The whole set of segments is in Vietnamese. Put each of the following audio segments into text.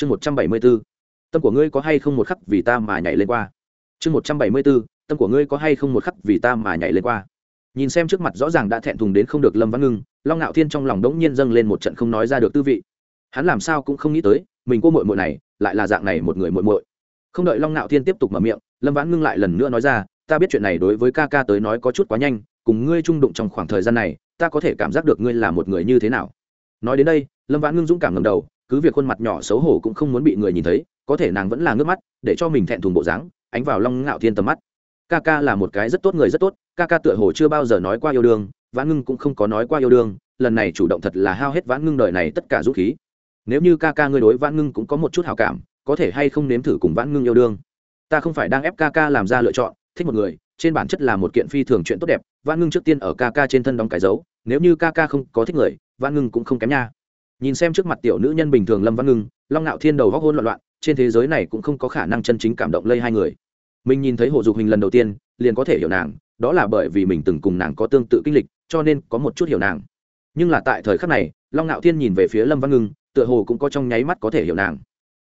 chương một trăm bảy mươi b ố tâm của ngươi có hay không một khắc vì ta mà nhảy lên qua? Chương một trăm bảy mươi b ố tâm của ngươi có hay không một khắc vì ta mà nhảy lên qua? Nhìn xem trước mặt rõ ràng đã thẹn thùng đến không được lâm văn ngưng, long ngạo thiên trong lòng đống nhiên dâng lên một trận không nói ra được tư vị. Hắn làm sao cũng không nghĩ tới, mình cô mội mội này, lại là dạng này một người mội mội không đợi long ngạo thiên tiếp tục mở miệng, lâm vãn ngưng lại lần nữa nói ra, ta biết chuyện này đối với ca ca tới nói có chút quá nhanh, cùng ngươi trung đụng trong khoảng thời gian này, ta có thể cảm giác được ngươi là một người như thế nào. Nói đến đây, lâm vãn ngưng dũng cảm ngầm đầu cứ việc khuôn mặt nhỏ xấu hổ cũng không muốn bị người nhìn thấy, có thể nàng vẫn là ngước mắt, để cho mình thẹn thùng bộ dáng, ánh vào long ngạo thiên tầm mắt. Ca ca là một cái rất tốt người rất tốt, ca ca tựa hồ chưa bao giờ nói qua yêu đương, vãn ngưng cũng không có nói qua yêu đương, lần này chủ động thật là hao hết vãn ngưng đời này tất cả dũng khí. Nếu như ca ca ngươi đối vãn ngưng cũng có một chút hào cảm, có thể hay không nếm thử cùng vãn ngưng yêu đương? Ta không phải đang ép ca ca làm ra lựa chọn, thích một người, trên bản chất là một kiện phi thường chuyện tốt đẹp, vãn ngưng trước tiên ở ca ca trên thân đóng cái dấu, nếu như ca ca không có thích người, vãn ngưng cũng không kém nha nhìn xem trước mặt tiểu nữ nhân bình thường lâm văn ngưng, long ngạo thiên đầu góc hôn loạn loạn, trên thế giới này cũng không có khả năng chân chính cảm động lây hai người. Mình nhìn thấy hồ dục hình lần đầu tiên, liền có thể hiểu nàng, đó là bởi vì mình từng cùng nàng có tương tự kinh lịch, cho nên có một chút hiểu nàng. Nhưng là tại thời khắc này, long ngạo thiên nhìn về phía lâm văn ngưng, tựa hồ cũng có trong nháy mắt có thể hiểu nàng.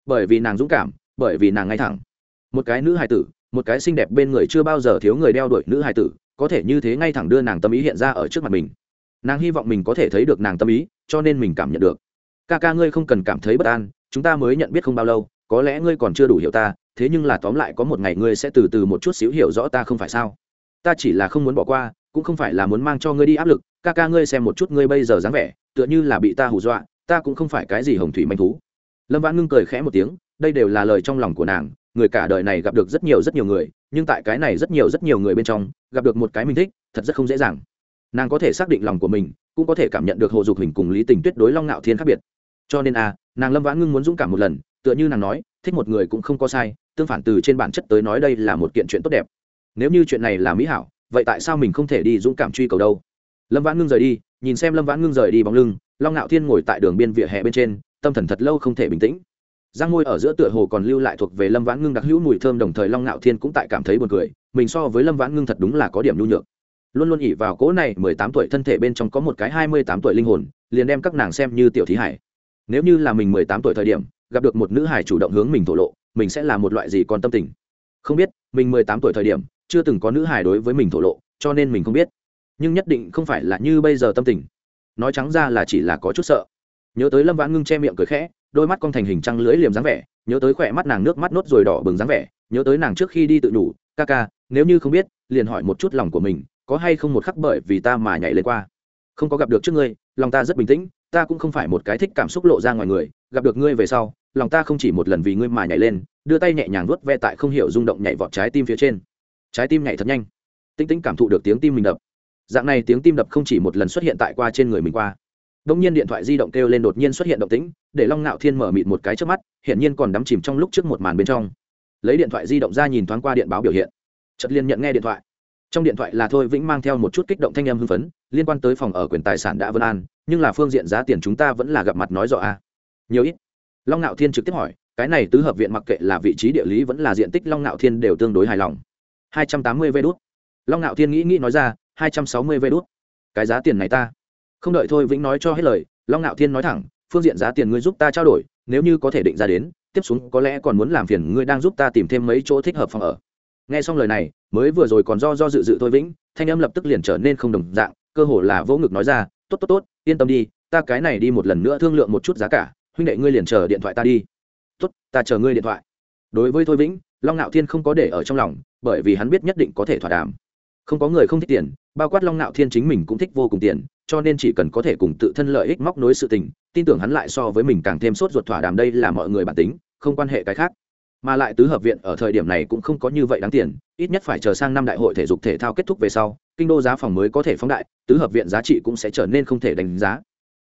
Bởi vì nàng dũng cảm, bởi vì nàng ngay thẳng. Một cái nữ hài tử, một cái xinh đẹp bên người chưa bao giờ thiếu người đeo đuổi nữ hài tử, có thể như thế ngay thẳng đưa nàng tâm ý hiện ra ở trước mặt mình. Nàng hy vọng mình có thể thấy được nàng tâm ý cho nên mình cảm nhận được. Ca ca ngươi không cần cảm thấy bất an, chúng ta mới nhận biết không bao lâu, có lẽ ngươi còn chưa đủ hiểu ta, thế nhưng là tóm lại có một ngày ngươi sẽ từ từ một chút xíu hiểu rõ ta không phải sao? Ta chỉ là không muốn bỏ qua, cũng không phải là muốn mang cho ngươi đi áp lực, ca ca ngươi xem một chút ngươi bây giờ dáng vẻ, tựa như là bị ta hù dọa, ta cũng không phải cái gì hồng thủy manh thú. Lâm vãn ngưng cười khẽ một tiếng, đây đều là lời trong lòng của nàng, người cả đời này gặp được rất nhiều rất nhiều người, nhưng tại cái này rất nhiều rất nhiều người bên trong, gặp được một cái mình thích, thật rất không dễ dàng. Nàng có thể xác định lòng của mình cũng có thể cảm nhận được hồ dục hình cùng lý tình tuyết đối long ngạo thiên khác biệt. Cho nên a à, nàng lâm vãn ngưng muốn dũng cảm một lần tựa như nàng nói thích một người cũng không có sai tương phản từ trên bản chất tới nói đây là một kiện chuyện tốt đẹp. Nếu như chuyện này là mỹ hảo vậy tại sao mình không thể đi dũng cảm truy cầu đâu? Lâm vãn ngưng rời đi nhìn xem lâm vãn ngưng rời đi bóng lưng long ngạo thiên ngồi tại đường biên vỉa hè bên trên tâm thần thật lâu không thể bình tĩnh. Giang ngôi ở giữa tựa hồ còn lưu lại thuộc về lâm vãn ngưng đặc hữu mùi thơm đồng thời long ngạo thiên cũng tại cảm thấy buồn cười mình so với lâm vãn ngưng thật đúng là có điểm nhu nhược luôn luôn ỉ vào cỗ này, mười tám tuổi thân thể bên trong có một cái hai mươi tám tuổi linh hồn, liền đem các nàng xem như tiểu thí hải. Nếu như là mình mười tám tuổi thời điểm, gặp được một nữ hải chủ động hướng mình thổ lộ, mình sẽ là một loại gì còn tâm tình? Không biết, mình mười tám tuổi thời điểm, chưa từng có nữ hải đối với mình thổ lộ, cho nên mình không biết. Nhưng nhất định không phải là như bây giờ tâm tình. Nói trắng ra là chỉ là có chút sợ. Nhớ tới lâm vãn ngưng che miệng cười khẽ, đôi mắt con thành hình trăng lưỡi liềm dáng vẻ, nhớ tới khỏe mắt nàng nước mắt nốt rồi đỏ bừng dáng vẻ, nhớ tới nàng trước khi đi tự đủ ca ca, nếu như không biết, liền hỏi một chút lòng của mình có hay không một khắc bởi vì ta mà nhảy lên qua? Không có gặp được trước ngươi, lòng ta rất bình tĩnh, ta cũng không phải một cái thích cảm xúc lộ ra ngoài người, gặp được ngươi về sau, lòng ta không chỉ một lần vì ngươi mà nhảy lên, đưa tay nhẹ nhàng vuốt ve tại không hiểu rung động nhảy vọt trái tim phía trên. Trái tim nhảy thật nhanh. Tinh tĩnh cảm thụ được tiếng tim mình đập. Dạng này tiếng tim đập không chỉ một lần xuất hiện tại qua trên người mình qua. Đông nhiên điện thoại di động kêu lên đột nhiên xuất hiện động tĩnh, để long ngạo thiên mở mịt một cái trước mắt, hiển nhiên còn đắm chìm trong lúc trước một màn bên trong. Lấy điện thoại di động ra nhìn thoáng qua điện báo biểu hiện. Chật liên nhận nghe điện thoại trong điện thoại là thôi vĩnh mang theo một chút kích động thanh em hưng phấn, liên quan tới phòng ở quyền tài sản đã vân an, nhưng là phương diện giá tiền chúng ta vẫn là gặp mặt nói rõ a. À. nhiều ít. Long ngạo thiên trực tiếp hỏi, cái này tứ hợp viện mặc kệ là vị trí địa lý vẫn là diện tích long ngạo thiên đều tương đối hài lòng. Hai trăm tám mươi vê đốt long ngạo thiên nghĩ nghĩ nói ra, hai trăm sáu mươi vê đốt cái giá tiền này ta. Không đợi thôi vĩnh nói cho hết lời, long ngạo thiên nói thẳng, phương diện giá tiền ngươi giúp ta trao đổi, nếu như có thể định ra đến, tiếp xuống có lẽ còn muốn làm phiền ngươi đang giúp ta tìm thêm mấy chỗ thích hợp phòng ở nghe xong lời này, mới vừa rồi còn do do dự dự thôi vĩnh, thanh âm lập tức liền trở nên không đồng dạng, cơ hồ là vỗ ngực nói ra, tốt tốt tốt, yên tâm đi, ta cái này đi một lần nữa thương lượng một chút giá cả, huynh đệ ngươi liền chờ điện thoại ta đi. Tốt, ta chờ ngươi điện thoại. Đối với thôi vĩnh, long ngạo thiên không có để ở trong lòng, bởi vì hắn biết nhất định có thể thỏa đàm. Không có người không thích tiền, bao quát long ngạo thiên chính mình cũng thích vô cùng tiền, cho nên chỉ cần có thể cùng tự thân lợi ích móc nối sự tình, tin tưởng hắn lại so với mình càng thêm sốt ruột thỏa đàm đây là mọi người bản tính, không quan hệ cái khác mà lại tứ hợp viện ở thời điểm này cũng không có như vậy đáng tiền ít nhất phải chờ sang năm đại hội thể dục thể thao kết thúc về sau kinh đô giá phòng mới có thể phóng đại tứ hợp viện giá trị cũng sẽ trở nên không thể đánh giá.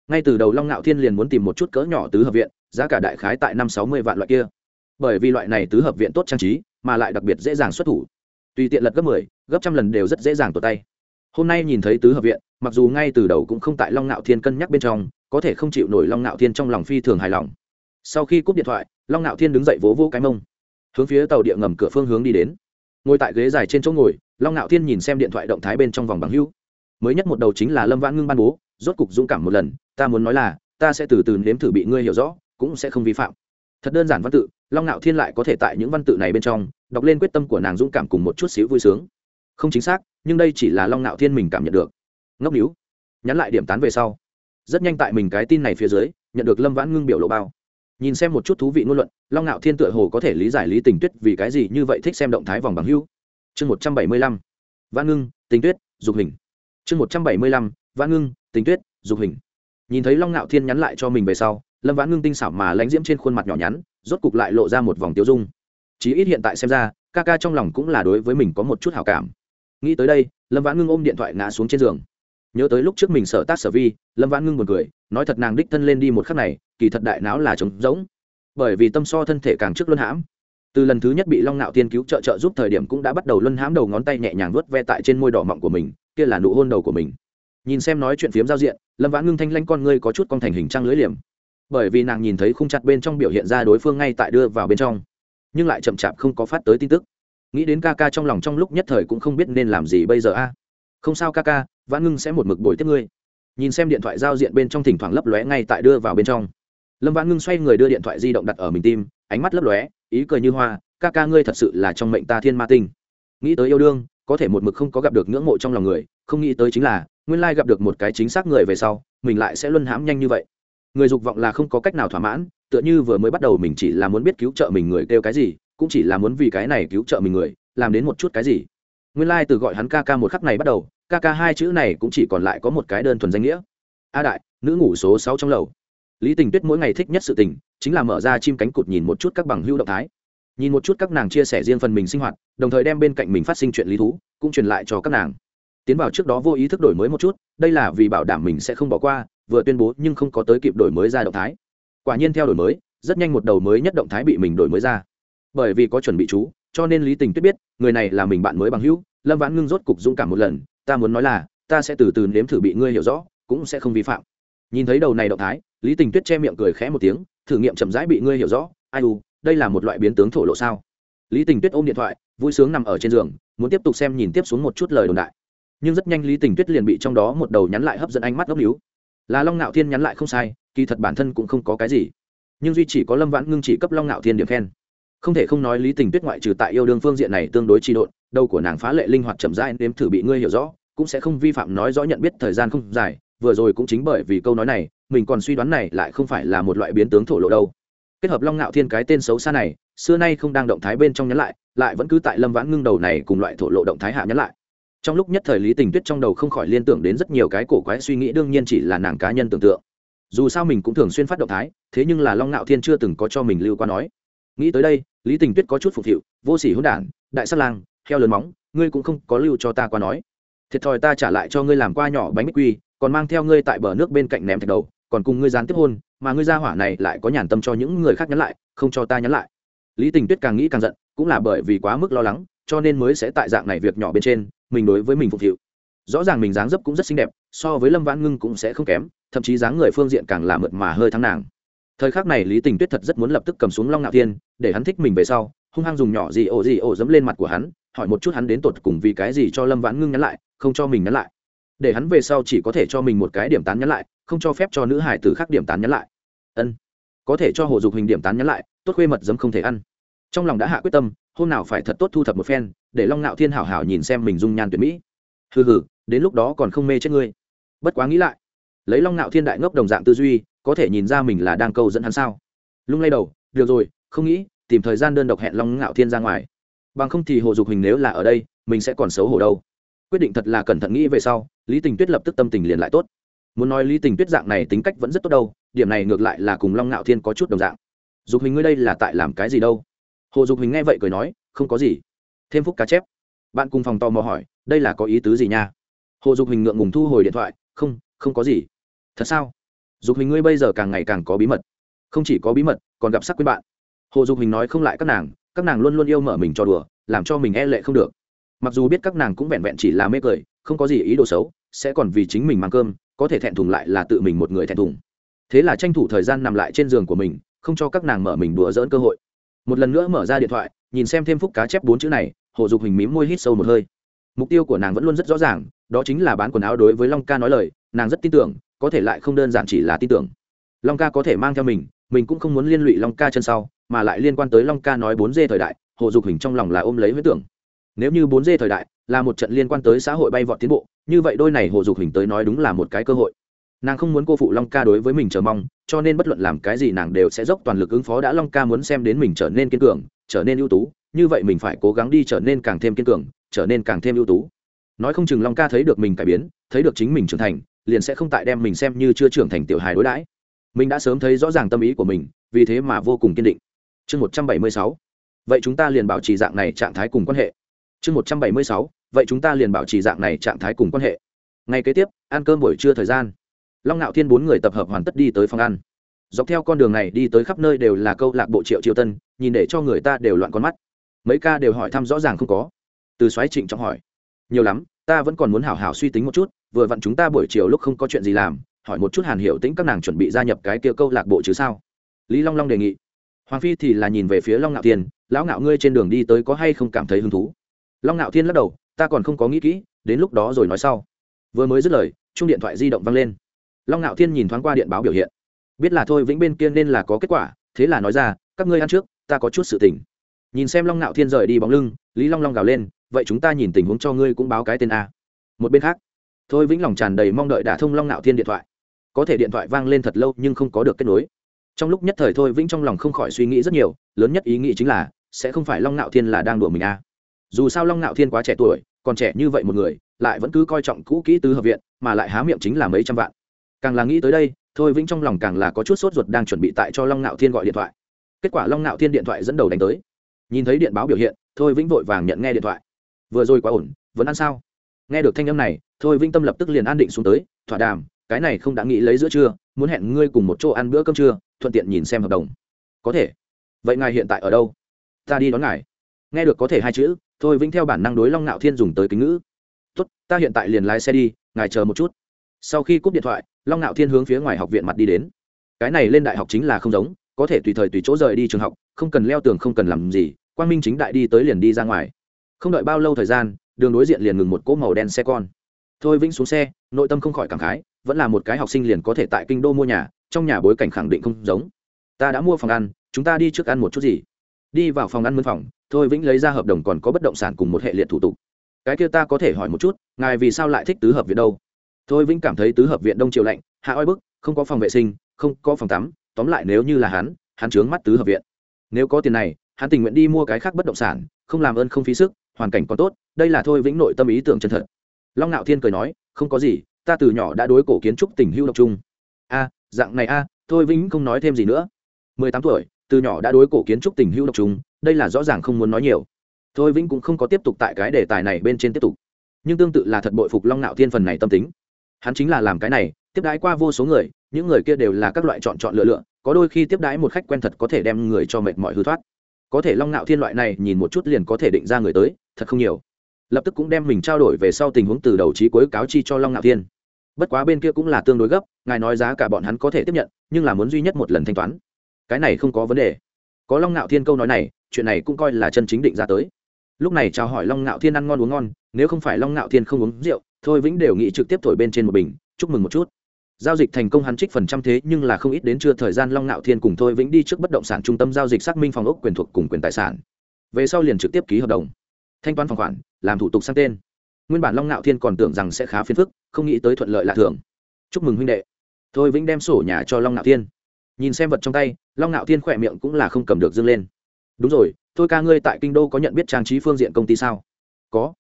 Ngay từ đầu long ngạo thiên liền muốn tìm một chút cỡ nhỏ tứ hợp viện giá cả đại khái tại năm sáu mươi vạn loại kia. Bởi vì loại này tứ hợp viện tốt trang trí mà lại đặc biệt dễ dàng xuất thủ. Tùy tiện lật gấp mười 10, gấp trăm lần đều rất dễ dàng tột tay. Hôm nay nhìn thấy tứ hợp viện mặc dù ngay từ đầu cũng không tại long ngạo thiên cân nhắc bên trong có thể không chịu nổi long ngạo thiên trong lòng phi thường hài lòng. Sau khi cúp điện thoại long ngạo thiên đứng dậy vỗ vỗ cái mông, hướng phía tàu địa ngầm cửa phương hướng đi đến. Ngồi tại ghế dài trên chỗ ngồi, long ngạo thiên nhìn xem điện thoại động thái bên trong vòng bằng hữu. Mới nhất một đầu chính là lâm vãn ngưng ban bố, rốt cục dũng cảm một lần, ta muốn nói là, ta sẽ từ từ nếm thử bị ngươi hiểu rõ, cũng sẽ không vi phạm. Thật đơn giản văn tự, long ngạo thiên lại có thể tại những văn tự này bên trong, đọc lên quyết tâm của nàng dũng cảm cùng một chút xíu vui sướng. Không chính xác, nhưng đây chỉ là long ngạo thiên mình cảm nhận được. Ngốc níu. Nhắn lại điểm tán về sau. Rất nhanh tại mình cái tin này phía dưới, nhận được lâm vãn ngưng biểu lộ bao nhìn xem một chút thú vị ngôn luận, long ngạo thiên tựa hồ có thể lý giải lý tình tuyết vì cái gì như vậy thích xem động thái vòng bằng hưu chương một trăm bảy mươi lăm, vãn ngưng, tình tuyết, dục hình. Chương một trăm bảy mươi lăm, vãn ngưng, tình tuyết, dục hình. Nhìn thấy long ngạo thiên nhắn lại cho mình về sau, lâm vãn ngưng tinh xảo mà lánh diễm trên khuôn mặt nhỏ nhắn, rốt cục lại lộ ra một vòng tiêu dung. Chí ít hiện tại xem ra, ca ca trong lòng cũng là đối với mình có một chút hảo cảm. Nghĩ tới đây, lâm vãn ngưng ôm điện thoại ngã xuống trên giường nhớ tới lúc trước mình sợ tác sở vi, lâm vãn ngưng một người nói thật nàng đích thân lên đi một khắc này, kỳ thật đại não là trống rỗng. Bởi vì tâm so thân thể càng trước luân hãm. Từ lần thứ nhất bị long nạo tiên cứu trợ trợ giúp thời điểm cũng đã bắt đầu luân hãm đầu ngón tay nhẹ nhàng vớt ve tại trên môi đỏ mọng của mình, kia là nụ hôn đầu của mình. Nhìn xem nói chuyện phiếm giao diện, lâm vãn ngưng thanh lanh con ngươi có chút con thành hình trăng lưới liềm. Bởi vì nàng nhìn thấy khung chặt bên trong biểu hiện ra đối phương ngay tại đưa vào bên trong, nhưng lại chậm chạp không có phát tới tin tức. Nghĩ đến ca ca trong lòng trong lúc nhất thời cũng không biết nên làm gì bây giờ a không sao ca ca, vãn ngưng sẽ một mực bồi tiếp ngươi. Nhìn xem điện thoại giao diện bên trong thỉnh thoảng lấp lóe ngay tại đưa vào bên trong. Lâm vãn ngưng xoay người đưa điện thoại di động đặt ở mình tim, ánh mắt lấp lóe, ý cười như hoa, ca ca ngươi thật sự là trong mệnh ta thiên ma tinh. Nghĩ tới yêu đương, có thể một mực không có gặp được ngưỡng mộ trong lòng người, không nghĩ tới chính là, nguyên lai gặp được một cái chính xác người về sau, mình lại sẽ luân hãm nhanh như vậy. Người dục vọng là không có cách nào thỏa mãn, tựa như vừa mới bắt đầu mình chỉ là muốn biết cứu trợ mình người kêu cái gì, cũng chỉ là muốn vì cái này cứu trợ mình người, làm đến một chút cái gì nguyên lai từ gọi hắn ca ca một khắc này bắt đầu, ca ca hai chữ này cũng chỉ còn lại có một cái đơn thuần danh nghĩa. A đại, nữ ngủ số sáu trong lầu. Lý tình tuyết mỗi ngày thích nhất sự tình, chính là mở ra chim cánh cụt nhìn một chút các bằng hưu động thái. Nhìn một chút các nàng chia sẻ riêng phần mình sinh hoạt, đồng thời đem bên cạnh mình phát sinh chuyện lý thú, cũng truyền lại cho các nàng. Tiến vào trước đó vô ý thức đổi mới một chút, đây là vì bảo đảm mình sẽ không bỏ qua, vừa tuyên bố nhưng không có tới kịp đổi mới ra động thái. Quả nhiên theo đổi mới, rất nhanh một đầu mới nhất động thái bị mình đổi mới ra. Bởi vì có chuẩn bị chú, cho nên lý tình tuyết biết, người này là mình bạn mới bằng hữu lâm vãn ngưng rốt cục dũng cảm một lần, ta muốn nói là, ta sẽ từ từ nếm thử bị ngươi hiểu rõ, cũng sẽ không vi phạm. Nhìn thấy đầu này động thái, lý tình tuyết che miệng cười khẽ một tiếng, thử nghiệm chậm rãi bị ngươi hiểu rõ, ai u, đây là một loại biến tướng thổ lộ sao? Lý tình tuyết ôm điện thoại, vui sướng nằm ở trên giường, muốn tiếp tục xem nhìn tiếp xuống một chút lời đồn đại. Nhưng rất nhanh lý tình tuyết liền bị trong đó một đầu nhắn lại hấp dẫn ánh mắt ngốc níu là long ngạo thiên nhắn lại không sai, kỳ thật bản thân cũng không có cái gì. Nhưng duy chỉ có lâm vãn ngưng chỉ cấp long ngạo thiên điểm khen. Không thể không nói lý tình tuyết ngoại trừ tại yêu đương phương diện này tương đối trị độn đầu của nàng phá lệ linh hoạt chậm rãi, nếm thử bị ngươi hiểu rõ, cũng sẽ không vi phạm nói rõ nhận biết thời gian không dài, vừa rồi cũng chính bởi vì câu nói này, mình còn suy đoán này lại không phải là một loại biến tướng thổ lộ đâu. Kết hợp long ngạo thiên cái tên xấu xa này, xưa nay không đang động thái bên trong nhắn lại lại vẫn cứ tại lâm vãn ngưng đầu này cùng loại thổ lộ động thái hạ nhắn lại. Trong lúc nhất thời lý tình tuyết trong đầu không khỏi liên tưởng đến rất nhiều cái cổ quái suy nghĩ, đương nhiên chỉ là nàng cá nhân tưởng tượng. Dù sao mình cũng thường xuyên phát động thái, thế nhưng là long ngạo thiên chưa từng có cho mình lưu qua nói. Nghĩ tới đây, lý tình tuyết có chút phục hiệu, vô sỉ hôn đản, đại sát lang heo lớn móng, ngươi cũng không có lưu cho ta qua nói. Thiệt thòi ta trả lại cho ngươi làm qua nhỏ bánh bích quy, còn mang theo ngươi tại bờ nước bên cạnh ném thạch đầu, còn cùng ngươi gián tiếp hôn, mà ngươi ra hỏa này lại có nhàn tâm cho những người khác nhắn lại, không cho ta nhắn lại. Lý tình tuyết càng nghĩ càng giận, cũng là bởi vì quá mức lo lắng, cho nên mới sẽ tại dạng này việc nhỏ bên trên, mình đối với mình phục vụ rõ ràng mình dáng dấp cũng rất xinh đẹp, so với lâm vãn ngưng cũng sẽ không kém, thậm chí dáng người phương diện càng là mượt mà hơi thắng nàng. Thời khắc này lý tình tuyết thật rất muốn lập tức cầm xuống long ngạo thiên, để hắn thích mình về sau hung hăng dùng nhỏ gì ổ gì ổ dẫm lên mặt của hắn, hỏi một chút hắn đến tột cùng vì cái gì cho lâm vãn ngưng nhắn lại, không cho mình nhắn lại. Để hắn về sau chỉ có thể cho mình một cái điểm tán nhắn lại, không cho phép cho nữ hải từ khác điểm tán nhắn lại. Ân, có thể cho hồ dục hình điểm tán nhắn lại, tốt khuê mật dấm không thể ăn. Trong lòng đã hạ quyết tâm, hôm nào phải thật tốt thu thập một phen, để long ngạo thiên hảo hảo nhìn xem mình dung nhan tuyệt mỹ. Hừ hừ, đến lúc đó còn không mê chết ngươi. Bất quá nghĩ lại, lấy long ngạo thiên đại ngốc đồng dạng tư duy, có thể nhìn ra mình là đang câu dẫn hắn sao. Lung lay đầu, được rồi, không nghĩ tìm thời gian đơn độc hẹn long ngạo thiên ra ngoài. Bằng không thì hồ dục hình nếu là ở đây, mình sẽ còn xấu hổ đâu. Quyết định thật là cẩn thận nghĩ về sau, lý tình tuyết lập tức tâm tình liền lại tốt. Muốn nói lý tình tuyết dạng này tính cách vẫn rất tốt đâu, điểm này ngược lại là cùng long ngạo thiên có chút đồng dạng. Dục hình ngươi đây là tại làm cái gì đâu? Hồ dục hình nghe vậy cười nói, không có gì. Thêm phúc cá chép. Bạn cùng phòng tò mò hỏi, đây là có ý tứ gì nha? Hồ dục hình ngượng ngùng thu hồi điện thoại, không không có gì. Thật sao? Dục hình ngươi bây giờ càng ngày càng có bí mật. Không chỉ có bí mật, còn gặp sắc với bạn hồ dục hình nói không lại các nàng các nàng luôn luôn yêu mở mình cho đùa, làm cho mình e lệ không được. Mặc dù biết các nàng cũng vẹn vẹn chỉ là mê cười, không có gì ý đồ xấu, sẽ còn vì chính mình mang cơm, có thể thẹn thùng lại là tự mình một người thẹn thùng. Thế là tranh thủ thời gian nằm lại trên giường của mình, không cho các nàng mở mình đùa dỡn cơ hội. Một lần nữa mở ra điện thoại, nhìn xem thêm phúc cá chép bốn chữ này, hồ dục hình mím môi hít sâu một hơi. Mục tiêu của nàng vẫn luôn rất rõ ràng, đó chính là bán quần áo đối với long ca nói lời, nàng rất tin tưởng, có thể lại không đơn giản chỉ là tin tưởng. Long ca có thể mang theo mình mình cũng không muốn liên lụy long ca chân sau mà lại liên quan tới long ca nói bốn d thời đại, hồ dục hình trong lòng là ôm lấy huyết tưởng. Nếu như bốn d thời đại là một trận liên quan tới xã hội bay vọt tiến bộ, như vậy đôi này hồ dục hình tới nói đúng là một cái cơ hội. Nàng không muốn cô phụ long ca đối với mình chờ mong, cho nên bất luận làm cái gì nàng đều sẽ dốc toàn lực ứng phó đã long ca muốn xem đến mình trở nên kiên cường, trở nên ưu tú, như vậy mình phải cố gắng đi trở nên càng thêm kiên cường, trở nên càng thêm ưu tú. Nói không chừng long ca thấy được mình cải biến, thấy được chính mình trưởng thành, liền sẽ không tại đem mình xem như chưa trưởng thành tiểu hài đối đãi. Mình đã sớm thấy rõ ràng tâm ý của mình, vì thế mà vô cùng kiên định chương một trăm bảy mươi sáu. Vậy chúng ta liền bảo trì dạng này trạng thái cùng quan hệ. Chương một trăm bảy mươi sáu. Vậy chúng ta liền bảo trì dạng này trạng thái cùng quan hệ. Ngày kế tiếp, ăn cơm buổi trưa thời gian. Long ngạo thiên bốn người tập hợp hoàn tất đi tới phòng ăn. Dọc theo con đường này đi tới khắp nơi đều là câu lạc bộ triệu triều tân, nhìn để cho người ta đều loạn con mắt. Mấy ca đều hỏi thăm rõ ràng không có. Từ xoáy trịnh trọng hỏi. Nhiều lắm, ta vẫn còn muốn hảo hảo suy tính một chút, vừa vặn chúng ta buổi chiều lúc không có chuyện gì làm, hỏi một chút hàn hiểu tĩnh các nàng chuẩn bị gia nhập cái kia câu lạc bộ chứ sao? Lý long long đề nghị hoàng phi thì là nhìn về phía long ngạo thiên, lão ngạo ngươi trên đường đi tới có hay không cảm thấy hứng thú? Long ngạo thiên lắc đầu, ta còn không có nghĩ kỹ, đến lúc đó rồi nói sau. Vừa mới dứt lời chung điện thoại di động văng lên. Long ngạo thiên nhìn thoáng qua điện báo biểu hiện. Biết là thôi vĩnh bên kia nên là có kết quả, thế là nói ra, các ngươi ăn trước, ta có chút sự tỉnh. nhìn xem long ngạo thiên rời đi bóng lưng, lý long long gào lên, vậy chúng ta nhìn tình huống cho ngươi cũng báo cái tên a. Một bên khác, thôi vĩnh lòng tràn đầy mong đợi đả thông long ngạo thiên điện thoại. Có thể điện thoại vang lên thật lâu nhưng không có được kết nối trong lúc nhất thời thôi, vĩnh trong lòng không khỏi suy nghĩ rất nhiều, lớn nhất ý nghĩ chính là, sẽ không phải long nạo thiên là đang đùa mình à? Dù sao long nạo thiên quá trẻ tuổi, còn trẻ như vậy một người, lại vẫn cứ coi trọng cũ kỹ tứ hợp viện, mà lại há miệng chính là mấy trăm vạn. Càng là nghĩ tới đây, thôi, vĩnh trong lòng càng là có chút sốt ruột đang chuẩn bị tại cho long nạo thiên gọi điện thoại. Kết quả long nạo thiên điện thoại dẫn đầu đánh tới. Nhìn thấy điện báo biểu hiện, thôi, vĩnh vội vàng nhận nghe điện thoại. Vừa rồi quá ổn, vẫn ăn sao? Nghe được thanh âm này, thôi, vĩnh tâm lập tức liền an định xuống tới, thỏa đàm, cái này không đã nghĩ lấy giữa trưa muốn hẹn ngươi cùng một chỗ ăn bữa cơm trưa, thuận tiện nhìn xem hợp đồng. Có thể. Vậy ngài hiện tại ở đâu? Ta đi đón ngài. Nghe được có thể hai chữ, thôi vĩnh theo bản năng đối long ngạo thiên dùng tới kính ngữ. Tốt, ta hiện tại liền lái xe đi, ngài chờ một chút. Sau khi cúp điện thoại, long ngạo thiên hướng phía ngoài học viện mặt đi đến. Cái này lên đại học chính là không giống, có thể tùy thời tùy chỗ rời đi trường học, không cần leo tường không cần làm gì, quang minh chính đại đi tới liền đi ra ngoài. Không đợi bao lâu thời gian, đường đối diện liền ngừng một cỗ màu đen xe con. Thôi vĩnh xuống xe, nội tâm không khỏi cảm khái vẫn là một cái học sinh liền có thể tại kinh đô mua nhà, trong nhà bối cảnh khẳng định không giống. Ta đã mua phòng ăn, chúng ta đi trước ăn một chút gì? Đi vào phòng ăn mân phòng, thôi vĩnh lấy ra hợp đồng còn có bất động sản cùng một hệ liệt thủ tục. Cái kia ta có thể hỏi một chút, ngài vì sao lại thích tứ hợp viện đâu? Thôi vĩnh cảm thấy tứ hợp viện đông triều lạnh, hạ oi bức, không có phòng vệ sinh, không có phòng tắm, tóm lại nếu như là hắn hắn chướng mắt tứ hợp viện. Nếu có tiền này, hắn tình nguyện đi mua cái khác bất động sản, không làm ơn không phí sức, hoàn cảnh còn tốt, đây là thôi vĩnh nội tâm ý tưởng chân thật. Long ngạo thiên cười nói, không có gì ta từ nhỏ đã đối cổ kiến trúc tình hưu độc trung a, dạng này a, thôi vĩnh không nói thêm gì nữa. Mười tám tuổi, từ nhỏ đã đối cổ kiến trúc tình hưu độc trung đây là rõ ràng không muốn nói nhiều. Thôi vĩnh cũng không có tiếp tục tại cái đề tài này bên trên tiếp tục. Nhưng tương tự là thật bội phục long nạo thiên phần này tâm tính. Hắn chính là làm cái này, tiếp đãi qua vô số người, những người kia đều là các loại chọn chọn lựa lựa, có đôi khi tiếp đãi một khách quen thật có thể đem người cho mệt mỏi hư thoát. Có thể long nạo thiên loại này nhìn một chút liền có thể định ra người tới, thật không nhiều. Lập tức cũng đem mình trao đổi về sau tình huống từ đầu trí cuối cáo chi cho long nạo thiên bất quá bên kia cũng là tương đối gấp, ngài nói giá cả bọn hắn có thể tiếp nhận, nhưng là muốn duy nhất một lần thanh toán. Cái này không có vấn đề. Có long ngạo thiên câu nói này, chuyện này cũng coi là chân chính định ra tới. Lúc này chào hỏi long ngạo thiên ăn ngon uống ngon, nếu không phải long ngạo thiên không uống rượu, thôi vĩnh đều nghĩ trực tiếp thổi bên trên một bình, chúc mừng một chút. Giao dịch thành công hắn trích phần trăm thế nhưng là không ít đến chưa thời gian long ngạo thiên cùng thôi vĩnh đi trước bất động sản trung tâm giao dịch xác minh phòng ốc quyền thuộc cùng quyền tài sản. Về sau liền trực tiếp ký hợp đồng. Thanh toán phòng khoản, làm thủ tục sang tên nguyên bản long ngạo thiên còn tưởng rằng sẽ khá phiền phức, không nghĩ tới thuận lợi lạ thường. Chúc mừng huynh đệ. Thôi vĩnh đem sổ nhà cho long ngạo thiên. Nhìn xem vật trong tay, long ngạo thiên khỏe miệng cũng là không cầm được dâng lên. Đúng rồi, thôi ca ngươi tại kinh đô có nhận biết trang trí phương diện công ty sao? Có.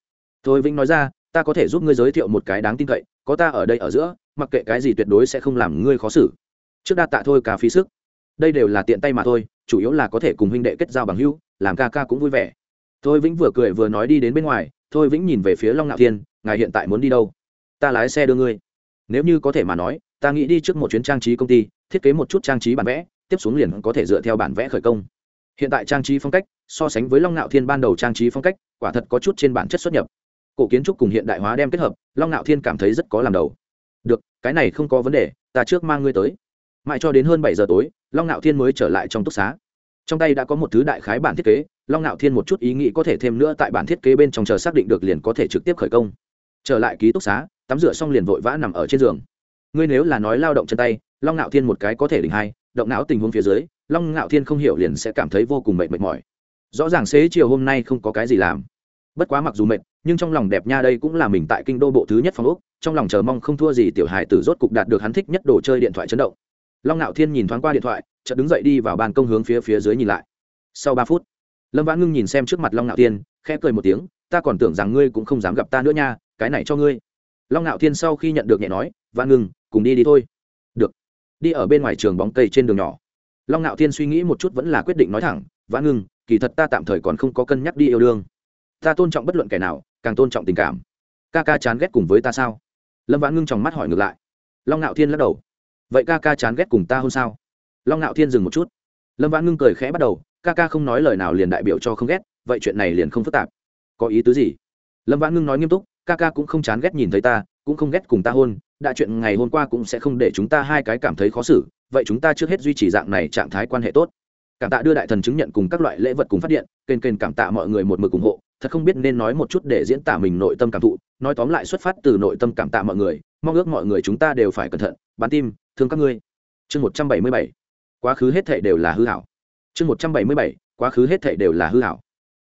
Thôi vĩnh nói ra, ta có thể giúp ngươi giới thiệu một cái đáng tin cậy, có ta ở đây ở giữa, mặc kệ cái gì tuyệt đối sẽ không làm ngươi khó xử. Trước đa tạ thôi cả phí sức. Đây đều là tiện tay mà thôi, chủ yếu là có thể cùng huynh đệ kết giao bằng hữu, làm ca ca cũng vui vẻ. Thôi vĩnh vừa cười vừa nói đi đến bên ngoài thôi vĩnh nhìn về phía long ngạo thiên, ngài hiện tại muốn đi đâu? Ta lái xe đưa ngươi. Nếu như có thể mà nói, ta nghĩ đi trước một chuyến trang trí công ty, thiết kế một chút trang trí bản vẽ, tiếp xuống liền có thể dựa theo bản vẽ khởi công. Hiện tại trang trí phong cách, so sánh với long ngạo thiên ban đầu trang trí phong cách, quả thật có chút trên bản chất xuất nhập. Cổ kiến trúc cùng hiện đại hóa đem kết hợp, long ngạo thiên cảm thấy rất có làm đầu. Được, cái này không có vấn đề, ta trước mang ngươi tới. Mãi cho đến hơn bảy giờ tối, long ngạo thiên mới trở lại trong túc xá trong tay đã có một thứ đại khái bản thiết kế, long ngạo thiên một chút ý nghĩ có thể thêm nữa tại bản thiết kế bên trong chờ xác định được liền có thể trực tiếp khởi công. Trở lại ký túc xá, tắm rửa xong liền vội vã nằm ở trên giường. Ngươi nếu là nói lao động chân tay, long ngạo thiên một cái có thể đỉnh hai, động não tình huống phía dưới, long ngạo thiên không hiểu liền sẽ cảm thấy vô cùng mệt mệt mỏi. Rõ ràng xế chiều hôm nay không có cái gì làm. Bất quá mặc dù mệt, nhưng trong lòng đẹp nha đây cũng là mình tại kinh đô bộ thứ nhất phòng úc trong lòng chờ mong không thua gì tiểu hài tử rốt cục đạt được hắn thích nhất đồ chơi điện thoại chấn động. Long ngạo thiên nhìn thoáng qua điện thoại chợt đứng dậy đi vào ban công hướng phía phía dưới nhìn lại. Sau ba phút, lâm vãn ngưng nhìn xem trước mặt long ngạo tiên khẽ cười một tiếng, ta còn tưởng rằng ngươi cũng không dám gặp ta nữa nha, cái này cho ngươi. Long ngạo thiên sau khi nhận được nhẹ nói, vãn ngưng, cùng đi đi thôi. Được. Đi ở bên ngoài trường bóng cây trên đường nhỏ. Long ngạo thiên suy nghĩ một chút vẫn là quyết định nói thẳng, vãn ngưng, kỳ thật ta tạm thời còn không có cân nhắc đi yêu đương. Ta tôn trọng bất luận kẻ nào, càng tôn trọng tình cảm. Ca ca chán ghét cùng với ta sao? Lâm vãn ngưng trong mắt hỏi ngược lại. Long ngạo thiên lắc đầu. Vậy ca ca chán ghét cùng ta hôn sao? Long ngạo thiên dừng một chút. Lâm vãn ngưng cười khẽ bắt đầu, ca ca không nói lời nào liền đại biểu cho không ghét, vậy chuyện này liền không phức tạp. Có ý tứ gì? Lâm vãn ngưng nói nghiêm túc, ca ca cũng không chán ghét nhìn thấy ta, cũng không ghét cùng ta hôn, đã chuyện ngày hôm qua cũng sẽ không để chúng ta hai cái cảm thấy khó xử, vậy chúng ta trước hết duy trì dạng này trạng thái quan hệ tốt. Cảm tạ đưa đại thần chứng nhận cùng các loại lễ vật cùng phát điện, kênh kênh cảm tạ mọi người một mực ủng hộ, thật không biết nên nói một chút để diễn tả mình nội tâm cảm thụ, nói tóm lại xuất phát từ nội tâm cảm tạ mọi người, mong ước mọi người chúng ta đều phải cẩn thận. Bán tim, thương các ngươi. Chương một trăm bảy mươi bảy quá khứ hết thệ đều là hư hảo. Chương một trăm bảy mươi bảy, quá khứ hết thệ đều là hư hảo.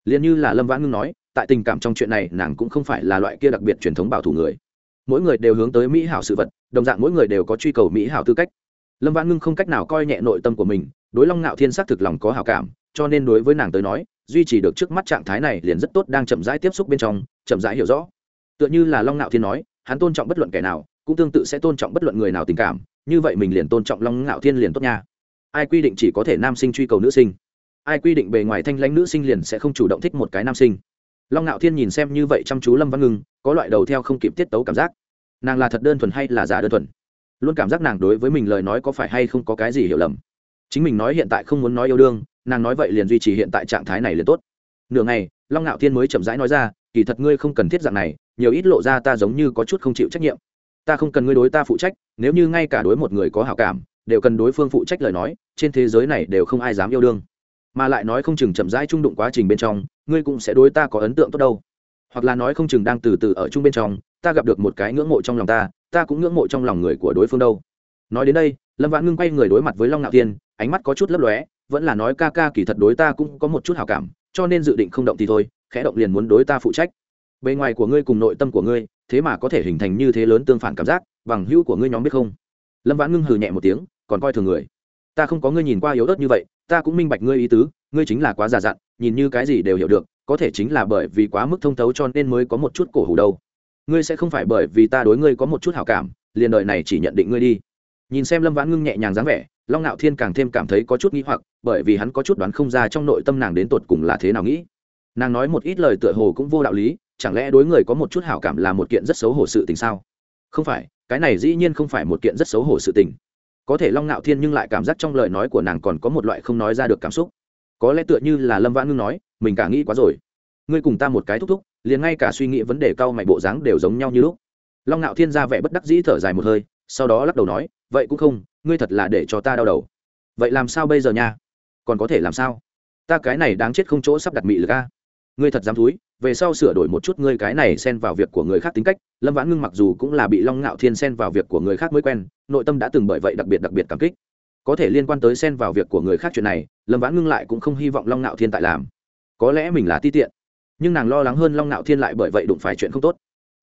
Liền như là lâm vãn ngưng nói, tại tình cảm trong chuyện này, nàng cũng không phải là loại kia đặc biệt truyền thống bảo thủ người. Mỗi người đều hướng tới mỹ hảo sự vật, đồng dạng mỗi người đều có truy cầu mỹ hảo tư cách. Lâm vãn ngưng không cách nào coi nhẹ nội tâm của mình, đối long ngạo thiên xác thực lòng có hảo cảm, cho nên đối với nàng tới nói, duy trì được trước mắt trạng thái này liền rất tốt đang chậm rãi tiếp xúc bên trong, chậm rãi hiểu rõ. Tựa như là long ngạo thiên nói, hắn tôn trọng bất luận kẻ nào, cũng tương tự sẽ tôn trọng bất luận người nào tình cảm, như vậy mình liền tôn trọng long ngạo thiên liền tốt nha ai quy định chỉ có thể nam sinh truy cầu nữ sinh? Ai quy định bề ngoài thanh lãnh nữ sinh liền sẽ không chủ động thích một cái nam sinh? Long ngạo thiên nhìn xem như vậy chăm chú lâm văn ngưng, có loại đầu theo không kịp tiết tấu cảm giác. Nàng là thật đơn thuần hay là giả đơn thuần? Luôn cảm giác nàng đối với mình lời nói có phải hay không có cái gì hiểu lầm. Chính mình nói hiện tại không muốn nói yêu đương, nàng nói vậy liền duy trì hiện tại trạng thái này liền tốt. Nửa ngày, long ngạo thiên mới chậm rãi nói ra, kỳ thật ngươi không cần thiết dạng này, nhiều ít lộ ra ta giống như có chút không chịu trách nhiệm. Ta không cần ngươi đối ta phụ trách, nếu như ngay cả đối một người có hảo cảm đều cần đối phương phụ trách lời nói, trên thế giới này đều không ai dám yêu đương. Mà lại nói không chừng chậm rãi trung đụng quá trình bên trong, ngươi cũng sẽ đối ta có ấn tượng tốt đâu. Hoặc là nói không chừng đang từ từ ở chung bên trong, ta gặp được một cái ngưỡng mộ trong lòng ta ta cũng ngưỡng mộ trong lòng người của đối phương đâu. Nói đến đây, lâm vãn ngưng quay người đối mặt với long ngạo tiên ánh mắt có chút lấp lóe, vẫn là nói ca ca kỳ thật đối ta cũng có một chút hảo cảm, cho nên dự định không động thì thôi, khẽ động liền muốn đối ta phụ trách. Bề ngoài của ngươi cùng nội tâm của ngươi, thế mà có thể hình thành như thế lớn tương phản cảm giác, bằng hữu của ngươi nhóm biết không? Lâm vãn ngưng hừ nhẹ một tiếng, còn coi thường người. Ta không có ngươi nhìn qua yếu ớt như vậy, ta cũng minh bạch ngươi ý tứ, ngươi chính là quá già dặn, nhìn như cái gì đều hiểu được, có thể chính là bởi vì quá mức thông thấu cho nên mới có một chút cổ hủ đâu. Ngươi sẽ không phải bởi vì ta đối ngươi có một chút hảo cảm, liền đời này chỉ nhận định ngươi đi. Nhìn xem lâm vãn ngưng nhẹ nhàng dáng vẻ, long ngạo thiên càng thêm cảm thấy có chút nghĩ hoặc, bởi vì hắn có chút đoán không ra trong nội tâm nàng đến tột cùng là thế nào nghĩ. Nàng nói một ít lời tựa hồ cũng vô đạo lý, chẳng lẽ đối người có một chút hảo cảm là một kiện rất xấu hổ sự tình sao? Không phải cái này dĩ nhiên không phải một kiện rất xấu hổ sự tình. Có thể long ngạo thiên nhưng lại cảm giác trong lời nói của nàng còn có một loại không nói ra được cảm xúc. Có lẽ tựa như là lâm vãn ngưng nói, mình cả nghĩ quá rồi. Ngươi cùng ta một cái thúc thúc, liền ngay cả suy nghĩ vấn đề cao mày bộ dáng đều giống nhau như lúc. Long ngạo thiên ra vẻ bất đắc dĩ thở dài một hơi, sau đó lắc đầu nói, vậy cũng không, ngươi thật là để cho ta đau đầu. Vậy làm sao bây giờ nha? Còn có thể làm sao? Ta cái này đáng chết không chỗ sắp đặt mị lực a. Ngươi thật dám thúi về sau sửa đổi một chút ngươi cái này xen vào việc của người khác tính cách, lâm vãn ngưng mặc dù cũng là bị long ngạo thiên xen vào việc của người khác mới quen, nội tâm đã từng bởi vậy đặc biệt đặc biệt cảm kích. Có thể liên quan tới xen vào việc của người khác chuyện này, lâm vãn ngưng lại cũng không hy vọng long ngạo thiên tại làm. Có lẽ mình là ti tiện, nhưng nàng lo lắng hơn long ngạo thiên lại bởi vậy đụng phải chuyện không tốt.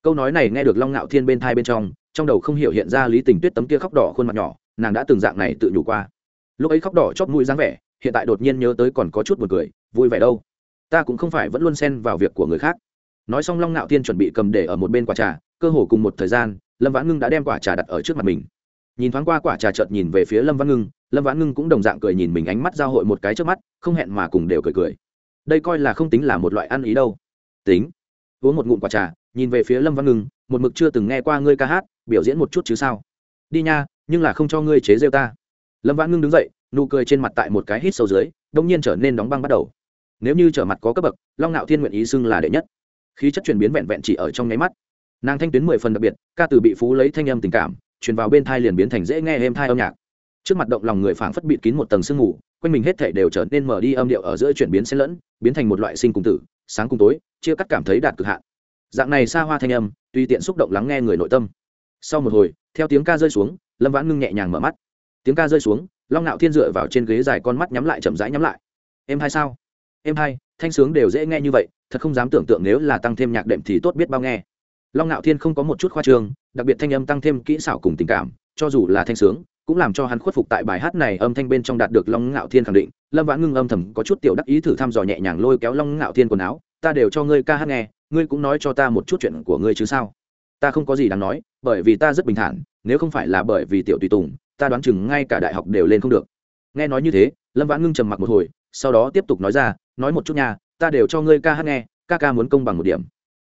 Câu nói này nghe được long ngạo thiên bên thai bên trong trong đầu không hiểu hiện ra lý tình tuyết tấm kia khóc đỏ khuôn mặt nhỏ, nàng đã từng dạng này tự nhủ qua. Lúc ấy khóc đỏ chót mũi dáng vẻ, hiện tại đột nhiên nhớ tới còn có chút buồn cười, vui vẻ đâu? Ta cũng không phải vẫn luôn xen vào việc của người khác. Nói xong long Nạo thiên chuẩn bị cầm để ở một bên quả trà, cơ hồ cùng một thời gian, lâm vãn ngưng đã đem quả trà đặt ở trước mặt mình. Nhìn thoáng qua quả trà chợt nhìn về phía lâm vãn ngưng, lâm vãn ngưng cũng đồng dạng cười nhìn mình ánh mắt giao hội một cái trước mắt, không hẹn mà cùng đều cười cười. Đây coi là không tính là một loại ăn ý đâu. Tính. Uống một ngụm quả trà, nhìn về phía lâm Vãn ngưng, một mực chưa từng nghe qua ngươi ca hát, biểu diễn một chút chứ sao? Đi nha, nhưng là không cho ngươi chế rêu ta. Lâm Vãn ngưng đứng dậy, nụ cười trên mặt tại một cái hít sâu dưới, đông nhiên trở nên đóng băng bắt đầu nếu như trở mặt có cấp bậc, long ngạo thiên nguyện ý xưng là đệ nhất. Khí chất chuyển biến vẹn vẹn chỉ ở trong nháy mắt. Nàng thanh tuyến mười phần đặc biệt, ca từ bị phú lấy thanh âm tình cảm, truyền vào bên thai liền biến thành dễ nghe êm thai âm nhạc. Trước mặt động lòng người phảng phất bịt kín một tầng sương mù, quanh mình hết thể đều trở nên mở đi âm điệu ở giữa chuyển biến xen lẫn, biến thành một loại sinh cùng tử, sáng cùng tối, chia cắt cảm thấy đạt cực hạn. Dạng này xa hoa thanh âm, tuy tiện xúc động lắng nghe người nội tâm. Sau một hồi, theo tiếng ca rơi xuống, lâm vãn ngưng nhẹ nhàng mở mắt. Tiếng ca rơi xuống, long nạo thiên dựa vào trên ghế dài con mắt nhắm lại chậm rãi nhắm lại. Em hay sao? Em hai, thanh sướng đều dễ nghe như vậy, thật không dám tưởng tượng nếu là tăng thêm nhạc đệm thì tốt biết bao nghe. Long ngạo thiên không có một chút khoa trương, đặc biệt thanh âm tăng thêm kỹ xảo cùng tình cảm, cho dù là thanh sướng, cũng làm cho hắn khuất phục tại bài hát này âm thanh bên trong đạt được long ngạo thiên khẳng định. Lâm vãn ngưng âm thầm có chút tiểu đắc ý thử thăm dò nhẹ nhàng lôi kéo long ngạo thiên quần áo, ta đều cho ngươi ca hát nghe, ngươi cũng nói cho ta một chút chuyện của ngươi chứ sao? Ta không có gì đáng nói, bởi vì ta rất bình thản, nếu không phải là bởi vì tiểu tùy tùng, ta đoán chừng ngay cả đại học đều lên không được. Nghe nói như thế, lâm vãn ngưng trầm mặc một hồi, sau đó tiếp tục nói ra nói một chút nha, ta đều cho ngươi ca hát nghe, ca ca muốn công bằng một điểm.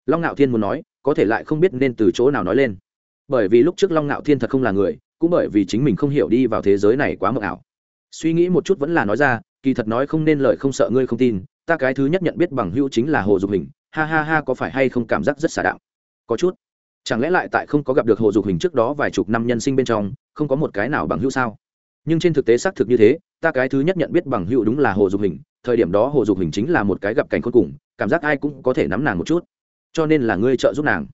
Long ngạo thiên muốn nói, có thể lại không biết nên từ chỗ nào nói lên. Bởi vì lúc trước long ngạo thiên thật không là người, cũng bởi vì chính mình không hiểu đi vào thế giới này quá mờ ảo. Suy nghĩ một chút vẫn là nói ra, kỳ thật nói không nên lời không sợ ngươi không tin, ta cái thứ nhất nhận biết bằng hữu chính là hồ dục hình, ha ha ha có phải hay không cảm giác rất xả đạo có chút. Chẳng lẽ lại tại không có gặp được hồ dục hình trước đó vài chục năm nhân sinh bên trong, không có một cái nào bằng hữu sao? Nhưng trên thực tế xác thực như thế, ta cái thứ nhất nhận biết bằng hữu đúng là hồ dục hình thời điểm đó hồ dục hình chính là một cái gặp cảnh khôn cùng, cảm giác ai cũng có thể nắm nàng một chút. Cho nên là ngươi trợ giúp nàng.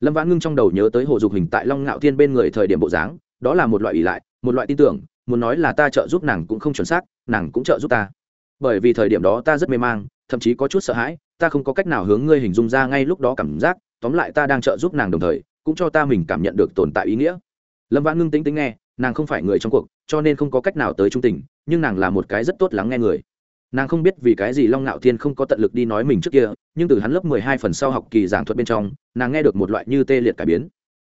Lâm vãn ngưng trong đầu nhớ tới hồ dục hình tại long ngạo thiên bên người thời điểm bộ dáng, đó là một loại ỷ lại, một loại tin tưởng, muốn nói là ta trợ giúp nàng cũng không chuẩn xác, nàng cũng trợ giúp ta. Bởi vì thời điểm đó ta rất mê mang, thậm chí có chút sợ hãi, ta không có cách nào hướng ngươi hình dung ra ngay lúc đó cảm giác, tóm lại ta đang trợ giúp nàng đồng thời, cũng cho ta mình cảm nhận được tồn tại ý nghĩa. Lâm vãn ngưng tính tính nghe, nàng không phải người trong cuộc, cho nên không có cách nào tới trung tình, nhưng nàng là một cái rất tốt lắng nghe người nàng không biết vì cái gì long ngạo thiên không có tận lực đi nói mình trước kia, nhưng từ hắn lớp mười hai phần sau học kỳ giảng thuật bên trong, nàng nghe được một loại như tê liệt cải biến.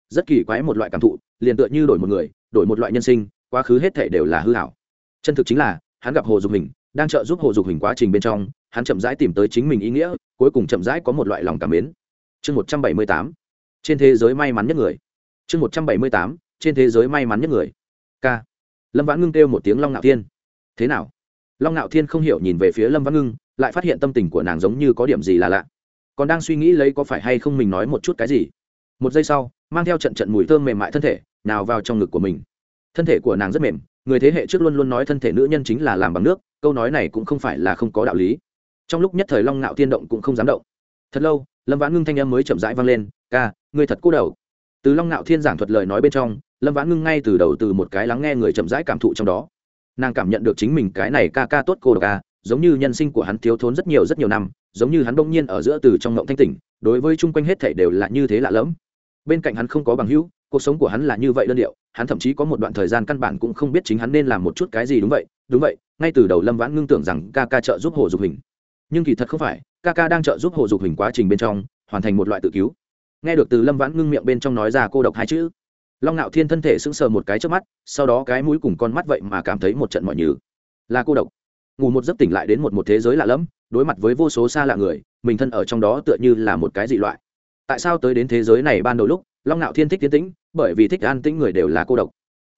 Rất kỳ quái một loại cảm thụ, liền tựa như đổi một người, đổi một loại nhân sinh, quá khứ hết thể đều là hư hảo. Chân thực chính là, hắn gặp hồ dục hình, đang trợ giúp hồ dục hình quá trình bên trong, hắn chậm rãi tìm tới chính mình ý nghĩa, cuối cùng chậm rãi có một loại lòng cảm mến. Chương một trăm bảy mươi tám. Trên thế giới may mắn nhất người. Chương một trăm bảy mươi tám. Trên thế giới may mắn nhất người. K lâm vãn ngưng kêu một tiếng long ngạo thiên. Thế nào? Long ngạo thiên không hiểu nhìn về phía lâm Văn ngưng, lại phát hiện tâm tình của nàng giống như có điểm gì là lạ. Còn đang suy nghĩ lấy có phải hay không mình nói một chút cái gì. Một giây sau, mang theo trận trận mùi thơm mềm mại thân thể, nào vào trong ngực của mình. Thân thể của nàng rất mềm, người thế hệ trước luôn luôn nói thân thể nữ nhân chính là làm bằng nước, câu nói này cũng không phải là không có đạo lý. Trong lúc nhất thời long ngạo thiên động cũng không dám động. Thật lâu, lâm vãn ngưng thanh âm mới chậm rãi vang lên, ca người thật cô đầu từ long ngạo thiên giảng thuật lời nói bên trong, lâm vãn ngưng ngay từ đầu từ một cái lắng nghe người chậm rãi cảm thụ trong đó nàng cảm nhận được chính mình cái này ca ca tốt cô độc ca giống như nhân sinh của hắn thiếu thốn rất nhiều rất nhiều năm, giống như hắn bỗng nhiên ở giữa từ trong ngộng thanh tỉnh, đối với chung quanh hết thảy đều là như thế lạ lẫm. Bên cạnh hắn không có bằng hữu, cuộc sống của hắn là như vậy đơn điệu, hắn thậm chí có một đoạn thời gian căn bản cũng không biết chính hắn nên làm một chút cái gì đúng vậy đúng vậy, ngay từ đầu lâm vãn ngưng tưởng rằng ca ca trợ giúp hồ dục hình nhưng kỳ thật không phải, ca ca đang trợ giúp hồ dục hình quá trình bên trong, hoàn thành một loại tự cứu. Nghe được từ lâm vãn ngưng miệng bên trong nói ra cô độc hai chữ long ngạo thiên thân thể sững sờ một cái trước mắt, sau đó cái mũi cùng con mắt vậy mà cảm thấy một trận mọi nhừ. Là cô độc. Ngủ một giấc tỉnh lại đến một một thế giới lạ lẫm, đối mặt với vô số xa lạ người, mình thân ở trong đó tựa như là một cái dị loại. Tại sao tới đến thế giới này ban đầu lúc, long ngạo thiên thích tiến tĩnh, bởi vì thích an tĩnh người đều là cô độc.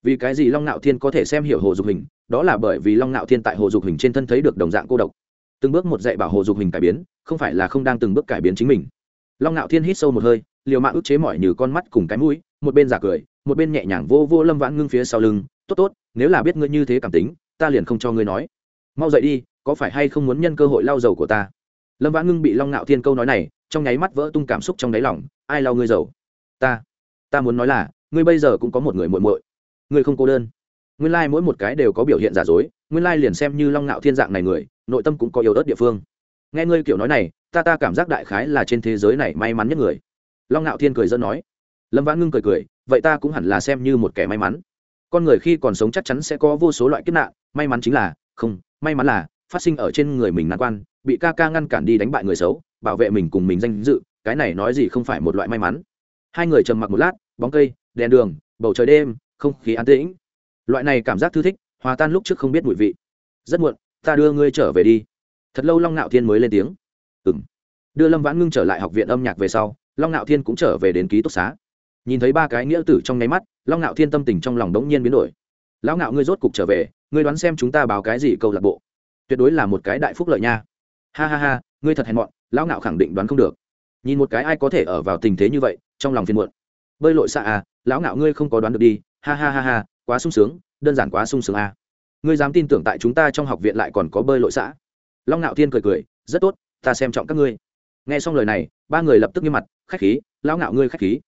Vì cái gì long ngạo thiên có thể xem hiểu hồ dục hình, đó là bởi vì long ngạo thiên tại hồ dục hình trên thân thấy được đồng dạng cô độc. Từng bước một dạy bảo hồ dục hình cải biến, không phải là không đang từng bước cải biến chính mình. Long ngạo thiên hít sâu một hơi, liều mạng ức chế mỏi như con mắt cùng cái mũi, một bên giả cười một bên nhẹ nhàng vô vô lâm vãn ngưng phía sau lưng, tốt tốt, nếu là biết ngươi như thế cảm tính, ta liền không cho ngươi nói. Mau dậy đi, có phải hay không muốn nhân cơ hội lau dầu của ta? Lâm vãn ngưng bị long ngạo thiên câu nói này, trong nháy mắt vỡ tung cảm xúc trong đáy lòng, ai lau ngươi dầu? Ta ta muốn nói là, ngươi bây giờ cũng có một người muội muội. Ngươi không cô đơn. Nguyên lai mỗi một cái đều có biểu hiện giả dối, nguyên lai liền xem như long ngạo thiên dạng này người, nội tâm cũng có yếu ớt địa phương. Nghe ngươi kiểu nói này, ta ta cảm giác đại khái là trên thế giới này may mắn nhất người. Long ngạo thiên cười dân nói lâm vãn ngưng cười cười, vậy ta cũng hẳn là xem như một kẻ may mắn. Con người khi còn sống chắc chắn sẽ có vô số loại kiếp nạn, may mắn chính là, không, may mắn là, phát sinh ở trên người mình nạn quan, bị ca ca ngăn cản đi đánh bại người xấu, bảo vệ mình cùng mình danh dự, cái này nói gì không phải một loại may mắn. Hai người trầm mặc một lát, bóng cây, đèn đường, bầu trời đêm, không khí an tĩnh. Loại này cảm giác thư thích, hòa tan lúc trước không biết mùi vị. Rất muộn, ta đưa ngươi trở về đi. Thật lâu long ngạo thiên mới lên tiếng. Ừ m đưa lâm vãn ngưng trở lại học viện âm nhạc về sau, long ngạo thiên cũng trở về đến ký túc xá nhìn thấy ba cái nghĩa tử trong nháy mắt, long ngạo thiên tâm tình trong lòng đống nhiên biến đổi. Lão ngạo ngươi rốt cục trở về, ngươi đoán xem chúng ta báo cái gì câu lạc bộ? Tuyệt đối là một cái đại phúc lợi nha. Ha ha ha, ngươi thật hèn mọn, lão ngạo khẳng định đoán không được. Nhìn một cái ai có thể ở vào tình thế như vậy, trong lòng phiền muộn. Bơi lội xạ à lão ngạo ngươi không có đoán được đi. Ha ha ha ha, quá sung sướng, đơn giản quá sung sướng à. ngươi dám tin tưởng tại chúng ta trong học viện lại còn có bơi lội xã long ngạo thiên cười cười, rất tốt, ta xem trọng các ngươi. Nghe xong lời này, ba người lập tức nghiêm mặt, khách khí, lão ngạo ngươi khách khí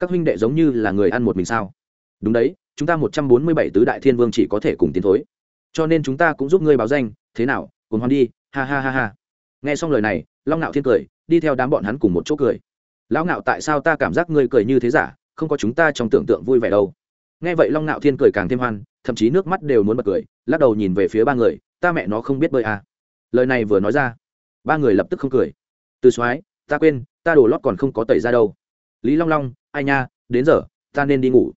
các huynh đệ giống như là người ăn một mình sao? Đúng đấy, chúng ta một trăm bốn mươi bảy tứ đại thiên vương chỉ có thể cùng tiến thối. Cho nên chúng ta cũng giúp ngươi báo danh, thế nào, cùng hoan đi, ha ha ha ha. Nghe xong lời này, long ngạo thiên cười, đi theo đám bọn hắn cùng một chỗ cười. Lão ngạo tại sao ta cảm giác ngươi cười như thế giả, không có chúng ta trong tưởng tượng vui vẻ đâu? Nghe vậy long ngạo thiên cười càng thêm hoan, thậm chí nước mắt đều muốn bật cười, lắc đầu nhìn về phía ba người, ta mẹ nó không biết bơi à. lời này vừa nói ra, ba người lập tức không cười. Từ soái, ta quên, ta đổ lót còn không có tẩy ra đâu. Lý long long ai nha, đến giờ, ta nên đi ngủ.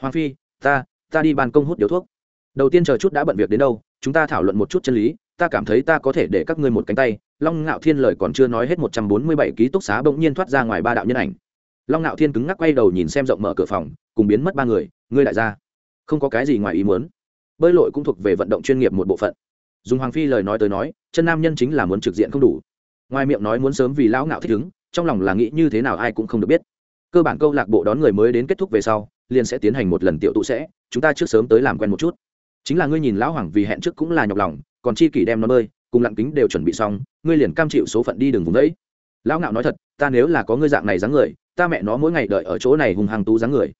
Hoàng phi, ta ta đi ban công hút điếu thuốc. Đầu tiên chờ chút đã bận việc đến đâu, chúng ta thảo luận một chút chân lý, ta cảm thấy ta có thể để các ngươi một cánh tay. Long ngạo thiên lời còn chưa nói hết một trăm bốn mươi bảy ký túc xá bỗng nhiên thoát ra ngoài ba đạo nhân ảnh. Long ngạo thiên cứng ngắc quay đầu nhìn xem rộng mở cửa phòng, cùng biến mất ba người, ngươi đại gia, không có cái gì ngoài ý muốn. Bơi lội cũng thuộc về vận động chuyên nghiệp một bộ phận. Dùng hoàng phi lời nói tới nói, chân nam nhân chính là muốn trực diện không đủ. Ngoài miệng nói muốn sớm vì lão ngạo thích ứng, trong lòng là nghĩ như thế nào ai cũng không được biết cơ bản câu lạc bộ đón người mới đến kết thúc về sau, liền sẽ tiến hành một lần tiểu tụ sẽ, chúng ta trước sớm tới làm quen một chút. Chính là ngươi nhìn lão hoàng vì hẹn trước cũng là nhọc lòng, còn chi kỷ đem nó bơi, cùng lặn kính đều chuẩn bị xong, ngươi liền cam chịu số phận đi đường vùng đấy. Lão ngạo nói thật, ta nếu là có ngươi dạng này dáng người, ta mẹ nó mỗi ngày đợi ở chỗ này hùng hàng tú dáng người.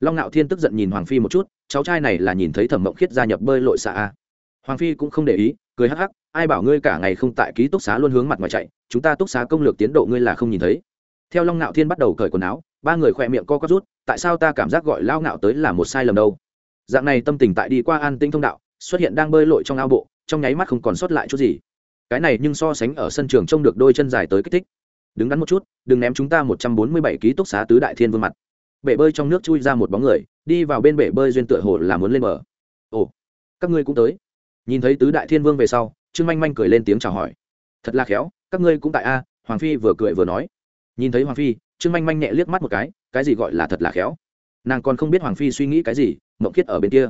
Long ngạo thiên tức giận nhìn hoàng phi một chút, cháu trai này là nhìn thấy thẩm mộng khiết gia nhập bơi lội xạ a. Hoàng phi cũng không để ý, cười hắc hắc, ai bảo ngươi cả ngày không tại ký túc xá luôn hướng mặt ngoài chạy, chúng ta túc xá công lược tiến độ ngươi là không nhìn thấy. Theo long ngạo thiên bắt đầu cởi quần áo ba người khỏe miệng co quắp rút, tại sao ta cảm giác gọi lao ngạo tới là một sai lầm đâu? Dạng này tâm tình tại đi qua an tinh thông đạo, xuất hiện đang bơi lội trong ao bộ, trong nháy mắt không còn sót lại chút gì. Cái này nhưng so sánh ở sân trường trông được đôi chân dài tới kích thích. Đứng đắn một chút, đừng ném chúng ta một trăm bốn mươi bảy ký túc xá tứ đại thiên vương mặt. Bể bơi trong nước chui ra một bóng người, đi vào bên bể bơi duyên tựa hồ là muốn lên bờ. Ồ, các ngươi cũng tới. Nhìn thấy tứ đại thiên vương về sau, trương manh manh cười lên tiếng chào hỏi. Thật là khéo, các ngươi cũng tại a, hoàng phi vừa cười vừa nói. Nhìn thấy hoàng phi trương manh manh nhẹ liếc mắt một cái cái gì gọi là thật là khéo. Nàng còn không biết hoàng phi suy nghĩ cái gì, mộng khiết ở bên kia.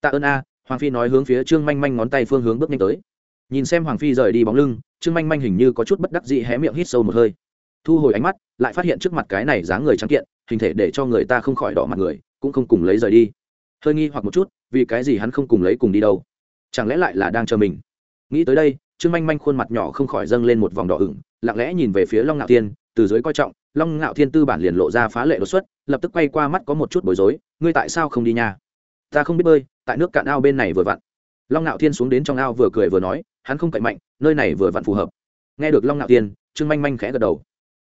Tạ ơn a, hoàng phi nói hướng phía trương manh manh ngón tay phương hướng bước nhanh tới. Nhìn xem hoàng phi rời đi bóng lưng, trương manh manh hình như có chút bất đắc dị hé miệng hít sâu một hơi. Thu hồi ánh mắt, lại phát hiện trước mặt cái này dáng người trắng kiện, hình thể để cho người ta không khỏi đỏ mặt người, cũng không cùng lấy rời đi. Hơi nghi hoặc một chút, vì cái gì hắn không cùng lấy cùng đi đâu? Chẳng lẽ lại là đang chờ mình? Nghĩ tới đây, trương manh manh khuôn mặt nhỏ không khỏi dâng lên một vòng đỏ ửng, lặng lẽ nhìn về phía long ngạo thiên từ dưới coi trọng, long ngạo thiên tư bản liền lộ ra phá lệ đột xuất, lập tức quay qua mắt có một chút bối rối, ngươi tại sao không đi nha? Ta không biết bơi, tại nước cạn ao bên này vừa vặn. Long ngạo thiên xuống đến trong ao vừa cười vừa nói, hắn không cậy mạnh, nơi này vừa vặn phù hợp. Nghe được long ngạo thiên, trương manh manh khẽ gật đầu.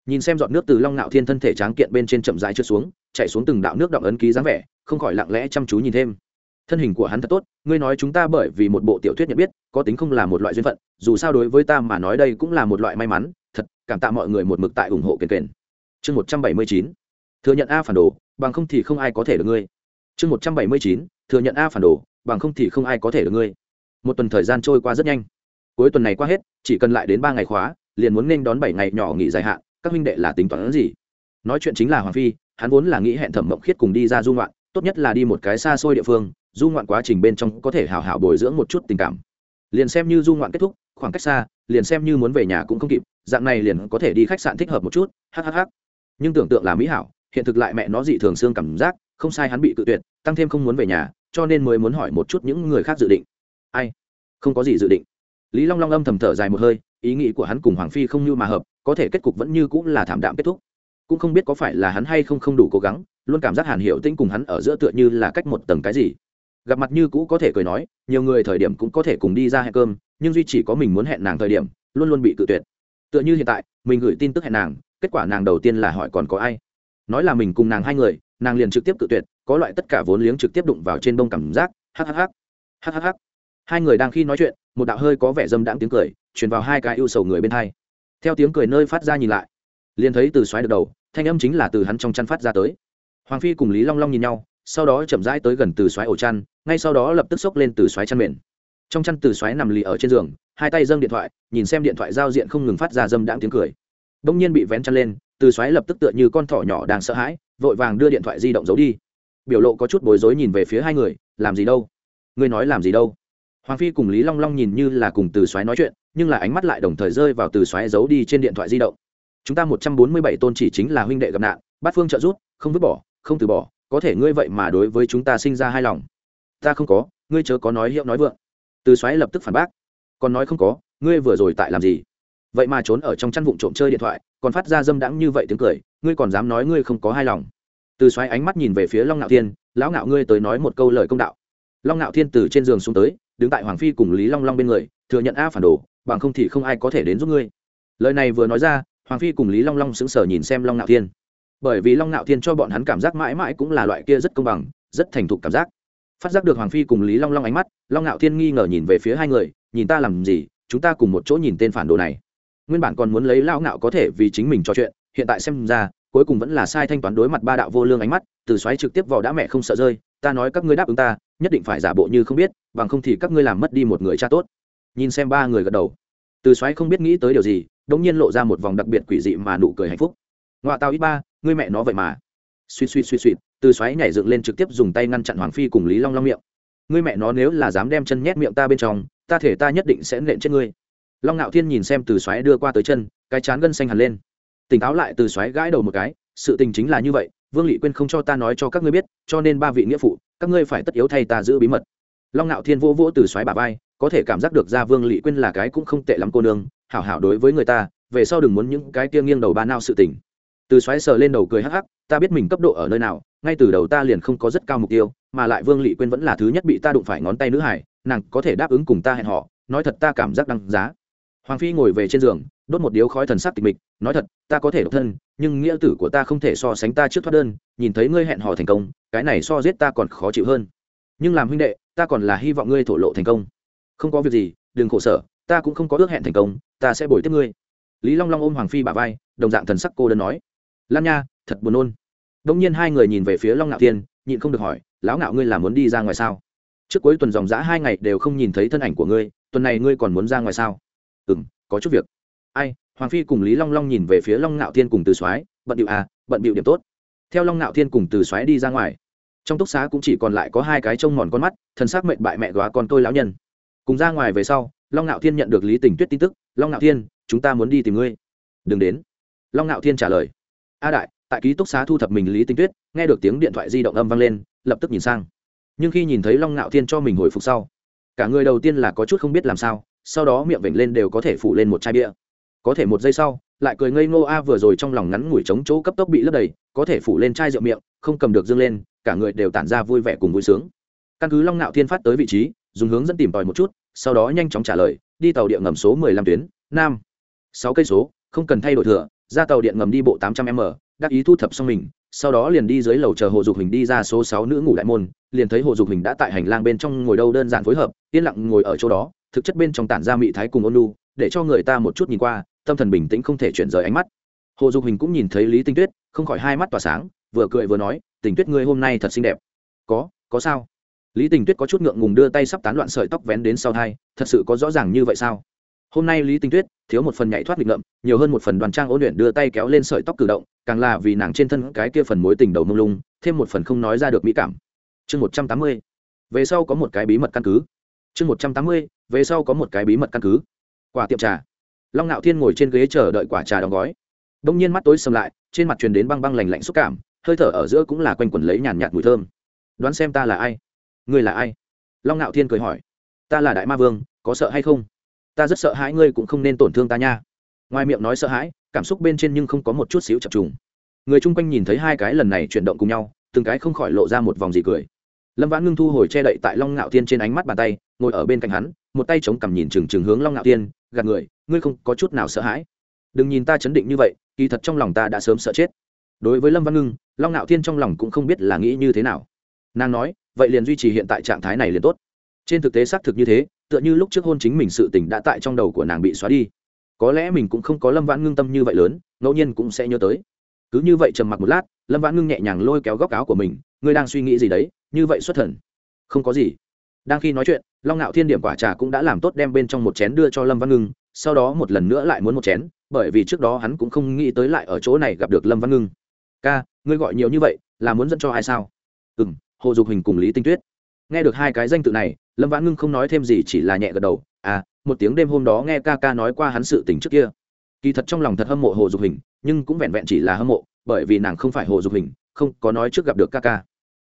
Nhìn xem giọt nước từ long ngạo thiên thân thể tráng kiện bên trên chậm dài trượt xuống, chạy xuống từng đạo nước động ấn ký dáng vẻ, không khỏi lặng lẽ chăm chú nhìn thêm. Thân hình của hắn thật tốt, ngươi nói chúng ta bởi vì một bộ tiểu thuyết nhận biết, có tính không là một loại duyên phận, dù sao đối với ta mà nói đây cũng là một loại may mắn thật, cảm tạ mọi người một mực tại ủng hộ kền kền chương một trăm bảy mươi chín, thừa nhận a phản đồ, bằng không thì không ai có thể được ngươi. Chương một trăm bảy mươi chín, thừa nhận a phản đồ, bằng không thì không ai có thể được ngươi. Một tuần thời gian trôi qua rất nhanh. Cuối tuần này qua hết, chỉ cần lại đến ba ngày khóa, liền muốn nên đón bảy ngày nhỏ nghỉ dài hạn, các huynh đệ là tính toán gì? Nói chuyện chính là hoàng phi, hắn vốn là nghĩ hẹn thẩm mộng khiết cùng đi ra du ngoạn, tốt nhất là đi một cái xa xôi địa phương, du ngoạn quá trình bên trong có thể hào hào bồi dưỡng một chút tình cảm. Liền xem như du ngoạn kết thúc khoảng cách xa, liền xem như muốn về nhà cũng không kịp, dạng này liền có thể đi khách sạn thích hợp một chút hhh nhưng tưởng tượng là mỹ hảo, hiện thực lại mẹ nó dị thường xương cảm giác, không sai hắn bị cự tuyệt, tăng thêm không muốn về nhà, cho nên mới muốn hỏi một chút những người khác dự định. Ai? Không có gì dự định. Lý long long âm thầm thở dài một hơi, ý nghĩ của hắn cùng hoàng phi không như mà hợp, có thể kết cục vẫn như cũng là thảm đạm kết thúc. Cũng không biết có phải là hắn hay không không đủ cố gắng, luôn cảm giác hàn hiệu tĩnh cùng hắn ở giữa tựa như là cách một tầng cái gì. Gặp mặt như cũ có thể cười nói, nhiều người thời điểm cũng có thể cùng đi ra hẹn cơm nhưng duy chỉ có mình muốn hẹn nàng thời điểm, luôn luôn bị cự tuyệt. Tựa như hiện tại, mình gửi tin tức hẹn nàng, kết quả nàng đầu tiên là hỏi còn có ai. Nói là mình cùng nàng hai người, nàng liền trực tiếp cự tuyệt, có loại tất cả vốn liếng trực tiếp đụng vào trên bông cảm giác hhh hhh hai người đang khi nói chuyện, một đạo hơi có vẻ dâm đãng tiếng cười, truyền vào hai cái ưu sầu người bên hai. Theo tiếng cười nơi phát ra nhìn lại, liền thấy từ xoáy được đầu, thanh âm chính là từ hắn trong chăn phát ra tới. Hoàng phi cùng lý long long nhìn nhau, sau đó chậm rãi tới gần từ xoáy ổ chăn, ngay sau đó lập tức xốc lên từ xoáy chăn mền trong chăn từ xoáy nằm lì ở trên giường, hai tay dâng điện thoại, nhìn xem điện thoại giao diện không ngừng phát ra dâm đãng tiếng cười. Đông nhiên bị vén chăn lên, từ xoáy lập tức tựa như con thỏ nhỏ đang sợ hãi, vội vàng đưa điện thoại di động giấu đi. Biểu lộ có chút bối rối nhìn về phía hai người, làm gì đâu? Ngươi nói làm gì đâu? Hoàng phi cùng lý long long nhìn như là cùng từ xoáy nói chuyện, nhưng là ánh mắt lại đồng thời rơi vào từ xoáy giấu đi trên điện thoại di động. Chúng ta một trăm bốn mươi bảy tôn chỉ chính là huynh đệ gặp nạn, bát phương trợ giúp, không vứt bỏ, không từ bỏ, có thể ngươi vậy mà đối với chúng ta sinh ra hai lòng. Ta không có, ngươi chớ có nói hiệu nói vượng từ xoáy lập tức phản bác, còn nói không có, ngươi vừa rồi tại làm gì? Vậy mà trốn ở trong chăn vụn trộm chơi điện thoại, còn phát ra dâm đãng như vậy tiếng cười, ngươi còn dám nói ngươi không có hai lòng? Từ xoáy ánh mắt nhìn về phía long ngạo thiên, lão ngạo ngươi tới nói một câu lời công đạo. Long ngạo thiên từ trên giường xuống tới, đứng tại hoàng phi cùng lý long long bên người, thừa nhận a phản đồ, bằng không thì không ai có thể đến giúp ngươi. Lời này vừa nói ra, hoàng phi cùng lý long long sững sờ nhìn xem long ngạo thiên. Bởi vì long ngạo thiên cho bọn hắn cảm giác mãi mãi cũng là loại kia rất công bằng, rất thành thục cảm giác phát giác được hoàng phi cùng lý long long ánh mắt, long ngạo thiên nghi ngờ nhìn về phía hai người, nhìn ta làm gì, chúng ta cùng một chỗ nhìn tên phản đồ này. Nguyên bản còn muốn lấy lao ngạo có thể vì chính mình trò chuyện, hiện tại xem ra, cuối cùng vẫn là sai thanh toán đối mặt ba đạo vô lương ánh mắt, từ xoáy trực tiếp vào đã mẹ không sợ rơi, ta nói các ngươi đáp ứng ta, nhất định phải giả bộ như không biết, bằng không thì các ngươi làm mất đi một người cha tốt. Nhìn xem ba người gật đầu. Từ xoáy không biết nghĩ tới điều gì, đống nhiên lộ ra một vòng đặc biệt quỷ dị mà nụ cười hạnh phúc. Ngoại tao ít ba, ngươi mẹ nó vậy mà suy suy suy suy, từ xoáy nhảy dựng lên trực tiếp dùng tay ngăn chặn hoàng phi cùng lý long long miệng. Ngươi mẹ nó nếu là dám đem chân nhét miệng ta bên trong, ta thể ta nhất định sẽ nện chết ngươi. Long ngạo thiên nhìn xem từ xoáy đưa qua tới chân, cái chán gân xanh hẳn lên. Tỉnh táo lại, từ xoáy gãi đầu một cái, sự tình chính là như vậy, vương lị quên không cho ta nói cho các ngươi biết, cho nên ba vị nghĩa phụ, các ngươi phải tất yếu thay ta giữ bí mật. Long ngạo thiên vô vỗ từ xoáy bà vai, có thể cảm giác được ra vương lị quên là cái cũng không tệ lắm cô nương, hảo hảo đối với người ta, về sau đừng muốn những cái kia nghiêng đầu ba nao sự tình từ xoáy sờ lên đầu cười hắc hắc, ta biết mình cấp độ ở nơi nào, ngay từ đầu ta liền không có rất cao mục tiêu, mà lại vương lị quên vẫn là thứ nhất bị ta đụng phải ngón tay nữ hải, nàng có thể đáp ứng cùng ta hẹn họ nói thật ta cảm giác đăng giá. Hoàng phi ngồi về trên giường, đốt một điếu khói thần sắc tịch mịch, nói thật, ta có thể độc thân, nhưng nghĩa tử của ta không thể so sánh ta trước thoát đơn, nhìn thấy ngươi hẹn hò thành công, cái này so giết ta còn khó chịu hơn. Nhưng làm huynh đệ, ta còn là hy vọng ngươi thổ lộ thành công. Không có việc gì, đừng khổ sở, ta cũng không có ước hẹn thành công, ta sẽ bồi tiếp ngươi. Lý long long ôm hoàng phi bà vai, đồng dạng thần sắc cô đơn nói lan nha, thật buồn nôn. Đông nhiên hai người nhìn về phía long ngạo thiên, nhịn không được hỏi, lão ngạo, ngươi là muốn đi ra ngoài sao? Trước cuối tuần dòng giã hai ngày đều không nhìn thấy thân ảnh của ngươi, tuần này ngươi còn muốn ra ngoài sao? Ừ m có chút việc. Ai? Hoàng phi cùng lý long long nhìn về phía long ngạo thiên cùng từ soái, bận điệu à bận điệu điểm tốt. Theo long ngạo thiên cùng từ soái đi ra ngoài, trong túc xá cũng chỉ còn lại có hai cái trông mòn con mắt thân xác mệnh bại mẹ góa con tôi lão nhân. Cùng ra ngoài về sau, long ngạo thiên nhận được lý tình tuyết tin tức, long ngạo thiên, chúng ta muốn đi tìm ngươi. Đừng đến. Long ngạo thiên trả lời a đại, tại ký túc xá thu thập mình lý tinh tuyết, nghe được tiếng điện thoại di động âm vang lên, lập tức nhìn sang. Nhưng khi nhìn thấy long ngạo thiên cho mình hồi phục sau, cả người đầu tiên là có chút không biết làm sao, sau đó miệng vểnh lên đều có thể phủ lên một chai bia. Có thể một giây sau, lại cười ngây ngô a vừa rồi trong lòng ngắn ngủi chống chỗ cấp tốc bị lấp đầy, có thể phủ lên chai rượu miệng, không cầm được dâng lên, cả người đều tản ra vui vẻ cùng vui sướng. Căn cứ long nạo thiên phát tới vị trí, dùng hướng dẫn tìm tòi một chút, sau đó nhanh chóng trả lời, đi tàu điện ngầm số mười lăm tuyến, nam. Sáu cây số, không cần thay đổi thừa ra tàu điện ngầm đi bộ tám trăm m, đắc ý thu thập xong mình, sau đó liền đi dưới lầu chờ hồ dục hình đi ra số sáu nữ ngủ đại môn, liền thấy hồ dục hình đã tại hành lang bên trong ngồi đâu đơn giản phối hợp, yên lặng ngồi ở chỗ đó, thực chất bên trong tản ra mị thái cùng ôn lu để cho người ta một chút nhìn qua, tâm thần bình tĩnh không thể chuyển rời ánh mắt. Hồ dục hình cũng nhìn thấy lý tinh tuyết, không khỏi hai mắt tỏa sáng, vừa cười vừa nói tình tuyết ngươi hôm nay thật xinh đẹp. Có có sao? Lý tình tuyết có chút ngượng ngùng đưa tay sắp tán loạn sợi tóc vén đến sau thai, thật sự có rõ ràng như vậy sao? Hôm nay lý tinh tuyết thiếu một phần nhảy thoát nghịch ngợm, nhiều hơn một phần đoàn trang ôn luyện đưa tay kéo lên sợi tóc cử động, càng là vì nàng trên thân cái kia phần mối tình đầu mông lung, thêm một phần không nói ra được mỹ cảm. Chương một trăm tám mươi, về sau có một cái bí mật căn cứ. Chương một trăm tám mươi, về sau có một cái bí mật căn cứ. Quả tiệm trà. Long ngạo thiên ngồi trên ghế chờ đợi quả trà đóng gói. Đông nhiên mắt tối sầm lại, trên mặt truyền đến băng băng lành lạnh xúc cảm, hơi thở ở giữa cũng là quanh quẩn lấy nhàn nhạt mùi thơm. Đoán xem ta là ai? Ngươi là ai? Long ngạo thiên cười hỏi. Ta là đại ma vương, có sợ hay không? Ta rất sợ hãi ngươi cũng không nên tổn thương ta nha. Ngoài miệng nói sợ hãi, cảm xúc bên trên nhưng không có một chút xíu chập trùng. Người chung quanh nhìn thấy hai cái lần này chuyển động cùng nhau, từng cái không khỏi lộ ra một vòng gì cười. Lâm vãn ngưng thu hồi che đậy tại long ngạo thiên trên ánh mắt bàn tay, ngồi ở bên cạnh hắn, một tay chống cằm nhìn chừng chừng hướng long ngạo thiên, gạt người, ngươi không có chút nào sợ hãi. Đừng nhìn ta chấn định như vậy, kỳ thật trong lòng ta đã sớm sợ chết. Đối với lâm văn ngưng, long ngạo thiên trong lòng cũng không biết là nghĩ như thế nào. Nàng nói, vậy liền duy trì hiện tại trạng thái này liền tốt. Trên thực tế xác thực như thế tựa như lúc trước hôn chính mình sự tình đã tại trong đầu của nàng bị xóa đi. Có lẽ mình cũng không có lâm vãn ngưng tâm như vậy lớn, ngẫu nhiên cũng sẽ nhớ tới. Cứ như vậy trầm mặc một lát, lâm vãn ngưng nhẹ nhàng lôi kéo góc áo của mình, ngươi đang suy nghĩ gì đấy? Như vậy xuất thần. Không có gì. Đang khi nói chuyện, long ngạo thiên điểm quả trà cũng đã làm tốt đem bên trong một chén đưa cho lâm văn ngưng, sau đó một lần nữa lại muốn một chén, bởi vì trước đó hắn cũng không nghĩ tới lại ở chỗ này gặp được lâm văn ngưng. Ca, ngươi gọi nhiều như vậy, là muốn dẫn cho ai sao? Ừ m hồ dục hình cùng lý tinh tuyết. Nghe được hai cái danh tự này lâm Vãn ngưng không nói thêm gì, chỉ là nhẹ gật đầu. À một tiếng đêm hôm đó nghe ca ca nói qua hắn sự tình trước kia. Kỳ thật trong lòng thật hâm mộ hồ dục hình, nhưng cũng vẹn vẹn chỉ là hâm mộ, bởi vì nàng không phải hồ dục hình, không có nói trước gặp được ca ca.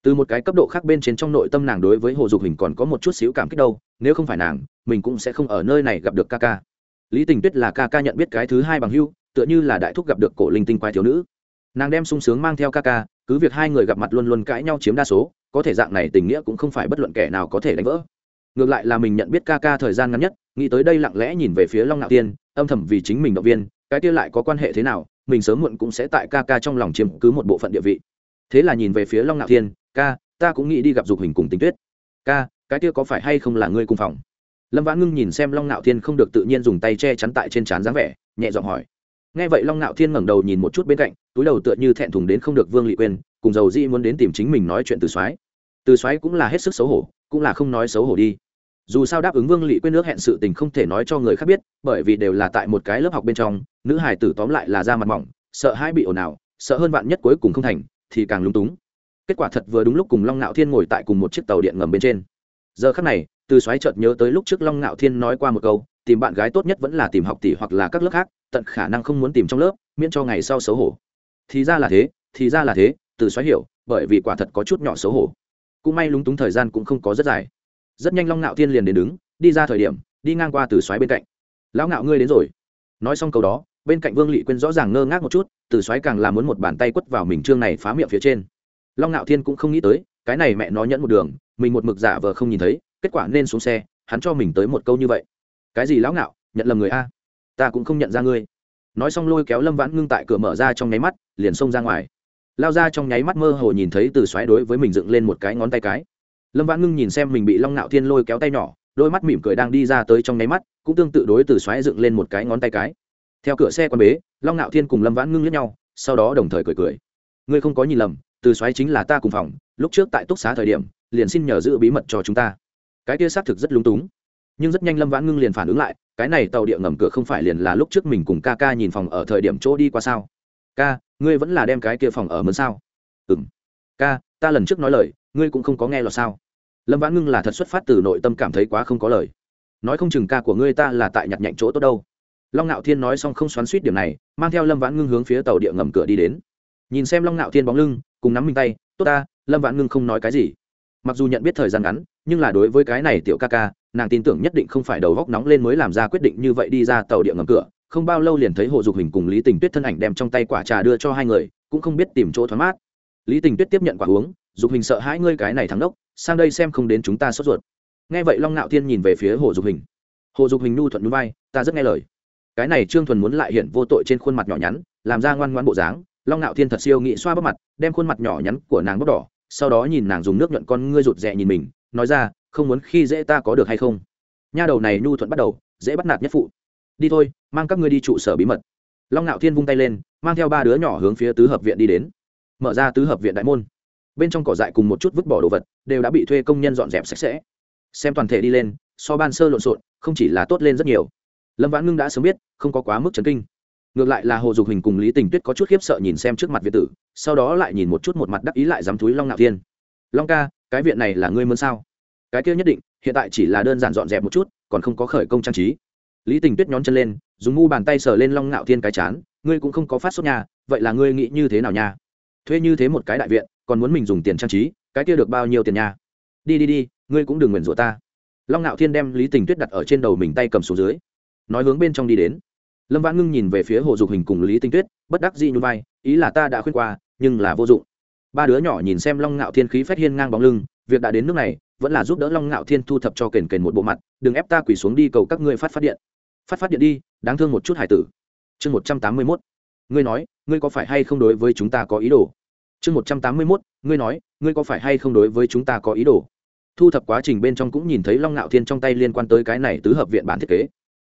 Từ một cái cấp độ khác bên trên trong nội tâm nàng đối với hồ dục hình còn có một chút xíu cảm kích đâu, nếu không phải nàng, mình cũng sẽ không ở nơi này gặp được ca ca. Lý tình tuyết là ca ca nhận biết cái thứ hai bằng hưu tựa như là đại thúc gặp được cổ linh tinh quái thiếu nữ. Nàng đem sung sướng mang theo ca ca, cứ việc hai người gặp mặt luôn luôn cãi nhau chiếm đa số, có thể dạng này tình nghĩa cũng không phải bất luận kẻ nào có thể đánh vỡ ngược lại là mình nhận biết ca ca thời gian ngắn nhất, nghĩ tới đây lặng lẽ nhìn về phía long ngạo thiên âm thầm vì chính mình động viên, cái kia lại có quan hệ thế nào, mình sớm muộn cũng sẽ tại ca ca trong lòng chiếm cứ một bộ phận địa vị. Thế là nhìn về phía long ngạo thiên ca, ta cũng nghĩ đi gặp dục hình cùng tình tuyết. Ca, cái kia có phải hay không là ngươi cùng phòng? Lâm vãn ngưng nhìn xem long ngạo thiên không được tự nhiên dùng tay che chắn tại trên trán dáng vẻ, nhẹ giọng hỏi. Nghe vậy long ngạo thiên ngẩng đầu nhìn một chút bên cạnh, túi đầu tựa như thẹn thùng đến không được vương lị quên cùng dầu dĩ muốn đến tìm chính mình nói chuyện từ soái. Từ soái cũng là hết sức xấu hổ, cũng là không nói xấu hổ đi dù sao đáp ứng vương lị quên nước hẹn sự tình không thể nói cho người khác biết, bởi vì đều là tại một cái lớp học bên trong, nữ hải tử tóm lại là da mặt mỏng, sợ hai bị ồn ào, sợ hơn bạn nhất cuối cùng không thành, thì càng lúng túng. Kết quả thật vừa đúng lúc cùng long ngạo thiên ngồi tại cùng một chiếc tàu điện ngầm bên trên. Giờ khắc này, từ xoáy chợt nhớ tới lúc trước long ngạo thiên nói qua một câu, tìm bạn gái tốt nhất vẫn là tìm học tỷ hoặc là các lớp khác, tận khả năng không muốn tìm trong lớp, miễn cho ngày sau xấu hổ. Thì ra là thế, thì ra là thế, từ xoáy hiểu, bởi vì quả thật có chút nhỏ xấu hổ. Cũng may lúng túng thời gian cũng không có rất dài rất nhanh long ngạo thiên liền đến đứng, đi ra thời điểm, đi ngang qua từ xoáy bên cạnh. Lão ngạo ngươi đến rồi. Nói xong câu đó, bên cạnh vương lị quyên rõ ràng ngơ ngác một chút, từ xoáy càng là muốn một bàn tay quất vào mình trương này phá miệng phía trên. Long ngạo thiên cũng không nghĩ tới, cái này mẹ nó nhẫn một đường, mình một mực giả vờ không nhìn thấy, kết quả nên xuống xe, hắn cho mình tới một câu như vậy. Cái gì lão ngạo, nhận lầm người a? Ta cũng không nhận ra ngươi. Nói xong lôi kéo lâm vãn ngưng tại cửa mở ra trong nháy mắt, liền xông ra ngoài. Lao ra trong nháy mắt mơ hồ nhìn thấy từ xoáy đối với mình dựng lên một cái ngón tay cái lâm vãn ngưng nhìn xem mình bị long ngạo thiên lôi kéo tay nhỏ, đôi mắt mỉm cười đang đi ra tới trong nháy mắt, cũng tương tự đối từ xoáy dựng lên một cái ngón tay cái. Theo cửa xe quan bế, long ngạo thiên cùng lâm vãn ngưng lẫn nhau, sau đó đồng thời cười cười. Ngươi không có nhìn lầm, từ xoáy chính là ta cùng phòng, lúc trước tại túc xá thời điểm, liền xin nhờ giữ bí mật cho chúng ta. Cái kia xác thực rất lúng túng. Nhưng rất nhanh lâm vãn ngưng liền phản ứng lại, cái này tàu địa ngầm cửa không phải liền là lúc trước mình cùng ca ca nhìn phòng ở thời điểm chỗ đi qua sao? Ca, ngươi vẫn là đem cái kia phòng ở mướn sao? Ừ m ca, ta lần trước nói lời, ngươi cũng không có nghe lọt sao? Lâm vãn ngưng là thật xuất phát từ nội tâm cảm thấy quá không có lời. Nói không chừng ca của ngươi ta là tại nhặt nhạnh chỗ tốt đâu. Long ngạo thiên nói xong không xoắn suýt điểm này, mang theo lâm vãn ngưng hướng phía tàu địa ngầm cửa đi đến. Nhìn xem long ngạo thiên bóng lưng, cùng nắm mình tay, tốt ta, lâm vãn ngưng không nói cái gì. Mặc dù nhận biết thời gian ngắn, nhưng là đối với cái này tiểu ca ca, nàng tin tưởng nhất định không phải đầu góc nóng lên mới làm ra quyết định như vậy đi ra tàu địa ngầm cửa, không bao lâu liền thấy hồ dục hình cùng lý tình tuyết thân ảnh đem trong tay quả trà đưa cho hai người, cũng không biết tìm chỗ thoáng mát. Lý tình tuyết tiếp nhận quả uống dục hình sợ hãi, ngươi cái này thắng đốc sang đây xem không đến chúng ta sốt ruột. Nghe vậy long ngạo thiên nhìn về phía hồ dục hình. Hồ dục hình nhu thuận núi vai, ta rất nghe lời. Cái này trương thuần muốn lại hiện vô tội trên khuôn mặt nhỏ nhắn, làm ra ngoan ngoan bộ dáng. Long ngạo thiên thật siêu nghị xoa bắp mặt, đem khuôn mặt nhỏ nhắn của nàng bóc đỏ, sau đó nhìn nàng dùng nước nhuận con ngươi rụt rè nhìn mình, nói ra, không muốn khi dễ ta có được hay không? Nha đầu này nhu thuận bắt đầu, dễ bắt nạt nhất phụ. Đi thôi, mang các ngươi đi trụ sở bí mật. Long ngạo thiên vung tay lên, mang theo ba đứa nhỏ hướng phía tứ hợp viện đi đến. Mở ra tứ hợp viện đại môn bên trong cỏ dại cùng một chút vứt bỏ đồ vật, đều đã bị thuê công nhân dọn dẹp sạch sẽ. Xem toàn thể đi lên, so ban sơ lộn xộn, không chỉ là tốt lên rất nhiều. Lâm vãn ngưng đã sớm biết, không có quá mức chấn kinh. Ngược lại là hồ dục hình cùng lý tình tuyết có chút khiếp sợ nhìn xem trước mặt việt tử, sau đó lại nhìn một chút một mặt đắc ý lại dám túi long ngạo thiên. Long ca, cái viện này là ngươi mơn sao? Cái kia nhất định, hiện tại chỉ là đơn giản dọn dẹp một chút, còn không có khởi công trang trí. Lý tình tuyết nhón chân lên, dùng ngu bàn tay sờ lên long ngạo thiên cái chán, ngươi cũng không có phát sốt nhà vậy là ngươi nghĩ như thế nào nha? Thuê như thế một cái đại viện còn muốn mình dùng tiền trang trí, cái kia được bao nhiêu tiền nha? Đi đi đi, ngươi cũng đừng nguyền rủa ta. Long ngạo thiên đem lý tình tuyết đặt ở trên đầu mình tay cầm xuống dưới, nói hướng bên trong đi đến. Lâm vãn ngưng nhìn về phía hồ dục hình cùng lý tinh tuyết, bất đắc dĩ như vai, ý là ta đã khuyên qua, nhưng là vô dụng. Ba đứa nhỏ nhìn xem long ngạo thiên khí phách hiên ngang bóng lưng, việc đã đến nước này, vẫn là giúp đỡ long ngạo thiên thu thập cho kền kền một bộ mặt, đừng ép ta quỳ xuống đi cầu các ngươi phát phát điện. Phát phát điện đi, đáng thương một chút hải tử. Chương một trăm tám mươi mốt. Ngươi nói, ngươi có phải hay không đối với chúng ta có ý đồ? Chương một trăm tám mươi mốt, ngươi nói, ngươi có phải hay không đối với chúng ta có ý đồ? Thu thập quá trình bên trong cũng nhìn thấy long ngạo thiên trong tay liên quan tới cái này tứ hợp viện bản thiết kế.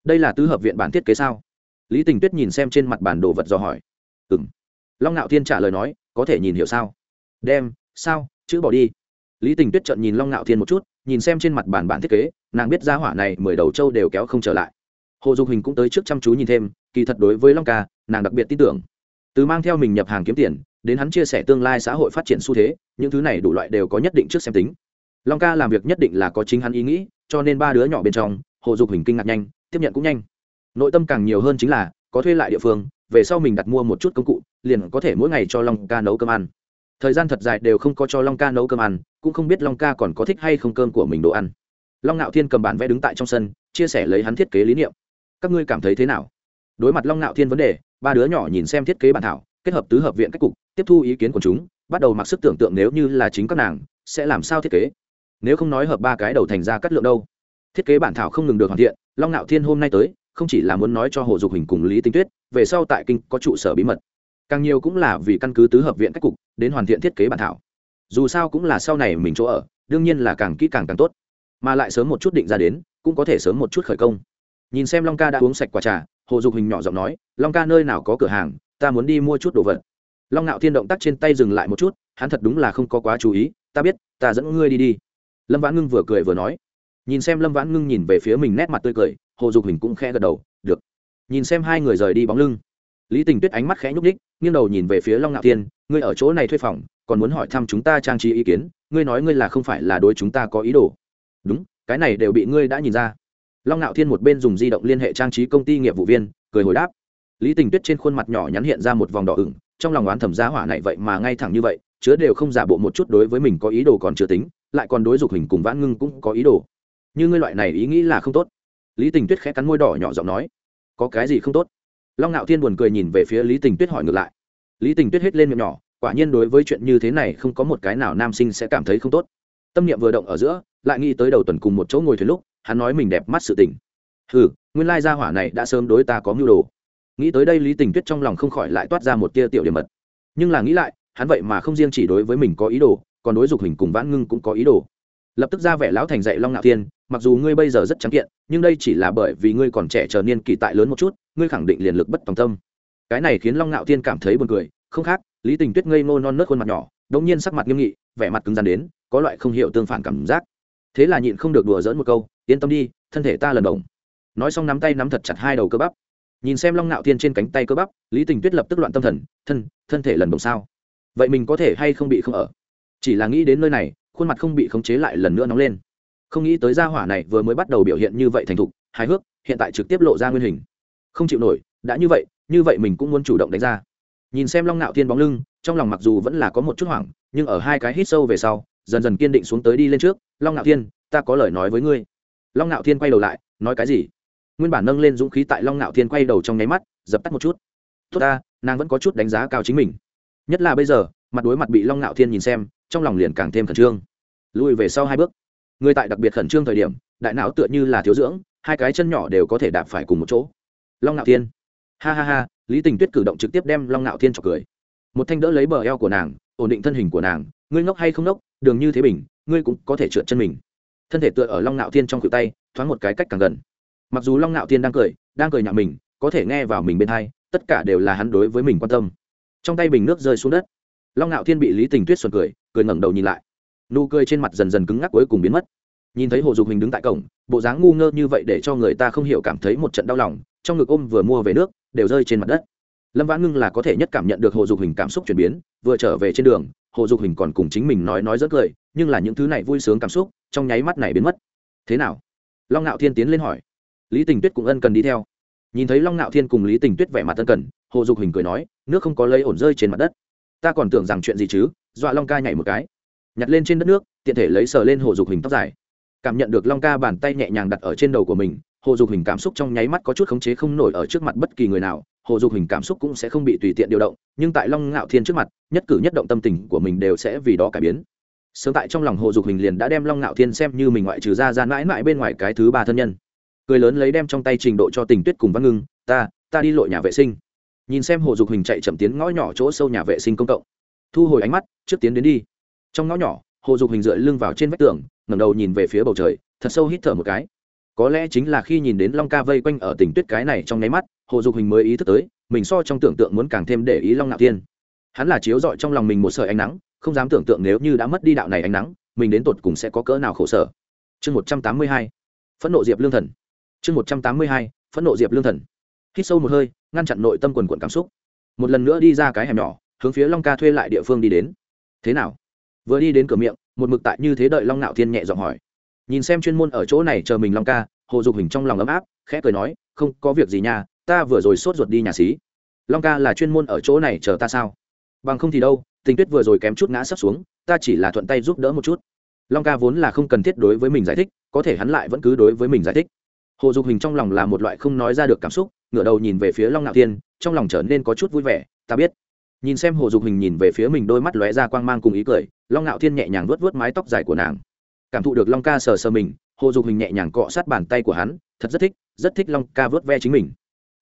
Đây là tứ hợp viện bản thiết kế sao? Lý tình tuyết nhìn xem trên mặt bản đồ vật do hỏi. Ừ m long ngạo thiên trả lời nói, có thể nhìn hiểu sao? Đem, sao? Chữ bỏ đi. Lý tình tuyết trợn nhìn long ngạo thiên một chút, nhìn xem trên mặt bản bản thiết kế, nàng biết ra hỏa này mười đầu trâu đều kéo không trở lại. Hồ dục hình cũng tới trước chăm chú nhìn thêm, kỳ thật đối với long ca, nàng đặc biệt tin tưởng. Từ mang theo mình nhập hàng kiếm tiền đến hắn chia sẻ tương lai xã hội phát triển xu thế, những thứ này đủ loại đều có nhất định trước xem tính. Long ca làm việc nhất định là có chính hắn ý nghĩ, cho nên ba đứa nhỏ bên trong, hồ dục hình kinh ngạc nhanh, tiếp nhận cũng nhanh. Nội tâm càng nhiều hơn chính là, có thuê lại địa phương, về sau mình đặt mua một chút công cụ, liền có thể mỗi ngày cho long ca nấu cơm ăn. Thời gian thật dài đều không có cho long ca nấu cơm ăn, cũng không biết long ca còn có thích hay không cơm của mình đồ ăn. Long ngạo thiên cầm bản vẽ đứng tại trong sân, chia sẻ lấy hắn thiết kế lý niệm. Các ngươi cảm thấy thế nào? Đối mặt long ngạo thiên vấn đề, ba đứa nhỏ nhìn xem thiết kế bản thảo, kết hợp tứ hợp viện cách cục tiếp thu ý kiến của chúng, bắt đầu mặc sức tưởng tượng nếu như là chính các nàng, sẽ làm sao thiết kế. Nếu không nói hợp ba cái đầu thành ra cắt lượng đâu. Thiết kế bản thảo không ngừng được hoàn thiện, long ngạo thiên hôm nay tới, không chỉ là muốn nói cho hồ dục hình cùng lý tinh tuyết, về sau tại kinh có trụ sở bí mật. Càng nhiều cũng là vì căn cứ tứ hợp viện cách cục, đến hoàn thiện thiết kế bản thảo. Dù sao cũng là sau này mình chỗ ở, đương nhiên là càng kỹ càng càng tốt. Mà lại sớm một chút định ra đến, cũng có thể sớm một chút khởi công. Nhìn xem long ca đã uống sạch quả trà, hồ dục hình nhỏ giọng nói, long ca nơi nào có cửa hàng, ta muốn đi mua chút đồ vật long ngạo thiên động tác trên tay dừng lại một chút, hắn thật đúng là không có quá chú ý, ta biết, ta dẫn ngươi đi đi. Lâm vãn ngưng vừa cười vừa nói. Nhìn xem lâm vãn ngưng nhìn về phía mình nét mặt tươi cười, hồ dục hình cũng khẽ gật đầu, được. Nhìn xem hai người rời đi bóng lưng, lý tình tuyết ánh mắt khẽ nhúc ních nghiêng đầu nhìn về phía long ngạo thiên, ngươi ở chỗ này thuê phòng, còn muốn hỏi thăm chúng ta trang trí ý kiến, ngươi nói ngươi là không phải là đối chúng ta có ý đồ. Đúng, cái này đều bị ngươi đã nhìn ra. Long ngạo thiên một bên dùng di động liên hệ trang trí công ty nghiệp vụ viên, cười hồi đáp. Lý tình tuyết trên khuôn mặt nhỏ nhắn hiện ra một vòng đỏ ửng trong lòng oán thẩm giá hỏa này vậy mà ngay thẳng như vậy, chứa đều không giả bộ một chút đối với mình có ý đồ còn chưa tính, lại còn đối dục hình cùng vãn ngưng cũng có ý đồ. Như ngươi loại này ý nghĩ là không tốt. Lý tình tuyết khẽ cắn môi đỏ nhỏ giọng nói, có cái gì không tốt? Long ngạo thiên buồn cười nhìn về phía lý tình tuyết hỏi ngược lại. Lý tình tuyết hết lên miệng nhỏ, quả nhiên đối với chuyện như thế này không có một cái nào nam sinh sẽ cảm thấy không tốt. Tâm niệm vừa động ở giữa, lại nghĩ tới đầu tuần cùng một chỗ ngồi thuyền lúc, hắn nói mình đẹp mắt sự tình. Ừ nguyên lai gia hỏa này đã sớm đối ta có mưu đồ nghĩ tới đây lý tình tuyết trong lòng không khỏi lại toát ra một tia tiểu điểm mật. Nhưng là nghĩ lại, hắn vậy mà không riêng chỉ đối với mình có ý đồ, còn đối dục hình cùng vãn ngưng cũng có ý đồ. Lập tức ra vẻ lão thành dạy long ngạo thiên, mặc dù ngươi bây giờ rất trắng kiện, nhưng đây chỉ là bởi vì ngươi còn trẻ chờ niên kỳ tại lớn một chút, ngươi khẳng định liền lực bất tòng tâm. Cái này khiến long ngạo thiên cảm thấy buồn cười, không khác, lý tình tuyết ngây ngô non nớt khuôn mặt nhỏ, đống nhiên sắc mặt nghiêm nghị, vẻ mặt cứng rắn đến, có loại không hiểu tương phản cảm giác. Thế là nhịn không được đùa dỡn một câu, yên tâm đi, thân thể ta lần đồng nói xong nắm tay nắm thật chặt hai đầu cơ bắp nhìn xem long ngạo thiên trên cánh tay cơ bắp, lý tình tuyết lập tức loạn tâm thần, thân thân thể lần đồng sao? Vậy mình có thể hay không bị không ở? Chỉ là nghĩ đến nơi này, khuôn mặt không bị khống chế lại lần nữa nóng lên. Không nghĩ tới gia hỏa này vừa mới bắt đầu biểu hiện như vậy thành thục, hài hước, hiện tại trực tiếp lộ ra nguyên hình. Không chịu nổi, đã như vậy như vậy mình cũng muốn chủ động đánh ra. Nhìn xem long ngạo thiên bóng lưng, trong lòng mặc dù vẫn là có một chút hoảng, nhưng ở hai cái hít sâu về sau, dần dần kiên định xuống tới đi lên trước. Long ngạo thiên, ta có lời nói với ngươi. Long ngạo thiên quay đầu lại, nói cái gì? Nguyên bản nâng lên dũng khí tại long ngạo thiên quay đầu trong nháy mắt, dập tắt một chút. Tốt ta, nàng vẫn có chút đánh giá cao chính mình. Nhất là bây giờ, mặt đối mặt bị long ngạo thiên nhìn xem, trong lòng liền càng thêm khẩn trương. Lùi về sau hai bước. Người tại đặc biệt khẩn trương thời điểm, đại não tựa như là thiếu dưỡng, hai cái chân nhỏ đều có thể đạp phải cùng một chỗ. Long ngạo thiên. Ha ha ha, lý tình tuyết cử động trực tiếp đem long ngạo thiên chọc cười. Một thanh đỡ lấy bờ eo của nàng, ổn định thân hình của nàng, ngươi ngốc hay không ngốc, đường như thế bình, ngươi cũng có thể trượt chân mình. Thân thể tựa ở long ngạo thiên trong cự tay, thoáng một cái cách càng gần mặc dù long ngạo thiên đang cười đang cười nhạo mình, có thể nghe vào mình bên hai tất cả đều là hắn đối với mình quan tâm. Trong tay bình nước rơi xuống đất, long ngạo thiên bị lý tình tuyết xuân cười cười ngẩng đầu nhìn lại. Nụ cười trên mặt dần dần cứng ngắc cuối cùng biến mất. Nhìn thấy hồ dục hình đứng tại cổng, bộ dáng ngu ngơ như vậy để cho người ta không hiểu cảm thấy một trận đau lòng, trong ngực ôm vừa mua về nước, đều rơi trên mặt đất. Lâm vãn ngưng là có thể nhất cảm nhận được hồ dục hình cảm xúc chuyển biến, vừa trở về trên đường, hồ dục hình còn cùng chính mình nói nói rất cười, nhưng là những thứ này vui sướng cảm xúc, trong nháy mắt này biến mất. Thế nào? Long ngạo thiên tiến lên hỏi lý tình tuyết cũng ân cần đi theo. Nhìn thấy long ngạo thiên cùng lý tình tuyết vẻ mặt ân cần, hồ dục hình cười nói, nước không có lấy ổn rơi trên mặt đất. Ta còn tưởng rằng chuyện gì chứ? Dọa long ca nhảy một cái. Nhặt lên trên đất nước, tiện thể lấy sờ lên hồ dục hình tóc dài. Cảm nhận được long ca bàn tay nhẹ nhàng đặt ở trên đầu của mình, hồ dục hình cảm xúc trong nháy mắt có chút khống chế không nổi ở trước mặt bất kỳ người nào. Hồ dục hình cảm xúc cũng sẽ không bị tùy tiện điều động, nhưng tại long ngạo thiên trước mặt, nhất cử nhất động tâm tình của mình đều sẽ vì đó cải biến. Sớm tại trong lòng hồ dục hình liền đã đem long ngạo thiên xem như mình ngoại trừ ra ra mãi mãi bên ngoài cái thứ ba thân nhân cười lớn lấy đem trong tay trình độ cho tình tuyết cùng văn ngưng, ta ta đi lội nhà vệ sinh. Nhìn xem hồ dục hình chạy chậm tiến ngõ nhỏ chỗ sâu nhà vệ sinh công cộng, thu hồi ánh mắt, trước tiến đến đi. Trong ngõ nhỏ, hồ dục hình dựa lưng vào trên vách tường, ngẩng đầu nhìn về phía bầu trời, thật sâu hít thở một cái. Có lẽ chính là khi nhìn đến long ca vây quanh ở tỉnh tuyết cái này trong nháy mắt, hồ dục hình mới ý thức tới, mình so trong tưởng tượng muốn càng thêm để ý long ngạo thiên. Hắn là chiếu rọi trong lòng mình một sợi ánh nắng, không dám tưởng tượng nếu như đã mất đi đạo này ánh nắng, mình đến tột cùng sẽ có cỡ nào khổ sở. Chương một trăm tám mươi hai, phẫn nộ diệp lương thần chương một trăm tám mươi hai, phẫn nộ diệp lương thần. Hít sâu một hơi, ngăn chặn nội tâm quần quận cảm xúc. Một lần nữa đi ra cái hẻm nhỏ, hướng phía long ca thuê lại địa phương đi đến. Thế nào? Vừa đi đến cửa miệng, một mực tại như thế đợi long nạo thiên nhẹ giọng hỏi. Nhìn xem chuyên môn ở chỗ này chờ mình long ca, hồ dục hình trong lòng ấm áp, khẽ cười nói, không, có việc gì nha, ta vừa rồi sốt ruột đi nhà xí. Long ca là chuyên môn ở chỗ này chờ ta sao? Bằng không thì đâu, tình tuyết vừa rồi kém chút ngã sắp xuống, ta chỉ là thuận tay giúp đỡ một chút. Long ca vốn là không cần thiết đối với mình giải thích, có thể hắn lại vẫn cứ đối với mình giải thích hồ dục hình trong lòng là một loại không nói ra được cảm xúc, ngửa đầu nhìn về phía long ngạo thiên, trong lòng trở nên có chút vui vẻ, ta biết. Nhìn xem hồ dục hình nhìn về phía mình đôi mắt lóe ra quang mang cùng ý cười, long ngạo thiên nhẹ nhàng vuốt vuốt mái tóc dài của nàng. Cảm thụ được long ca sờ sờ mình, hồ dục hình nhẹ nhàng cọ sát bàn tay của hắn, thật rất thích rất thích long ca vớt ve chính mình.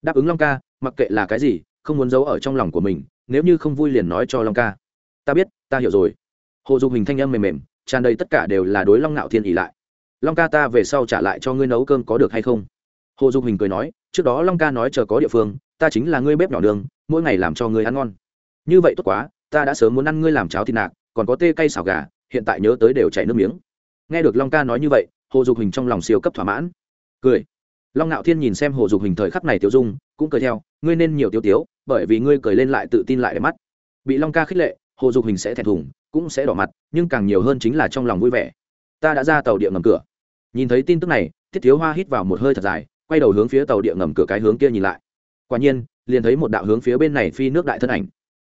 Đáp ứng long ca, mặc kệ là cái gì, không muốn giấu ở trong lòng của mình, nếu như không vui liền nói cho long ca. Ta biết, ta hiểu rồi. Hồ dục hình thanh âm mềm mềm, tràn đầy tất cả đều là đối long ngạo thiên ỉ lại long ca ta về sau trả lại cho ngươi nấu cơm có được hay không? Hồ dục hình cười nói, trước đó long ca nói chờ có địa phương, ta chính là ngươi bếp nhỏ đường mỗi ngày làm cho ngươi ăn ngon. Như vậy tốt quá, ta đã sớm muốn ăn ngươi làm cháo thịt nạc, còn có tê cây xào gà, hiện tại nhớ tới đều chảy nước miếng. Nghe được long ca nói như vậy, hồ dục hình trong lòng siêu cấp thỏa mãn. Cười. Long ngạo thiên nhìn xem hồ dục hình thời khắc này tiêu dung, cũng cười theo, ngươi nên nhiều tiêu tiếu, bởi vì ngươi cười lên lại tự tin lại để mắt. Bị long ca khích lệ, hồ dục hình sẽ thẹn thùng, cũng sẽ đỏ mặt, nhưng càng nhiều hơn chính là trong lòng vui vẻ. Ta đã ra tàu điện ngầm cửa nhìn thấy tin tức này, thiết thiếu hoa hít vào một hơi thật dài, quay đầu hướng phía tàu điện ngầm cửa cái hướng kia nhìn lại. Quả nhiên, liền thấy một đạo hướng phía bên này phi nước đại thân ảnh.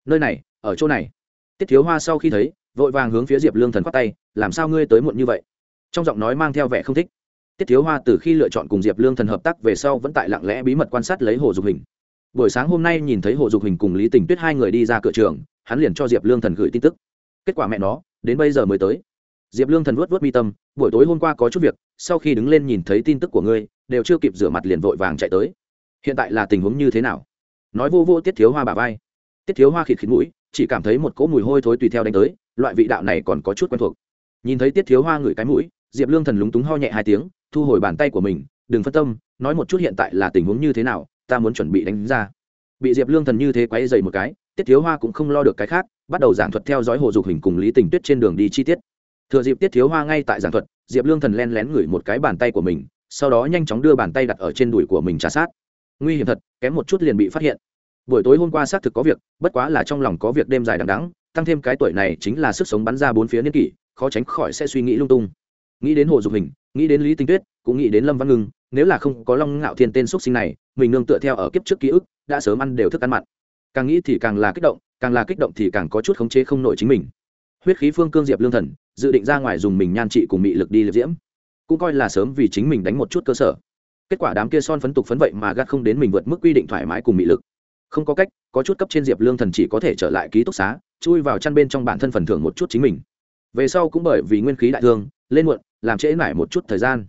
Nơi này, ở chỗ này. Tiết thiếu hoa sau khi thấy, vội vàng hướng phía diệp lương thần khoát tay, làm sao ngươi tới muộn như vậy? Trong giọng nói mang theo vẻ không thích. Tiết thiếu hoa từ khi lựa chọn cùng diệp lương thần hợp tác về sau vẫn tại lặng lẽ bí mật quan sát lấy hồ dục hình. Buổi sáng hôm nay nhìn thấy hồ dục hình cùng lý tình tuyết hai người đi ra cửa trường, hắn liền cho diệp lương thần gửi tin tức. Kết quả mẹ nó, đến bây giờ mới tới diệp lương thần vuốt vuốt mi tâm, buổi tối hôm qua có chút việc, sau khi đứng lên nhìn thấy tin tức của ngươi, đều chưa kịp rửa mặt liền vội vàng chạy tới. Hiện tại là tình huống như thế nào? Nói vô vô tiết thiếu hoa bà vai. Tiết thiếu hoa khịt khịt mũi, chỉ cảm thấy một cỗ mùi hôi thối tùy theo đánh tới, loại vị đạo này còn có chút quen thuộc. Nhìn thấy tiết thiếu hoa ngửi cái mũi, diệp lương thần lúng túng ho nhẹ hai tiếng, thu hồi bàn tay của mình, đừng phân tâm, nói một chút hiện tại là tình huống như thế nào, ta muốn chuẩn bị đánh ra. Bị diệp lương thần như thế quay dày một cái, tiết thiếu hoa cũng không lo được cái khác, bắt đầu giảng thuật theo dõi hồ dục hình cùng lý tình tuyết trên đường đi chi tiết thừa dịp tiết thiếu hoa ngay tại giảng thuật, diệp lương thần len lén ngửi một cái bàn tay của mình, sau đó nhanh chóng đưa bàn tay đặt ở trên đùi của mình trả sát. Nguy hiểm thật, kém một chút liền bị phát hiện. Buổi tối hôm qua xác thực có việc, bất quá là trong lòng có việc đêm dài đằng đắng tăng thêm cái tuổi này chính là sức sống bắn ra bốn phía niên kỷ, khó tránh khỏi sẽ suy nghĩ lung tung. Nghĩ đến hồ dục hình, nghĩ đến lý tinh tuyết, cũng nghĩ đến lâm văn ngưng, nếu là không có long ngạo thiên tên x sinh này, mình nương tựa theo ở kiếp trước ký ức, đã sớm ăn đều thức ăn mặn. Càng nghĩ thì càng là kích động, càng là kích động thì càng có chút khống chế không nổi chính mình huyết khí phương cương diệp lương thần, dự định ra ngoài dùng mình nhan trị cùng mị lực đi liệp diễm. Cũng coi là sớm vì chính mình đánh một chút cơ sở. Kết quả đám kia son phấn tục phấn vậy mà gắt không đến mình vượt mức quy định thoải mái cùng mị lực. Không có cách, có chút cấp trên diệp lương thần chỉ có thể trở lại ký túc xá, chui vào chăn bên trong bản thân phần thưởng một chút chính mình. Về sau cũng bởi vì nguyên khí đại thương, lên muộn, làm trễ mải một chút thời gian.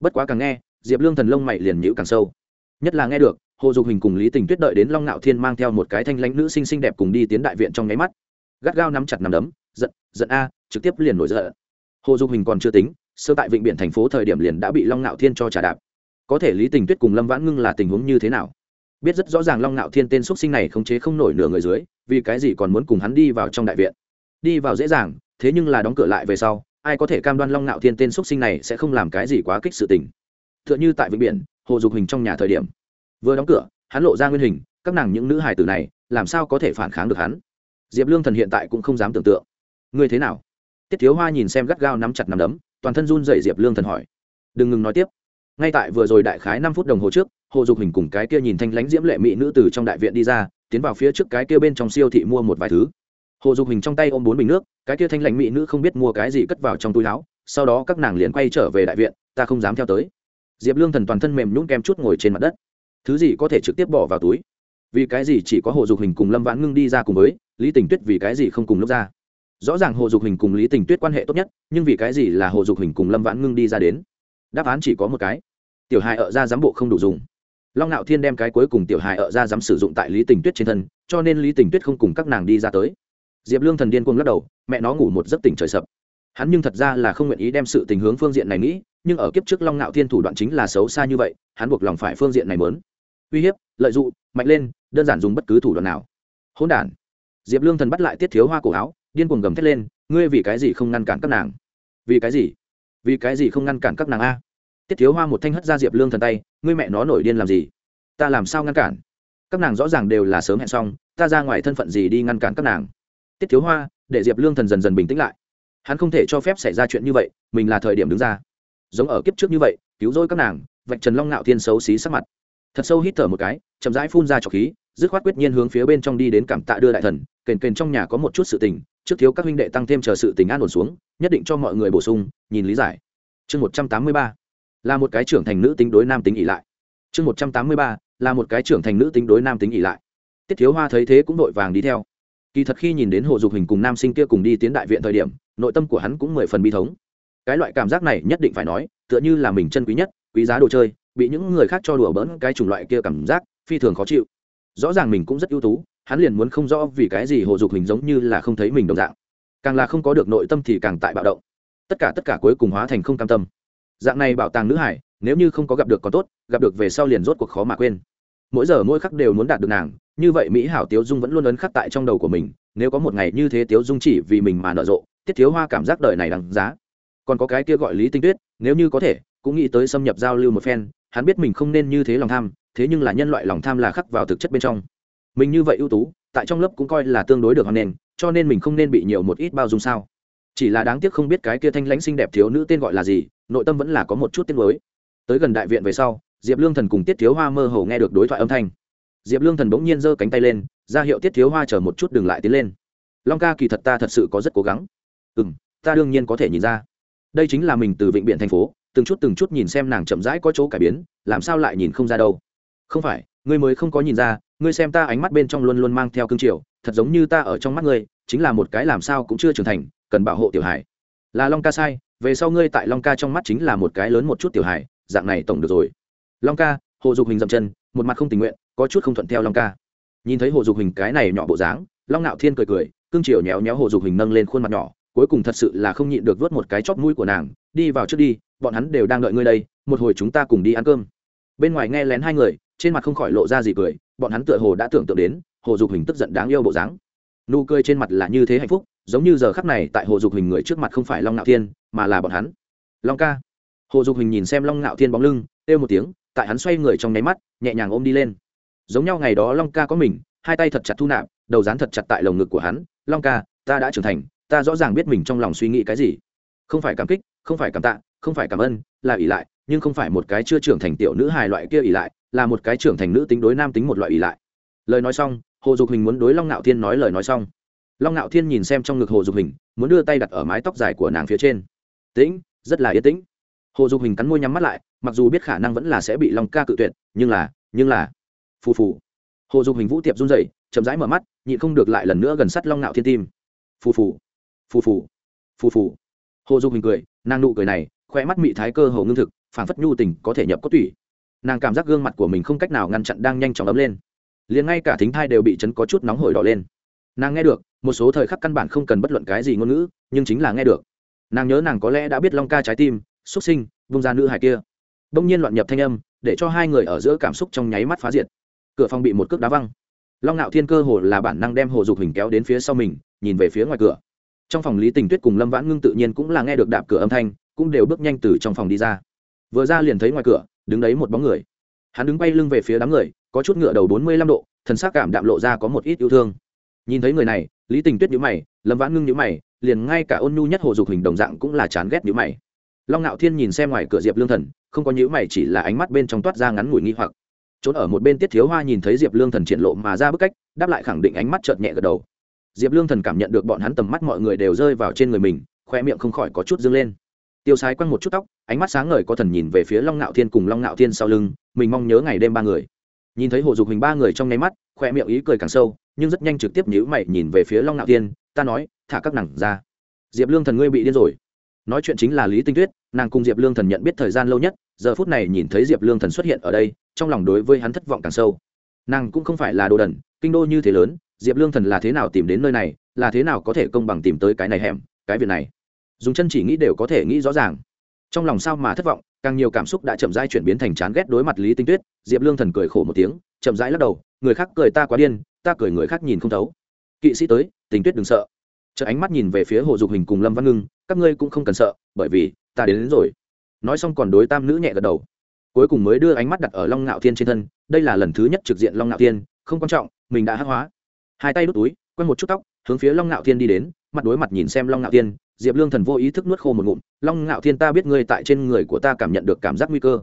Bất quá càng nghe, diệp lương thần lông mày liền nhữ càng sâu. Nhất là nghe được, hồ dục hình cùng lý tình tuyết đợi đến long ngạo thiên mang theo một cái thanh lãnh nữ sinh xinh đẹp cùng đi tiến đại viện trong nháy mắt. Gắt gao nắm chặt nắm đấm giận giận a, trực tiếp liền nổi giận. Hồ dục hình còn chưa tính, sơ tại vịnh biển thành phố thời điểm liền đã bị long ngạo thiên cho trả đạp. Có thể lý tình tuyết cùng lâm vãn ngưng là tình huống như thế nào? Biết rất rõ ràng long ngạo thiên tên x sinh này khống chế không nổi nửa người dưới, vì cái gì còn muốn cùng hắn đi vào trong đại viện? Đi vào dễ dàng, thế nhưng là đóng cửa lại về sau, ai có thể cam đoan long ngạo thiên tên x sinh này sẽ không làm cái gì quá kích sự tình? T h ư ợ n h ư tại vịnh biển, hồ dục hình trong nhà thời điểm, vừa đóng cửa, hắn lộ ra nguyên hình, các nàng những nữ hài tử này, làm sao có thể phản kháng được hắn? Diệp lương thần hiện tại cũng không dám tưởng tượng ngươi thế nào? Tiết thiếu hoa nhìn xem gắt gao nắm chặt nắm đấm, toàn thân run dậy diệp lương thần hỏi. Đừng ngừng nói tiếp. Ngay tại vừa rồi đại khái năm phút đồng hồ trước, hồ dục hình cùng cái kia nhìn thanh lãnh diễm lệ mỹ nữ từ trong đại viện đi ra, tiến vào phía trước cái kia bên trong siêu thị mua một vài thứ. Hồ dục hình trong tay ôm bốn bình nước, cái kia thanh lãnh mỹ nữ không biết mua cái gì cất vào trong túi áo, sau đó các nàng liền quay trở về đại viện, ta không dám theo tới. Diệp lương thần toàn thân mềm nhún kem chút ngồi trên mặt đất. Thứ gì có thể trực tiếp bỏ vào túi? Vì cái gì chỉ có hồ dục hình cùng lâm vãn ngưng đi ra cùng với, lý tình tuyết vì cái gì không cùng lúc ra? Rõ ràng hồ dục hình cùng lý tình tuyết quan hệ tốt nhất, nhưng vì cái gì là hồ dục hình cùng lâm vãn ngưng đi ra đến? Đáp án chỉ có một cái. Tiểu hài ở ra giám bộ không đủ dùng. Long ngạo thiên đem cái cuối cùng tiểu hài ở ra dám sử dụng tại lý tình tuyết trên thân, cho nên lý tình tuyết không cùng các nàng đi ra tới. Diệp lương thần điên cuồng lắc đầu, mẹ nó ngủ một giấc tỉnh trời sập. Hắn nhưng thật ra là không nguyện ý đem sự tình hướng phương diện này nghĩ, nhưng ở kiếp trước long ngạo thiên thủ đoạn chính là xấu xa như vậy, hắn buộc lòng phải phương diện này mớn. Uy hiếp, lợi dụng, mạnh lên, đơn giản dùng bất cứ thủ đoạn nào. Hỗn đản. Diệp lương thần bắt lại tiết thiếu hoa cổ áo điên cuồng gầm thét lên, ngươi vì cái gì không ngăn cản các nàng? Vì cái gì? Vì cái gì không ngăn cản các nàng a? Tiết thiếu hoa một thanh hất ra diệp lương thần tay, ngươi mẹ nó nổi điên làm gì? Ta làm sao ngăn cản? Các nàng rõ ràng đều là sớm hẹn xong, ta ra ngoài thân phận gì đi ngăn cản các nàng? Tiết thiếu hoa để diệp lương thần dần dần bình tĩnh lại. Hắn không thể cho phép xảy ra chuyện như vậy, mình là thời điểm đứng ra. Giống ở kiếp trước như vậy, cứu rỗi các nàng, vạch trần long ngạo thiên xấu xí sắc mặt. Thật sâu hít thở một cái, chậm rãi phun ra trọc khí, dứt khoát quyết nhiên hướng phía bên trong đi đến cảm tạ đưa đại thần kền kền trong nhà có một chút sự tình, trước thiếu các huynh đệ tăng thêm chờ sự tình an ổn xuống, nhất định cho mọi người bổ sung, nhìn lý giải. Chương một trăm tám mươi ba, là một cái trưởng thành nữ tính đối nam tính ỉ lại. Chương một trăm tám mươi ba, là một cái trưởng thành nữ tính đối nam tính ỉ lại. Tiết thiếu hoa thấy thế cũng vội vàng đi theo. Kỳ thật khi nhìn đến hồ dục hình cùng nam sinh kia cùng đi tiến đại viện thời điểm, nội tâm của hắn cũng mười phần bi thống. Cái loại cảm giác này nhất định phải nói, tựa như là mình chân quý nhất, quý giá đồ chơi, bị những người khác cho đùa bỡn cái chủng loại kia cảm giác, phi thường khó chịu. Rõ ràng mình cũng rất ưu tú hắn liền muốn không rõ vì cái gì hồ dục hình giống như là không thấy mình đồng dạng. Càng là không có được nội tâm thì càng tại bạo động. Tất cả tất cả cuối cùng hóa thành không cam tâm. Dạng này bảo tàng nữ hải, nếu như không có gặp được còn tốt, gặp được về sau liền rốt cuộc khó mà quên. Mỗi giờ mỗi khắc đều muốn đạt được nàng, như vậy mỹ hảo tiếu dung vẫn luôn ấn khắc tại trong đầu của mình, nếu có một ngày như thế tiếu dung chỉ vì mình mà nở rộ, tiết thiếu hoa cảm giác đời này đằng giá. Còn có cái kia gọi lý tinh tuyết, nếu như có thể, cũng nghĩ tới xâm nhập giao lưu một phen, hắn biết mình không nên như thế lòng tham, thế nhưng là nhân loại lòng tham là khắc vào thực chất bên trong mình như vậy ưu tú, tại trong lớp cũng coi là tương đối được hoàn nền cho nên mình không nên bị nhiều một ít bao dung sao. Chỉ là đáng tiếc không biết cái kia thanh lãnh xinh đẹp thiếu nữ tên gọi là gì, nội tâm vẫn là có một chút tiếc nuối. Tới gần đại viện về sau, diệp lương thần cùng tiết thiếu hoa mơ hồ nghe được đối thoại âm thanh. Diệp lương thần bỗng nhiên giơ cánh tay lên, ra hiệu tiết thiếu hoa chờ một chút đừng lại tiến lên. Long ca, kỳ thật ta thật sự có rất cố gắng. Ừ m ta đương nhiên có thể nhìn ra. Đây chính là mình từ vịnh biện thành phố, từng chút từng chút nhìn xem nàng chậm rãi có chỗ cải biến, làm sao lại nhìn không ra đâu? Không phải, ngươi mới không có nhìn ra ngươi xem ta ánh mắt bên trong luôn luôn mang theo cương triều, thật giống như ta ở trong mắt ngươi, chính là một cái làm sao cũng chưa trưởng thành, cần bảo hộ tiểu hải. Là long ca sai, về sau ngươi tại long ca trong mắt chính là một cái lớn một chút tiểu hải, dạng này tổng được rồi. Long ca, hồ dục hình dậm chân, một mặt không tình nguyện, có chút không thuận theo long ca. Nhìn thấy hồ dục hình cái này nhỏ bộ dáng, long ngạo thiên cười cười, cương triều nhéo nhéo hồ dục hình nâng lên khuôn mặt nhỏ, cuối cùng thật sự là không nhịn được vớt một cái chóp mũi của nàng, đi vào trước đi, bọn hắn đều đang đợi ngươi đây, một hồi chúng ta cùng đi ăn cơm. Bên ngoài nghe lén hai người trên mặt không khỏi lộ ra gì cười, bọn hắn tựa hồ đã tưởng tượng đến, hồ dục hình tức giận đáng yêu bộ dáng. Nụ cười trên mặt là như thế hạnh phúc, giống như giờ khắc này tại hồ dục hình người trước mặt không phải long ngạo thiên, mà là bọn hắn. Long ca. Hồ dục hình nhìn xem long ngạo thiên bóng lưng, kêu một tiếng, tại hắn xoay người trong nháy mắt, nhẹ nhàng ôm đi lên. Giống nhau ngày đó long ca có mình, hai tay thật chặt thu nạp, đầu dán thật chặt tại lồng ngực của hắn, long ca, ta đã trưởng thành, ta rõ ràng biết mình trong lòng suy nghĩ cái gì. Không phải cảm kích, không phải cảm tạ, không phải cảm ơn, là ỷ lại, nhưng không phải một cái chưa trưởng thành tiểu nữ hài loại kia ỷ lại là một cái trưởng thành nữ tính đối nam tính một loại ỷ lại. Lời nói xong, hồ dục hình muốn đối long ngạo thiên nói lời nói xong. Long ngạo thiên nhìn xem trong ngực hồ dục hình, muốn đưa tay đặt ở mái tóc dài của nàng phía trên. Tĩnh, rất là yên tĩnh. Hồ dục hình cắn môi nhắm mắt lại, mặc dù biết khả năng vẫn là sẽ bị long ca cự tuyệt, nhưng là nhưng là. Phù phù. Hồ dục hình vũ tiệp run rẩy, chậm rãi mở mắt, nhịn không được lại lần nữa gần sát long ngạo thiên tim. Phù phù. Phù phù. Phù phù. Hồ dục hình cười, nàng nụ cười này khoe mắt mị thái cơ hồ ngưng thực phản phất nhu tình có thể nhập cốt tủy nàng cảm giác gương mặt của mình không cách nào ngăn chặn đang nhanh chóng ấm lên. Liền ngay cả thính thai đều bị chấn có chút nóng hổi đỏ lên. Nàng nghe được, một số thời khắc căn bản không cần bất luận cái gì ngôn ngữ, nhưng chính là nghe được. Nàng nhớ nàng có lẽ đã biết long ca trái tim xuất sinh, vung ra nữ hài kia. Bỗng nhiên loạn nhập thanh âm, để cho hai người ở giữa cảm xúc trong nháy mắt phá diệt. Cửa phòng bị một cước đá văng. Long ngạo thiên cơ hồ là bản năng đem hồ dục hình kéo đến phía sau mình, nhìn về phía ngoài cửa. Trong phòng lý tình tuyết cùng lâm vãn ngưng tự nhiên cũng là nghe được đạp cửa âm thanh, cũng đều bước nhanh từ trong phòng đi ra. Vừa ra liền thấy ngoài cửa đứng đấy một bóng người. Hắn đứng bay lưng về phía đám người, có chút ngựa đầu bốn mươi lăm độ, thần s ắ c cảm đạm lộ ra có một ít yêu thương. Nhìn thấy người này, lý tình tuyết nhữ mày, lâm vãn ngưng nhữ mày, liền ngay cả ôn nhu nhất hồ dục hình đồng dạng cũng là chán ghét nhữ mày. Long ngạo thiên nhìn xem ngoài cửa diệp lương thần, không có nhữ mày chỉ là ánh mắt bên trong toát ra ngắn ngủi nghi hoặc. Trốn ở một bên tiết thiếu hoa nhìn thấy diệp lương thần triển lộ mà ra bức cách, đáp lại khẳng định ánh mắt chợt nhẹ gật đầu. Diệp lương thần cảm nhận được bọn hắn tầm mắt mọi người đều rơi vào trên người mình, khoe miệng không khỏi có chút dâng lên tiêu sái quăng một chút tóc, ánh mắt sáng ngời có thần nhìn về phía long ngạo thiên cùng long ngạo thiên sau lưng, mình mong nhớ ngày đêm ba người. Nhìn thấy hồ dục hình ba người trong nháy mắt khoe miệng ý cười càng sâu, nhưng rất nhanh trực tiếp nhữ mày nhìn về phía long ngạo thiên, ta nói, thả các nàng ra. Diệp lương thần ngươi bị điên rồi. Nói chuyện chính là lý tinh tuyết, nàng cùng diệp lương thần nhận biết thời gian lâu nhất, giờ phút này nhìn thấy diệp lương thần xuất hiện ở đây, trong lòng đối với hắn thất vọng càng sâu. Nàng cũng không phải là đồ đần, kinh đô như thế lớn, diệp lương thần là thế nào tìm đến nơi này, là thế nào có thể công bằng tìm tới cái này hẻm, cái việc này dùng chân chỉ nghĩ đều có thể nghĩ rõ ràng. Trong lòng sao mà thất vọng càng nhiều cảm xúc đã chậm rãi chuyển biến thành chán ghét đối mặt lý tinh tuyết diệp lương thần cười khổ một tiếng chậm rãi lắc đầu người khác cười ta quá điên ta cười người khác nhìn không thấu. Kỵ sĩ tới tình tuyết đừng sợ. Chợ ánh mắt nhìn về phía hồ dục hình cùng lâm văn ngưng các ngươi cũng không cần sợ bởi vì ta đến, đến rồi. Nói xong còn đối tam nữ nhẹ gật đầu. Cuối cùng mới đưa ánh mắt đặt ở long ngạo thiên trên thân đây là lần thứ nhất trực diện long ngạo thiên không quan trọng mình đã hắc hóa. Hai tay đút túi quen một chút tóc hướng phía long ngạo thiên đi đến mặt đối mặt nhìn xem long ngạo thiên diệp lương thần vô ý thức nuốt khô một ngụm, long ngạo thiên, ta biết ngươi tại trên người của ta cảm nhận được cảm giác nguy cơ.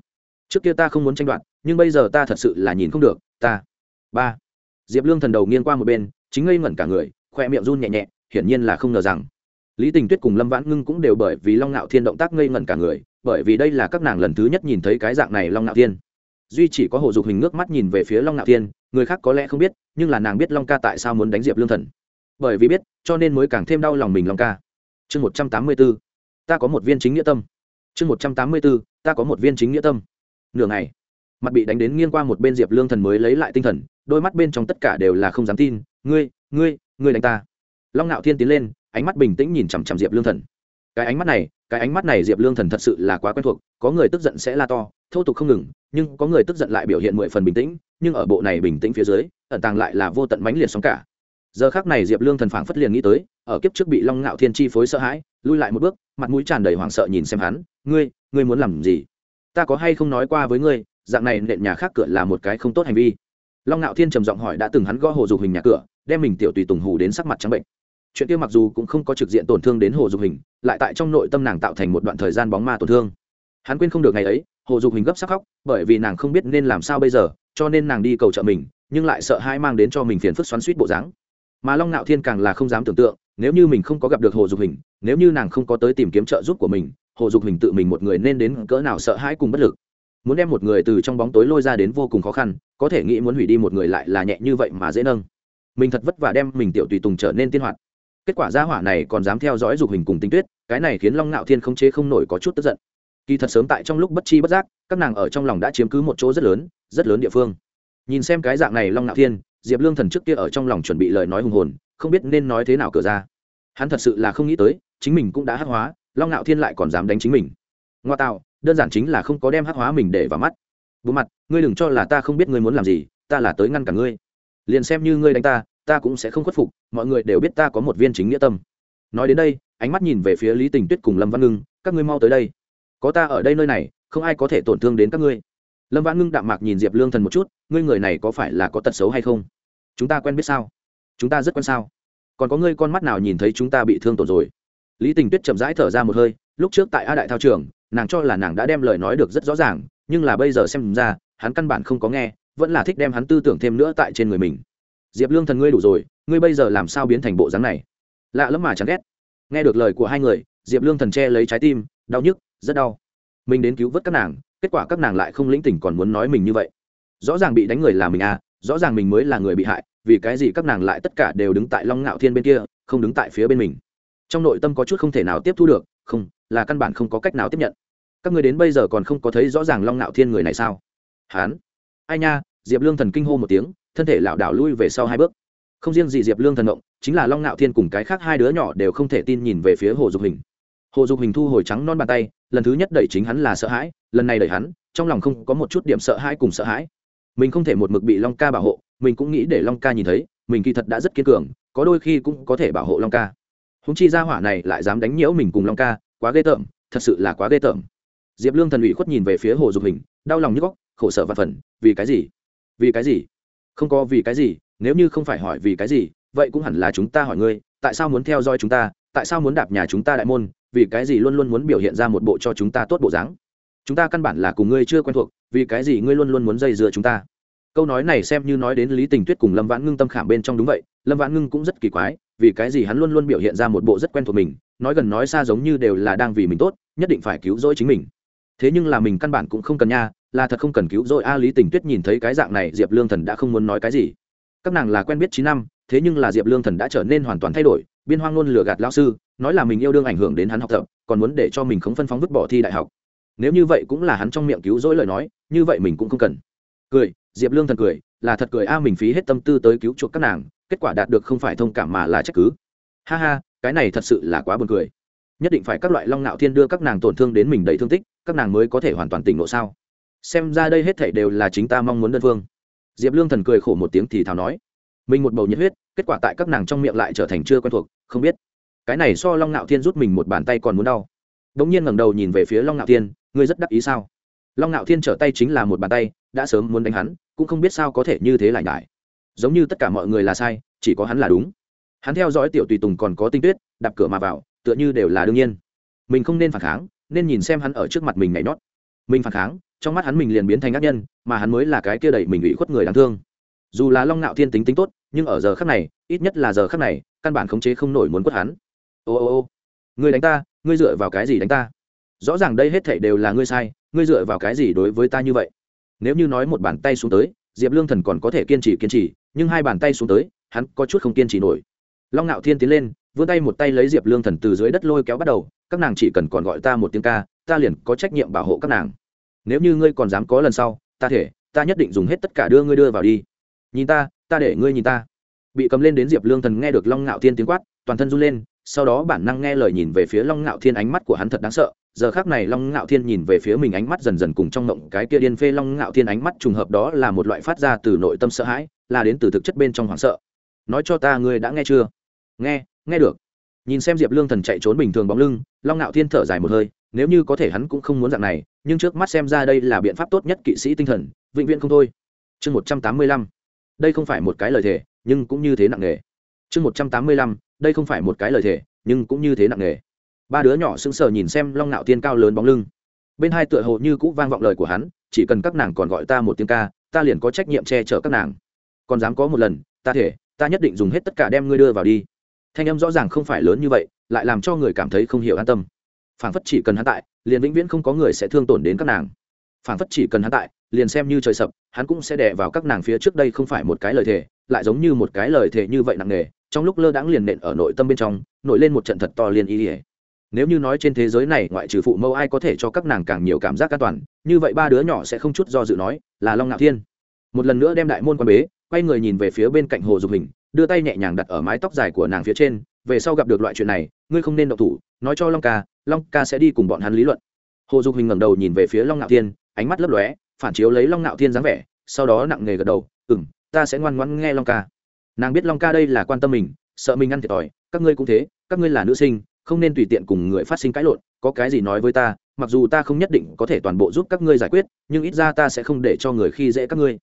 Trước kia ta không muốn tranh đoạt, nhưng bây giờ ta thật sự là nhìn không được, ta. Ba. Diệp lương thần đầu nghiêng qua một bên, chính ngây ngẩn cả người, khoe miệng run nhẹ nhẹ, hiển nhiên là không ngờ rằng lý tình tuyết cùng lâm vãn ngưng cũng đều bởi vì long ngạo thiên động tác ngây ngẩn cả người, bởi vì đây là các nàng lần thứ nhất nhìn thấy cái dạng này long ngạo thiên. Duy chỉ có hồ dục hình nước mắt nhìn về phía long ngạo thiên, người khác có lẽ không biết, nhưng là nàng biết long ca tại sao muốn đánh diệp lương thần. Bởi vì biết, cho nên mới càng thêm đau lòng mình long ca chương một trăm tám mươi b ố ta có một viên chính nghĩa tâm. Chương một trăm tám mươi bốn ta có một viên chính nghĩa tâm. Nửa ngày, mặt bị đánh đến nghiêng qua một bên diệp lương thần mới lấy lại tinh thần, đôi mắt bên trong tất cả đều là không dám tin. Ngươi ngươi ngươi đánh ta. Long ngạo thiên tiến lên, ánh mắt bình tĩnh nhìn chằm chằm diệp lương thần. Cái ánh mắt này, cái ánh mắt này diệp lương thần thật sự là quá quen thuộc, có người tức giận sẽ la to, thô tục không ngừng, nhưng có người tức giận lại biểu hiện mười phần bình tĩnh, nhưng ở bộ này bình tĩnh phía dưới, ẩn tàng lại là vô tận mãnh liệt sóng cả giờ khác này diệp lương thần phảng phất liền nghĩ tới, ở kiếp trước bị long ngạo thiên chi phối sợ hãi, lui lại một bước, mặt mũi tràn đầy hoảng sợ nhìn xem hắn, ngươi ngươi muốn làm gì? Ta có hay không nói qua với ngươi, dạng này nện nhà khác cửa là một cái không tốt hành vi. Long ngạo thiên trầm giọng hỏi đã từng hắn gõ hồ dục hình nhà cửa, đem mình tiểu tùy tùng hù đến sắc mặt trắng bệnh. Chuyện kia mặc dù cũng không có trực diện tổn thương đến hồ dục hình, lại tại trong nội tâm nàng tạo thành một đoạn thời gian bóng ma tổn thương. Hắn quên không được ngày ấy, hồ dục hình gấp sắc khóc, bởi vì nàng không biết nên làm sao bây giờ, cho nên nàng đi cầu trợ mình, nhưng lại sợ hai mang đến cho mình phiền phức xoắn suýt bộ dáng mà long ngạo thiên càng là không dám tưởng tượng, nếu như mình không có gặp được hồ dục hình, nếu như nàng không có tới tìm kiếm trợ giúp của mình, hồ dục hình tự mình một người nên đến cỡ nào sợ hãi cùng bất lực. Muốn đem một người từ trong bóng tối lôi ra đến vô cùng khó khăn, có thể nghĩ muốn hủy đi một người lại là nhẹ như vậy mà dễ nâng. Mình thật vất vả đem mình tiểu tùy tùng trở nên tiên hoạt. Kết quả gia hỏa này còn dám theo dõi dục hình cùng tinh tuyết, cái này khiến long ngạo thiên không chế không nổi có chút tức giận. Kỳ thật sớm tại trong lúc bất chi bất giác, các nàng ở trong lòng đã chiếm cứ một chỗ rất lớn rất lớn địa phương. Nhìn xem cái dạng này long ngạo thiên diệp lương thần trước kia ở trong lòng chuẩn bị lời nói hùng hồn, không biết nên nói thế nào cửa ra. Hắn thật sự là không nghĩ tới, chính mình cũng đã hắc hóa, long ngạo thiên lại còn dám đánh chính mình. Ngoa tạo, đơn giản chính là không có đem hắc hóa mình để vào mắt. Bố mặt, ngươi đừng cho là ta không biết ngươi muốn làm gì, ta là tới ngăn cả ngươi. Liền xem như ngươi đánh ta ta cũng sẽ không khuất phục, mọi người đều biết ta có một viên chính nghĩa tâm. Nói đến đây, ánh mắt nhìn về phía lý tình tuyết cùng lâm văn ngưng, các ngươi mau tới đây. Có ta ở đây nơi này, không ai có thể tổn thương đến các ngươi. Lâm văn ngưng đạm mạc nhìn diệp lương thần một chút, ngươi người này có phải là có tật xấu hay không? Chúng ta quen biết sao? Chúng ta rất quen sao? Còn có ngươi con mắt nào nhìn thấy chúng ta bị thương tổn rồi? Lý tình tuyết chậm rãi thở ra một hơi, lúc trước tại a đại thao trường, nàng cho là nàng đã đem lời nói được rất rõ ràng, nhưng là bây giờ xem ra, hắn căn bản không có nghe, vẫn là thích đem hắn tư tưởng thêm nữa tại trên người mình. Diệp lương thần ngươi đủ rồi, ngươi bây giờ làm sao biến thành bộ dáng này? Lạ lắm mà chẳng ghét. Nghe được lời của hai người, diệp lương thần che lấy trái tim, đau nhức, rất đau. Mình đến cứu vớt các nàng, kết quả các nàng lại không lĩnh tỉnh còn muốn nói mình như vậy. Rõ ràng bị đánh người là mình à rõ ràng mình mới là người bị hại, vì cái gì các nàng lại tất cả đều đứng tại long ngạo thiên bên kia, không đứng tại phía bên mình? Trong nội tâm có chút không thể nào tiếp thu được, không, là căn bản không có cách nào tiếp nhận. Các người đến bây giờ còn không có thấy rõ ràng long ngạo thiên người này sao? Hán. Ai nha, diệp lương thần kinh hô một tiếng, thân thể lảo đảo lui về sau hai bước. Không riêng gì diệp lương thần động chính là long ngạo thiên cùng cái khác hai đứa nhỏ đều không thể tin nhìn về phía hồ dục hình. Hồ dục hình thu hồi trắng non bàn tay, lần thứ nhất đẩy chính hắn là sợ hãi, lần này đẩy hắn, trong lòng không có một chút điểm sợ hãi cùng sợ hãi mình không thể một mực bị long ca bảo hộ, mình cũng nghĩ để long ca nhìn thấy, mình kỳ thật đã rất kiên cường, có đôi khi cũng có thể bảo hộ long ca. Húng chi ra hỏa này lại dám đánh nhiễu mình cùng long ca, quá ghê tởm, thật sự là quá ghê tởm. Diệp lương thần ủy khuất nhìn về phía hồ dục hình, đau lòng như góc, khổ sở và phần, vì cái gì? Vì cái gì? Không có vì cái gì, nếu như không phải hỏi vì cái gì, vậy cũng hẳn là chúng ta hỏi ngươi, tại sao muốn theo dõi chúng ta, tại sao muốn đạp nhà chúng ta đại môn, vì cái gì luôn luôn muốn biểu hiện ra một bộ cho chúng ta tốt bộ dáng? Chúng ta căn bản là cùng ngươi chưa quen thuộc, vì cái gì ngươi luôn luôn muốn dây dưa chúng ta? Câu nói này xem như nói đến lý tình tuyết cùng lâm vãn ngưng tâm khảm bên trong đúng vậy, lâm vãn ngưng cũng rất kỳ quái, vì cái gì hắn luôn luôn biểu hiện ra một bộ rất quen thuộc mình, nói gần nói xa giống như đều là đang vì mình tốt, nhất định phải cứu rỗi chính mình. Thế nhưng là mình căn bản cũng không cần nha, là thật không cần cứu rỗi. A, lý tình tuyết nhìn thấy cái dạng này, diệp lương thần đã không muốn nói cái gì. Các nàng là quen biết chín năm, thế nhưng là diệp lương thần đã trở nên hoàn toàn thay đổi, biên hoang luôn lừa gạt lao sư, nói là mình yêu đương ảnh hưởng đến hắn học tập, còn muốn để cho mình không phân phóng vứt bỏ thi đại học nếu như vậy cũng là hắn trong miệng cứu rỗi lời nói, như vậy mình cũng không cần. Cười, diệp lương thần cười, là thật cười, a, mình phí hết tâm tư tới cứu chuộc các nàng, kết quả đạt được không phải thông cảm mà là trách cứ. Ha ha, cái này thật sự là quá buồn cười. Nhất định phải các loại long nạo thiên đưa các nàng tổn thương đến mình đầy thương tích, các nàng mới có thể hoàn toàn tỉnh lộ sao? Xem ra đây hết thảy đều là chính ta mong muốn đơn phương. Diệp lương thần cười khổ một tiếng thì thào nói. Mình một bầu nhiệt huyết, kết quả tại các nàng trong miệng lại trở thành chưa quen thuộc, không biết. Cái này so long nạo thiên rút mình một bàn tay còn muốn đau. Đ ỗ n g nhiên ngẩng đầu nhìn về phía long nạo thiên ngươi rất đắc ý sao? Long nạo thiên trở tay chính là một bàn tay, đã sớm muốn đánh hắn, cũng không biết sao có thể như thế lại ngại. giống như tất cả mọi người là sai, chỉ có hắn là đúng. Hắn theo dõi tiểu tùy tùng còn có tinh tuyết, đạp cửa mà vào, tựa như đều là đương nhiên. Mình không nên phản kháng, nên nhìn xem hắn ở trước mặt mình nhảy nhót. Mình phản kháng, trong mắt hắn mình liền biến thành ác nhân, mà hắn mới là cái kia đẩy mình ủy khuất người đáng thương. Dù là long nạo thiên tính tính tốt, nhưng ở giờ khắc này, ít nhất là giờ khắc này, căn bản khống chế không nổi muốn quất hắn. Ô ô ô, ngươi đánh ta, ngươi dựa vào cái gì đánh ta? Rõ ràng đây hết thảy đều là ngươi sai, ngươi dựa vào cái gì đối với ta như vậy? Nếu như nói một bàn tay xuống tới, diệp lương thần còn có thể kiên trì kiên trì, nhưng hai bàn tay xuống tới, hắn có chút không kiên trì nổi. Long ngạo thiên tiến lên, vươn tay một tay lấy diệp lương thần từ dưới đất lôi kéo bắt đầu, các nàng chỉ cần còn gọi ta một tiếng ca, ta liền có trách nhiệm bảo hộ các nàng. Nếu như ngươi còn dám có lần sau, ta thể, ta nhất định dùng hết tất cả đưa ngươi đưa vào đi. Nhìn ta ta để ngươi nhìn ta. Bị cầm lên đến diệp lương thần nghe được long ngạo thiên tiếng quát, toàn thân run lên, sau đó bản năng nghe lời nhìn về phía long ngạo thiên ánh mắt của hắn thật đáng sợ giờ khác này long ngạo thiên nhìn về phía mình ánh mắt dần dần cùng trong mộng, cái kia điên phê long ngạo thiên ánh mắt trùng hợp đó là một loại phát ra từ nội tâm sợ hãi, là đến từ thực chất bên trong hoảng sợ. Nói cho ta, ngươi đã nghe chưa? Nghe nghe được. Nhìn xem diệp lương thần chạy trốn bình thường bóng lưng, long ngạo thiên thở dài một hơi, nếu như có thể hắn cũng không muốn dạng này, nhưng trước mắt xem ra đây là biện pháp tốt nhất kỵ sĩ tinh thần, vĩnh viễn không thôi. Chương một trăm tám mươi lăm. Đây không phải một cái lời thề, nhưng cũng như thế nặng nề. Chương một trăm tám mươi lăm. Đây không phải một cái lời thề, nhưng cũng như thế nặng nề ba đứa nhỏ sững sờ nhìn xem long ngạo thiên cao lớn bóng lưng. Bên hai tựa hồ như cũ vang vọng lời của hắn, chỉ cần các nàng còn gọi ta một tiếng ca, ta liền có trách nhiệm che chở các nàng. Còn dám có một lần, ta thể, ta nhất định dùng hết tất cả đem ngươi đưa vào đi. Thanh âm rõ ràng không phải lớn như vậy, lại làm cho người cảm thấy không hiểu an tâm. Phản phất chỉ cần hắn tại, liền vĩnh viễn không có người sẽ thương tổn đến các nàng. Phản phất chỉ cần hắn tại, liền xem như trời sập, hắn cũng sẽ đè vào các nàng phía trước đây không phải một cái lời thề, lại giống như một cái lời thề như vậy nặng nề, trong lúc lơ đãng liền nện ở nội tâm bên trong, nổi lên một trận thật to liền ý ỉa nếu như nói trên thế giới này ngoại trừ phụ mẫu ai có thể cho các nàng càng nhiều cảm giác an toàn, như vậy ba đứa nhỏ sẽ không chút do dự nói, là long ngạo thiên. Một lần nữa đem đại môn quan bế, quay người nhìn về phía bên cạnh hồ dục hình, đưa tay nhẹ nhàng đặt ở mái tóc dài của nàng phía trên, về sau gặp được loại chuyện này, ngươi không nên độc thủ, nói cho long ca long ca sẽ đi cùng bọn hắn lý luận. Hồ dục hình ngẩng đầu nhìn về phía long ngạo thiên, ánh mắt lấp lóe, phản chiếu lấy long ngạo thiên dáng vẻ, sau đó nặng nề gật đầu ừ m ta sẽ ngoan ngoãn nghe long ca. Nàng biết long ca đây là quan tâm mình, sợ mình ăn thiệt thòi, các ngươi cũng thế, các ngươi là nữ sinh không nên tùy tiện cùng người phát sinh cãi lộn, có cái gì nói với ta, mặc dù ta không nhất định có thể toàn bộ giúp các ngươi giải quyết, nhưng ít ra ta sẽ không để cho người khi dễ các ngươi.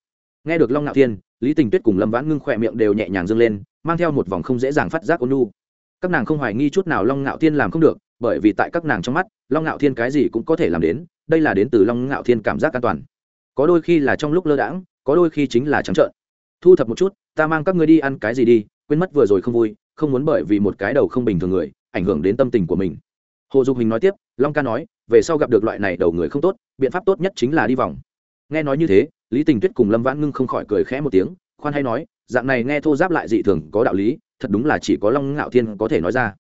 Nghe được long ngạo thiên, lý tình tuyết cùng lâm vãn ngưng khỏe miệng đều nhẹ nhàng dâng lên, mang theo một vòng không dễ dàng phát giác ôn nu các nàng không hoài nghi chút nào long ngạo thiên làm không được, bởi vì tại các nàng trong mắt, long ngạo thiên cái gì cũng có thể làm đến, đây là đến từ long ngạo thiên cảm giác an toàn. Có đôi khi là trong lúc lơ đãng, có đôi khi chính là trắng trợn. Thu thập một chút, ta mang các ngươi đi ăn cái gì đi, quên mất vừa rồi không vui, không muốn bởi vì một cái đầu không bình thường người ảnh hưởng đến tâm tình của mình. Hồ dục hình nói tiếp, long ca nói, về sau gặp được loại này đầu người không tốt, biện pháp tốt nhất chính là đi vòng. Nghe nói như thế, lý tình tuyết cùng lâm vãn ngưng không khỏi cười khẽ một tiếng, khoan hay nói, dạng này nghe thô giáp lại dị thường, có đạo lý, thật đúng là chỉ có long ngạo thiên có thể nói ra.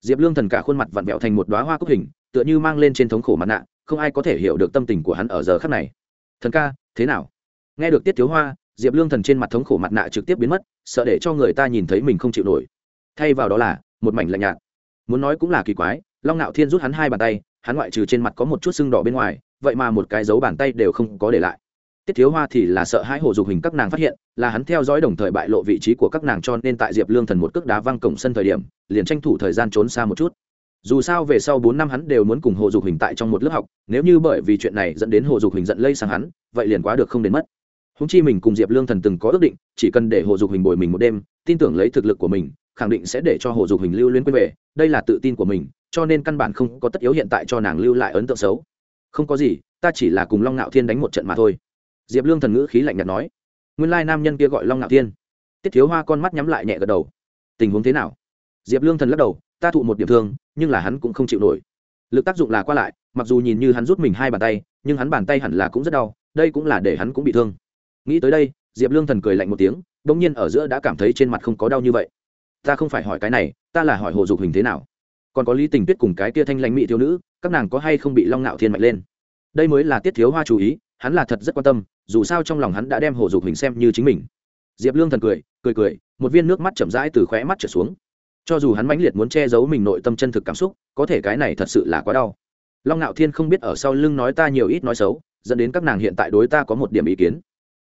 Diệp lương thần cả khuôn mặt vặn vẹo thành một đoá hoa cúc hình, tựa như mang lên trên thống khổ mặt nạ, không ai có thể hiểu được tâm tình của hắn ở giờ khắc này. Thần ca, thế nào? Nghe được tiết thiếu hoa, diệp lương thần trên mặt thống khổ mặt nạ trực tiếp biến mất, sợ để cho người ta nhìn thấy mình không chịu nổi. Thay vào đó là, một mảnh lạnh nhạt muốn nói cũng là kỳ quái, long ngạo thiên rút hắn hai bàn tay, hắn ngoại trừ trên mặt có một chút sưng đỏ bên ngoài, vậy mà một cái dấu bàn tay đều không có để lại. Tiết thiếu hoa thì là sợ hãi hồ dục hình các nàng phát hiện, là hắn theo dõi đồng thời bại lộ vị trí của các nàng cho nên tại diệp lương thần một cước đá văng cổng sân thời điểm, liền tranh thủ thời gian trốn xa một chút. Dù sao về sau bốn năm hắn đều muốn cùng hồ dục hình tại trong một lớp học, nếu như bởi vì chuyện này dẫn đến hồ dục hình giận lây sang hắn, vậy liền quá được không đến mất. Húng chi mình cùng diệp lương thần từng có ước định, chỉ cần để hồ dục hình bồi mình một đêm, tin tưởng lấy thực lực của mình khẳng định sẽ để cho hồ dục hình lưu liên quên về, đây là tự tin của mình, cho nên căn bản không có tất yếu hiện tại cho nàng lưu lại ấn tượng xấu. Không có gì, ta chỉ là cùng long ngạo thiên đánh một trận mà thôi. Diệp lương thần ngữ khí lạnh nhạt nói. Nguyên lai nam nhân kia gọi long ngạo thiên. Tiết thiếu hoa con mắt nhắm lại nhẹ gật đầu. Tình huống thế nào? Diệp lương thần lắc đầu, ta thụ một điểm thương, nhưng là hắn cũng không chịu nổi. Lực tác dụng là qua lại, mặc dù nhìn như hắn rút mình hai bàn tay, nhưng hắn bàn tay hẳn là cũng rất đau, đây cũng là để hắn cũng bị thương. Nghĩ tới đây, diệp lương thần cười lạnh một tiếng đ ỗ n g nhiên ở giữa đã cảm thấy trên mặt không có đau như vậy ta không phải hỏi cái này, ta là hỏi hồ dục hình thế nào. Còn có lý tình tuyết cùng cái tia thanh lãnh mỹ thiếu nữ, các nàng có hay không bị long ngạo thiên mạnh lên? Đây mới là tiết thiếu hoa chú ý, hắn là thật rất quan tâm, dù sao trong lòng hắn đã đem hồ dục hình xem như chính mình. Diệp lương thần cười cười cười, một viên nước mắt chậm rãi từ khóe mắt trở xuống. Cho dù hắn mãnh liệt muốn che giấu mình nội tâm chân thực cảm xúc, có thể cái này thật sự là quá đau. Long ngạo thiên không biết ở sau lưng nói ta nhiều ít nói xấu, dẫn đến các nàng hiện tại đối ta có một điểm ý kiến.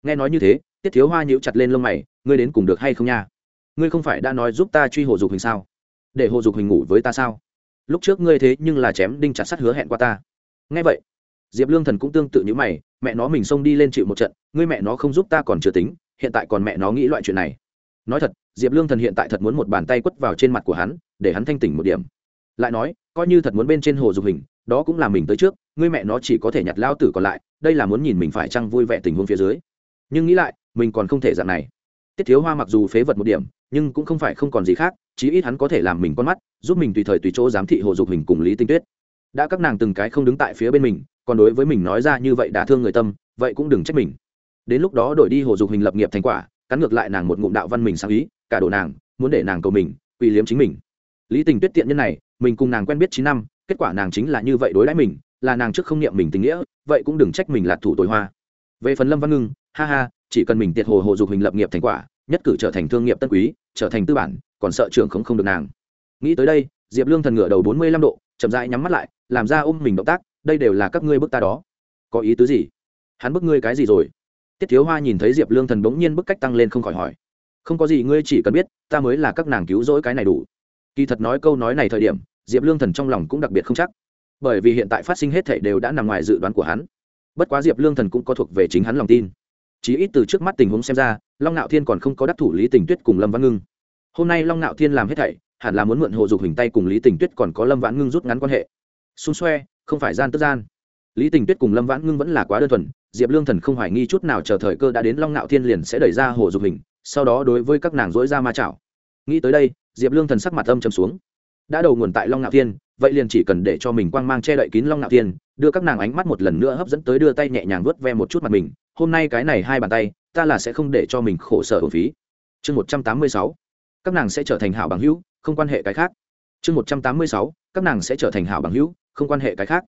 Nghe nói như thế, tiết thiếu hoa nhíu chặt lên lông mày, ngươi đến cùng được hay không nha? Ngươi không phải đã nói giúp ta truy hồ dục hình sao? Để hồ dục hình ngủ với ta sao? Lúc trước ngươi thế nhưng là chém đinh chặt sắt hứa hẹn qua ta. Nghe vậy, diệp lương thần cũng tương tự như mày, mẹ nó mình xông đi lên chịu một trận, ngươi mẹ nó không giúp ta còn chưa tính, hiện tại còn mẹ nó nghĩ loại chuyện này. Nói thật, diệp lương thần hiện tại thật muốn một bàn tay quất vào trên mặt của hắn, để hắn thanh tỉnh một điểm. Lại nói, coi như thật muốn bên trên hồ dục hình đó cũng là mình tới trước, ngươi mẹ nó chỉ có thể nhặt lao tử còn lại, đây là muốn nhìn mình phải chăng vui vẻ tình huống phía dưới. Nhưng nghĩ lại, mình còn không thể dạng này. Tiết thiếu hoa mặc dù phế vật một điểm nhưng cũng không phải không còn gì khác, chí ít hắn có thể làm mình con mắt, giúp mình tùy thời tùy chỗ giám thị hồ dục hình cùng lý tinh tuyết. Đã các nàng từng cái không đứng tại phía bên mình, còn đối với mình nói ra như vậy đã thương người tâm, vậy cũng đừng trách mình. Đến lúc đó đổi đi hồ dục hình lập nghiệp thành quả, cắn ngược lại nàng một ngụm đạo văn mình sáng ý, cả đồ nàng, muốn để nàng cầu mình uy liếm chính mình. Lý tình tuyết tiện nhân này, mình cùng nàng quen biết chín năm, kết quả nàng chính là như vậy đối đãi mình, là nàng trước không niệm mình tình nghĩa, vậy cũng đừng trách mình là thủ tội hoa. Về phần lâm văn ngưng, ha ha, chỉ cần mình tiệt hồ hồ dục hình lập nghiệp thành quả nhất cử trở thành thương nghiệp tân quý, trở thành tư bản, còn sợ trưởng không không được nàng. Nghĩ tới đây, diệp lương thần ngửa đầu bốn mươi lăm độ, chậm rãi nhắm mắt lại, làm ra ôm mình động tác, đây đều là các ngươi bức ta đó. Có ý tứ gì? Hắn bức ngươi cái gì rồi? Tiết thiếu hoa nhìn thấy diệp lương thần bỗng nhiên bức cách tăng lên không khỏi hỏi. Không có gì, ngươi chỉ cần biết, ta mới là các nàng cứu rỗi cái này đủ. Kỳ thật nói câu nói này thời điểm, diệp lương thần trong lòng cũng đặc biệt không chắc. Bởi vì hiện tại phát sinh hết thảy đều đã nằm ngoài dự đoán của hắn. Bất quá diệp lương thần cũng có thuộc về chính hắn lòng tin chí ít từ trước mắt tình huống xem ra, long nạo thiên còn không có đắc thủ lý tình tuyết cùng lâm văn ngưng. Hôm nay long nạo thiên làm hết thảy, hẳn là muốn mượn hồ dục hình tay cùng lý tình tuyết còn có lâm vãn ngưng rút ngắn quan hệ. Xung xoe, không phải gian tức gian. Lý tình tuyết cùng lâm vãn ngưng vẫn là quá đơn thuần, diệp lương thần không hoài nghi chút nào chờ thời cơ đã đến long nạo thiên liền sẽ đẩy ra hồ dục hình, sau đó đối với các nàng dỗi ra ma chảo. Nghĩ tới đây, diệp lương thần sắc mặt âm trầm xuống. Đã đầu nguồn tại long nạo thiên, vậy liền chỉ cần để cho mình quang mang che đậy kín long nạo thiên, đưa các nàng ánh mắt một lần nữa hấp dẫn tới đưa tay nhẹ nhàng vớt ve một chút mặt mình hôm nay cái này hai bàn tay, ta là sẽ không để cho mình khổ sở hồn phí. Chương một trăm tám mươi sáu, các nàng sẽ trở thành hảo bằng hữu, không quan hệ cái khác. Chương một trăm tám mươi sáu, các nàng sẽ trở thành hảo bằng hữu, không quan hệ cái khác.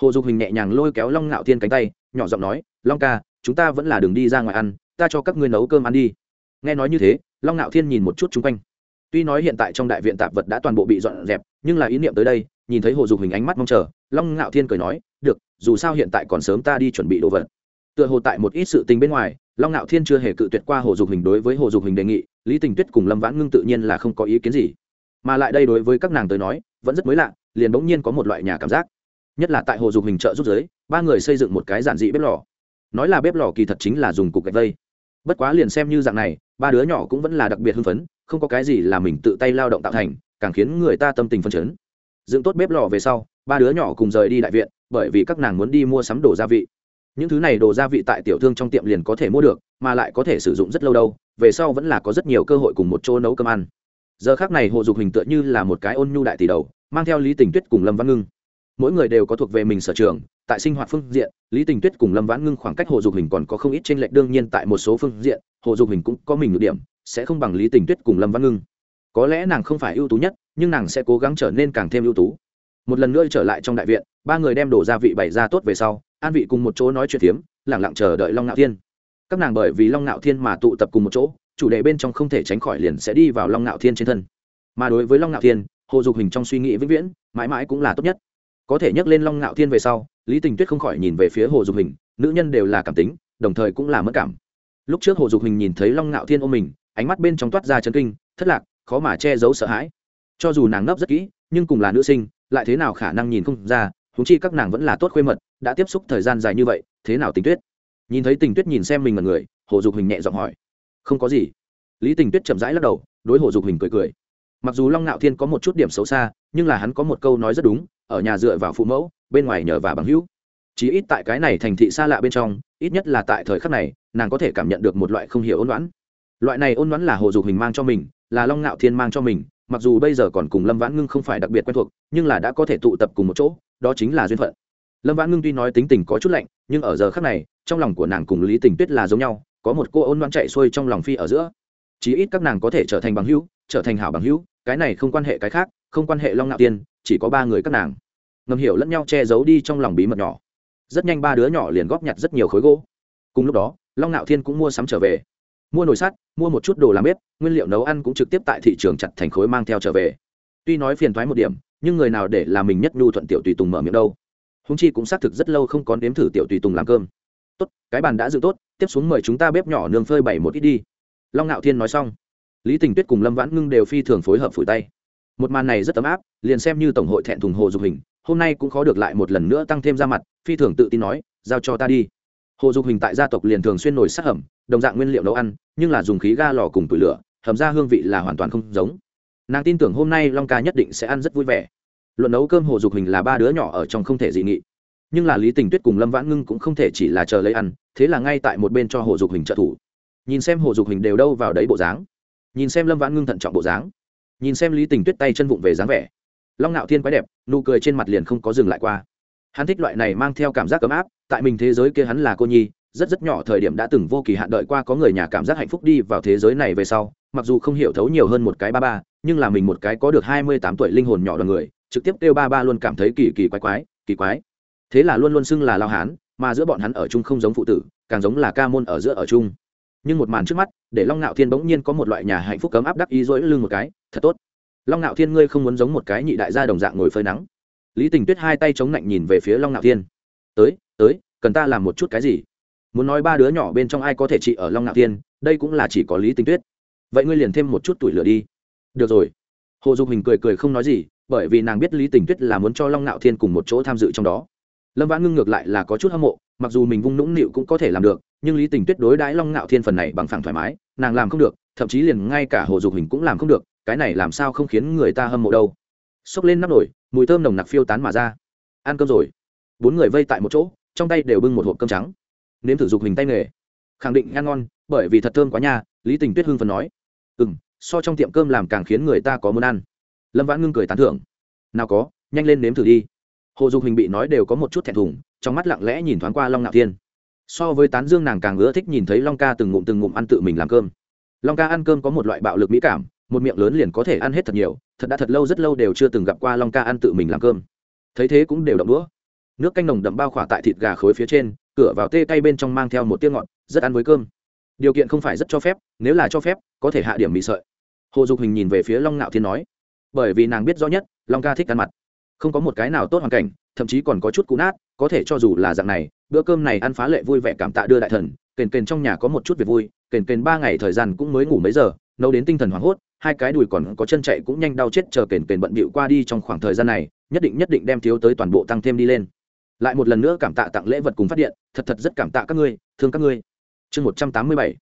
Hồ dục hình nhẹ nhàng lôi kéo long ngạo thiên cánh tay, nhỏ giọng nói, long ca, chúng ta vẫn là đường đi ra ngoài ăn, ta cho các ngươi nấu cơm ăn đi. Nghe nói như thế, long ngạo thiên nhìn một chút chung quanh. Tuy nói hiện tại trong đại viện tạp vật đã toàn bộ bị dọn dẹp, nhưng là ý niệm tới đây, nhìn thấy hồ dục hình ánh mắt mong chờ, long ngạo thiên cười nói, được, dù sao hiện tại còn sớm ta đi chuẩn bị đồ vật tựa hồ tại một ít sự tình bên ngoài, long ngạo thiên chưa hề cự tuyệt qua hồ dục hình đối với hồ dục hình đề nghị, lý tình tuyết cùng lâm vãn ngưng tự nhiên là không có ý kiến gì. Mà lại đây đối với các nàng tới nói, vẫn rất mới lạ, liền bỗng nhiên có một loại nhà cảm giác. Nhất là tại hồ dục hình trợ giúp giới, ba người xây dựng một cái giản dị bếp lò. Nói là bếp lò kỳ thật chính là dùng cục gạch vây. Bất quá liền xem như dạng này, ba đứa nhỏ cũng vẫn là đặc biệt hưng phấn, không có cái gì là mình tự tay lao động tạo thành, càng khiến người ta tâm tình phân chấn. Dựng tốt bếp lò về sau, ba đứa nhỏ cùng rời đi đại viện, bởi vì các nàng muốn đi mua sắm đồ gia vị những thứ này đồ gia vị tại tiểu thương trong tiệm liền có thể mua được, mà lại có thể sử dụng rất lâu đâu, về sau vẫn là có rất nhiều cơ hội cùng một chỗ nấu cơm ăn. Giờ khác này hồ dục hình tựa như là một cái ôn nhu đại tỷ đầu, mang theo lý tình tuyết cùng lâm văn ngưng. Mỗi người đều có thuộc về mình sở trường, tại sinh hoạt phương diện, lý tình tuyết cùng lâm vãn ngưng khoảng cách hồ dục hình còn có không ít t r ê n lệch đương nhiên tại một số phương diện, hồ dục hình cũng có mình ưu điểm, sẽ không bằng lý tình tuyết cùng lâm vãn ngưng. Có lẽ nàng không phải ưu tú nhất, nhưng nàng sẽ cố gắng trở nên càng thêm ưu tú. Một lần nữa trở lại trong đại viện, ba người đem đổ gia vị bày ra tốt về sau an vị cùng một chỗ nói chuyện phiếm, lẳng lặng chờ đợi long ngạo thiên. Các nàng bởi vì long ngạo thiên mà tụ tập cùng một chỗ, chủ đề bên trong không thể tránh khỏi liền sẽ đi vào long ngạo thiên trên thân. Mà đối với long ngạo thiên, hồ dục hình trong suy nghĩ vĩnh viễn, mãi mãi cũng là tốt nhất. Có thể nhắc lên long ngạo thiên về sau, lý tình tuyết không khỏi nhìn về phía hồ dục hình, nữ nhân đều là cảm tính, đồng thời cũng là mất cảm. Lúc trước hồ dục hình nhìn thấy long ngạo thiên ôm mình, ánh mắt bên trong toát ra chân kinh, thất lạc, khó mà che giấu sợ hãi. Cho dù nàng nấp rất kỹ, nhưng cùng là nữ sinh, lại thế nào khả năng nhìn không ra húng chi các nàng vẫn là tốt khuê mật, đã tiếp xúc thời gian dài như vậy, thế nào tình tuyết? Nhìn thấy tình tuyết nhìn xem mình là người, hồ dục hình nhẹ giọng hỏi. Không có gì. Lý tình tuyết chậm rãi lắc đầu, đối hồ dục hình cười cười. Mặc dù long ngạo thiên có một chút điểm xấu xa, nhưng là hắn có một câu nói rất đúng, ở nhà dựa vào phụ mẫu, bên ngoài nhờ và bằng hữu. Chí ít tại cái này thành thị xa lạ bên trong, ít nhất là tại thời khắc này, nàng có thể cảm nhận được một loại không hiểu ôn đoán. Loại này ôn đoán là hồ dục hình mang cho mình, là long ngạo thiên mang cho mình, mặc dù bây giờ còn cùng lâm vãn ngưng không phải đặc biệt quen thuộc, nhưng là đã có thể tụ tập cùng một chỗ đó chính là duyên phận. Lâm vãn ngưng tuy nói tính tình có chút lạnh, nhưng ở giờ khắc này, trong lòng của nàng cùng lý tình tuyết là giống nhau, có một cô ôn đoán chạy xuôi trong lòng phi ở giữa. Chí ít các nàng có thể trở thành bằng hữu, trở thành hảo bằng hữu, cái này không quan hệ cái khác, không quan hệ long ngạo tiên, chỉ có ba người các nàng. Ngầm hiểu lẫn nhau che giấu đi trong lòng bí mật nhỏ. Rất nhanh ba đứa nhỏ liền góp nhặt rất nhiều khối gỗ. Cùng lúc đó, long ngạo thiên cũng mua sắm trở về. Mua nồi sắt, mua một chút đồ làm bếp, nguyên liệu nấu ăn cũng trực tiếp tại thị trường chặt thành khối mang theo trở về. Tuy nói phiền thoái một điểm nhưng người nào để là mình nhất nhu thuận tiểu tùy tùng mở miệng đâu. Húng chi cũng xác thực rất lâu không có nếm thử tiểu tùy tùng làm cơm. Tốt, cái bàn đã dự tốt, tiếp xuống mời chúng ta bếp nhỏ nương phơi bảy một ít đi. Long ngạo thiên nói xong. Lý tình tuyết cùng lâm vãn ngưng đều phi thường phối hợp phủi tay. Một màn này rất ấm áp, liền xem như tổng hội thẹn thùng hồ dục hình, hôm nay cũng khó được lại một lần nữa tăng thêm ra mặt, phi thường tự tin nói, giao cho ta đi. Hồ dục hình tại gia tộc liền thường xuyên nổi sát hầm, đồng dạng nguyên liệu nấu ăn, nhưng là dùng khí ga lò cùng tủi lửa, hầm ra hương vị là hoàn toàn không giống nàng tin tưởng hôm nay long ca nhất định sẽ ăn rất vui vẻ. Luận nấu cơm hồ dục hình là ba đứa nhỏ ở trong không thể dị nghị. Nhưng là lý tình tuyết cùng lâm vãn ngưng cũng không thể chỉ là chờ lấy ăn, thế là ngay tại một bên cho hồ dục hình trợ thủ. Nhìn xem hồ dục hình đều đâu vào đấy bộ dáng. Nhìn xem lâm vãn ngưng thận trọng bộ dáng. Nhìn xem lý tình tuyết tay chân vụng về dáng vẻ. Long ngạo thiên quái đẹp, nụ cười trên mặt liền không có dừng lại qua. Hắn thích loại này mang theo cảm giác ấm áp, tại mình thế giới kia hắn là cô nhi, rất rất nhỏ thời điểm đã từng vô kỳ hạn đợi qua có người nhà cảm giác hạnh phúc đi vào thế giới này về sau mặc dù không hiểu thấu nhiều hơn một cái ba ba, nhưng là mình một cái có được hai mươi tám tuổi linh hồn nhỏ đoàn người, trực tiếp kêu ba ba luôn cảm thấy kỳ kỳ quái quái, kỳ quái. Thế là luôn luôn xưng là lao hán, mà giữa bọn hắn ở chung không giống phụ tử, càng giống là ca môn ở giữa ở chung. Nhưng một màn trước mắt, để long ngạo thiên bỗng nhiên có một loại nhà hạnh phúc cấm áp đắc ý dỗi lưng một cái, thật tốt. Long ngạo thiên ngươi không muốn giống một cái nhị đại gia đồng dạng ngồi phơi nắng. Lý tình tuyết hai tay chống lạnh nhìn về phía long ngạo thiên. Tới tới, cần ta làm một chút cái gì? Muốn nói ba đứa nhỏ bên trong ai có thể trị ở long ngạo thiên, đây cũng là chỉ có lý tình tuyết vậy ngươi liền thêm một chút tuổi lửa đi. Được rồi. Hồ dục hình cười cười không nói gì, bởi vì nàng biết lý tình tuyết là muốn cho long ngạo thiên cùng một chỗ tham dự trong đó. Lâm vãn ngưng ngược lại là có chút hâm mộ, mặc dù mình vung nũng nịu cũng có thể làm được, nhưng lý tình tuyết đối đãi long ngạo thiên phần này bằng phẳng thoải mái, nàng làm không được, thậm chí liền ngay cả hồ dục hình cũng làm không được, cái này làm sao không khiến người ta hâm mộ đâu. Xốc lên nắp nổi mùi thơm nồng nặc phiêu tán mà ra. Ăn cơm rồi. Bốn người vây tại một chỗ, trong tay đều bưng một hộp cơm trắng. Nếm thử dục hình tay nghề. Khẳng định ăn ngon, bởi vì thật thơm quá nha, lý tình tuyết hưng phần nói ừ m so trong tiệm cơm làm càng khiến người ta có muốn ăn. Lâm vãn ngưng cười tán thưởng. Nào có, nhanh lên nếm thử đi. Hồ dục hình bị nói đều có một chút thẹn thùng, trong mắt lặng lẽ nhìn thoáng qua long ngạo thiên. So với tán dương nàng càng ưa thích nhìn thấy long ca từng ngụm từng ngụm ăn tự mình làm cơm. Long ca ăn cơm có một loại bạo lực mỹ cảm, một miệng lớn liền có thể ăn hết thật nhiều, thật đã thật lâu rất lâu đều chưa từng gặp qua long ca ăn tự mình làm cơm. Thấy thế cũng đều đậm đũa. Nước canh nồng đậm bao khỏa tại thịt gà khối phía trên, cửa vào tê cay bên trong mang theo một tiếng ngọt, rất ăn với cơm điều kiện không phải rất cho phép, nếu là cho phép, có thể hạ điểm bị sợi. Hồ dục hình nhìn về phía long ngạo thiên nói, bởi vì nàng biết rõ nhất, long ca thích ăn mặt không có một cái nào tốt hoàn cảnh, thậm chí còn có chút cũ nát, có thể cho dù là dạng này, bữa cơm này ăn phá lệ vui vẻ cảm tạ đưa đại thần, kền kền trong nhà có một chút việc vui, kền kền ba ngày thời gian cũng mới ngủ mấy giờ, nấu đến tinh thần hoảng hốt, hai cái đùi còn có chân chạy cũng nhanh đau chết chờ kền kền bận bịu qua đi trong khoảng thời gian này, nhất định nhất định đem thiếu tới toàn bộ tăng thêm đi lên. Lại một lần nữa cảm tạ tặng lễ vật cùng phát điện, thật thật rất cảm tạ các ngươi, thương các ngươi chương một trăm tám mươi bảy,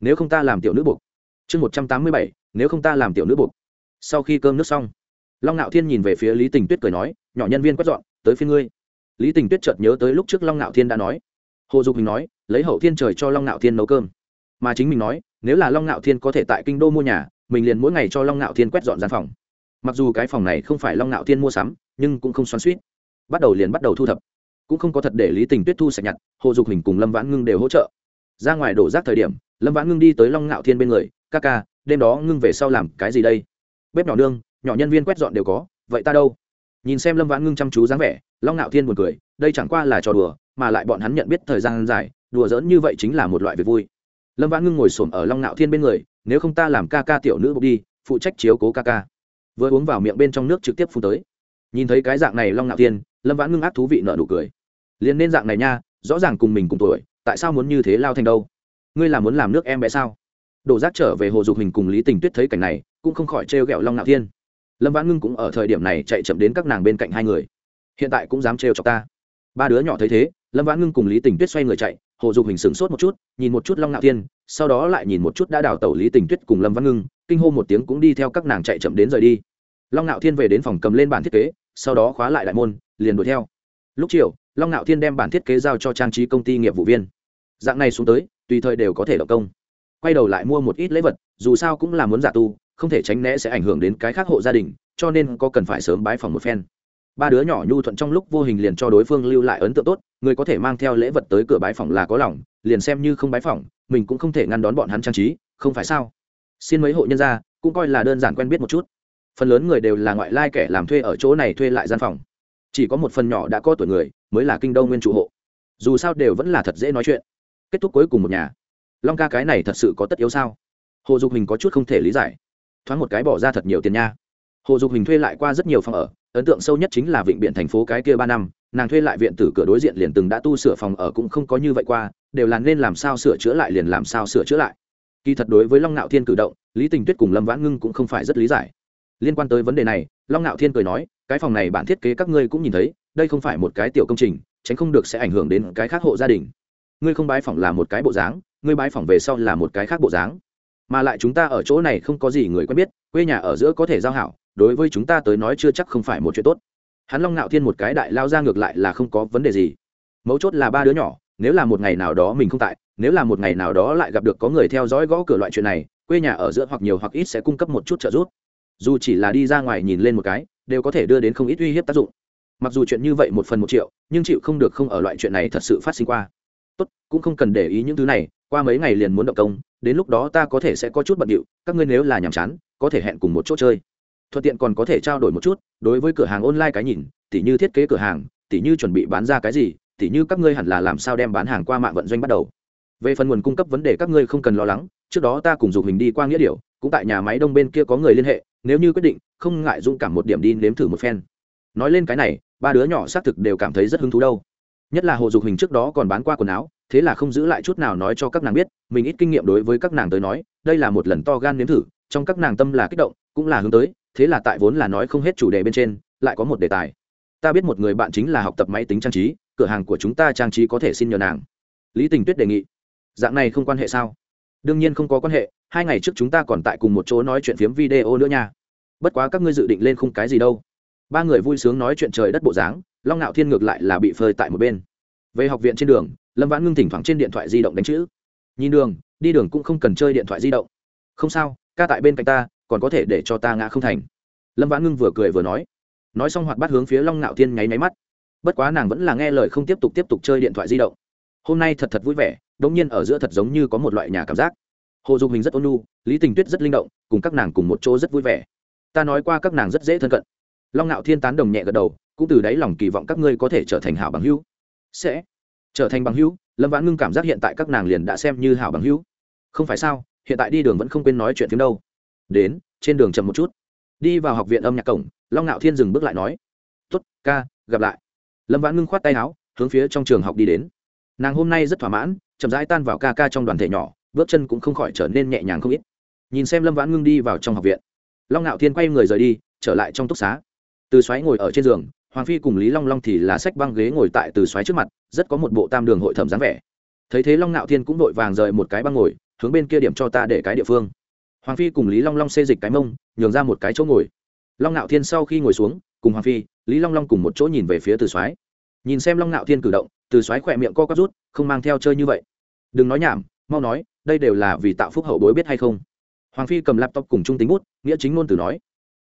nếu không ta làm tiểu nữ buộc. Chương một trăm tám mươi bảy, nếu không ta làm tiểu nữ buộc. Sau khi cơm nước xong, long ngạo thiên nhìn về phía lý tình tuyết cười nói, nhỏ nhân viên quét dọn, tới phía ngươi. Lý tình tuyết chợt nhớ tới lúc trước long ngạo thiên đã nói. Hồ dục mình nói, lấy hậu thiên trời cho long ngạo thiên nấu cơm. Mà chính mình nói, nếu là long ngạo thiên có thể tại kinh đô mua nhà, mình liền mỗi ngày cho long ngạo thiên quét dọn gian phòng. Mặc dù cái phòng này không phải long ngạo thiên mua sắm, nhưng cũng không xoắn suýt bắt đầu liền bắt đầu thu thập. Cũng không có thật để lý tình tuyết thu sạch nhặt, hồ dục hình cùng lâm vãn ngưng đều hỗ trợ ra ngoài đổ rác thời điểm, lâm vãn ngưng đi tới long ngạo thiên bên người, ca ca, đêm đó ngưng về sau làm cái gì đây? Bếp nhỏ nương, nhỏ nhân viên quét dọn đều có, vậy ta đâu? Nhìn xem lâm vãn ngưng chăm chú dáng vẻ, long ngạo thiên buồn cười, đây chẳng qua là trò đùa, mà lại bọn hắn nhận biết thời gian dài, đùa giỡn như vậy chính là một loại việc vui. Lâm vãn ngưng ngồi s ổ m ở long ngạo thiên bên người, nếu không ta làm ca ca tiểu nữ bốc đi, phụ trách chiếu cố ca ca. Vừa uống vào miệng bên trong nước trực tiếp phun tới. Nhìn thấy cái dạng này long ngạo thiên, lâm vãn ngưng ác thú vị nợ nụ cười. Liền nên dạng này nha, rõ ràng cùng mình cùng tuổi tại sao muốn như thế lao thành đâu? Ngươi là muốn làm nước em bé sao? Đổ rác trở về hồ dục hình cùng lý tình tuyết thấy cảnh này, cũng không khỏi trêu ghẹo long ngạo thiên. Lâm vãn ngưng cũng ở thời điểm này chạy chậm đến các nàng bên cạnh hai người. Hiện tại cũng dám trêu chọc ta. Ba đứa nhỏ thấy thế, lâm vãn ngưng cùng lý tình tuyết xoay người chạy, hồ dục hình sửng sốt một chút, nhìn một chút long ngạo thiên, sau đó lại nhìn một chút đã đào tẩu lý tình tuyết cùng lâm vãn ngưng, kinh hô một tiếng cũng đi theo các nàng chạy chậm đến rời đi. Long ngạo thiên về đến phòng cầm lên bản thiết kế, sau đó khóa lại đại môn, liền đuổi theo. Lúc chiều, long ngạo thiên đem bản thiết kế giao cho trang trí công ty nghiệp vụ viên dạng này xuống tới, tùy thời đều có thể động công. Quay đầu lại mua một ít lễ vật, dù sao cũng là muốn giả tu, không thể tránh né sẽ ảnh hưởng đến cái khác hộ gia đình, cho nên có cần phải sớm bái phòng một phen. Ba đứa nhỏ nhu thuận trong lúc vô hình liền cho đối phương lưu lại ấn tượng tốt, người có thể mang theo lễ vật tới cửa bái phòng là có lòng, liền xem như không bái phòng, mình cũng không thể ngăn đón bọn hắn trang trí, không phải sao? Xin mấy hộ nhân gia, cũng coi là đơn giản quen biết một chút. Phần lớn người đều là ngoại lai kẻ làm thuê ở chỗ này thuê lại gian phòng. Chỉ có một phần nhỏ đã có tuổi người, mới là kinh đô nguyên chủ hộ. Dù sao đều vẫn là thật dễ nói chuyện kết thúc cuối cùng một nhà. Long ca cái này thật sự có tất yếu sao? Hồ dục hình có chút không thể lý giải. Thoáng một cái bỏ ra thật nhiều tiền nha. Hồ dục hình thuê lại qua rất nhiều phòng ở, ấn tượng sâu nhất chính là vịnh biện thành phố cái kia ba năm, nàng thuê lại viện tử cửa đối diện liền từng đã tu sửa phòng ở cũng không có như vậy qua, đều là nên làm sao sửa chữa lại liền làm sao sửa chữa lại. Kỳ thật đối với long Nạo thiên cử động, lý tình tuyết cùng lâm vãn ngưng cũng không phải rất lý giải. Liên quan tới vấn đề này, long Nạo thiên cười nói, cái phòng này bản thiết kế các ngươi cũng nhìn thấy, đây không phải một cái tiểu công trình, tránh không được sẽ ảnh hưởng đến cái khác hộ gia đình ngươi không bái phỏng là một cái bộ dáng, ngươi bái phỏng về sau là một cái khác bộ dáng. Mà lại chúng ta ở chỗ này không có gì người quen biết, quê nhà ở giữa có thể giao hảo, đối với chúng ta tới nói chưa chắc không phải một chuyện tốt. Hắn long ngạo thiên một cái đại lao ra ngược lại là không có vấn đề gì. Mấu chốt là ba đứa nhỏ, nếu là một ngày nào đó mình không tại, nếu là một ngày nào đó lại gặp được có người theo dõi gõ cửa loại chuyện này, quê nhà ở giữa hoặc nhiều hoặc ít sẽ cung cấp một chút trợ giúp. Dù chỉ là đi ra ngoài nhìn lên một cái, đều có thể đưa đến không ít uy hiếp tác dụng. Mặc dù chuyện như vậy một phần một triệu, nhưng chịu không được không ở loại chuyện này thật sự phát sinh qua tốt, cũng không cần để ý những thứ này, qua mấy ngày liền muốn động công, đến lúc đó ta có thể sẽ có chút bận điệu, các ngươi nếu là nhàm chán, có thể hẹn cùng một chỗ chơi. Thuận tiện còn có thể trao đổi một chút, đối với cửa hàng online cái nhìn, tỉ như thiết kế cửa hàng, tỉ như chuẩn bị bán ra cái gì, tỉ như các ngươi hẳn là làm sao đem bán hàng qua mạng vận doanh bắt đầu. Về phần nguồn cung cấp vấn đề các ngươi không cần lo lắng, trước đó ta cùng dục hình đi qua nghĩa điều cũng tại nhà máy đông bên kia có người liên hệ, nếu như quyết định, không ngại dũng cảm một điểm đi nếm thử một phen. Nói lên cái này, ba đứa nhỏ xác thực đều cảm thấy rất hứng thú đâu nhất là hồ dục hình trước đó còn bán qua quần áo, thế là không giữ lại chút nào nói cho các nàng biết, mình ít kinh nghiệm đối với các nàng tới nói, đây là một lần to gan nếm thử, trong các nàng tâm là kích động, cũng là hướng tới, thế là tại vốn là nói không hết chủ đề bên trên, lại có một đề tài. Ta biết một người bạn chính là học tập máy tính trang trí, cửa hàng của chúng ta trang trí có thể xin nhờ nàng. Lý tình tuyết đề nghị. Dạng này không quan hệ sao? Đương nhiên không có quan hệ, hai ngày trước chúng ta còn tại cùng một chỗ nói chuyện phiếm video nữa nha. Bất quá các ngươi dự định lên khung cái gì đâu? Ba người vui sướng nói chuyện trời đất bộ dáng long ngạo thiên ngược lại là bị phơi tại một bên. Về học viện trên đường, lâm vãn ngưng thỉnh thoảng trên điện thoại di động đánh chữ. Nhìn đường, đi đường cũng không cần chơi điện thoại di động. Không sao, ca tại bên cạnh ta, còn có thể để cho ta ngã không thành. Lâm vãn ngưng vừa cười vừa nói. Nói xong hoạt bắt hướng phía long ngạo thiên nháy máy mắt. Bất quá nàng vẫn là nghe lời không tiếp tục tiếp tục chơi điện thoại di động. Hôm nay thật thật vui vẻ, đống nhiên ở giữa thật giống như có một loại nhà cảm giác. Hồ dục hình rất ôn nhu, lý tình tuyết rất linh động, cùng các nàng cùng một chỗ rất vui vẻ. Ta nói qua các nàng rất dễ thân cận. Long ngạo thiên tán đồng nhẹ gật đầu cũng từ đáy lòng kỳ vọng các ngươi có thể trở thành hảo bằng hữu. Sẽ trở thành bằng hữu, lâm vãn ngưng cảm giác hiện tại các nàng liền đã xem như hảo bằng hữu. Không phải sao, hiện tại đi đường vẫn không quên nói chuyện phim đâu. Đến, trên đường chậm một chút. Đi vào học viện âm nhạc cổng, long ngạo thiên dừng bước lại nói tuất ca, gặp lại. Lâm vãn ngưng khoát tay áo, hướng phía trong trường học đi đến. Nàng hôm nay rất thỏa mãn, chậm rãi tan vào ca ca trong đoàn thể nhỏ, bước chân cũng không khỏi trở nên nhẹ nhàng không ít. Nhìn xem lâm vãn ngưng đi vào trong học viện, long ngạo thiên quay người rời đi, trở lại trong túc xá. Từ xoáy ngồi ở trên giường hoàng phi cùng lý long long thì là sách băng ghế ngồi tại từ xoáy trước mặt, rất có một bộ tam đường hội thẩm dáng vẻ. Thấy thế long Nạo thiên cũng đội vàng rời một cái băng ngồi, hướng bên kia điểm cho ta để cái địa phương. Hoàng phi cùng lý long long xê dịch cái mông, nhường ra một cái chỗ ngồi. Long Nạo thiên sau khi ngồi xuống, cùng hoàng phi, lý long long cùng một chỗ nhìn về phía từ soái nhìn xem long Nạo thiên cử động, từ soái khỏe miệng co quắp rút, không mang theo chơi như vậy. Đừng nói nhảm, mau nói, đây đều là vì tạo phúc hậu bối biết hay không? Hoàng phi cầm laptop cùng trung tính bút, nghĩa chính ngôn từ nói.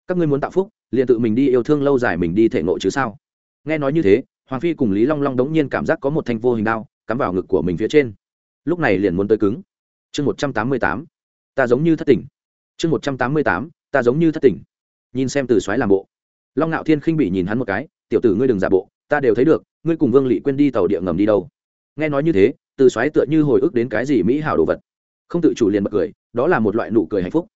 Các ngươi muốn tạo phúc liền tự mình đi yêu thương lâu dài mình đi thể nội chứ sao? Nghe nói như thế, hoàng phi cùng lý long long đống nhiên cảm giác có một thanh vô hình đao cắm vào ngực của mình phía trên. Lúc này liền muốn tới cứng. Chương một trăm tám mươi tám, ta giống như thất tỉnh. Chương một trăm tám mươi tám, ta giống như thất tỉnh. Nhìn xem từ xoáy làm bộ. Long ngạo thiên khinh bị nhìn hắn một cái, tiểu tử ngươi đừng giả bộ, ta đều thấy được, ngươi cùng vương lị quên đi tàu địa ngầm đi đâu. Nghe nói như thế, từ xoáy tựa như hồi ức đến cái gì mỹ hảo đồ vật. Không tự chủ liền bật cười, đó là một loại nụ cười hạnh phúc.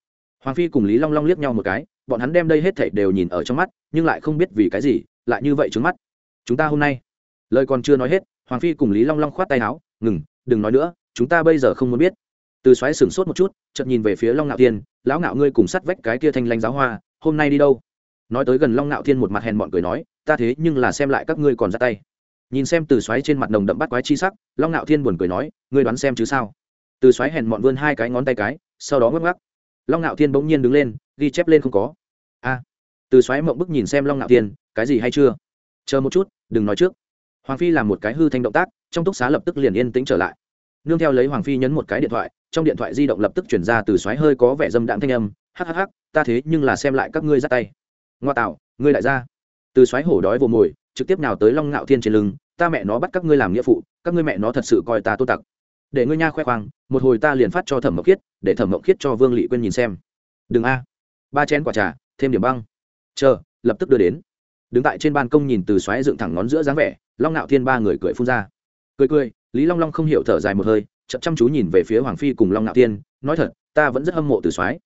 Hoàng phi cùng lý long long liếc nhau một cái bọn hắn đem đây hết thảy đều nhìn ở trong mắt, nhưng lại không biết vì cái gì, lại như vậy trước mắt. Chúng ta hôm nay, lời còn chưa nói hết, hoàng phi cùng lý long long khoát tay áo, ngừng, đừng nói nữa, chúng ta bây giờ không muốn biết. Từ xoáy sửng sốt một chút, chợt nhìn về phía long ngạo thiên, lão ngạo ngươi cùng sắt vách cái kia thanh lanh giáo hoa, hôm nay đi đâu? Nói tới gần long ngạo thiên một mặt hèn bọn cười nói, ta thế nhưng là xem lại các ngươi còn ra tay. Nhìn xem từ xoáy trên mặt nồng đậm bắt quái chi sắc, long ngạo thiên buồn cười nói, ngươi đoán xem chứ sao? Từ xoáy hèn mọn vươn hai cái ngón tay cái, sau đó ngắc ngắc long ngạo thiên bỗng nhiên đứng lên ghi chép lên không có. A, từ xoáy mộng bức nhìn xem long ngạo thiên, cái gì hay chưa? Chờ một chút, đừng nói trước. Hoàng phi làm một cái hư thanh động tác, trong túc xá lập tức liền yên tĩnh trở lại. Nương theo lấy hoàng phi nhấn một cái điện thoại, trong điện thoại di động lập tức chuyển ra từ xoáy hơi có vẻ dâm đạm thanh âm hhh ta thế nhưng là xem lại các ngươi ra tay. Ngoa tạo, ngươi lại ra. Từ xoáy hổ đói vồ mồi, trực tiếp nào tới long ngạo thiên trên lưng, ta mẹ nó bắt các ngươi làm nghĩa phụ, các ngươi mẹ nó thật sự coi ta tô tặc. Để ngươi nha khoe khoang, một hồi ta liền phát cho thẩm mộng khiết, để thẩm mộng khiết cho vương lị quên nhìn xem. Đừng a ba chén quả trà, thêm điểm băng. Chờ, lập tức đưa đến. Đứng tại trên ban công nhìn từ xoáy dựng thẳng ngón giữa dáng vẻ, long Nạo thiên ba người cười phun ra. Cười cười, lý long long không hiểu thở dài một hơi, chậm chăm chú nhìn về phía hoàng phi cùng long Nạo thiên, nói thật, ta vẫn rất hâm mộ từ xoáy.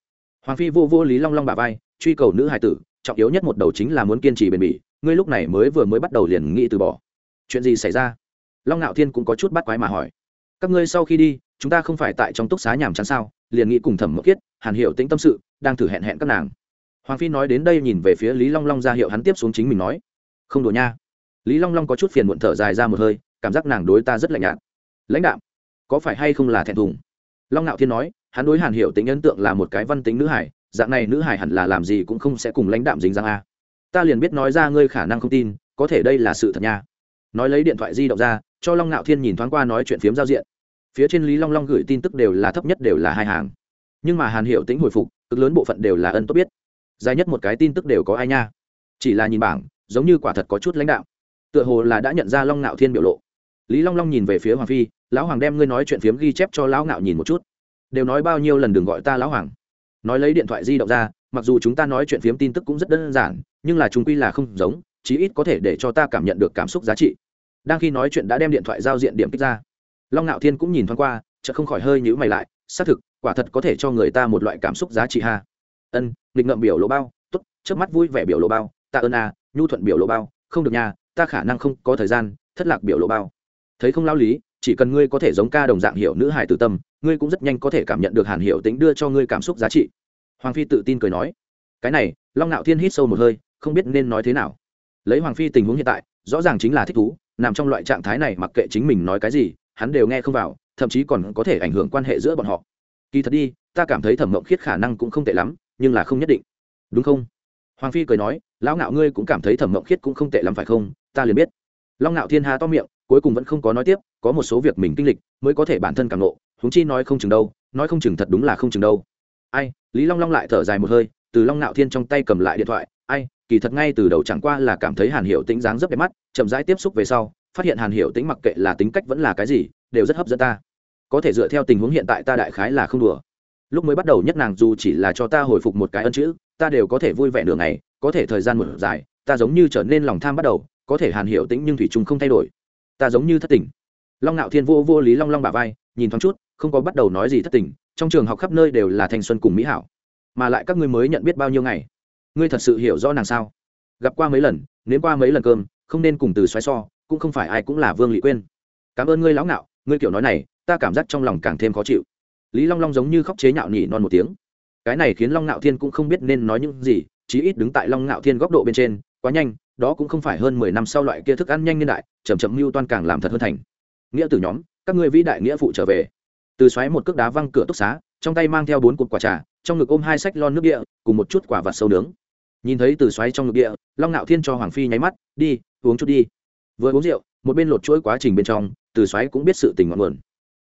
hoàng phi vô vô lý long long bà vai, truy cầu nữ hài tử, trọng yếu nhất một đầu chính là muốn kiên trì bền bỉ, ngươi lúc này mới vừa mới bắt đầu liền nghĩ từ bỏ. Chuyện gì xảy ra? Long Nạo thiên cũng có chút bắt quái mà hỏi. Các ngươi sau khi đi, chúng ta không phải tại trong túc xá nhàm chán sao? Liền nghĩ cùng thẩm mộng kiết, hàn hiệu tĩnh tâm sự đang thử hẹn hẹn các nàng. Hoàng phi nói đến đây nhìn về phía lý long long ra hiệu hắn tiếp xuống chính mình nói, không đùa nha. Lý long long có chút phiền muộn thở dài ra một hơi, cảm giác nàng đối ta rất lạnh nhạt. Lãnh đạo có phải hay không là thẹn thùng? Long ngạo thiên nói, hắn đối hàn hiệu tính ấn tượng là một cái văn tính nữ hải dạng này nữ hải hẳn là làm gì cũng không sẽ cùng lãnh đạm dính răng a. Ta liền biết nói ra ngươi khả năng không tin, có thể đây là sự thật nha. Nói lấy điện thoại di động ra, cho long ngạo thiên nhìn thoáng qua nói chuyện phiếm giao diện. Phía trên lý long long gửi tin tức đều là thấp nhất đều là hai hàng. Nhưng mà hàn hiệu tính hồi phục cực lớn bộ phận đều là ân tốt biết. Dài nhất một cái tin tức đều có ai nha? Chỉ là nhìn bảng, giống như quả thật có chút lãnh đạo. Tựa hồ là đã nhận ra long ngạo thiên biểu lộ. Lý long long nhìn về phía hoàng phi, lão hoàng đem ngươi nói chuyện phiếm ghi chép cho lão ngạo nhìn một chút. Đều nói bao nhiêu lần đừng gọi ta lão hoàng. Nói lấy điện thoại di động ra, mặc dù chúng ta nói chuyện phiếm tin tức cũng rất đơn giản, nhưng là chúng quy là không giống, chí ít có thể để cho ta cảm nhận được cảm xúc giá trị. Đang khi nói chuyện đã đem điện thoại giao diện điểm kích ra. Long ngạo thiên cũng nhìn thoáng qua chợ không khỏi hơi nhữ mày lại, xác thực, quả thật có thể cho người ta một loại cảm xúc giá trị ha. Ân, nghịch ngậm biểu lộ bao t ố t trước mắt vui vẻ biểu lộ bao ta ơn a nhu thuận biểu lộ bao, không được nhà ta khả năng không có thời gian, thất lạc biểu lộ bao. Thấy không lao lý, chỉ cần ngươi có thể giống ca đồng dạng hiểu nữ hải tử tâm, ngươi cũng rất nhanh có thể cảm nhận được hàn hiểu tính đưa cho ngươi cảm xúc giá trị. Hoàng phi tự tin cười nói, cái này, long Nạo thiên hít sâu một hơi, không biết nên nói thế nào. Lấy hoàng phi tình huống hiện tại, rõ ràng chính là thích thú, nằm trong loại trạng thái này mặc kệ chính mình nói cái gì, hắn đều nghe không vào thậm chí còn có thể ảnh hưởng quan hệ giữa bọn họ. Kỳ thật đi, ta cảm thấy thẩm mộng khiết khả năng cũng không tệ lắm, nhưng là không nhất định. Đúng không? Hoàng phi cười nói, lão ngạo ngươi cũng cảm thấy thẩm mộng khiết cũng không tệ lắm phải không? Ta liền biết. Long ngạo thiên hà to miệng, cuối cùng vẫn không có nói tiếp, có một số việc mình kinh lịch mới có thể bản thân cảm nộ húng chi nói không chừng đâu, nói không chừng thật đúng là không chừng đâu. Ai, lý long long lại thở dài một hơi, từ long ngạo thiên trong tay cầm lại điện thoại, ai, kỳ thật ngay từ đầu chẳng qua là cảm thấy hàn hiểu tĩnh dáng rất đẹp mắt, chậm rãi tiếp xúc về sau, phát hiện hàn hiểu tĩnh mặc kệ là tính cách vẫn là cái gì đều rất hấp dẫn ta. Có thể dựa theo tình huống hiện tại ta đại khái là không đùa. Lúc mới bắt đầu nhất nàng dù chỉ là cho ta hồi phục một cái ân chữ, ta đều có thể vui vẻ nửa ngày, có thể thời gian một dài, ta giống như trở nên lòng tham bắt đầu, có thể hàn hiểu tĩnh nhưng thủy chung không thay đổi. Ta giống như thất tình. Long ngạo thiên vô vô lý long long bà vai, nhìn thoáng chút, không có bắt đầu nói gì thất tình, trong trường học khắp nơi đều là thanh xuân cùng mỹ hảo. Mà lại các ngươi mới nhận biết bao nhiêu ngày? Ngươi thật sự hiểu rõ nàng sao? Gặp qua mấy lần, nếm qua mấy lần cơm, không nên cùng từ xoáy so, cũng không phải ai cũng là vương lị quên cảm ơn ngươi lão ngạo ngươi kiểu nói này, ta cảm giác trong lòng càng thêm khó chịu. Lý long long giống như khóc chế nhạo nhỉ non một tiếng. Cái này khiến long ngạo thiên cũng không biết nên nói những gì, chí ít đứng tại long ngạo thiên góc độ bên trên, quá nhanh, đó cũng không phải hơn mười năm sau loại kia thức ăn nhanh niên đại chầm chậm mưu toan càng làm thật hơn thành. Nghĩa tử nhóm, các ngươi vĩ đại nghĩa phụ trở về. Từ xoáy một cước đá văng cửa túc xá, trong tay mang theo bốn cuộn quả trà, trong ngực ôm hai sách lon nước địa, cùng một chút quả vặt sâu nướng. Nhìn thấy từ xoáy trong ngực địa, long ngạo thiên cho hoàng phi nháy mắt, đi, uống chút đi. Vừa uống rượu một bên lột chuỗi quá trình bên trong, từ xoáy cũng biết sự tình ngọn nguồn.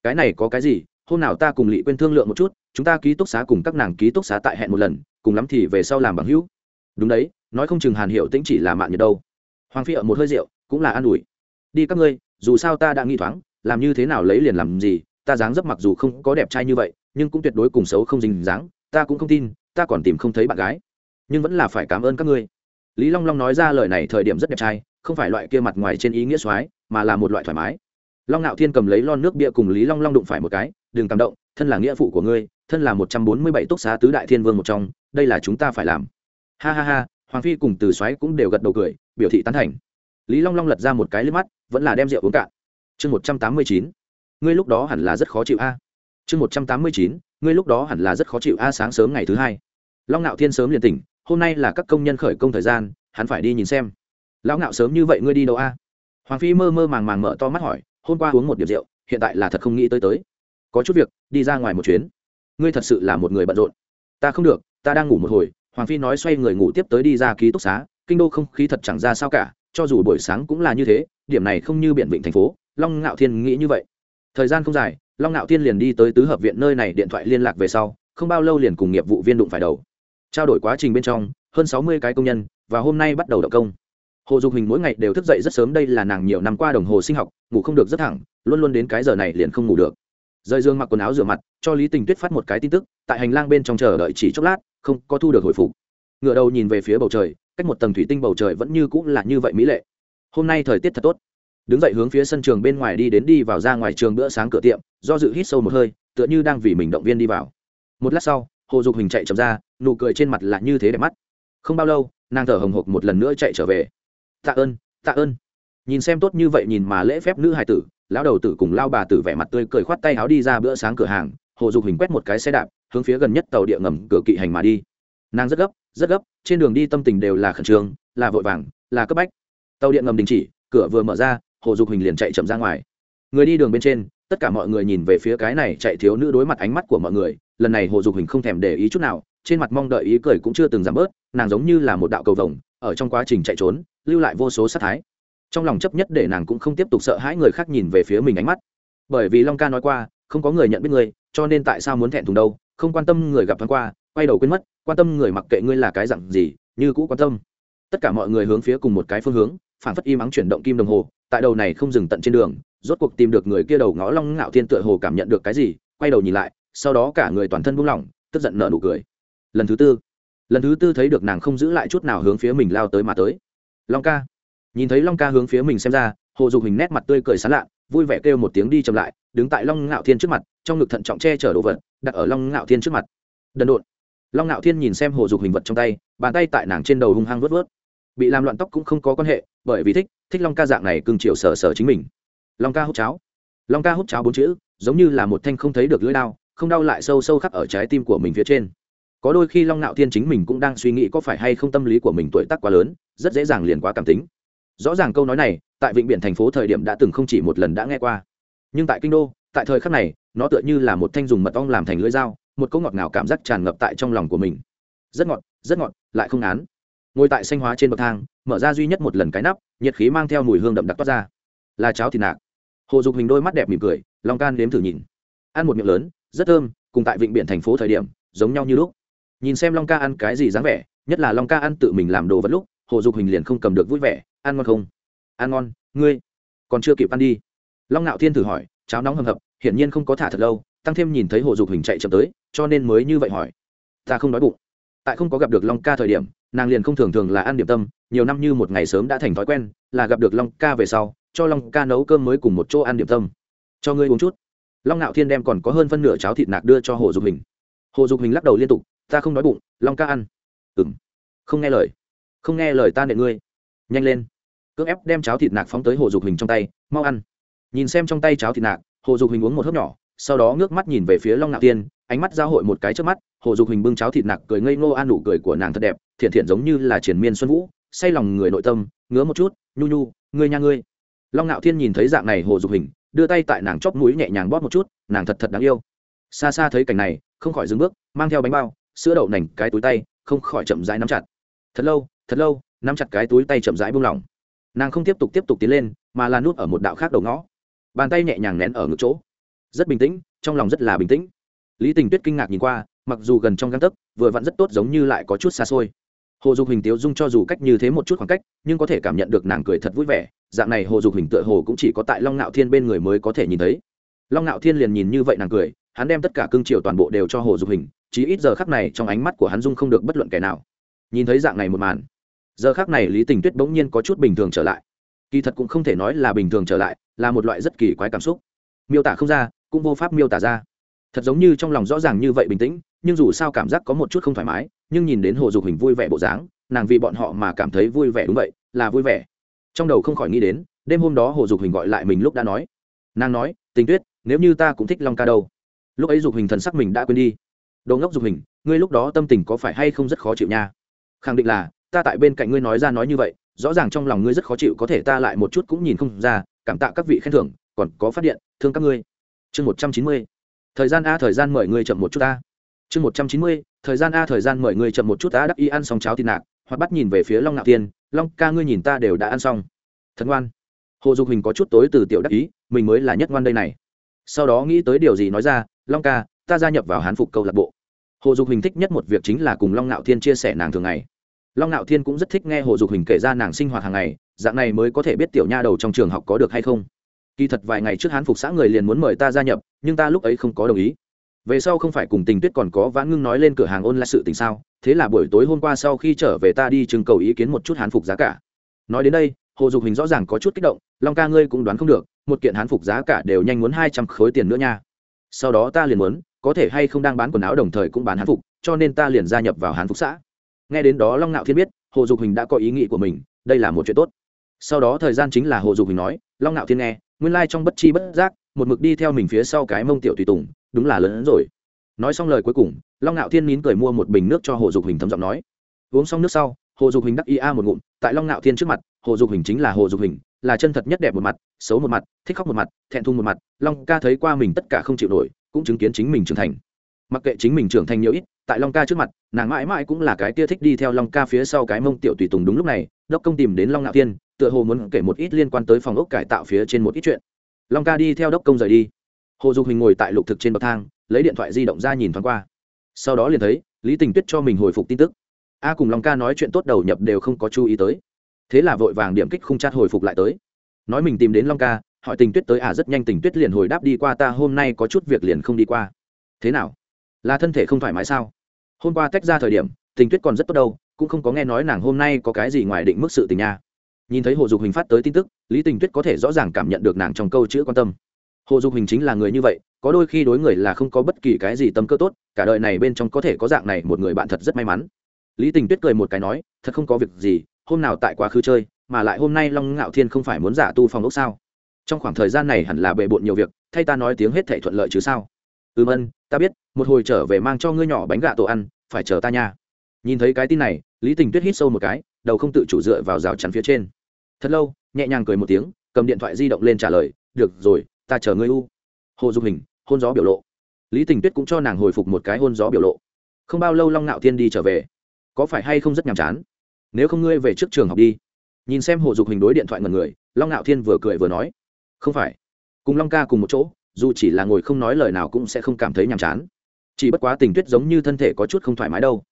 Cái này có cái gì? Hôm nào ta cùng lị quên thương lượng một chút, chúng ta ký túc xá cùng các nàng ký túc xá tại hẹn một lần, cùng lắm thì về sau làm bằng hữu. Đúng đấy, nói không chừng hàn hiệu tĩnh chỉ là mạng nhiệt đâu. Hoàng phi ở một hơi rượu, cũng là an ủi. Đi các ngươi, dù sao ta đã nghi thoáng, làm như thế nào lấy liền làm gì, ta dáng dấp mặc dù không có đẹp trai như vậy, nhưng cũng tuyệt đối cùng xấu không dình dáng, ta cũng không tin, ta còn tìm không thấy bạn gái. Nhưng vẫn là phải cảm ơn các ngươi. Lý long long nói ra lời này thời điểm rất đẹp trai không phải loại kia mặt ngoài trên ý nghĩa soái, mà là một loại thoải mái. Long ngạo thiên cầm lấy lon nước bia cùng lý long long đụng phải một cái, đừng cảm động, thân là nghĩa phụ của ngươi, thân là một trăm bốn mươi bảy túc xá tứ đại thiên vương một trong, đây là chúng ta phải làm. Ha ha ha, hoàng phi cùng từ xoáy cũng đều gật đầu cười, biểu thị tán thành. Lý long long lật ra một cái liếc mắt, vẫn là đem rượu uống cạn. Chương một trăm tám mươi chín, ngươi lúc đó hẳn là rất khó chịu a. Chương một trăm tám mươi chín, ngươi lúc đó hẳn là rất khó chịu a, sáng sớm ngày thứ hai. Long ngạo thiên sớm liền tỉnh, hôm nay là các công nhân khởi công thời gian, hắn phải đi nhìn xem lão ngạo sớm như vậy ngươi đi đâu a? Hoàng phi mơ mơ màng màng mở to mắt hỏi, hôm qua uống một điệp rượu, hiện tại là thật không nghĩ tới tới. Có chút việc, đi ra ngoài một chuyến. Ngươi thật sự là một người bận rộn. Ta không được, ta đang ngủ một hồi, hoàng phi nói xoay người ngủ tiếp tới đi ra ký túc xá, kinh đô không khí thật chẳng ra sao cả, cho dù buổi sáng cũng là như thế, điểm này không như biển vịnh thành phố, long ngạo thiên nghĩ như vậy. Thời gian không dài, long ngạo thiên liền đi tới tứ hợp viện nơi này điện thoại liên lạc về sau, không bao lâu liền cùng nghiệp vụ viên đụng phải đầu. Trao đổi quá trình bên trong, hơn sáu mươi cái công nhân, và hôm nay bắt đầu động công hồ dục hình mỗi ngày đều thức dậy rất sớm, đây là nàng nhiều năm qua đồng hồ sinh học, ngủ không được rất thẳng, luôn luôn đến cái giờ này liền không ngủ được. Rời giường mặc quần áo rửa mặt, cho lý tình tuyết phát một cái tin tức, tại hành lang bên trong chờ đợi chỉ chốc lát, không có thu được hồi phục. Ngựa đầu nhìn về phía bầu trời, cách một tầng thủy tinh bầu trời vẫn như cũng là như vậy mỹ lệ. Hôm nay thời tiết thật tốt. Đứng dậy hướng phía sân trường bên ngoài đi đến đi vào ra ngoài trường bữa sáng cửa tiệm, do dự hít sâu một hơi, tựa như đang vì mình động viên đi vào. Một lát sau, hồ dục hình chạy chậm ra, nụ cười trên mặt là như thế đẹp mắt. Không bao lâu, nàng thở hồng hộc một lần nữa chạy trở về tạ ơn tạ ơn. Nhìn xem tốt như vậy nhìn mà lễ phép nữ hài tử, lão đầu tử cùng lao bà tử vẻ mặt tươi cười khoát tay áo đi ra bữa sáng cửa hàng, hồ dục hình quét một cái xe đạp, hướng phía gần nhất tàu địa ngầm cửa kỵ hành mà đi. Nàng rất gấp rất gấp, trên đường đi tâm tình đều là khẩn trương, là vội vàng, là cấp bách. Tàu điện ngầm đình chỉ, cửa vừa mở ra, hồ dục hình liền chạy chậm ra ngoài. Người đi đường bên trên, tất cả mọi người nhìn về phía cái này chạy thiếu nữ đối mặt ánh mắt của mọi người, lần này hồ dục hình không thèm để ý chút nào, trên mặt mong đợi ý cười cũng chưa từng giảm bớt, nàng giống như là một đạo cầu vồng ở trong quá trình chạy trốn, lưu lại vô số sát thái. Trong lòng chấp nhất để nàng cũng không tiếp tục sợ hãi người khác nhìn về phía mình ánh mắt. Bởi vì long ca nói qua, không có người nhận biết ngươi, cho nên tại sao muốn thẹn thùng đâu, không quan tâm người gặp thoáng qua, quay đầu quên mất, quan tâm người mặc kệ ngươi là cái dặn gì, như cũ quan tâm. Tất cả mọi người hướng phía cùng một cái phương hướng phản phất im ắng chuyển động kim đồng hồ, tại đầu này không dừng tận trên đường, rốt cuộc tìm được người kia đầu ngõ long ngạo thiên tựa hồ cảm nhận được cái gì, quay đầu nhìn lại, sau đó cả người toàn thân buông lỏng, tức giận nở nụ cười. Lần thứ tư lần thứ tư thấy được nàng không giữ lại chút nào hướng phía mình lao tới mà tới. Long ca. Nhìn thấy long ca hướng phía mình xem ra, hồ dục hình nét mặt tươi cười sán lạ, vui vẻ kêu một tiếng đi chậm lại, đứng tại long ngạo thiên trước mặt, trong ngực thận trọng che chở đồ vật, đặt ở long ngạo thiên trước mặt. Đần độn. Long ngạo thiên nhìn xem hồ dục hình vật trong tay, bàn tay tại nàng trên đầu hung hăng vớt vớt. Bị làm loạn tóc cũng không có quan hệ, bởi vì thích thích long ca dạng này cưng chiều sở sở chính mình. Long ca hút cháo. Long ca hút cháo bốn chữ, giống như là một thanh không thấy được lưỡi đao, không đau lại sâu sâu khắc ở trái tim của mình phía trên có đôi khi long nạo thiên chính mình cũng đang suy nghĩ có phải hay không tâm lý của mình tuổi tác quá lớn, rất dễ dàng liền quá cảm tính. Rõ ràng câu nói này, tại vịnh biển thành phố thời điểm đã từng không chỉ một lần đã nghe qua. Nhưng tại kinh đô, tại thời khắc này, nó tựa như là một thanh dùng mật ong làm thành lưỡi dao, một câu ngọt ngào cảm giác tràn ngập tại trong lòng của mình. Rất ngọt rất ngọt, lại không án ngồi tại xanh hóa trên bậc thang, mở ra duy nhất một lần cái nắp, nhiệt khí mang theo mùi hương đậm đặc toát ra. Là cháo thịt nạc. Hồ dục hình đôi mắt đẹp mỉm cười long can nếm thử nhìn. Ăn một miệng lớn, rất thơm, cùng tại vịnh biển thành phố thời điểm, giống nhau như lúc nhìn xem long ca ăn cái gì dáng vẻ, nhất là long ca ăn tự mình làm đồ vật lúc, hồ dục hình liền không cầm được vui vẻ, ăn ngon không? Ăn ngon, ngươi còn chưa kịp ăn đi. Long ngạo thiên thử hỏi, cháo nóng hầm hập, hiển nhiên không có thả thật lâu, tăng thêm nhìn thấy hồ dục hình chạy chậm tới, cho nên mới như vậy hỏi. Ta không đói bụng. Tại không có gặp được long ca thời điểm, nàng liền không thường thường là ăn điểm tâm, nhiều năm như một ngày sớm đã thành thói quen, là gặp được long ca về sau, cho long ca nấu cơm mới cùng một chỗ ăn điểm tâm. Cho ngươi uống chút. Long ngạo thiên đem còn có hơn phân nửa cháo thịt nạc đưa cho hồ dục hình hồ dục hình lắc đầu liên tục ta không đói bụng, long ca ăn. Ừng không nghe lời. Không nghe lời ta nệ ngươi. Nhanh lên. Cưỡng ép đem cháo thịt nạc phóng tới hồ dục hình trong tay, mau ăn. Nhìn xem trong tay cháo thịt nạc, hồ dục hình uống một hớp nhỏ, sau đó ngước mắt nhìn về phía long ngạo tiên, ánh mắt giao hội một cái trước mắt, hồ dục hình bưng cháo thịt nạc cười ngây ngô an nụ cười của nàng thật đẹp, thiện thiện giống như là triển miên xuân vũ, say lòng người nội tâm, ngứa một chút, nhu nhu, ngươi nha ngươi. Long ngạo thiên nhìn thấy dạng này hồ dục hình đưa tay tại nàng chóp mũi nhẹ nhàng bóp một chút, nàng thật thật đáng yêu. Xa xa thấy cảnh này, không khỏi dừng bước, mang theo bánh bao sữa đậu nành cái túi tay, không khỏi chậm rãi nắm chặt. Thật lâu thật lâu, nắm chặt cái túi tay chậm rãi buông lỏng. Nàng không tiếp tục tiếp tục tiến lên, mà là nút ở một đạo khác đầu ngõ. Bàn tay nhẹ nhàng nén ở ngực chỗ. Rất bình tĩnh, trong lòng rất là bình tĩnh. Lý tình tuyết kinh ngạc nhìn qua, mặc dù gần trong găng tấc, vừa vặn rất tốt giống như lại có chút xa xôi. Hồ dục hình tiếu dung cho dù cách như thế một chút khoảng cách, nhưng có thể cảm nhận được nàng cười thật vui vẻ, dạng này hồ dục hình tựa hồ cũng chỉ có tại long ngạo thiên bên người mới có thể nhìn thấy. Long ngạo thiên liền nhìn như vậy nàng cười, hắn đem tất cả cương triều toàn bộ đều cho hồ dục hình chí ít giờ khắc này trong ánh mắt của hắn dung không được bất luận kẻ nào. Nhìn thấy dạng này một màn, giờ khắc này lý tình tuyết bỗng nhiên có chút bình thường trở lại. Kỳ thật cũng không thể nói là bình thường trở lại, là một loại rất kỳ quái cảm xúc. Miêu tả không ra, cũng vô pháp miêu tả ra. Thật giống như trong lòng rõ ràng như vậy bình tĩnh, nhưng dù sao cảm giác có một chút không thoải mái, nhưng nhìn đến hồ dục hình vui vẻ bộ dáng, nàng vì bọn họ mà cảm thấy vui vẻ đúng vậy, là vui vẻ. Trong đầu không khỏi nghĩ đến, đêm hôm đó hồ dục hình gọi lại mình lúc đã nói. Nàng nói, tình tuyết, nếu như ta cũng thích long ca đâu? Lúc ấy dục hình thần sắc mình đã quên đi đồ ngốc dục hình, ngươi lúc đó tâm tình có phải hay không rất khó chịu nha? Khẳng định là, ta tại bên cạnh ngươi nói ra nói như vậy, rõ ràng trong lòng ngươi rất khó chịu, có thể ta lại một chút cũng nhìn không ra, cảm tạ các vị khen thưởng, còn có phát điện, thương các ngươi. Chương một trăm chín mươi. Thời gian a, thời gian mời ngươi chậm một chút ta chương một trăm chín mươi, thời gian a, thời gian mời ngươi chậm một chút ta đắc y ăn xong cháo thịt nạc, hoặc bắt nhìn về phía long ngạo tiên, long ca ngươi nhìn ta đều đã ăn xong. Thần ngoan. Hồ dục hình có chút tối từ tiểu đắc ý, mình mới là nhất ngoan đây này. Sau đó nghĩ tới điều gì nói ra, long ca, ta gia nhập vào hán phục câu lạc bộ hồ dục hình thích nhất một việc chính là cùng long ngạo thiên chia sẻ nàng thường ngày. Long ngạo thiên cũng rất thích nghe hồ dục hình kể ra nàng sinh hoạt hàng ngày, dạng này mới có thể biết tiểu nha đầu trong trường học có được hay không. Kỳ thật vài ngày trước hán phục xã người liền muốn mời ta gia nhập, nhưng ta lúc ấy không có đồng ý. Về sau không phải cùng tình tuyết còn có vãn ngưng nói lên cửa hàng ôn lại sự tình sao, thế là buổi tối hôm qua sau khi trở về ta đi trưng cầu ý kiến một chút hán phục giá cả. Nói đến đây, hồ dục hình rõ ràng có chút kích động, long ca ngươi cũng đoán không được, một kiện hán phục giá cả đều nhanh muốn hai trăm khối tiền nữa nha. Sau đó ta liền muốn có thể hay không đang bán quần áo đồng thời cũng bán hán phục, cho nên ta liền gia nhập vào hán phục xã. Nghe đến đó long ngạo thiên biết, hồ dục hình đã có ý nghĩ của mình, đây là một chuyện tốt. Sau đó thời gian chính là hồ dục hình nói, long ngạo thiên nghe, nguyên lai trong bất chi bất giác, một mực đi theo mình phía sau cái mông tiểu tùy tùng, đúng là lớn hơn rồi. Nói xong lời cuối cùng, long ngạo thiên nín cười mua một bình nước cho hồ dục hình thấm giọng nói. Uống xong nước sau, hồ dục hình đắc ia một ngụm, tại long ngạo thiên trước mặt, hồ dục hình chính là hồ dục hình là chân thật nhất đẹp một mặt, xấu một mặt, thích khóc một mặt, thẹn thùng một mặt, long ca thấy qua mình tất cả không chịu nổi cũng chứng kiến chính mình trưởng thành. Mặc kệ chính mình trưởng thành nhiều ít, tại long ca trước mặt, nàng mãi mãi cũng là cái tia thích đi theo long ca phía sau cái mông tiểu tùy tùng đúng lúc này, đốc công tìm đến long ngạo thiên, tựa hồ muốn kể một ít liên quan tới phòng ốc cải tạo phía trên một ít chuyện. Long ca đi theo đốc công rời đi. Hồ dục hình ngồi tại lục thực trên bậc thang, lấy điện thoại di động ra nhìn thoáng qua. Sau đó liền thấy, lý tình tuyết cho mình hồi phục tin tức. A cùng long ca nói chuyện tốt đầu nhập đều không có chú ý tới. Thế là vội vàng điểm kích không chát hồi phục lại tới. Nói mình tìm đến long ca hỏi tình tuyết tới à rất nhanh tình tuyết liền hồi đáp, đi qua ta, hôm nay có chút việc liền không đi qua. Thế nào? Là thân thể không thoải mái sao? Hôm qua tách ra thời điểm, tình tuyết còn rất tốt đâu, cũng không có nghe nói nàng hôm nay có cái gì ngoài định mức sự tình nha. Nhìn thấy hồ dục hình phát tới tin tức, lý tình tuyết có thể rõ ràng cảm nhận được nàng trong câu chữ quan tâm. Hồ dục hình chính là người như vậy, có đôi khi đối người là không có bất kỳ cái gì tâm cơ tốt, cả đời này bên trong có thể có dạng này một người bạn thật rất may mắn. Lý tình tuyết cười một cái nói, thật không có việc gì, hôm nào tại quá khứ chơi, mà lại hôm nay long ngạo thiên không phải muốn giả tu phòng ốc sao? Trong khoảng thời gian này hẳn là bề bộn nhiều việc, thay ta nói tiếng hết thệ thuận lợi chứ sao? Ừm ân ta biết, một hồi trở về mang cho ngươi nhỏ bánh gà tổ ăn, phải chờ ta nha. Nhìn thấy cái tin này, lý tình tuyết hít sâu một cái, đầu không tự chủ dựa vào rào chắn phía trên. Thật lâu, nhẹ nhàng cười một tiếng, cầm điện thoại di động lên trả lời, được rồi, ta chờ ngươi u. Hồ dục hình, hôn gió biểu lộ. Lý tình tuyết cũng cho nàng hồi phục một cái hôn gió biểu lộ. Không bao lâu long ngạo thiên đi trở về. Có phải hay không rất nhàm chán? Nếu không ngươi về trước trường học đi. Nhìn xem hồ dục hình đối điện thoại ngần người, long ngạo thiên vừa cười vừa nói không phải. Cùng long ca cùng một chỗ, dù chỉ là ngồi không nói lời nào cũng sẽ không cảm thấy nhàm chán. Chỉ bất quá tình tuyết giống như thân thể có chút không thoải mái đâu.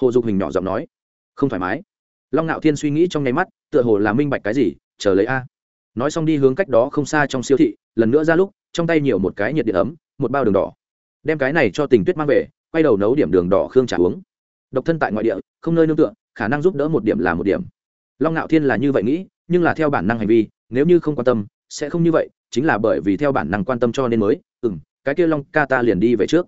Hồ dục hình nhỏ giọng nói. Không thoải mái. Long ngạo thiên suy nghĩ trong nháy mắt, tựa hồ là minh bạch cái gì, chờ lấy a. Nói xong đi hướng cách đó không xa trong siêu thị, lần nữa ra lúc, trong tay nhiều một cái nhiệt điện ấm, một bao đường đỏ. Đem cái này cho tình tuyết mang về, quay đầu nấu điểm đường đỏ khương trả uống. Độc thân tại ngoại địa, không nơi nương tựa, khả năng giúp đỡ một điểm là một điểm. Long ngạo thiên là như vậy nghĩ, nhưng là theo bản năng hành vi, nếu như không quan tâm sẽ không như vậy, chính là bởi vì theo bản năng quan tâm cho nên mới ừ m cái kia long ca ta liền đi về trước.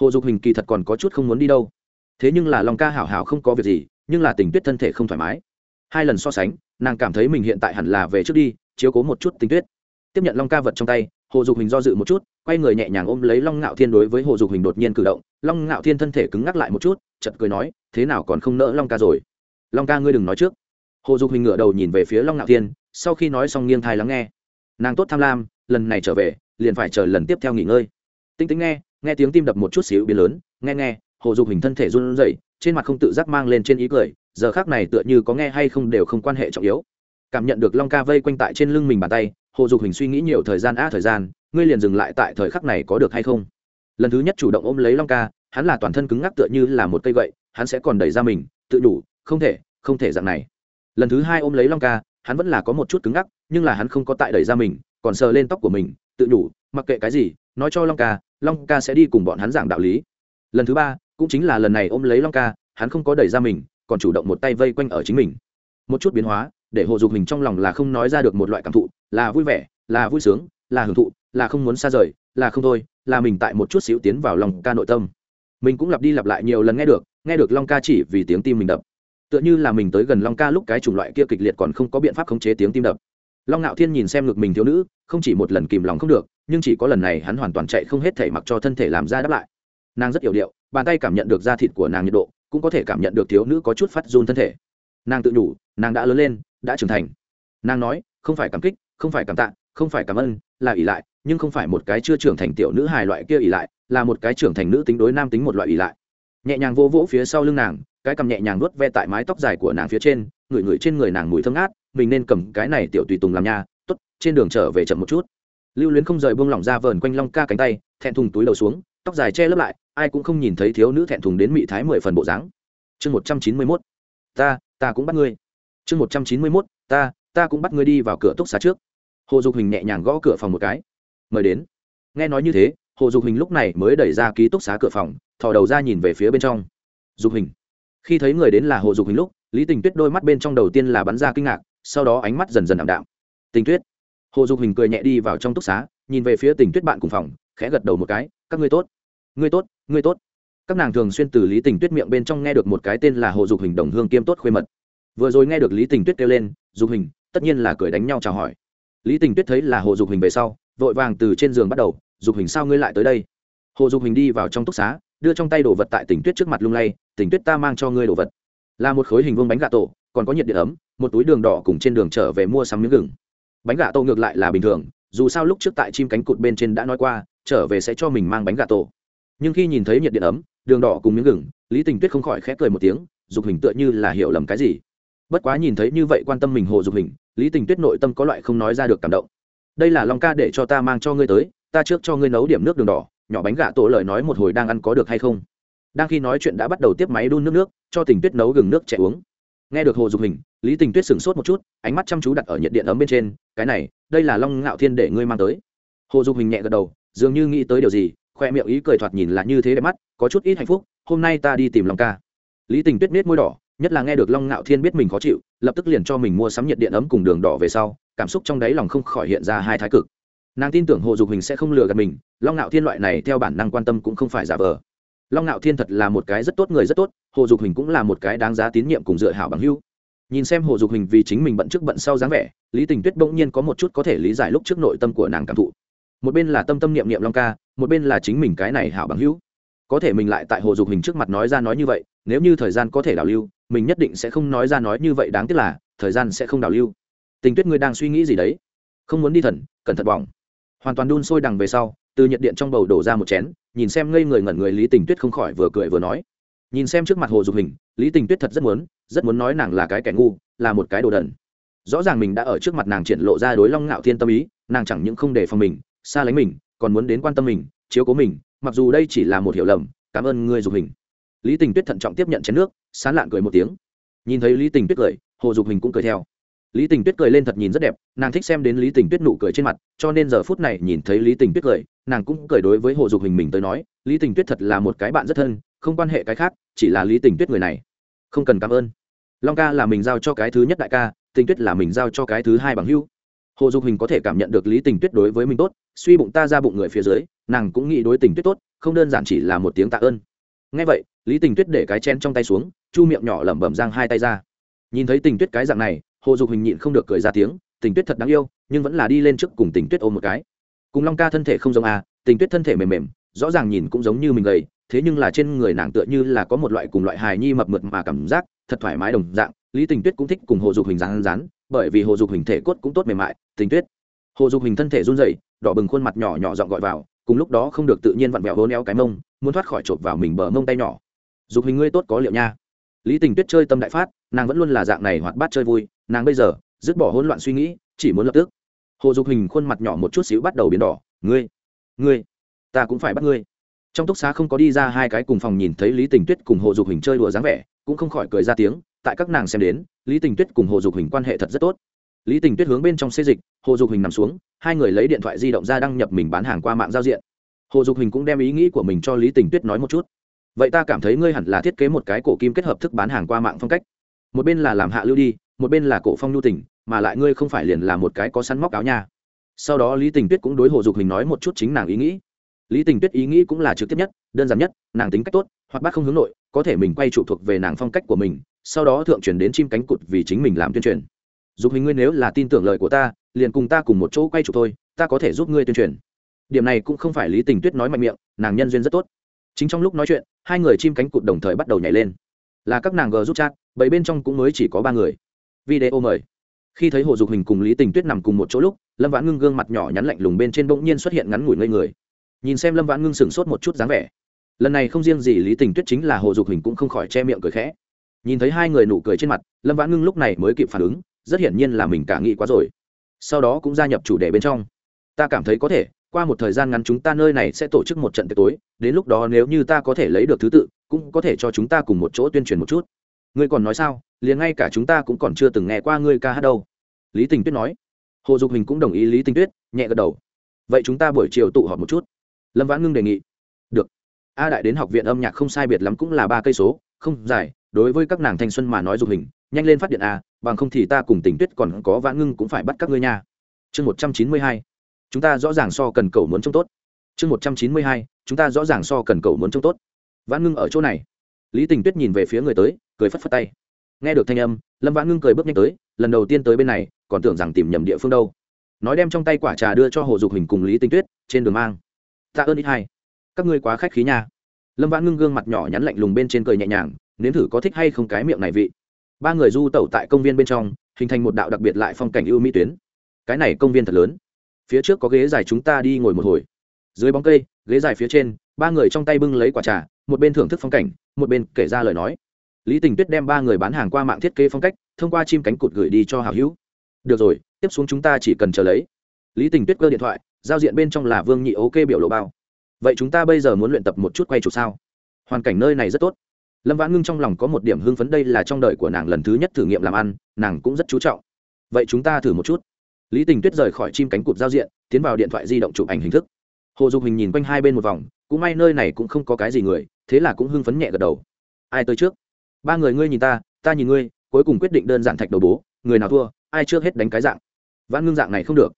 Hồ dục hình kỳ thật còn có chút không muốn đi đâu. Thế nhưng là long ca hảo hảo không có việc gì, nhưng là tình tuyết thân thể không thoải mái. Hai lần so sánh, nàng cảm thấy mình hiện tại hẳn là về trước đi, chiếu cố một chút tình tuyết. Tiếp nhận long ca vật trong tay, hồ dục hình do dự một chút, quay người nhẹ nhàng ôm lấy long ngạo thiên đối với hồ dục hình đột nhiên cử động. Long ngạo thiên thân thể cứng ngắc lại một chút chật cười nói, thế nào còn không nỡ long ca rồi? Long ca ngươi đừng nói trước. Hồ dục hình ngửa đầu nhìn về phía long ngạo thiên, sau khi nói xong nghiêng thai lắng nghe nàng tốt tham lam, lần này trở về, liền phải chờ lần tiếp theo nghỉ ngơi. Tinh tính nghe nghe tiếng tim đập một chút xíu biến lớn, nghe nghe, hồ dục hình thân thể run rẩy, trên mặt không tự giác mang lên trên ý cười, giờ khác này tựa như có nghe hay không đều không quan hệ trọng yếu. Cảm nhận được long ca vây quanh tại trên lưng mình bàn tay, hồ dục hình suy nghĩ nhiều thời gian á thời gian, ngươi liền dừng lại tại thời khắc này có được hay không? Lần thứ nhất chủ động ôm lấy long ca, hắn là toàn thân cứng ngắc tựa như là một cây gậy, hắn sẽ còn đẩy ra mình, tự đủ, không thể không thể dạng này. Lần thứ hai ôm lấy long ca, hắn vẫn là có một chút cứng ngắc nhưng là hắn không có tại đẩy ra mình, còn sờ lên tóc của mình, tự đủ mặc kệ cái gì, nói cho long ca long ca sẽ đi cùng bọn hắn giảng đạo lý. Lần thứ ba, cũng chính là lần này ôm lấy long ca, hắn không có đẩy ra mình, còn chủ động một tay vây quanh ở chính mình. Một chút biến hóa, để hồ dục hình trong lòng là không nói ra được một loại cảm thụ, là vui vẻ, là vui sướng, là hưởng thụ, là không muốn xa rời, là không thôi, là mình tại một chút xíu tiến vào lòng ca nội tâm. Mình cũng lặp đi lặp lại nhiều lần nghe được nghe được long ca chỉ vì tiếng tim mình đập. Tựa như là mình tới gần long ca lúc cái chủng loại kia kịch liệt còn không có biện pháp khống chế tiếng tim đập long ngạo thiên nhìn xem ngực mình thiếu nữ, không chỉ một lần kìm lòng không được, nhưng chỉ có lần này hắn hoàn toàn chạy không hết thể mặc cho thân thể làm ra đáp lại. Nàng rất yểu điệu, bàn tay cảm nhận được da thịt của nàng nhiệt độ, cũng có thể cảm nhận được thiếu nữ có chút phát run thân thể. Nàng tự nhủ, nàng đã lớn lên, đã trưởng thành. Nàng nói, không phải cảm kích, không phải cảm tạ, không phải cảm ơn, là ỷ lại, nhưng không phải một cái chưa trưởng thành tiểu nữ hài loại kia ỷ lại, là một cái trưởng thành nữ tính đối nam tính một loại ỷ lại. Nhẹ nhàng vô vỗ phía sau lưng nàng, cái cầm nhẹ nhàng nuốt ve tại mái tóc dài của nàng phía trên, ngửi ngửi trên người nàng mùi thơm ngát mình nên cầm cái này tiểu tùy tùng làm nha, tốt, trên đường trở về chậm một chút. Lưu luyến không rời buông lỏng ra vờn quanh long ca cánh tay, thẹn thùng túi đầu xuống, tóc dài che lấp lại, ai cũng không nhìn thấy thiếu nữ thẹn thùng đến mị thái mười phần bộ dáng. Chương một trăm chín mươi mốt. Ta ta cũng bắt ngươi. Chương một trăm chín mươi mốt. Ta ta cũng bắt ngươi đi vào cửa túc xá trước. Hồ dục hình nhẹ nhàng gõ cửa phòng một cái. Mời đến. Nghe nói như thế, hồ dục hình lúc này mới đẩy ra ký túc xá cửa phòng, thò đầu ra nhìn về phía bên trong. Dục hình khi thấy người đến là hồ dục hình lúc, lý tình tuyết đôi mắt bên trong đầu tiên là bắn ra kinh ngạc sau đó ánh mắt dần dần ảm đạm. Tình tuyết. Hồ dục hình cười nhẹ đi vào trong túc xá, nhìn về phía tình tuyết bạn cùng phòng, khẽ gật đầu một cái, các ngươi tốt. Ngươi tốt ngươi tốt. Các nàng thường xuyên từ lý tình tuyết miệng bên trong nghe được một cái tên là hồ dục hình đồng hương kiêm tốt khuê mật. Vừa rồi nghe được lý tình tuyết kêu lên, dục hình tất nhiên là cười đánh nhau chào hỏi. Lý tình tuyết thấy là hồ dục hình về sau, vội vàng từ trên giường bắt đầu, dục hình sao ngươi lại tới đây? Hồ dục hình đi vào trong túc xá, đưa trong tay đồ vật tại tình tuyết trước mặt lung lay, tình tuyết ta mang cho ngươi đồ vật. Là một khối hình vuông bánh gà tổ, còn có nhiệt điện ấm một túi đường đỏ cùng trên đường trở về mua sắm miếng gừng. Bánh gà tổ ngược lại là bình thường, dù sao lúc trước tại chim cánh cụt bên trên đã nói qua, trở về sẽ cho mình mang bánh gà tổ nhưng khi nhìn thấy nhiệt điện ấm, đường đỏ cùng miếng gừng, lý tình tuyết không khỏi khẽ cười một tiếng, dục hình tựa như là hiểu lầm cái gì. Bất quá nhìn thấy như vậy quan tâm mình hồ dục hình, lý tình tuyết nội tâm có loại không nói ra được cảm động. Đây là long ca để cho ta mang cho ngươi tới, ta trước cho ngươi nấu điểm nước đường đỏ, nhỏ bánh gà tổ lời nói một hồi đang ăn có được hay không? Đang khi nói chuyện đã bắt đầu tiếp máy đun nước nước, cho tình tuyết nấu gừng nước trẻ uống nghe được hồ dục hình, lý tình tuyết sửng sốt một chút, ánh mắt chăm chú đặt ở nhiệt điện ấm bên trên, cái này, đây là long ngạo thiên để ngươi mang tới. Hồ dục hình nhẹ gật đầu, dường như nghĩ tới điều gì, khoe miệng ý cười thoạt nhìn là như thế đẹp mắt, có chút ít hạnh phúc, hôm nay ta đi tìm long ca. Lý tình tuyết nết môi đỏ, nhất là nghe được long ngạo thiên biết mình khó chịu, lập tức liền cho mình mua sắm nhiệt điện ấm cùng đường đỏ về sau, cảm xúc trong đáy lòng không khỏi hiện ra hai thái cực. Nàng tin tưởng hồ dục hình sẽ không lừa gạt mình, long ngạo thiên loại này theo bản năng quan tâm cũng không phải giả vờ long ngạo thiên thật là một cái rất tốt người rất tốt, hồ dục hình cũng là một cái đáng giá tín nhiệm cùng dựa hảo bằng hưu nhìn xem hồ dục hình vì chính mình bận trước bận sau dáng vẻ, lý tình tuyết bỗng nhiên có một chút có thể lý giải lúc trước nội tâm của nàng cảm thụ. Một bên là tâm tâm niệm niệm long ca, một bên là chính mình cái này hảo bằng hữu. Có thể mình lại tại hồ dục hình trước mặt nói ra nói như vậy, nếu như thời gian có thể đào lưu, mình nhất định sẽ không nói ra nói như vậy đáng tiếc là, thời gian sẽ không đào lưu. Tình tuyết ngươi đang suy nghĩ gì đấy? Không muốn đi thần, cẩn thận bỏng. Hoàn toàn đun sôi đằng về sau từ nhiệt điện trong bầu đổ ra một chén, nhìn xem ngây người ngẩn người lý tình tuyết không khỏi vừa cười vừa nói. Nhìn xem trước mặt hồ dục hình, lý tình tuyết thật rất muốn rất muốn nói nàng là cái kẻ ngu, là một cái đồ đần. Rõ ràng mình đã ở trước mặt nàng triển lộ ra đối long ngạo thiên tâm ý, nàng chẳng những không để phòng mình, xa lánh mình, còn muốn đến quan tâm mình, chiếu cố mình, mặc dù đây chỉ là một hiểu lầm, cảm ơn ngươi dục hình. Lý tình tuyết thận trọng tiếp nhận chén nước, sán lạn cười một tiếng. Nhìn thấy lý tình tuyết cười, hồ dục hình cũng cười theo lý tình tuyết cười lên thật nhìn rất đẹp nàng thích xem đến lý tình tuyết nụ cười trên mặt cho nên giờ phút này nhìn thấy lý tình tuyết cười nàng cũng cười đối với hồ dục hình mình tới nói lý tình tuyết thật là một cái bạn rất thân không quan hệ cái khác chỉ là lý tình tuyết người này không cần cảm ơn long ca là mình giao cho cái thứ nhất đại ca tình tuyết là mình giao cho cái thứ hai bằng hưu hồ dục hình có thể cảm nhận được lý tình tuyết đối với mình tốt suy bụng ta ra bụng người phía dưới nàng cũng nghĩ đối tình tuyết tốt không đơn giản chỉ là một tiếng tạ ơn ngay vậy lý tình tuyết để cái chen trong tay xuống chu miệng nhỏ lẩm bẩm giang hai tay ra nhìn thấy tình tuyết cái dạng này hồ dục hình nhịn không được cười ra tiếng, tình tuyết thật đáng yêu, nhưng vẫn là đi lên trước cùng tình tuyết ôm một cái. Cùng long ca thân thể không giống à tình tuyết thân thể mềm mềm, rõ ràng nhìn cũng giống như mình gầy, thế nhưng là trên người nàng tựa như là có một loại cùng loại hài nhi mập mượt mà cảm giác, thật thoải mái đồng dạng, lý tình tuyết cũng thích cùng hồ dục hình rán rán, bởi vì hồ dục hình thể cốt cũng tốt mềm mại, tình tuyết. Hồ dục hình thân thể run dậy đỏ bừng khuôn mặt nhỏ nhỏ dọn gọi vào, cùng lúc đó không được tự nhiên vặn vẹo hố neo cái mông, muốn thoát khỏi chộp vào mình bờ mông tay nhỏ. Dục hình ngươi tốt có liệu nha. Lý tình tuyết chơi tâm đại phát, nàng vẫn luôn là dạng này hoạt bát chơi vui nàng bây giờ dứt bỏ hỗn loạn suy nghĩ, chỉ muốn lập tức. Hồ dục hình khuôn mặt nhỏ một chút xíu bắt đầu biến đỏ. Ngươi ngươi, ta cũng phải bắt ngươi. Trong túc xá không có đi ra hai cái cùng phòng nhìn thấy lý tình tuyết cùng hồ dục hình chơi đùa dáng vẻ, cũng không khỏi cười ra tiếng, tại các nàng xem đến, lý tình tuyết cùng hồ dục hình quan hệ thật rất tốt. Lý tình tuyết hướng bên trong xê dịch, hồ dục hình nằm xuống, hai người lấy điện thoại di động ra đăng nhập mình bán hàng qua mạng giao diện. Hồ dục hình cũng đem ý nghĩ của mình cho lý tình tuyết nói một chút. Vậy ta cảm thấy ngươi hẳn là thiết kế một cái cổ kim kết hợp thức bán hàng qua mạng phong cách. Một bên là làm hạ lưu đi một bên là cổ phong nhu tình, mà lại ngươi không phải liền là một cái có săn móc áo nha. Sau đó lý tình tuyết cũng đối hồ dục hình nói một chút chính nàng ý nghĩ. Lý tình tuyết ý nghĩ cũng là trực tiếp nhất, đơn giản nhất, nàng tính cách tốt hoặc bác không hướng nội, có thể mình quay trụ thuộc về nàng phong cách của mình, sau đó thượng truyền đến chim cánh cụt vì chính mình làm tuyên truyền. Dục hình ngươi nếu là tin tưởng lời của ta, liền cùng ta cùng một chỗ quay trụ thôi, ta có thể giúp ngươi tuyên truyền. Điểm này cũng không phải lý tình tuyết nói mạnh miệng, nàng nhân duyên rất tốt. Chính trong lúc nói chuyện, hai người chim cánh cụt đồng thời bắt đầu nhảy lên. Là các nàng g giúp chat bảy bên trong cũng mới chỉ có ba người video mời. Khi thấy hồ dục hình cùng lý tình tuyết nằm cùng một chỗ lúc, lâm vãn ngưng gương mặt nhỏ nhắn lạnh lùng bên trên bỗng nhiên xuất hiện ngắn ngủi ngây người. Nhìn xem lâm vãn ngưng sửng sốt một chút dáng vẻ. Lần này không riêng gì lý tình tuyết chính là hồ dục hình cũng không khỏi che miệng cười khẽ. Nhìn thấy hai người nụ cười trên mặt, lâm vãn ngưng lúc này mới kịp phản ứng, rất hiển nhiên là mình cả nghĩ quá rồi. Sau đó cũng gia nhập chủ đề bên trong. Ta cảm thấy có thể, qua một thời gian ngắn chúng ta nơi này sẽ tổ chức một trận tiệc tối, đến lúc đó nếu như ta có thể lấy được thứ tự, cũng có thể cho chúng ta cùng một chỗ tuyên truyền một chút ngươi còn nói sao? Liền ngay cả chúng ta cũng còn chưa từng nghe qua ngươi ca hát đâu. Lý tình tuyết nói. Hồ dục hình cũng đồng ý lý tình tuyết, nhẹ gật đầu. Vậy chúng ta buổi chiều tụ họp một chút. Lâm vãn ngưng đề nghị. Được. A đại đến học viện âm nhạc không sai biệt lắm cũng là ba cây số, không dài. Đối với các nàng thanh xuân mà nói dục hình nhanh lên phát điện a, bằng không thì ta cùng tình tuyết còn có vãn ngưng cũng phải bắt các ngươi nha. Chương một trăm chín mươi hai. Chúng ta rõ ràng so cần cầu muốn trông tốt. Chương một trăm chín mươi hai. Chúng ta rõ ràng so cần cầu muốn trông tốt. Vãn ngưng ở chỗ này. Lý tình tuyết nhìn về phía người tới cười phất phất tay. Nghe được thanh âm, lâm vãn ngưng cười bước nhanh tới, lần đầu tiên tới bên này, còn tưởng rằng tìm nhầm địa phương đâu. Nói đem trong tay quả trà đưa cho hồ dục hình cùng lý Tinh tuyết, trên đường mang. Tạ ơn ít hai. Các ngươi quá khách khí nha. Lâm vãn ngưng gương mặt nhỏ nhắn lạnh lùng bên trên cười nhẹ nhàng, nếm thử có thích hay không cái miệng này vị. Ba người du tẩu tại công viên bên trong, hình thành một đạo đặc biệt lại phong cảnh ưu mỹ tuyến. Cái này công viên thật lớn. Phía trước có ghế dài chúng ta đi ngồi một hồi. Dưới bóng cây, ghế dài phía trên, ba người trong tay bưng lấy quả trà, một bên thưởng thức phong cảnh, một bên kể ra lời nói lý tình tuyết đem ba người bán hàng qua mạng thiết kế phong cách, thông qua chim cánh cụt gửi đi cho hảo hữu. Được rồi, tiếp xuống chúng ta chỉ cần chờ lấy. Lý tình tuyết cơ điện thoại, giao diện bên trong là vương nhị ok biểu lộ bao. Vậy chúng ta bây giờ muốn luyện tập một chút quay chụp sao? Hoàn cảnh nơi này rất tốt. Lâm vãn ngưng trong lòng có một điểm hưng phấn, đây là trong đời của nàng lần thứ nhất thử nghiệm làm ăn, nàng cũng rất chú trọng. Vậy chúng ta thử một chút. Lý tình tuyết rời khỏi chim cánh cụt giao diện, tiến vào điện thoại di động chụp ảnh hình thức. Hồ dục hình nhìn quanh hai bên một vòng, cũng may nơi này cũng không có cái gì người, thế là cũng hưng phấn nhẹ gật đầu. Ai tới trước? Ba người ngươi nhìn ta ta nhìn ngươi, cuối cùng quyết định đơn giản thạch đầu bố, người nào thua, ai trước hết đánh cái dạng. Vãn ngưng dạng này không được.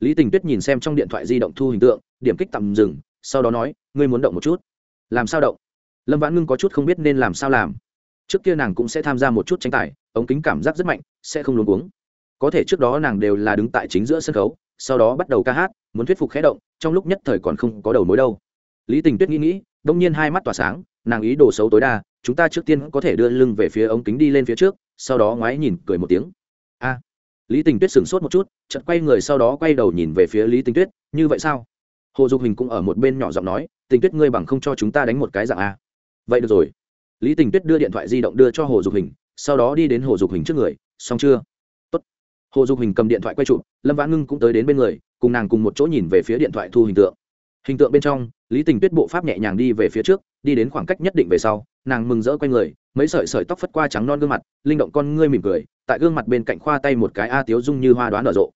Lý tình tuyết nhìn xem trong điện thoại di động thu hình tượng, điểm kích tạm dừng, sau đó nói, ngươi muốn động một chút. Làm sao động? Lâm vãn ngưng có chút không biết nên làm sao làm. Trước kia nàng cũng sẽ tham gia một chút tranh tài, ống kính cảm giác rất mạnh, sẽ không luôn uống có thể trước đó nàng đều là đứng tại chính giữa sân khấu, sau đó bắt đầu ca hát, muốn thuyết phục khẽ động, trong lúc nhất thời còn không có đầu mối đâu. Lý tình tuyết nghĩ nghĩ đông nhiên hai mắt tỏa sáng, nàng ý đồ xấu tối đa, chúng ta trước tiên có thể đưa lưng về phía ống kính đi lên phía trước, sau đó ngoái nhìn, cười một tiếng. A. Lý tình tuyết sửng sốt một chút, chợt quay người sau đó quay đầu nhìn về phía lý tình tuyết, như vậy sao? Hồ dục hình cũng ở một bên nhỏ giọng nói, tình tuyết ngươi bằng không cho chúng ta đánh một cái dạng a. Vậy được rồi. Lý tình tuyết đưa điện thoại di động đưa cho hồ dục hình, sau đó đi đến hồ dục hình trước người, xong chưa? Tốt. hồ dục hình cầm điện thoại quay chụp, lâm vãn ngưng cũng tới đến bên người, cùng nàng cùng một chỗ nhìn về phía điện thoại thu hình tượng hình tượng bên trong, lý tình tuyết bộ pháp nhẹ nhàng đi về phía trước, đi đến khoảng cách nhất định về sau, nàng mừng rỡ q u a y người, mấy sợi sợi tóc phất qua trắng non gương mặt, linh động con ngươi mỉm cười, tại gương mặt bên cạnh khoa tay một cái a tiếu dung như hoa đoán nở rộ.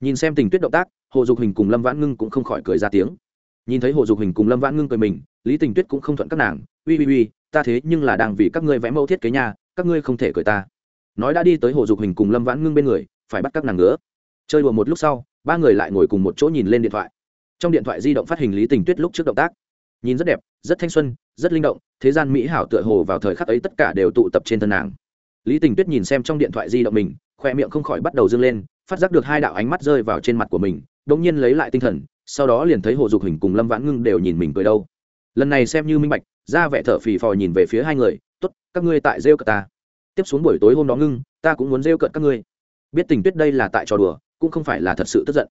Nhìn xem tình tuyết động tác, hồ dục hình cùng lâm vãn ngưng cũng không khỏi cười ra tiếng. Nhìn thấy hồ dục hình cùng lâm vãn ngưng cười mình, lý tình tuyết cũng không thuận các nàng ui ui ui ta thế nhưng là đang vì các ngươi vẽ mẫu thiết kế nhà các ngươi không thể cười ta. Nói đã đi tới hồ dục hình cùng lâm vãn ngưng bên người, phải bắt các nàng nữa chơi đùa một lúc sau, ba người lại ngồi cùng một chỗ nhìn lên điện thoại trong điện thoại di động phát hình lý tình tuyết lúc trước động tác. Nhìn rất đẹp, rất thanh xuân, rất linh động, thế gian mỹ hảo tựa hồ vào thời khắc ấy tất cả đều tụ tập trên thân nàng. Lý tình tuyết nhìn xem trong điện thoại di động mình, khoe miệng không khỏi bắt đầu dâng lên, phát giác được hai đạo ánh mắt rơi vào trên mặt của mình đ ỗ n g nhiên lấy lại tinh thần, sau đó liền thấy hồ dục hình cùng lâm vãn ngưng đều nhìn mình cười đâu. Lần này xem như minh bạch, ra vẻ thở phì phò nhìn về phía hai người t ố t các ngươi tại rêu cợt ta. Tiếp xuống buổi tối hôm đó ngưng, ta cũng muốn rêu cợt các ngươi. Biết tình tuyết đây là tại trò đùa, cũng không phải là thật sự tức giận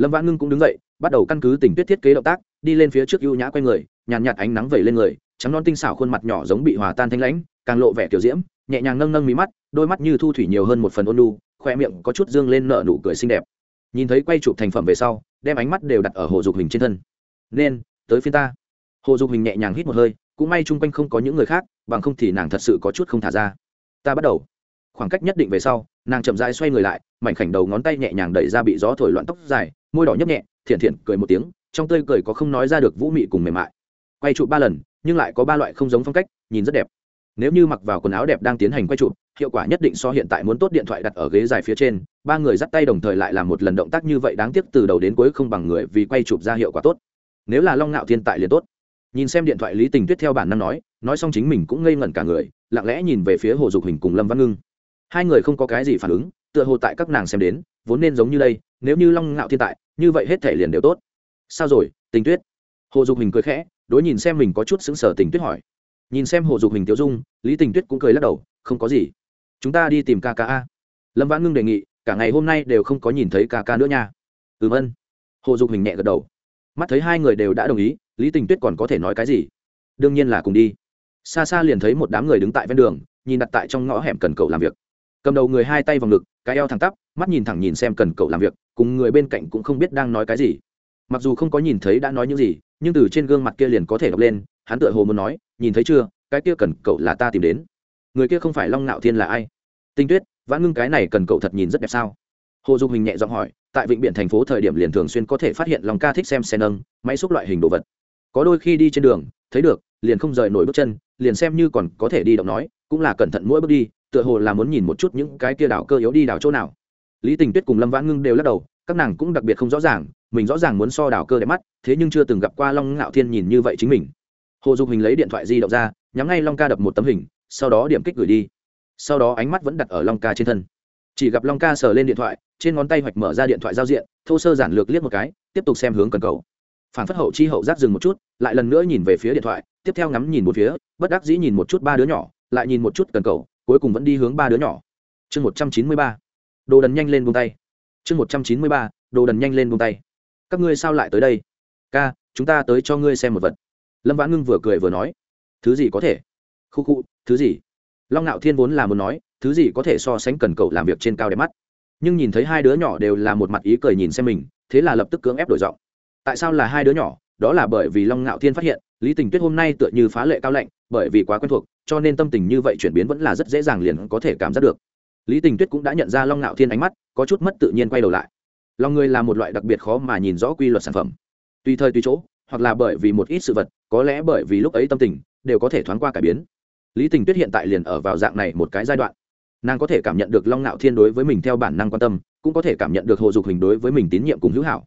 lâm vãn ngưng cũng đứng dậy bắt đầu căn cứ tình tiết thiết kế động tác đi lên phía trước ưu nhã q u a y người nhàn nhạt, nhạt ánh nắng vẩy lên người trắng non tinh xảo khuôn mặt nhỏ giống bị hòa tan thanh lãnh càng lộ vẻ kiểu diễm nhẹ nhàng nâng nâng mí mắt đôi mắt như thu thủy nhiều hơn một phần ôn lu khoe miệng có chút dương lên nợ nụ cười xinh đẹp. Nhìn thấy quay chụp thành phẩm về sau đem ánh mắt đều đặt ở hồ dục hình trên thân. Nên tới phiên ta. Hồ dục hình nhẹ nhàng hít một hơi cũng may chung quanh không có những người khác bằng không thì nàng thật sự có chút không thả ra. Ta bắt đầu. Khoảng cách nhất định về sau nàng chậm rãi xoay người lại mảnh khảnh đầu ngón tay nhẹ nhàng đẩy ra bị gió thổi loạn tóc dài môi đỏ nhấp nhẹ thiện thiện cười một tiếng trong tươi cười có không nói ra được vũ mị cùng mềm mại. Quay trụ ba lần nhưng lại có ba loại không giống phong cách nhìn rất đẹp. Nếu như mặc vào quần áo đẹp đang tiến hành quay trụ, hiệu quả nhất định so hiện tại muốn tốt điện thoại đặt ở ghế dài phía trên ba người dắt tay đồng thời lại làm một lần động tác như vậy đáng tiếc từ đầu đến cuối không bằng người vì quay chụp ra hiệu quả tốt. Nếu là long ngạo thiên tại liền tốt. Nhìn xem điện thoại lý tình tuyết theo bản năng nói nói xong chính mình cũng ngây ngẩn cả người lặng lẽ nhìn về phía hồ dục hình cùng lâm văn ngưng. Hai người không có cái gì phản ứng tựa hồ tại các nàng xem đến vốn nên giống như đây nếu như long ngạo thiên tại, như vậy hết thể liền đều tốt. Sao rồi, tình tuyết? Hồ dục hình cười khẽ, đối nhìn xem mình có chút xứng sở tình tuyết hỏi. Nhìn xem hồ dục hình tiêu dung, lý tình tuyết cũng cười lắc đầu, không có gì. Chúng ta đi tìm ca ca a. Lâm vãn ngưng đề nghị, cả ngày hôm nay đều không có nhìn thấy ca ca nữa nha. Ừm ân hồ dục hình nhẹ gật đầu. Mắt thấy hai người đều đã đồng ý, lý tình tuyết còn có thể nói cái gì? Đương nhiên là cùng đi. Xa xa liền thấy một đám người đứng tại ven đường, nhìn đặt tại trong ngõ hẻm cần cầu làm việc cầm đầu người hai tay vào ngực, cái eo thẳng tắp, mắt nhìn thẳng nhìn xem cần cậu làm việc, cùng người bên cạnh cũng không biết đang nói cái gì. Mặc dù không có nhìn thấy đã nói những gì, nhưng từ trên gương mặt kia liền có thể đọc lên, hắn tựa hồ muốn nói, nhìn thấy chưa, cái kia cần cậu là ta tìm đến. Người kia không phải long Nạo thiên là ai? Tinh tuyết, vãn ngưng cái này cần cậu thật nhìn rất đẹp sao? Hồ dục hình nhẹ giọng hỏi, tại vịnh biển thành phố thời điểm liền thường xuyên có thể phát hiện lòng ca thích xem xe nâng, máy xúc loại hình đồ vật. Có đôi khi đi trên đường, thấy được, liền không rời nổi bước chân, liền xem như còn có thể đi động nói, cũng là cẩn thận mỗi bước đi tựa hồ là muốn nhìn một chút những cái kia đảo cơ yếu đi đảo chỗ nào. Lý tình tuyết cùng lâm vãn ngưng đều lắc đầu, các nàng cũng đặc biệt không rõ ràng, mình rõ ràng muốn so đảo cơ đẹp mắt, thế nhưng chưa từng gặp qua long ngạo thiên nhìn như vậy chính mình. Hồ dục hình lấy điện thoại di động ra, nhắm ngay long ca đập một tấm hình, sau đó điểm kích gửi đi. Sau đó ánh mắt vẫn đặt ở long ca trên thân. Chỉ gặp long ca sờ lên điện thoại, trên ngón tay hoạch mở ra điện thoại giao diện, thô sơ giản lược liếc một cái, tiếp tục xem hướng cần cầu. Phản phất hậu chi hậu giác dừng một chút, lại lần nữa nhìn về phía điện thoại, tiếp theo ngắm nhìn một phía, bất đắc dĩ nhìn một chút ba đứa nhỏ, lại nhìn một chút cần cầu cuối cùng vẫn đi hướng ba đứa nhỏ. Chương một trăm chín mươi ba. Đồ đần nhanh lên buông tay. Chương một trăm chín mươi ba. Đồ đần nhanh lên buông tay. Các ngươi sao lại tới đây? Ca, chúng ta tới cho ngươi xem một vật. Lâm vãn ngưng vừa cười vừa nói. Thứ gì có thể? Khu khu, thứ gì? Long ngạo thiên vốn là muốn nói, thứ gì có thể so sánh cần cầu làm việc trên cao đẹp mắt. Nhưng nhìn thấy hai đứa nhỏ đều là một mặt ý cười nhìn xem mình, thế là lập tức cưỡng ép đổi giọng. Tại sao là hai đứa nhỏ? Đó là bởi vì long ngạo thiên phát hiện, lý tình tuyết hôm nay tựa như phá lệ cao lạnh, bởi vì quá quen thuộc, cho nên tâm tình như vậy chuyển biến vẫn là rất dễ dàng liền có thể cảm giác được. Lý tình tuyết cũng đã nhận ra long ngạo thiên ánh mắt, có chút mất tự nhiên quay đầu lại. Lòng người là một loại đặc biệt khó mà nhìn rõ quy luật sản phẩm. Tùy thời tùy chỗ, hoặc là bởi vì một ít sự vật, có lẽ bởi vì lúc ấy tâm tình, đều có thể thoáng qua cải biến. Lý tình tuyết hiện tại liền ở vào dạng này một cái giai đoạn. Nàng có thể cảm nhận được long ngạo thiên đối với mình theo bản năng quan tâm, cũng có thể cảm nhận được hồ dục hình đối với mình tín nhiệm cùng hữu hảo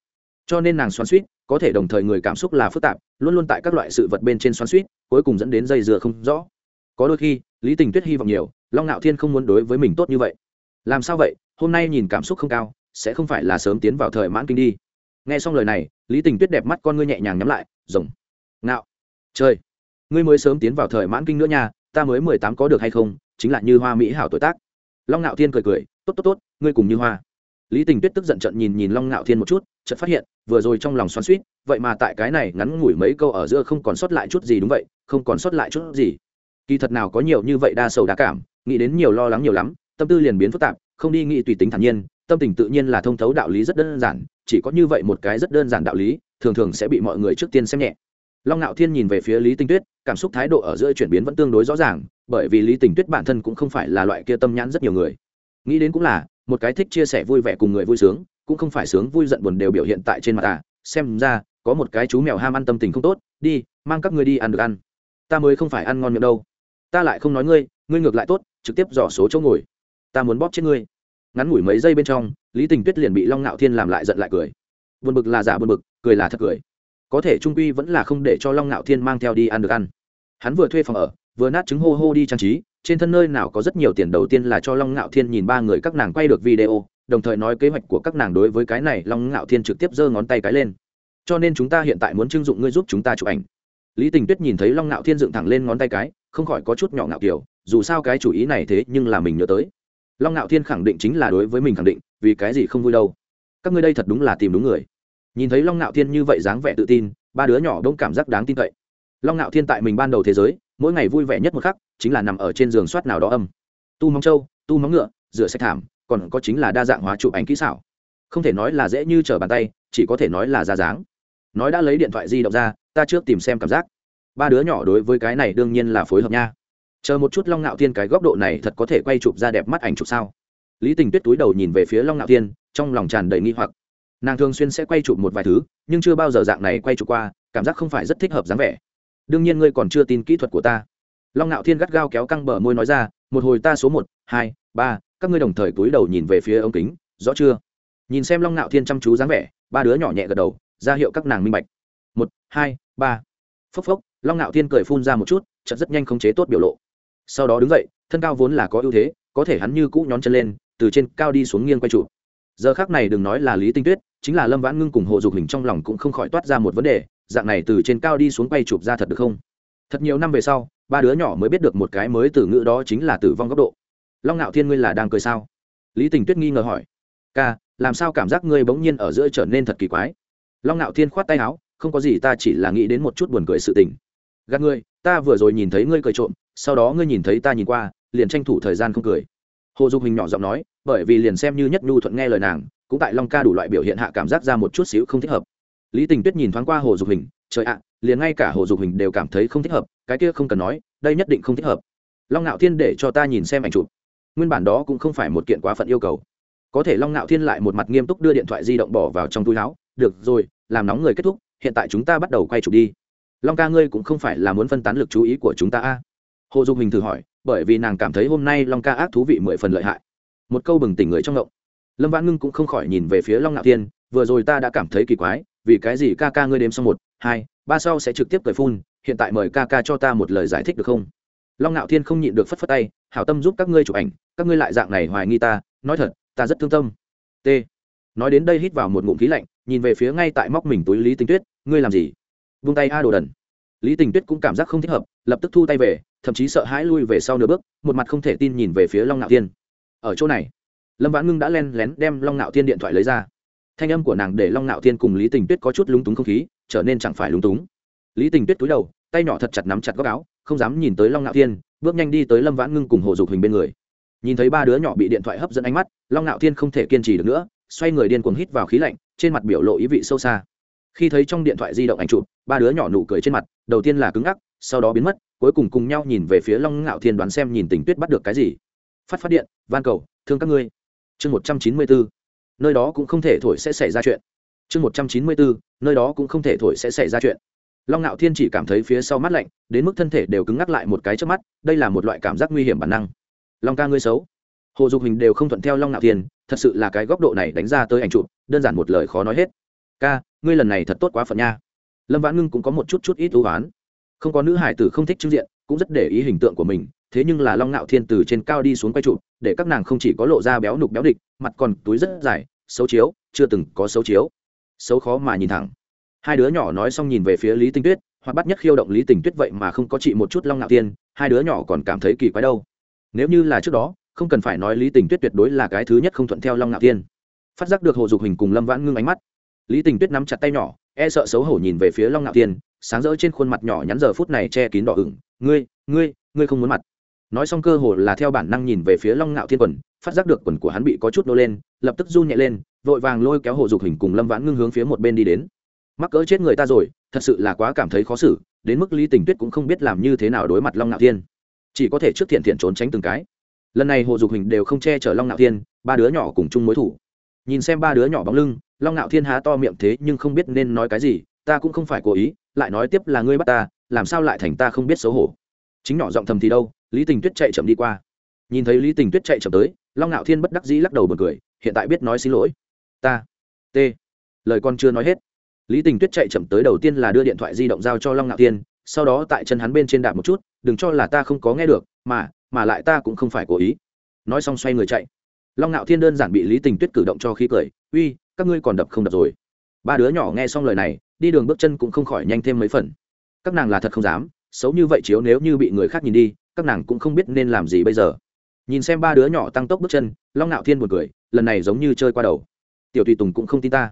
cho nên nàng xoắn suýt, có thể đồng thời người cảm xúc là phức tạp, luôn luôn tại các loại sự vật bên trên xoắn suýt, cuối cùng dẫn đến dây dừa không rõ. Có đôi khi, lý tình tuyết hy vọng nhiều, long ngạo thiên không muốn đối với mình tốt như vậy. Làm sao vậy? Hôm nay nhìn cảm xúc không cao, sẽ không phải là sớm tiến vào thời mãn kinh đi. Nghe xong lời này, lý tình tuyết đẹp mắt con ngươi nhẹ nhàng nhắm lại, rồng. Ngạo. Chơi ngươi mới sớm tiến vào thời mãn kinh nữa nha, ta mới mười tám có được hay không, chính là như hoa mỹ hảo tuổi tác. Long ngạo thiên cười cười, tốt tốt tốt, ngươi cùng như hoa. Lý tình tuyết tức giận trận nhìn nhìn long ngạo thiên một chút chợt phát hiện, vừa rồi trong lòng xoắn suýt vậy mà tại cái này ngắn ngủi mấy câu ở giữa không còn sót lại chút gì đúng vậy, không còn sót lại chút gì. Kỳ thật nào có nhiều như vậy đa sầu đa cảm, nghĩ đến nhiều lo lắng nhiều lắm, tâm tư liền biến phức tạp, không đi nghĩ tùy tính thản nhiên, tâm tình tự nhiên là thông thấu đạo lý rất đơn giản, chỉ có như vậy một cái rất đơn giản đạo lý, thường thường sẽ bị mọi người trước tiên xem nhẹ. Long ngạo thiên nhìn về phía lý tinh tuyết, cảm xúc thái độ ở giữa chuyển biến vẫn tương đối rõ ràng, bởi vì lý Tinh tuyết bản thân cũng không phải là loại kia tâm nhãn rất nhiều người. Nghĩ đến cũng là, một cái thích chia sẻ vui vẻ cùng người vui sướng cũng không phải sướng vui giận buồn đều biểu hiện tại trên mặt à xem ra, có một cái chú mèo ham ăn tâm tình không tốt, đi, mang các ngươi đi ăn được ăn. Ta mới không phải ăn ngon miệng đâu. Ta lại không nói ngươi ngươi ngược lại tốt, trực tiếp dò số chỗ ngồi. Ta muốn bóp chết ngươi. Ngắn ngủi mấy giây bên trong, lý tình tuyết liền bị long ngạo thiên làm lại giận lại cười. Buồn bực là giả buồn bực, cười là thật cười. Có thể trung quy vẫn là không để cho long ngạo thiên mang theo đi ăn được ăn. Hắn vừa thuê phòng ở, vừa nát trứng hô hô đi trang trí, trên thân nơi nào có rất nhiều tiền đầu tiên là cho long ngạo thiên nhìn ba người các nàng quay được video đồng thời nói kế hoạch của các nàng đối với cái này long ngạo thiên trực tiếp giơ ngón tay cái lên. Cho nên chúng ta hiện tại muốn trưng dụng ngươi giúp chúng ta chụp ảnh. Lý tình tuyết nhìn thấy long ngạo thiên dựng thẳng lên ngón tay cái, không khỏi có chút nhỏ ngạo kiểu, dù sao cái chủ ý này thế nhưng là mình nhớ tới. Long ngạo thiên khẳng định chính là đối với mình khẳng định, vì cái gì không vui đâu. Các ngươi đây thật đúng là tìm đúng người. Nhìn thấy long ngạo thiên như vậy dáng vẻ tự tin, ba đứa nhỏ đông cảm giác đáng tin cậy. Long ngạo thiên tại mình ban đầu thế giới, mỗi ngày vui vẻ nhất một khắc, chính là nằm ở trên giường soát nào đó âm. Tu móng trâu, tu móng ngựa, rửa sạch thảm còn có chính là đa dạng hóa chụp ảnh kỹ xảo. Không thể nói là dễ như trở bàn tay, chỉ có thể nói là ra dáng. Nói đã lấy điện thoại di động ra, ta trước tìm xem cảm giác. Ba đứa nhỏ đối với cái này đương nhiên là phối hợp nha. Chờ một chút long ngạo thiên cái góc độ này thật có thể quay chụp ra đẹp mắt ảnh chụp sao? Lý tình tuyết túi đầu nhìn về phía long ngạo thiên, trong lòng tràn đầy nghi hoặc. Nàng thường xuyên sẽ quay chụp một vài thứ, nhưng chưa bao giờ dạng này quay chụp qua, cảm giác không phải rất thích hợp dáng vẻ. Đương nhiên ngươi còn chưa tin kỹ thuật của ta. Long ngạo thiên gắt gao kéo căng bờ môi nói ra, một hồi ta số một, hai, ba các ngươi đồng thời túi đầu nhìn về phía ống kính, rõ chưa? Nhìn xem long ngạo thiên chăm chú dáng vẻ, ba đứa nhỏ nhẹ gật đầu, ra hiệu các nàng minh bạch. Một, hai, ba. Phốc phốc, long ngạo thiên cười phun ra một chút chật rất nhanh khống chế tốt biểu lộ. Sau đó đứng dậy, thân cao vốn là có ưu thế, có thể hắn như cũ nhón chân lên, từ trên cao đi xuống nghiêng quay trụ. Giờ khác này đừng nói là lý tinh tuyết, chính là lâm vãn ngưng cùng hộ dục hình trong lòng cũng không khỏi toát ra một vấn đề, dạng này từ trên cao đi xuống quay chụp ra thật được không? Thật nhiều năm về sau, ba đứa nhỏ mới biết được một cái mới từ ngữ đó chính là tử vong góc độ long ngạo thiên ngươi là đang cười sao? Lý tình tuyết nghi ngờ hỏi. Ca, làm sao cảm giác ngươi bỗng nhiên ở giữa trở nên thật kỳ quái? Long ngạo thiên khoát tay áo, không có gì, ta chỉ là nghĩ đến một chút buồn cười sự tình. Gạt ngươi, ta vừa rồi nhìn thấy ngươi cười trộm, sau đó ngươi nhìn thấy ta nhìn qua, liền tranh thủ thời gian không cười. Hồ dục hình nhỏ giọng nói, bởi vì liền xem như nhất nhu thuận nghe lời nàng, cũng tại long ca đủ loại biểu hiện hạ cảm giác ra một chút xíu không thích hợp. Lý tình tuyết nhìn thoáng qua hồ dục hình, trời ạ, liền ngay cả hồ dục hình đều cảm thấy không thích hợp, cái kia không cần nói, đây nhất định không thích hợp. Long ngạo thiên để cho ta nhìn xem ảnh chụp nguyên bản đó cũng không phải một kiện quá phận yêu cầu. Có thể long ngạo thiên lại một mặt nghiêm túc đưa điện thoại di động bỏ vào trong túi áo, được rồi, làm nóng người kết thúc, hiện tại chúng ta bắt đầu quay chụp đi. Long ca ngươi cũng không phải là muốn phân tán lực chú ý của chúng ta a? Hồ dục hình thử hỏi, bởi vì nàng cảm thấy hôm nay long ca ác thú vị mười phần lợi hại. Một câu bừng tỉnh người trong ngộng. Lâm vãn ngưng cũng không khỏi nhìn về phía long ngạo thiên, vừa rồi ta đã cảm thấy kỳ quái, vì cái gì ca ca ngươi đếm xong một, hai, ba sau sẽ trực tiếp cười phun, hiện tại mời ca ca cho ta một lời giải thích được không? Long ngạo thiên không nhịn được phất phất tay, hảo tâm giúp các ngươi chụp ảnh các ngươi lại dạng này hoài nghi ta, nói thật, ta rất thương tâm. T. Nói đến đây hít vào một ngụm khí lạnh, nhìn về phía ngay tại móc mình túi lý tình tuyết, ngươi làm gì? Vung tay a đồ đần. Lý tình tuyết cũng cảm giác không thích hợp, lập tức thu tay về, thậm chí sợ hãi lui về sau nửa bước, một mặt không thể tin nhìn về phía long ngạo thiên. Ở chỗ này. Lâm vãn ngưng đã len lén đem long ngạo thiên điện thoại lấy ra. Thanh âm của nàng để long ngạo thiên cùng lý tình tuyết có chút lúng túng không khí, trở nên chẳng phải lúng túng. Lý tình tuyết túi đầu, tay nhỏ thật chặt nắm chặt góc áo, không dám nhìn tới long ngạo thiên, bước nhanh đi tới lâm vãn ngưng cùng hồ dục hình bên người nhìn thấy ba đứa nhỏ bị điện thoại hấp dẫn ánh mắt, long ngạo thiên không thể kiên trì được nữa, xoay người điên cuồng hít vào khí lạnh, trên mặt biểu lộ ý vị sâu xa. Khi thấy trong điện thoại di động ảnh chụp, ba đứa nhỏ nụ cười trên mặt, đầu tiên là cứng ngắc, sau đó biến mất, cuối cùng cùng nhau nhìn về phía long ngạo thiên đoán xem nhìn tình tuyết bắt được cái gì. Phát phát điện, van cầu, thương các ngươi. Chương một trăm chín mươi bốn, nơi đó cũng không thể thổi sẽ xảy ra chuyện. Chương một trăm chín mươi bốn, nơi đó cũng không thể thổi sẽ xảy ra chuyện. Long ngạo thiên chỉ cảm thấy phía sau mắt lạnh, đến mức thân thể đều cứng ngắc lại một cái trước mắt, đây là một loại cảm giác nguy hiểm bản năng long ca ngươi xấu. Hồ dục hình đều không thuận theo long ngạo thiên thật sự là cái góc độ này đánh ra tới ảnh chụp đơn giản một lời khó nói hết. Ca ngươi lần này thật tốt quá phận nha. Lâm vãn ngưng cũng có một chút chút ít ưu oán. Không có nữ hải tử không thích trưng diện cũng rất để ý hình tượng của mình thế nhưng là long ngạo thiên từ trên cao đi xuống quay chụp, để các nàng không chỉ có lộ ra béo nục béo địch mặt còn túi rất dài xấu chiếu chưa từng có xấu chiếu. Xấu khó mà nhìn thẳng. Hai đứa nhỏ nói xong nhìn về phía lý tinh tuyết hoặc bắt nhất khiêu động lý tình tuyết vậy mà không có chị một chút long ngạo thiên hai đứa nhỏ còn cảm thấy kỳ quái đâu nếu như là trước đó, không cần phải nói lý tình tuyết tuyệt đối là cái thứ nhất không thuận theo long ngạo thiên. Phát giác được hồ dục hình cùng lâm vãn ngưng ánh mắt, lý tình tuyết nắm chặt tay nhỏ e sợ xấu hổ nhìn về phía long ngạo thiên, sáng rỡ trên khuôn mặt nhỏ nhắn giờ phút này che kín đỏ ửng, ngươi ngươi ngươi không muốn mặt. Nói xong cơ hồ là theo bản năng nhìn về phía long ngạo thiên quần, phát giác được quần của hắn bị có chút nô lên, lập tức run nhẹ lên, vội vàng lôi kéo hồ dục hình cùng lâm vãn ngưng hướng phía một bên đi đến. Mắc cỡ chết người ta rồi, thật sự là quá cảm thấy khó xử, đến mức lý tình tuyết cũng không biết làm như thế nào đối mặt long ngạo thiên chỉ có thể trước thiện thiện trốn tránh từng cái. Lần này hồ dục hình đều không che chở long ngạo thiên, ba đứa nhỏ cùng chung mối thủ. Nhìn xem ba đứa nhỏ bóng lưng, long ngạo thiên há to miệng thế nhưng không biết nên nói cái gì, ta cũng không phải cố ý, lại nói tiếp là ngươi bắt ta, làm sao lại thành ta không biết xấu hổ. Chính nhỏ giọng thầm thì đâu, lý tình tuyết chạy chậm đi qua. Nhìn thấy lý tình tuyết chạy chậm tới, long ngạo thiên bất đắc dĩ lắc đầu bật cười, hiện tại biết nói xin lỗi. Ta, t, lời con chưa nói hết. Lý tình tuyết chạy chậm tới đầu tiên là đưa điện thoại di động giao cho long ngạo thiên sau đó tại chân hắn bên trên đạp một chút, đừng cho là ta không có nghe được, mà mà lại ta cũng không phải cố ý. Nói xong xoay người chạy. Long ngạo thiên đơn giản bị lý tình tuyết cử động cho khí cười, uy, các ngươi còn đập không đập rồi? Ba đứa nhỏ nghe xong lời này, đi đường bước chân cũng không khỏi nhanh thêm mấy phần. Các nàng là thật không dám, xấu như vậy chiếu nếu như bị người khác nhìn đi, các nàng cũng không biết nên làm gì bây giờ. Nhìn xem ba đứa nhỏ tăng tốc bước chân, long ngạo thiên buồn cười, lần này giống như chơi qua đầu. Tiểu tùy tùng cũng không tin ta.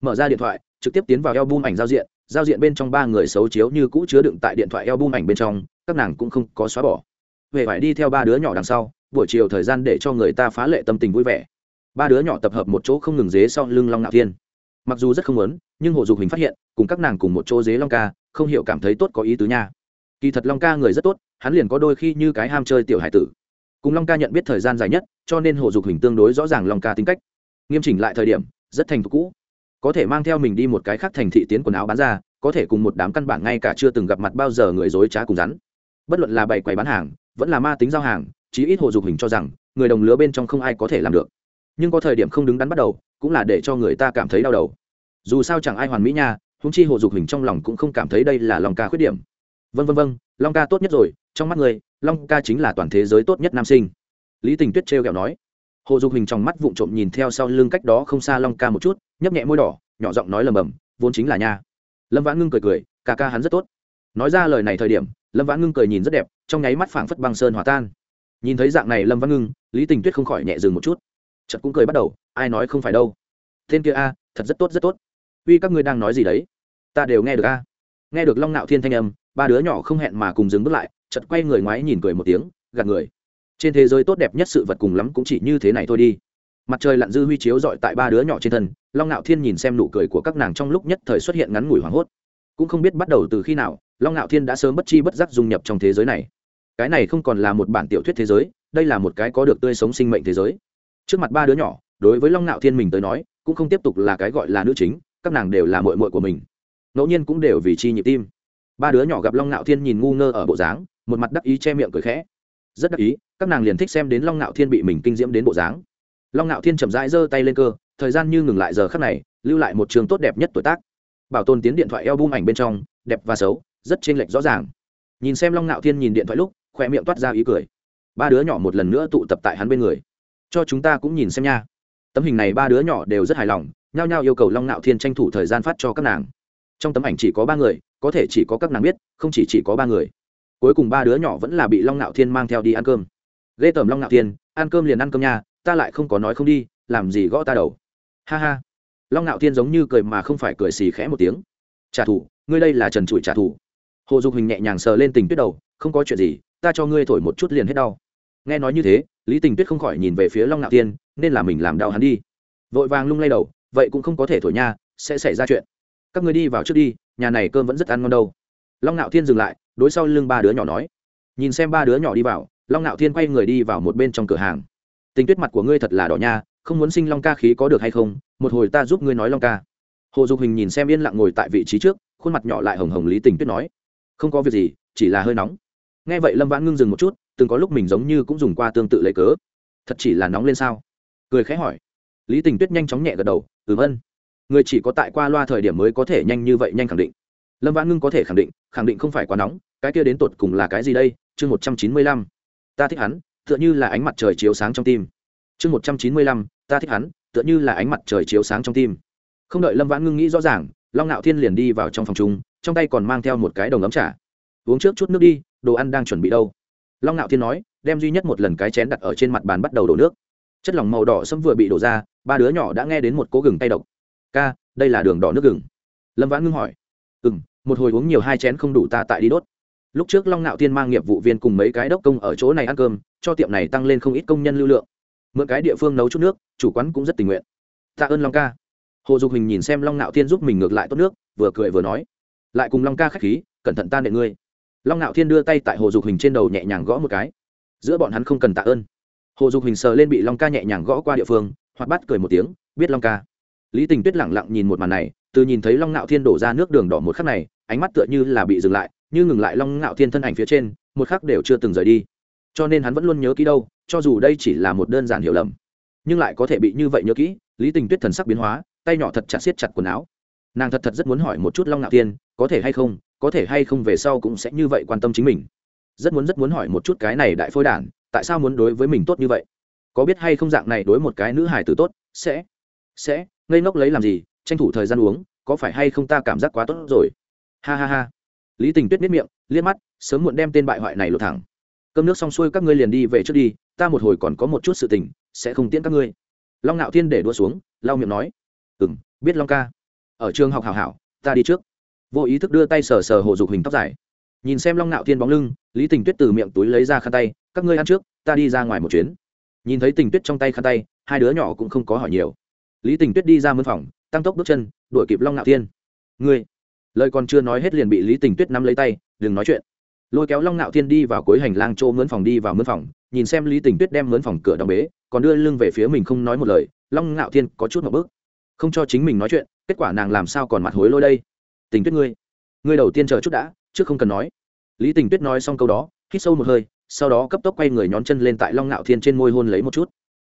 Mở ra điện thoại, trực tiếp tiến vào eo bum ảnh giao diện giao diện bên trong ba người xấu chiếu như cũ chứa đựng tại điện thoại eo bum ảnh bên trong, các nàng cũng không có xóa bỏ. Về phải đi theo ba đứa nhỏ đằng sau, buổi chiều thời gian để cho người ta phá lệ tâm tình vui vẻ. Ba đứa nhỏ tập hợp một chỗ không ngừng dế sau lưng long ngạo thiên. Mặc dù rất không muốn, nhưng hồ dục hình phát hiện, cùng các nàng cùng một chỗ dế long ca, không hiểu cảm thấy tốt có ý tứ nha. Kỳ thật long ca người rất tốt, hắn liền có đôi khi như cái ham chơi tiểu hải tử. Cùng long ca nhận biết thời gian dài nhất, cho nên hồ dục hình tương đối rõ ràng long ca tính cách. Nghiêm chỉnh lại thời điểm, rất thành thục cũ có thể mang theo mình đi một cái khác thành thị tiến quần áo bán ra, có thể cùng một đám căn bản ngay cả chưa từng gặp mặt bao giờ người dối trá cùng rắn. Bất luận là bày quầy bán hàng, vẫn là ma tính giao hàng, chí ít hồ dục hình cho rằng, người đồng lứa bên trong không ai có thể làm được. Nhưng có thời điểm không đứng đắn bắt đầu, cũng là để cho người ta cảm thấy đau đầu. Dù sao chẳng ai hoàn mỹ nha húng chi hồ dục hình trong lòng cũng không cảm thấy đây là lòng ca khuyết điểm. Vân vân vân, long ca tốt nhất rồi, trong mắt người long ca chính là toàn thế giới tốt nhất nam sinh. Lý tình tuyết trêu kẹo nói hồ dục hình trong mắt vụng trộm nhìn theo sau lưng cách đó không xa long ca một chút, nhấp nhẹ môi đỏ, nhỏ giọng nói lầm bầm, vốn chính là nha. Lâm vãn ngưng cười cười, ca ca hắn rất tốt. Nói ra lời này thời điểm, lâm vãn ngưng cười nhìn rất đẹp, trong nháy mắt phảng phất băng sơn hòa tan. Nhìn thấy dạng này lâm vãn ngưng, lý tình tuyết không khỏi nhẹ dừng một chút. Chật cũng cười bắt đầu, ai nói không phải đâu. Tên kia a, thật rất tốt rất tốt. Uy, các ngươi đang nói gì đấy? Ta đều nghe được a. Nghe được long nạo thiên thanh âm, ba đứa nhỏ không hẹn mà cùng dừng bước lại chật quay người ngoái nhìn cười một tiếng, gạt người trên thế giới tốt đẹp nhất sự vật cùng lắm cũng chỉ như thế này thôi đi. Mặt trời lặn dư huy chiếu dọi tại ba đứa nhỏ trên thân, long ngạo thiên nhìn xem nụ cười của các nàng trong lúc nhất thời xuất hiện ngắn ngủi hoảng hốt. Cũng không biết bắt đầu từ khi nào, long ngạo thiên đã sớm bất chi bất giác dung nhập trong thế giới này. Cái này không còn là một bản tiểu thuyết thế giới, đây là một cái có được tươi sống sinh mệnh thế giới. Trước mặt ba đứa nhỏ, đối với long ngạo thiên mình tới nói, cũng không tiếp tục là cái gọi là nữ chính, các nàng đều là mội mội của mình. Ngẫu nhiên cũng đều vì chi nhịp tim. Ba đứa nhỏ gặp long ngạo thiên nhìn ngu ngơ ở bộ dáng, một mặt đắc ý che miệng cười khẽ rất đắc ý, các nàng liền thích xem đến long ngạo thiên bị mình kinh diễm đến bộ dáng. Long ngạo thiên chậm rãi giơ tay lên cơ, thời gian như ngừng lại giờ khắc này, lưu lại một trường tốt đẹp nhất tuổi tác. Bảo tồn tiến điện thoại eo bung ảnh bên trong, đẹp và xấu, rất chênh lệch rõ ràng. Nhìn xem long ngạo thiên nhìn điện thoại lúc khỏe miệng toát ra ý cười. Ba đứa nhỏ một lần nữa tụ tập tại hắn bên người. Cho chúng ta cũng nhìn xem nha. Tấm hình này ba đứa nhỏ đều rất hài lòng, nhao nhao yêu cầu long ngạo thiên tranh thủ thời gian phát cho các nàng. Trong tấm ảnh chỉ có ba người, có thể chỉ có các nàng biết, không chỉ chỉ có ba người cuối cùng ba đứa nhỏ vẫn là bị long ngạo thiên mang theo đi ăn cơm. Ghê tởm long ngạo thiên, ăn cơm liền ăn cơm nha, ta lại không có nói không đi, làm gì gõ ta đầu. Ha ha. Long ngạo thiên giống như cười mà không phải cười xì khẽ một tiếng. Trả thù, ngươi đây là trần trụi trả thù. Hồ dục hình nhẹ nhàng sờ lên tình tuyết đầu, không có chuyện gì, ta cho ngươi thổi một chút liền hết đau. Nghe nói như thế, lý tình tuyết không khỏi nhìn về phía long ngạo thiên, nên là mình làm đau hắn đi. Vội vàng lung lay đầu, vậy cũng không có thể thổi nha, sẽ xảy ra chuyện. Các người đi vào trước đi, nhà này cơm vẫn rất ăn ngon đâu. Long ngạo thiên dừng lại đối sau lưng ba đứa nhỏ nói, nhìn xem ba đứa nhỏ đi vào, long ngạo thiên quay người đi vào một bên trong cửa hàng. Tình tuyết mặt của ngươi thật là đỏ nha, không muốn sinh long ca khí có được hay không, một hồi ta giúp ngươi nói long ca. Hồ dục hình nhìn xem yên lặng ngồi tại vị trí trước, khuôn mặt nhỏ lại hồng hồng lý tình tuyết nói, không có việc gì, chỉ là hơi nóng. Nghe vậy lâm vãn ngưng dừng một chút, từng có lúc mình giống như cũng dùng qua tương tự lấy cớ. Thật chỉ là nóng lên sao? Cười khẽ hỏi. Lý tình tuyết nhanh chóng nhẹ gật đầu, ừm ân. Người chỉ có tại qua loa thời điểm mới có thể nhanh như vậy, nhanh khẳng định lâm vãn ngưng có thể khẳng định khẳng định không phải quá nóng, cái kia đến tột cùng là cái gì đây? Chương một trăm chín mươi lăm. Ta thích hắn, tựa như là ánh mặt trời chiếu sáng trong tim. Chương một trăm chín mươi lăm, ta thích hắn, tựa như là ánh mặt trời chiếu sáng trong tim. Không đợi lâm vãn ngưng nghĩ rõ ràng, long ngạo thiên liền đi vào trong phòng chung, trong tay còn mang theo một cái đồng ấm trà. Uống trước chút nước đi, đồ ăn đang chuẩn bị đâu? Long ngạo thiên nói, đem duy nhất một lần cái chén đặt ở trên mặt bàn bắt đầu đổ nước. Chất lỏng màu đỏ sẫm vừa bị đổ ra, ba đứa nhỏ đã nghe đến một cố gừng tay độc. Ca, đây là đường đỏ nước gừng. Lâm vãn ngưng hỏi. Ừ m một hồi uống nhiều hai chén không đủ ta tại đi đốt. Lúc trước long ngạo thiên mang nghiệp vụ viên cùng mấy cái đốc công ở chỗ này ăn cơm, cho tiệm này tăng lên không ít công nhân lưu lượng. Mượn cái địa phương nấu chút nước, chủ quán cũng rất tình nguyện. Tạ ơn long ca. Hồ dục hình nhìn xem long ngạo thiên giúp mình ngược lại tốt nước, vừa cười vừa nói, lại cùng long ca k h á c h khí, cẩn thận tan đệ ngươi. Long ngạo thiên đưa tay tại hồ dục hình trên đầu nhẹ nhàng gõ một cái. Giữa bọn hắn không cần tạ ơn. Hồ dục hình sờ lên bị long ca nhẹ nhàng gõ qua địa phương, hoặc bắt cười một tiếng, biết long ca. Lý tình tuyết lẳng lặng nhìn một màn này, từ nhìn thấy long ngạo thiên đổ ra nước đường đỏ một khắc này ánh mắt tựa như là bị dừng lại, như ngừng lại long ngạo thiên thân ảnh phía trên, một khắc đều chưa từng rời đi. Cho nên hắn vẫn luôn nhớ kỹ đâu, cho dù đây chỉ là một đơn giản hiểu lầm, nhưng lại có thể bị như vậy nhớ kỹ, lý tình tuyết thần sắc biến hóa, tay nhỏ thật chặt siết chặt quần áo. Nàng thật thật rất muốn hỏi một chút long ngạo thiên, có thể hay không, có thể hay không về sau cũng sẽ như vậy quan tâm chính mình. Rất muốn rất muốn hỏi một chút cái này đại phôi đản, tại sao muốn đối với mình tốt như vậy? Có biết hay không dạng này đối một cái nữ hài tử tốt, sẽ sẽ, ngây ngốc lấy làm gì, tranh thủ thời gian uống, có phải hay không ta cảm giác quá tốt rồi? Ha ha ha. Lý tình tuyết miết miệng, liếc mắt, sớm muộn đem tên bại hoại này lột thẳng. Cơm nước xong xuôi các ngươi liền đi về trước đi, ta một hồi còn có một chút sự tình, sẽ không tiễn các ngươi. Long ngạo thiên để đua xuống, lau miệng nói. Ừ m biết long ca. Ở trường học hảo hảo, ta đi trước. Vô ý thức đưa tay sờ sờ hồ dục hình tóc dài. Nhìn xem long ngạo thiên bóng lưng, lý tình tuyết từ miệng túi lấy ra khăn tay, các ngươi ăn trước, ta đi ra ngoài một chuyến. Nhìn thấy tình tuyết trong tay khăn tay, hai đứa nhỏ cũng không có hỏi nhiều. Lý tình tuyết đi ra mân phòng, tăng tốc bước chân, đuổi kịp long ngạo thiên. Ngươi lời còn chưa nói hết liền bị lý tình tuyết nắm lấy tay, đừng nói chuyện. Lôi kéo long ngạo thiên đi vào cuối hành lang chỗ mướn phòng đi vào mướn phòng, nhìn xem lý tình tuyết đem mướn phòng cửa đóng bế, còn đưa lưng về phía mình không nói một lời, long ngạo thiên có chút một bước không cho chính mình nói chuyện, kết quả nàng làm sao còn mặt hối lôi đây? Tình tuyết ngươi ngươi đầu tiên chờ chút đã, chứ không cần nói. Lý tình tuyết nói xong câu đó, hít sâu một hơi, sau đó cấp tốc quay người nhón chân lên tại long ngạo thiên trên môi hôn lấy một chút.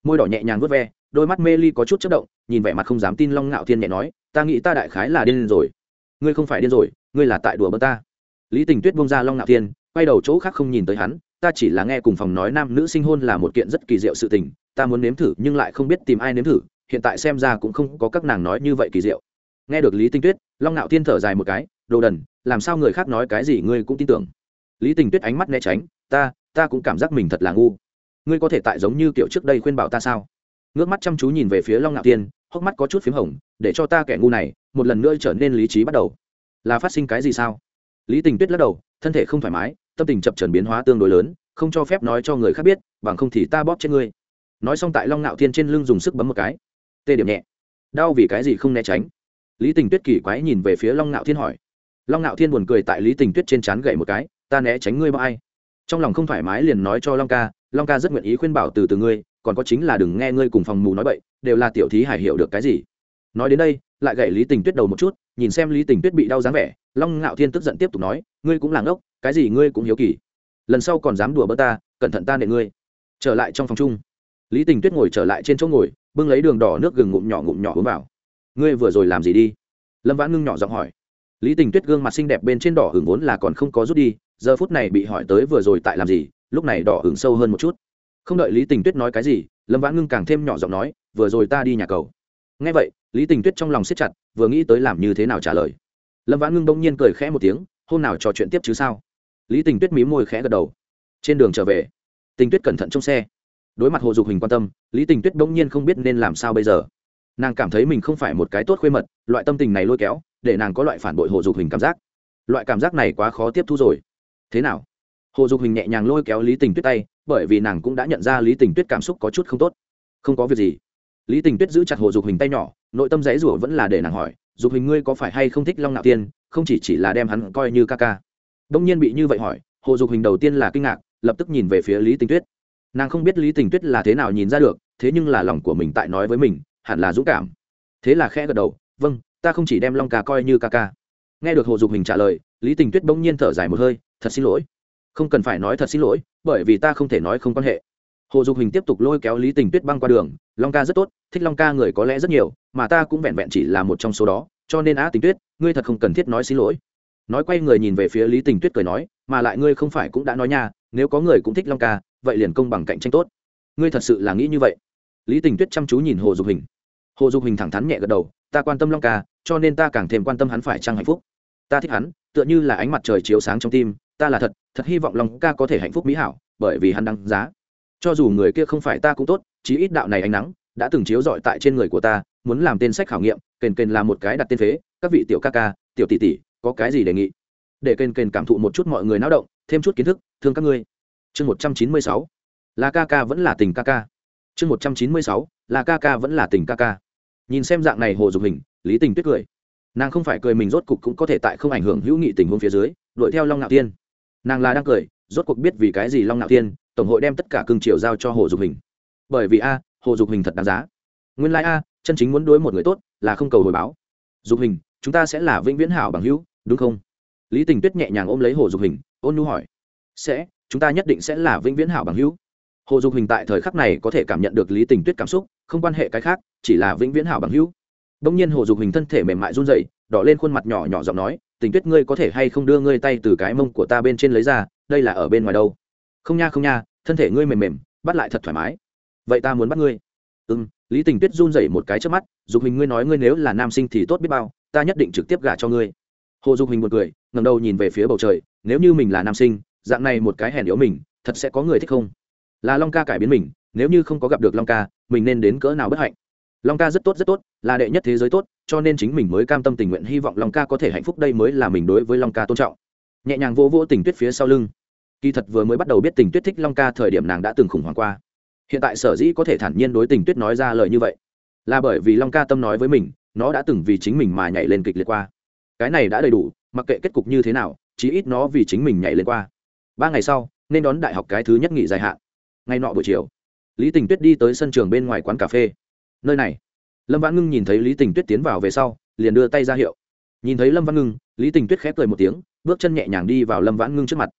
Môi đỏ nhẹ nhàng vớt ve, đôi mắt mê ly có chút chất động, nhìn vẻ mặt không dám tin long ngạo thiên nhẹ nói, ta nghĩ ta đại khái là điên rồi ngươi không phải điên rồi, ngươi là tại đùa bơ ta. Lý tình tuyết bông ra long ngạo thiên, quay đầu chỗ khác không nhìn tới hắn, ta chỉ là nghe cùng phòng nói nam nữ sinh hôn là một kiện rất kỳ diệu sự tình, ta muốn nếm thử nhưng lại không biết tìm ai nếm thử, hiện tại xem ra cũng không có các nàng nói như vậy kỳ diệu. Nghe được lý tinh tuyết, long ngạo thiên thở dài một cái, đồ đần, làm sao người khác nói cái gì ngươi cũng tin tưởng. Lý tình tuyết ánh mắt né tránh, ta ta cũng cảm giác mình thật là ngu. Ngươi có thể tại giống như kiểu trước đây khuyên bảo ta sao? Ngước mắt chăm chú nhìn về phía long ngạo thiên, hốc mắt có chút p h í m hồng, để cho ta kẻ ngu này một lần nữa trở nên lý trí bắt đầu. Là phát sinh cái gì sao? Lý tình tuyết lắc đầu, thân thể không thoải mái, tâm tình chập trần biến hóa tương đối lớn, không cho phép nói cho người khác biết, bằng không thì ta bóp trên ngươi. Nói xong tại long Nạo thiên trên lưng dùng sức bấm một cái. Tê điểm nhẹ. Đau vì cái gì không né tránh? Lý tình tuyết kỳ quái nhìn về phía long Nạo thiên hỏi. Long Nạo thiên buồn cười tại lý tình tuyết trên c h á n gậy một cái, ta né tránh ngươi bao ai? Trong lòng không thoải mái liền nói cho long ca long ca rất nguyện ý khuyên bảo từ từ ngươi, còn có chính là đừng nghe ngươi cùng phòng mù nói bậy, đều là tiểu thí hải hiểu được cái gì? Nói đến đây, lại gậy lý tình tuyết đầu một chút, nhìn xem lý tình tuyết bị đau dáng vẻ, long ngạo thiên tức giận tiếp tục nói, ngươi cũng làng ốc cái gì ngươi cũng hiếu kỳ. Lần sau còn dám đùa bỡ ta, cẩn thận ta nệ ngươi. Trở lại trong phòng chung, lý tình tuyết ngồi trở lại trên chỗ ngồi, bưng lấy đường đỏ nước gừng ngụm nhỏ ngụm nhỏ uống vào. Ngươi vừa rồi làm gì đi? Lâm vãn ngưng nhỏ giọng hỏi. Lý tình tuyết gương mặt xinh đẹp bên trên đỏ hưởng vốn là còn không có rút đi, giờ phút này bị hỏi tới vừa rồi tại làm gì, lúc này đỏ hưởng sâu hơn một chút. Không đợi lý tình tuyết nói cái gì, lâm vãn ngưng càng thêm nhỏ giọng nói, vừa rồi ta đi nhà cầu. Ngay vậy lý tình tuyết trong lòng siết chặt, vừa nghĩ tới làm như thế nào trả lời. Lâm vãn ngưng đông nhiên cười khẽ một tiếng, hôm nào trò chuyện tiếp chứ sao? Lý tình tuyết mí môi khẽ gật đầu. Trên đường trở về. Tình tuyết cẩn thận trong xe. Đối mặt hồ dục hình quan tâm, lý tình tuyết đông nhiên không biết nên làm sao bây giờ. Nàng cảm thấy mình không phải một cái tốt khuê mật, loại tâm tình này lôi kéo, để nàng có loại phản bội hồ dục hình cảm giác. Loại cảm giác này quá khó tiếp thu rồi. Thế nào? Hồ dục hình nhẹ nhàng lôi kéo lý tình tuyết tay, bởi vì nàng cũng đã nhận ra lý tình tuyết cảm xúc có chút không tốt. Không có việc gì. Lý tình tuyết giữ chặt hồ dục hình tay nhỏ nội tâm dãy rủa vẫn là để nàng hỏi, dục hình ngươi có phải hay không thích long nạo tiên? Không chỉ chỉ là đem hắn coi như ca ca. Đông nhiên bị như vậy hỏi, hồ dục hình đầu tiên là kinh ngạc, lập tức nhìn về phía lý tình tuyết. Nàng không biết lý tình tuyết là thế nào nhìn ra được, thế nhưng là lòng của mình tại nói với mình, hẳn là dũng cảm. Thế là khẽ gật đầu vâng ta không chỉ đem long ca coi như ca ca. Nghe được hồ dục hình trả lời, lý tình tuyết bỗng nhiên thở dài một hơi, thật xin lỗi. Không cần phải nói thật xin lỗi, bởi vì ta không thể nói không quan hệ hồ dục hình tiếp tục lôi kéo lý tình tuyết băng qua đường, long ca rất tốt, thích long ca người có lẽ rất nhiều, mà ta cũng vẹn vẹn chỉ là một trong số đó, cho nên á tình tuyết, ngươi thật không cần thiết nói xin lỗi. Nói quay người nhìn về phía lý tình tuyết cười nói, mà lại ngươi không phải cũng đã nói nha, nếu có người cũng thích long ca, vậy liền công bằng cạnh tranh tốt. Ngươi thật sự là nghĩ như vậy? Lý tình tuyết chăm chú nhìn hồ dục hình. Hồ dục hình thẳng thắn nhẹ gật đầu, ta quan tâm long ca, cho nên ta càng thêm quan tâm hắn phải trăng hạnh phúc. Ta thích hắn, tựa như là ánh mặt trời chiếu sáng trong tim, ta là thật thật hy vọng long ca có thể hạnh phúc mỹ hảo, bởi vì hắn đăng giá cho dù người kia không phải ta cũng tốt, chí ít đạo này ánh nắng đã từng chiếu rọi tại trên người của ta, muốn làm tên sách khảo nghiệm, kền kền là một cái đặt tên phế, các vị tiểu ca ca, tiểu tỷ tỷ, có cái gì đề nghị? Để kền kền cảm thụ một chút mọi người náo động, thêm chút kiến thức, thương các ngươi. Chương một trăm chín mươi sáu. Là ca ca vẫn là tình ca ca. Chương một trăm chín mươi sáu. Là ca ca vẫn là tình ca ca. Nhìn xem dạng này hồ dục hình, lý tình tuyết cười. Nàng không phải cười mình rốt cục cũng có thể tại không ảnh hưởng hữu nghị tình huống phía dưới, đuổi theo long ngạo tiên nàng là đang cười, rốt cuộc biết vì cái gì long ngạo tiên tổng hội đem tất cả cương triều giao cho hồ dục hình. Bởi vì a, hồ dục hình thật đáng giá. Nguyên lai、like、a, chân chính muốn đối một người tốt là không cầu hồi báo. Dục hình, chúng ta sẽ là vĩnh viễn hảo bằng hữu, đúng không? Lý tình tuyết nhẹ nhàng ôm lấy hồ dục hình, ôn nhu hỏi. Sẽ, chúng ta nhất định sẽ là vĩnh viễn hảo bằng hữu. Hồ dục hình tại thời khắc này có thể cảm nhận được lý tình tuyết cảm xúc, không quan hệ cái khác, chỉ là vĩnh viễn hảo bằng hữu. Đông nhiên hồ dục hình thân thể mềm mại run dậy đỏ lên khuôn mặt nhỏ nhỏ giọng nói, tình tuyết, ngươi có thể hay không đưa ngươi tay từ cái mông của ta bên trên lấy ra, đây là ở bên ngoài đâu? Không nha không nha, thân thể ngươi mềm mềm, bắt lại thật thoải mái. Vậy ta muốn bắt ngươi. Ừ m lý tình tuyết run rẩy một cái trước mắt, dục hình ngươi nói ngươi nếu là nam sinh thì tốt biết bao, ta nhất định trực tiếp gả cho ngươi. Hồ dục hình một cười ngầm đầu nhìn về phía bầu trời, nếu như mình là nam sinh, dạng này một cái hèn yếu mình, thật sẽ có người thích không? Là long ca cải biến mình, nếu như không có gặp được long ca, mình nên đến cỡ nào bất hạnh? Long ca rất tốt rất tốt, là đệ nhất thế giới tốt, cho nên chính mình mới cam tâm tình nguyện hy vọng long ca có thể hạnh phúc, đây mới là mình đối với long ca tôn trọng. Nhẹ nhàng vô vô tình tuyết phía sau lưng kỳ thật vừa mới bắt đầu biết tình tuyết thích long ca thời điểm nàng đã từng khủng hoảng qua. Hiện tại sở dĩ có thể thản nhiên đối tình tuyết nói ra lời như vậy, là bởi vì long ca tâm nói với mình, nó đã từng vì chính mình mà nhảy lên kịch liệt qua. Cái này đã đầy đủ, mặc kệ kết cục như thế nào, chí ít nó vì chính mình nhảy lên qua. Ba ngày sau, nên đón đại học cái thứ nhất nghỉ dài hạn. Ngay nọ buổi chiều, lý tình tuyết đi tới sân trường bên ngoài quán cà phê. Nơi này, lâm vãn ngưng nhìn thấy lý tình tuyết tiến vào về sau, liền đưa tay ra hiệu. Nhìn thấy lâm văn ngưng, lý tình tuyết khép cười một tiếng, bước chân nhẹ nhàng đi vào lâm vãn ngưng trước mặt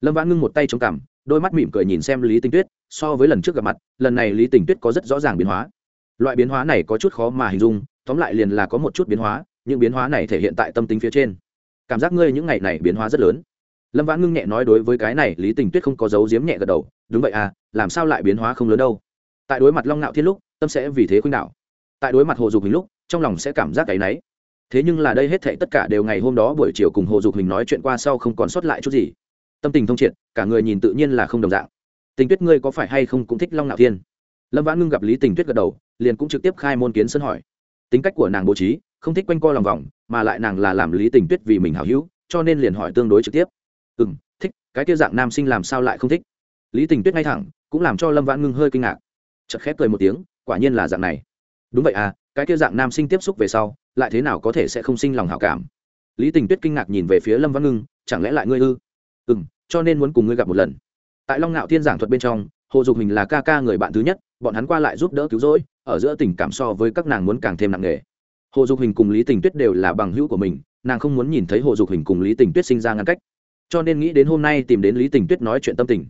lâm vãn ngưng một tay chống cằm, đôi mắt mỉm cười nhìn xem lý tình tuyết, so với lần trước gặp mặt, lần này lý tình tuyết có rất rõ ràng biến hóa. Loại biến hóa này có chút khó mà hình dung, tóm lại liền là có một chút biến hóa, những biến hóa này thể hiện tại tâm tính phía trên. Cảm giác ngươi những ngày này biến hóa rất lớn. Lâm vãn ngưng nhẹ nói đối với cái này, lý tình tuyết không có dấu diếm nhẹ gật đầu, đúng vậy à làm sao lại biến hóa không lớn đâu? Tại đối mặt long ngạo thiên lúc, tâm sẽ vì thế khuynh đạo tại đối mặt hồ dục hình lúc, trong lòng sẽ cảm giác cái náy. Thế nhưng là đây hết thệ tất cả đều ngày hôm đó buổi chiều cùng hồ dục hình nói chuyện qua sau không còn sót lại chút gì tâm tình thông triệt, cả người nhìn tự nhiên là không đồng dạng. Tình tuyết ngươi có phải hay không cũng thích long ngạo thiên? Lâm vãn ngưng gặp lý tình tuyết gật đầu, liền cũng trực tiếp khai môn kiến sân hỏi. Tính cách của nàng bố trí, không thích quanh co lòng vòng, mà lại nàng là làm lý tình tuyết vì mình hào hữu, cho nên liền hỏi tương đối trực tiếp. Ừ m thích, cái kia dạng nam sinh làm sao lại không thích? Lý tình tuyết ngay thẳng, cũng làm cho lâm vãn ngưng hơi kinh ngạc. Chật khép cười một tiếng, quả nhiên là dạng này. Đúng vậy à cái kia dạng nam sinh tiếp xúc về sau, lại thế nào có thể sẽ không sinh lòng hảo cảm? Lý tình tuyết kinh ngạc nhìn về phía lâm văn ngưng, chẳng lẽ lại ngươi ư? Ừ m cho nên muốn cùng ngươi gặp một lần. Tại long ngạo thiên giảng thuật bên trong, hồ dục hình là ca ca người bạn thứ nhất, bọn hắn qua lại giúp đỡ cứu rỗi, ở giữa tình cảm so với các nàng muốn càng thêm nặng nề. Hồ dục hình cùng lý tình tuyết đều là bằng hữu của mình, nàng không muốn nhìn thấy hồ dục hình cùng lý tình tuyết sinh ra ngăn cách. Cho nên nghĩ đến hôm nay tìm đến lý tình tuyết nói chuyện tâm tình.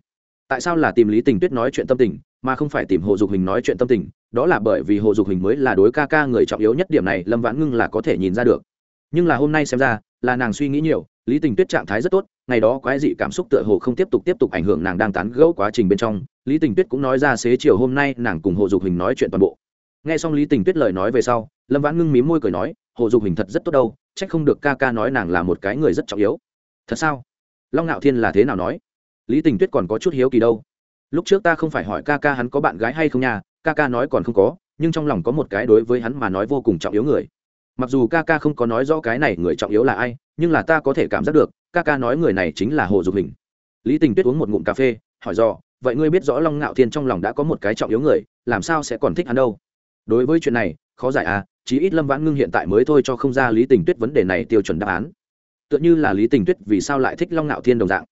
Tại sao là tìm lý tình tuyết nói chuyện tâm tình, mà không phải tìm hồ dục hình nói chuyện tâm tình? Đó là bởi vì hồ dục hình mới là đối ca ca người trọng yếu nhất, điểm này lâm vãn ngưng là có thể nhìn ra được. Nhưng là hôm nay xem ra, là nàng suy nghĩ nhiều lý tình tuyết trạng thái rất tốt, ngày đó quái dị cảm xúc tựa hồ không tiếp tục tiếp tục ảnh hưởng nàng đang tán gẫu quá trình bên trong. Lý tình tuyết cũng nói ra xế chiều hôm nay nàng cùng hồ dục hình nói chuyện toàn bộ. N g h e xong lý tình tuyết lời nói về sau, lâm vãn ngưng mím môi cười nói, hồ dục hình thật rất tốt đâu c h ắ c không được ca ca nói nàng là một cái người rất trọng yếu. Thật sao? Long ngạo thiên là thế nào nói? Lý tình tuyết còn có chút hiếu kỳ đâu. Lúc trước ta không phải hỏi ca ca hắn có bạn gái hay không nhà ca ca nói còn không có, nhưng trong lòng có một cái đối với hắn mà nói vô cùng trọng yếu người mặc dù ca ca không có nói rõ cái này người trọng yếu là ai, nhưng là ta có thể cảm giác được, ca ca nói người này chính là hồ dục hình. Lý tình tuyết uống một ngụm cà phê, hỏi do vậy ngươi biết rõ long ngạo thiên trong lòng đã có một cái trọng yếu người, làm sao sẽ còn thích hắn đâu? Đối với chuyện này, khó giải à chí ít lâm vãn ngưng hiện tại mới thôi cho không ra lý tình tuyết vấn đề này tiêu chuẩn đáp án. Tựa như là lý tình tuyết vì sao lại thích long ngạo thiên đồng dạng.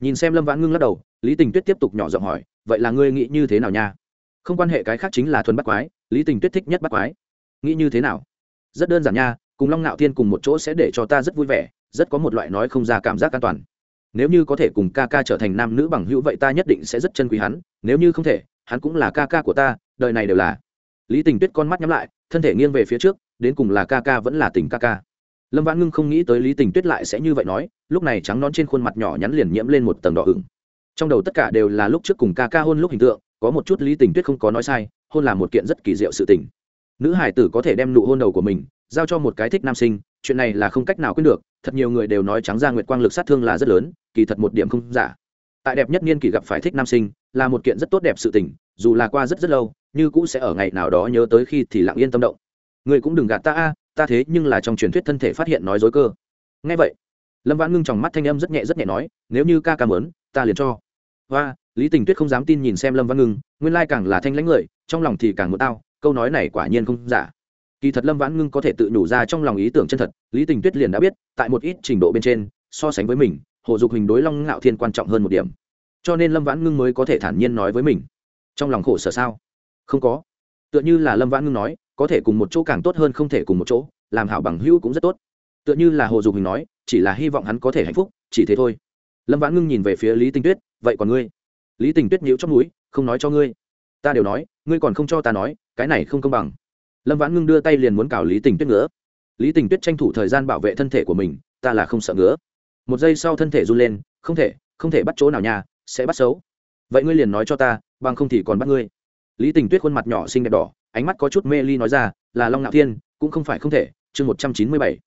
Nhìn xem lâm vãn ngưng lắc đầu, lý tình tuyết tiếp tục nhỏ giọng hỏi, vậy là ngươi nghĩ như thế nào nha? Không quan hệ, cái khác chính là thuần bắt quái, lý tình tuyết thích nhất bắt quái. Nghĩ như thế nào? Rất đơn giản nha, cùng long ngạo thiên cùng một chỗ sẽ để cho ta rất vui vẻ, rất có một loại nói không ra cảm giác an toàn. Nếu như có thể cùng ca ca trở thành nam nữ bằng hữu vậy ta nhất định sẽ rất chân quý hắn, nếu như không thể, hắn cũng là ca ca của ta, đời này đều là. Lý tình tuyết con mắt nhắm lại, thân thể nghiêng về phía trước, đến cùng là ca ca vẫn là tình ca ca. Lâm vãn ngưng không nghĩ tới lý tình tuyết lại sẽ như vậy nói, lúc này trắng nón trên khuôn mặt nhỏ nhắn liền nhiễm lên một tầng đỏ ửng. Trong đầu tất cả đều là lúc trước cùng ca ca hôn lúc hình tượng, có một chút lý tình tuyết không có nói sai, hôn là một kiện rất kỳ diệu sự tình nữ hải tử có thể đem nụ hôn đầu của mình giao cho một cái thích nam sinh, chuyện này là không cách nào quyết được, thật nhiều người đều nói trắng ra nguyệt quang lực sát thương là rất lớn, kỳ thật một điểm không giả. Tại đẹp nhất niên kỳ gặp phải thích nam sinh, là một kiện rất tốt đẹp sự tình, dù là qua rất rất lâu, như cũ sẽ ở ngày nào đó nhớ tới khi thì lặng yên tâm động. Người cũng đừng gạt ta a, ta thế nhưng là trong truyền thuyết thân thể phát hiện nói dối cơ. Ngay vậy, lâm vãn ngưng trong mắt thanh âm rất nhẹ rất nhẹ nói, nếu như ca ca mớn ta liền cho. Và lý tình tuyết không dám tin nhìn xem lâm Vãn ngưng, nguyên lai càng là thanh lãnh người, trong lòng thì càng muốn tao câu nói này quả nhiên không giả. Kỳ thật lâm vãn ngưng có thể tự nhủ ra trong lòng ý tưởng chân thật, lý tình tuyết liền đã biết, tại một ít trình độ bên trên, so sánh với mình, hồ dục hình đối long ngạo thiên quan trọng hơn một điểm. Cho nên lâm vãn ngưng mới có thể thản nhiên nói với mình. Trong lòng khổ sở sao? Không có. Tựa như là lâm vãn ngưng nói, có thể cùng một chỗ càng tốt hơn không thể cùng một chỗ, làm hảo bằng hữu cũng rất tốt. Tựa như là hồ dục hình nói, chỉ là hy vọng hắn có thể hạnh phúc, chỉ thế thôi. Lâm vãn ngưng nhìn về phía lý tinh tuyết, vậy còn ngươi? Lý tình tuyết nhíu trong núi không nói cho ngươi. Ta đều nói, ngươi còn không cho ta nói cái này không công bằng. Lâm vãn ngưng đưa tay liền muốn cào lý tình tuyết ngứa. Lý tình tuyết tranh thủ thời gian bảo vệ thân thể của mình, ta là không sợ ngứa. Một giây sau thân thể run lên, không thể không thể bắt chỗ nào nhà sẽ bắt xấu. Vậy ngươi liền nói cho ta, bằng không thì còn bắt ngươi. Lý tình tuyết khuôn mặt nhỏ xinh đẹp đỏ, ánh mắt có chút mê ly nói ra, là long ngạo thiên, cũng không phải không thể. Chương một trăm chín mươi bảy.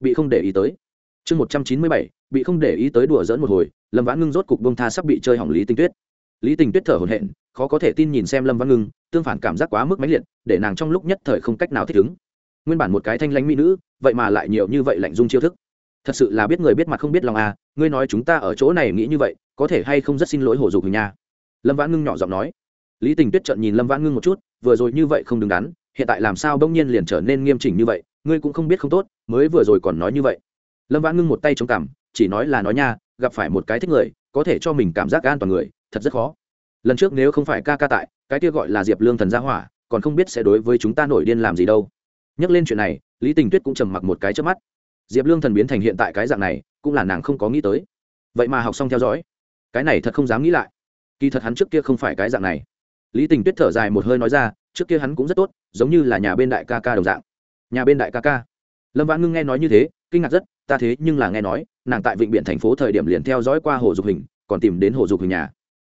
Bị không để ý tới. Chương một trăm chín mươi bảy. Bị không để ý tới đùa dỡn một hồi, lâm vãn ngưng rốt cục bông tha sắp bị chơi hỏng lý tình tuyết. Lý tình tuyết thở hồn hện khó có thể tin nhìn xem lâm vãn ngưng tương phản cảm giác quá mức mãnh liệt, để nàng trong lúc nhất thời không cách nào thích ứng. Nguyên bản một cái thanh lãnh mỹ nữ, vậy mà lại nhiều như vậy lạnh dung chiêu thức. Thật sự là biết người biết mặt không biết lòng à ngươi nói chúng ta ở chỗ này nghĩ như vậy, có thể hay không rất xin lỗi hổ dục hình nha? Lâm vãn ngưng nhỏ giọng nói. Lý tình tuyết trợn nhìn lâm vãn ngưng một chút, vừa rồi như vậy không đứng đắn, hiện tại làm sao bỗng nhiên liền trở nên nghiêm chỉnh như vậy, ngươi cũng không biết không tốt, mới vừa rồi còn nói như vậy. Lâm vãn ngưng một tay chống cằm, chỉ nói là nói nha, gặp phải một cái thích người, có thể cho mình cảm giác an toàn người, thật rất khó lần trước nếu không phải ca ca tại, cái kia gọi là diệp lương thần gia hỏa, còn không biết sẽ đối với chúng ta nổi điên làm gì đâu. Nhắc lên chuyện này, lý tình tuyết cũng trầm mặc một cái trước mắt. Diệp lương thần biến thành hiện tại cái dạng này, cũng là nàng không có nghĩ tới. Vậy mà học xong theo dõi. Cái này thật không dám nghĩ lại. Kỳ thật hắn trước kia không phải cái dạng này. Lý tình tuyết thở dài một hơi nói ra, trước kia hắn cũng rất tốt, giống như là nhà bên đại ca ca đồng dạng. Nhà bên đại ca ca. Lâm vãn ngưng nghe nói như thế, kinh ngạc rất, ta thế nhưng là nghe nói, nàng tại vịnh biển thành phố thời điểm liền theo dõi qua hồ dục hình, còn tìm đến hồ dục hình nhà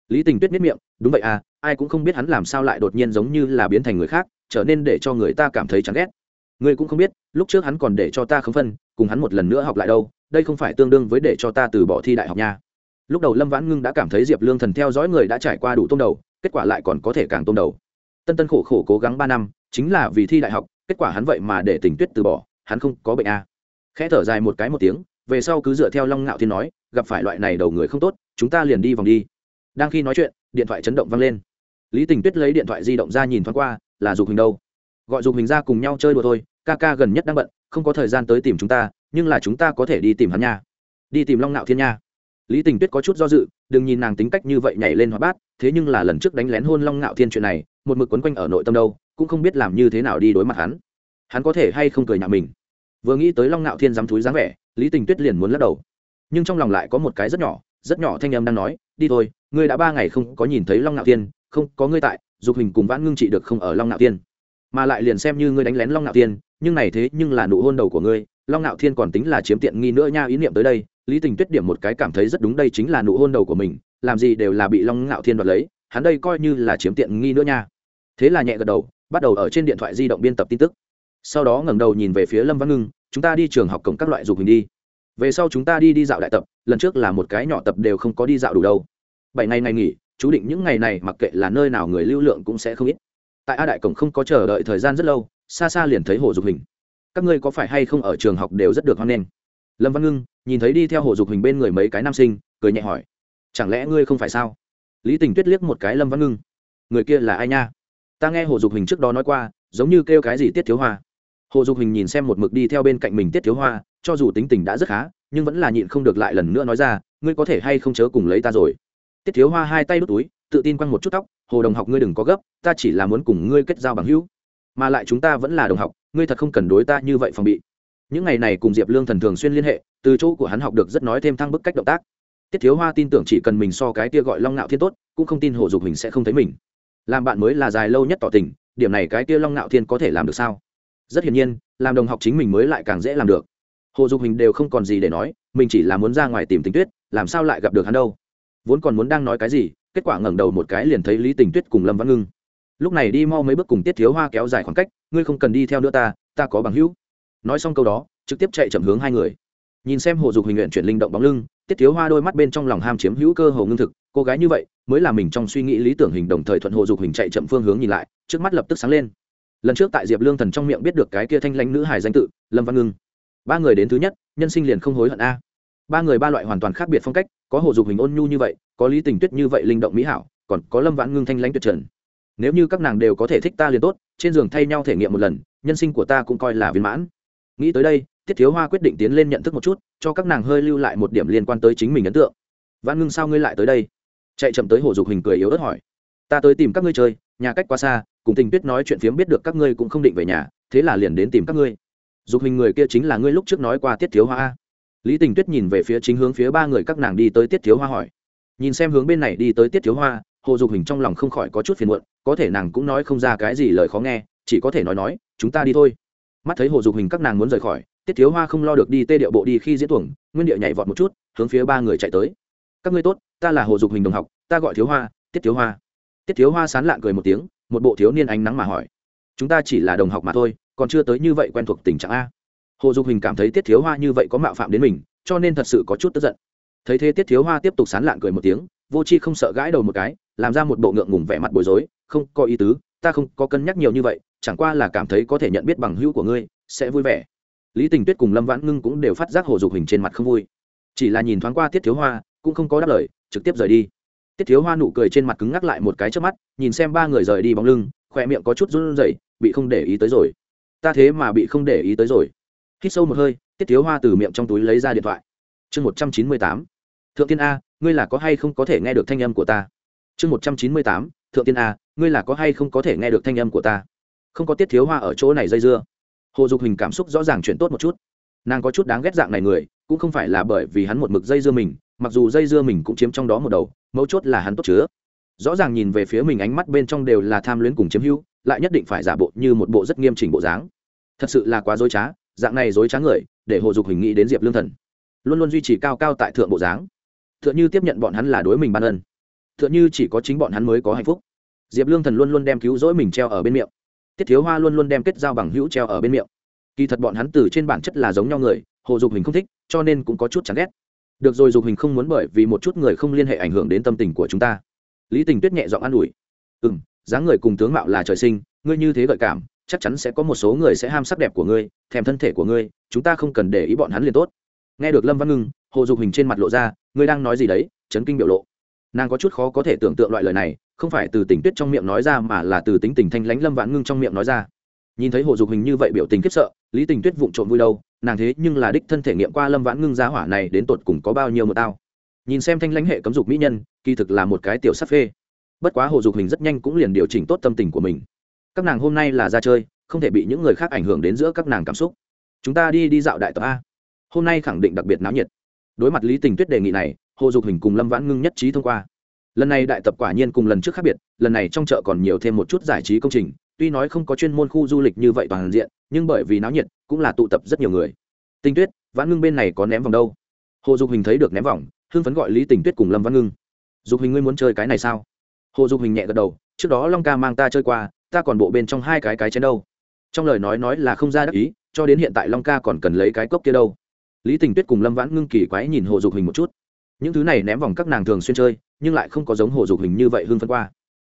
lý tình tuyết biết miệng, đúng vậy à ai cũng không biết hắn làm sao lại đột nhiên giống như là biến thành người khác, trở nên để cho người ta cảm thấy chán ghét. Ngươi cũng không biết, lúc trước hắn còn để cho ta khấm phân, cùng hắn một lần nữa học lại đâu, đây không phải tương đương với để cho ta từ bỏ thi đại học nha. Lúc đầu lâm vãn ngưng đã cảm thấy diệp lương thần theo dõi người đã trải qua đủ tôm đầu, kết quả lại còn có thể càng tôm đầu. Tân tân khổ khổ cố gắng ba năm, chính là vì thi đại học, kết quả hắn vậy mà để tình tuyết từ bỏ, hắn không có bệnh à. khẽ thở dài một cái một tiếng, về sau cứ dựa theo long ngạo thiên nói, gặp phải loại này đầu người không tốt, chúng ta liền đi vòng đi đang khi nói chuyện, điện thoại chấn động vang lên. Lý tình tuyết lấy điện thoại di động ra nhìn thoáng qua, là dục hình đâu? Gọi dục hình ra cùng nhau chơi đùa thôi, ca ca gần nhất đang bận, không có thời gian tới tìm chúng ta, nhưng là chúng ta có thể đi tìm hắn nha. Đi tìm long nạo thiên nha. Lý tình tuyết có chút do dự, đừng nhìn nàng tính cách như vậy nhảy lên hoa bát, thế nhưng là lần trước đánh lén hôn long nạo thiên chuyện này, một mực quấn quanh ở nội tâm đâu, cũng không biết làm như thế nào đi đối mặt hắn. Hắn có thể hay không cười nhạo mình? Vừa nghĩ tới long nạo thiên dám thúi dáng vẻ, lý tình tuyết liền muốn lắc đầu. Nhưng trong lòng lại có một cái rất nhỏ rất nhỏ thanh âm đang nói, đi thôi ngươi đã ba ngày không có nhìn thấy long ngạo tiên không có ngươi tại, dục hình cùng vãn ngưng trị được không ở long ngạo tiên mà lại liền xem như ngươi đánh lén long ngạo tiên nhưng này thế nhưng là nụ hôn đầu của ngươi, long ngạo thiên còn tính là chiếm tiện nghi nữa nha, ý niệm tới đây, lý tình tuyết điểm một cái cảm thấy rất đúng, đây chính là nụ hôn đầu của mình, làm gì đều là bị long ngạo thiên đoạt lấy, hắn đây coi như là chiếm tiện nghi nữa nha. Thế là nhẹ gật đầu, bắt đầu ở trên điện thoại di động biên tập tin tức. Sau đó ngẩng đầu nhìn về phía lâm văn ngưng, chúng ta đi trường học cổng các loại dục hình đi. Về sau chúng ta đi đi dạo đại tập, lần trước là một cái nhỏ tập đều không có đi dạo đủ đâu bảy ngày ngày nghỉ, chú định những ngày này mặc kệ là nơi nào người lưu lượng cũng sẽ không ít. Tại a đại cổng không có chờ đợi thời gian rất lâu, xa xa liền thấy hồ dục hình các ngươi có phải hay không ở trường học đều rất được hoan nghênh? Lâm văn ngưng nhìn thấy đi theo hồ dục hình bên người mấy cái nam sinh, cười nhẹ hỏi, chẳng lẽ ngươi không phải sao? Lý tình tuyết liếc một cái lâm văn ngưng, người kia là ai nha? Ta nghe hồ dục hình trước đó nói qua, giống như kêu cái gì tiết thiếu hoa. Hồ dục hình nhìn xem một mực đi theo bên cạnh mình tiết thiếu hoa, cho dù tính tình đã rất khá, nhưng vẫn là nhịn không được lại lần nữa nói ra, ngươi có thể hay không chớ cùng lấy ta rồi? Tiết thiếu hoa hai tay đút túi, tự tin quăng một chút tóc, hồ đồng học ngươi đừng có gấp, ta chỉ là muốn cùng ngươi kết giao bằng hữu, mà lại chúng ta vẫn là đồng học, ngươi thật không cần đối ta như vậy phòng bị. Những ngày này cùng diệp lương thần thường xuyên liên hệ, từ chỗ của hắn học được rất nói thêm thăng bức cách động tác. Tiết thiếu hoa tin tưởng chỉ cần mình so cái kia gọi long ngạo thiên tốt, cũng không tin hồ dục hình sẽ không thấy mình. Làm bạn mới là dài lâu nhất tỏ tình, điểm này cái kia long ngạo thiên có thể làm được sao? Rất hiển nhiên, làm đồng học chính mình mới lại càng dễ làm được. Hồ dục hình đều không còn gì để nói, mình chỉ là muốn ra ngoài tìm tình tuyết, làm sao lại gặp được hắn đâu? Vốn còn muốn đang nói cái gì, kết quả ngẩng đầu một cái liền thấy lý tình tuyết cùng lâm văn ngưng. Lúc này đi mau mấy bước cùng tiết thiếu hoa kéo dài khoảng cách, ngươi không cần đi theo nữa ta ta có bằng hữu. Nói xong câu đó, trực tiếp chạy chậm hướng hai người. Nhìn xem hồ dục hình nguyện chuyển linh động bóng lưng, tiết thiếu hoa đôi mắt bên trong lòng ham chiếm hữu cơ hồ ngưng thực, cô gái như vậy, mới là mình trong suy nghĩ lý tưởng hình đồng thời thuận hồ dục hình chạy chậm phương hướng nhìn lại, trước mắt lập tức sáng lên. Lần trước tại diệp lương thần trong miệng biết được cái kia thanh lãnh nữ hài danh tự, lâm văn ngưng. Ba người đến thứ nhất, nhân sinh liền không hối hận a. Ba người ba loại hoàn toàn khác biệt phong cách có hồ dục hình ôn nhu như vậy, có lý tình tuyết như vậy linh động mỹ hảo, còn có lâm vãn ngưng thanh lãnh tuyệt trần. Nếu như các nàng đều có thể thích ta liền tốt, trên giường thay nhau thể nghiệm một lần, nhân sinh của ta cũng coi là viên mãn. Nghĩ tới đây, tiết thiếu hoa quyết định tiến lên nhận thức một chút, cho các nàng hơi lưu lại một điểm liên quan tới chính mình ấn tượng. Vãn ngưng sao ngươi lại tới đây? Chạy chậm tới hồ dục hình cười yếu ớt hỏi. Ta tới tìm các ngươi chơi, nhà cách quá xa, cùng tình tuyết nói chuyện phiếm biết được các ngươi cũng không định về nhà, thế là liền đến tìm các ngươi. Dục hình người kia chính là ngươi lúc trước nói qua tiết thiếu hoa lý tình tuyết nhìn về phía chính hướng phía ba người các nàng đi tới tiết thiếu hoa hỏi. Nhìn xem hướng bên này đi tới tiết thiếu hoa, hồ dục hình trong lòng không khỏi có chút phiền muộn, có thể nàng cũng nói không ra cái gì lời khó nghe, chỉ có thể nói nói, chúng ta đi thôi. Mắt thấy hồ dục hình các nàng muốn rời khỏi, tiết thiếu hoa không lo được đi tê điệu bộ đi khi diễn tuồng, nguyên điệu nhảy vọt một chút, hướng phía ba người chạy tới. Các ngươi tốt, ta là hồ dục hình đồng học, ta gọi thiếu hoa, tiết thiếu hoa. Tiết thiếu hoa sán lạng cười một tiếng, một bộ thiếu niên ánh nắng mà hỏi. Chúng ta chỉ là đồng học mà thôi, còn chưa tới như vậy quen thuộc tình trạng a? Hồ dục hình cảm thấy tiết thiếu hoa như vậy có mạo phạm đến mình, cho nên thật sự có chút tức giận. Thấy thế tiết thiếu hoa tiếp tục sán lạng cười một tiếng, vô c h i không sợ gãi đầu một cái, làm ra một bộ ngượng ngùng vẻ mặt bối rối, không có ý tứ, ta không có cân nhắc nhiều như vậy, chẳng qua là cảm thấy có thể nhận biết bằng hữu của ngươi, sẽ vui vẻ. Lý tình tuyết cùng lâm vãn ngưng cũng đều phát giác hồ dục hình trên mặt không vui. Chỉ là nhìn thoáng qua tiết thiếu hoa, cũng không có đáp lời, trực tiếp rời đi. Tiết thiếu hoa nụ cười trên mặt cứng ngắc lại một cái trước mắt, nhìn xem ba người rời đi bóng lưng khoe miệng có chút run rẩy, bị không để ý tới rồi. Ta thế mà bị không để ý tới rồi hít sâu một hơi, tiết thiếu hoa từ miệng trong túi lấy ra điện thoại. Chương một trăm chín mươi tám. Thượng tiên a, ngươi là có hay không có thể nghe được thanh âm của ta? Chương một trăm chín mươi tám. Thượng tiên a, ngươi là có hay không có thể nghe được thanh âm của ta? Không có tiết thiếu hoa ở chỗ này dây dưa. Hồ dục hình cảm xúc rõ ràng chuyển tốt một chút. Nàng có chút đáng ghét dạng này người, cũng không phải là bởi vì hắn một mực dây dưa mình, mặc dù dây dưa mình cũng chiếm trong đó một đầu, mấu chốt là hắn tốt chứa. Rõ ràng nhìn về phía mình ánh mắt bên trong đều là tham luyến cùng chiếm hữu, lại nhất định phải giả bộ như một bộ rất nghiêm chỉnh bộ dáng. Thật sự là quá dối trá dạng này dối trá người, để hồ dục hình nghĩ đến diệp lương thần. Luôn luôn duy trì cao cao tại thượng bộ dáng. T h ư ợ n h ư tiếp nhận bọn hắn là đối mình ban ân. T h ư ợ n h ư chỉ có chính bọn hắn mới có hạnh phúc. Diệp lương thần luôn luôn đem cứu rỗi mình treo ở bên miệng. Tiết thiếu hoa luôn luôn đem kết giao bằng hữu treo ở bên miệng. Kỳ thật bọn hắn từ trên bản chất là giống nhau người, hồ dục hình không thích, cho nên cũng có chút chán ghét. Được rồi dục hình không muốn bởi vì một chút người không liên hệ ảnh hưởng đến tâm tình của chúng ta. Lý tình tuyết nhẹ giọng an ủi. Ừ m dáng người cùng tướng mạo là trời sinh, ngươi như thế gợi cảm chắc chắn sẽ có một số người sẽ ham sắc đẹp của ngươi, thèm thân thể của ngươi, chúng ta không cần để ý bọn hắn liền tốt. Nghe được lâm văn ngưng, hồ dục hình trên mặt lộ ra, ngươi đang nói gì đấy, chấn kinh biểu lộ. Nàng có chút khó có thể tưởng tượng loại lời này, không phải từ tình tuyết trong miệng nói ra mà là từ tính tình thanh lãnh lâm vãn ngưng trong miệng nói ra. Nhìn thấy hồ dục hình như vậy biểu tình khiếp sợ, lý tình tuyết vụng trộm vui đâu, nàng thế nhưng là đích thân thể nghiệm qua lâm vãn ngưng giá hỏa này đến tột cùng có bao nhiêu một tao. Nhìn xem thanh lãnh hệ cấm dục mỹ nhân, kỳ thực là một cái tiểu sắc phê. Bất quá hồ dục hình rất nhanh cũng liền điều chỉnh tốt tâm tình của mình các nàng hôm nay là ra chơi, không thể bị những người khác ảnh hưởng đến giữa các nàng cảm xúc. Chúng ta đi đi dạo đại tập a. Hôm nay khẳng định đặc biệt náo nhiệt. Đối mặt lý tình tuyết đề nghị này, hồ dục hình cùng lâm vãn ngưng nhất trí thông qua. Lần này đại tập quả nhiên cùng lần trước khác biệt, lần này trong chợ còn nhiều thêm một chút giải trí công trình, tuy nói không có chuyên môn khu du lịch như vậy toàn diện, nhưng bởi vì náo nhiệt, cũng là tụ tập rất nhiều người. Tinh tuyết, vãn ngưng bên này có ném vòng đâu? Hồ dục hình thấy được ném vòng, hưng phấn gọi lý tình tuyết cùng lâm văn ngưng. Dục hình ngươi muốn chơi cái này sao? Hồ dục hình nhẹ gật đầu, trước đó long ca mang ta chơi qua ta còn bộ bên trong hai cái cái chén đâu. Trong lời nói nói là không ra đắc ý, cho đến hiện tại long ca còn cần lấy cái cốc kia đâu. Lý tình tuyết cùng lâm vãn ngưng kỳ quái nhìn hồ dục hình một chút. Những thứ này ném vòng các nàng thường xuyên chơi, nhưng lại không có giống hồ dục hình như vậy hưng phân qua.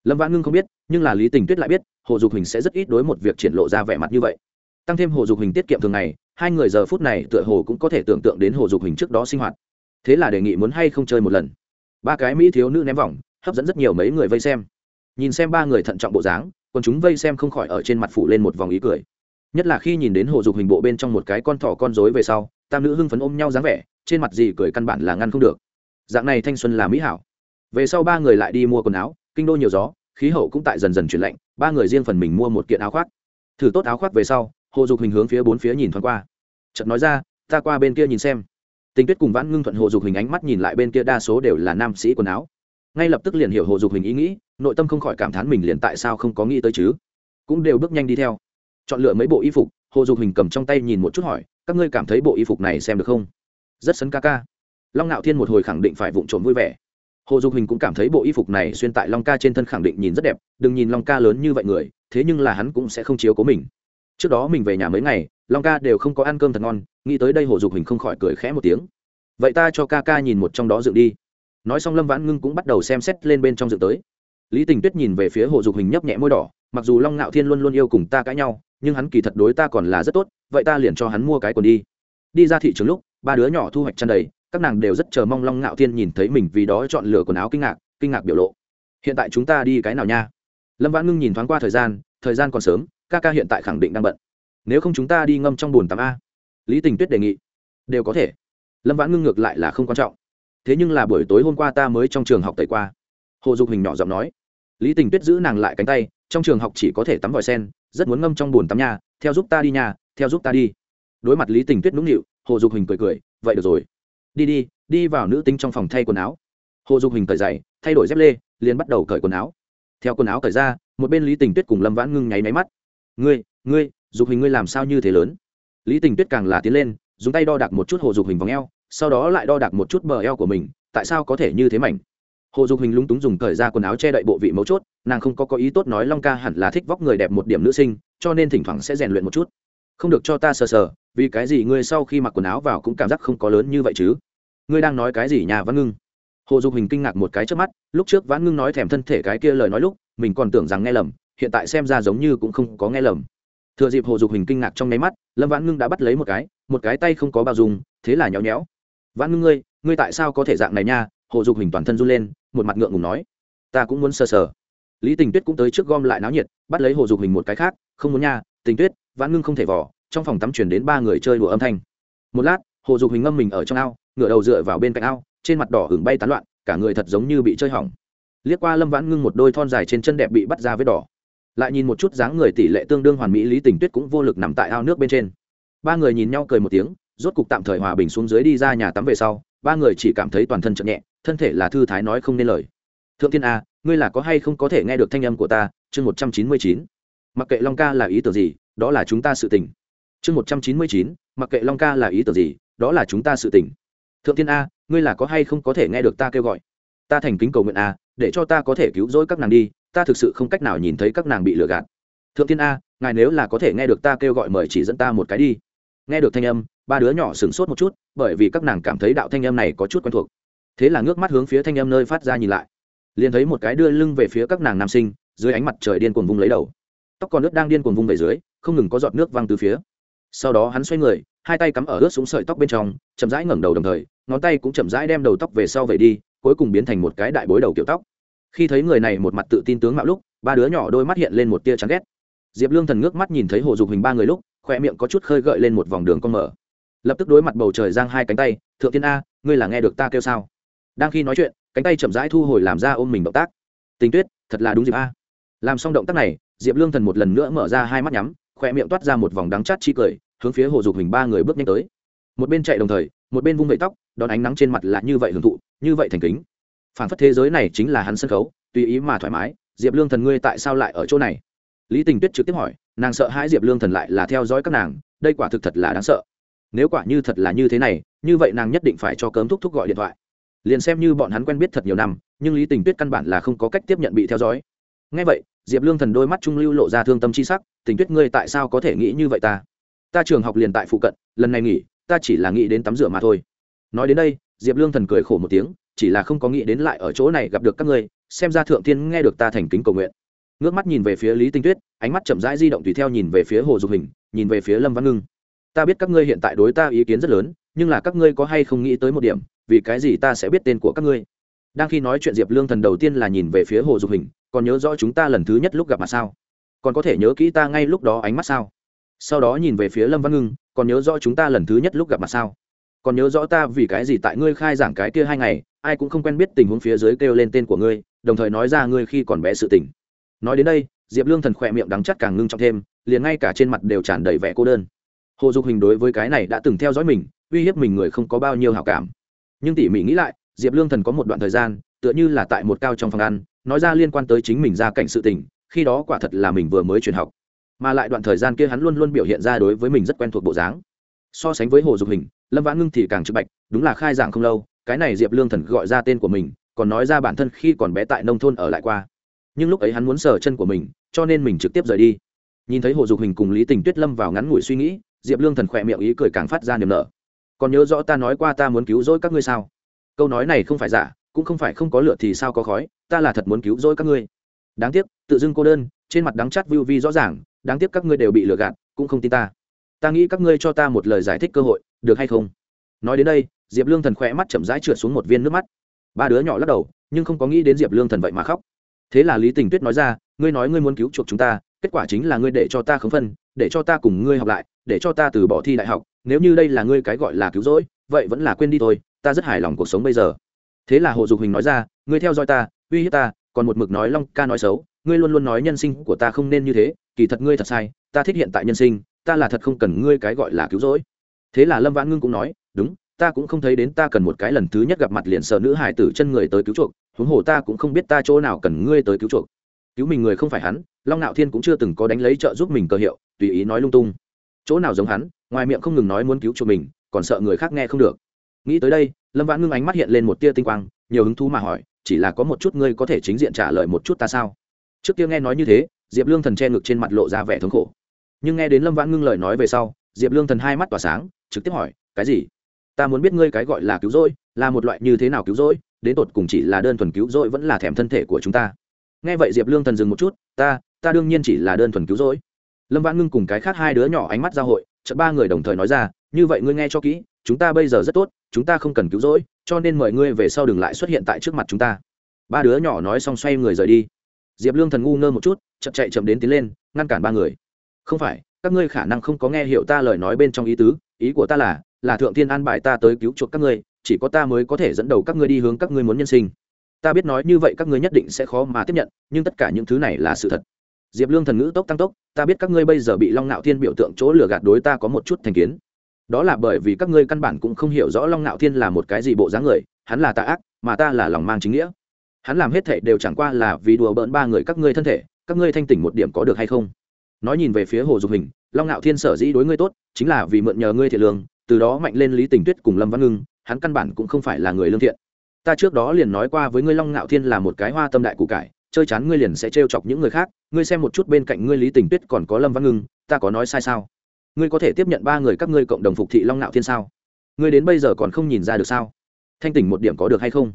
Lâm vãn ngưng không biết, nhưng là lý tình tuyết lại biết, hồ dục hình sẽ rất ít đối một việc triển lộ ra vẻ mặt như vậy. Tăng thêm hồ dục hình tiết kiệm thường ngày, hai người giờ phút này tựa hồ cũng có thể tưởng tượng đến hồ dục hình trước đó sinh hoạt. Thế là đề nghị muốn hay không chơi một lần. Ba cái mỹ thiếu nữ ném vòng, hấp dẫn rất nhiều mấy người vây xem. Nhìn xem ba người thận trọng bộ dáng còn chúng vây xem không khỏi ở trên mặt phủ lên một vòng ý cười. Nhất là khi nhìn đến hồ dục hình bộ bên trong một cái con thỏ con rối về sau, tam nữ hưng phấn ôm nhau dáng vẻ, trên mặt gì cười căn bản là ngăn không được. Dạng này thanh xuân là mỹ hảo. Về sau ba người lại đi mua quần áo, kinh đô nhiều gió, khí hậu cũng tại dần dần chuyển lạnh, ba người riêng phần mình mua một kiện áo khoác. Thử tốt áo khoác về sau, hồ dục hình hướng phía bốn phía nhìn thoáng qua. Chợt nói ra, ta qua bên kia nhìn xem. Tình tuyết cùng vãn ngưng thuận hồ dục hình ánh mắt nhìn lại bên kia, đa số đều là nam sĩ quần áo. Ngay lập tức liền hiểu hồ dục hình ý nghĩ nội tâm không khỏi cảm thán mình liền tại sao không có nghĩ tới chứ. Cũng đều bước nhanh đi theo. Chọn lựa mấy bộ y phục, hồ dục hình cầm trong tay nhìn một chút hỏi, các ngươi cảm thấy bộ y phục này xem được không? Rất sấn ca ca. Long ngạo thiên một hồi khẳng định phải vụng trộm vui vẻ. Hồ dục hình cũng cảm thấy bộ y phục này xuyên tại long ca trên thân khẳng định nhìn rất đẹp, đừng nhìn long ca lớn như vậy người, thế nhưng là hắn cũng sẽ không chiếu cố mình. Trước đó mình về nhà mấy ngày, long ca đều không có ăn cơm thật ngon, nghĩ tới đây hồ dục hình không khỏi cười khẽ một tiếng. Vậy ta cho ca ca nhìn một trong đó dựng đi. Nói xong lâm vãn ngưng cũng bắt đầu xem xét lên bên trong dựng tới lý tình tuyết nhìn về phía hồ dục hình nhấp nhẹ môi đỏ, mặc dù long ngạo thiên luôn luôn yêu cùng ta cãi nhau, nhưng hắn kỳ thật đối ta còn là rất tốt, vậy ta liền cho hắn mua cái quần đi. Đi ra thị trường lúc, ba đứa nhỏ thu hoạch chăn đầy, các nàng đều rất chờ mong long ngạo thiên nhìn thấy mình vì đó chọn lựa quần áo kinh ngạc kinh ngạc biểu lộ. Hiện tại chúng ta đi cái nào nha? Lâm vãn ngưng nhìn thoáng qua thời gian thời gian còn sớm, ca ca hiện tại khẳng định đang bận. Nếu không chúng ta đi ngâm trong bồn tắm a. Lý tình tuyết đề nghị. Đều có thể. Lâm vãn ngưng ngược lại là không quan trọng. Thế nhưng là buổi tối hôm qua ta mới trong trường học tẩy qua. Hồ dục hình nhỏ giọng nói lý tình tuyết giữ nàng lại cánh tay, trong trường học chỉ có thể tắm vòi sen, rất muốn ngâm trong bồn tắm nhà theo giúp ta đi nhà theo giúp ta đi. Đối mặt lý tình tuyết nũng nịu, hồ dục hình cười cười, vậy được rồi. Đi đi đi vào nữ tính trong phòng thay quần áo. Hồ dục hình cởi giày, thay đổi dép lê, liền bắt đầu cởi quần áo. Theo quần áo cởi ra, một bên lý tình tuyết cùng lâm vãn ngưng nháy máy mắt. Ngươi ngươi, dục hình ngươi làm sao như thế lớn? Lý tình tuyết càng là tiến lên, dùng tay đo đạc một chút hồ dục hình vòng eo, sau đó lại đo đạc một chút bờ eo của mình, tại sao có thể như thế mảnh? Hồ dục hình lúng túng dùng thời ra quần áo che đậy bộ vị mấu chốt nàng không có có ý tốt nói long ca hẳn là thích vóc người đẹp một điểm nữ sinh cho nên thỉnh thoảng sẽ rèn luyện một chút. Không được cho ta sờ sờ vì cái gì ngươi sau khi mặc quần áo vào cũng cảm giác không có lớn như vậy chứ? Ngươi đang nói cái gì nhà văn ngưng? Hồ dục hình kinh ngạc một cái trước mắt lúc trước vãn ngưng nói thèm thân thể cái kia lời nói lúc mình còn tưởng rằng nghe lầm hiện tại xem ra giống như cũng không có nghe lầm. Thừa dịp hồ dục hình kinh ngạc trong nháy mắt lâm vãn ngưng đã bắt lấy một cái một cái tay không có bao dùng, thế là nhéo nhéo. Vãn ngưng ngươi ngươi tại sao có thể dạng này nha? Hồ dục hình toàn thân run lên một mặt ngượng ngùng nói, ta cũng muốn sờ sờ. Lý tình tuyết cũng tới trước gom lại náo nhiệt, bắt lấy hồ dục hình một cái khác, không muốn nha, tình tuyết, vãn ngưng không thể vỏ trong phòng tắm chuyển đến ba người chơi đùa âm thanh. Một lát, hồ dục hình ngâm mình ở trong ao ngựa đầu dựa vào bên cạnh ao, trên mặt đỏ hửng bay tán loạn, cả người thật giống như bị chơi hỏng. Liếc qua lâm vãn ngưng một đôi thon dài trên chân đẹp bị bắt ra với đỏ. Lại nhìn một chút dáng người tỷ lệ tương đương hoàn mỹ, lý tình tuyết cũng vô lực nằm tại ao nước bên trên. Ba người nhìn nhau cười một tiếng, rốt cục tạm thời hòa bình xuống dưới đi ra nhà tắm về sau, ba người chỉ cảm thấy toàn thân chậm nhẹ thân thể là thư thái nói không nên lời. Thượng tiên a ngươi là có hay không có thể nghe được thanh âm của ta? Chương một trăm chín mươi chín. Mặc kệ long ca là ý tưởng gì, đó là chúng ta sự tình. Chương một trăm chín mươi chín. Mặc kệ long ca là ý tưởng gì, đó là chúng ta sự tình. Thượng tiên a ngươi là có hay không có thể nghe được ta kêu gọi? Ta thành kính cầu nguyện a để cho ta có thể cứu rỗi các nàng đi, ta thực sự không cách nào nhìn thấy các nàng bị lừa gạt. Thượng tiên a ngài nếu là có thể nghe được ta kêu gọi mời chỉ dẫn ta một cái đi. Nghe được thanh âm, ba đứa nhỏ sửng sốt một chút, bởi vì các nàng cảm thấy đạo thanh âm này có chút quen thuộc thế là ngước mắt hướng phía thanh âm nơi phát ra nhìn lại. Liền thấy một cái đưa lưng về phía các nàng nam sinh, dưới ánh mặt trời điên cuồng vung lấy đầu. Tóc còn nước đang điên cuồng vung về dưới, không ngừng có giọt nước văng từ phía. Sau đó hắn xoay người, hai tay cắm ở ướt xuống sợi tóc bên trong, chậm rãi ngẩng đầu đồng thời, ngón tay cũng chậm rãi đem đầu tóc về sau về đi, cuối cùng biến thành một cái đại bối đầu kiểu tóc. Khi thấy người này một mặt tự tin tướng mạo lúc, ba đứa nhỏ đôi mắt hiện lên một tia chán ghét. Diệp lương thần ngước mắt nhìn thấy hồ dục hình ba người lúc khoe miệng có chút khơi gợi lên một vòng đường con mở. Lập tức đối mặt bầu trời giang hai cánh tay, thượng tiên a, ngươi là nghe được ta kêu sao? Đang khi nói chuyện, cánh tay chậm rãi thu hồi làm ra ôm mình động tác. Tình tuyết, thật là đúng dịp a. Làm xong động tác này, diệp lương thần một lần nữa mở ra hai mắt nhắm khỏe miệng toát ra một vòng đắng chát chi cười, hướng phía hồ dục hình ba người bước nhanh tới. Một bên chạy đồng thời, một bên vung vẫy tóc, đón ánh nắng trên mặt là như vậy hưởng thụ, như vậy thành kính. Phản phất thế giới này chính là hắn sân khấu, tùy ý mà thoải mái, diệp lương thần ngươi tại sao lại ở chỗ này? Lý tình tuyết trực tiếp hỏi, nàng sợ hãi diệp lương thần lại là theo dõi các nàng, đây quả thực thật là đáng sợ. Nếu quả như thật là như thế này, như vậy nàng nhất định phải cho cấm thúc thúc gọi điện thoại liền xem như bọn hắn quen biết thật nhiều năm, nhưng lý tình tuyết căn bản là không có cách tiếp nhận bị theo dõi. Ngay vậy, diệp lương thần đôi mắt trung lưu lộ ra thương tâm c h i sắc, tình tuyết ngươi tại sao có thể nghĩ như vậy ta? Ta trường học liền tại phụ cận, lần này nghỉ, ta chỉ là nghĩ đến tắm rửa mà thôi. Nói đến đây, diệp lương thần cười khổ một tiếng, chỉ là không có nghĩ đến lại ở chỗ này gặp được các ngươi, xem ra thượng Thiên nghe được ta thành kính cầu nguyện. Ngước mắt nhìn về phía lý tinh tuyết, ánh mắt chậm rãi di động tùy theo nhìn về phía hồ dục hình, nhìn về phía lâm văn ngưng. Ta biết các ngươi hiện tại đối ta ý kiến rất lớn, nhưng là các ngươi có hay không nghĩ tới một điểm vì cái gì ta sẽ biết tên của các ngươi? Đang khi nói chuyện diệp lương thần đầu tiên là nhìn về phía hồ dục hình, còn nhớ rõ chúng ta lần thứ nhất lúc gặp mặt sao? Còn có thể nhớ kỹ ta ngay lúc đó ánh mắt sao? Sau đó nhìn về phía lâm văn ngưng, còn nhớ rõ chúng ta lần thứ nhất lúc gặp mặt sao? Còn nhớ rõ ta vì cái gì tại ngươi khai giảng cái kia hai ngày, ai cũng không quen biết tình huống phía dưới kêu lên tên của ngươi, đồng thời nói ra ngươi khi còn bé sự tình. Nói đến đây, diệp lương thần khỏe miệng đắng chắc càng ngưng trọng thêm, liền ngay cả trên mặt đều tràn đầy vẻ cô đơn. Hồ dục hình đối với cái này đã từng theo dõi mình, uy hiếp mình người không có bao nhiêu hảo cảm nhưng tỉ mỉ nghĩ lại, diệp lương thần có một đoạn thời gian, tựa như là tại một cao trong phòng ăn, nói ra liên quan tới chính mình ra cảnh sự tình, khi đó quả thật là mình vừa mới truyền học. Mà lại đoạn thời gian kia hắn luôn luôn biểu hiện ra đối với mình rất quen thuộc bộ dáng. So sánh với hồ dục hình, lâm vãn ngưng thì càng trực bạch, đúng là khai giảng không lâu, cái này diệp lương thần gọi ra tên của mình, còn nói ra bản thân khi còn bé tại nông thôn ở lại qua. Nhưng lúc ấy hắn muốn sờ chân của mình, cho nên mình trực tiếp rời đi. Nhìn thấy hồ dục hình cùng lý tình tuyết lâm vào ngắn ngủi suy nghĩ, diệp lương thần khỏe miệng ý cười càng phát ra niềm nở còn nhớ rõ ta nói qua ta muốn cứu rỗi các ngươi sao? Câu nói này không phải giả, cũng không phải không có lửa thì sao có khói, ta là thật muốn cứu rỗi các ngươi. Đáng tiếc, tự dưng cô đơn, trên mặt đắng chát view vi rõ ràng, đáng tiếc các ngươi đều bị lừa gạt, cũng không tin ta. Ta nghĩ các ngươi cho ta một lời giải thích cơ hội, được hay không? Nói đến đây, diệp lương thần khỏe mắt chậm rãi trượt xuống một viên nước mắt. Ba đứa nhỏ lắc đầu, nhưng không có nghĩ đến diệp lương thần vậy mà khóc. Thế là lý tình tuyết nói ra, ngươi nói ngươi muốn cứu chuộc chúng ta, kết quả chính là ngươi để cho ta khống phân, để cho ta cùng ngươi học lại, để cho ta từ bỏ thi đại học nếu như đây là ngươi cái gọi là cứu rỗi, vậy vẫn là quên đi thôi, ta rất hài lòng cuộc sống bây giờ. Thế là hồ dục hình nói ra, ngươi theo dõi ta, uy hiếp ta, còn một mực nói long ca nói xấu, ngươi luôn luôn nói nhân sinh của ta không nên như thế, kỳ thật ngươi thật sai, ta thích hiện tại nhân sinh, ta là thật không cần ngươi cái gọi là cứu rỗi. Thế là lâm vãn ngưng cũng nói, đúng, ta cũng không thấy đến ta cần một cái lần thứ nhất gặp mặt liền sợ nữ hải tử chân người tới cứu chuộc, huống hồ ta cũng không biết ta chỗ nào cần ngươi tới cứu chuộc. Cứu mình người không phải hắn, long nạo thiên cũng chưa từng có đánh lấy trợ giúp mình cơ hiệu, tùy ý nói lung tung. Chỗ nào giống hắn ngoài miệng không ngừng nói muốn cứu chuộc mình, còn sợ người khác nghe không được. Nghĩ tới đây, lâm vãn ngưng ánh mắt hiện lên một tia tinh quang, nhiều hứng thú mà hỏi, chỉ là có một chút ngươi có thể chính diện trả lời một chút ta sao? Trước kia nghe nói như thế, diệp lương thần che ngực trên mặt lộ ra vẻ thống khổ. Nhưng nghe đến lâm vãn ngưng lời nói về sau, diệp lương thần hai mắt tỏa sáng, trực tiếp hỏi, cái gì? Ta muốn biết ngươi cái gọi là cứu rỗi, là một loại như thế nào cứu rỗi, đến tột cùng chỉ là đơn thuần cứu rỗi vẫn là thèm thân thể của chúng ta? Nghe vậy diệp lương thần dừng một chút, ta ta đương nhiên chỉ là đơn thuần cứu rỗi. Lâm vãn ngưng cùng cái khác hai đứa nhỏ ánh mắt giao hội chợt ba người đồng thời nói ra, như vậy ngươi nghe cho kỹ, chúng ta bây giờ rất tốt, chúng ta không cần cứu rỗi, cho nên mời ngươi về sau đừng lại xuất hiện tại trước mặt chúng ta. Ba đứa nhỏ nói xong xoay người rời đi. Diệp lương thần ngu ngơ một chút, chậm chạy chậm đến tiến lên, ngăn cản ba người. Không phải, các ngươi khả năng không có nghe hiểu ta lời nói bên trong ý tứ, ý của ta là là thượng tiên an bài ta tới cứu chuộc các ngươi, chỉ có ta mới có thể dẫn đầu các ngươi đi hướng các ngươi muốn nhân sinh. Ta biết nói như vậy các ngươi nhất định sẽ khó mà tiếp nhận, nhưng tất cả những thứ này là sự thật diệp lương thần ngữ tốc tăng tốc, ta biết các ngươi bây giờ bị long nạo thiên biểu tượng chỗ lừa gạt đối ta có một chút thành kiến. Đó là bởi vì các ngươi căn bản cũng không hiểu rõ long nạo thiên là một cái gì bộ dáng người, hắn là tà ác, mà ta là lòng mang chính nghĩa. Hắn làm hết thệ đều chẳng qua là vì đùa bỡn ba người các ngươi thân thể, các ngươi thanh tỉnh một điểm có được hay không? Nói nhìn về phía hồ dục hình, long ngạo thiên sở dĩ đối ngươi tốt, chính là vì mượn nhờ ngươi thiện lương, từ đó mạnh lên lý tình tuyết cùng lâm văn ngưng, hắn căn bản cũng không phải là người lương thiện. Ta trước đó liền nói qua với ngươi long ngạo thiên là một cái hoa tâm đại củ cải chơi chán ngươi liền sẽ trêu chọc những người khác, ngươi xem một chút bên cạnh ngươi lý tình tuyết còn có lâm văn ngưng, ta có nói sai sao? Ngươi có thể tiếp nhận ba người các ngươi cộng đồng phục thị long Nạo thiên sao? Ngươi đến bây giờ còn không nhìn ra được sao? Thanh tỉnh một điểm có được hay không?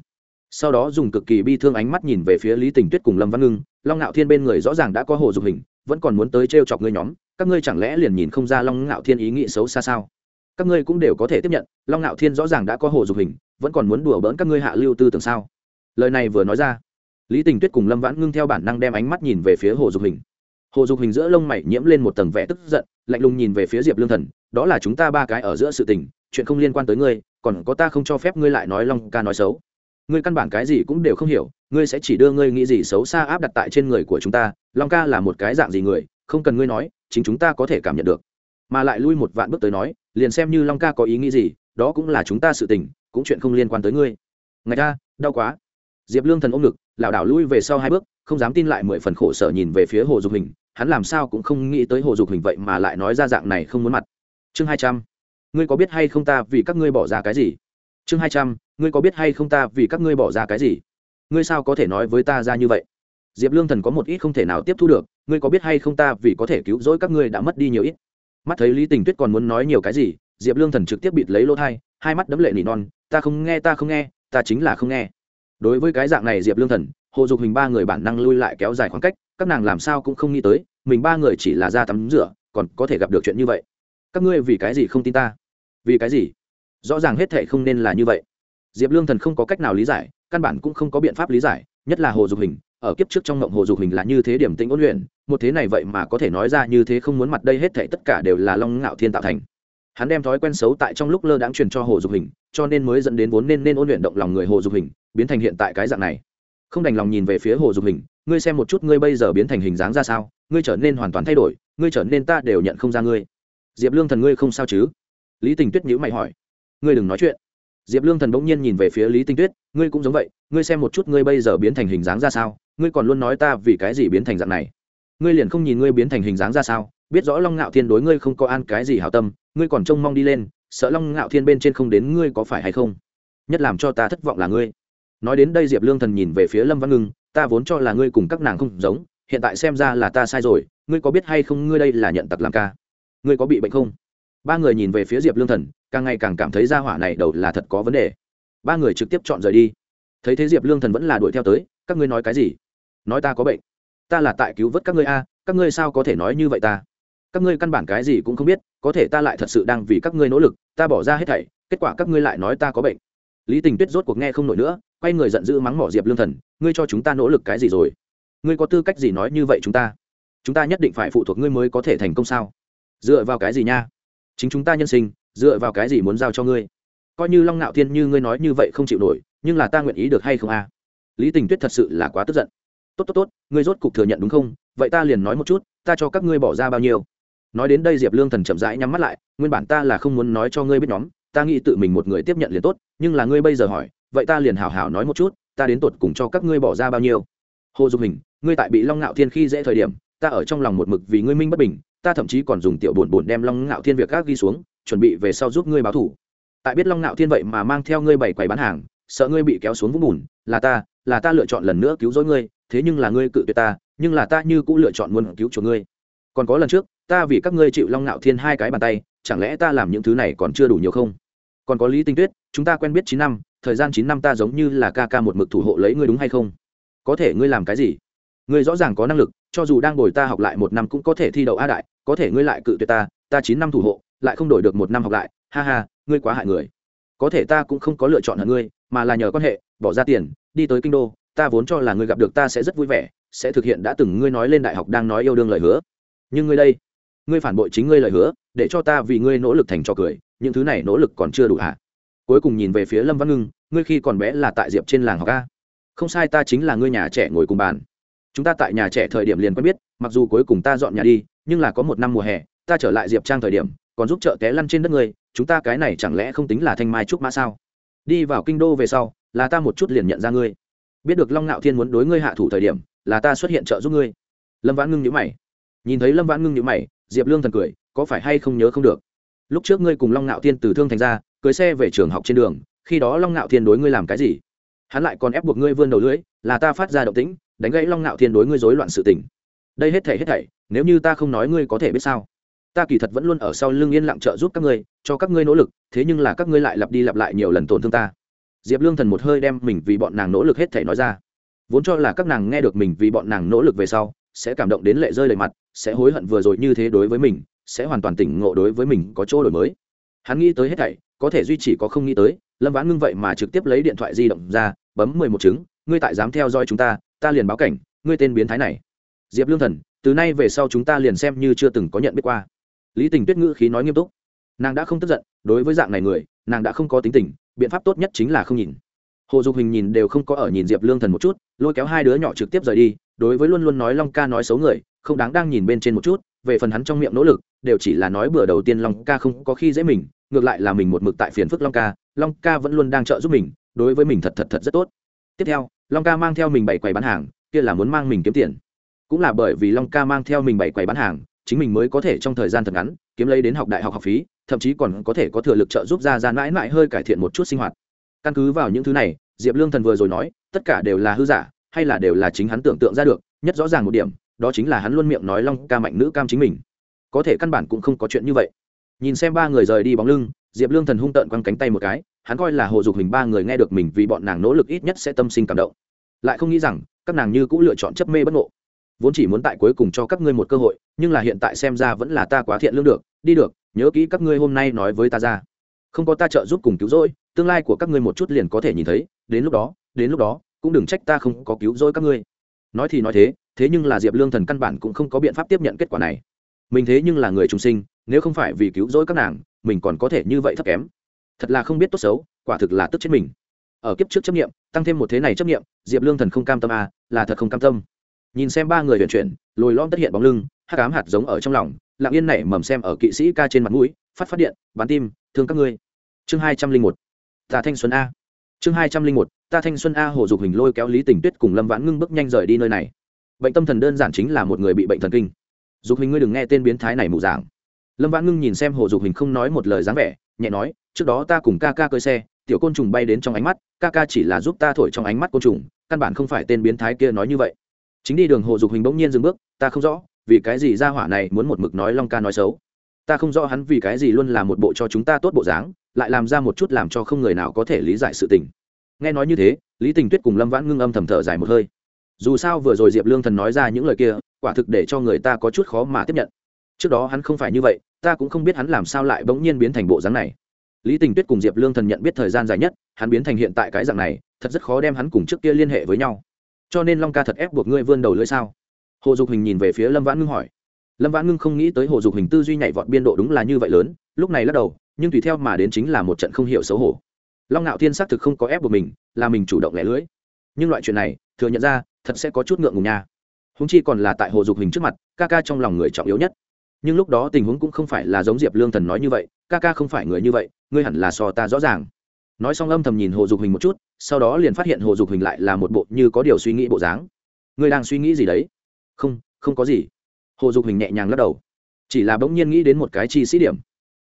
Sau đó dùng cực kỳ bi thương ánh mắt nhìn về phía lý tình tuyết cùng lâm văn ngưng, long Nạo thiên bên người rõ ràng đã có hồ dục hình, vẫn còn muốn tới t r e o chọc ngươi nhóm, các ngươi chẳng lẽ liền nhìn không ra long Nạo thiên ý nghĩ xấu xa sao? Các ngươi cũng đều có thể tiếp nhận, long Nạo thiên rõ ràng đã có hồ dục hình, vẫn còn muốn đùa bỡn các ngươi hạ lưu tư tưởng sao? Lời này vừa nói ra lý tình tuyết cùng lâm vãn ngưng theo bản năng đem ánh mắt nhìn về phía hồ dục hình. Hồ dục hình giữa lông mày nhiễm lên một tầng vẻ tức giận, lạnh lùng nhìn về phía diệp lương thần, đó là chúng ta ba cái ở giữa sự tình, chuyện không liên quan tới ngươi, còn có ta không cho phép ngươi lại nói long ca nói xấu. Ngươi căn bản cái gì cũng đều không hiểu, ngươi sẽ chỉ đưa ngươi nghĩ gì xấu xa áp đặt tại trên người của chúng ta, long ca là một cái dạng gì người, không cần ngươi nói, chính chúng ta có thể cảm nhận được. Mà lại lui một vạn bước tới nói, liền xem như long ca có ý nghĩ gì, đó cũng là chúng ta sự tình, cũng chuyện không liên quan tới ngươi. Ngày ca, đau quá. Diệp lương thần ôm ngực lảo đảo lui về sau hai bước, không dám tin lại mười phần khổ sở nhìn về phía hồ dục hình, hắn làm sao cũng không nghĩ tới hồ dục hình vậy mà lại nói ra dạng này không muốn mặt. Chương hai trăm, ngươi có biết hay không ta vì các ngươi bỏ ra cái gì? Chương hai trăm, ngươi có biết hay không ta vì các ngươi bỏ ra cái gì? Ngươi sao có thể nói với ta ra như vậy? Diệp lương thần có một ít không thể nào tiếp thu được, ngươi có biết hay không ta vì có thể cứu rỗi các ngươi đã mất đi nhiều ít? Mắt thấy lý tình tuyết còn muốn nói nhiều cái gì, diệp lương thần trực tiếp bịt lấy lỗ thai, hai mắt đấm lệ nỉ non, ta không nghe, ta không nghe, ta chính là không nghe đối với cái dạng này diệp lương thần, hồ dục hình ba người bản năng lui lại kéo dài khoảng cách, các nàng làm sao cũng không nghĩ tới, mình ba người chỉ là ra tắm rửa, còn có thể gặp được chuyện như vậy. Các ngươi vì cái gì không tin ta? Vì cái gì? Rõ ràng hết thệ không nên là như vậy. Diệp lương thần không có cách nào lý giải, căn bản cũng không có biện pháp lý giải, nhất là hồ dục hình ở kiếp trước trong ngộng hồ dục hình là như thế điểm tĩnh ôn luyện, một thế này vậy mà có thể nói ra như thế không muốn mặt đây hết thảy tất cả đều là long ngạo thiên tạo thành. Hắn đem thói quen xấu tại trong lúc lơ đãng truyền cho hồ dục hình cho nên mới dẫn đến vốn nên nên ôn luyện động lòng người hồ dục hình biến thành hiện tại cái dạng này. Không đành lòng nhìn về phía hồ dục hình, ngươi xem một chút ngươi bây giờ biến thành hình dáng ra sao, ngươi trở nên hoàn toàn thay đổi, ngươi trở nên ta đều nhận không ra ngươi. Diệp lương thần ngươi không sao chứ? Lý tình tuyết nhữ mày hỏi. Ngươi đừng nói chuyện. Diệp lương thần bỗng nhiên nhìn về phía lý tinh tuyết, ngươi cũng giống vậy, ngươi xem một chút ngươi bây giờ biến thành hình dáng ra sao, ngươi còn luôn nói ta vì cái gì biến thành dạng này. Ngươi liền không nhìn ngươi biến thành hình dáng ra sao, biết rõ long ngạo thiên đối ngươi không có an cái gì hảo tâm, ngươi còn trông mong đi lên, sợ long ngạo thiên bên trên không đến ngươi có phải hay không? Nhất làm cho ta thất vọng là ngươi nói đến đây diệp lương thần nhìn về phía lâm văn ngưng, ta vốn cho là ngươi cùng các nàng không giống, hiện tại xem ra là ta sai rồi, ngươi có biết hay không ngươi đây là nhận tặc làm ca? Ngươi có bị bệnh không? Ba người nhìn về phía diệp lương thần, càng ngày càng cảm thấy ra hỏa này đầu là thật có vấn đề. Ba người trực tiếp chọn rời đi. Thấy thế diệp lương thần vẫn là đuổi theo tới, các ngươi nói cái gì? Nói ta có bệnh. Ta là tại cứu vớt các ngươi a, các ngươi sao có thể nói như vậy ta? Các ngươi căn bản cái gì cũng không biết, có thể ta lại thật sự đang vì các ngươi nỗ lực, ta bỏ ra hết thảy, kết quả các ngươi lại nói ta có bệnh. Lý tình tuyết rốt cuộc nghe không nổi nữa quay người giận dữ mắng mỏ diệp lương thần, ngươi cho chúng ta nỗ lực cái gì rồi? Ngươi có tư cách gì nói như vậy chúng ta? Chúng ta nhất định phải phụ thuộc ngươi mới có thể thành công sao? Dựa vào cái gì nha? Chính chúng ta nhân sinh, dựa vào cái gì muốn giao cho ngươi? Coi như long ngạo thiên như ngươi nói như vậy không chịu nổi, nhưng là ta nguyện ý được hay không a? Lý tình tuyết thật sự là quá tức giận. Tốt tốt tốt, ngươi rốt cục thừa nhận đúng không? Vậy ta liền nói một chút, ta cho các ngươi bỏ ra bao nhiêu? Nói đến đây diệp lương thần chậm rãi nhắm mắt lại, nguyên bản ta là không muốn nói cho ngươi biết nhóm, ta nghĩ tự mình một người tiếp nhận liền tốt, nhưng là ngươi bây giờ hỏi vậy ta liền hảo hảo nói một chút, ta đến tột cùng cho các ngươi bỏ ra bao nhiêu? Hồ dục hình, ngươi tại bị long ngạo thiên khi dễ thời điểm, ta ở trong lòng một mực vì ngươi minh bất bình, ta thậm chí còn dùng tiểu bổn bổn đem long ngạo thiên việc các ghi xuống, chuẩn bị về sau giúp ngươi báo thủ. Tại biết long ngạo thiên vậy mà mang theo ngươi bảy quầy bán hàng, sợ ngươi bị kéo xuống vũng bùn, là ta là ta lựa chọn lần nữa cứu rỗi ngươi, thế nhưng là ngươi cự tuyệt ta, nhưng là ta như cũng lựa chọn muốn cứu chuộc ngươi. Còn có lần trước, ta vì các ngươi chịu long ngạo thiên hai cái bàn tay, chẳng lẽ ta làm những thứ này còn chưa đủ nhiều không? Còn có lý tinh tuyết, chúng ta quen biết chín năm thời gian chín năm ta giống như là ca ca một mực thủ hộ lấy ngươi đúng hay không? Có thể ngươi làm cái gì? Ngươi rõ ràng có năng lực, cho dù đang bồi ta học lại một năm cũng có thể thi đậu a đại, có thể ngươi lại cự tuyệt ta ta chín năm thủ hộ, lại không đổi được một năm học lại, ha ha, ngươi quá hại người. Có thể ta cũng không có lựa chọn hận ngươi, mà là nhờ quan hệ, bỏ ra tiền, đi tới kinh đô, ta vốn cho là ngươi gặp được ta sẽ rất vui vẻ, sẽ thực hiện đã từng ngươi nói lên đại học đang nói yêu đương lời hứa. Nhưng ngươi đây, ngươi phản bội chính ngươi lời hứa, để cho ta vì ngươi nỗ lực thành cho cười, những thứ này nỗ lực còn chưa đủ hả? Cuối cùng nhìn về phía lâm văn ngưng, ngươi khi còn bé là tại diệp trên làng học ca không sai ta chính là ngươi nhà trẻ ngồi cùng bàn. Chúng ta tại nhà trẻ thời điểm liền quen biết, mặc dù cuối cùng ta dọn nhà đi, nhưng là có một năm mùa hè, ta trở lại diệp trang thời điểm, còn giúp chợ té lăn trên đất ngươi, chúng ta cái này chẳng lẽ không tính là thanh mai trúc mã sao? Đi vào kinh đô về sau, là ta một chút liền nhận ra ngươi. Biết được long ngạo thiên muốn đối ngươi hạ thủ thời điểm, là ta xuất hiện trợ giúp ngươi. Lâm vãn ngưng nhữ mày. Nhìn thấy lâm vãn ngưng nhữ mày, diệp lương thần cười, có phải hay không nhớ không được? Lúc trước ngươi cùng long ngạo thiên từ thương thành ra, cưới xe về trường học trên đường, khi đó long ngạo thiên đối ngươi làm cái gì? Hắn lại còn ép buộc ngươi vươn đầu lưỡi, là ta phát ra động tĩnh, đánh gãy long ngạo thiên đối ngươi rối loạn sự tình. Đây hết thể hết thảy, nếu như ta không nói ngươi có thể biết sao? Ta kỳ thật vẫn luôn ở sau lưng yên lặng trợ giúp các ngươi, cho các ngươi nỗ lực, thế nhưng là các ngươi lại lặp đi lặp lại nhiều lần tổn thương ta. Diệp lương thần một hơi đem mình vì bọn nàng nỗ lực hết thể nói ra. Vốn cho là các nàng nghe được mình vì bọn nàng nỗ lực về sau, sẽ cảm động đến lệ rơi lệ mặt, sẽ hối hận vừa rồi như thế đối với mình sẽ hoàn toàn tỉnh ngộ đối với mình có chỗ đổi mới. Hắn nghĩ tới hết thảy, có thể duy trì có không nghĩ tới, lâm vãn ngưng vậy mà trực tiếp lấy điện thoại di động ra, bấm mười một chứng, ngươi tại dám theo dõi chúng ta ta liền báo cảnh, ngươi tên biến thái này. Diệp lương thần, từ nay về sau chúng ta liền xem như chưa từng có nhận biết qua. Lý tình tuyết ngữ khí nói nghiêm túc. Nàng đã không tức giận, đối với dạng này người, nàng đã không có tính tình, biện pháp tốt nhất chính là không nhìn. Hồ dục hình nhìn đều không có ở nhìn diệp lương thần một chút, lôi kéo hai đứa nhỏ trực tiếp rời đi, đối với luôn luôn nói long ca nói xấu người, không đáng đang nhìn bên trên một chút về phần hắn trong miệng nỗ lực, đều chỉ là nói bữa đầu tiên long ca không có khi dễ mình, ngược lại là mình một mực tại phiền phức long ca long ca vẫn luôn đang trợ giúp mình, đối với mình thật thật thật rất tốt. Tiếp theo, long ca mang theo mình bảy quầy bán hàng, kia là muốn mang mình kiếm tiền. Cũng là bởi vì long ca mang theo mình bảy quầy bán hàng, chính mình mới có thể trong thời gian thật ngắn, kiếm lấy đến học đại học học phí, thậm chí còn có thể có thừa lực trợ giúp ra ra mãi mãi hơi cải thiện một chút sinh hoạt. Căn cứ vào những thứ này, diệp lương thần vừa rồi nói, tất cả đều là hư giả, hay là đều là chính hắn tưởng tượng ra được, nhất rõ ràng một điểm đó chính là hắn luôn miệng nói long ca mạnh nữ cam chính mình. Có thể căn bản cũng không có chuyện như vậy. Nhìn xem ba người rời đi bóng lưng, diệp lương thần hung tợn quăng cánh tay một cái, hắn coi là hồ dục hình ba người nghe được mình vì bọn nàng nỗ lực ít nhất sẽ tâm sinh cảm động. Lại không nghĩ rằng, các nàng như cũng lựa chọn chấp mê bất ngộ. Vốn chỉ muốn tại cuối cùng cho các ngươi một cơ hội, nhưng là hiện tại xem ra vẫn là ta quá thiện lương được, đi được, nhớ kỹ các ngươi hôm nay nói với ta ra. Không có ta trợ giúp cùng cứu rỗi, tương lai của các ngươi một chút liền có thể nhìn thấy, đến lúc đó, đến lúc đó, cũng đừng trách ta không có cứu rỗi các ngươi. Nói thì nói thế thế nhưng là diệp lương thần căn bản cũng không có biện pháp tiếp nhận kết quả này mình thế nhưng là người trung sinh nếu không phải vì cứu rỗi các nàng mình còn có thể như vậy thấp kém thật là không biết tốt xấu quả thực là tức chết mình ở kiếp trước chấp nghiệm tăng thêm một thế này chấp nghiệm diệp lương thần không cam tâm à là thật không cam tâm nhìn xem ba người huyền chuyển lồi lom tất hiện bóng lưng hắc ám hạt giống ở trong lòng lặng yên nảy mầm xem ở kỵ sĩ ca trên mặt mũi phát phát điện bắn tim thương các ngươi chương hai trăm linh một ta thanh xuân a chương hai trăm linh một ta thanh xuân a hồ dục hình lôi kéo lý tình tuyết cùng lâm vãn ngưng bước nhanh rời đi nơi này bệnh tâm thần đơn giản chính là một người bị bệnh thần kinh. Dục hình ngươi đừng nghe tên biến thái này mù giảng lâm vãn ngưng nhìn xem hồ dục hình không nói một lời dáng vẻ, nhẹ nói, trước đó ta cùng ca ca cơi xe, tiểu côn trùng bay đến trong ánh mắt, ca ca chỉ là giúp ta thổi trong ánh mắt côn trùng, căn bản không phải tên biến thái kia nói như vậy. Chính đi đường hồ dục hình bỗng nhiên dừng bước, ta không rõ, vì cái gì ra hỏa này muốn một mực nói long ca nói xấu. Ta không rõ hắn vì cái gì luôn là một bộ cho chúng ta tốt bộ dáng, lại làm ra một chút làm cho không người nào có thể lý giải sự tình. Nghe nói như thế, lý tình tuyết cùng lâm vãn ngưng âm thầm thở dài một hơi dù sao vừa rồi diệp lương thần nói ra những lời kia, quả thực để cho người ta có chút khó mà tiếp nhận. Trước đó hắn không phải như vậy, ta cũng không biết hắn làm sao lại bỗng nhiên biến thành bộ dáng này. Lý tình tuyết cùng diệp lương thần nhận biết thời gian dài nhất, hắn biến thành hiện tại cái dạng này, thật rất khó đem hắn cùng trước kia liên hệ với nhau. Cho nên long ca thật ép buộc ngươi vươn đầu lưỡi sao? Hồ dục hình nhìn về phía lâm vãn ngưng hỏi. Lâm vãn ngưng không nghĩ tới hồ dục hình tư duy nhảy vọt biên độ đúng là như vậy lớn, lúc này lắc đầu, nhưng tùy theo mà đến chính là một trận không hiểu xấu hổ. Long ngạo thiên xác thực không có ép buộc mình, là mình chủ động lẻ lưỡi nhưng loại chuyện này, thừa nhận ra thật sẽ có chút ngượng ngùng nha. Húng chi còn là tại hồ dục hình trước mặt, ca ca trong lòng người trọng yếu nhất. Nhưng lúc đó tình huống cũng không phải là giống diệp lương thần nói như vậy, ca ca không phải người như vậy, ngươi hẳn là so ta rõ ràng. Nói xong âm thầm nhìn hồ dục hình một chút, sau đó liền phát hiện hồ dục hình lại là một bộ như có điều suy nghĩ bộ dáng. Ngươi đang suy nghĩ gì đấy? Không không có gì. Hồ dục hình nhẹ nhàng lắc đầu. Chỉ là bỗng nhiên nghĩ đến một cái chi sĩ điểm.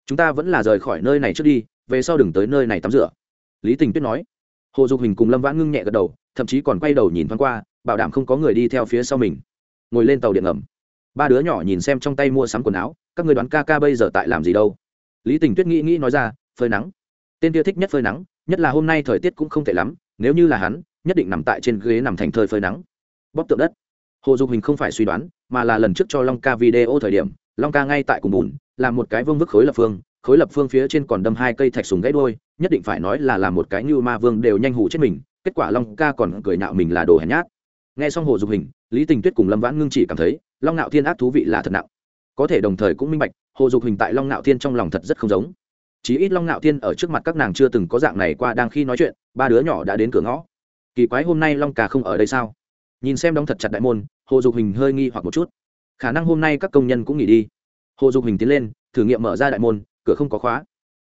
Chúng ta vẫn là rời khỏi nơi này trước đi, về sau đừng tới nơi này tắm rửa. Lý tình tuyết nói. Hồ dục hình cùng lâm vãn ngưng nhẹ gật đầu, thậm chí còn quay đầu nhìn thoáng qua bảo đảm không có người đi theo phía sau mình. Ngồi lên tàu điện ngầm. Ba đứa nhỏ nhìn xem trong tay mua sắm quần áo, các người đoán ca ca bây giờ tại làm gì đâu. Lý tình tuyết nghĩ nghĩ nói ra, phơi nắng. Tên kia thích nhất phơi nắng, nhất là hôm nay thời tiết cũng không tệ lắm, nếu như là hắn, nhất định nằm tại trên ghế nằm thành thơi phơi nắng. Bóp tượng đất. Hồ dục hình không phải suy đoán, mà là lần trước cho long ca video thời điểm, long ca ngay tại cùng bùn, làm một cái vương vức khối lập phương, khối lập phương phía trên còn đâm hai cây thạch sùng gãy đôi nhất định phải nói là làm một cái như ma vương đều nhanh hủ chết mình, kết quả long ca còn cười nạo mình là đồ hèn nhát nghe xong hồ dục hình, lý tình tuyết cùng lâm vãn ngưng chỉ cảm thấy, long nạo thiên ác thú vị là thật nặng. Có thể đồng thời cũng minh bạch, hồ dục hình tại long nạo thiên trong lòng thật rất không giống. Chí ít long nạo thiên ở trước mặt các nàng chưa từng có dạng này qua đang khi nói chuyện, ba đứa nhỏ đã đến cửa ngõ. Kỳ quái hôm nay long ca không ở đây sao? Nhìn xem đóng thật chặt đại môn, hồ dục hình hơi nghi hoặc một chút. Khả năng hôm nay các công nhân cũng nghỉ đi. Hồ dục hình tiến lên, thử nghiệm mở ra đại môn, cửa không có khóa.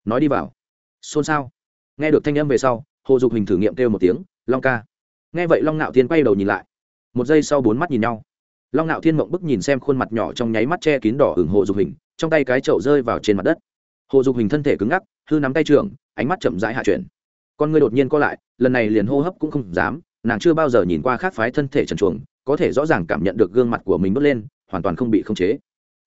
Nói đi vào. Xôn xao. Nghe được thanh âm về sau, hồ dục hình thử nghiệm kêu một tiếng, long ca. Nghe vậy long ngạo thiên quay đầu nhìn lại một giây sau bốn mắt nhìn nhau. Long nạo thiên mộng bức nhìn xem khuôn mặt nhỏ trong nháy mắt che kín đỏ hưởng hồ dục hình, trong tay cái chậu rơi vào trên mặt đất. Hồ dục hình thân thể cứng ngắc, hư nắm tay trường ánh mắt chậm rãi hạ chuyển. Con người đột nhiên co lại, lần này liền hô hấp cũng không dám, nàng chưa bao giờ nhìn qua khác phái thân thể trần chuồng có thể rõ ràng cảm nhận được gương mặt của mình bớt lên, hoàn toàn không bị khống chế.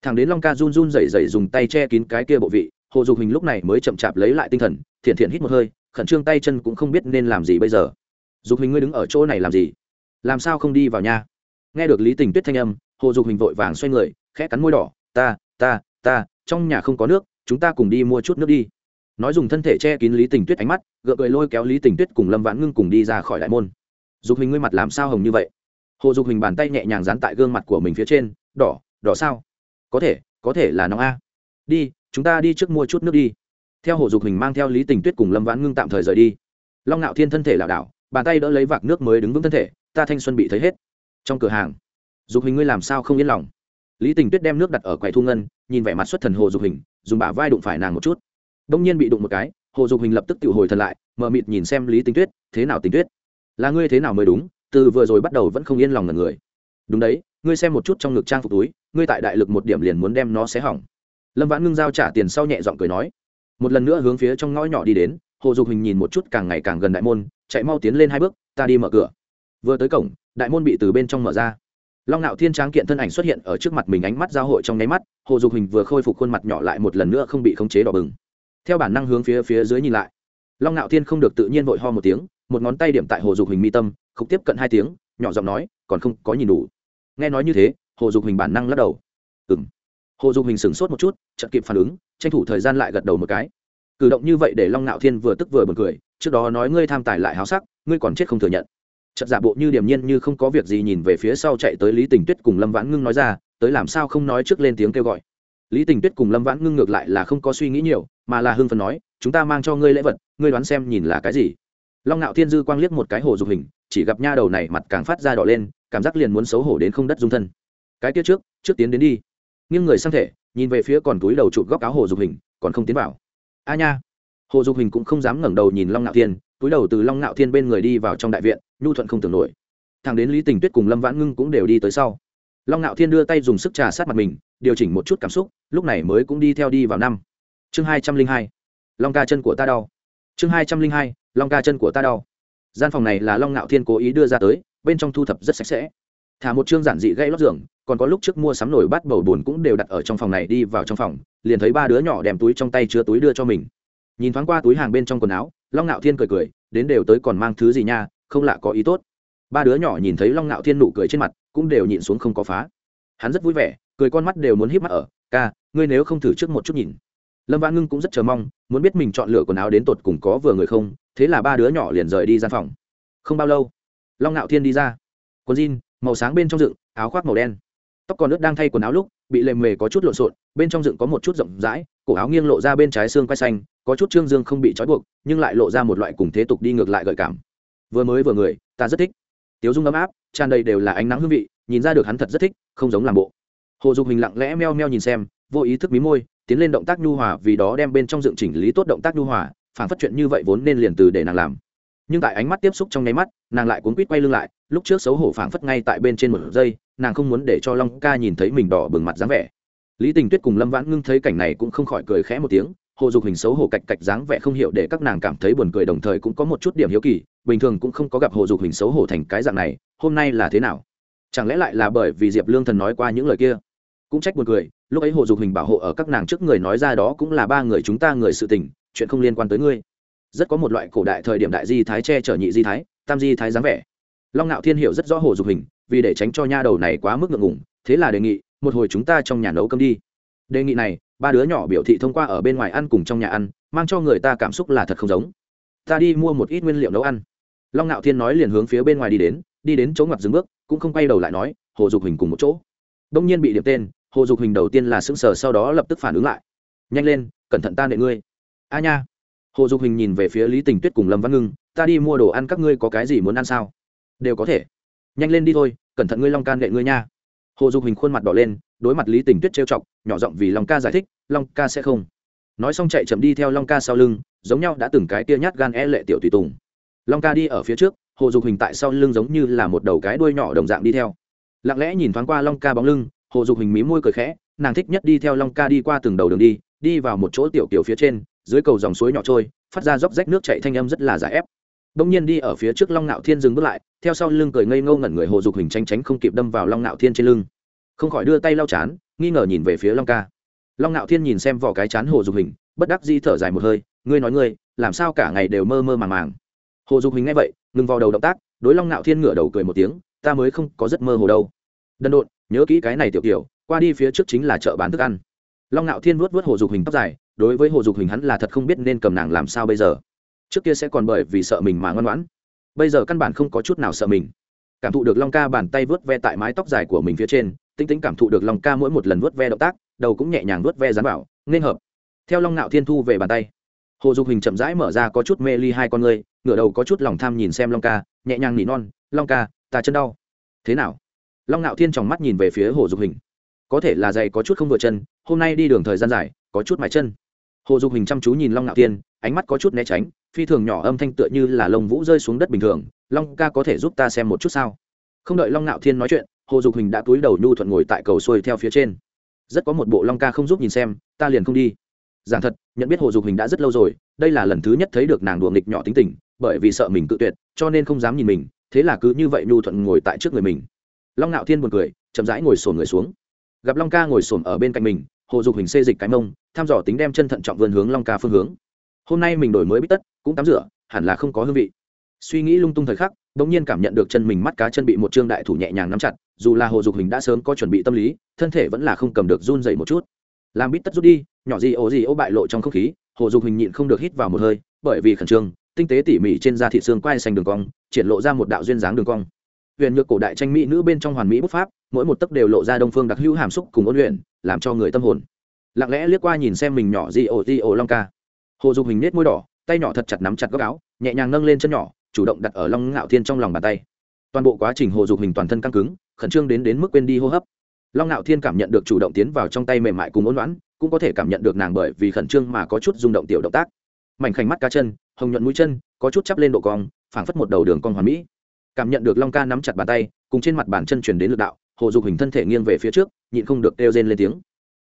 Thằng đến long ca run run rẩy rẩy dùng tay che kín cái kia bộ vị, hồ dục hình lúc này mới chậm chạp lấy lại tinh thần, thiện thiện hít một hơi, khẩn trương tay chân cũng không biết nên làm gì bây giờ. Dục hình ngươi đứng ở chỗ này làm gì? Làm sao không đi vào nha? Nghe được lý tình tuyết thanh âm, hồ dục hình vội vàng xoay người, khẽ cắn môi đỏ, ta ta ta, trong nhà không có nước, chúng ta cùng đi mua chút nước đi. Nói dùng thân thể che kín lý tình tuyết ánh mắt, gượng cười lôi kéo lý tình tuyết cùng lâm vãn ngưng cùng đi ra khỏi đại môn. Dục hình ngươi mặt làm sao hồng như vậy? Hồ dục hình bàn tay nhẹ nhàng dán tại gương mặt của mình phía trên, đỏ đỏ sao? Có thể có thể là nóng a. Đi, chúng ta đi trước mua chút nước đi. Theo hồ dục hình mang theo lý tình tuyết cùng lâm vãn ngưng tạm thời rời đi. Long ngạo thiên thân thể lảo đảo bàn tay đỡ lấy vạc nước mới đứng vững thân thể, ta thanh xuân bị thấy hết. Trong cửa hàng, dục hình ngươi làm sao không yên lòng? Lý tình tuyết đem nước đặt ở quầy thu ngân, nhìn vẻ mặt xuất thần hồ dục hình, dùng bả vai đụng phải nàng một chút. Đông nhiên bị đụng một cái, hồ dục hình lập tức tự hồi thật lại mờ mịt nhìn xem lý tình tuyết, thế nào tình tuyết? Là ngươi thế nào mới đúng? Từ vừa rồi bắt đầu vẫn không yên lòng ngần người. Đúng đấy, ngươi xem một chút trong ngực trang phục túi, ngươi tại đại lực một điểm liền muốn đem nó xé hỏng. Lâm vãn ngưng giao trả tiền sau nhẹ giọng cười nói. Một lần nữa hướng phía trong ngõ nhỏ đi đến, hồ dục hình nhìn một chút càng ngày càng gần đại môn chạy mau tiến lên hai bước, ta đi mở cửa. Vừa tới cổng, đại môn bị từ bên trong mở ra. Long nạo thiên tráng kiện thân ảnh xuất hiện ở trước mặt mình ánh mắt giao hội trong nháy mắt, hồ dục hình vừa khôi phục khuôn mặt nhỏ lại một lần nữa không bị khống chế đỏ bừng. Theo bản năng hướng phía phía dưới nhìn lại. Long nạo thiên không được tự nhiên vội ho một tiếng, một ngón tay điểm tại hồ dục hình mi tâm không tiếp cận hai tiếng, nhỏ giọng nói, còn không có nhìn đủ. Nghe nói như thế, hồ dục hình bản năng lắc đầu. Ừ m hồ dục hình sửng sốt một chút chậm kịp phản ứng, tranh thủ thời gian lại gật đầu một cái. Cử động như vậy để long nạo thiên vừa tức vừa b u ồ n cười trước đó nói ngươi tham tài lại háo sắc, ngươi còn chết không thừa nhận. Chợt giả bộ như điềm nhiên như không có việc gì nhìn về phía sau chạy tới lý tình tuyết cùng lâm vãn ngưng nói ra, tới làm sao không nói trước lên tiếng kêu gọi. Lý tình tuyết cùng lâm vãn ngưng ngược lại là không có suy nghĩ nhiều, mà là hưng phần nói, chúng ta mang cho ngươi lễ vật, ngươi đoán xem nhìn là cái gì. Long ngạo thiên dư quang liếc một cái hồ dục hình, chỉ gặp nha đầu này mặt càng phát ra đỏ lên, cảm giác liền muốn xấu hổ đến không đất dung thân. Cái kia trước trước tiến đến đi. Nghiêng người sang thể, nhìn về phía còn túi đầu chụp góc áo hồ dục hình, còn không tiến vào. A nha hồ dục hình cũng không dám ngẩng đầu nhìn long ngạo thiên, túi đầu từ long ngạo thiên bên người đi vào trong đại viện, nhu thuận không tưởng nổi. Thằng đến lý tình tuyết cùng lâm vãn ngưng cũng đều đi tới sau. Long ngạo thiên đưa tay dùng sức trà sát mặt mình, điều chỉnh một chút cảm xúc, lúc này mới cũng đi theo đi vào năm. Chương hai trăm linh hai. Long ca chân của ta đau. Chương hai trăm linh hai, long ca chân của ta đau. Gian phòng này là long ngạo thiên cố ý đưa ra tới, bên trong thu thập rất sạch sẽ. Thả một chương giản dị gây lót giường, còn có lúc trước mua sắm nổi bát bầu bùn cũng đều đặt ở trong phòng này đi vào trong phòng, liền thấy ba đứa nhỏ đem túi trong tay chứa túi đưa cho mình nhìn thoáng qua túi hàng bên trong quần áo, long ngạo thiên cười cười, đến đều tới còn mang thứ gì nha, không lạ có ý tốt. Ba đứa nhỏ nhìn thấy long ngạo thiên nụ cười trên mặt, cũng đều nhịn xuống không có phá. Hắn rất vui vẻ, cười con mắt đều muốn híp mắt ở, ca, ngươi nếu không thử trước một chút nhìn. Lâm vãn ngưng cũng rất chờ mong, muốn biết mình chọn lựa quần áo đến tột cùng có vừa người không, thế là ba đứa nhỏ liền rời đi gian phòng. Không bao lâu, long ngạo thiên đi ra. Quần jean, màu sáng bên trong dựng, áo khoác màu đen. Tóc còn nước đang thay quần áo lúc, bị lềm mề có chút lộn xộn, bên trong dựng có một chút rộng rãi, cổ áo nghiêng lộ ra bên trái xương quay xanh có chút trương dương không bị trói buộc, nhưng lại lộ ra một loại cùng thế tục đi ngược lại gợi cảm. Vừa mới vừa người, ta rất thích. Tiếu dung ấm áp, tràn đầy đều là ánh nắng hương vị, nhìn ra được hắn thật rất thích, không giống làm bộ. Hồ dục hình lặng lẽ meo meo nhìn xem, vô ý thức mí môi, tiến lên động tác nhu hòa vì đó đem bên trong dựng chỉnh lý tốt động tác nhu hòa, phản phát chuyện như vậy vốn nên liền từ để nàng làm. Nhưng tại ánh mắt tiếp xúc trong nháy mắt, nàng lại cuốn quýt quay lưng lại, lúc trước xấu hổ phảng phất ngay tại bên trên một giây, nàng không muốn để cho long ca nhìn thấy mình đỏ bừng mặt dáng vẻ. Lý tình tuyết cùng lâm vãn ngưng thấy cảnh này cũng không khỏi cười khẽ một tiếng hồ dục hình xấu hổ cạch cạch dáng vẻ không hiểu để các nàng cảm thấy buồn cười, đồng thời cũng có một chút điểm hiếu kỳ, bình thường cũng không có gặp hồ dục hình xấu hổ thành cái dạng này, hôm nay là thế nào? Chẳng lẽ lại là bởi vì diệp lương thần nói qua những lời kia? Cũng trách buồn cười, lúc ấy hồ dục hình bảo hộ ở các nàng trước người nói ra đó cũng là ba người chúng ta người sự tình, chuyện không liên quan tới ngươi. Rất có một loại cổ đại thời điểm đại di thái che chở nhị di thái, tam di thái dáng vẻ. Long ngạo thiên hiểu rất rõ hồ dục hình, vì để tránh cho nha đầu này quá mức ngượng ngùng, thế là đề nghị, một hồi chúng ta trong nhà nấu cơm đi. Đề nghị này ba đứa nhỏ biểu thị thông qua ở bên ngoài ăn cùng trong nhà ăn, mang cho người ta cảm xúc là thật không giống. Ta đi mua một ít nguyên liệu nấu ăn. Long ngạo thiên nói liền hướng phía bên ngoài đi đến đi đến chỗ ngoặt dừng bước, cũng không quay đầu lại nói, hồ dục hình cùng một chỗ. Đông nhiên bị điểm tên, hồ dục hình đầu tiên là sững sờ, sau đó lập tức phản ứng lại. Nhanh lên, cẩn thận ta nệ ngươi. A nha. Hồ dục hình nhìn về phía lý tình tuyết cùng lâm văn ngưng, ta đi mua đồ ăn các ngươi có cái gì muốn ăn sao? Đều có thể. Nhanh lên đi thôi, cẩn thận ngươi long can nệ ngươi nha hồ dục hình khuôn mặt đỏ lên, đối mặt lý tình tuyết trêu chọc, nhỏ giọng vì long ca giải thích, long ca sẽ không. Nói xong chạy chậm đi theo long ca sau lưng, giống nhau đã từng cái tia nhát gan e lệ tiểu tùy tùng. Long ca đi ở phía trước, hồ dục hình tại sau lưng giống như là một đầu cái đuôi nhỏ đồng dạng đi theo. Lặng lẽ nhìn thoáng qua long ca bóng lưng, hồ dục hình mí môi cười khẽ, nàng thích nhất đi theo long ca đi qua từng đầu đường đi đi vào một chỗ tiểu kiểu phía trên, dưới cầu dòng suối nhỏ trôi, phát ra róc rách nước chạy thanh âm rất là giả ép đông nhiên đi ở phía trước long Nạo thiên dừng bước lại theo sau lưng cười ngây ngô ngẩn người hồ dục hình tránh tránh không kịp đâm vào long Nạo thiên trên lưng. Không khỏi đưa tay lau chán nghi ngờ nhìn về phía long ca. Long Nạo thiên nhìn xem vỏ cái chán hồ dục hình bất đắc di thở dài một hơi ngươi nói ngươi làm sao cả ngày đều mơ mơ màng màng? Hồ dục hình nghe vậy ngừng vào đầu động tác đối long Nạo thiên ngửa đầu cười một tiếng ta mới không có rất mơ hồ đâu. Đần độn nhớ kỹ cái này tiểu tiểu, qua đi phía trước chính là chợ bán thức ăn. Long Nạo thiên vuốt vuốt hồ dục hình tóc dài đối với hồ dục hình hắn là thật không biết nên cầm nàng làm sao bây giờ trước kia sẽ còn bởi vì sợ mình mà ngoan ngoãn. Bây giờ căn bản không có chút nào sợ mình. Cảm thụ được long ca bàn tay vớt ve tại mái tóc dài của mình phía trên, tinh tĩnh cảm thụ được long ca mỗi một lần vớt ve động tác, đầu cũng nhẹ nhàng vớt ve dán vào, nên hợp. Theo long ngạo thiên thu về bàn tay, hồ dục hình chậm rãi mở ra có chút mê ly hai con ngươi, ngửa đầu có chút lòng tham nhìn xem long ca, nhẹ nhàng nỉ non, long ca, ta chân đau. Thế nào? Long ngạo thiên tròng mắt nhìn về phía hồ dục hình. Có thể là giày có chút không vừa chân, hôm nay đi đường thời gian dài, có chút mái chân. Hồ dục hình chăm chú nhìn long ngạo thiên, ánh mắt có chút né tránh phi thường nhỏ âm thanh tựa như là lông vũ rơi xuống đất bình thường, long ca có thể giúp ta xem một chút sao? Không đợi long ngạo thiên nói chuyện, hồ dục hình đã túi đầu nhu thuận ngồi tại cầu xuôi theo phía trên. Rất có một bộ long ca không giúp nhìn xem, ta liền không đi. Giảng thật, nhận biết hồ dục hình đã rất lâu rồi, đây là lần thứ nhất thấy được nàng đùa nghịch nhỏ tính tình, bởi vì sợ mình cự tuyệt, cho nên không dám nhìn mình, thế là cứ như vậy nhu thuận ngồi tại trước người mình. Long ngạo thiên buồn cười, chậm rãi ngồi sổn người xuống. Gặp long ca ngồi sổn ở bên cạnh mình, hồ dục hình xê dịch cái mông tham dò tính đem chân thận trọng vươn hướng long ca phương hướng hôm nay mình đổi mới bít tất, cũng tắm rửa, hẳn là không có hương vị. Suy nghĩ lung tung thời khắc đ ỗ n g nhiên cảm nhận được chân mình mắt cá chân bị một trương đại thủ nhẹ nhàng nắm chặt, dù là hồ dục hình đã sớm có chuẩn bị tâm lý, thân thể vẫn là không cầm được run dậy một chút. Làm bít tất rút đi, nhỏ gì ố gì ố bại lộ trong không khí, hồ dục hình nhịn không được hít vào một hơi, bởi vì khẩn trương, tinh tế tỉ mỉ trên da thịt xương quai xanh đường cong, triển lộ ra một đạo duyên dáng đường cong. Huyền nhược cổ đại tranh mỹ nữ bên trong hoàn mỹ bút pháp, mỗi một tấc đều lộ ra đông phương đặc hữu hàm xúc cùng ôn luyện, làm cho người tâm hồn. Lặng lẽ liếc qua nhìn xem mình nhỏ di ổ di ổ long ca hồ dục hình nết môi đỏ, tay nhỏ thật chặt nắm chặt góc áo, nhẹ nhàng nâng lên chân nhỏ, chủ động đặt ở long ngạo thiên trong lòng bàn tay. Toàn bộ quá trình hồ dục hình toàn thân căng cứng, khẩn trương đến đến mức quên đi hô hấp. Long ngạo thiên cảm nhận được chủ động tiến vào trong tay mềm mại cùng ôn loãn cũng có thể cảm nhận được nàng bởi vì khẩn trương mà có chút rung động tiểu động tác. Mảnh khảnh mắt cá chân, hồng nhuận mũi chân, có chút chắp lên độ cong, phảng phất một đầu đường cong hoàn mỹ. Cảm nhận được long ca nắm chặt bàn tay, cùng trên mặt bàn chân chuyển đến lực đạo, hồ dục hình thân thể nghiêng về phía trước, nhịn không được kêu rên lên tiếng.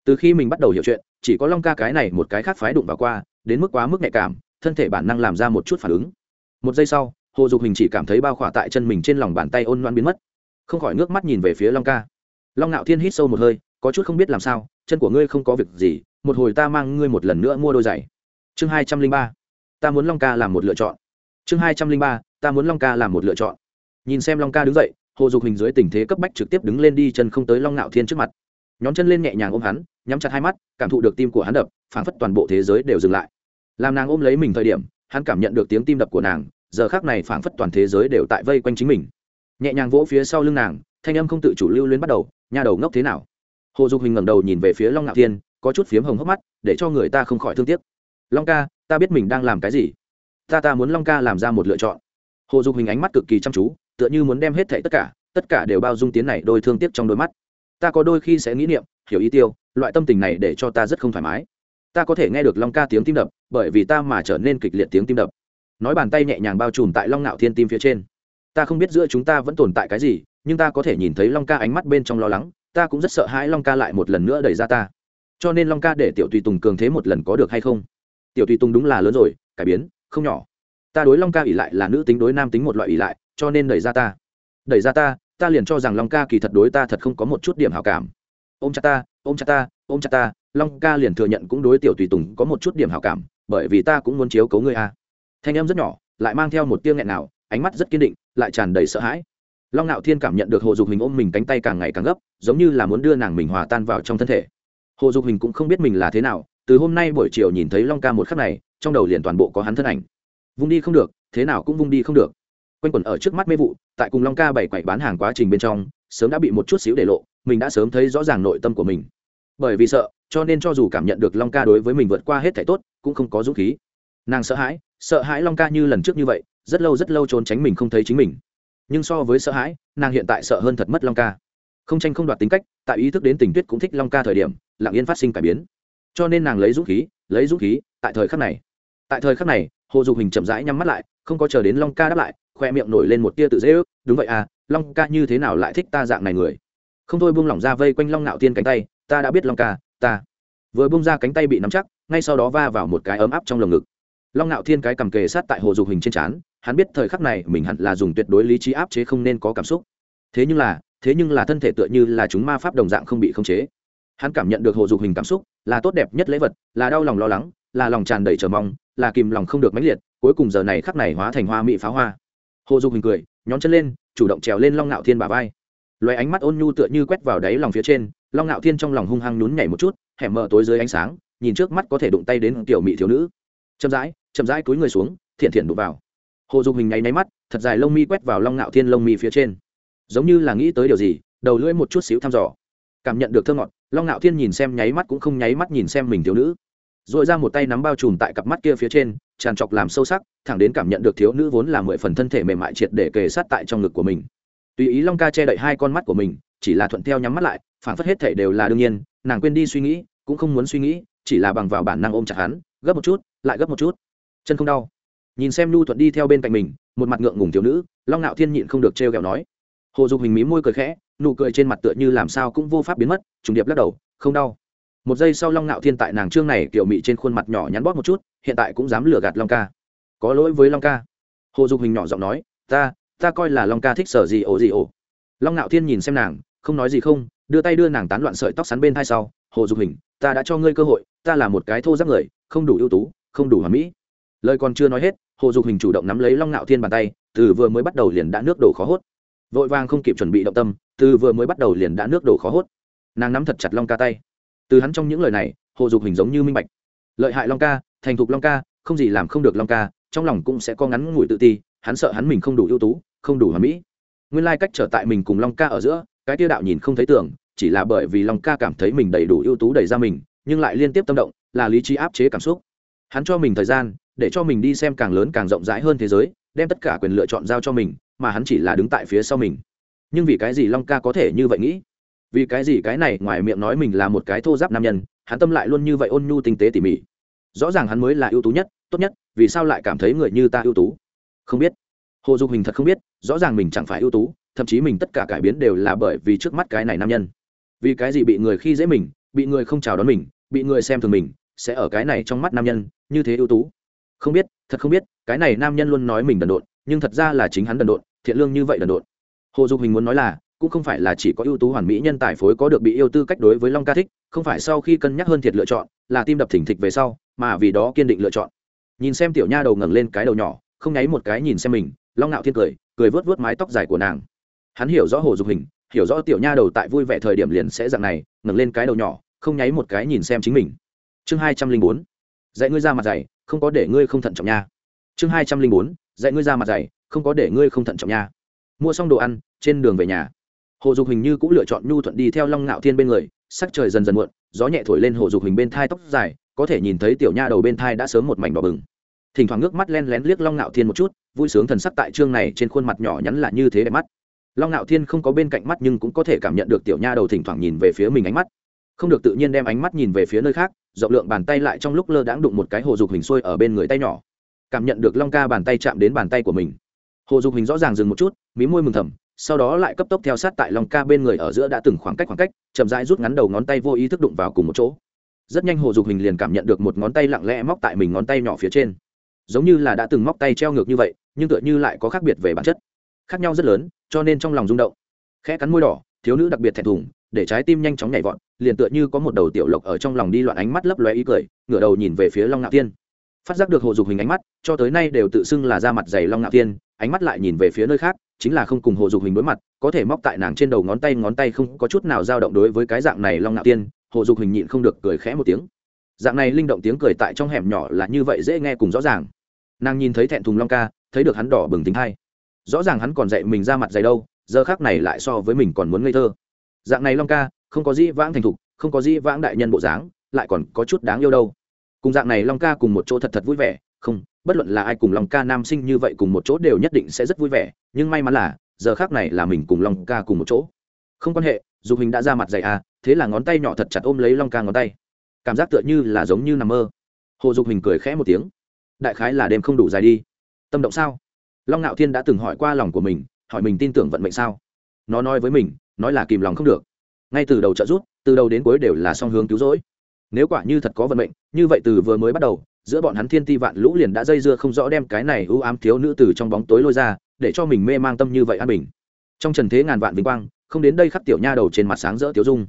Từ khi mình bắt đầu hiểu chuyện, chỉ có long ca cái này một cái khác phái đụng vào qua đến mức quá mức nhạy cảm, thân thể bản năng làm ra một chút phản ứng. Một giây sau, hồ dục hình chỉ cảm thấy bao khỏa tại chân mình trên lòng bàn tay ôn loan biến mất. Không khỏi nước mắt nhìn về phía long ca. Long ngạo thiên hít sâu một hơi, có chút không biết làm sao, chân của ngươi không có việc gì, một hồi ta mang ngươi một lần nữa mua đôi giày. Chương hai trăm linh ba. Ta muốn long ca làm một lựa chọn. Chương hai trăm linh ba. Ta muốn long ca làm một lựa chọn. Nhìn xem long ca đứng dậy, hồ dục hình dưới tình thế cấp bách trực tiếp đứng lên đi chân không tới long ngạo thiên trước mặt. Nhóm chân lên nhẹ nhàng ôm hắn, nhắm chặt hai mắt, cảm thụ được tim của hắn đập, phảng phất toàn bộ thế giới đều dừng lại làm nàng ôm lấy mình thời điểm, hắn cảm nhận được tiếng tim đập của nàng, giờ khác này phảng phất toàn thế giới đều tại vây quanh chính mình. Nhẹ nhàng vỗ phía sau lưng nàng, thanh âm không tự chủ lưu lên bắt đầu nhà đầu ngốc thế nào? Hồ dục hình ngẩng đầu nhìn về phía long ngạo thiên, có chút phiếm hồng hốc mắt, để cho người ta không khỏi thương tiếc. Long ca, ta biết mình đang làm cái gì. Ta ta muốn long ca làm ra một lựa chọn. Hồ dục hình ánh mắt cực kỳ chăm chú, tựa như muốn đem hết thảy tất cả tất cả đều bao dung tiến này đôi thương tiếc trong đôi mắt. Ta có đôi khi sẽ nghĩ niệm, hiểu ý tiêu, loại tâm tình này để cho ta rất không thoải mái ta có thể nghe được long ca tiếng tim đập, bởi vì ta mà trở nên kịch liệt tiếng tim đập. Nói bàn tay nhẹ nhàng bao trùm tại long ngạo thiên tim phía trên. Ta không biết giữa chúng ta vẫn tồn tại cái gì, nhưng ta có thể nhìn thấy long ca ánh mắt bên trong lo lắng, ta cũng rất sợ hãi long ca lại một lần nữa đẩy ra ta. Cho nên long ca để tiểu tùy tùng cường thế một lần có được hay không? Tiểu tùy tùng đúng là lớn rồi, cải biến, không nhỏ. Ta đối long ca ỉ lại là nữ tính đối nam tính một loại ỉ lại, cho nên đẩy ra ta. Đẩy ra ta ta liền cho rằng long ca kỳ thật đối ta thật không có một chút điểm hào cảm. Ôm chặt ta, ôm chặt ta, ôm chặt ta long ca liền thừa nhận cũng đối tiểu tùy tùng có một chút điểm hào cảm, bởi vì ta cũng muốn chiếu cấu ngươi a. Thanh em rất nhỏ, lại mang theo một tiếng nghẹn nào ánh mắt rất kiên định, lại tràn đầy sợ hãi. Long ngạo thiên cảm nhận được hồ dục hình ôm mình cánh tay càng ngày càng gấp, giống như là muốn đưa nàng mình hòa tan vào trong thân thể. Hồ dục hình cũng không biết mình là thế nào, từ hôm nay buổi chiều nhìn thấy long ca một khắc này, trong đầu liền toàn bộ có hắn thân ảnh. Vung đi không được, thế nào cũng vung đi không được. Quanh quẩn ở trước mắt mê vụ, tại cùng long ca bảy quậy bán hàng quá trình bên trong, sớm đã bị một chút xíu để lộ, mình đã sớm thấy rõ ràng nội tâm của mình. Bởi vì sợ cho nên cho dù cảm nhận được long ca đối với mình vượt qua hết thảy tốt, cũng không có dũng khí. Nàng sợ hãi sợ hãi long ca như lần trước như vậy, rất lâu rất lâu trốn tránh mình không thấy chính mình. Nhưng so với sợ hãi, nàng hiện tại sợ hơn thật mất long ca. Không tranh không đoạt tính cách, tại ý thức đến tình tuyết cũng thích long ca thời điểm, lặng yên phát sinh cải biến. Cho nên nàng lấy dũng khí, lấy dũng khí, tại thời khắc này. Tại thời khắc này, hồ dục hình chậm rãi nhắm mắt lại, không có chờ đến long ca đáp lại, khoe miệng nổi lên một tia tự dễ ước, đúng vậy à long ca như thế nào lại thích ta dạng này người? Không thôi buông lỏng ra vây quanh long nạo tiên cánh tay, ta đã biết long ca ta vừa bung ra cánh tay bị nắm chắc ngay sau đó va vào một cái ấm áp trong lồng ngực long nạo thiên cái cầm kề sát tại hồ dục hình trên trán hắn biết thời khắc này mình hẳn là dùng tuyệt đối lý trí áp chế không nên có cảm xúc thế nhưng là thế nhưng là thân thể tựa như là chúng ma pháp đồng dạng không bị khống chế hắn cảm nhận được hồ dục hình cảm xúc là tốt đẹp nhất lễ vật là đau lòng lo lắng là lòng tràn đầy chờ mong là kìm lòng không được mãnh liệt cuối cùng giờ này khắc này hóa thành hoa mỹ pháo hoa hồ dục hình cười nhón chân lên chủ động trèo lên long ngạo thiên bà vai loài ánh mắt ôn nhu tựa như quét vào đáy lòng phía trên long ngạo thiên trong lòng hung hăng nhún nhảy một chút, hẻm mờ tối dưới ánh sáng, nhìn trước mắt có thể đụng tay đến tiểu mỹ thiếu nữ. Chậm rãi chậm rãi cúi người xuống, thiện thiện đụng vào. Hồ dục hình nháy náy mắt, thật dài lông mi quét vào long ngạo thiên lông mi phía trên. Giống như là nghĩ tới điều gì, đầu lưỡi một chút xíu thăm dò. Cảm nhận được thơ ngọt, long ngạo thiên nhìn xem nháy mắt cũng không nháy mắt nhìn xem mình thiếu nữ. R ồ i ra một tay nắm bao trùm tại cặp mắt kia phía trên, tràn trọc làm sâu sắc, thẳng đến cảm nhận được thiếu nữ vốn là mười phần thân thể mềm mại triệt để kề sát tại trong ngực của mình. Tùy ý long ca che đậy hai con mắt của mình chỉ là thuận theo nhắm mắt lại phản phất hết thể đều là đương nhiên, nàng quên đi suy nghĩ, cũng không muốn suy nghĩ, chỉ là bằng vào bản năng ôm chặt hắn, gấp một chút, lại gấp một chút. Chân không đau. Nhìn xem nhu thuận đi theo bên cạnh mình, một mặt ngượng ngùng thiếu nữ, long nạo thiên nhịn không được trêu ghẹo nói. Hồ dục hình mí môi cười khẽ, nụ cười trên mặt tựa như làm sao cũng vô pháp biến mất, trùng điệp lắc đầu, không đau. Một giây sau long nạo thiên tại nàng trương này kiểu mị trên khuôn mặt nhỏ nhắn bóp một chút, hiện tại cũng dám lừa gạt long ca. Có lỗi với long ca. Hồ dục hình nhỏ giọng nói, ta ta coi là long ca thích sở gì ổ gì ổ. long nạo thiên nhìn xem nàng không nói gì không, đưa tay đưa nàng tán loạn sợi tóc sắn bên hai sau, hồ dục hình, ta đã cho ngươi cơ hội, ta là một cái thô giáp người, không đủ ưu tú, không đủ hòa mỹ. Lời còn chưa nói hết, hồ dục hình chủ động nắm lấy long ngạo thiên bàn tay, từ vừa mới bắt đầu liền đã nước đổ khó hốt. Vội vàng không kịp chuẩn bị động tâm, từ vừa mới bắt đầu liền đã nước đổ khó hốt. Nàng nắm thật chặt long ca tay. Từ hắn trong những lời này, hồ dục hình giống như minh bạch. Lợi hại long ca, thành thục long ca, không gì làm không được long ca, trong lòng cũng sẽ có ngắn ngủi tự ti, hắn sợ hắn mình không đủ ưu tú, không đủ hòa mỹ. Nguyên lai cách trở tại mình cùng long ca ở giữa cái tiêu đạo nhìn không thấy tưởng chỉ là bởi vì long ca cảm thấy mình đầy đủ ưu tú đẩy ra mình, nhưng lại liên tiếp tâm động, là lý trí áp chế cảm xúc. Hắn cho mình thời gian, để cho mình đi xem càng lớn càng rộng rãi hơn thế giới, đem tất cả quyền lựa chọn giao cho mình, mà hắn chỉ là đứng tại phía sau mình. Nhưng vì cái gì long ca có thể như vậy nghĩ? Vì cái gì cái này ngoài miệng nói mình là một cái thô giáp nam nhân, hắn tâm lại luôn như vậy ôn nhu tinh tế tỉ mỉ? Rõ ràng hắn mới là ưu tú nhất, tốt nhất, vì sao lại cảm thấy người như ta ưu tú? Không biết. Hồ dục hình thật không biết, rõ ràng mình chẳng phải ưu tú thậm chí mình tất cả cải biến đều là bởi vì trước mắt cái này nam nhân. Vì cái gì bị người khi dễ mình, bị người không chào đón mình, bị người xem thường mình, sẽ ở cái này trong mắt nam nhân như thế ưu tú? Không biết, thật không biết, cái này nam nhân luôn nói mình đần độn, nhưng thật ra là chính hắn đần độn, thiện lương như vậy đần độn. Hồ dục hình muốn nói là, cũng không phải là chỉ có ưu tú hoàn mỹ nhân tài phối có được bị yêu tư cách đối với long ca thích, không phải sau khi cân nhắc hơn thiệt lựa chọn, là tim đập thỉnh thịch về sau, mà vì đó kiên định lựa chọn. Nhìn xem tiểu nha đầu ngẩng lên cái đầu nhỏ, không nháy một cái nhìn xem mình, long ngạo thiên cười cười vớt vớt mái tóc dài của nàng hắn hiểu rõ hồ dục hình, hiểu rõ tiểu nha đầu tại vui vẻ thời điểm liền sẽ dạng này, ngẩng lên cái đầu nhỏ, không nháy một cái nhìn xem chính mình. Chương hai trăm linh bốn, dạy ngươi ra mặt dày không có để ngươi không thận trọng nha. Chương hai trăm linh bốn, dạy ngươi ra mặt dày không có để ngươi không thận trọng nha. Mua xong đồ ăn, trên đường về nhà. Hồ dục hình như cũng lựa chọn nhu thuận đi theo long ngạo thiên bên người, sắc trời dần dần muộn, gió nhẹ thổi lên hồ dục hình bên thai tóc dài, có thể nhìn thấy tiểu nha đầu bên thai đã sớm một mảnh đỏ bừng. Thỉnh thoảng ngước mắt len lén liếc long ngạo thiên một chút, vui sướng thần sắc tại chương này trên khuôn mặt nhỏ nhắn là như thế đẹp mắt long ngạo thiên không có bên cạnh mắt nhưng cũng có thể cảm nhận được tiểu nha đầu thỉnh thoảng nhìn về phía mình ánh mắt. Không được tự nhiên đem ánh mắt nhìn về phía nơi khác, rộng lượng bàn tay lại trong lúc lơ đãng đụng một cái hồ dục hình xuôi ở bên người tay nhỏ. Cảm nhận được long ca bàn tay chạm đến bàn tay của mình. Hồ dục hình rõ ràng dừng một chút, mí môi mừng thầm, sau đó lại cấp tốc theo sát tại long ca bên người ở giữa đã từng khoảng cách khoảng cách, chậm rãi rút ngắn đầu ngón tay vô ý thức đụng vào cùng một chỗ. Rất nhanh hồ dục hình liền cảm nhận được một ngón tay lặng lẽ móc tại mình ngón tay nhỏ phía trên. Giống như là đã từng móc tay treo ngược như vậy, nhưng tựa như lại có khác biệt về bản chất. Khác nhau rất lớn cho nên trong lòng rung động. Khẽ cắn môi đỏ, thiếu nữ đặc biệt thẹn thùng, để trái tim nhanh chóng nhảy vọt, liền tựa như có một đầu tiểu lộc ở trong lòng đi loạn ánh mắt lấp lóe ý cười, ngửa đầu nhìn về phía long ngạo tiên phát giác được hồ dục hình ánh mắt, cho tới nay đều tự xưng là da mặt dày long ngạo tiên ánh mắt lại nhìn về phía nơi khác, chính là không cùng hồ dục hình đối mặt, có thể móc tại nàng trên đầu ngón tay ngón tay không có chút nào dao động đối với cái dạng này long ngạo tiên hồ dục hình nhịn không được cười khẽ một tiếng. Dạng này linh động tiếng cười tại trong hẻm nhỏ là như vậy dễ nghe cùng rõ ràng. Nàng nhìn thấy thẹn thùng long ca, thấy được hắn đỏ bừng tính hay rõ ràng hắn còn dạy mình ra mặt dày đâu, giờ khác này lại so với mình còn muốn ngây thơ. Dạng này long ca, không có dĩ vãng thành thục, không có dĩ vãng đại nhân bộ dáng, lại còn có chút đáng yêu đâu. Cùng dạng này long ca cùng một chỗ thật thật vui vẻ, không, bất luận là ai cùng long ca nam sinh như vậy cùng một chỗ đều nhất định sẽ rất vui vẻ, nhưng may mắn là, giờ khác này là mình cùng long ca cùng một chỗ. Không quan hệ, dù hình đã ra mặt dày à thế là ngón tay nhỏ thật chặt ôm lấy long ca ngón tay. Cảm giác tựa như là giống như nằm mơ. Hồ dục hình cười khẽ một tiếng. Đại khái là đêm không đủ dài đi. Tâm động sao? Long ngạo thiên đã từng hỏi qua lòng của mình, hỏi mình tin tưởng vận mệnh sao? Nó nói với mình, nói là kìm lòng không được. Ngay từ đầu trợ rút từ đầu đến cuối đều là song hướng cứu rỗi. Nếu quả như thật có vận mệnh, như vậy từ vừa mới bắt đầu, giữa bọn hắn thiên ti vạn lũ liền đã dây dưa không rõ đem cái này ưu ám thiếu nữ từ trong bóng tối lôi ra, để cho mình mê mang tâm như vậy an bình. Trong trần thế ngàn vạn vinh quang, không đến đây khắc tiểu nha đầu trên mặt sáng rỡ tiểu dung.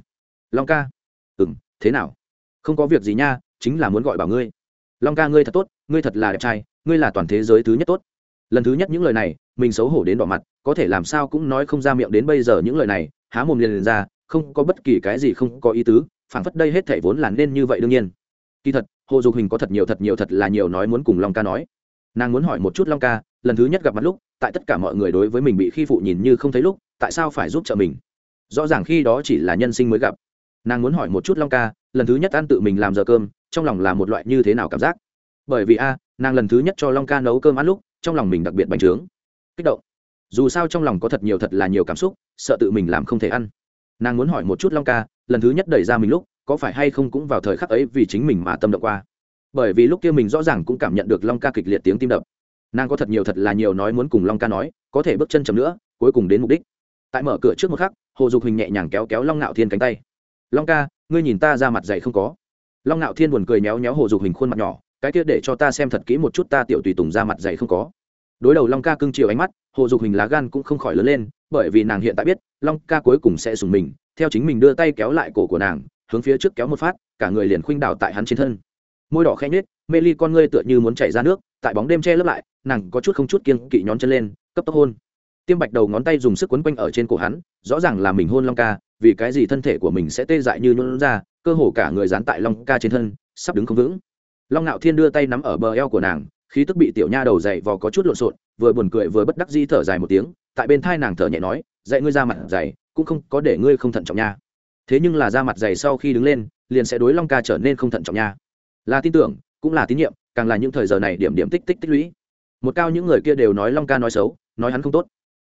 Long ca. Ừ m thế nào? Không có việc gì nha, chính là muốn gọi bảo ngươi. Long ca, ngươi thật tốt, ngươi thật là đẹp trai, ngươi là toàn thế giới thứ nhất tốt lần thứ nhất những lời này mình xấu hổ đến đỏ mặt có thể làm sao cũng nói không ra miệng đến bây giờ những lời này há mồm liền, liền ra không có bất kỳ cái gì không có ý tứ phảng phất đây hết thể vốn là nên như vậy đương nhiên. Kỳ thật hồ dục hình có thật nhiều thật nhiều thật là nhiều nói muốn cùng long ca nói. Nàng muốn hỏi một chút long ca lần thứ nhất gặp mặt lúc tại tất cả mọi người đối với mình bị khi phụ nhìn như không thấy lúc tại sao phải giúp trợ mình? Rõ ràng khi đó chỉ là nhân sinh mới gặp. Nàng muốn hỏi một chút long ca lần thứ nhất ăn tự mình làm giờ cơm trong lòng là một loại như thế nào cảm giác? Bởi vì a nàng lần thứ nhất cho long ca nấu cơm ăn lúc trong lòng mình đặc biệt bành trướng. Kích động. Dù sao trong lòng có thật nhiều thật là nhiều cảm xúc, sợ tự mình làm không thể ăn. Nàng muốn hỏi một chút long ca, lần thứ nhất đẩy ra mình lúc, có phải hay không cũng vào thời khắc ấy vì chính mình mà tâm động qua? Bởi vì lúc kia mình rõ ràng cũng cảm nhận được long ca kịch liệt tiếng tim đập. Nàng có thật nhiều thật là nhiều nói muốn cùng long ca nói, có thể bước chân chầm nữa, cuối cùng đến mục đích. Tại mở cửa trước một khắc, hồ dục hình nhẹ nhàng kéo kéo long ngạo thiên cánh tay. Long ca, ngươi nhìn ta ra mặt dày không có. Long ngạo thiên buồn cười méo méo hồ dục hình khuôn mặt nhỏ cái kia để cho ta xem thật kỹ một chút ta tiểu tùy tùng ra mặt dày không có. Đối đầu long ca cưng chiều ánh mắt, hồ dục hình lá gan cũng không khỏi lớn lên, bởi vì nàng hiện tại biết, long ca cuối cùng sẽ dùng mình, theo chính mình đưa tay kéo lại cổ của nàng, hướng phía trước kéo một phát, cả người liền khuynh đảo tại hắn trên thân. Môi đỏ khẽ nhếch, mê ly con ngươi tựa như muốn chảy ra nước, tại bóng đêm che lấp lại, nàng có chút không chút kiên kỵ nhón chân lên, cấp tốc hôn. Tiêm bạch đầu ngón tay dùng sức quấn quanh ở trên cổ hắn, rõ ràng là mình hôn long ca, vì cái gì thân thể của mình sẽ tê dại như nhuận ra, cơ hồ cả người dán tại long ca trên thân, sắp đứng không vững long ngạo thiên đưa tay nắm ở bờ eo của nàng, khí tức bị tiểu nha đầu dậy vò có chút lộn xộn, vừa buồn cười vừa bất đắc dĩ thở dài một tiếng, tại bên thai nàng thở nhẹ nói, dạy ngươi ra mặt dày, cũng không có để ngươi không thận trọng nha. Thế nhưng là ra mặt dày sau khi đứng lên, liền sẽ đối long ca trở nên không thận trọng nha. Là tin tưởng, cũng là tín nhiệm, càng là những thời giờ này điểm điểm tích tích tích lũy. Một cao những người kia đều nói long ca nói xấu, nói hắn không tốt.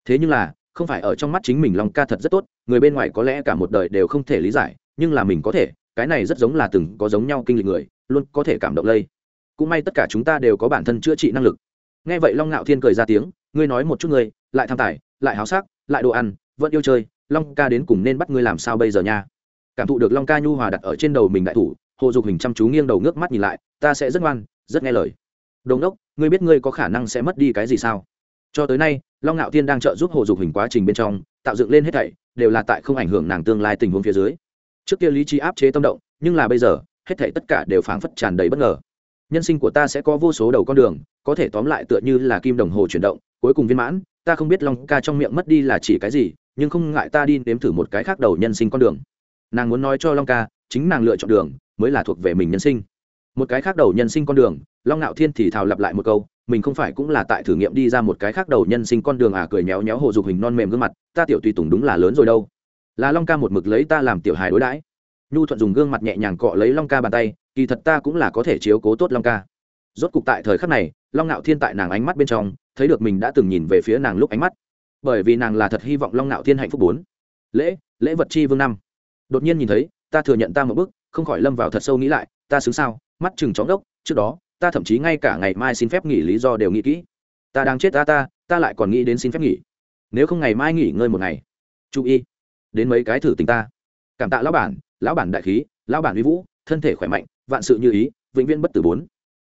Thế nhưng là, không phải ở trong mắt chính mình long ca thật rất tốt, người bên ngoài có lẽ cả một đời đều không thể lý giải, nhưng là mình có thể cái này rất giống là từng có giống nhau kinh lịch người, luôn có thể cảm động lây. Cũng may tất cả chúng ta đều có bản thân chữa trị năng lực. Nghe vậy long ngạo thiên cười ra tiếng, ngươi nói một chút ngươi, lại tham tài, lại háo sắc, lại đồ ăn, vẫn yêu chơi, long ca đến cùng nên bắt ngươi làm sao bây giờ nha? Cảm thụ được long ca nhu hòa đặt ở trên đầu mình đại thủ, hồ dục hình chăm chú nghiêng đầu ngước mắt nhìn lại, ta sẽ rất ngoan, rất nghe lời. Đồn đốc ngươi biết ngươi có khả năng sẽ mất đi cái gì sao? Cho tới nay, long ngạo thiên đang trợ giúp hồ dục hình quá trình bên trong, tạo dựng lên hết thảy, đều là tại không ảnh hưởng nàng tương lai tình huống phía dưới trước kia lý trí áp chế tâm động, nhưng là bây giờ, hết thảy tất cả đều phảng phất tràn đầy bất ngờ. Nhân sinh của ta sẽ có vô số đầu con đường, có thể tóm lại tựa như là kim đồng hồ chuyển động, cuối cùng viên mãn. Ta không biết long ca trong miệng mất đi là chỉ cái gì, nhưng không ngại ta đi nếm thử một cái khác đầu nhân sinh con đường. Nàng muốn nói cho long ca, chính nàng lựa chọn đường, mới là thuộc về mình nhân sinh. Một cái khác đầu nhân sinh con đường, long ngạo thiên thì thào lặp lại một câu, mình không phải cũng là tại thử nghiệm đi ra một cái khác đầu nhân sinh con đường à cười méo méo hồ dục hình non mềm gương mặt, ta tiểu tùy tùng đúng là lớn rồi đâu là long ca một mực lấy ta làm tiểu hài đối đãi. Nhu thuận dùng gương mặt nhẹ nhàng cọ lấy long ca bàn tay kỳ thật ta cũng là có thể chiếu cố tốt long ca. Rốt cục tại thời khắc này long ngạo thiên tại nàng ánh mắt bên trong thấy được mình đã từng nhìn về phía nàng lúc ánh mắt. Bởi vì nàng là thật hy vọng long ngạo thiên hạnh phúc bốn. Lễ lễ vật chi vương năm. Đột nhiên nhìn thấy ta thừa nhận ta một bước, không khỏi lâm vào thật sâu nghĩ lại ta xứng sao mắt chừng chóng đốc trước đó ta thậm chí ngay cả ngày mai xin phép nghỉ lý do đều nghĩ kỹ. Ta đang chết ta ta ta lại còn nghĩ đến xin phép nghỉ. Nếu không ngày mai nghỉ ngơi một ngày. Chú ý đến mấy cái thử tình ta. Cảm tạ lão bản lão bản đại khí, lão bản uy vũ, thân thể khỏe mạnh, vạn sự như ý, vĩnh viễn bất tử bốn.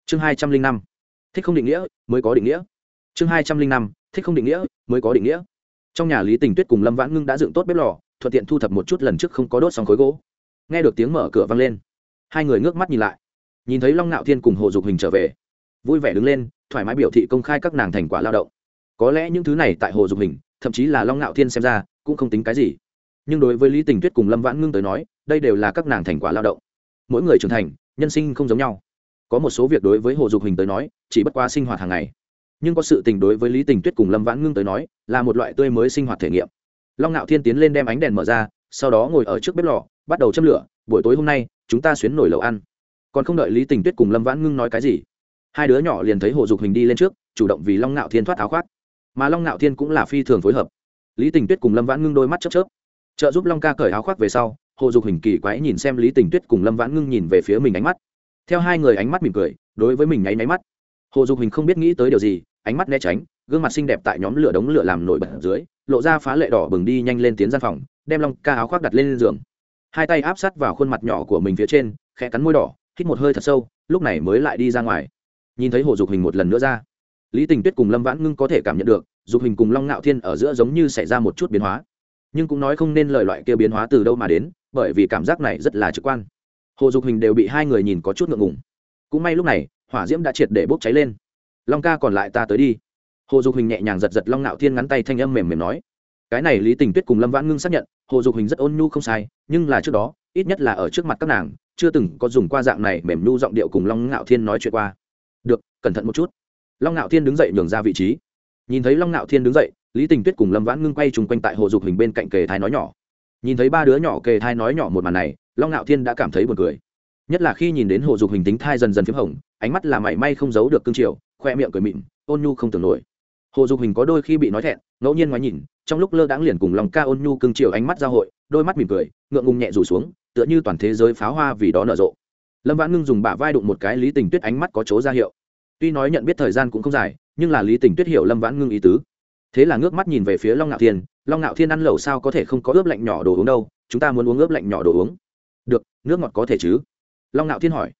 Chương hai trăm linh năm. Thích không định nghĩa, mới có định nghĩa. Chương hai trăm linh năm. Thích không định nghĩa, mới có định nghĩa. Trong nhà lý tình tuyết cùng lâm vãn ngưng đã dựng tốt bếp lò, thuận tiện thu thập một chút lần trước không có đốt xong khối gỗ. Nghe được tiếng mở cửa vang lên, hai người ngước mắt nhìn lại. Nhìn thấy long nạo thiên cùng hồ dục hình trở về, vui vẻ đứng lên, thoải mái biểu thị công khai các nàng thành quả lao động. Có lẽ những thứ này tại hồ dục hình, thậm chí là long nạo thiên xem ra, cũng không tính cái gì nhưng đối với lý tình tuyết cùng lâm vãn ngưng tới nói, đây đều là các nàng thành quả lao động. Mỗi người trưởng thành, nhân sinh không giống nhau. Có một số việc đối với hồ dục hình tới nói, chỉ bất qua sinh hoạt hàng ngày. Nhưng có sự tình đối với lý tình tuyết cùng lâm vãn ngưng tới nói, là một loại tươi mới sinh hoạt thể nghiệm. Long ngạo thiên tiến lên đem ánh đèn mở ra, sau đó ngồi ở trước bếp lò, bắt đầu châm lửa, buổi tối hôm nay, chúng ta xuyến nổi lẩu ăn. Còn không đợi lý tình tuyết cùng lâm vãn ngưng nói cái gì, hai đứa nhỏ liền thấy hồ dục hình đi lên trước, chủ động vì long ngạo thiên thoát áo khoác. Mà long ngạo thiên cũng là phi thường phối hợp. Lý tình tuyết cùng lâm vãn ngưng đôi mắt chớp chớp trợ giúp long ca cởi áo khoác về sau, hồ dục hình kỳ quái nhìn xem lý tình tuyết cùng lâm vãn ngưng nhìn về phía mình ánh mắt. Theo hai người ánh mắt mỉm cười, đối với mình nháy máy mắt. Hồ dục hình không biết nghĩ tới điều gì, ánh mắt né tránh, gương mặt xinh đẹp tại nhóm lửa đống lửa làm nổi bật dưới, lộ ra phá lệ đỏ bừng đi nhanh lên tiến gian phòng, đem long ca áo khoác đặt lên giường. Hai tay áp sát vào khuôn mặt nhỏ của mình phía trên, khẽ cắn môi đỏ, hít một hơi thật sâu, lúc này mới lại đi ra ngoài. Nhìn thấy hồ dục hình một lần nữa ra, lý tình tuyết cùng lâm vãn ngưng có thể cảm nhận được, dục hình cùng long ngạo thiên ở giữa giống như xảy ra một chút biến hóa nhưng cũng nói không nên lời loại kia biến hóa từ đâu mà đến, bởi vì cảm giác này rất là trực quan. Hồ dục hình đều bị hai người nhìn có chút ngượng ngùng. Cũng may lúc này, hỏa diễm đã triệt để bốc cháy lên. Long ca còn lại ta tới đi. Hồ dục hình nhẹ nhàng giật giật long ngạo thiên ngắn tay thanh âm mềm mềm nói. Cái này lý tình tuyết cùng lâm vãn ngưng xác nhận, hồ dục hình rất ôn nhu không sai, nhưng là trước đó, ít nhất là ở trước mặt các nàng, chưa từng có dùng qua dạng này mềm nhu giọng điệu cùng long ngạo thiên nói chuyện qua. Được, cẩn thận một chút. Long ngạo thiên đứng dậy nhường ra vị trí. Nhìn thấy long ngạo thiên đứng dậy lý tình tuyết cùng lâm vãn ngưng quay chung quanh tại hồ dục hình bên cạnh kề thai nói nhỏ. Nhìn thấy ba đứa nhỏ kề thai nói nhỏ một màn này, long ngạo thiên đã cảm thấy buồn cười. Nhất là khi nhìn đến hồ dục hình tính thai dần dần p h í m hồng, ánh mắt là mảy may không giấu được cương triều, khoe miệng cười mịn, ôn nhu không tưởng nổi. Hồ dục hình có đôi khi bị nói thẹn, ngẫu nhiên ngoái nhìn, trong lúc lơ đáng liền cùng lòng ca ôn nhu cương triều ánh mắt giao hội, đôi mắt mỉm cười, ngượng ngùng nhẹ rủ xuống, tựa như toàn thế giới pháo hoa vì đó nở rộ. Lâm vãn ngưng dùng bả vai đụng một cái lý tình tuyết ánh mắt có chỗ ra hiệu. Tuy nói nhận biết thời gian cũng không dài, nhưng là lý tình tuyết hiểu lâm vãn ngưng ý tứ thế là ngước mắt nhìn về phía long ngạo thiên, long ngạo thiên ăn lẩu sao có thể không có ướp lạnh nhỏ đồ uống đâu, chúng ta muốn uống ướp lạnh nhỏ đồ uống. Được, nước ngọt có thể chứ? Long ngạo thiên hỏi.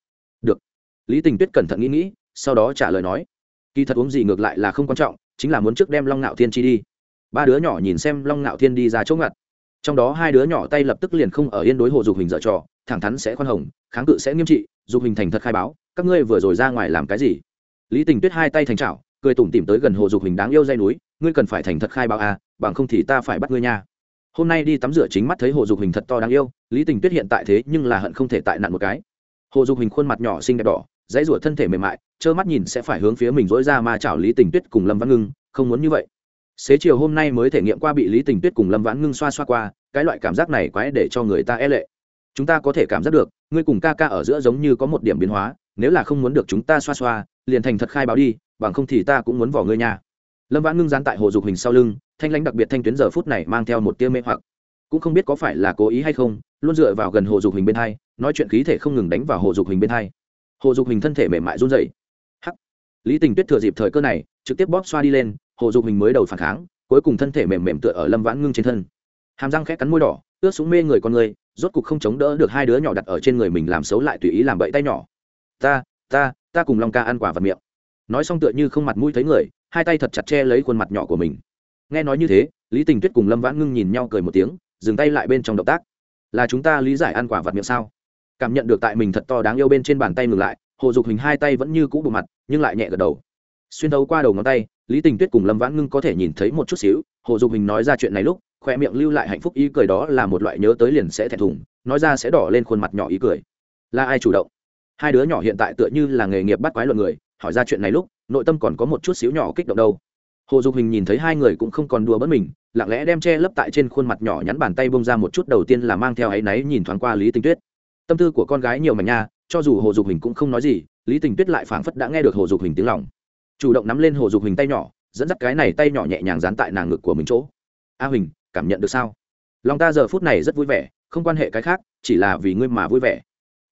Được. Lý tình tuyết cẩn thận nghĩ nghĩ, sau đó trả lời nói. Kỳ thật uống gì ngược lại là không quan trọng, chính là muốn trước đem long ngạo thiên chi đi. Ba đứa nhỏ nhìn xem long ngạo thiên đi ra chỗ ngặt. Trong đó hai đứa nhỏ tay lập tức liền không ở yên đối hồ dục hình dở trò, thẳng thắn sẽ khoan hồng, kháng cự sẽ nghiêm trị, dục hình thành thật khai báo, các ngươi vừa rồi ra ngoài làm cái gì? Lý tình tuyết hai tay thành trào cười tủm tìm tới gần hồ dục hình đáng yêu dây núi ngươi cần phải thành thật khai báo à bằng không thì ta phải bắt ngươi nha. Hôm nay đi tắm rửa chính mắt thấy hồ dục hình thật to đáng yêu, lý tình tuyết hiện tại thế nhưng là hận không thể tại nạn một cái. Hồ dục hình khuôn mặt nhỏ xinh đẹp đỏ, dãy rủa thân thể mềm mại, trơ mắt nhìn sẽ phải hướng phía mình dỗi ra ma chảo lý tình tuyết cùng lâm văn ngưng, không muốn như vậy. Xế chiều hôm nay mới thể nghiệm qua bị lý tình tuyết cùng lâm vãn ngưng xoa xoa qua, cái loại cảm giác này quái để cho người ta e lệ. Chúng ta có thể cảm giác được, ngươi cùng ca ca ở giữa giống như có một điểm biến hóa, nếu là không muốn được chúng ta xoa xoa, liền thành thật khai báo đi, bằng không thì ta cũng muốn vỏ ngươi nha lâm vãn ngưng dán tại hồ dục hình sau lưng, thanh lãnh đặc biệt thanh tuyến giờ phút này mang theo một tia mê hoặc. Cũng không biết có phải là cố ý hay không, luôn dựa vào gần hồ dục hình bên hai, nói chuyện khí thể không ngừng đánh vào hồ dục hình bên hai. Hồ dục hình thân thể mềm mại run dậy hắc. Lý tình tuyết thừa dịp thời cơ này, trực tiếp bóp xoa đi lên, hồ dục hình mới đầu phản kháng, cuối cùng thân thể mềm mềm tựa ở lâm vãn ngưng trên thân. Hàm răng khẽ cắn môi đỏ, ướt súng mê người con người, rốt cục không chống đỡ được hai đứa nhỏ đặt ở trên người mình làm xấu lại tùy ý làm bậy tay nhỏ. Ta ta ta cùng long ca ăn quả vật miệng. Nói xong tựa như không mặt mũi thấy người hai tay thật chặt che lấy khuôn mặt nhỏ của mình. Nghe nói như thế, lý tình tuyết cùng lâm vãn ngưng nhìn nhau cười một tiếng, dừng tay lại bên trong động tác. Là chúng ta lý giải ăn quả vặt miệng sao? Cảm nhận được tại mình thật to đáng yêu bên trên bàn tay ngừng lại, hồ dục hình hai tay vẫn như cũ bộ mặt, nhưng lại nhẹ gật đầu. Xuyên thấu qua đầu ngón tay, lý tình tuyết cùng lâm vãn ngưng có thể nhìn thấy một chút xíu, hồ dục hình nói ra chuyện này lúc, khoe miệng lưu lại hạnh phúc ý cười đó là một loại nhớ tới liền sẽ thẹn thùng, nói ra sẽ đỏ lên khuôn mặt nhỏ ý cười. Là ai chủ động? Hai đứa nhỏ hiện tại tựa như là nghề nghiệp bắt quái luận người, hỏi ra chuyện này lúc nội tâm còn có một chút xíu nhỏ kích động đâu. Hồ dục hình nhìn thấy hai người cũng không còn đùa bỡn mình, lặng lẽ đem che lấp tại trên khuôn mặt nhỏ nhắn bàn tay bông ra một chút đầu tiên là mang theo áy náy nhìn thoáng qua lý tình tuyết. Tâm tư của con gái nhiều mà nha, cho dù hồ dục hình cũng không nói gì, lý tình tuyết lại phảng phất đã nghe được hồ dục hình tiếng lòng. Chủ động nắm lên hồ dục hình tay nhỏ, dẫn dắt cái này tay nhỏ nhẹ nhàng dán tại nàng ngực của mình chỗ. A huỳnh, cảm nhận được sao? Lòng ta giờ phút này rất vui vẻ, không quan hệ cái khác, chỉ là vì ngươi mà vui vẻ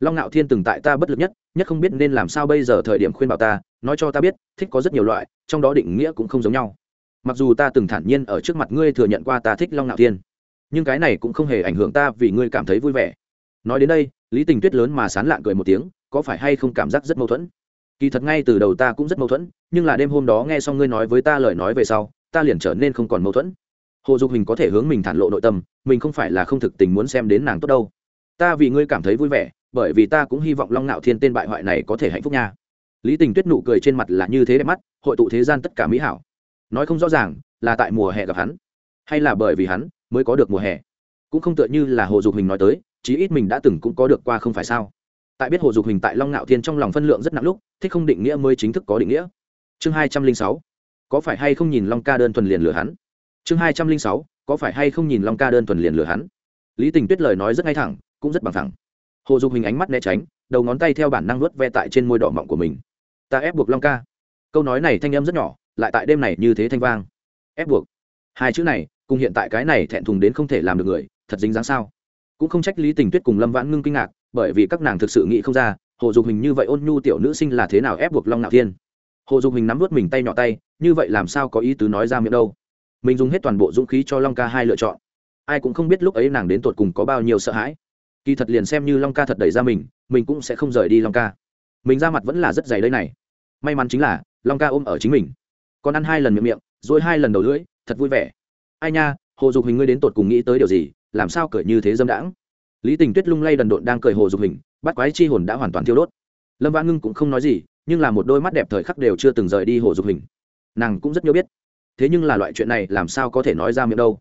long ngạo thiên từng tại ta bất lực nhất nhất không biết nên làm sao bây giờ thời điểm khuyên bảo ta, nói cho ta biết, thích có rất nhiều loại, trong đó định nghĩa cũng không giống nhau. Mặc dù ta từng thản nhiên ở trước mặt ngươi thừa nhận qua ta thích long ngạo thiên, nhưng cái này cũng không hề ảnh hưởng ta vì ngươi cảm thấy vui vẻ. Nói đến đây, lý tình tuyết lớn mà sán lạng cười một tiếng, có phải hay không cảm giác rất mâu thuẫn? Kỳ thật ngay từ đầu ta cũng rất mâu thuẫn, nhưng là đêm hôm đó nghe xong ngươi nói với ta lời nói về sau, ta liền trở nên không còn mâu thuẫn. Hồ dục hình có thể hướng mình thản lộ nội tâm, mình không phải là không thực tình muốn xem đến nàng tốt đâu. Ta vì ngươi cảm thấy vui vẻ bởi vì ta cũng hy vọng long ngạo thiên tên bại hoại này có thể hạnh phúc nha. Lý tình tuyết nụ cười trên mặt là như thế đẹp mắt, hội tụ thế gian tất cả mỹ hảo. Nói không rõ ràng, là tại mùa hè gặp hắn, hay là bởi vì hắn mới có được mùa hè. Cũng không tựa như là hồ dục hình nói tới, chí ít mình đã từng cũng có được qua không phải sao. Tại biết hồ dục hình tại long ngạo thiên trong lòng phân lượng rất nặng lúc, thích không định nghĩa mới chính thức có định nghĩa. Chương hai trăm linh sáu, có phải hay không nhìn long ca đơn thuần liền lừa hắn? Chương hai trăm linh sáu, có phải hay không nhìn long ca đơn thuần liền lừa hắn? Lý tình tuyết lời nói rất ngay thẳng, cũng rất bằng thẳng hồ dục hình ánh mắt né tránh, đầu ngón tay theo bản năng nuốt ve tại trên môi đỏ mọng của mình. Ta ép buộc long ca. Câu nói này thanh âm rất nhỏ, lại tại đêm này như thế thanh vang. Ép buộc. Hai chữ này, cùng hiện tại cái này thẹn thùng đến không thể làm được người, thật dính dáng sao? Cũng không trách lý tình tuyết cùng lâm vãn ngưng kinh ngạc, bởi vì các nàng thực sự nghĩ không ra, hồ dục hình như vậy ôn nhu tiểu nữ sinh là thế nào ép buộc long nạo thiên. Hồ dục hình nắm vớt mình tay nhỏ tay, như vậy làm sao có ý tứ nói ra miệng đâu? Mình dùng hết toàn bộ dũng khí cho long ca hai lựa chọn. Ai cũng không biết lúc ấy nàng đến tột cùng có bao nhiêu sợ hãi kỳ thật liền xem như long ca thật đẩy ra mình mình cũng sẽ không rời đi long ca. Mình ra mặt vẫn là rất dày đây này. May mắn chính là, long ca ôm ở chính mình. Còn ăn hai lần miệng miệng, rồi hai lần đầu lưỡi, thật vui vẻ. Ai nha, hồ dục hình ngươi đến tột cùng nghĩ tới điều gì, làm sao cười như thế dâm đãng? Lý tình tuyết lung lay đần độn đang cười hồ dục hình, bắt quái chi hồn đã hoàn toàn thiêu đốt. Lâm vãn ngưng cũng không nói gì, nhưng là một đôi mắt đẹp thời khắc đều chưa từng rời đi hồ dục hình. Nàng cũng rất nhớ biết. Thế nhưng là loại chuyện này làm sao có thể nói ra miệng đâu?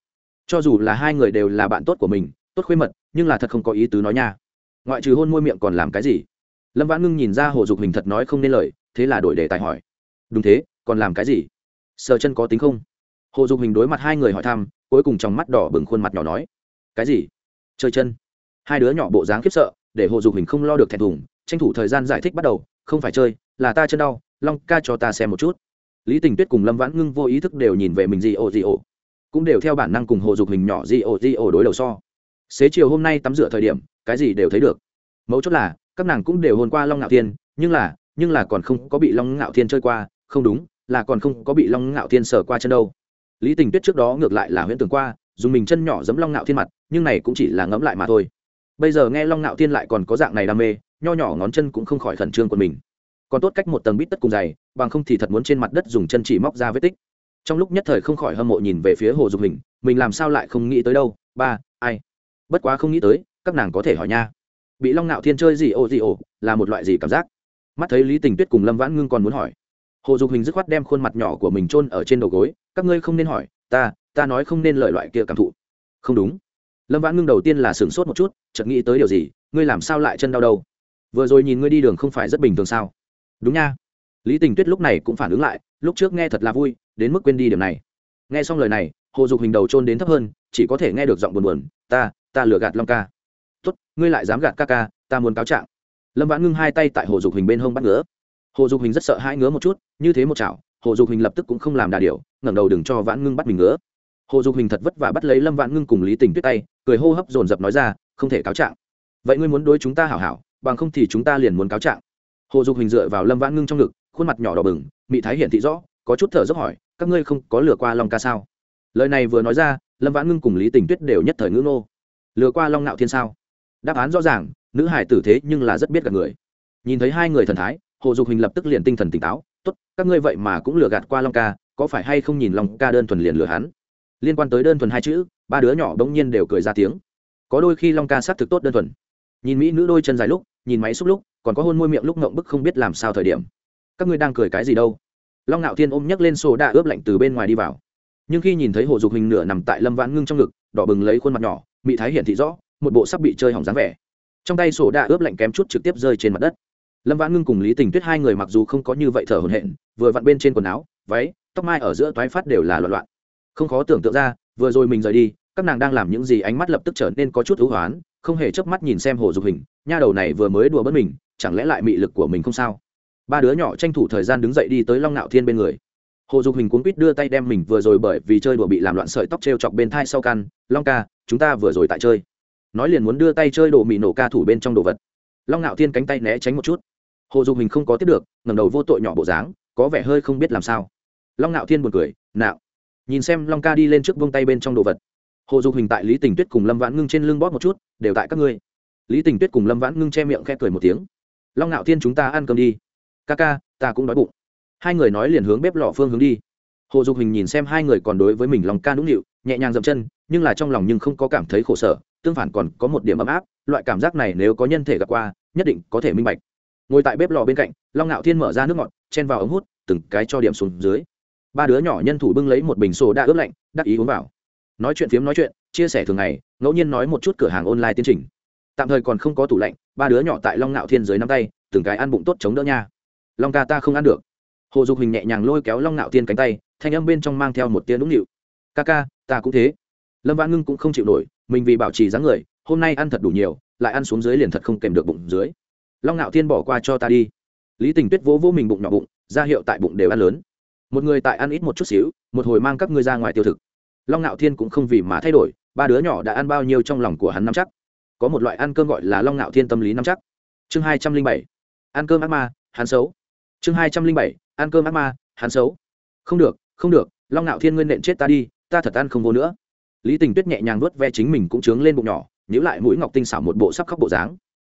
Cho dù là hai người đều là bạn tốt của mình, tốt khuê mật nhưng là thật không có ý tứ nói nha. Ngoại trừ hôn môi miệng còn làm cái gì? Lâm vãn ngưng nhìn ra hồ dục hình thật nói không nên lời, thế là đổi đề tài hỏi. Đúng thế, còn làm cái gì? Sờ chân có tính không? Hồ dục hình đối mặt hai người hỏi thăm, cuối cùng trong mắt đỏ bừng khuôn mặt nhỏ nói. Cái gì? Chơi chân. Hai đứa nhỏ bộ dáng khiếp sợ, để hồ dục hình không lo được thẹn thùng, tranh thủ thời gian giải thích bắt đầu, không phải chơi, là ta chân đau, long ca cho ta xem một chút. Lý tình tuyết cùng lâm vãn ngưng vô ý thức đều nhìn về mình gì ồ gì ồ cũng đều theo bản năng cùng hồ dục hình nhỏ gì ồ gì ồ đối đầu so xế chiều hôm nay tắm rửa thời điểm, cái gì đều thấy được. Mấu chốt là, các nàng cũng đều hôn qua long ngạo thiên, nhưng là nhưng là còn không có bị long ngạo thiên chơi qua, không đúng, là còn không có bị long ngạo thiên sờ qua chân đâu. Lý tình tuyết trước đó ngược lại là huyễn tưởng qua, dùng mình chân nhỏ giấm long ngạo thiên mặt, nhưng này cũng chỉ là ngẫm lại mà thôi. Bây giờ nghe long ngạo thiên lại còn có dạng này đam mê, nho nhỏ ngón chân cũng không khỏi khẩn trương của mình. Còn tốt cách một tầng bít tất cùng dày, bằng không thì thật muốn trên mặt đất dùng chân chỉ móc ra vết tích. Trong lúc nhất thời không khỏi hâm mộ nhìn về phía hồ dục hình, mình làm sao lại không nghĩ tới đâu, ba, ai? Bất quá không nghĩ tới, các nàng có thể hỏi nha. Bị long nạo thiên chơi gì ồ gì ồ, là một loại gì cảm giác? Mắt thấy lý tình tuyết cùng lâm vãn ngưng còn muốn hỏi. Hồ dục hình dứt khoát đem khuôn mặt nhỏ của mình chôn ở trên đầu gối, các ngươi không nên hỏi, ta ta nói không nên lợi loại kia cảm thụ. Không đúng. Lâm vãn ngưng đầu tiên là sửng sốt một chút, chợt nghĩ tới điều gì, ngươi làm sao lại chân đau đâu? Vừa rồi nhìn ngươi đi đường không phải rất bình thường sao? Đúng nha. Lý tình tuyết lúc này cũng phản ứng lại, lúc trước nghe thật là vui, đến mức quên đi điểm này. Nghe xong lời này, hồ dục hình đầu trôn đến thấp hơn, chỉ có thể nghe được giọng buồn buồn, ta ta lừa gạt long ca. Tốt, ngươi lại dám gạt ca ca, ta muốn cáo trạng. Lâm vãn ngưng hai tay tại hồ dục hình bên hông bắt ngứa. Hồ dục hình rất sợ hãi ngứa một chút, như thế một chảo, hồ dục hình lập tức cũng không làm đà điều, ngẩng đầu đừng cho vãn ngưng bắt mình ngứa. Hồ dục hình thật vất vả bắt lấy lâm vãn ngưng cùng lý tình tuyết tay, cười hô hấp dồn dập nói ra, không thể cáo trạng. Vậy ngươi muốn đối chúng ta hảo hảo, bằng không thì chúng ta liền muốn cáo trạng. Hồ dục hình dựa vào lâm vãn ngưng trong ngực, khuôn mặt nhỏ đỏ bừng, mị thái hiển thị rõ, có chút thở dốc hỏi, các ngươi không có lừa qua long ca sao? Lời này vừa nói ra, lâm vãn ngưng cùng lý tình tuyết đều nhất thời ngữ nô lừa qua long nạo thiên sao? Đáp án rõ ràng, nữ hải tử thế nhưng là rất biết gạt người. Nhìn thấy hai người thần thái, hồ dục hình lập tức liền tinh thần tỉnh táo, tốt, các ngươi vậy mà cũng lừa gạt qua long ca, có phải hay không nhìn long ca đơn thuần liền lừa hắn? Liên quan tới đơn thuần hai chữ, ba đứa nhỏ bỗng nhiên đều cười ra tiếng. Có đôi khi long ca xác thực tốt đơn thuần. Nhìn mỹ nữ đôi chân dài lúc, nhìn máy xúc lúc, còn có hôn môi miệng lúc ngộng bức không biết làm sao thời điểm. Các ngươi đang cười cái gì đâu? Long ngạo thiên ôm nhấc lên sổ đạ ướp lạnh từ bên ngoài đi vào. Nhưng khi nhìn thấy hồ dục hình nửa nằm tại lâm vãn ngưng trong ngực, đỏ bừng lấy khuôn mặt nhỏ mỹ thái hiển thị rõ, một bộ sắp bị chơi hỏng dáng vẻ. Trong tay sổ đã ướp lạnh kém chút trực tiếp rơi trên mặt đất. Lâm vãn ngưng cùng lý tình tuyết hai người mặc dù không có như vậy thở hồn hện vừa vặn bên trên quần áo, váy, tóc mai ở giữa toái phát đều là loạn loạn. Không khó tưởng tượng ra, vừa rồi mình rời đi, các nàng đang làm những gì ánh mắt lập tức trở nên có chút hữu hoán, không hề chớp mắt nhìn xem hồ dục hình, nha đầu này vừa mới đùa bất mình, chẳng lẽ lại mị lực của mình không sao? Ba đứa nhỏ tranh thủ thời gian đứng dậy đi tới long nạo thiên bên người. Hồ dục hình cuốn quýt đưa tay đem mình vừa rồi bởi vì chơi đùa bị làm loạn sợi tóc t r e o chọc bên thai sau căn, long ca chúng ta vừa rồi tại chơi. Nói liền muốn đưa tay chơi đồ mì nổ ca thủ bên trong đồ vật. Long nạo thiên cánh tay né tránh một chút. Hồ dục hình không có tiếp được ngầm đầu vô tội nhỏ bộ dáng, có vẻ hơi không biết làm sao. Long nạo thiên buồn cười, nạo. Nhìn xem long ca đi lên trước vông tay bên trong đồ vật. Hồ dục hình tại lý tình tuyết cùng lâm vãn ngưng trên lưng bóp một chút, đều tại các ngươi. Lý tình tuyết cùng lâm vãn ngưng che miệng khe cười một tiếng. Long ngạo thiên chúng ta ăn cơm đi. Ca ca, ta cũng đói bụng. Hai người nói liền hướng bếp lò phương hướng đi. Hồ dục hình nhìn xem hai người còn đối với mình lòng ca nũng nịu nhẹ nhàng dậm chân, nhưng là trong lòng nhưng không có cảm thấy khổ sở, tương phản còn có một điểm ấm áp, loại cảm giác này nếu có nhân thể gặp qua, nhất định có thể minh bạch. Ngồi tại bếp lò bên cạnh, long ngạo thiên mở ra nước ngọt, chen vào ống hút, từng cái cho điểm xuống dưới. Ba đứa nhỏ nhân thủ bưng lấy một bình sô đã ướp lạnh, đắc ý uống vào. Nói chuyện phiếm nói chuyện, chia sẻ thường ngày, ngẫu nhiên nói một chút cửa hàng online tiến trình. Tạm thời còn không có tủ lạnh, ba đứa nhỏ tại long ngạo thiên dưới nắm tay, từng cái ăn bụng tốt chống đỡ nha. Long ca ta không ăn được. Hồ dục hình nhẹ nhàng lôi kéo long ngạo thiên cánh tay, thanh âm bên trong mang theo một tia nũng nịu ca ca, ta cũng thế. Lâm vãn ngưng cũng không chịu nổi, mình vì bảo trì dáng người, hôm nay ăn thật đủ nhiều, lại ăn xuống dưới liền thật không kèm được bụng dưới. Long ngạo thiên bỏ qua cho ta đi. Lý tình tuyết vỗ vỗ mình bụng nhỏ bụng, ra hiệu tại bụng đều ăn lớn. Một người tại ăn ít một chút xíu, một hồi mang các ngươi ra ngoài tiêu thực. Long ngạo thiên cũng không vì mà thay đổi, ba đứa nhỏ đã ăn bao nhiêu trong lòng của hắn nắm chắc. Có một loại ăn cơm gọi là long ngạo thiên tâm lý nắm chắc. Chương hai trăm linh bảy, ăn cơm ác ma, hắn xấu. Chương hai trăm linh bảy, ăn cơm ác ma, hắn xấu. Không được không được, long ngạo thiên nguyên nện chết ta đi ta thật ăn không vô nữa. Lý tình tuyết nhẹ nhàng nuốt ve chính mình cũng trướng lên bụng nhỏ nhữ lại mũi ngọc tinh xảo một bộ sắp khóc bộ dáng.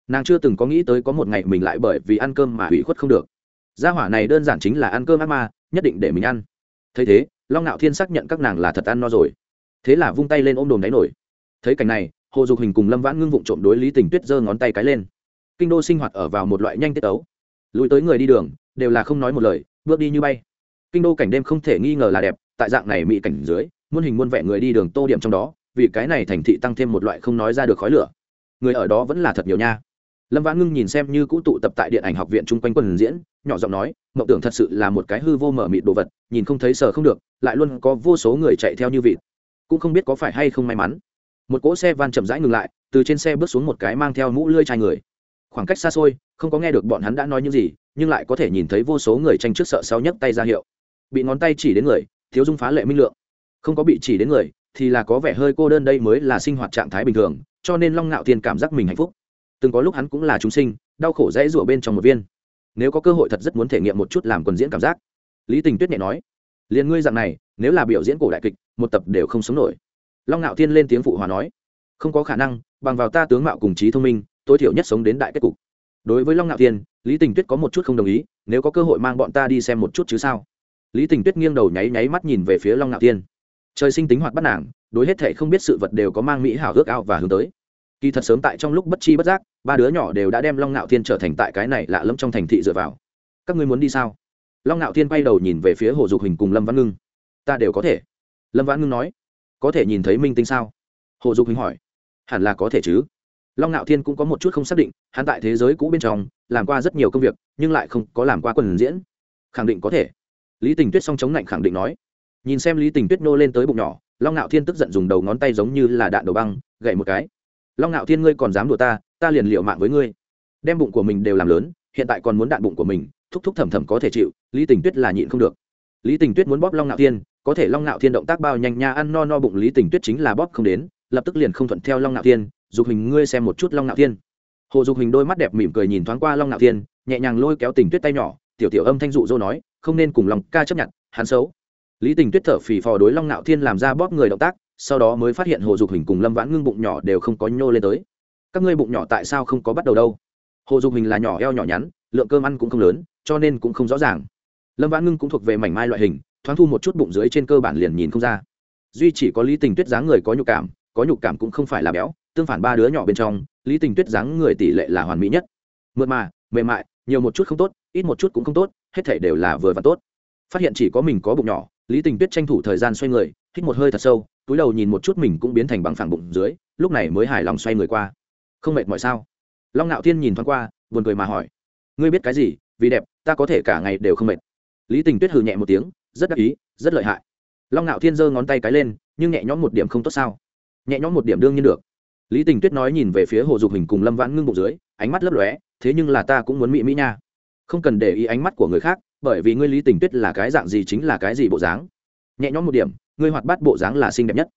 Nàng chưa từng có nghĩ tới có một ngày mình lại bởi vì ăn cơm mà hủy khuất không được. Gia hỏa này đơn giản chính là ăn cơm ác ma, nhất định để mình ăn. Thấy thế, long ngạo thiên xác nhận các nàng là thật ăn no rồi. Thế là vung tay lên ôm đồm đáy nổi. Thấy cảnh này, hồ dục hình cùng lâm vãn ngưng vụng trộm đối lý tình tuyết giơ ngón tay cái lên. Kinh đô sinh hoạt ở vào một loại nhanh tiết tấu. Lùi tới người đi đường, đều là không nói một lời, bước đi như bay. Kinh đô cảnh đêm không thể nghi ngờ là đẹp, tại dạng này mỹ cảnh dưới muôn hình muôn vẻ người đi đường tô điểm trong đó, vì cái này thành thị tăng thêm một loại không nói ra được khói lửa. Người ở đó vẫn là thật nhiều nha. Lâm vãn ngưng nhìn xem như cũ tụ tập tại điện ảnh học viện chung quanh quần diễn, nhỏ giọng nói, mộng tưởng thật sự là một cái hư vô mở mịt đồ vật, nhìn không thấy sờ không được, lại luôn có vô số người chạy theo như vịt. Cũng không biết có phải hay không may mắn. Một cỗ xe van chậm rãi ngừng lại, từ trên xe bước xuống một cái mang theo mũ lưỡi chai người. Khoảng cách xa xôi, không có nghe được bọn hắn đã nói những gì, nhưng lại có thể nhìn thấy vô số người tranh trước sợ sau nhấc tay ra hiệu. Bị ngón tay chỉ đến người, thiếu dung phá lệ minh lượng không có bị chỉ đến người, thì là có vẻ hơi cô đơn đây mới là sinh hoạt trạng thái bình thường, cho nên long ngạo thiên cảm giác mình hạnh phúc. Từng có lúc hắn cũng là chúng sinh, đau khổ dễ rủa bên trong một viên. Nếu có cơ hội thật rất muốn thể nghiệm một chút làm quần diễn cảm giác. Lý tình tuyết nhẹ nói, liền ngươi dạng này, nếu là biểu diễn cổ đại kịch, một tập đều không sống nổi. Long ngạo thiên lên tiếng phụ hòa nói, không có khả năng, bằng vào ta tướng mạo cùng trí thông minh, tối thiểu nhất sống đến đại kết cục. Đối với long ngạo thiên, lý tình tuyết có một chút không đồng ý, nếu có cơ hội mang bọn ta đi xem một chút chứ sao? Lý tình tuyết nghiêng đầu nháy nháy mắt nhìn về phía long ngạo thiên trời sinh tính hoạt bắt nàng, đối hết thể không biết sự vật đều có mang mỹ hảo ước ao và hướng tới. Kỳ thật sớm tại trong lúc bất chi bất giác, ba đứa nhỏ đều đã đem long ngạo thiên trở thành tại cái này lạ lẫm trong thành thị dựa vào. Các ngươi muốn đi sao? Long ngạo thiên bay đầu nhìn về phía hồ dục hình cùng lâm văn ngưng. Ta đều có thể. Lâm văn ngưng nói. Có thể nhìn thấy minh tinh sao? Hồ dục hình hỏi. Hẳn là có thể chứ. Long ngạo thiên cũng có một chút không xác định, hắn tại thế giới cũ bên trong, làm qua rất nhiều công việc, nhưng lại không có làm qua quần diễn. Khẳng định có thể. Lý tình tuyết song chống lạnh khẳng định nói nhìn xem lý tình tuyết nô lên tới bụng nhỏ, long ngạo thiên tức giận dùng đầu ngón tay giống như là đạn đầu băng, gậy một cái. Long ngạo thiên, ngươi còn dám đùa ta ta liền liệu mạng với ngươi. Đem bụng của mình đều làm lớn, hiện tại còn muốn đạn bụng của mình, thúc thúc thầm thầm có thể chịu, lý tình tuyết là nhịn không được. Lý tình tuyết muốn bóp long ngạo thiên, có thể long ngạo thiên động tác bao nhanh nha ăn no no bụng lý tình tuyết chính là bóp không đến, lập tức liền không thuận theo long ngạo thiên, dục hình ngươi xem một chút long ngạo thiên. Hồ dục hình đôi mắt đẹp mỉm cười nhìn thoáng qua long ngạo thiên, nhẹ nhàng lôi kéo tình tuyết tay nhỏ, tiểu tiểu âm thanh dụ dỗ nói, không nên cùng lòng ca chấp nhận, hắn xấu lý tình tuyết thở phì phò đối long ngạo thiên làm ra bóp người động tác, sau đó mới phát hiện hồ dục hình cùng lâm vãn ngưng bụng nhỏ đều không có nhô lên tới. Các ngươi bụng nhỏ tại sao không có bắt đầu đâu? Hồ dục hình là nhỏ eo nhỏ nhắn, lượng cơm ăn cũng không lớn, cho nên cũng không rõ ràng. Lâm vãn ngưng cũng thuộc về mảnh mai loại hình, thoáng thu một chút bụng dưới trên cơ bản liền nhìn không ra. Duy chỉ có lý tình tuyết dáng người có nhục cảm, có nhục cảm cũng không phải là béo, tương phản ba đứa nhỏ bên trong, lý tình tuyết dáng người tỷ lệ là hoàn mỹ nhất. Mượt mà, mềm mại, nhiều một chút không tốt, ít một chút cũng không tốt, hết thể đều là vừa và tốt. Phát hiện chỉ có mình có bụng nhỏ lý tình tuyết tranh thủ thời gian xoay người, hít một hơi thật sâu, túi đầu nhìn một chút mình cũng biến thành bằng phẳng bụng dưới, lúc này mới hài lòng xoay người qua. Không mệt mỏi sao? Long ngạo thiên nhìn thoáng qua, buồn cười mà hỏi. Ngươi biết cái gì? Vì đẹp, ta có thể cả ngày đều không mệt. Lý tình tuyết hừ nhẹ một tiếng, rất đắc ý, rất lợi hại. Long ngạo thiên giơ ngón tay cái lên, nhưng nhẹ nhõm một điểm không tốt sao? Nhẹ nhõm một điểm đương nhiên được. Lý tình tuyết nói nhìn về phía hồ dục hình cùng lâm vãn ngưng bụng dưới, ánh mắt lấp lóe, thế nhưng là ta cũng muốn mỹ mỹ nha. Không cần để ý ánh mắt của người khác bởi vì ngươi lý tình tuyết là cái dạng gì chính là cái gì bộ dáng? Nhẹ nhõm một điểm, ngươi hoạt bát bộ dáng là xinh đẹp nhất.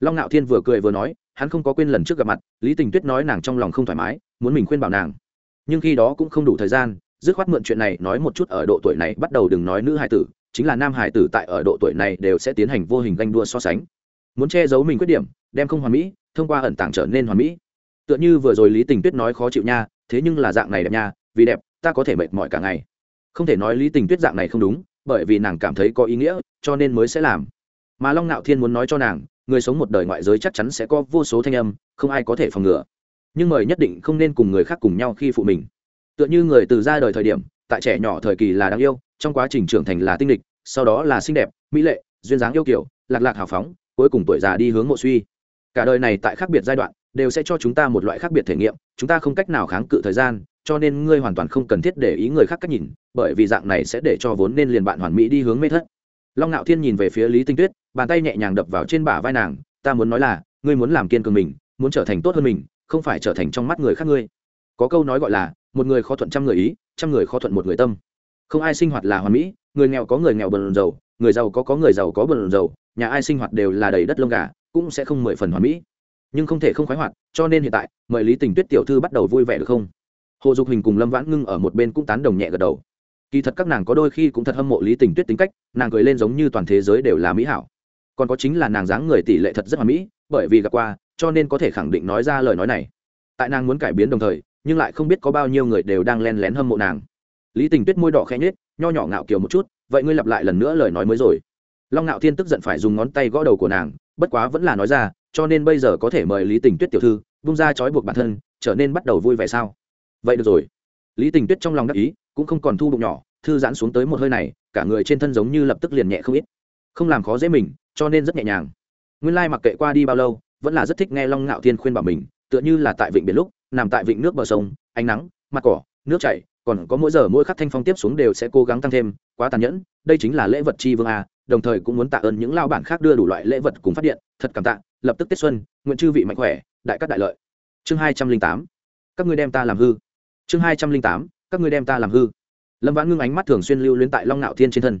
Long ngạo thiên vừa cười vừa nói, hắn không có quên lần trước gặp mặt, lý tình tuyết nói nàng trong lòng không thoải mái, muốn mình khuyên bảo nàng. Nhưng khi đó cũng không đủ thời gian, dứt khoát mượn chuyện này nói một chút ở độ tuổi này, bắt đầu đừng nói nữ hài tử, chính là nam hài tử tại ở độ tuổi này đều sẽ tiến hành vô hình ganh đua so sánh. Muốn che giấu mình khuyết điểm, đem không hoàn mỹ, thông qua ẩn tàng trở nên hoàn mỹ. Tựa như vừa rồi lý tình tuyết nói khó chịu nha, thế nhưng là dạng này đẹp nha, vì đẹp, ta có thể mệt mỏi cả ngày không thể nói lý tình tuyết dạng này không đúng, bởi vì nàng cảm thấy có ý nghĩa, cho nên mới sẽ làm. Mà long ngạo thiên muốn nói cho nàng, người sống một đời ngoại giới chắc chắn sẽ có vô số thanh âm, không ai có thể phòng ngừa. Nhưng mời nhất định không nên cùng người khác cùng nhau khi phụ mình. Tựa như người từ ra đời thời điểm, tại trẻ nhỏ thời kỳ là đáng yêu, trong quá trình trưởng thành là tinh lịch, sau đó là xinh đẹp, mỹ lệ, duyên dáng yêu kiểu, lạc lạc hào phóng, cuối cùng tuổi già đi hướng mộ suy. Cả đời này tại khác biệt giai đoạn, đều sẽ cho chúng ta một loại khác biệt thể nghiệm, chúng ta không cách nào kháng cự thời gian cho nên ngươi hoàn toàn không cần thiết để ý người khác cách nhìn, bởi vì dạng này sẽ để cho vốn nên liền bạn hoàn mỹ đi hướng mê thất. Long ngạo thiên nhìn về phía lý tinh tuyết, bàn tay nhẹ nhàng đập vào trên bả vai nàng, ta muốn nói là, ngươi muốn làm kiên cường mình, muốn trở thành tốt hơn mình, không phải trở thành trong mắt người khác ngươi. Có câu nói gọi là, một người khó thuận trăm người ý, trăm người khó thuận một người tâm. Không ai sinh hoạt là hoàn mỹ, người nghèo có người nghèo bần giàu người giàu có có người giàu có bần giàu nhà ai sinh hoạt đều là đầy đất lông gà, cũng sẽ không mười phần hoàn mỹ. Nhưng không thể không khoái hoạt, cho nên hiện tại, mời lý tình tuyết tiểu thư bắt đầu vui vẻ được không? Hồ dục hình cùng lâm vãn ngưng ở một bên cũng tán đồng nhẹ gật đầu. Kỳ thật các nàng có đôi khi cũng thật hâm mộ lý tình tuyết tính cách, nàng cười lên giống như toàn thế giới đều là mỹ hảo. Còn có chính là nàng dáng người tỷ lệ thật rất là mỹ, bởi vì gặp qua, cho nên có thể khẳng định nói ra lời nói này. Tại nàng muốn cải biến đồng thời, nhưng lại không biết có bao nhiêu người đều đang len lén hâm mộ nàng. Lý tình tuyết môi đỏ khẽ nhết nho nhỏ ngạo kiều một chút, vậy ngươi lặp lại lần nữa lời nói mới rồi. Long ngạo thiên tức giận phải dùng ngón tay gõ đầu của nàng, bất quá vẫn là nói ra, cho nên bây giờ có thể mời lý tình tuyết tiểu thư bung ra trói buộc bản thân, trở nên bắt đầu vui vẻ sao? Vậy được rồi. Lý tình tuyết trong lòng đắc ý, cũng không còn thu bụng nhỏ, thư giãn xuống tới một hơi này, cả người trên thân giống như lập tức liền nhẹ không ít. Không làm khó dễ mình, cho nên rất nhẹ nhàng. Nguyên lai mặc kệ qua đi bao lâu, vẫn là rất thích nghe long ngạo thiên khuyên bảo mình, tựa như là tại vịnh biển lúc, nằm tại vịnh nước bờ sông, ánh nắng, mặt cỏ, nước chảy, còn có mỗi giờ mỗi khắc thanh phong tiếp xuống đều sẽ cố gắng tăng thêm, quá tàn nhẫn, đây chính là lễ vật chi vương a, đồng thời cũng muốn tạ ơn những lao bản khác đưa đủ loại lễ vật cùng phát điện, thật cảm tạ, lập tức tết xuân, nguyện chư vị mạnh khỏe, đại cát đại lợi. Chương hai trăm linh tám. Các ngươi đem ta làm hư chương hai trăm linh tám, các ngươi đem ta làm hư. Lâm vãn ngưng ánh mắt thường xuyên lưu luyến tại long ngạo thiên trên thân.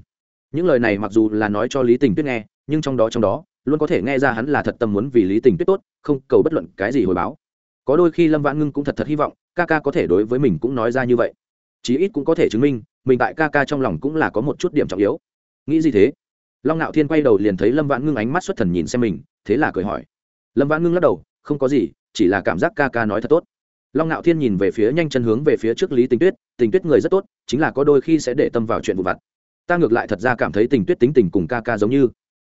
Những lời này mặc dù là nói cho lý tình tuyết nghe, nhưng trong đó trong đó, luôn có thể nghe ra hắn là thật tâm muốn vì lý tình tuyết tốt, không cầu bất luận cái gì hồi báo. Có đôi khi lâm vãn ngưng cũng thật thật hy vọng, ca ca có thể đối với mình cũng nói ra như vậy. Chí ít cũng có thể chứng minh, mình tại ca ca trong lòng cũng là có một chút điểm trọng yếu. Nghĩ gì thế? Long ngạo thiên quay đầu liền thấy lâm vãn ngưng ánh mắt xuất thần nhìn xem mình, thế là cười hỏi. Lâm vãn ngưng lắc đầu, không có gì, chỉ là cảm giác ca ca nói thật tốt long ngạo thiên nhìn về phía nhanh chân hướng về phía trước lý tình tuyết tình tuyết người rất tốt, chính là có đôi khi sẽ để tâm vào chuyện vụ vặt. Ta ngược lại thật ra cảm thấy tình tuyết tính tình cùng ca ca giống như.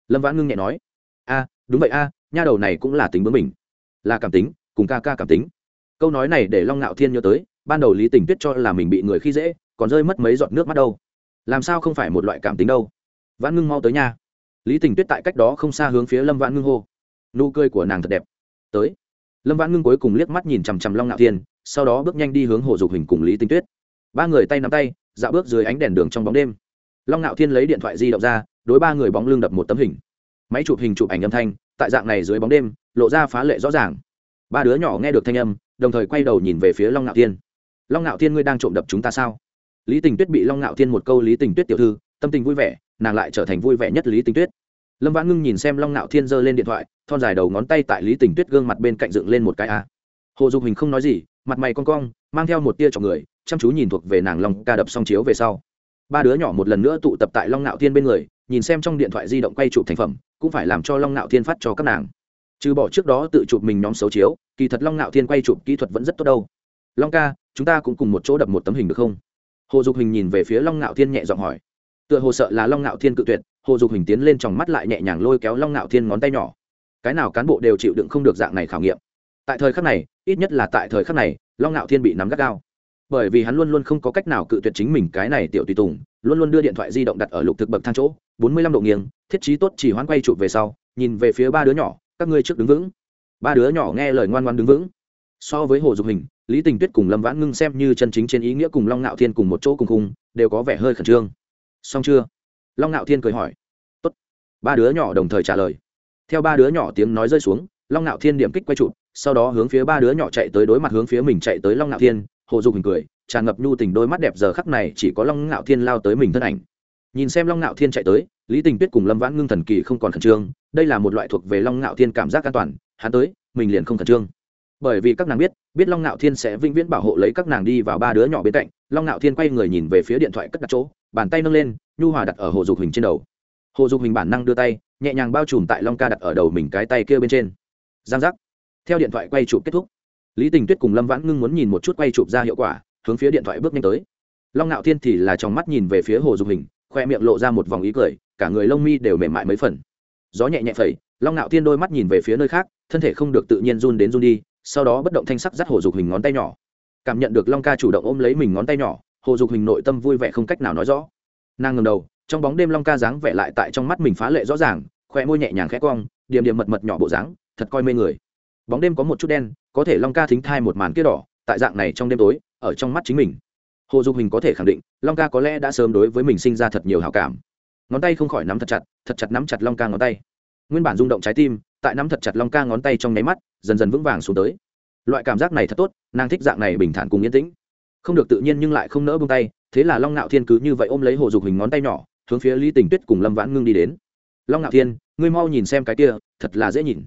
Lâm vãn ngưng nhẹ nói, a, đúng vậy a, nha đầu này cũng là tính bướng mình là cảm tính, cùng ca ca cảm tính. Câu nói này để long ngạo thiên nhớ tới, ban đầu lý tình tuyết cho là mình bị người khi dễ, còn rơi mất mấy giọt nước mắt đâu. Làm sao không phải một loại cảm tính đâu? Vãn ngưng mau tới nha. Lý tình tuyết tại cách đó không xa hướng phía lâm vãn ngưng hô. Nụ cười của nàng thật đẹp. Tới lâm vãn ngưng cuối cùng liếc mắt nhìn chằm chằm long ngạo thiên, sau đó bước nhanh đi hướng hồ dục hình cùng lý tinh tuyết. Ba người tay nắm tay, dạo bước dưới ánh đèn đường trong bóng đêm. Long ngạo thiên lấy điện thoại di động ra, đối ba người bóng lưng đập một tấm hình. Máy chụp hình chụp ảnh âm thanh, tại dạng này dưới bóng đêm, lộ ra phá lệ rõ ràng. Ba đứa nhỏ nghe được thanh âm, đồng thời quay đầu nhìn về phía long ngạo thiên. Long ngạo thiên, ngươi đang trộm đập chúng ta sao? Lý tình tuyết bị long ngạo thiên một câu lý tình tuyết tiểu thư, tâm tình vui vẻ, nàng lại trở thành vui vẻ nhất lý tình tuyết. Lâm vãn ngưng nhìn xem long ngạo thiên giơ lên điện thoại thon dài đầu ngón tay tại lý tình tuyết gương mặt bên cạnh dựng lên một cái a. Hồ dục hình không nói gì, mặt mày con cong, mang theo một tia trọc người, chăm chú nhìn thuộc về nàng long ca đập xong chiếu về sau. Ba đứa nhỏ một lần nữa tụ tập tại long Nạo thiên bên người, nhìn xem trong điện thoại di động quay chụp thành phẩm, cũng phải làm cho long Nạo thiên phát cho các nàng. Trừ bỏ trước đó tự chụp mình nhóm xấu chiếu, kỳ thật long Nạo thiên quay chụp kỹ thuật vẫn rất tốt đâu. Long ca, chúng ta cũng cùng một chỗ đập một tấm hình được không? Hồ dục hình nhìn về phía long Nạo thiên nhẹ giọng hỏi. Tựa hồ sợ là long Nạo thiên cự tuyệt, hồ dục hình tiến lên trong mắt lại nhẹ nhàng lôi kéo long Nạo thiên ngón tay nhỏ cái nào cán bộ đều chịu đựng không được dạng này khảo nghiệm. Tại thời khắc này, ít nhất là tại thời khắc này, long ngạo thiên bị nắm gắt gao. Bởi vì hắn luôn luôn không có cách nào cự tuyệt chính mình cái này tiểu tùy tùng, luôn luôn đưa điện thoại di động đặt ở lục thực bậc thang chỗ, bốn mươi lăm độ nghiêng, thiết trí tốt chỉ hoán quay chụp về sau, nhìn về phía ba đứa nhỏ, các ngươi trước đứng vững. Ba đứa nhỏ nghe lời ngoan ngoan đứng vững. So với hồ dục hình, lý tình tuyết cùng lâm vãn ngưng xem như chân chính trên ý nghĩa cùng long ngạo thiên cùng một chỗ cùng cùng đều có vẻ hơi khẩn trương. Xong chưa? Long ngạo thiên cười hỏi. Tốt. ba đứa nhỏ đồng thời trả lời theo ba đứa nhỏ tiếng nói rơi xuống, long ngạo thiên điểm kích quay chụp, sau đó hướng phía ba đứa nhỏ chạy tới đối mặt hướng phía mình chạy tới long ngạo thiên, hồ dục hình cười, tràn ngập nhu tình đôi mắt đẹp giờ khắc này chỉ có long ngạo thiên lao tới mình thân ảnh. Nhìn xem long ngạo thiên chạy tới, lý tình tuyết cùng lâm vãn ngưng thần kỳ không còn khẩn trương, đây là một loại thuộc về long ngạo thiên cảm giác an toàn, hắn tới, mình liền không khẩn trương. Bởi vì các nàng biết biết long ngạo thiên sẽ vĩnh viễn bảo hộ lấy các nàng đi vào ba đứa nhỏ bên cạnh, long ngạo thiên quay người nhìn về phía điện thoại cất đặt chỗ, bàn tay nâng lên, nhu hòa đặt ở hồ dục hình trên đầu hồ dục hình bản năng đưa tay, nhẹ nhàng bao trùm tại long ca đặt ở đầu mình cái tay kia bên trên. Giang giác. Theo điện thoại quay chụp kết thúc, lý tình tuyết cùng lâm vãn ngưng muốn nhìn một chút quay chụp ra hiệu quả, hướng phía điện thoại bước nhanh tới. Long ngạo thiên thì là trong mắt nhìn về phía hồ dục hình, khoe miệng lộ ra một vòng ý cười, cả người lông mi đều mềm mại mấy phần. Gió nhẹ nhẹ phẩy, long ngạo thiên đôi mắt nhìn về phía nơi khác, thân thể không được tự nhiên run đến run đi, sau đó bất động thanh sắc dắt hồ dục hình ngón tay nhỏ. Cảm nhận được long ca chủ động ôm lấy mình ngón tay nhỏ, hồ dục hình nội tâm vui vẻ không cách nào nói rõ. Nàng ngầm đầu trong bóng đêm long ca dáng vẻ lại tại trong mắt mình phá lệ rõ ràng khoe môi nhẹ nhàng khẽ cong, điểm điểm mật mật nhỏ bộ dáng, thật coi mê người. Bóng đêm có một chút đen, có thể long ca thính thai một màn kia đỏ, tại dạng này trong đêm tối, ở trong mắt chính mình. Hồ dục hình có thể khẳng định, long ca có lẽ đã sớm đối với mình sinh ra thật nhiều hào cảm. Ngón tay không khỏi nắm thật chặt thật chặt nắm chặt long ca ngón tay. Nguyên bản rung động trái tim, tại nắm thật chặt long ca ngón tay trong nháy mắt, dần dần vững vàng xuống tới. Loại cảm giác này thật tốt, nàng thích dạng này bình thản cùng yên tĩnh. Không được tự nhiên nhưng lại không nỡ bông tay, thế là long ngạo thiên cứ như vậy ôm lấy hồ dục hình ngón tay nhỏ hướng phía lý tình tuyết cùng lâm vãn ngưng đi đến. Long ngạo thiên, ngươi mau nhìn xem cái kia, thật là dễ nhìn.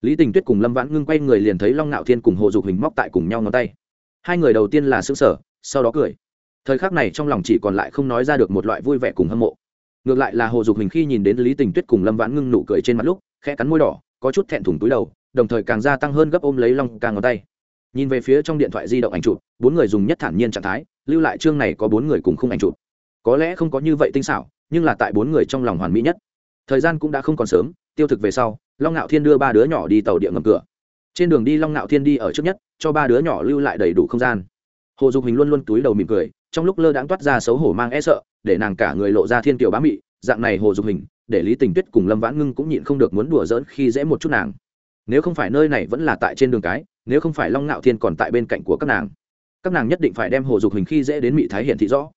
Lý tình tuyết cùng lâm vãn ngưng quay người liền thấy long ngạo thiên cùng hồ dục hình móc tại cùng nhau ngón tay. Hai người đầu tiên là xứng sở sau đó cười. Thời khắc này trong lòng chỉ còn lại không nói ra được một loại vui vẻ cùng hâm mộ. Ngược lại là hồ dục hình khi nhìn đến lý tình tuyết cùng lâm vãn ngưng nụ cười trên mặt lúc, khẽ cắn môi đỏ, có chút thẹn thùng túi đầu, đồng thời càng gia tăng hơn gấp ôm lấy long càng ngón tay. Nhìn về phía trong điện thoại di động ảnh chụp, bốn người dùng nhất thản nhiên trạng thái, lưu lại chương này có bốn người cùng khung ảnh chụp. Có lẽ không có như vậy tinh xảo nhưng là tại bốn người trong lòng hoàn mỹ nhất. Thời gian cũng đã không còn sớm, tiêu thực về sau, long ngạo thiên đưa ba đứa nhỏ đi tàu điện ngầm cửa. Trên đường đi long ngạo thiên đi ở trước nhất, cho ba đứa nhỏ lưu lại đầy đủ không gian. Hồ dục hình luôn luôn túi đầu mỉm cười, trong lúc lơ đãng toát ra xấu hổ mang e sợ, để nàng cả người lộ ra thiên kiều bá mị, dạng này hồ dục hình, để lý tình tuyết cùng lâm vãn ngưng cũng nhịn không được muốn đùa giỡn khi dễ một chút nàng. Nếu không phải nơi này vẫn là tại trên đường cái, nếu không phải long ngạo thiên còn tại bên cạnh của các nàng các nàng nhất định phải đem hồ dục hình khi dễ đến mỹ thái hiện thị rõ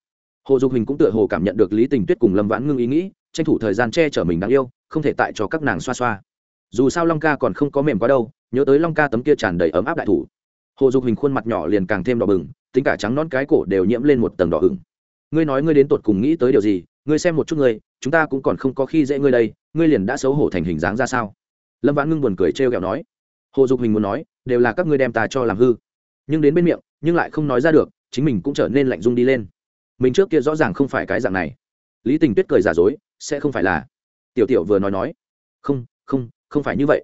hồ dục hình cũng tựa hồ cảm nhận được lý tình tuyết cùng lâm vãn ngưng ý nghĩ, tranh thủ thời gian che chở mình đáng yêu, không thể tại cho các nàng xoa xoa. Dù sao long ca còn không có mềm quá đâu, nhớ tới long ca tấm kia tràn đầy ấm áp đại thủ. Hồ dục hình khuôn mặt nhỏ liền càng thêm đỏ bừng, tính cả trắng non cái cổ đều nhiễm lên một tầng đỏ ửng ngươi nói ngươi đến tột cùng nghĩ tới điều gì? Ngươi xem một chút ngươi, chúng ta cũng còn không có khi dễ ngươi đây, ngươi liền đã xấu hổ thành hình dáng ra sao? Lâm vãn ngưng buồn cười trêu ghẹo nói. Hồ dục hình muốn nói, đều là các ngươi đem ta cho làm hư. Nhưng đến bên miệng, nhưng lại không nói ra được, chính mình cũng trở nên lạnh dung đi lên mình trước kia rõ ràng không phải cái dạng này. Lý tình tuyết cười giả dối, sẽ không phải là. Tiểu tiểu vừa nói nói, không không không phải như vậy.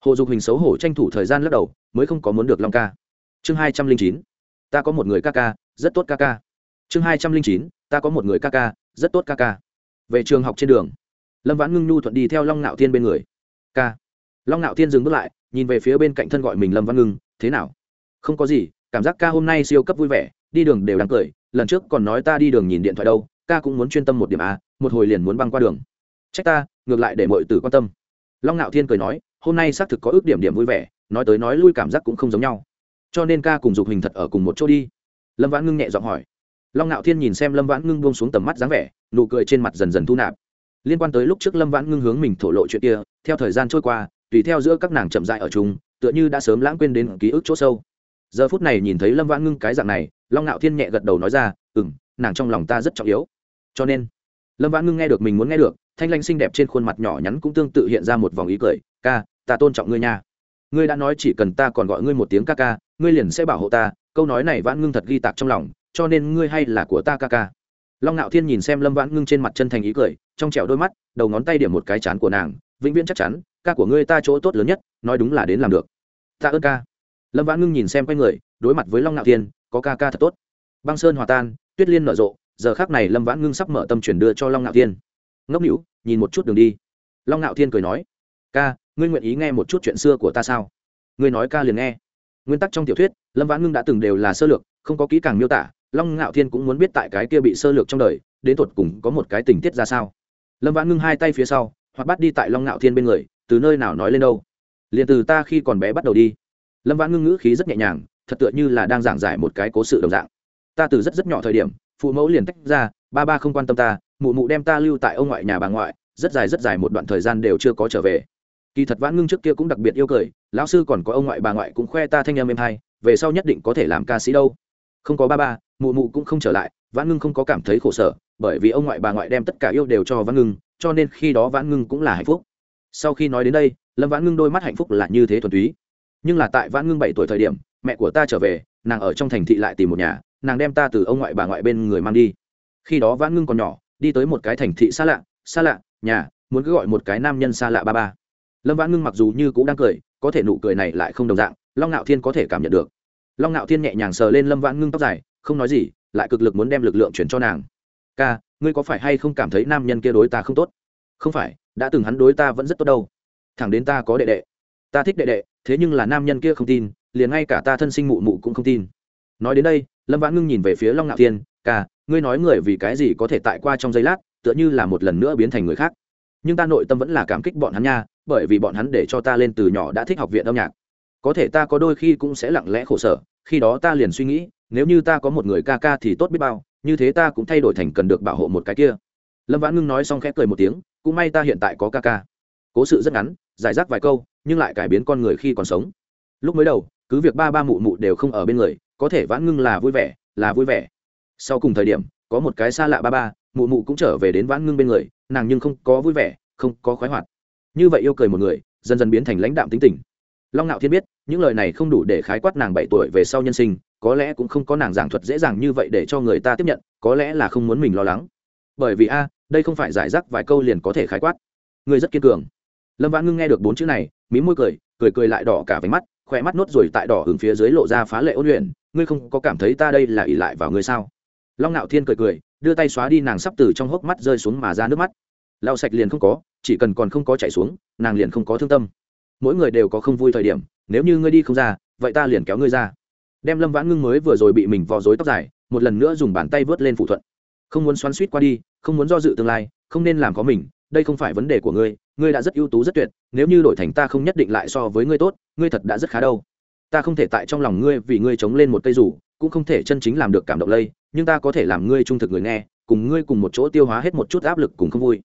Hồ dục hình xấu hổ tranh thủ thời gian lắc đầu, mới không có muốn được long ca. Chương hai trăm linh chín, ta có một người ca ca, rất tốt ca ca. Chương hai trăm linh chín, ta có một người ca ca, rất tốt ca ca. Về trường học trên đường, lâm vãn ngưng nhu thuận đi theo long Nạo thiên bên người. Ca. Long Nạo thiên dừng bước lại, nhìn về phía bên cạnh thân gọi mình lâm văn ngưng, thế nào? Không có gì, cảm giác ca hôm nay siêu cấp vui vẻ, đi đường đều đáng cười lần trước còn nói ta đi đường nhìn điện thoại đâu, ca cũng muốn chuyên tâm một điểm à một hồi liền muốn băng qua đường. Trách ta, ngược lại để mọi tử quan tâm. Long ngạo thiên cười nói, hôm nay xác thực có ước điểm điểm vui vẻ, nói tới nói lui cảm giác cũng không giống nhau. Cho nên ca cùng dục hình thật ở cùng một chỗ đi. Lâm vãn ngưng nhẹ giọng hỏi. Long ngạo thiên nhìn xem lâm vãn ngưng buông xuống tầm mắt dáng vẻ, nụ cười trên mặt dần dần thu nạp. Liên quan tới lúc trước lâm vãn ngưng hướng mình thổ lộ chuyện kia, theo thời gian trôi qua, tùy theo giữa các nàng chậm dại ở chung, tựa như đã sớm lãng quên đến ký ức chỗ sâu. Giờ phút này nhìn thấy lâm vãn ngưng cái dạng này long ngạo thiên nhẹ gật đầu nói ra ừ m nàng trong lòng ta rất trọng yếu. Cho nên, lâm vãn ngưng nghe được mình muốn nghe được, thanh lanh xinh đẹp trên khuôn mặt nhỏ nhắn cũng tương tự hiện ra một vòng ý cười, ca, ta tôn trọng ngươi nha. Ngươi đã nói chỉ cần ta còn gọi ngươi một tiếng ca ca, ngươi liền sẽ bảo hộ ta. Câu nói này vãn ngưng thật ghi tạc trong lòng, cho nên ngươi hay là của ta ca ca. Long ngạo thiên nhìn xem lâm vãn ngưng trên mặt chân thành ý cười, trong trẻo đôi mắt, đầu ngón tay điểm một cái chán của nàng, vĩnh viễn chắc chắn, ca của ngươi ta chỗ tốt lớn nhất, nói đúng là đến làm được. Ta ơn ca. Lâm vãn ngưng nhìn xem quay người đối mặt với long ngạo thiên, có ca ca thật tốt. Băng sơn hòa tan, tuyết liên nở rộ, giờ khác này lâm vãn ngưng sắp mở tâm chuyển đưa cho long ngạo thiên. Ngốc hữu nhìn một chút đường đi. Long ngạo thiên cười nói, ca, ngươi nguyện ý nghe một chút chuyện xưa của ta sao? Ngươi nói ca liền nghe. Nguyên tắc trong tiểu thuyết, lâm vãn ngưng đã từng đều là sơ lược, không có kỹ càng miêu tả, long ngạo thiên cũng muốn biết tại cái kia bị sơ lược trong đời, đến tột cùng có một cái tình tiết ra sao. Lâm vãn ngưng hai tay phía sau, hoặc bắt đi tại long ngạo thiên bên người, từ nơi nào nói lên đâu. Liền từ ta khi còn bé bắt đầu đi. Lâm vãn ngưng ngữ khí rất nhẹ nhàng thật tựa như là đang giảng giải một cái cố sự đồng dạng. Ta từ rất rất nhỏ thời điểm, phụ mẫu liền tách ra, ba ba không quan tâm ta, mụ mụ đem ta lưu tại ông ngoại nhà bà ngoại, rất dài rất dài một đoạn thời gian đều chưa có trở về. Kỳ thật vãn ngưng trước kia cũng đặc biệt yêu cười, lão sư còn có ông ngoại bà ngoại cũng khoe ta thanh em em hay, về sau nhất định có thể làm ca sĩ đâu. Không có ba ba, mụ mụ cũng không trở lại, vãn ngưng không có cảm thấy khổ sở, bởi vì ông ngoại bà ngoại đem tất cả yêu đều cho vãn ngưng, cho nên khi đó vãn ngưng cũng là hạnh phúc. Sau khi nói đến đây, lâm vãn ngưng đôi mắt hạnh phúc là như thế thuần túy nhưng là tại vãn ngưng bảy tuổi thời điểm, mẹ của ta trở về, nàng ở trong thành thị lại tìm một nhà, nàng đem ta từ ông ngoại bà ngoại bên người mang đi. Khi đó vãn ngưng còn nhỏ, đi tới một cái thành thị xa lạ xa lạ, nhà, muốn cứ gọi một cái nam nhân xa lạ ba ba. Lâm vãn ngưng mặc dù như cũng đang cười, có thể nụ cười này lại không đồng dạng, long ngạo thiên có thể cảm nhận được. Long ngạo thiên nhẹ nhàng sờ lên lâm vãn ngưng tóc dài, không nói gì, lại cực lực muốn đem lực lượng chuyển cho nàng. Ca, ngươi có phải hay không cảm thấy nam nhân kia đối ta không tốt? Không phải, đã từng hắn đối ta vẫn rất tốt đâu. Thẳng đến ta có đệ đệ ta thích đệ đệ, thế nhưng là nam nhân kia không tin, liền ngay cả ta thân sinh mụ mụ cũng không tin. Nói đến đây, lâm vãn ngưng nhìn về phía long ngạo thiên ca ngươi nói người vì cái gì có thể tại qua trong giây lát, tựa như là một lần nữa biến thành người khác. Nhưng ta nội tâm vẫn là cảm kích bọn hắn nha, bởi vì bọn hắn để cho ta lên từ nhỏ đã thích học viện âm nhạc. Có thể ta có đôi khi cũng sẽ lặng lẽ khổ sở, khi đó ta liền suy nghĩ, nếu như ta có một người ca ca thì tốt biết bao, như thế ta cũng thay đổi thành cần được bảo hộ một cái kia. Lâm vãn ngưng nói xong khẽ cười một tiếng, cũng may ta hiện tại có ca ca. Cố sự rất ngắn, giải rác vài câu nhưng lại cải biến con người khi còn sống. Lúc mới đầu, cứ việc ba ba mụ mụ đều không ở bên người, có thể vãn ngưng là vui vẻ, là vui vẻ. Sau cùng thời điểm, có một cái xa lạ ba ba, mụ mụ cũng trở về đến vãn ngưng bên người, nàng nhưng không có vui vẻ, không có khoái hoạt. Như vậy yêu cười một người, dần dần biến thành lãnh đạm tính tình. Long ngạo thiên biết, những lời này không đủ để khái quát nàng bảy tuổi về sau nhân sinh, có lẽ cũng không có nàng giảng thuật dễ dàng như vậy để cho người ta tiếp nhận, có lẽ là không muốn mình lo lắng. Bởi vì a, đây không phải giải rác vài câu liền có thể khái quát. Người rất kiên cường. Lâm vãn ngưng nghe được bốn chữ này mí môi cười cười cười lại đỏ cả váy mắt, khỏe mắt nốt rồi tại đỏ hướng phía dưới lộ ra phá lệ ôn luyện, ngươi không có cảm thấy ta đây là ỉ lại vào ngươi sao? Long ngạo thiên cười cười, đưa tay xóa đi nàng sắp từ trong hốc mắt rơi xuống mà ra nước mắt. Lau sạch liền không có, chỉ cần còn không có chảy xuống, nàng liền không có thương tâm. Mỗi người đều có không vui thời điểm, nếu như ngươi đi không ra, vậy ta liền kéo ngươi ra. Đem lâm vãn ngưng mới vừa rồi bị mình vò dối tóc dài, một lần nữa dùng bàn tay vớt lên phụ thuận. Không muốn xoắn suýt qua đi, không muốn do dự tương lai, không nên làm có mình đây không phải vấn đề của ngươi ngươi đã rất ưu tú rất tuyệt, nếu như đổi thành ta không nhất định lại so với ngươi tốt, ngươi thật đã rất khá đâu. Ta không thể tại trong lòng ngươi vì ngươi chống lên một cây rủ, cũng không thể chân chính làm được cảm động lây, nhưng ta có thể làm ngươi trung thực người nghe, cùng ngươi cùng một chỗ tiêu hóa hết một chút áp lực cùng không vui.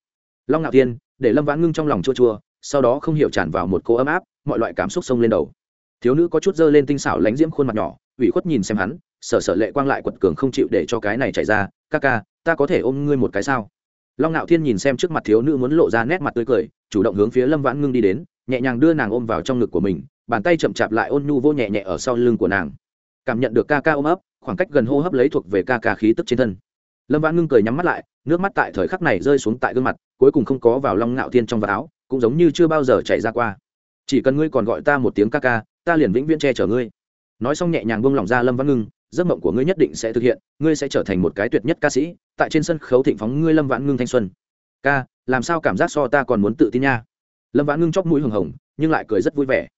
Long ngạo thiên, để lâm vãn ngưng trong lòng chua chua, sau đó không hiểu tràn vào một cô ấm áp, mọi loại cảm xúc sông lên đầu. Thiếu nữ có chút dơ lên tinh xảo lánh diễm khuôn mặt nhỏ, ủy khuất nhìn xem hắn, sở sở lệ quang lại quật cường không chịu để cho cái này chạy ra, ca ca, ta có thể ôm ngươi một cái sao? Long ngạo thiên nhìn xem trước mặt thiếu nữ muốn lộ ra nét mặt tươi cười, chủ động hướng phía lâm vãn ngưng đi đến, nhẹ nhàng đưa nàng ôm vào trong ngực của mình, bàn tay chậm chạp lại ôn nhu vô nhẹ nhẹ ở sau lưng của nàng. Cảm nhận được ca ca ôm ấp, khoảng cách gần hô hấp lấy thuộc về ca ca khí tức trên thân. Lâm vãn ngưng cười nhắm mắt lại, nước mắt tại thời khắc này rơi xuống tại gương mặt, cuối cùng không có vào long ngạo thiên trong vạt áo, cũng giống như chưa bao giờ chạy ra qua. Chỉ cần ngươi còn gọi ta một tiếng ca ca, ta liền vĩnh viễn che chở ngươi. Nói xong nhẹ nhàng buông lỏng ra lâm vãn ngưng giấc mộng của ngươi nhất định sẽ thực hiện, ngươi sẽ trở thành một cái tuyệt nhất ca sĩ, tại trên sân khấu thịnh phóng ngươi lâm vãn ngưng thanh xuân. Ca, làm sao cảm giác so ta còn muốn tự tin nha? Lâm vãn ngưng chóc mũi hường hồng, nhưng lại cười rất vui vẻ.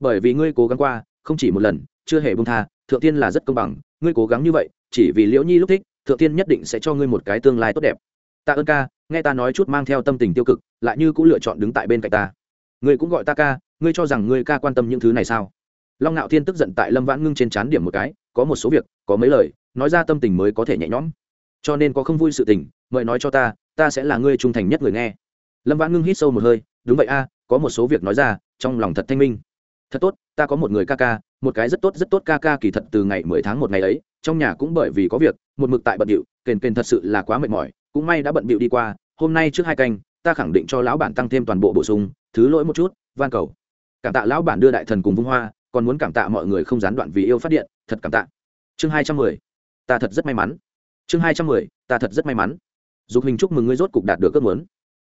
Bởi vì ngươi cố gắng qua, không chỉ một lần, chưa hề bông tha, thượng tiên là rất công bằng, ngươi cố gắng như vậy, chỉ vì liễu nhi lúc thích, thượng tiên nhất định sẽ cho ngươi một cái tương lai tốt đẹp. Ta ơn ca, nghe ta nói chút mang theo tâm tình tiêu cực, lại như cũng lựa chọn đứng tại bên cạnh ta. Ngươi cũng gọi ta ca, ngươi cho rằng ngươi ca quan tâm những thứ này sao? Long ngạo thiên tức giận tại lâm vãn ngưng trên c điểm một cái, có một số việc, có mấy lời, nói ra tâm tình mới có thể nhẹ nhõm. Cho nên có không vui sự tình, mời nói cho ta ta sẽ là ngươi trung thành nhất người nghe. Lâm vãn ngưng hít sâu một hơi, đúng vậy a, có một số việc nói ra, trong lòng thật thanh minh. Thật tốt, ta có một người ca ca, một cái rất tốt rất tốt ca ca kỳ thật từ ngày mười tháng một ngày ấy, trong nhà cũng bởi vì có việc, một mực tại bận điệu kền kền thật sự là quá mệt mỏi, cũng may đã bận điệu đi qua, hôm nay trước hai canh, ta khẳng định cho lão bản tăng thêm toàn bộ bổ sung, thứ lỗi một chút, van cầu. Cảm tạ lão bản đưa đại thần cùng vung hoa còn muốn cảm tạ mọi người không gián đoạn vì yêu phát điện, thật cảm tạ. Chương hai trăm mười, ta thật rất may mắn. Chương hai trăm mười, ta thật rất may mắn. Dục hình chúc mừng ngươi rốt cục đạt được ước muốn.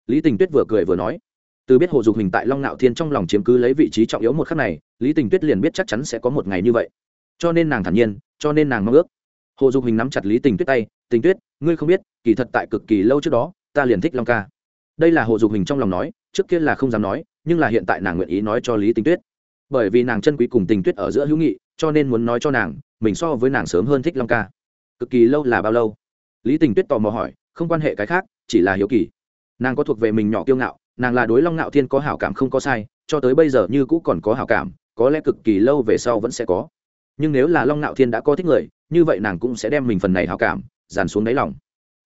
Lý tình tuyết vừa cười vừa nói, từ biết hồ dục hình tại long nạo thiên trong lòng chiếm cứ lấy vị trí trọng yếu một khắc này, lý tình tuyết liền biết chắc chắn sẽ có một ngày như vậy. Cho nên nàng thản nhiên, cho nên nàng mong ước. Hồ dục hình nắm chặt lý tình tuyết tay, tình tuyết, ngươi không biết, kỳ thật tại cực kỳ lâu trước đó, ta liền thích long ca. Đây là hồ dục hình trong lòng nói, trước kia là không dám nói, nhưng là hiện tại nàng nguyện ý nói cho lý tình tuyết bởi vì nàng chân quý cùng tình tuyết ở giữa hữu nghị, cho nên muốn nói cho nàng, mình so với nàng sớm hơn thích long ca. Cực kỳ lâu là bao lâu? Lý tình tuyết tò mò hỏi, không quan hệ cái khác, chỉ là hiếu kỳ. Nàng có thuộc về mình nhỏ kiêu ngạo, nàng là đối long ngạo thiên có hảo cảm không có sai, cho tới bây giờ như cũ còn có hảo cảm, có lẽ cực kỳ lâu về sau vẫn sẽ có. Nhưng nếu là long ngạo thiên đã có thích người, như vậy nàng cũng sẽ đem mình phần này hảo cảm, dàn xuống đáy lòng.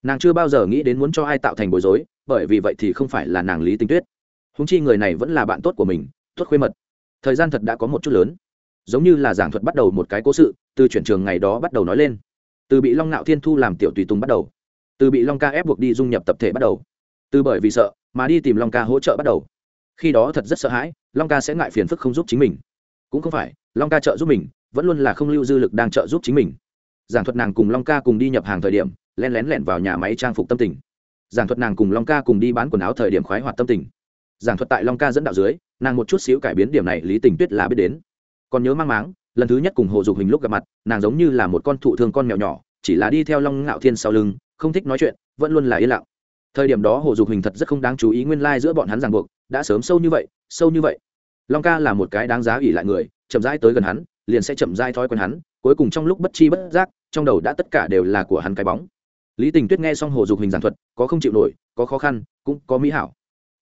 Nàng chưa bao giờ nghĩ đến muốn cho ai tạo thành bối rối, bởi vì vậy thì không phải là nàng lý tinh tuyết. Húng chi người này vẫn là bạn tốt của mình, tốt khuê mật thời gian thật đã có một chút lớn. Giống như là giảng thuật bắt đầu một cái cố sự, từ chuyển trường ngày đó bắt đầu nói lên. Từ bị long Nạo thiên thu làm tiểu tùy tùng bắt đầu. Từ bị long ca ép buộc đi dung nhập tập thể bắt đầu. Từ bởi vì sợ, mà đi tìm long ca hỗ trợ bắt đầu. Khi đó thật rất sợ hãi, long ca sẽ ngại phiền phức không giúp chính mình. Cũng không phải, long ca trợ giúp mình, vẫn luôn là không lưu dư lực đang trợ giúp chính mình. Giảng thuật nàng cùng long ca cùng đi nhập hàng thời điểm len lén lẹn vào nhà máy trang phục tâm tình. Giảng thuật nàng cùng long ca cùng đi bán quần áo thời điểm khoái hoạt tâm tình. Giảng thuật tại long ca dẫn đạo dưới nàng một chút xíu cải biến điểm này lý tình tuyết là biết đến còn nhớ mang máng lần thứ nhất cùng hồ dục hình lúc gặp mặt nàng giống như là một con thụ thương con mèo nhỏ chỉ là đi theo long ngạo thiên sau lưng không thích nói chuyện vẫn luôn là yên lặng thời điểm đó hồ dục hình thật rất không đáng chú ý nguyên lai、like、giữa bọn hắn ràng buộc đã sớm sâu như vậy sâu như vậy long ca là một cái đáng giá ủy lại người chậm rãi tới gần hắn liền sẽ chậm rãi thói quen hắn cuối cùng trong lúc bất chi bất giác trong đầu đã tất cả đều là của hắn cái bóng lý tình tuyết nghe xong hồ dục hình giảng thuật có không chịu nổi có khó khăn cũng có mỹ hảo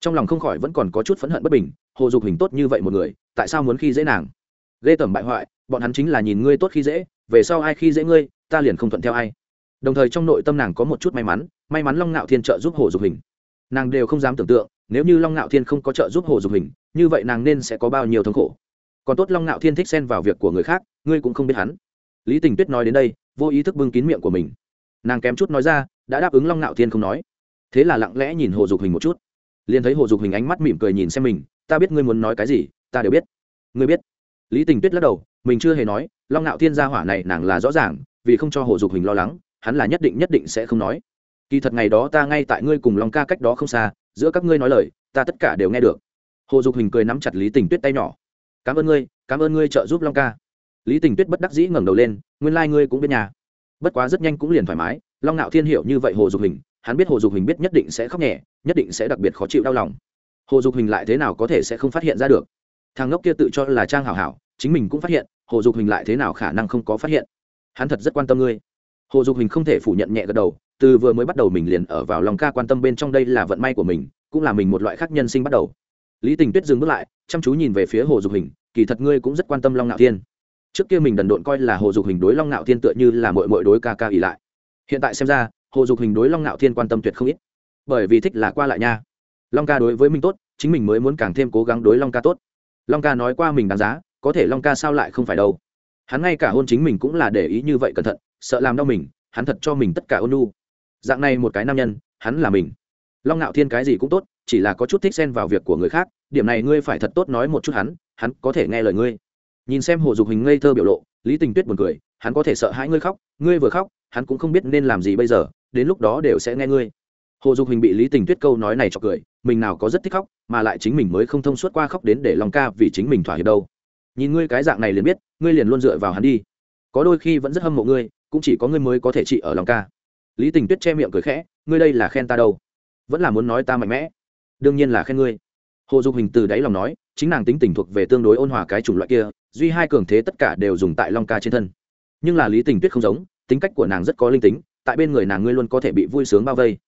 trong lòng không khỏi vẫn còn có chút phẫn hận bất bình, hồ dục hình tốt như vậy một người, tại sao muốn khi dễ nàng? Ghê tởm bại hoại, bọn hắn chính là nhìn ngươi tốt khi dễ, về sau ai khi dễ ngươi, ta liền không thuận theo ai. Đồng thời trong nội tâm nàng có một chút may mắn may mắn long ngạo thiên trợ giúp hồ dục hình. Nàng đều không dám tưởng tượng, nếu như long ngạo thiên không có trợ giúp hồ dục hình, như vậy nàng nên sẽ có bao nhiêu thống khổ. Còn tốt long ngạo thiên thích xen vào việc của người khác, ngươi cũng không biết hắn. Lý tình tuyết nói đến đây, vô ý thức bưng kín miệng của mình. Nàng kém chút nói ra, đã đáp ứng long ngạo thiên không nói. Thế là lặng lẽ nhìn hồ dục hình một chút liền thấy hồ dục hình ánh mắt mỉm cười nhìn xem mình, ta biết ngươi muốn nói cái gì, ta đều biết. Ngươi biết? Lý tình tuyết lắc đầu, mình chưa hề nói, long ngạo thiên gia hỏa này nàng là rõ ràng, vì không cho hồ dục hình lo lắng, hắn là nhất định nhất định sẽ không nói. Kỳ thật ngày đó ta ngay tại ngươi cùng long ca cách đó không xa, giữa các ngươi nói lời, ta tất cả đều nghe được. Hồ dục hình cười nắm chặt lý tình tuyết tay nhỏ. Cảm ơn ngươi, cảm ơn ngươi trợ giúp long ca. Lý tình tuyết bất đắc dĩ ngẩng đầu lên, nguyên lai、like、ngươi cũng biết nhà bất quá rất nhanh cũng liền thoải mái, long ngạo thiên hiểu như vậy hồ dục hình hắn biết hồ dục hình biết nhất định sẽ khóc nhẹ, nhất định sẽ đặc biệt khó chịu đau lòng. Hồ dục hình lại thế nào có thể sẽ không phát hiện ra được? Thằng ngốc kia tự cho là trang hảo hảo, chính mình cũng phát hiện, hồ dục hình lại thế nào khả năng không có phát hiện? Hắn thật rất quan tâm ngươi. Hồ dục hình không thể phủ nhận nhẹ gật đầu, từ vừa mới bắt đầu mình liền ở vào lòng ca quan tâm bên trong đây là vận may của mình, cũng là mình một loại khác nhân sinh bắt đầu. Lý tình tuyết dừng bước lại, chăm chú nhìn về phía hồ dục hình, kỳ thật ngươi cũng rất quan tâm long ngạo thiên. Trước kia mình đần độn coi là hồ dục hình đối long ngạo thiên tựa như là mội mội đối ca ca ỉ lại. Hiện tại xem ra hồ dục hình đối long ngạo thiên quan tâm tuyệt không ít. Bởi vì thích là qua lại nha. Long ca đối với mình tốt, chính mình mới muốn càng thêm cố gắng đối long ca tốt. Long ca nói qua mình đáng giá, có thể long ca sao lại không phải đâu. Hắn ngay cả hôn chính mình cũng là để ý như vậy cẩn thận, sợ làm đau mình, hắn thật cho mình tất cả ôn lu dạng này một cái nam nhân, hắn là mình. Long ngạo thiên cái gì cũng tốt, chỉ là có chút thích xen vào việc của người khác, điểm này ngươi phải thật tốt nói một chút hắn hắn có thể nghe lời ngươi. Nhìn xem hồ dục hình ngây thơ biểu lộ, lý tình tuyết buồn cười, hắn có thể sợ hãi ngươi khóc, ngươi vừa khóc, hắn cũng không biết nên làm gì bây giờ đến lúc đó đều sẽ nghe ngươi. Hồ dục hình bị lý tình tuyết câu nói này cho cười, mình nào có rất thích khóc, mà lại chính mình mới không thông suốt qua khóc đến để lòng ca vì chính mình thỏa hiệp đâu. Nhìn ngươi cái dạng này liền biết, ngươi liền luôn dựa vào hắn đi. Có đôi khi vẫn rất hâm mộ ngươi, cũng chỉ có ngươi mới có thể trị ở lòng ca. Lý tình tuyết che miệng cười khẽ, ngươi đây là khen ta đâu? Vẫn là muốn nói ta mạnh mẽ. Đương nhiên là khen ngươi. Hồ dục hình từ đáy lòng nói, chính nàng tính tình thuộc về tương đối ôn hòa cái chủng loại kia, duy hai cường thế tất cả đều dùng tại long ca trên thân. Nhưng là lý tình tuyết không giống, tính cách của nàng rất có linh tính tại bên người nàng ngươi luôn có thể bị vui sướng bao vây.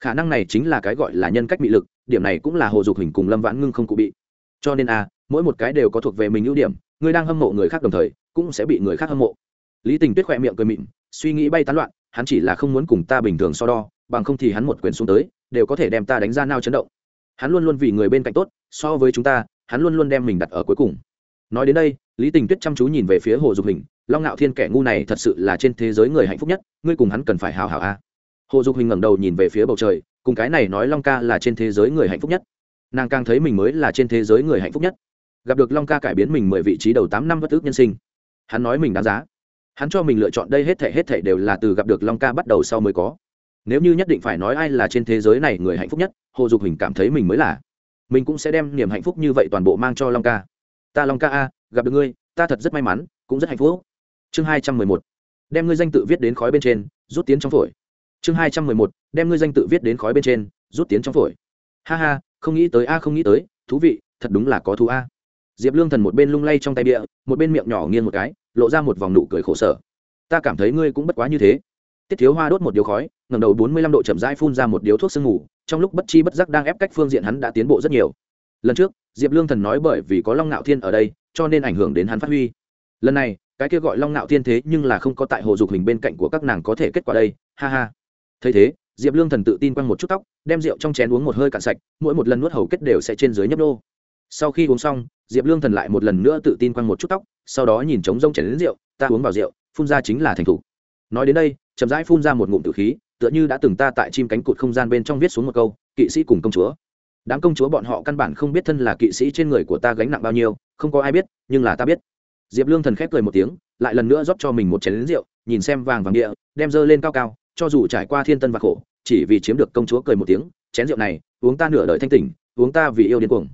Khả năng này chính là cái gọi là nhân cách bị lực, điểm này cũng là hồ dục hình cùng lâm vãn ngưng không cụ bị. Cho nên a mỗi một cái đều có thuộc về mình ưu điểm, ngươi đang hâm mộ người khác đồng thời, cũng sẽ bị người khác hâm mộ. Lý tình tuyết khoe miệng cười mịn suy nghĩ bay tán loạn, hắn chỉ là không muốn cùng ta bình thường so đo, bằng không thì hắn một quyền xuống tới, đều có thể đem ta đánh ra nao chấn động. Hắn luôn luôn vì người bên cạnh tốt, so với chúng ta, hắn luôn luôn đem mình đặt ở cuối cùng. Nói đến đây, lý tình tuyết chăm chú nhìn về phía hồ dục hình long ngạo thiên kẻ ngu này thật sự là trên thế giới người hạnh phúc nhất, ngươi cùng hắn cần phải hào hào a. Hồ dục hình ngẩng đầu nhìn về phía bầu trời, cùng cái này nói long ca là trên thế giới người hạnh phúc nhất. Nàng càng thấy mình mới là trên thế giới người hạnh phúc nhất. Gặp được long ca cải biến mình mười vị trí đầu tám năm bất ước nhân sinh. Hắn nói mình đáng giá. Hắn cho mình lựa chọn đây hết thể hết thể đều là từ gặp được long ca bắt đầu sau mới có. Nếu như nhất định phải nói ai là trên thế giới này người hạnh phúc nhất, hồ dục hình cảm thấy mình mới là. Mình cũng sẽ đem niềm hạnh phúc như vậy toàn bộ mang cho long ca. Ta long ca a, gặp được ngươi, ta thật rất may mắn, cũng rất hạnh phúc chương hai trăm mười một. Đem ngươi danh tự viết đến khói bên trên, rút tiến trong phổi. Chương hai trăm mười một. Đem ngươi danh tự viết đến khói bên trên, rút tiến trong phổi. Ha ha, không nghĩ tới a, không nghĩ tới. Thú vị, thật đúng là có thú a. Diệp lương thần một bên lung lay trong tay địa một bên miệng nhỏ nghiêng một cái, lộ ra một vòng nụ cười khổ sở. Ta cảm thấy ngươi cũng bất quá như thế. Tiết thiếu hoa đốt một điếu khói ngầm đầu bốn mươi lăm độ chậm rãi phun ra một điếu thuốc sương ngủ. trong lúc bất chi bất giác đang ép cách phương diện hắn đã tiến bộ rất nhiều. Lần trước, diệp lương thần nói bởi vì có long ngạo thiên ở đây, cho nên ảnh hưởng đến hắn phát huy. Lần này cái kia gọi long ngạo thiên thế nhưng là không có tại hồ dục hình bên cạnh của các nàng có thể kết quả đây, ha ha. Thấy thế, diệp lương thần tự tin quăng một chút tóc, đem rượu trong chén uống một hơi cạn sạch, mỗi một lần nuốt hầu kết đều sẽ trên dưới nhấp đô sau khi uống xong, diệp lương thần lại một lần nữa tự tin quăng một chút tóc, sau đó nhìn trống rông chén đến rượu, ta uống vào rượu, phun ra chính là thành thủ. Nói đến đây, chậm rãi phun ra một ngụm tử khí, tựa như đã từng ta tại chim cánh cụt không gian bên trong viết xuống một câu, kỵ sĩ cùng công chúa. Đám công chúa bọn họ căn bản không biết thân là kỵ sĩ trên người của ta gánh nặng bao nhiêu, không có ai biết, nhưng là ta biết diệp lương thần khép cười một tiếng, lại lần nữa rót cho mình một chén lính rượu, nhìn xem vàng vàng địa, đem dơ lên cao cao, cho dù trải qua thiên tân và khổ, chỉ vì chiếm được công chúa cười một tiếng, chén rượu này, uống ta nửa đời thanh tỉnh, uống ta vì yêu điên cuồng.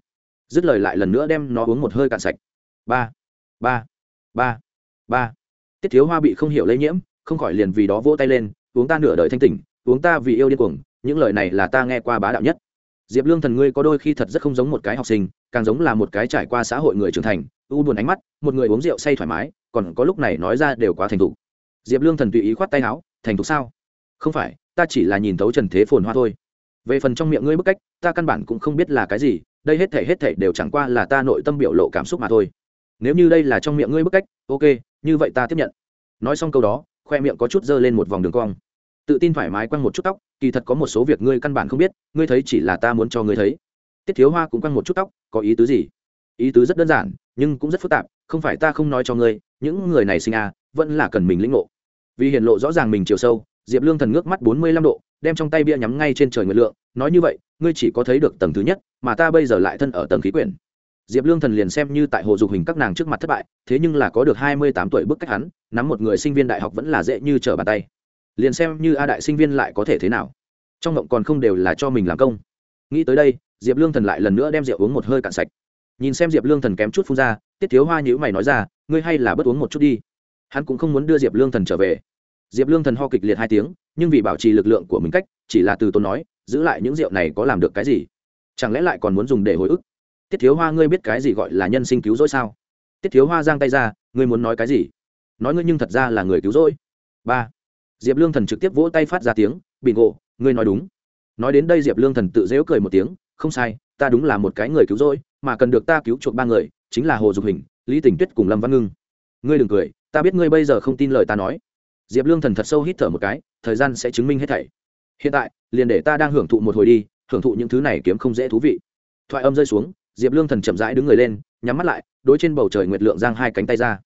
Dứt lời lại lần nữa đem nó uống một hơi cạn sạch. Ba ba ba ba. Tiết thiếu hoa bị không hiểu lây nhiễm, không khỏi liền vì đó vỗ tay lên, uống ta nửa đời thanh tỉnh, uống ta vì yêu điên cuồng, những lời này là ta nghe qua bá đạo nhất diệp lương thần ngươi có đôi khi thật rất không giống một cái học sinh, càng giống là một cái trải qua xã hội người trưởng thành, u buồn ánh mắt, một người uống rượu say thoải mái, còn có lúc này nói ra đều quá thành thục. Diệp lương thần tùy ý khoát tay áo, thành thục sao? Không phải, ta chỉ là nhìn thấu trần thế phồn hoa thôi. Về phần trong miệng ngươi bức cách, ta căn bản cũng không biết là cái gì, đây hết thể hết thể đều chẳng qua là ta nội tâm biểu lộ cảm xúc mà thôi. Nếu như đây là trong miệng ngươi bức cách, ok, như vậy ta tiếp nhận. Nói xong câu đó, khoe miệng có chút dơ lên một vòng đường cong tự tin thoải mái quăng một chút tóc, kỳ thật có một số việc ngươi căn bản không biết, ngươi thấy chỉ là ta muốn cho ngươi thấy. Tiết thiếu hoa cũng quăng một chút tóc, có ý tứ gì? Ý tứ rất đơn giản, nhưng cũng rất phức tạp, không phải ta không nói cho ngươi, những người này sinh à vẫn là cần mình lĩnh ngộ. Vì hiện lộ rõ ràng mình chiều sâu, diệp lương thần ngước mắt bốn mươi lăm độ, đem trong tay bia nhắm ngay trên trời nguyệt lượng, nói như vậy, ngươi chỉ có thấy được tầng thứ nhất, mà ta bây giờ lại thân ở tầng khí quyển. Diệp lương thần liền xem như tại hồ dục hình các nàng trước mặt thất bại, thế nhưng là có được hai mươi tám tuổi bức cách hắn, nắm một người sinh viên đại học vẫn là dễ như trở bàn tay liền xem như a đại sinh viên lại có thể thế nào. Trong mộng còn không đều là cho mình làm công. Nghĩ tới đây, diệp lương thần lại lần nữa đem rượu uống một hơi cạn sạch. Nhìn xem diệp lương thần kém chút phun ra, tiết thiếu hoa nhữ mày nói ra, ngươi hay là bất uống một chút đi. Hắn cũng không muốn đưa diệp lương thần trở về. Diệp lương thần ho kịch liệt hai tiếng, nhưng vì bảo trì lực lượng của mình cách, chỉ là từ tốn nói, giữ lại những rượu này có làm được cái gì? Chẳng lẽ lại còn muốn dùng để hồi ức? Tiết thiếu hoa, ngươi biết cái gì gọi là nhân sinh cứu rỗi sao? Tiết thiếu hoa giang tay ra, ngươi muốn nói cái gì? Nói ngươi nhưng thật ra là người cứu rỗi. Ba diệp lương thần trực tiếp vỗ tay phát ra tiếng bị ngộ, ngươi nói đúng. Nói đến đây diệp lương thần tự dễu cười một tiếng, không sai, ta đúng là một cái người cứu rỗi, mà cần được ta cứu chuộc ba người, chính là hồ dục hình, lý tình tuyết cùng lâm văn ngưng. Ngươi đừng cười, ta biết ngươi bây giờ không tin lời ta nói. Diệp lương thần thật sâu hít thở một cái, thời gian sẽ chứng minh hết thảy. Hiện tại, liền để ta đang hưởng thụ một hồi đi, hưởng thụ những thứ này kiếm không dễ thú vị. Thoại âm rơi xuống, diệp lương thần chậm rãi đứng người lên, nhắm mắt lại, đối trên bầu trời nguyệt lượng giang hai cánh tay ra.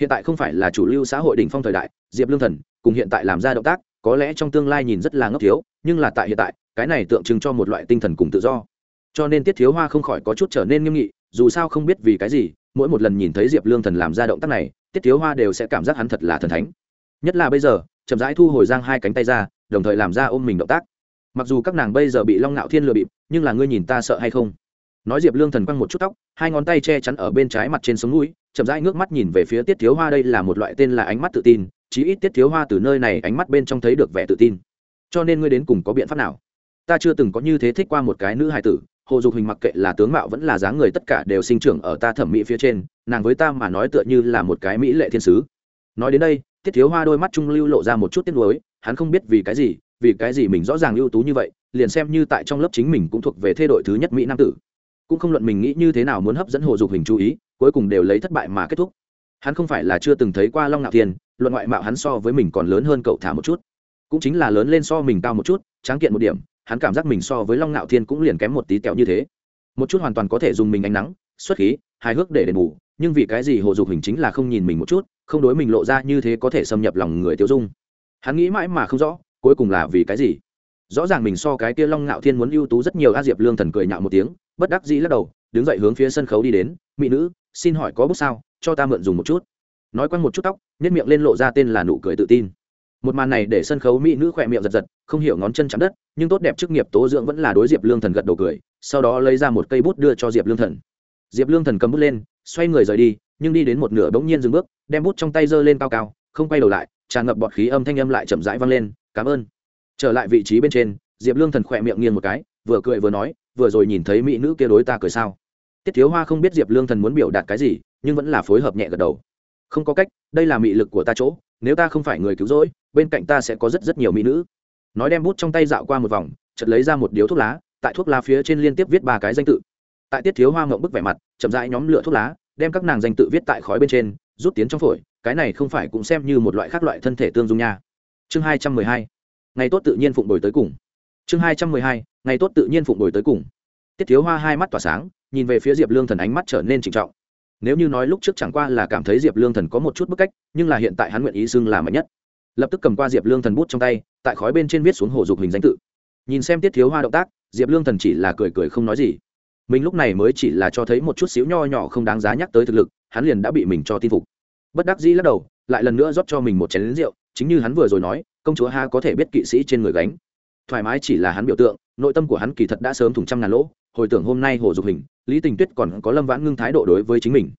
Hiện tại không phải là chủ lưu xã hội đỉnh phong thời đại, diệp lương thần cùng hiện tại làm ra động tác, có lẽ trong tương lai nhìn rất là ngốc thiếu, nhưng là tại hiện tại, cái này tượng trưng cho một loại tinh thần cùng tự do. Cho nên tiết thiếu hoa không khỏi có chút trở nên nghiêm nghị, dù sao không biết vì cái gì, mỗi một lần nhìn thấy diệp lương thần làm ra động tác này, tiết thiếu hoa đều sẽ cảm giác hắn thật là thần thánh. Nhất là bây giờ, chậm rãi thu hồi giang hai cánh tay ra, đồng thời làm ra ôm mình động tác. Mặc dù các nàng bây giờ bị long ngạo thiên lừa bịp, nhưng là ngươi nhìn ta sợ hay không? Nói diệp lương thần quăng một chút tóc, hai ngón tay che chắn ở bên trái mặt trên sống núi, chậm rãi ngước mắt nhìn về phía tiết thiếu hoa, đây là một loại tên là ánh mắt tự tin chí ít tiết thiếu hoa từ nơi này ánh mắt bên trong thấy được vẻ tự tin. Cho nên ngươi đến cùng có biện pháp nào? Ta chưa từng có như thế thích qua một cái nữ hài tử, hồ dục hình mặc kệ là tướng mạo vẫn là dáng người tất cả đều sinh trưởng ở ta thẩm mỹ phía trên, nàng với ta mà nói tựa như là một cái mỹ lệ thiên sứ. Nói đến đây, tiết thiếu hoa đôi mắt trung lưu lộ ra một chút tiếc nuối, hắn không biết vì cái gì, vì cái gì mình rõ ràng ưu tú như vậy, liền xem như tại trong lớp chính mình cũng thuộc về thê đội thứ nhất mỹ nam tử. Cũng không luận mình nghĩ như thế nào muốn hấp dẫn hồ dục hình chú ý, cuối cùng đều lấy thất bại mà kết thúc hắn không phải là chưa từng thấy qua long ngạo thiên, luận ngoại mạo hắn so với mình còn lớn hơn cậu thả một chút. Cũng chính là lớn lên so mình cao một chút, tráng kiện một điểm, hắn cảm giác mình so với long ngạo thiên cũng liền kém một tí tẹo như thế. Một chút hoàn toàn có thể dùng mình ánh nắng, xuất khí, hài hước để đền bù, nhưng vì cái gì hồ dục hình chính là không nhìn mình một chút, không đối mình lộ ra như thế có thể xâm nhập lòng người tiêu dung. Hắn nghĩ mãi mà không rõ, cuối cùng là vì cái gì? Rõ ràng mình so cái kia long ngạo thiên muốn ưu tú rất nhiều, a diệp lương thần cười nhạo một tiếng, bất đắc dĩ lắc đầu, đứng dậy hướng phía sân khấu đi đến, mỹ nữ xin hỏi có bút sao, cho ta mượn dùng một chút. Nói quanh một chút tóc nhét miệng lên lộ ra tên là nụ cười tự tin. Một màn này để sân khấu mỹ nữ khỏe miệng giật giật, không hiểu ngón chân chạm đất, nhưng tốt đẹp chức nghiệp tố dưỡng vẫn là đối diệp lương thần gật đầu cười, sau đó lấy ra một cây bút đưa cho diệp lương thần. Diệp lương thần cầm bút lên, xoay người rời đi, nhưng đi đến một nửa bỗng nhiên dừng bước, đem bút trong tay giơ lên cao cao, không quay đầu lại, tràn ngập bọt khí âm thanh âm lại chậm rãi vang lên, cảm ơn. Trở lại vị trí bên trên, diệp lương thần khỏe miệng nghiêng một cái, vừa cười vừa nói, vừa rồi nhìn thấy mỹ nữ kia đối ta cười sao? Tiết thiếu hoa không biết diệp lương thần muốn biểu đạt cái gì, nhưng vẫn là phối hợp nhẹ gật đầu. Không có cách, đây là mị lực của ta chỗ, nếu ta không phải người cứu rỗi, bên cạnh ta sẽ có rất rất nhiều mỹ nữ. Nói đem bút trong tay dạo qua một vòng, chợt lấy ra một điếu thuốc lá, tại thuốc lá phía trên liên tiếp viết ba cái danh tự. Tại tiết thiếu hoa ngậm bức vẻ mặt, chậm rãi nhóm lửa thuốc lá, đem các nàng danh tự viết tại khói bên trên, rút tiến trong phổi, cái này không phải cũng xem như một loại khác loại thân thể tương dung nha. Chương hai trăm mười hai. Ngày tốt tự nhiên phụng đổi tới cùng. Chương hai trăm mười hai. Ngày tốt tự nhiên phụng đổi tới cùng. Tiết thiếu hoa hai mắt tỏa sáng nhìn về phía diệp lương thần ánh mắt trở nên trịnh trọng. Nếu như nói lúc trước chẳng qua là cảm thấy diệp lương thần có một chút bức cách, nhưng là hiện tại hắn nguyện ý xưng là mạnh nhất. Lập tức cầm qua diệp lương thần bút trong tay, tại khói bên trên viết xuống hồ dục hình danh tự. Nhìn xem tiết thiếu hoa động tác, diệp lương thần chỉ là cười cười không nói gì. Mình lúc này mới chỉ là cho thấy một chút xíu nho nhỏ không đáng giá nhắc tới thực lực, hắn liền đã bị mình cho tin phục. Bất đắc dĩ lắc đầu, lại lần nữa rót cho mình một chén lính rượu, chính như hắn vừa rồi nói, công chúa ha có thể biết kỵ sĩ trên người gánh. Thoải mái chỉ là hắn biểu tượng, nội tâm của hắn kỳ thật đã sớm thủng trăm ngàn lỗ hồi tưởng hôm nay hồ dục hình, lý tình tuyết còn có lâm vãn ngưng thái độ đối với chính mình.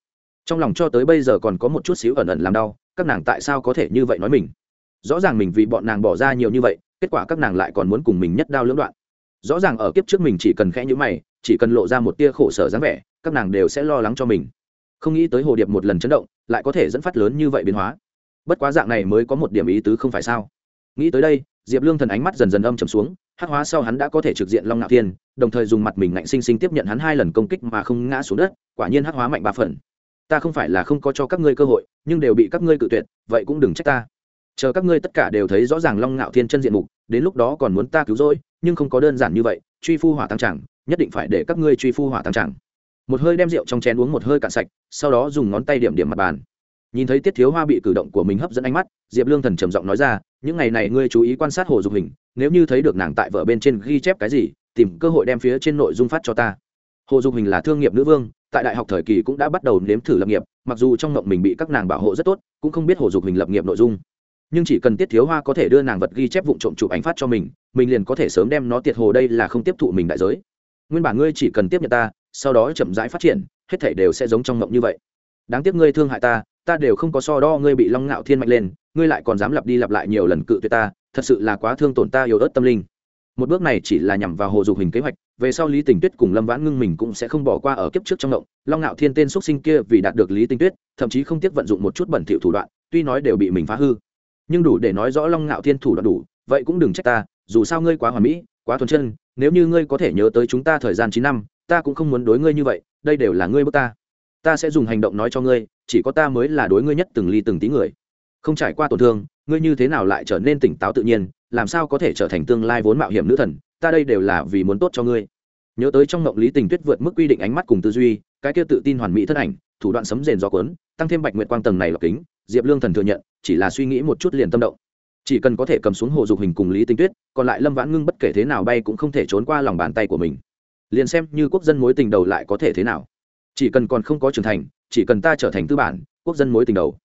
Trong lòng cho tới bây giờ còn có một chút xíu ẩn ẩn làm đau, các nàng tại sao có thể như vậy nói mình? Rõ ràng mình vì bọn nàng bỏ ra nhiều như vậy, kết quả các nàng lại còn muốn cùng mình nhất đao lưỡng đoạn. Rõ ràng ở kiếp trước mình chỉ cần khẽ nhữ mày, chỉ cần lộ ra một tia khổ sở dáng vẻ, các nàng đều sẽ lo lắng cho mình. Không nghĩ tới hồ điệp một lần chấn động, lại có thể dẫn phát lớn như vậy biến hóa. Bất quá dạng này mới có một điểm ý tứ không phải sao? Nghĩ tới đây, diệp lương thần ánh mắt dần dần âm trầm xuống hắc hóa sau hắn đã có thể trực diện long ngạo thiên đồng thời dùng mặt mình ngạnh sinh sinh tiếp nhận hắn hai lần công kích mà không ngã xuống đất quả nhiên hắc hóa mạnh ba phần. Ta không phải là không có cho các ngươi cơ hội nhưng đều bị các ngươi cự tuyệt vậy cũng đừng trách ta. Chờ các ngươi tất cả đều thấy rõ ràng long ngạo thiên chân diện mục đến lúc đó còn muốn ta cứu rỗi nhưng không có đơn giản như vậy truy phu hỏa tăng chẳng, nhất định phải để các ngươi truy phu hỏa tăng chẳng. một hơi đem rượu trong chén uống một hơi cạn sạch sau đó dùng ngón tay điểm điểm mặt bàn. Nhìn thấy tiết thiếu hoa bị cử động của mình hấp dẫn ánh mắt diệp lương thần trầm giọng nói ra những ngày này ngươi chú ý quan sát hồ dục hình nếu như thấy được nàng tại vợ bên trên ghi chép cái gì, tìm cơ hội đem phía trên nội dung phát cho ta. Hồ dục hình là thương nghiệp nữ vương, tại đại học thời kỳ cũng đã bắt đầu nếm thử lập nghiệp, mặc dù trong ngộng mình bị các nàng bảo hộ rất tốt, cũng không biết hồ dục hình lập nghiệp nội dung. Nhưng chỉ cần tiết thiếu hoa có thể đưa nàng vật ghi chép vụ trộm chụp ánh phát cho mình mình liền có thể sớm đem nó tiệt hồ đây là không tiếp thụ mình đại giới. Nguyên bản ngươi chỉ cần tiếp nhận ta, sau đó chậm rãi phát triển, hết thể đều sẽ giống trong ngộng như vậy. Đáng tiếc ngươi thương hại ta ta đều không có so đo ngươi bị long ngạo thiên mạnh lên ngươi lại còn dám lặp đi lặp lại nhiều lần cự tuyệt ta, thật sự là quá thương tổn ta yếu ớt tâm linh. Một bước này chỉ là nhằm vào hồ dục hình kế hoạch, về sau lý tình tuyết cùng lâm vãn ngưng mình cũng sẽ không bỏ qua ở kiếp trước trong động. Long ngạo thiên tên x sinh kia vì đạt được lý tình tuyết, thậm chí không tiếc vận dụng một chút bẩn thỉu thủ đoạn, tuy nói đều bị mình phá hư. Nhưng đủ để nói rõ long ngạo thiên thủ đoạn đủ, vậy cũng đừng trách ta, dù sao ngươi quá hoàn mỹ, quá thuần chân, nếu như ngươi có thể nhớ tới chúng ta thời gian chín năm, ta cũng không muốn đối ngươi như vậy, đây đều là ngươi bước ta. Ta sẽ dùng hành động nói cho ngươi, chỉ có ta mới là đối ngươi nhất từng ly từng tí người không trải qua tổn thương, ngươi như thế nào lại trở nên tỉnh táo tự nhiên, làm sao có thể trở thành tương lai vốn mạo hiểm nữ thần, ta đây đều là vì muốn tốt cho ngươi. Nhớ tới trong mộng lý tình tuyết vượt mức quy định ánh mắt cùng tư duy, cái kia tự tin hoàn mỹ thân ảnh, thủ đoạn sấm rền gió cuốn, tăng thêm bạch nguyện quang tầng này lọc kính, diệp lương thần thừa nhận, chỉ là suy nghĩ một chút liền tâm động. Chỉ cần có thể cầm xuống hồ dục hình cùng lý tinh tuyết, còn lại lâm vãn ngưng bất kể thế nào bay cũng không thể trốn qua lòng bàn tay của mình. Liền xem như quốc dân mối tình đầu lại có thể thế nào. Chỉ cần còn không có trưởng thành, chỉ cần ta trở thành tư bản, quốc dân mối tình đầu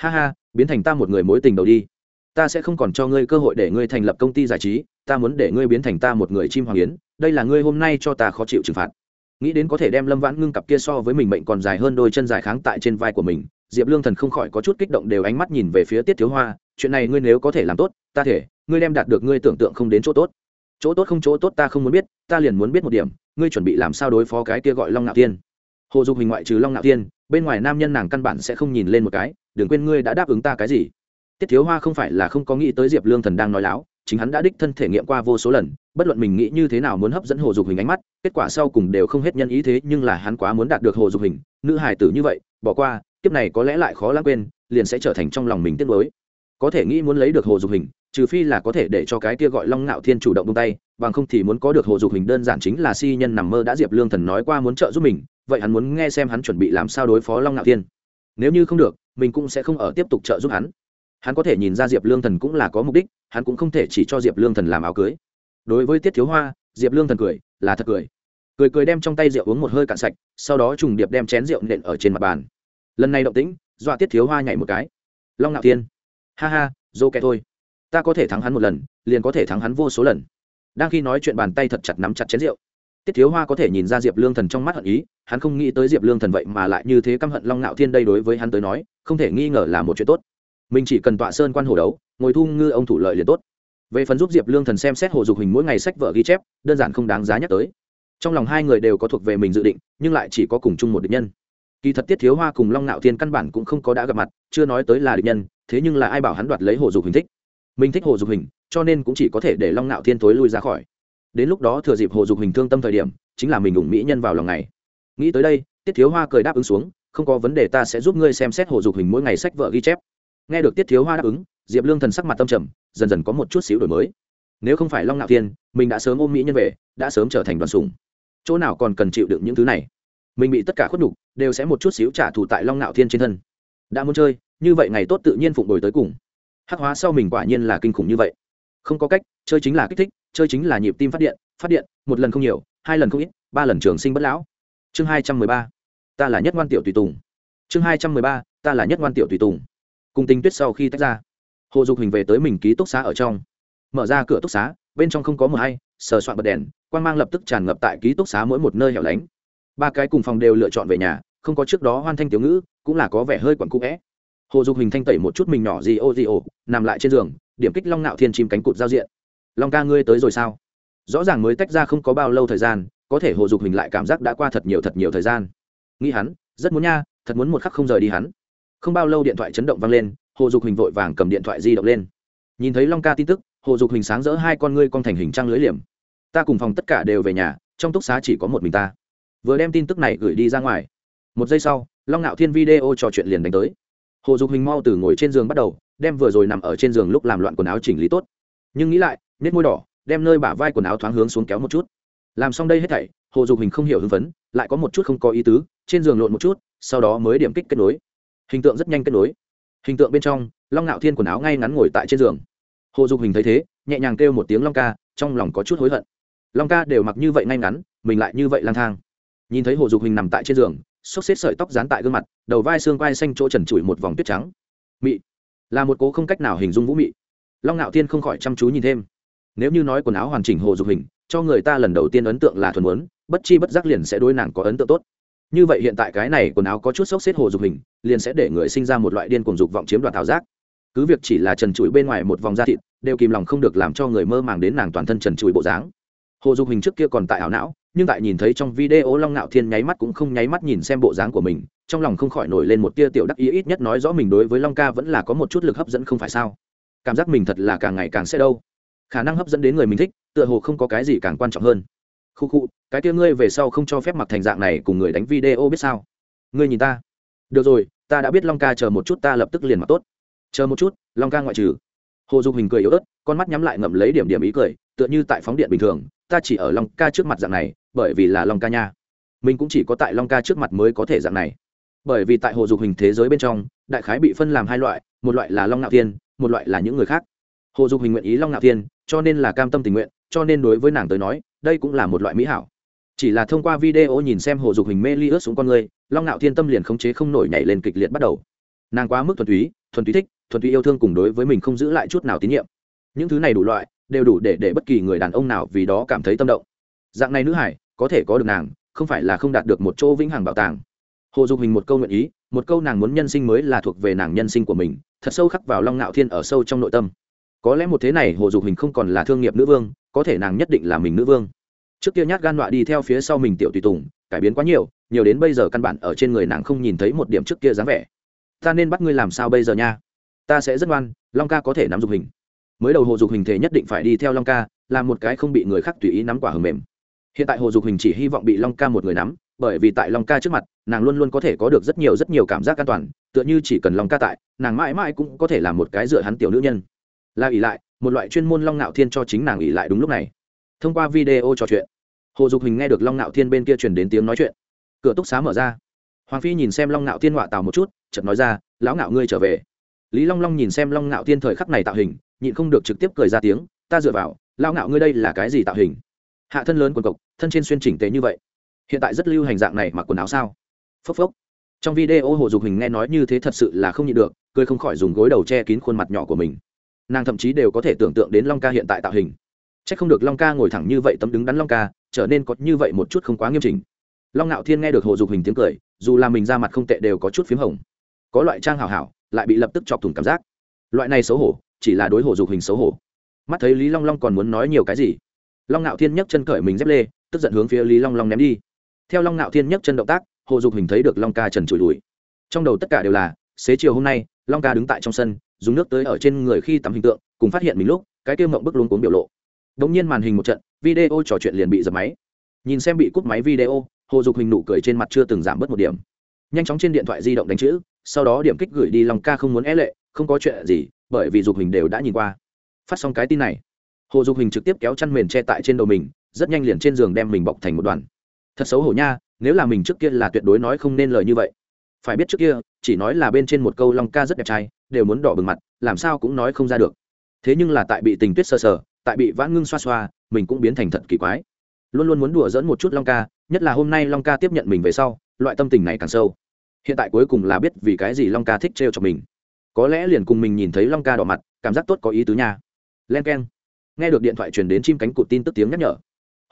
ha ha, biến thành ta một người mối tình đầu đi. Ta sẽ không còn cho ngươi cơ hội để ngươi thành lập công ty giải trí, ta muốn để ngươi biến thành ta một người chim hoàng yến, đây là ngươi hôm nay cho ta khó chịu trừng phạt. Nghĩ đến có thể đem lâm vãn ngưng cặp kia so với mình mệnh còn dài hơn đôi chân dài kháng tại trên vai của mình, diệp lương thần không khỏi có chút kích động đều ánh mắt nhìn về phía tiết thiếu hoa, chuyện này ngươi nếu có thể làm tốt, ta thể, ngươi đem đạt được ngươi tưởng tượng không đến chỗ tốt. Chỗ tốt không chỗ tốt ta không muốn biết, ta liền muốn biết một điểm, ngươi chuẩn bị làm sao đối phó cái kia gọi long ngạo thiên? Hồ dục hình ngoại trừ long ngạo thiên, bên ngoài nam nhân nàng căn bản sẽ không nhìn lên một cái đừng quên ngươi đã đáp ứng ta cái gì. Tiết thiếu hoa không phải là không có nghĩ tới diệp lương thần đang nói láo, chính hắn đã đích thân thể nghiệm qua vô số lần, bất luận mình nghĩ như thế nào muốn hấp dẫn hồ dục hình ánh mắt, kết quả sau cùng đều không hết nhân ý thế, nhưng là hắn quá muốn đạt được hồ dục hình, nữ hải tử như vậy, bỏ qua, kiếp này có lẽ lại khó lãng quên, liền sẽ trở thành trong lòng mình tiếc nuối. Có thể nghĩ muốn lấy được hồ dục hình, trừ phi là có thể để cho cái kia gọi long ngạo thiên chủ động tung tay, bằng không thì muốn có được hồ dục hình đơn giản chính là si nhân nằm mơ đã diệp lương thần nói qua muốn trợ giúp mình, vậy hắn muốn nghe xem hắn chuẩn bị làm sao đối phó long ngạo thiên. Nếu như không được mình cũng sẽ không ở tiếp tục trợ giúp hắn. Hắn có thể nhìn ra diệp lương thần cũng là có mục đích, hắn cũng không thể chỉ cho diệp lương thần làm áo cưới. Đối với tiết thiếu hoa, diệp lương thần cười, là thật cười. Cười cười đem trong tay rượu uống một hơi cạn sạch, sau đó trùng điệp đem chén rượu nện ở trên mặt bàn. Lần này động tĩnh, dọa tiết thiếu hoa nhảy một cái. Long ngạo thiên. Ha ha, dô kẻ thôi. Ta có thể thắng hắn một lần, liền có thể thắng hắn vô số lần. Đang khi nói chuyện bàn tay thật chặt nắm chặt chén rượu tiết thiếu hoa có thể nhìn ra diệp lương thần trong mắt hận ý, hắn không nghĩ tới diệp lương thần vậy mà lại như thế căm hận long ngạo thiên đây đối với hắn tới nói, không thể nghi ngờ là một chuyện tốt. Mình chỉ cần tọa sơn quan hồ đấu, ngồi thu ngư ông thủ lợi liền tốt. Về phần giúp diệp lương thần xem xét hồ dục hình mỗi ngày sách vợ ghi chép, đơn giản không đáng giá nhắc tới. Trong lòng hai người đều có thuộc về mình dự định, nhưng lại chỉ có cùng chung một định nhân. Kỳ thật tiết thiếu hoa cùng long ngạo thiên căn bản cũng không có đã gặp mặt, chưa nói tới là định nhân, thế nhưng là ai bảo hắn đoạt lấy hồ dục hình thích? Mình thích hồ dục hình, cho nên cũng chỉ có thể để long ngạo thiên tối lui ra khỏi đến lúc đó thừa dịp hồ dục hình thương tâm thời điểm, chính là mình ủng mỹ nhân vào lòng này nghĩ tới đây, tiết thiếu hoa cười đáp ứng xuống, không có vấn đề ta sẽ giúp ngươi xem xét hồ dục hình mỗi ngày sách vợ ghi chép. Nghe được tiết thiếu hoa đáp ứng, diệp lương thần sắc mặt tâm trầm, dần dần có một chút xíu đổi mới. Nếu không phải long ngạo thiên, mình đã sớm ôm mỹ nhân về, đã sớm trở thành đoàn sùng chỗ nào còn cần chịu đựng những thứ này? Mình bị tất cả khuất nhục, đều sẽ một chút xíu trả thù tại long ngạo thiên trên thân. Đã muốn chơi, như vậy ngày tốt tự nhiên phụng đổi tới cùng. Hắc hóa sau mình quả nhiên là kinh khủng như vậy. Không có cách, chơi chính là kích thích chơi chính là nhịp tim phát điện phát điện, một lần không nhiều, hai lần không ít, ba lần trường sinh bất lão. Chương hai trăm mười ba, ta là nhất ngoan tiểu tùy tùng. Chương hai trăm mười ba, ta là nhất ngoan tiểu tùy tùng. Cùng tình tuyết sau khi tách ra, hồ dục hình về tới mình ký túc xá ở trong. Mở ra cửa túc xá, bên trong không có mờ hay, sờ soạn bật đèn quan g mang lập tức tràn ngập tại ký túc xá mỗi một nơi hẻo lánh. Ba cái cùng phòng đều lựa chọn về nhà, không có trước đó hoan thanh tiểu ngữ, cũng là có vẻ hơi quẩn cũ vẽ. Hồ dục hình thanh tẩy một chút mình nhỏ gì ô gì ô, nằm lại trên giường, điểm kích long nạo thiên chim cánh cụt giao diện long ca ngươi tới rồi sao? Rõ ràng mới tách ra không có bao lâu thời gian, có thể hồ dục hình lại cảm giác đã qua thật nhiều thật nhiều thời gian. Nghĩ hắn, rất muốn nha, thật muốn một khắc không rời đi hắn. Không bao lâu điện thoại chấn động vang lên, hồ dục hình vội vàng cầm điện thoại di động lên. Nhìn thấy long ca tin tức, hồ dục hình sáng rỡ hai con ngươi con thành hình trăng lưới liềm. Ta cùng phòng tất cả đều về nhà, trong túc xá chỉ có một mình ta. Vừa đem tin tức này gửi đi ra ngoài. Một giây sau, long ngạo thiên video trò chuyện liền đánh tới. Hồ dục hình mau từ ngồi trên giường bắt đầu, đem vừa rồi nằm ở trên giường lúc làm loạn quần áo chỉnh lý tốt. Nhưng nghĩ lại nết môi đỏ, đem nơi bả vai quần áo thoáng hướng xuống kéo một chút. Làm xong đây hết thảy, hồ dục hình không hiểu hưng phấn, lại có một chút không có ý tứ, trên giường lộn một chút, sau đó mới điểm kích kết nối. Hình tượng rất nhanh kết nối. Hình tượng bên trong, long ngạo thiên quần áo ngay ngắn ngồi tại trên giường. Hồ dục hình thấy thế, nhẹ nhàng kêu một tiếng long ca, trong lòng có chút hối hận. Long ca đều mặc như vậy ngay ngắn, mình lại như vậy lang thang. Nhìn thấy hồ dục hình nằm tại trên giường xốc xếp sợi tóc dán tại gương mặt, đầu vai xương vai xanh chỗ trần trụi một vòng tuyết trắng. Mị, là một cố không cách nào hình dung vũ mị. Long ngạo thiên không khỏi chăm chú nhìn thêm nếu như nói quần áo hoàn chỉnh hồ dục hình, cho người ta lần đầu tiên ấn tượng là thuần muốn, bất chi bất giác liền sẽ đối nàng có ấn tượng tốt. Như vậy hiện tại cái này quần áo có chút sốc xếp hồ dục hình, liền sẽ để người sinh ra một loại điên cuồng dục vọng chiếm đoạt thảo giác. Cứ việc chỉ là trần trụi bên ngoài một vòng da thịt, đều kìm lòng không được làm cho người mơ màng đến nàng toàn thân trần trụi bộ dáng. Hồ dục hình trước kia còn tại ảo não, nhưng tại nhìn thấy trong video long ngạo thiên nháy mắt cũng không nháy mắt nhìn xem bộ dáng của mình, trong lòng không khỏi nổi lên một tia tiểu đắc ý ít nhất nói rõ mình đối với long ca vẫn là có một chút lực hấp dẫn không phải sao? Cảm giác mình thật là càng ngày càng sẽ đâu khả năng hấp dẫn đến người mình thích, tựa hồ không có cái gì càng quan trọng hơn. Khu khu, cái kia ngươi về sau không cho phép mặc thành dạng này cùng người đánh video biết sao? Ngươi nhìn ta. Được rồi, ta đã biết long ca chờ một chút ta lập tức liền mặc tốt. Chờ một chút, long ca ngoại trừ. Hồ dục hình cười yếu ớt, con mắt nhắm lại ngậm lấy điểm điểm ý cười, tựa như tại phóng điện bình thường, ta chỉ ở long ca trước mặt dạng này, bởi vì là long ca nha. Mình cũng chỉ có tại long ca trước mặt mới có thể dạng này. Bởi vì tại hồ dục hình thế giới bên trong, đại khái bị phân làm hai loại, một loại là long ngạo thiên, một loại là những người khác hồ dục hình nguyện ý long ngạo thiên, cho nên là cam tâm tình nguyện, cho nên đối với nàng tới nói, đây cũng là một loại mỹ hảo. Chỉ là thông qua video nhìn xem hồ dục hình mê ly ướt xuống con người, long ngạo thiên tâm liền khống chế không nổi nhảy lên kịch liệt bắt đầu. Nàng quá mức thuần túy thuần túy thích, thuần túy yêu thương cùng đối với mình không giữ lại chút nào tín nhiệm. Những thứ này đủ loại, đều đủ để để bất kỳ người đàn ông nào vì đó cảm thấy tâm động. Dạng này nữ hải, có thể có được nàng, không phải là không đạt được một chỗ vĩnh hằng bảo tàng. Hồ dục hình một câu nguyện ý, một câu nàng muốn nhân sinh mới là thuộc về nàng nhân sinh của mình, thật sâu khắc vào long ngạo thiên ở sâu trong nội tâm có lẽ một thế này hồ dục hình không còn là thương nghiệp nữ vương, có thể nàng nhất định là mình nữ vương. Trước kia nhát gan đọa đi theo phía sau mình tiểu tùy tùng, cải biến quá nhiều nhiều đến bây giờ căn bản ở trên người nàng không nhìn thấy một điểm trước kia dáng vẻ. Ta nên bắt ngươi làm sao bây giờ nha? Ta sẽ rất ngoan, long ca có thể nắm dục hình. Mới đầu hồ dục hình thể nhất định phải đi theo long ca làm một cái không bị người khác tùy ý nắm quả hầm mềm. Hiện tại hồ dục hình chỉ hy vọng bị long ca một người nắm, bởi vì tại long ca trước mặt, nàng luôn luôn có thể có được rất nhiều rất nhiều cảm giác an toàn, tựa như chỉ cần long ca tại, nàng mãi mãi cũng có thể là một cái dựa hắn tiểu nữ nhân là ỉ lại, một loại chuyên môn long nạo thiên cho chính nàng ỉ lại đúng lúc này. Thông qua video trò chuyện, hồ dục hình nghe được long nạo thiên bên kia truyền đến tiếng nói chuyện. Cửa túc xá mở ra. Hoàng phi nhìn xem long nạo thiên họa tào một chút, chợt nói ra, lão ngạo ngươi trở về. Lý long long nhìn xem long ngạo thiên thời khắc này tạo hình, nhịn không được trực tiếp cười ra tiếng, ta dựa vào, lão ngạo ngươi đây là cái gì tạo hình? Hạ thân lớn quần cộc, thân trên xuyên chỉnh tế như vậy. Hiện tại rất lưu hành dạng này mặc quần áo sao? Phốc phốc. Trong video hồ dục hình nghe nói như thế thật sự là không nhịn được, cười không khỏi dùng gối đầu che kín khuôn mặt nhỏ của mình nàng thậm chí đều có thể tưởng tượng đến long ca hiện tại tạo hình. C h ắ c không được long ca ngồi thẳng như vậy tấm đứng đắn long ca, trở nên có như vậy một chút không quá nghiêm chỉnh. Long ngạo thiên nghe được hồ dục hình tiếng cười, dù là mình ra mặt không tệ đều có chút p h í m hồng. Có loại trang hảo hảo, lại bị lập tức chọc thủng cảm giác. Loại này xấu hổ, chỉ là đối Hồ dục hình xấu hổ. Mắt thấy lý long long còn muốn nói nhiều cái gì? Long ngạo thiên nhấc chân cởi mình dép lê, tức giận hướng phía lý long long ném đi. Theo long ngạo thiên nhấc chân động tác, hồ dục hình thấy được long ca trần trụi đùi trong đầu tất cả đều là, xế chiều hôm nay, long ca đứng tại trong sân dùng nước tới ở trên người khi tắm hình tượng, cùng phát hiện mình lúc, cái kêu mộng bức luôn cuốn biểu lộ. Đ ỗ n g nhiên màn hình một trận, video trò chuyện liền bị dập máy. Nhìn xem bị cúp máy video, hồ dục hình nụ cười trên mặt chưa từng giảm bớt một điểm. Nhanh chóng trên điện thoại di động đánh chữ, sau đó điểm kích gửi đi long ca không muốn é lệ, không có chuyện gì, bởi vì dục hình đều đã nhìn qua. Phát xong cái tin này, hồ dục hình trực tiếp kéo chăn mền che tại trên đầu mình, rất nhanh liền trên giường đem mình bọc thành một đoàn. Thật xấu hổ nha, nếu là mình trước kia là tuyệt đối nói không nên lời như vậy. Phải biết trước kia, chỉ nói là bên trên một câu long ca rất đẹp trai đều muốn đỏ bừng mặt làm sao cũng nói không ra được. Thế nhưng là tại bị tình tuyết sờ, sờ tại bị vãn ngưng xoa xoa mình cũng biến thành thật kỳ quái. Luôn luôn muốn đùa dẫn một chút long ca nhất là hôm nay long ca tiếp nhận mình về sau loại tâm tình này càng sâu. Hiện tại cuối cùng là biết vì cái gì long ca thích trêu cho mình. Có lẽ liền cùng mình nhìn thấy long ca đỏ mặt cảm giác tốt có ý tứ nha. Len k e n nghe được điện thoại truyền đến chim cánh cụt tin tức tiếng nhắc nhở.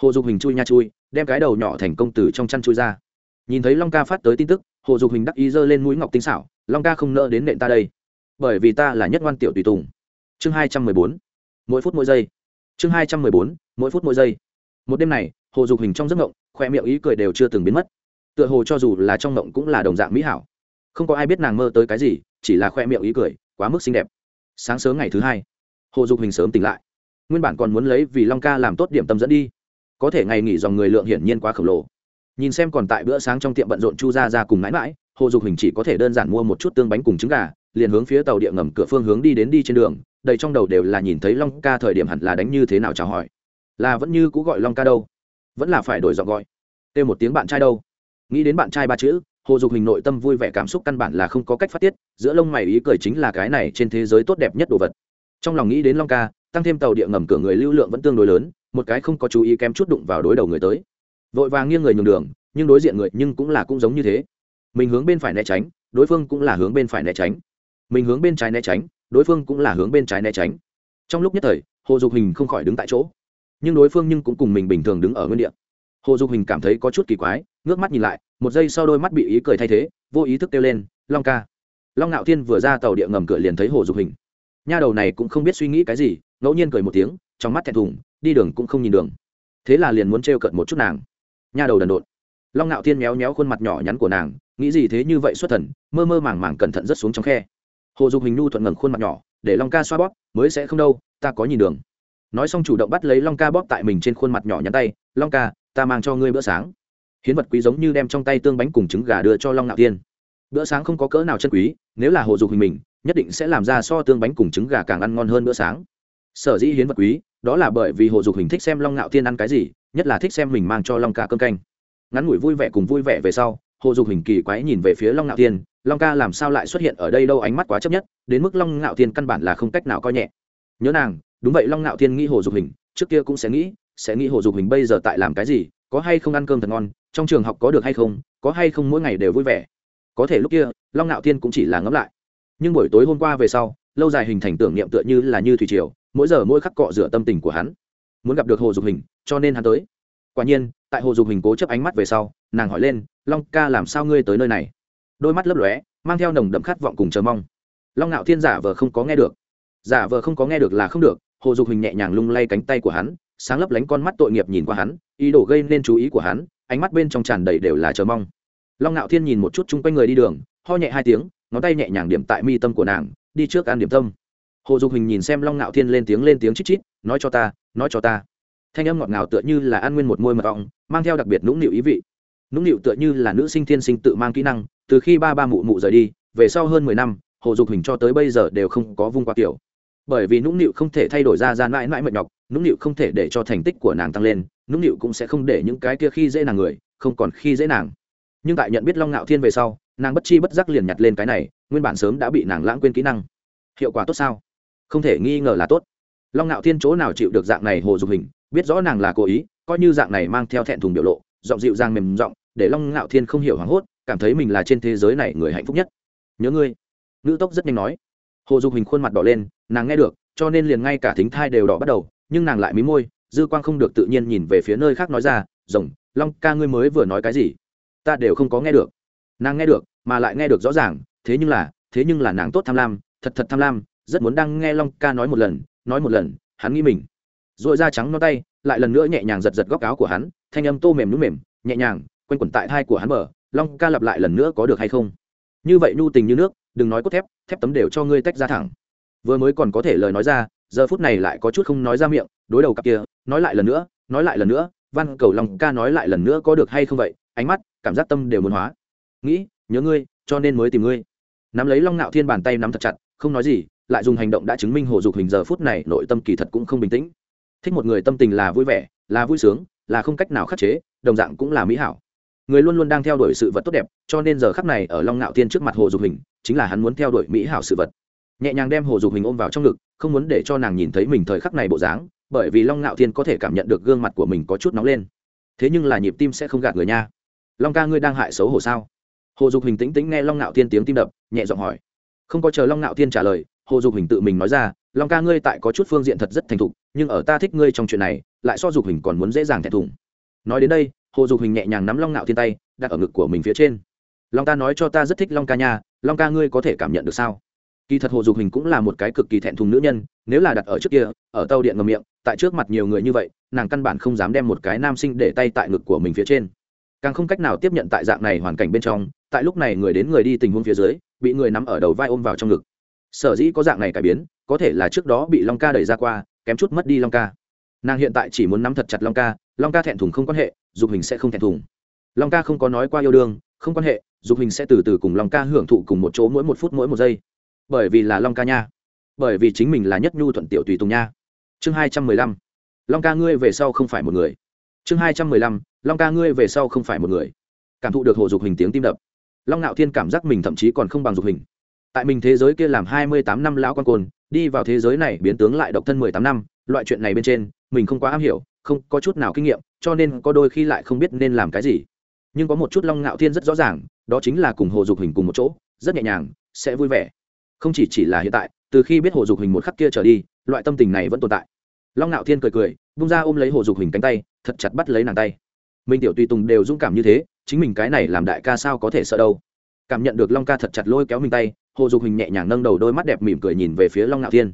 Hồ dục hình chui nha chui đem cái đầu nhỏ thành công từ trong chăn chui ra. Nhìn thấy long ca phát tới tin tức hồ dục hình đắc ý giơ lên mũi ngọc tinh xảo long ca không nỡ đến nện ta đây bởi vì ta là nhất ngoan tiểu tùy tùng. Chương hai trăm mười bốn, mỗi phút mỗi giây. Chương hai trăm mười bốn, mỗi phút mỗi giây. Một đêm này, hồ dục hình trong giấc ngộng khoe miệng ý cười đều chưa từng biến mất. Tựa hồ cho dù là trong ngộng cũng là đồng dạng mỹ hảo. Không có ai biết nàng mơ tới cái gì, chỉ là khoe miệng ý cười, quá mức xinh đẹp. Sáng sớm ngày thứ hai, hồ dục hình sớm tỉnh lại. Nguyên bản còn muốn lấy vì long ca làm tốt điểm tâm dẫn đi. Có thể ngày nghỉ dòng người lượng hiển nhiên quá khổng lồ. Nhìn xem còn tại bữa sáng trong tiệm bận rộn chu ra ra cùng mãi mãi, hồ dục hình chỉ có thể đơn giản mua một chút tương bánh cùng trứng gà liền hướng phía tàu địa ngầm cửa phương hướng đi đến đi trên đường, đầy trong đầu đều là nhìn thấy long ca thời điểm hẳn là đánh như thế nào chào hỏi. Là vẫn như cũ gọi long ca đâu? Vẫn là phải đổi giọng gọi. Kêu một tiếng bạn trai đâu? Nghĩ đến bạn trai ba chữ, hồ dục hình nội tâm vui vẻ cảm xúc căn bản là không có cách phát tiết, giữa lông mày ý cười chính là cái này trên thế giới tốt đẹp nhất đồ vật. Trong lòng nghĩ đến long ca, tăng thêm tàu địa ngầm cửa người lưu lượng vẫn tương đối lớn, một cái không có chú ý kém chút đụng vào đối đầu người tới. Vội vàng nghiêng người nhường đường, nhưng đối diện người nhưng cũng là cũng giống như thế. Mình hướng bên phải né tránh, đối phương cũng là hướng bên phải né tránh mình hướng bên trái né tránh, đối phương cũng là hướng bên trái né tránh. Trong lúc nhất thời, hồ dục hình không khỏi đứng tại chỗ. Nhưng đối phương nhưng cũng cùng mình bình thường đứng ở nguyên địa. Hồ dục hình cảm thấy có chút kỳ quái, ngước mắt nhìn lại, một giây sau đôi mắt bị ý cười thay thế, vô ý thức kêu lên, long ca. Long ngạo thiên vừa ra tàu địa ngầm cửa liền thấy hồ dục hình. Nha đầu này cũng không biết suy nghĩ cái gì, ngẫu nhiên cười một tiếng, trong mắt thẹn thùng, đi đường cũng không nhìn đường. Thế là liền muốn trêu cận một chút nàng. Nha đầu đần độn. Long ngạo thiên méo méo khuôn mặt nhỏ nhắn của nàng, nghĩ gì thế như vậy xuất thần, mơ mơ màng màng cẩn thận rất xuống trong khe hồ dục hình nhu thuận ngẩng khuôn mặt nhỏ, để long ca xoa bóp, mới sẽ không đâu, ta có nhìn đường. Nói xong chủ động bắt lấy long ca bóp tại mình trên khuôn mặt nhỏ nhắn tay, long ca, ta mang cho ngươi bữa sáng. Hiến vật quý giống như đem trong tay tương bánh cùng trứng gà đưa cho long ngạo tiên. Bữa sáng không có cỡ nào chân quý, nếu là hồ dục hình mình, nhất định sẽ làm ra so tương bánh cùng trứng gà càng ăn ngon hơn bữa sáng. Sở dĩ hiến vật quý, đó là bởi vì hồ dục hình thích xem long ngạo tiên ăn cái gì, nhất là thích xem mình mang cho long ca cơm canh. Ngắn ngủi vui vẻ cùng vui vẻ về sau hồ dục hình kỳ quái nhìn về phía long ngạo tiên long ca, làm sao lại xuất hiện ở đây đâu? Ánh mắt quá chấp nhất, đến mức long ngạo tiên căn bản là không cách nào coi nhẹ. Nhớ nàng, đúng vậy, long ngạo tiên nghĩ hồ dục hình, trước kia cũng sẽ nghĩ sẽ nghĩ hồ dục hình bây giờ tại làm cái gì, có hay không ăn cơm thật ngon, trong trường học có được hay không, có hay không mỗi ngày đều vui vẻ. Có thể lúc kia, long ngạo thiên cũng chỉ là ngẫm lại. Nhưng buổi tối hôm qua về sau, lâu dài hình thành tưởng niệm tựa như là như thủy triều, mỗi giờ mỗi khắc cọ rửa tâm tình của hắn. Muốn gặp được hồ dục hình, cho nên hắn tới. Quả nhiên, tại hồ dục hình cố chấp ánh mắt về sau, nàng hỏi lên long ca, làm sao ngươi tới nơi này? Đôi mắt lấp lóe, mang theo nồng đậm khát vọng cùng chờ mong. Long ngạo thiên giả vờ không có nghe được. Giả vờ không có nghe được là không được, hồ dục hình nhẹ nhàng lung lay cánh tay của hắn, sáng lấp lánh con mắt tội nghiệp nhìn qua hắn, ý đồ gây nên chú ý của hắn, ánh mắt bên trong tràn đầy đều là chờ mong. Long ngạo thiên nhìn một chút chung quanh người đi đường, ho nhẹ hai tiếng, ngón tay nhẹ nhàng điểm tại mi tâm của nàng, đi trước ăn điểm tâm. Hồ dục hình nhìn xem long ngạo thiên lên tiếng lên tiếng chít chít, nói cho ta, nói cho ta. Thanh âm ngọt ngào tựa như là ăn nguyên một môi mật ong, mang theo đặc biệt nũng nịu ý vị nũng nịu tựa như là nữ sinh thiên sinh tự mang kỹ năng, từ khi ba ba mụ mụ rời đi, về sau hơn mười năm, hồ dục hình cho tới bây giờ đều không có vung qua kiểu. Bởi vì nũng nịu không thể thay đổi ra ra mãi mãi mệt nhọc, nũng nịu không thể để cho thành tích của nàng tăng lên, nũng nịu cũng sẽ không để những cái kia khi dễ nàng người, không còn khi dễ nàng. Nhưng tại nhận biết long ngạo thiên về sau, nàng bất chi bất giác liền nhặt lên cái này, nguyên bản sớm đã bị nàng lãng quên kỹ năng. Hiệu quả tốt sao? Không thể nghi ngờ là tốt. Long ngạo thiên chỗ nào chịu được dạng này hồ dục hình, biết rõ nàng là cố ý, coi như dạng này mang theo thẹn thùng biểu lộ giọng dịu dàng mềm giọng, để long ngạo thiên không hiểu hoảng hốt, cảm thấy mình là trên thế giới này người hạnh phúc nhất. Nhớ ngươi. Nữ tốc rất nhanh nói. Hồ dục hình khuôn mặt đỏ lên, nàng nghe được, cho nên liền ngay cả thính thai đều đỏ bắt đầu, nhưng nàng lại mí môi, dư quang không được tự nhiên nhìn về phía nơi khác nói ra, rồng, long ca ngươi mới vừa nói cái gì? Ta đều không có nghe được. Nàng nghe được, mà lại nghe được rõ ràng, thế nhưng là, thế nhưng là nàng tốt tham lam, thật thật tham lam, rất muốn đang nghe long ca nói một lần, nói một lần, hắn nghĩ mình. R ồ i da trắng nó tay, lại lần nữa nhẹ nhàng giật giật góc áo của hắn thanh âm tô mềm n mềm, nhẹ nhàng q u a n quẩn tại thai của hắn mở long ca lặp lại lần nữa có được hay không? Như vậy nhu tình như nước, đừng nói cốt thép thép tấm đều cho ngươi tách ra thẳng. Vừa mới còn có thể lời nói ra, giờ phút này lại có chút không nói ra miệng, đối đầu cặp kia, nói lại lần nữa, nói lại lần nữa, văn cầu long ca nói lại lần nữa có được hay không vậy? Ánh mắt, cảm giác tâm đều muốn hóa. Nghĩ, nhớ ngươi, cho nên mới tìm ngươi. Nắm lấy long ngạo thiên bàn tay nắm thật chặt, không nói gì, lại dùng hành động đã chứng minh hồ dục hình giờ phút này nội tâm kỳ thật cũng không bình tĩnh. Thích một người tâm tình là vui vẻ, là vui sướng là không cách nào khắc chế, đồng dạng cũng là mỹ hảo. Người luôn luôn đang theo đuổi sự vật tốt đẹp, cho nên giờ khắc này ở long ngạo thiên trước mặt hồ dục hình, chính là hắn muốn theo đuổi mỹ hảo sự vật. Nhẹ nhàng đem hồ dục hình ôm vào trong ngực, không muốn để cho nàng nhìn thấy mình thời khắc này bộ dáng, bởi vì long ngạo thiên có thể cảm nhận được gương mặt của mình có chút nóng lên. Thế nhưng là nhịp tim sẽ không gạt người nha. Long ca ngươi đang hại xấu hổ sao? Hồ dục hình tĩnh tĩnh nghe long ngạo thiên tiếng tim đập, nhẹ giọng hỏi. Không có chờ long ngạo thiên trả lời, hồ dục hình tự mình nói ra long ca ngươi tại có chút phương diện thật rất thành thục, nhưng ở ta thích ngươi trong chuyện này, lại so dục hình còn muốn dễ dàng thẹn thùng. Nói đến đây, hồ dục hình nhẹ nhàng nắm long ngạo thiên tay, đặt ở ngực của mình phía trên. Long ta nói cho ta rất thích long ca nha, long ca ngươi có thể cảm nhận được sao? Kỳ thật hồ dục hình cũng là một cái cực kỳ thẹn thùng nữ nhân, nếu là đặt ở trước kia, ở tàu điện ngầm miệng, tại trước mặt nhiều người như vậy, nàng căn bản không dám đem một cái nam sinh để tay tại ngực của mình phía trên. Càng không cách nào tiếp nhận tại dạng này hoàn cảnh bên trong, tại lúc này người đến người đi tình huống phía dưới, bị người nắm ở đầu vai ôm vào trong ngực. Sở dĩ có dạng này cải biến có thể là trước đó bị long ca đẩy ra qua, kém chút mất đi long ca. Nàng hiện tại chỉ muốn nắm thật chặt long ca long ca thẹn thùng không quan hệ, dục hình sẽ không thẹn thùng. Long ca không có nói qua yêu đương, không quan hệ, dục hình sẽ từ từ cùng long ca hưởng thụ cùng một chỗ mỗi một phút mỗi một giây. Bởi vì là long ca nha. Bởi vì chính mình là nhất nhu thuận tiểu tùy tùng nha. Chương hai trăm mười lăm. Long ca ngươi về sau không phải một người. Chương hai trăm mười lăm. Long ca ngươi về sau không phải một người. Cảm thụ được hồ dục hình tiếng tim đập. Long ngạo thiên cảm giác mình thậm chí còn không bằng dục hình tại mình thế giới kia làm hai mươi tám năm lão quan côn đi vào thế giới này biến tướng lại độc thân mười tám năm, loại chuyện này bên trên, mình không quá am hiểu, không có chút nào kinh nghiệm, cho nên có đôi khi lại không biết nên làm cái gì. Nhưng có một chút long ngạo thiên rất rõ ràng, đó chính là cùng hồ dục hình cùng một chỗ, rất nhẹ nhàng, sẽ vui vẻ. Không chỉ chỉ là hiện tại, từ khi biết hồ dục hình một khắc kia trở đi, loại tâm tình này vẫn tồn tại. Long ngạo thiên cười cười bung ra ôm lấy hồ dục hình cánh tay, thật chặt bắt lấy nàng tay. Minh tiểu tùy tùng đều dũng cảm như thế, chính mình cái này làm đại ca sao có thể sợ đâu. Cảm nhận được long ca thật chặt lôi kéo mình tay hồ dục hình nhẹ nhàng nâng đầu đôi mắt đẹp mỉm cười nhìn về phía long ngạo thiên.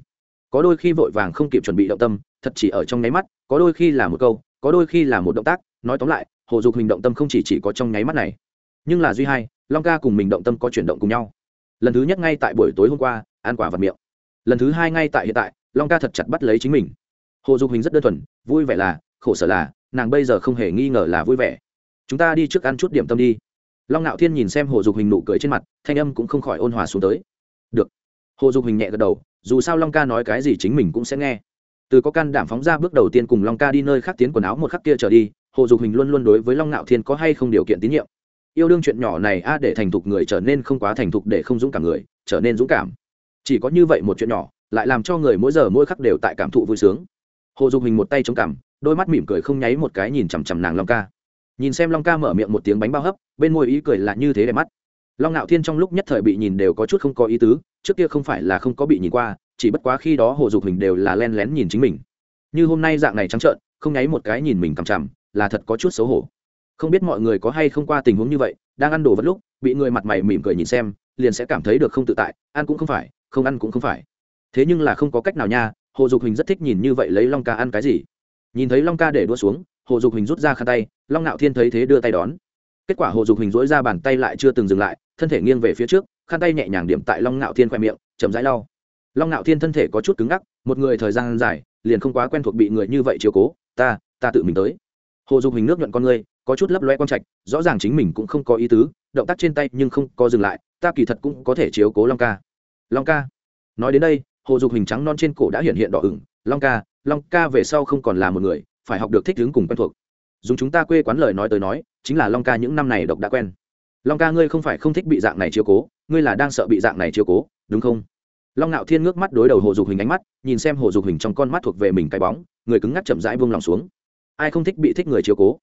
Có đôi khi vội vàng không kịp chuẩn bị động tâm, thật chỉ ở trong nháy mắt, có đôi khi là một câu, có đôi khi là một động tác, nói tóm lại, hồ dục hình động tâm không chỉ chỉ có trong nháy mắt này. Nhưng là duy hai, long ca cùng mình động tâm có chuyển động cùng nhau. Lần thứ nhất ngay tại buổi tối hôm qua, ăn quả vật miệng. Lần thứ hai ngay tại hiện tại, long ca thật chặt bắt lấy chính mình. Hồ dục hình rất đơn thuần, vui vẻ là, khổ sở là, nàng bây giờ không hề nghi ngờ là vui vẻ. Chúng ta đi trước ăn chút điểm tâm đi long ngạo thiên nhìn xem hồ dục hình nụ cười trên mặt, thanh âm cũng không khỏi ôn hòa xuống tới. Được. Hồ dục hình nhẹ gật đầu, dù sao long ca nói cái gì chính mình cũng sẽ nghe. Từ có can đảm phóng ra bước đầu tiên cùng long ca đi nơi khác tiến quần áo một khắc kia trở đi, hồ dục hình luôn luôn đối với long ngạo thiên có hay không điều kiện tín nhiệm. Yêu đương chuyện nhỏ này a, để thành thục người trở nên không quá thành thục để không dũng cảm người, trở nên dũng cảm. Chỉ có như vậy một chuyện nhỏ, lại làm cho người mỗi giờ mỗi khắc đều tại cảm thụ vui sướng. Hồ dục hình một tay chống cằm, đôi mắt mỉm cười không nháy một cái nhìn chằm chằm nàng long ca nhìn xem long ca mở miệng một tiếng bánh bao hấp, bên môi ý cười là như thế đẹp mắt. Long ngạo thiên trong lúc nhất thời bị nhìn đều có chút không có ý tứ, trước kia không phải là không có bị nhìn qua, chỉ bất quá khi đó hồ dục hình đều là len lén nhìn chính mình. Như hôm nay dạng này trắng trợn, không nháy một cái nhìn mình cằm chằm, là thật có chút xấu hổ. Không biết mọi người có hay không qua tình huống như vậy, đang ăn đồ vật lúc, bị người mặt mày mỉm cười nhìn xem, liền sẽ cảm thấy được không tự tại, ăn cũng không phải, không ăn cũng không phải. Thế nhưng là không có cách nào nha, hồ dục hình rất thích nhìn như vậy lấy long ca ăn cái gì. Nhìn thấy long ca để đua xuống hồ dục hình rút ra khăn tay, long ngạo thiên thấy thế đưa tay đón. Kết quả hồ dục hình dỗi ra bàn tay lại chưa từng dừng lại, thân thể nghiêng về phía trước, khăn tay nhẹ nhàng điểm tại long ngạo thiên khoe miệng, chậm rãi lau. Long ngạo thiên thân thể có chút cứng ngắc, một người thời gian dài, liền không quá quen thuộc bị người như vậy chiếu cố, ta ta tự mình tới. Hồ dục hình nước nhuận con ngươi, có chút lấp loe quang trạch, rõ ràng chính mình cũng không có ý tứ, động tác trên tay nhưng không có dừng lại, ta kỳ thật cũng có thể chiếu cố long ca. Long ca? Nói đến đây, hồ dục hình trắng non trên cổ đã hiện hiện đỏ ửng, long ca long ca về sau không còn là một người phải học được thích ứng cùng quen thuộc. Dùng chúng ta quê quán lời nói tới nói, chính là long ca những năm này độc đã quen. Long ca ngươi không phải không thích bị dạng này chiếu cố, ngươi là đang sợ bị dạng này chiếu cố, đúng không? Long ngạo thiên ngước mắt đối đầu hồ dục hình ánh mắt, nhìn xem hồ dục hình trong con mắt thuộc về mình cái bóng, người cứng ngắc chậm rãi buông lòng xuống. Ai không thích bị thích người chiếu cố?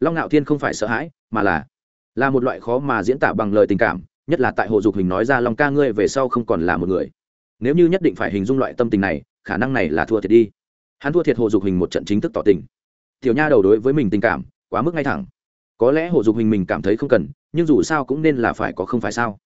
Long ngạo thiên không phải sợ hãi, mà là là một loại khó mà diễn tả bằng lời tình cảm, nhất là tại hồ dục hình nói ra long ca ngươi về sau không còn là một người. Nếu như nhất định phải hình dung loại tâm tình này, khả năng này là thua thiệt đi hắn thua thiệt hồ dục hình một trận chính thức tỏ tình. Tiểu nha đầu đối với mình tình cảm quá mức ngay thẳng. Có lẽ hồ dục hình mình cảm thấy không cần, nhưng dù sao cũng nên là phải có không phải sao.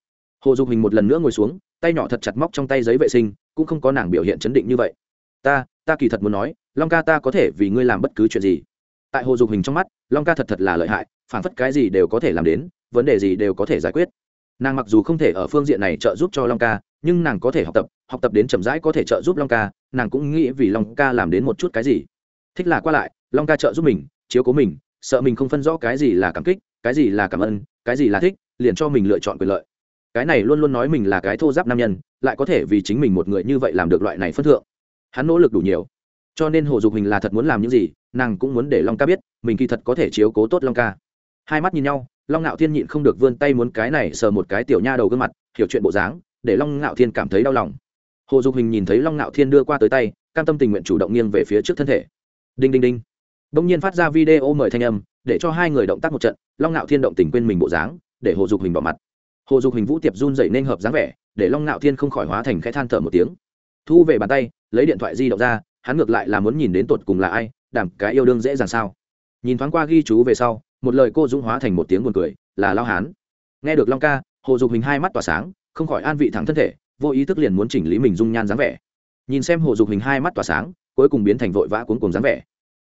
Hồ dục hình một lần nữa ngồi xuống, tay nhỏ thật chặt móc trong tay giấy vệ sinh, cũng không có nàng biểu hiện chấn định như vậy. Ta ta kỳ thật muốn nói, long ca ta có thể vì ngươi làm bất cứ chuyện gì. Tại hồ dục hình trong mắt, long ca thật thật là lợi hại, phản phất cái gì đều có thể làm đến, vấn đề gì đều có thể giải quyết. Nàng mặc dù không thể ở phương diện này trợ giúp cho long ca nhưng nàng có thể học tập học tập đến chậm rãi có thể trợ giúp long ca, nàng cũng nghĩ vì long ca làm đến một chút cái gì. Thích là qua lại, long ca trợ giúp mình, chiếu cố mình, sợ mình không phân rõ cái gì là cảm kích, cái gì là cảm ơn, cái gì là thích, liền cho mình lựa chọn quyền lợi. Cái này luôn luôn nói mình là cái thô giáp nam nhân, lại có thể vì chính mình một người như vậy làm được loại này phân thượng. Hắn nỗ lực đủ nhiều. Cho nên hồ dục hình là thật muốn làm những gì, nàng cũng muốn để long ca biết, mình kỳ thật có thể chiếu cố tốt long ca. Hai mắt nhìn nhau, long ngạo thiên nhịn không được vươn tay muốn cái này sờ một cái tiểu nha đầu gương mặt, hiểu chuyện bộ dáng để long ngạo thiên cảm thấy đau lòng. Hồ dục hình nhìn thấy long ngạo thiên đưa qua tới tay, cam tâm tình nguyện chủ động nghiêng về phía trước thân thể. Đinh đinh đinh. Bỗng nhiên phát ra video mời thanh âm, để cho hai người động tác một trận, long ngạo thiên động tình quên mình bộ dáng, để hồ dục hình bỏ mặt. Hồ dục hình vũ tiệp run dậy nên hợp dáng vẻ, để long ngạo thiên không khỏi hóa thành khẽ than thở một tiếng. Thu về bàn tay, lấy điện thoại di động ra, hắn ngược lại là muốn nhìn đến tột cùng là ai đảm cái yêu đương dễ dàng sao. Nhìn thoáng qua ghi chú về sau, một lời cô dũng hóa thành một tiếng buồn cười, là lao hán. Nghe được long ca, hồ dục hình hai mắt tỏa sáng không khỏi an vị thẳng thân thể, vô ý thức liền muốn chỉnh lý mình dung nhan dáng vẻ. Nhìn xem hồ dục hình hai mắt tỏa sáng, cuối cùng biến thành vội vã cuốn cùng dáng vẻ.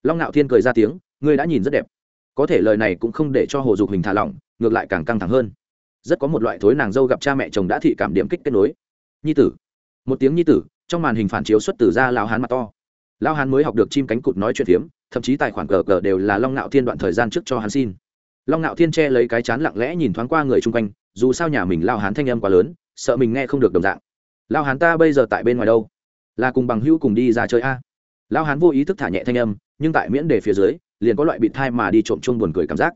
Long ngạo thiên cười ra tiếng, ngươi đã nhìn rất đẹp. Có thể lời này cũng không để cho hồ dục hình thả lỏng, ngược lại càng căng thẳng hơn. Rất có một loại thối nàng dâu gặp cha mẹ chồng đã thị cảm điểm kích kết nối. Nhi tử. Một tiếng nhi tử, trong màn hình phản chiếu xuất từ ra lao hán mặt to. Lao hán mới học được chim cánh cụt nói chuyện phiếm, thậm chí tài khoản cờ cờ đều là long ngạo thiên đoạn thời gian trước cho hắn xin. Long ngạo thiên che lấy cái chán lặng lẽ nhìn thoáng qua người chung quanh dù sao nhà mình lao hán thanh âm quá lớn, sợ mình nghe không được đồng dạng. Lao hán ta bây giờ tại bên ngoài đâu? Là cùng bằng hữu cùng đi ra chơi a. Lao hán vô ý thức thả nhẹ thanh âm, nhưng tại miễn đề phía dưới, liền có loại bị thai mà đi trộm chung buồn cười cảm giác.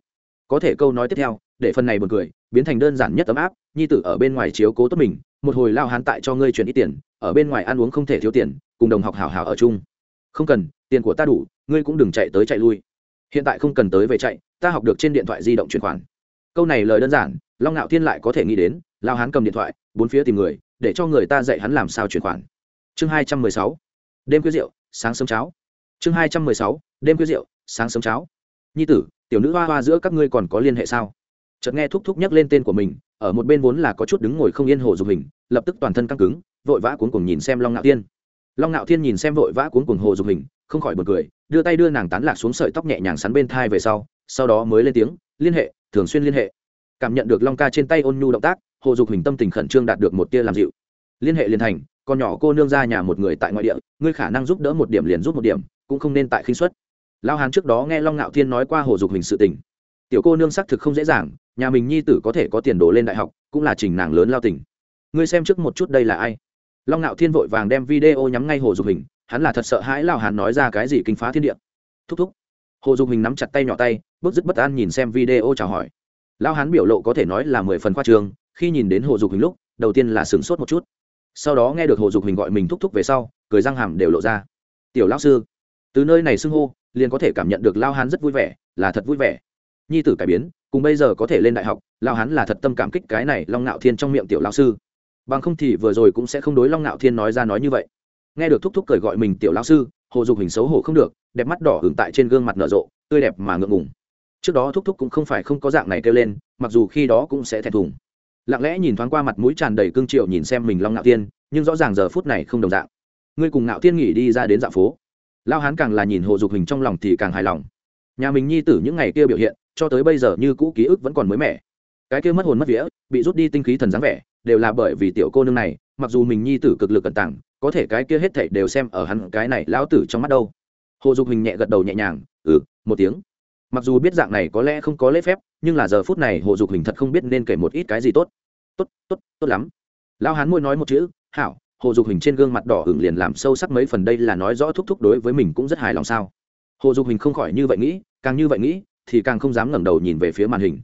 Có thể câu nói tiếp theo, để phần này buồn cười, biến thành đơn giản nhất ấm áp, nhi tử ở bên ngoài chiếu cố tốt mình, một hồi lao hán tại cho ngươi chuyển ít tiền, ở bên ngoài ăn uống không thể thiếu tiền, cùng đồng học hảo hảo ở chung. Không cần, tiền của ta đủ, ngươi cũng đừng chạy tới chạy lui. Hiện tại không cần tới về chạy, ta học được trên điện thoại di động chuyển khoản câu này lời đơn giản, long ngạo thiên lại có thể nghĩ đến, lao hán cầm điện thoại, bốn phía tìm người, để cho người ta dạy hắn làm sao chuyển khoản. Chương hai trăm mười sáu. Đêm quyết rượu, sáng sớm cháo. Chương hai trăm mười sáu. Đêm quyết rượu, sáng sớm cháo. Nhi tử, tiểu nữ hoa hoa giữa các ngươi còn có liên hệ sao? Chợt nghe thúc thúc nhắc lên tên của mình, ở một bên vốn là có chút đứng ngồi không yên hồ dục hình, lập tức toàn thân căng cứng, vội vã cuốn cùng nhìn xem long ngạo thiên. Long ngạo thiên nhìn xem vội vã cuốn cùng hồ dục hình, không khỏi bật cười, đưa tay đưa nàng tán lạc xuống sợi tóc nhẹ nhàng sắn bên thai về sau sau đó mới lên tiếng, liên hệ thường xuyên liên hệ. Cảm nhận được long ca trên tay ôn nhu động tác, hồ dục hình tâm tình khẩn trương đạt được một tia làm dịu. Liên hệ liền thành, con nhỏ cô nương ra nhà một người tại ngoại địa, ngươi khả năng giúp đỡ một điểm liền giúp một điểm, cũng không nên tại khinh suất. Lao hán trước đó nghe long ngạo thiên nói qua hồ dục hình sự tình. Tiểu cô nương xác thực không dễ dàng, nhà mình nhi tử có thể có tiền đồ lên đại học, cũng là trình nàng lớn lao tình. Ngươi xem trước một chút đây là ai? Long ngạo thiên vội vàng đem video nhắm ngay hồ dục hình hắn là thật sợ hãi lao hán nói ra cái gì kinh phá thiên địa. Thúc thúc hồ dục hình nắm chặt tay nhỏ tay, bước dứt bất an nhìn xem video chào hỏi. Lao hán biểu lộ có thể nói là mười phần khoa trường khi nhìn đến hồ dục hình lúc, đầu tiên là sửng sốt một chút. Sau đó nghe được hồ dục hình gọi mình thúc thúc về sau, cười răng hàm đều lộ ra. Tiểu lão sư. Từ nơi này xưng hô, liền có thể cảm nhận được lao hán rất vui vẻ, là thật vui vẻ. Nhi tử cải biến, cùng bây giờ có thể lên đại học lao hán là thật tâm cảm kích cái này long ngạo thiên trong miệng tiểu lao sư. Bằng không thì vừa rồi cũng sẽ không đối long ngạo thiên nói ra nói như vậy. Nghe được thúc thúc cười gọi mình tiểu lao sư hồ dục hình xấu hổ không được, đẹp mắt đỏ hưởng tại trên gương mặt nở rộ, tươi đẹp mà ngượng ngùng. Trước đó thúc thúc cũng không phải không có dạng này kêu lên, mặc dù khi đó cũng sẽ thẹn thùng. Lặng lẽ nhìn thoáng qua mặt mũi tràn đầy cương triệu nhìn xem mình long ngạo tiên, nhưng rõ ràng giờ phút này không đồng dạng. Ngươi cùng ngạo tiên nghỉ đi ra đến dạo phố. Lao hán càng là nhìn hồ dục hình trong lòng thì càng hài lòng. Nhà mình nhi tử những ngày kia biểu hiện, cho tới bây giờ như cũ ký ức vẫn còn mới mẻ. Cái kia mất hồn mất vía, bị rút đi tinh khí thần dáng vẻ, đều là bởi vì tiểu cô nương này, mặc dù mình nhi tử cực lực cẩn tặng có thể cái kia hết thảy đều xem ở hắn cái này lão tử trong mắt đâu. Hồ dục hình nhẹ gật đầu nhẹ nhàng ừ một tiếng. Mặc dù biết dạng này có lẽ không có lễ phép, nhưng là giờ phút này hồ dục hình thật không biết nên kể một ít cái gì tốt. Tốt tốt tốt lắm. Lão hán môi nói một chữ, hảo. Hồ dục hình trên gương mặt đỏ hửng liền làm sâu sắc mấy phần đây là nói rõ thúc thúc đối với mình cũng rất hài lòng sao. Hồ dục hình không khỏi như vậy nghĩ, càng như vậy nghĩ thì càng không dám ngẩng đầu nhìn về phía màn hình.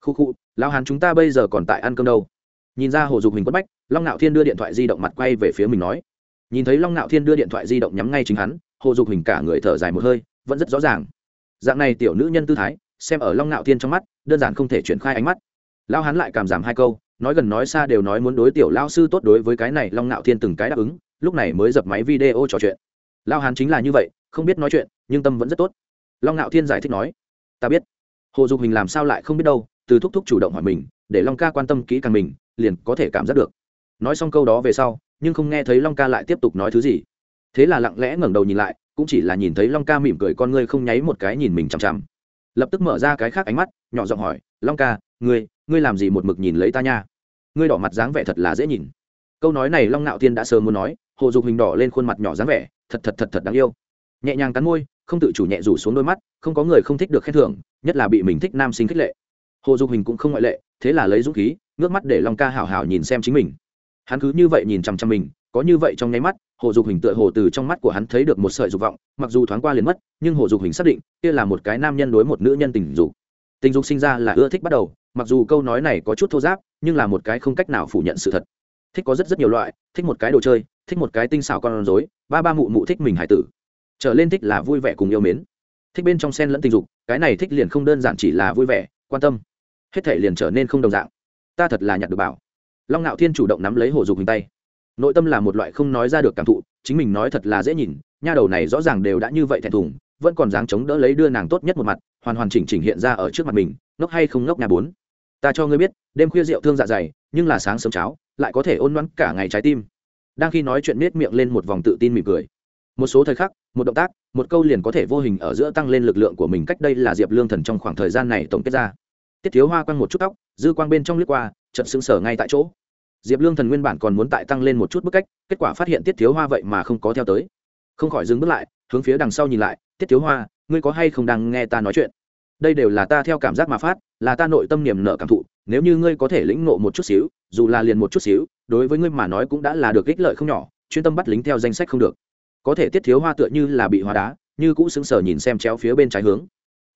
Khu khu, lão hán chúng ta bây giờ còn tại ăn cơm đâu? Nhìn ra hồ dục hình quất bách, long nạo thiên đưa điện thoại di động mặt quay về phía mình nói nhìn thấy long nạo thiên đưa điện thoại di động nhắm ngay chính hắn, hồ dục hình cả người thở dài một hơi, vẫn rất rõ ràng. Dạng này tiểu nữ nhân tư thái, xem ở long nạo thiên trong mắt, đơn giản không thể chuyển khai ánh mắt. Lao hắn lại cảm giảm hai câu, nói gần nói xa đều nói muốn đối tiểu lao sư tốt đối với cái này long nạo thiên từng cái đáp ứng, lúc này mới dập máy video trò chuyện. Lao hắn chính là như vậy, không biết nói chuyện, nhưng tâm vẫn rất tốt. Long nạo thiên giải thích nói, ta biết. Hồ dục hình làm sao lại không biết đâu, từ thúc thúc chủ động hỏi mình, để long ca quan tâm kỹ càng mình, liền có thể cảm giác được. Nói xong câu đó về sau nhưng không nghe thấy long ca lại tiếp tục nói thứ gì. Thế là lặng lẽ ngẩng đầu nhìn lại, cũng chỉ là nhìn thấy long ca mỉm cười con ngươi không nháy một cái nhìn mình chằm chằm. Lập tức mở ra cái khác ánh mắt, nhỏ giọng hỏi, long ca, ngươi ngươi làm gì một mực nhìn lấy ta nha? Ngươi đỏ mặt dáng vẻ thật là dễ nhìn. Câu nói này long nạo tiên đã sớm muốn nói, hồ dục hình đỏ lên khuôn mặt nhỏ dáng vẻ, thật thật thật thật đáng yêu. Nhẹ nhàng cắn môi, không tự chủ nhẹ rủ xuống đôi mắt, không có người không thích được khen thưởng, nhất là bị mình thích nam sinh khích lệ. Hồ dục hình cũng không ngoại lệ, thế là lấy dũng khí, ngước mắt để long ca hào hào nhìn xem chính mình hắn cứ như vậy nhìn chằm chằm mình, có như vậy trong nháy mắt, hồ dục hình tựa hồ từ trong mắt của hắn thấy được một sợi dục vọng, mặc dù thoáng qua liền mất, nhưng hồ dục hình xác định, kia là một cái nam nhân đối một nữ nhân tình dục. Tình dục sinh ra là ưa thích bắt đầu, mặc dù câu nói này có chút thô giáp, nhưng là một cái không cách nào phủ nhận sự thật. Thích có rất rất nhiều loại, thích một cái đồ chơi, thích một cái tinh xảo con rối, ba ba mụ mụ thích mình hải tử. Trở lên thích là vui vẻ cùng yêu mến. Thích bên trong sen lẫn tình dục, cái này thích liền không đơn giản chỉ là vui vẻ, quan tâm. Hết thể liền trở nên không đồng dạng. Ta thật là nhặt được bảo long ngạo thiên chủ động nắm lấy hồ dục hình tay. Nội tâm là một loại không nói ra được cảm thụ, chính mình nói thật là dễ nhìn, nha đầu này rõ ràng đều đã như vậy thẹn thùng, vẫn còn dáng chống đỡ lấy đưa nàng tốt nhất một mặt, hoàn hoàn chỉnh chỉnh hiện ra ở trước mặt mình, ngốc hay không ngốc nhà bốn. Ta cho ngươi biết, đêm khuya rượu thương dạ dày, nhưng là sáng sớm cháo, lại có thể ôn loãn cả ngày trái tim. Đang khi nói chuyện nết miệng lên một vòng tự tin mỉm cười. Một số thời khắc, một động tác, một câu liền có thể vô hình ở giữa tăng lên lực lượng của mình cách đây là diệp lương thần trong khoảng thời gian này tổng kết ra. Tiết thiếu hoa quăng một chút tóc, dư quang bên trong lướt qua trận xứng sở ngay tại chỗ diệp lương thần nguyên bản còn muốn tại tăng lên một chút bức cách, kết quả phát hiện tiết thiếu hoa vậy mà không có theo tới. Không khỏi dừng bước lại, hướng phía đằng sau nhìn lại, tiết thiếu hoa, ngươi có hay không đang nghe ta nói chuyện? Đây đều là ta theo cảm giác mà phát, là ta nội tâm niềm nợ cảm thụ, nếu như ngươi có thể lĩnh nộ một chút xíu, dù là liền một chút xíu, đối với ngươi mà nói cũng đã là được ích lợi không nhỏ, chuyên tâm bắt lính theo danh sách không được. Có thể tiết thiếu hoa tựa như là bị hóa đá, như cũ sững sờ nhìn xem chéo phía bên trái hướng.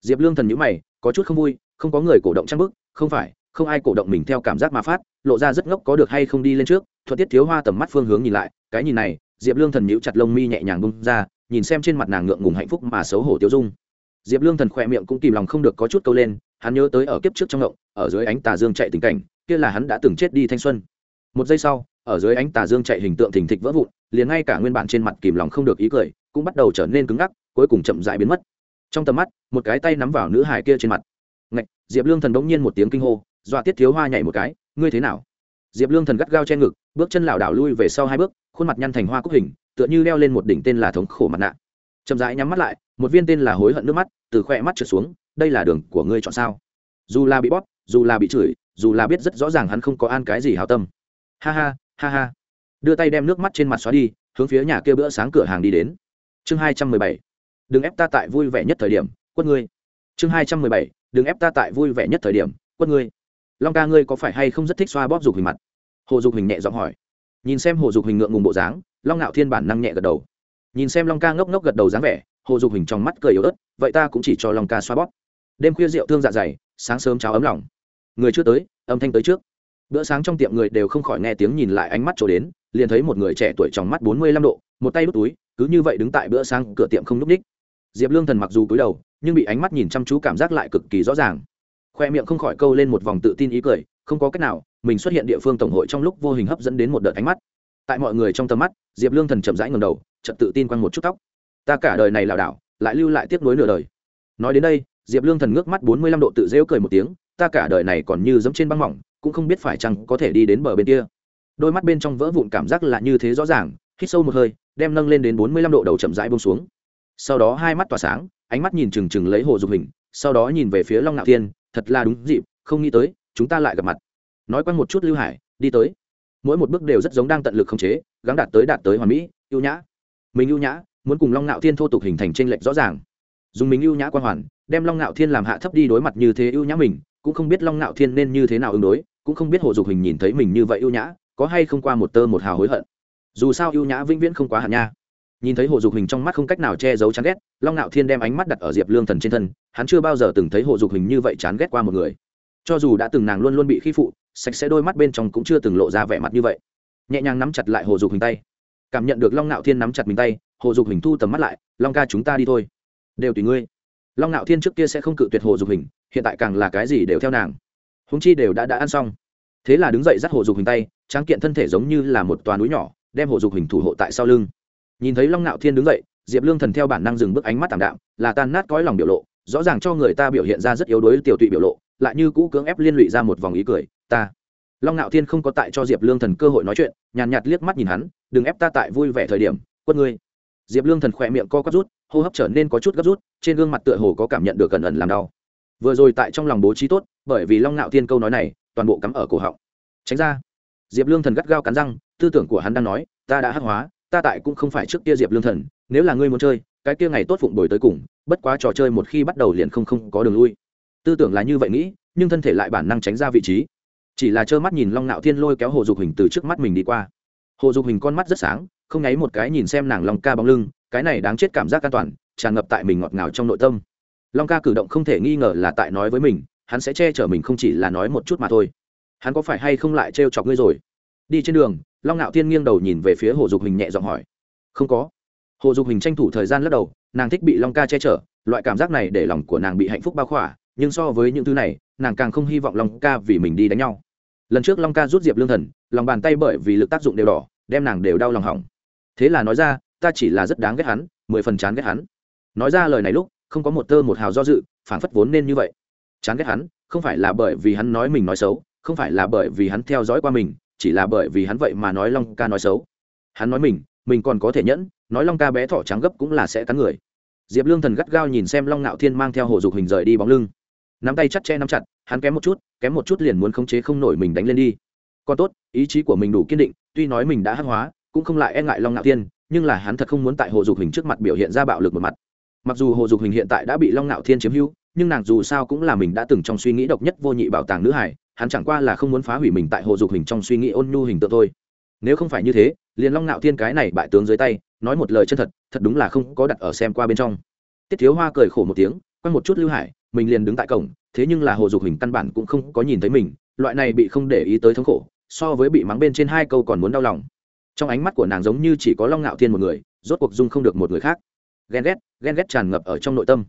Diệp lương thần nhữ mày, có chút không vui, không có người cổ động trang bức, không phải không ai cổ động mình theo cảm giác mà phát, lộ ra rất ngốc có được hay không đi lên trước, thuận tiết thiếu hoa tầm mắt phương hướng nhìn lại, cái nhìn này, diệp lương thần nhíu chặt lông mi nhẹ nhàng bung ra, nhìn xem trên mặt nàng ngượng ngùng hạnh phúc mà xấu hổ tiêu dung. Diệp lương thần khỏe miệng cũng kìm lòng không được có chút câu lên, hắn nhớ tới ở kiếp trước trong ngộng, ở dưới ánh tà dương chạy tình cảnh, kia là hắn đã từng chết đi thanh xuân. Một giây sau, ở dưới ánh tà dương chạy hình tượng thình thịch vỡ vụn, liền ngay cả nguyên bản trên mặt kìm lòng không được ý cười, cũng bắt đầu trở nên cứng ngắc, cuối cùng chậm dại biến mất. Trong tầm mắt, một cái tay nắm vào nữ hải kia trên mặt. Ngạch, diệp lương thần bỗng nhiên một tiếng kinh hô dọa tiết thiếu hoa nhảy một cái, ngươi thế nào? Diệp lương thần gắt gao che ngực, bước chân lảo đảo lui về sau hai bước, khuôn mặt nhăn thành hoa cúc hình, tựa như leo lên một đỉnh tên là thống khổ mặt nạ. Chậm rãi nhắm mắt lại, một viên tên là hối hận nước mắt từ khoe mắt trượt xuống, đây là đường của ngươi chọn sao? Dù là bị bóp, dù là bị chửi, dù là biết rất rõ ràng hắn không có an cái gì hào tâm. Ha ha ha ha. Đưa tay đem nước mắt trên mặt xóa đi, hướng phía nhà kia bữa sáng cửa hàng đi đến. Chương hai trăm mười bảy. Đừng ép ta tại vui vẻ nhất thời điểm, quất ngươi. Chương hai trăm mười bảy. Đừng ép ta tại vui vẻ nhất thời điểm, quất ngươi long ca ngươi có phải hay không rất thích xoa bóp dục hình mặt? Hồ dục hình nhẹ giọng hỏi. Nhìn xem hồ dục hình ngượng ngùng bộ dáng, long ngạo thiên bản năng nhẹ gật đầu. Nhìn xem long ca ngốc ngốc gật đầu dáng vẻ, hồ dục hình trong mắt cười yếu ớt, vậy ta cũng chỉ cho long ca xoa bóp. Đêm khuya rượu thương dạ dày, sáng sớm cháo ấm lòng. Người chưa tới, âm thanh tới trước. Bữa sáng trong tiệm người đều không khỏi nghe tiếng nhìn lại ánh mắt trổ đến, liền thấy một người trẻ tuổi trong mắt bốn mươi lăm độ, một tay đút túi, cứ như vậy đứng tại bữa sáng cửa tiệm không n ú c ních. Diệp lương thần mặc dù cúi đầu, nhưng bị ánh mắt nhìn chăm chú cảm giác lại cực kỳ rõ ràng khoe miệng không khỏi câu lên một vòng tự tin ý cười, không có cách nào, mình xuất hiện địa phương tổng hội trong lúc vô hình hấp dẫn đến một đợt ánh mắt. Tại mọi người trong tầm mắt, diệp lương thần chậm rãi ngầm đầu chậm tự tin quăng một chút tóc. Ta cả đời này lảo đảo, lại lưu lại tiếp nối nửa đời. Nói đến đây, diệp lương thần ngước mắt bốn mươi lăm độ tự rêu cười một tiếng, ta cả đời này còn như dẫm trên băng mỏng, cũng không biết phải chăng có thể đi đến bờ bên kia. Đôi mắt bên trong vỡ vụn cảm giác là như thế rõ ràng, hít sâu một hơi, đem nâng lên đến bốn mươi lăm độ đầu chậm rãi bông xuống. Sau đó hai mắt tỏa sáng, ánh mắt nhìn chừng chừng lấy hồ dục hình, sau đó nhìn về phía long ngạo thiên thật là đúng dịp, không nghĩ tới, chúng ta lại gặp mặt. Nói quanh một chút lưu hải, đi tới. Mỗi một bước đều rất giống đang tận lực khống chế, gắng đạt tới đạt tới hoàn mỹ, ưu nhã. Mình ưu nhã, muốn cùng long ngạo thiên thô tục hình thành tranh lệch rõ ràng. Dùng mình ưu nhã quan hoàn, đem long ngạo thiên làm hạ thấp đi đối mặt như thế ưu nhã mình, cũng không biết long ngạo thiên nên như thế nào ứng đối, cũng không biết hồ dục hình nhìn thấy mình như vậy ưu nhã, có hay không qua một tơ một hào hối hận. Dù sao ưu nhã vĩnh viễn không quá hạn nha nhìn thấy hồ dục hình trong mắt không cách nào che giấu chán ghét, long ngạo thiên đem ánh mắt đặt ở diệp lương thần trên thân, hắn chưa bao giờ từng thấy hồ dục hình như vậy chán ghét qua một người. Cho dù đã từng nàng luôn luôn bị khi phụ, sạch sẽ đôi mắt bên trong cũng chưa từng lộ ra vẻ mặt như vậy. Nhẹ nhàng nắm chặt lại hồ dục hình tay. Cảm nhận được long ngạo thiên nắm chặt mình tay, hồ dục hình thu tầm mắt lại, long ca chúng ta đi thôi. Đều tùy ngươi. Long ngạo thiên trước kia sẽ không cự tuyệt hồ dục hình hiện tại càng là cái gì đều theo nàng. Húng chi đều đã đã ăn xong. Thế là đứng dậy dắt hồ dục hình tay, tráng kiện thân thể giống như là một toà núi nhỏ, đem hồ dục hình thủ hộ tại sau lưng nhìn thấy long ngạo thiên đứng dậy diệp lương thần theo bản năng dừng bước ánh mắt t ạ m đạm là tan nát cõi lòng biểu lộ rõ ràng cho người ta biểu hiện ra rất yếu đuối tiểu tụy biểu lộ lại như cũ cưỡng ép liên lụy ra một vòng ý cười ta. Long ngạo thiên không có tại cho diệp lương thần cơ hội nói chuyện nhàn nhạt, nhạt liếc mắt nhìn hắn đừng ép ta tại vui vẻ thời điểm quất ngươi. Diệp lương thần khỏe miệng co quắp rút hô hấp trở nên có chút gấp rút trên gương mặt tựa hồ có cảm nhận được cẩn ẩn làm đau. Vừa rồi tại trong lòng bố trí tốt bởi vì long ngạo thiên câu nói này toàn bộ cắm ở cổ họng. Tránh ra. Diệp lương thần gắt gao cắn răng tư tưởng của hắn đang nói ta đã hắc hóa ta tại cũng không phải trước kia diệp lương thần, nếu là ngươi muốn chơi, cái kia ngày tốt phụng đổi tới cùng, bất quá trò chơi một khi bắt đầu liền không không có đường lui. Tư tưởng là như vậy nghĩ, nhưng thân thể lại bản năng tránh ra vị trí. Chỉ là trơ mắt nhìn long nạo thiên lôi kéo hồ dục hình từ trước mắt mình đi qua. Hồ dục hình con mắt rất sáng, không nháy một cái nhìn xem nàng long ca bóng lưng, cái này đáng chết cảm giác an toàn, tràn ngập tại mình ngọt ngào trong nội tâm. Long ca cử động không thể nghi ngờ là tại nói với mình, hắn sẽ che chở mình không chỉ là nói một chút mà thôi. Hắn có phải hay không lại trêu chọc ngươi rồi? Đi trên đường, long ngạo thiên nghiêng đầu nhìn về phía hồ dục hình nhẹ giọng hỏi. Không có. Hồ dục hình tranh thủ thời gian lắc đầu, nàng thích bị long ca che chở, loại cảm giác này để lòng của nàng bị hạnh phúc bao khỏa, nhưng so với những thứ này, nàng càng không hy vọng long ca vì mình đi đánh nhau. Lần trước long ca rút diệp lương thần, lòng bàn tay bởi vì lực tác dụng đều đỏ, đem nàng đều đau lòng hỏng. Thế là nói ra, ta chỉ là rất đáng ghét hắn, mười phần chán ghét hắn. Nói ra lời này lúc, không có một tơ một hào do dự phản phất vốn nên như vậy. Chán ghét hắn, không phải là bởi vì hắn nói mình nói xấu, không phải là bởi vì hắn theo dõi qua mình chỉ là bởi vì hắn vậy mà nói long ca nói xấu. Hắn nói mình mình còn có thể nhẫn, nói long ca bé thỏ trắng gấp cũng là sẽ cắn người. Diệp lương thần gắt gao nhìn xem long ngạo thiên mang theo hồ dục hình rời đi bóng lưng. Nắm tay chắt che nắm chặt, hắn kém một chút, kém một chút liền muốn khống chế không nổi mình đánh lên đi. Còn tốt, ý chí của mình đủ kiên định, tuy nói mình đã hắc hóa, cũng không lại e ngại long ngạo thiên, nhưng là hắn thật không muốn tại hồ dục hình trước mặt biểu hiện ra bạo lực một mặt. Mặc dù hồ dục hình hiện tại đã bị long ngạo thiên chiếm hữu, nhưng nàng dù sao cũng là mình đã từng trong suy nghĩ độc nhất vô nhị bảo tàng nữ hải hắn chẳng qua là không muốn phá hủy mình tại hồ dục hình trong suy nghĩ ôn nhu hình tượng thôi. Nếu không phải như thế, liền long nạo thiên cái này bại tướng dưới tay, nói một lời chân thật thật đúng là không có đặt ở xem qua bên trong. Tiết thiếu hoa cười khổ một tiếng quay một chút lưu hải, mình liền đứng tại cổng, thế nhưng là hồ dục hình căn bản cũng không có nhìn thấy mình, loại này bị không để ý tới thống khổ, so với bị mắng bên trên hai câu còn muốn đau lòng. Trong ánh mắt của nàng giống như chỉ có long ngạo thiên một người, rốt cuộc dung không được một người khác. Ghen ghét ghen ghét tràn ngập ở trong nội tâm.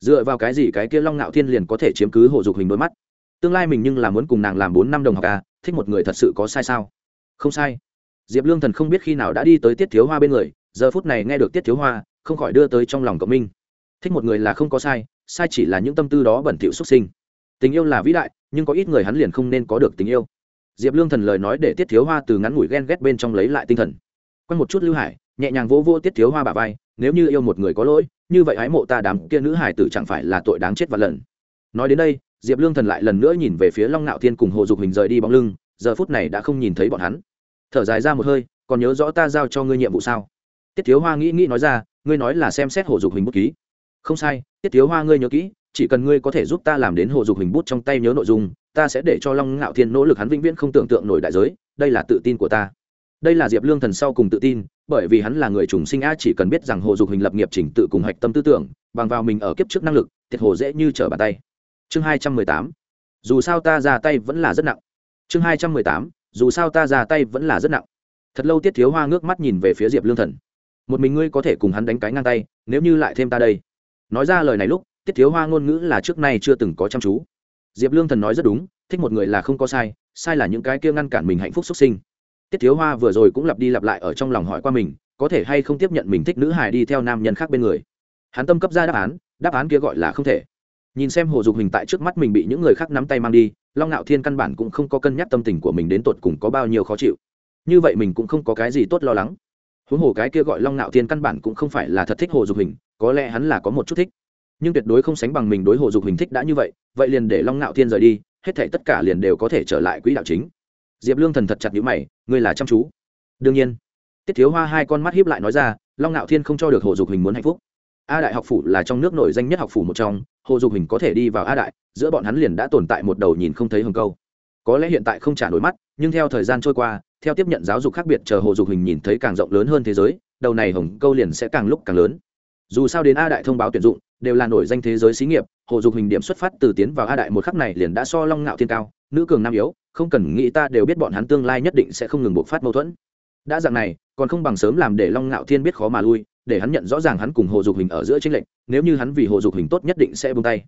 Dựa vào cái gì cái kia long ngạo thiên liền có thể chiếm cứ hồ dục hình đôi mắt? Tương lai mình nhưng là muốn cùng nàng làm bốn năm đồng học à thích một người thật sự có sai sao? Không sai. Diệp lương thần không biết khi nào đã đi tới tiết thiếu hoa bên người, giờ phút này nghe được tiết thiếu hoa, không khỏi đưa tới trong lòng cộng minh. Thích một người là không có sai sai chỉ là những tâm tư đó bẩn thỉu xuất sinh. Tình yêu là vĩ đại, nhưng có ít người hắn liền không nên có được tình yêu. Diệp lương thần lời nói để tiết thiếu hoa từ ngắn ngủi ghen ghét bên trong lấy lại tinh thần. Quanh một chút lưu hải, nhẹ nhàng vỗ vỗ tiết thiếu hoa bà vai, nếu như yêu một người có lỗi, như vậy hái mộ ta đám kia nữ hải tử chẳng phải là tội đáng chết và lần. Nói đến đây diệp lương thần lại lần nữa nhìn về phía long ngạo thiên cùng hồ dục hình rời đi bóng lưng, giờ phút này đã không nhìn thấy bọn hắn. Thở dài ra một hơi, còn nhớ rõ ta giao cho ngươi nhiệm vụ sao? Tiết thiếu hoa nghĩ nghĩ nói ra, ngươi nói là xem xét hồ dục hình bút ký. Không sai, tiết thiếu hoa ngươi nhớ kỹ, chỉ cần ngươi có thể giúp ta làm đến hồ dục hình bút trong tay nhớ nội dung, ta sẽ để cho long ngạo thiên nỗ lực hắn vĩnh viễn không tưởng tượng nổi đại giới, đây là tự tin của ta. Đây là diệp lương thần sau cùng tự tin, bởi vì hắn là người trùng sinh a chỉ cần biết rằng hồ dục hình lập nghiệp chỉnh tự cùng hạch tâm tư tưởng, bằng vào mình ở kiếp trước năng lực thiệt hồ dễ như trở bàn tay chương hai trăm mười tám, dù sao ta ra tay vẫn là rất nặng. Chương hai trăm mười tám, dù sao ta ra tay vẫn là rất nặng. Thật lâu tiết thiếu hoa ngước mắt nhìn về phía diệp lương thần. Một mình ngươi có thể cùng hắn đánh cái ngang tay, nếu như lại thêm ta đây. Nói ra lời này lúc, tiết thiếu hoa ngôn ngữ là trước nay chưa từng có chăm chú. Diệp lương thần nói rất đúng, thích một người là không có sai sai là những cái kia ngăn cản mình hạnh phúc xuất sinh. Tiết thiếu hoa vừa rồi cũng lặp đi lặp lại ở trong lòng hỏi qua mình, có thể hay không tiếp nhận mình thích nữ hài đi theo nam nhân khác bên người. Hắn tâm cấp ra đáp án đáp án kia gọi là không thể nhìn xem hồ dục hình tại trước mắt mình bị những người khác nắm tay mang đi, long ngạo thiên căn bản cũng không có cân nhắc tâm tình của mình đến tột cùng có bao nhiêu khó chịu. Như vậy mình cũng không có cái gì tốt lo lắng. Huống hồ cái kia gọi long ngạo thiên căn bản cũng không phải là thật thích hồ dục hình, có lẽ hắn là có một chút thích. Nhưng tuyệt đối không sánh bằng mình đối hồ dục hình thích đã như vậy vậy liền để long ngạo thiên rời đi, hết thể tất cả liền đều có thể trở lại quỹ đạo chính. Diệp lương thần thật chặt nhữ mày, ngươi là chăm chú. Đương nhiên. Tiết thiếu hoa hai con mắt hiếp lại nói ra, long ngạo thiên không cho được hồ dục hình muốn hạnh phúc a đại học phủ là trong nước nổi danh nhất học phủ một trong, hồ dục hình có thể đi vào a đại, giữa bọn hắn liền đã tồn tại một đầu nhìn không thấy hồng câu. Có lẽ hiện tại không trả nổi mắt, nhưng theo thời gian trôi qua, theo tiếp nhận giáo dục khác biệt chờ hồ dục hình nhìn thấy càng rộng lớn hơn thế giới, đầu này hồng câu liền sẽ càng lúc càng lớn. Dù sao đến a đại thông báo tuyển dụng, đều là nổi danh thế giới xí nghiệp, hồ dục hình điểm xuất phát từ tiến vào a đại một khắc này liền đã so long ngạo thiên cao, nữ cường nam yếu, không cần nghĩ ta đều biết bọn hắn tương lai nhất định sẽ không ngừng bộc phát mâu thuẫn. Đã dạng này, còn không bằng sớm làm để long ngạo thiên biết khó mà lui để hắn nhận rõ ràng hắn cùng hồ dục hình ở giữa tranh lệch, nếu như hắn vì hồ dục hình tốt nhất định sẽ bung tay.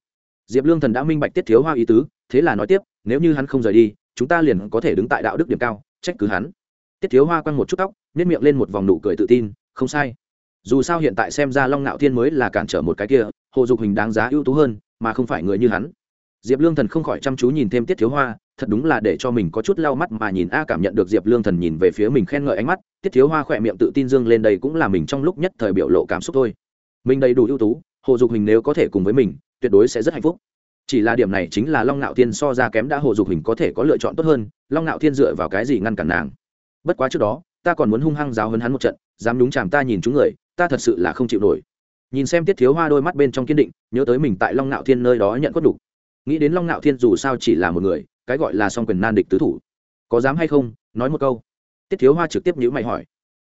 Diệp lương thần đã minh bạch tiết thiếu hoa ý tứ, thế là nói tiếp, nếu như hắn không rời đi, chúng ta liền có thể đứng tại đạo đức điểm cao, trách cứ hắn. Tiết thiếu hoa quăng một chút tóc nếp miệng lên một vòng nụ cười tự tin, không sai. Dù sao hiện tại xem ra long ngạo thiên mới là cản trở một cái kia, hồ dục hình đáng giá ưu tú hơn, mà không phải người như hắn. Diệp lương thần không khỏi chăm chú nhìn thêm tiết thiếu hoa thật đúng là để cho mình có chút lau mắt mà nhìn a cảm nhận được diệp lương thần nhìn về phía mình khen ngợi ánh mắt, tiết thiếu hoa khỏe miệng tự tin dương lên đây cũng là mình trong lúc nhất thời biểu lộ cảm xúc thôi. Mình đầy đủ ưu tú, hồ dục hình nếu có thể cùng với mình, tuyệt đối sẽ rất hạnh phúc. Chỉ là điểm này chính là long ngạo thiên so ra kém đã hồ dục hình có thể có lựa chọn tốt hơn, long ngạo thiên dựa vào cái gì ngăn cản nàng? Bất quá trước đó, ta còn muốn hung hăng giáo hấn hắn một trận, dám đúng chàm ta nhìn chúng người, ta thật sự là không chịu nổi. Nhìn xem tiết thiếu hoa đôi mắt bên trong kiên định, nhớ tới mình tại long ngạo thiên nơi đó nhận có đủ. Nghĩ đến long ngạo thiên dù sao chỉ là một người cái gọi là song quyền nan địch tứ thủ. Có dám hay không? Nói một câu. Tiết thiếu hoa trực tiếp nhữ mày hỏi.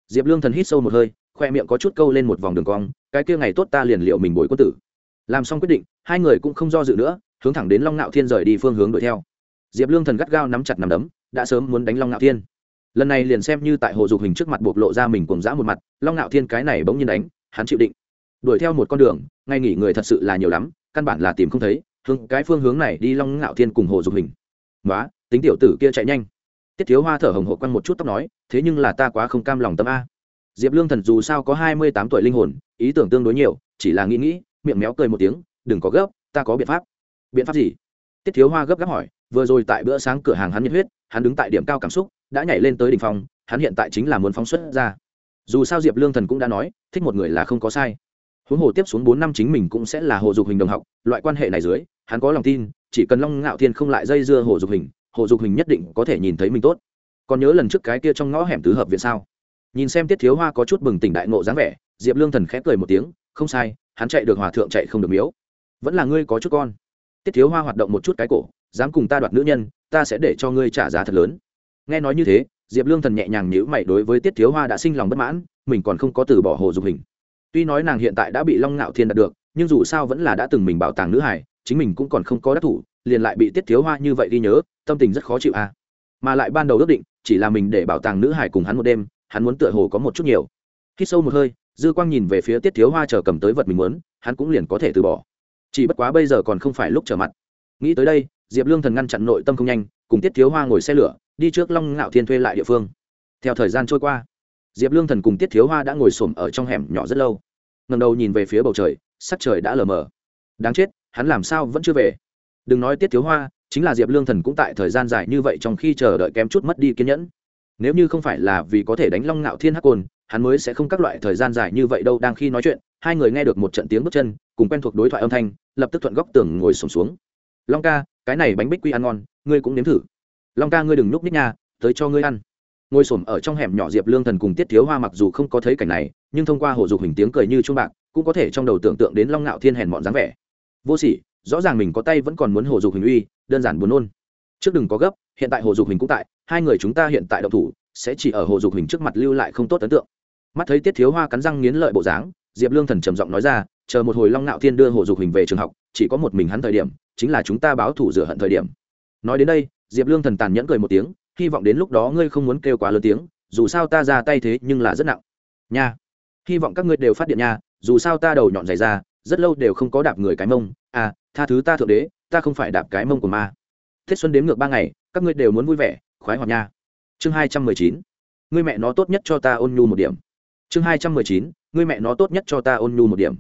Diệp lương thần hít sâu một hơi, khoe miệng có chút câu lên một vòng đường cong, cái kia ngày tốt ta liền liệu mình bồi quân tử. Làm xong quyết định, hai người cũng không do dự nữa, hướng thẳng đến long ngạo thiên rời đi phương hướng đuổi theo. Diệp lương thần gắt gao nắm chặt nằm đấm, đã sớm muốn đánh long ngạo thiên. Lần này liền xem như tại hồ dục hình trước mặt bộc lộ ra mình cùng giã một mặt, long ngạo thiên cái này bỗng nhiên đánh, hắn chịu định. Đuổi theo một con đường, ngay nghỉ người thật sự là nhiều lắm, căn bản là tìm không thấy, hướng cái phương hướng này đi long ngạo thiên cùng hồ dục hình nói tính tiểu tử kia chạy nhanh. Tiết thiếu hoa thở hồng hộc quăng một chút tóc nói, thế nhưng là ta quá không cam lòng tâm a. Diệp lương thần dù sao có hai mươi tám tuổi linh hồn, ý tưởng tương đối nhiều, chỉ là nghĩ nghĩ, miệng méo cười một tiếng, đừng có gấp, ta có biện pháp. Biện pháp gì? Tiết thiếu hoa gấp gáp hỏi, vừa rồi tại bữa sáng cửa hàng hắn nhiệt huyết, hắn đứng tại điểm cao cảm xúc, đã nhảy lên tới đ ỉ n h phòng hắn hiện tại chính là muốn phóng xuất ra. Dù sao diệp lương thần cũng đã nói, thích một người là không có sai. Huống hồ tiếp xuống bốn năm chính mình cũng sẽ là hồ dục hình đồng học, loại quan hệ này dưới, hắn có lòng tin chỉ cần long ngạo thiên không lại dây dưa hồ dục hình, hồ dục hình nhất định có thể nhìn thấy mình tốt. Còn nhớ lần trước cái kia trong ngõ hẻm tứ hợp viện sao? Nhìn xem tiết thiếu hoa có chút bừng tỉnh đại ngộ dáng vẻ, diệp lương thần khẽ cười một tiếng, không sai, hắn chạy được hòa thượng chạy không được miếu. Vẫn là ngươi có chút con. Tiết thiếu hoa hoạt động một chút cái cổ, dám cùng ta đoạt nữ nhân, ta sẽ để cho ngươi trả giá thật lớn. Nghe nói như thế, diệp lương thần nhẹ nhàng nhữ mày đối với tiết thiếu hoa đã sinh lòng bất mãn, mình còn không có từ bỏ hồ dục hình. Tuy nói nàng hiện tại đã bị long ngạo thiên đạt được, nhưng dù sao vẫn là đã từng mình bảo tàng nữ hải chính mình cũng còn không có đắc thủ, liền lại bị tiết thiếu hoa như vậy đi nhớ, tâm tình rất khó chịu à. Mà lại ban đầu ước định, chỉ là mình để bảo tàng nữ hải cùng hắn một đêm, hắn muốn tựa hồ có một chút nhiều. Khi sâu một hơi, dư quang nhìn về phía tiết thiếu hoa chờ cầm tới vật mình muốn, hắn cũng liền có thể từ bỏ. Chỉ bất quá bây giờ còn không phải lúc trở mặt. Nghĩ tới đây, diệp lương thần ngăn chặn nội tâm không nhanh, cùng tiết thiếu hoa ngồi xe lửa, đi trước long ngạo thiên thuê lại địa phương. Theo thời gian trôi qua, diệp lương thần cùng tiết thiếu hoa đã ngồi s ổ m ở trong hẻm nhỏ rất lâu. Ngầm đầu nhìn về phía bầu trời, sắc trời đã lờ mờ. Đáng chết hắn làm sao vẫn chưa về? Đừng nói tiết thiếu hoa, chính là diệp lương thần cũng tại thời gian dài như vậy trong khi chờ đợi kém chút mất đi kiên nhẫn. Nếu như không phải là vì có thể đánh long ngạo thiên hắc cồn hắn mới sẽ không các loại thời gian dài như vậy đâu. Đang khi nói chuyện, hai người nghe được một trận tiếng bước chân, cùng quen thuộc đối thoại âm thanh, lập tức thuận góc tường ngồi sổm xuống. Long ca, cái này bánh bích quy ăn ngon, ngươi cũng nếm thử. Long ca, ngươi đừng núp ních nha, tới cho ngươi ăn. Ngồi sổm ở trong hẻm nhỏ diệp lương thần cùng tiết thiếu hoa mặc dù không có thấy cảnh này, nhưng thông qua hồ dục hình tiếng cười như chuông bạc, cũng có thể trong đầu tưởng tượng đến long ngạo thiên hèn mọn dáng vẻ vô sỉ, rõ ràng mình có tay vẫn còn muốn hồ dục hình uy, đơn giản buồn nôn. Trước đừng có gấp, hiện tại hồ dục hình cũng tại, hai người chúng ta hiện tại động thủ, sẽ chỉ ở hồ dục hình trước mặt lưu lại không tốt ấn tượng. Mắt thấy tiết thiếu hoa cắn răng nghiến lợi bộ dáng, diệp lương thần trầm giọng nói ra, chờ một hồi long Nạo thiên đưa hồ dục hình về trường học, chỉ có một mình hắn thời điểm, chính là chúng ta báo thủ rửa hận thời điểm. Nói đến đây, diệp lương thần tàn nhẫn cười một tiếng, hy vọng đến lúc đó ngươi không muốn kêu quá lớn tiếng, dù sao ta ra tay thế nhưng là rất nặng. Nha. Hy vọng các ngươi đều phát điện nha, dù sao ta đầu nhọn dày ra rất lâu đều không có đạp người cái mông à tha thứ ta thượng đế, ta không phải đạp cái mông của ma. Tết xuân đếm ngược ba ngày, các ngươi đều muốn vui vẻ, khoái hoạt nha. Chương hai trăm mười chín, ngươi mẹ nó tốt nhất cho ta ôn nhu một điểm. Chương hai trăm mười chín, ngươi mẹ nó tốt nhất cho ta ôn nhu một điểm.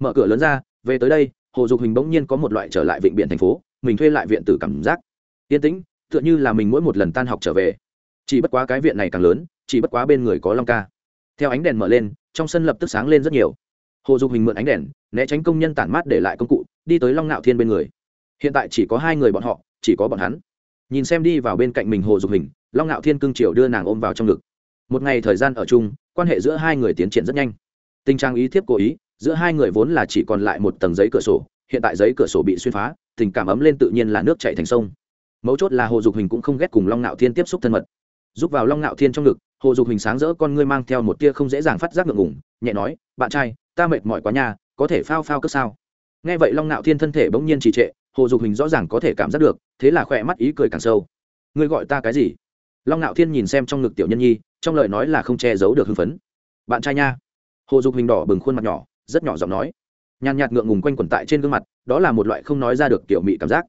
Mở cửa lớn ra, về tới đây, hồ dục hình bỗng nhiên có một loại trở lại vịnh biển thành phố, mình thuê lại viện tử cảm giác. Yên tĩnh, tựa như là mình mỗi một lần tan học trở về. Chỉ bất quá cái viện này càng lớn, chỉ bất quá bên người có long ca. Theo ánh đèn mở lên, trong sân lập tức sáng lên rất nhiều hồ dục hình mượn ánh đèn, né tránh công nhân tản mát để lại công cụ, đi tới long ngạo thiên bên người. Hiện tại chỉ có hai người bọn họ, chỉ có bọn hắn. Nhìn xem đi vào bên cạnh mình hồ dục hình, long ngạo thiên cương triều đưa nàng ôm vào trong ngực. Một ngày thời gian ở chung, quan hệ giữa hai người tiến triển rất nhanh. Tình trạng ý thiếp cố ý, giữa hai người vốn là chỉ còn lại một tầng giấy cửa sổ, hiện tại giấy cửa sổ bị xuyên phá, tình cảm ấm lên tự nhiên là nước chạy thành sông. Mấu chốt là hồ dục hình cũng không ghét cùng long ngạo thiên tiếp xúc thân mật. Giúp vào long ngạo thiên trong ngực, hồ dục hình sáng rỡ con ngươi mang theo một tia không dễ dàng phát giác ngượng ngủng nhẹ nói, bạn trai ta mệt mỏi quá nhà có thể phao phao cất sao? Nghe vậy long Nạo thiên thân thể bỗng nhiên trì trệ, hồ dục hình rõ ràng có thể cảm giác được, thế là khỏe mắt ý cười càng sâu. Ngươi gọi ta cái gì? Long Nạo thiên nhìn xem trong ngực tiểu nhân nhi, trong lời nói là không che giấu được hưng phấn. Bạn trai nha. Hồ dục hình đỏ bừng khuôn mặt nhỏ, rất nhỏ giọng nói. Nhàn nhạt ngượng ngùng quanh quẩn tại trên gương mặt, đó là một loại không nói ra được kiểu mị cảm giác.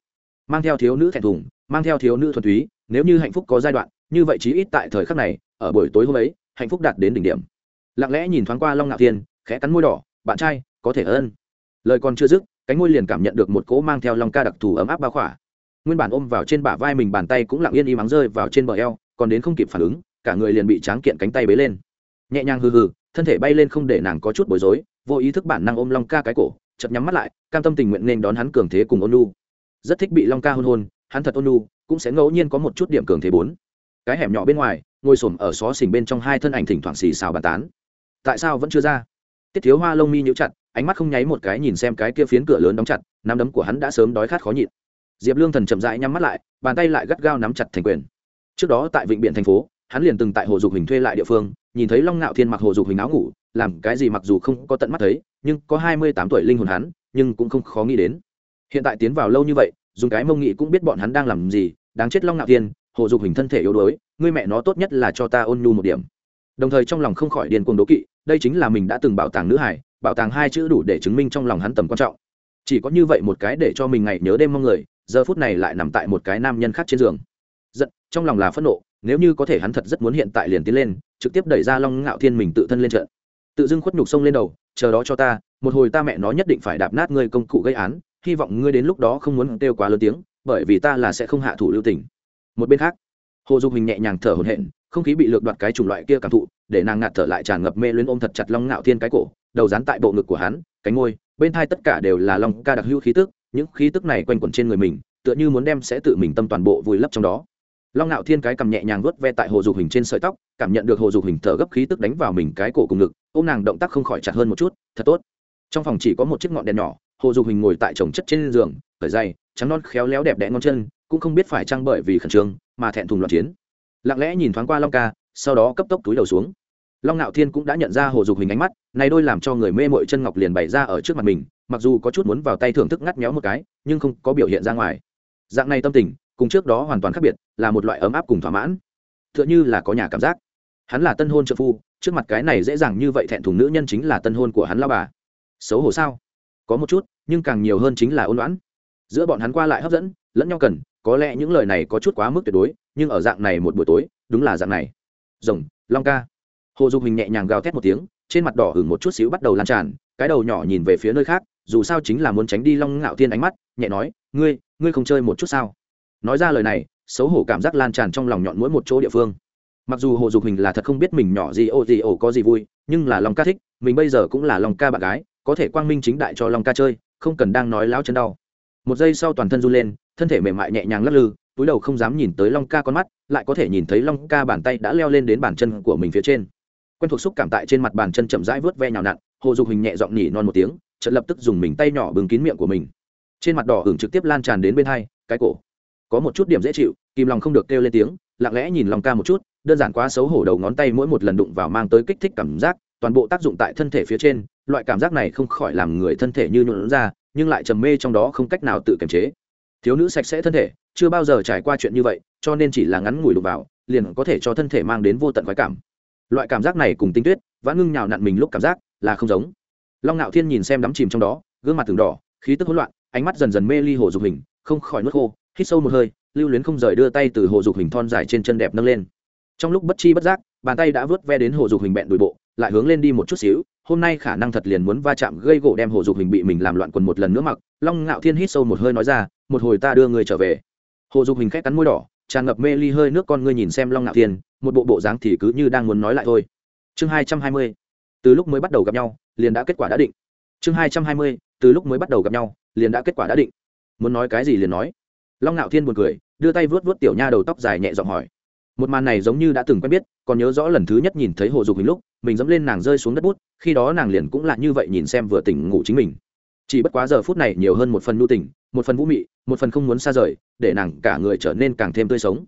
Mang theo thiếu nữ thẹn thùng, mang theo thiếu nữ thuần túy, nếu như hạnh phúc có giai đoạn, như vậy chí ít tại thời khắc này, ở buổi tối hôm ấy, hạnh phúc đạt đến đỉnh điểm. Lặng lẽ nhìn thoáng qua long ngạo thiên khẽ cắn môi đỏ, bạn trai, có thể ơn. Lời còn chưa dứt, cánh môi liền cảm nhận được một cỗ mang theo long ca đặc thù ấm áp bao khỏa. Nguyên bản ôm vào trên bả vai mình bàn tay cũng lặng yên y mắng rơi vào trên bờ eo, còn đến không kịp phản ứng, cả người liền bị tráng kiện cánh tay bế lên. Nhẹ nhàng hừ hừ, thân thể bay lên không để nàng có chút bối rối, vô ý thức bản năng ôm long ca cái cổ chật nhắm mắt lại, cam tâm tình nguyện nên đón hắn cường thế cùng ôn nu rất thích bị long ca hôn hôn, hắn thật ôn nu cũng sẽ ngẫu nhiên có một chút điểm cường thế bốn. Cái hẻm nhỏ bên ngoài, ngồi xổm ở xó xỉnh bên trong hai thân ảnh thỉnh thoảng xì xào bàn tán. Tại sao vẫn chưa ra? Tiết thiếu hoa lông mi nhíu chặt, ánh mắt không nháy một cái nhìn xem cái kia phiến cửa lớn đóng chặt, nắm đấm của hắn đã sớm đói khát khó nhịn. Diệp lương thần chậm rãi nhắm mắt lại, bàn tay lại gắt gao nắm chặt thành quyền. Trước đó tại vịnh biển thành phố, hắn liền từng tại hồ dục hình thuê lại địa phương, nhìn thấy long ngạo thiên mặc hồ dục hình áo ngủ, làm cái gì mặc dù không có tận mắt thấy, nhưng có hai mươi tám tuổi linh hồn hắn, nhưng cũng không khó nghĩ đến. Hiện tại tiến vào lâu như vậy, dùng cái mông nghị cũng biết bọn hắn đang làm gì, đáng chết long ngạo thiên, hồ dục hình thân thể yếu đuối, ngươi mẹ nó tốt nhất là cho ta ôn nhu một điểm. Đồng thời trong lòng không khỏi điên cuồng đố kỵ đây chính là mình đã từng bảo tàng nữ hải, bảo tàng hai chữ đủ để chứng minh trong lòng hắn tầm quan trọng. Chỉ có như vậy một cái để cho mình ngày nhớ đêm mong người, giờ phút này lại nằm tại một cái nam nhân khác trên giường. Giận, trong lòng là phẫn nộ, nếu như có thể hắn thật rất muốn hiện tại liền tiến lên, trực tiếp đẩy ra long ngạo thiên mình tự thân lên trận. Tự dưng khuất nhục sông lên đầu, chờ đó cho ta, một hồi ta mẹ nó nhất định phải đạp nát ngươi công cụ gây án, hy vọng ngươi đến lúc đó không muốn kêu quá lớn tiếng, bởi vì ta là sẽ không hạ thủ lưu tình. Một bên khác, hồ dục hình nhẹ nhàng thở hổn hển, không khí bị lược đoạt cái chủng loại kia cảm thụ để nàng ngạt thở lại tràn ngập mê luyến ôm thật chặt long ngạo thiên cái cổ, đầu dán tại bộ ngực của hắn, cánh ngôi bên thai tất cả đều là long ca đặc hữu khí tức, những khí tức này quanh quẩn trên người mình, tựa như muốn đem sẽ tự mình tâm toàn bộ vùi lấp trong đó. Long ngạo thiên cái cầm nhẹ nhàng vớt ve tại hồ dục hình trên sợi tóc, cảm nhận được hồ dục hình thở gấp khí tức đánh vào mình cái cổ cùng ngực ô m nàng động tác không khỏi chặt hơn một chút, thật tốt. Trong phòng chỉ có một chiếc ngọn đèn nhỏ, hồ dục hình ngồi tại trồng chất trên giường khởi dày trắng non khéo léo đẹp đẽ ngon chân, cũng không biết phải trăng bởi vì khẩn trương mà thẹn thùng loạn chiến. Lặng lẽ nhìn thoáng qua long ca sau đó cấp tốc túi đầu xuống. Long ngạo thiên cũng đã nhận ra hồ dục hình ánh mắt, này đôi làm cho người mê mội chân ngọc liền bày ra ở trước mặt mình, mặc dù có chút muốn vào tay thưởng thức ngắt méo một cái, nhưng không có biểu hiện ra ngoài. Dạng này tâm tình, cùng trước đó hoàn toàn khác biệt, là một loại ấm áp cùng thỏa mãn. T h ư ợ n h ư là có nhà cảm giác. Hắn là tân hôn trợ phu, trước mặt cái này dễ dàng như vậy thẹn thùng nữ nhân chính là tân hôn của hắn lao bà. Xấu hổ sao? Có một chút, nhưng càng nhiều hơn chính là ôn loãn giữa bọn hắn qua lại hấp dẫn, lẫn nhau cần, có lẽ những lời này có chút quá mức tuyệt đối, nhưng ở dạng này một buổi tối, đúng là dạng này rồng, long ca. Hồ dục hình nhẹ nhàng gào thét một tiếng, trên mặt đỏ hửng một chút xíu bắt đầu lan tràn, cái đầu nhỏ nhìn về phía nơi khác, dù sao chính là muốn tránh đi long ngạo thiên ánh mắt, nhẹ nói, ngươi ngươi không chơi một chút sao? Nói ra lời này, xấu hổ cảm giác lan tràn trong lòng nhọn mỗi một chỗ địa phương. Mặc dù hồ dục hình là thật không biết mình nhỏ gì ô gì ổ có gì vui, nhưng là long ca thích, mình bây giờ cũng là long ca bạn gái, có thể quang minh chính đại cho long ca chơi, không cần đang nói láo chân đau. Một giây sau toàn thân run lên, thân thể mềm mại nhẹ nhàng lắc lư túi đầu không dám nhìn tới long ca con mắt, lại có thể nhìn thấy long ca bàn tay đã leo lên đến bàn chân của mình phía trên. Quen thuộc xúc cảm tại trên mặt bàn chân chậm rãi vớt ve nhào nặn, hồ dục hình nhẹ giọng nhỉ non một tiếng, chợt lập tức dùng mình tay nhỏ bưng kín miệng của mình. Trên mặt đỏ hưởng trực tiếp lan tràn đến bên hai, cái cổ. Có một chút điểm dễ chịu, kìm lòng không được kêu lên tiếng, lặng lẽ nhìn lòng ca một chút, đơn giản quá xấu hổ đầu ngón tay mỗi một lần đụng vào mang tới kích thích cảm giác, toàn bộ tác dụng tại thân thể phía trên, loại cảm giác này không khỏi làm người thân thể như nhuộn ra, nhưng lại trầm mê trong đó không cách nào tự kiềm chế. Thiếu nữ sạch sẽ thân thể chưa bao giờ trải qua chuyện như vậy, cho nên chỉ là ngắn ngủi đụng vào, liền có thể cho thân thể mang đến vô tận khoái cảm. Loại cảm giác này cùng tinh tuyết vã ngưng nhào nặn mình lúc cảm giác là không giống. Long ngạo thiên nhìn xem đắm chìm trong đó, gương mặt từng đỏ, khí tức hỗn loạn, ánh mắt dần dần mê ly hồ dục hình, không khỏi nuốt khô, hít sâu một hơi, lưu luyến không rời đưa tay từ hồ dục hình thon dài trên chân đẹp nâng lên. Trong lúc bất chi bất giác, bàn tay đã vớt ve đến hồ dục hình bẹn đùi bộ, lại hướng lên đi một chút xíu, hôm nay khả năng thật liền muốn va chạm gây gỗ đem hồ dục hình bị mình làm loạn quần một lần nữa mặc, long ngạo thiên hít sâu một hơi nói ra, một hồi ta đưa người trở về hồ dục hình khét cắn môi đỏ, tràn ngập mê ly hơi nước con ngươi nhìn xem long ngạo thiên, một bộ bộ dáng thì cứ như đang muốn nói lại thôi. Chương hai trăm hai mươi, từ lúc mới bắt đầu gặp nhau, liền đã kết quả đã định. Chương hai trăm hai mươi, từ lúc mới bắt đầu gặp nhau, liền đã kết quả đã định. Muốn nói cái gì liền nói. Long ngạo thiên buồn cười, đưa tay vuốt vuốt tiểu nha đầu tóc dài nhẹ giọng hỏi. Một màn này giống như đã từng quen biết, còn nhớ rõ lần thứ nhất nhìn thấy hồ dục hình lúc, mình dẫm lên nàng rơi xuống đất bút, khi đó nàng liền cũng là như vậy nhìn xem vừa tỉnh ngủ chính mình. Chỉ bất quá giờ phút này nhiều hơn một phần nhu tình, một phần vũ mị một phần không muốn xa rời, để nàng cả người trở nên càng thêm tươi sống.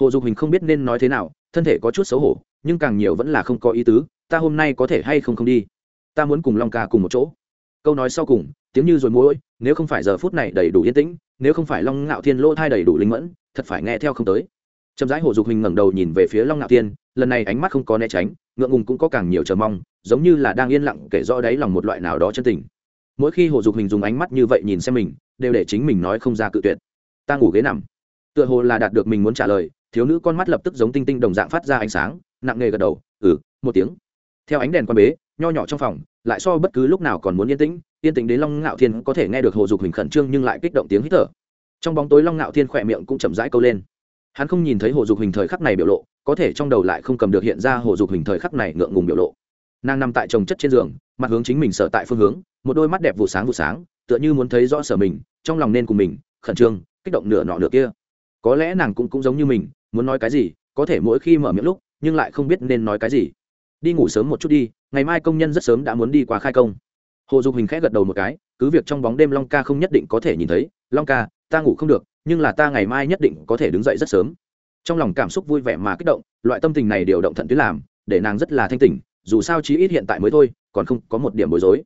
Hồ dục hình không biết nên nói thế nào, thân thể có chút xấu hổ, nhưng càng nhiều vẫn là không có ý tứ, ta hôm nay có thể hay không không đi? Ta muốn cùng long ca cùng một chỗ. Câu nói sau cùng, tiếng như rồi mỗi nếu không phải giờ phút này đầy đủ yên tĩnh, nếu không phải long ngạo thiên lỗ thai đầy đủ linh mẫn, thật phải nghe theo không tới. Chậm rãi hồ dục hình ngẩng đầu nhìn về phía long ngạo thiên, lần này ánh mắt không có né tránh, ngượng ngùng cũng có càng nhiều chờ mong, giống như là đang yên lặng kể rõ đáy lòng một loại nào đó chân tình. Mỗi khi hồ dục hình dùng ánh mắt như vậy nhìn xem mình đều để chính mình nói không ra cự tuyệt. Ta ngủ ghế nằm. Tựa hồ là đạt được mình muốn trả lời, thiếu nữ con mắt lập tức giống tinh tinh đồng dạng phát ra ánh sáng, nặng nề gật đầu ừ một tiếng. Theo ánh đèn quan bế, nho nhỏ trong phòng, lại so bất cứ lúc nào còn muốn yên tĩnh yên tĩnh đến long ngạo thiên có thể nghe được hồ dục hình khẩn trương nhưng lại kích động tiếng hít thở. Trong bóng tối long ngạo thiên khỏe miệng cũng chậm rãi câu lên. Hắn không nhìn thấy hồ dục hình thời khắc này biểu lộ, có thể trong đầu lại không cầm được hiện ra hồ dục hình thời khắc này ngượng ngùng biểu lộ. Nàng nằm tại trồng chất trên giường, mặt hướng chính mình sở tại phương hướng, một đôi mắt đẹp vụ sáng vụ sáng tựa như muốn thấy rõ sở mình, trong lòng nên cùng mình, khẩn trương, kích động nửa nọ nửa kia. Có lẽ nàng cũng cũng giống như mình, muốn nói cái gì, có thể mỗi khi mở miệng lúc, nhưng lại không biết nên nói cái gì. Đi ngủ sớm một chút đi, ngày mai công nhân rất sớm đã muốn đi qua khai công. Hồ dục hình khẽ gật đầu một cái, cứ việc trong bóng đêm long ca không nhất định có thể nhìn thấy, long ca, ta ngủ không được, nhưng là ta ngày mai nhất định có thể đứng dậy rất sớm. Trong lòng cảm xúc vui vẻ mà kích động, loại tâm tình này điều động thận tuyến làm, để nàng rất là thanh tỉnh, dù sao chí ít hiện tại mới thôi, còn không có một điểm bối rối.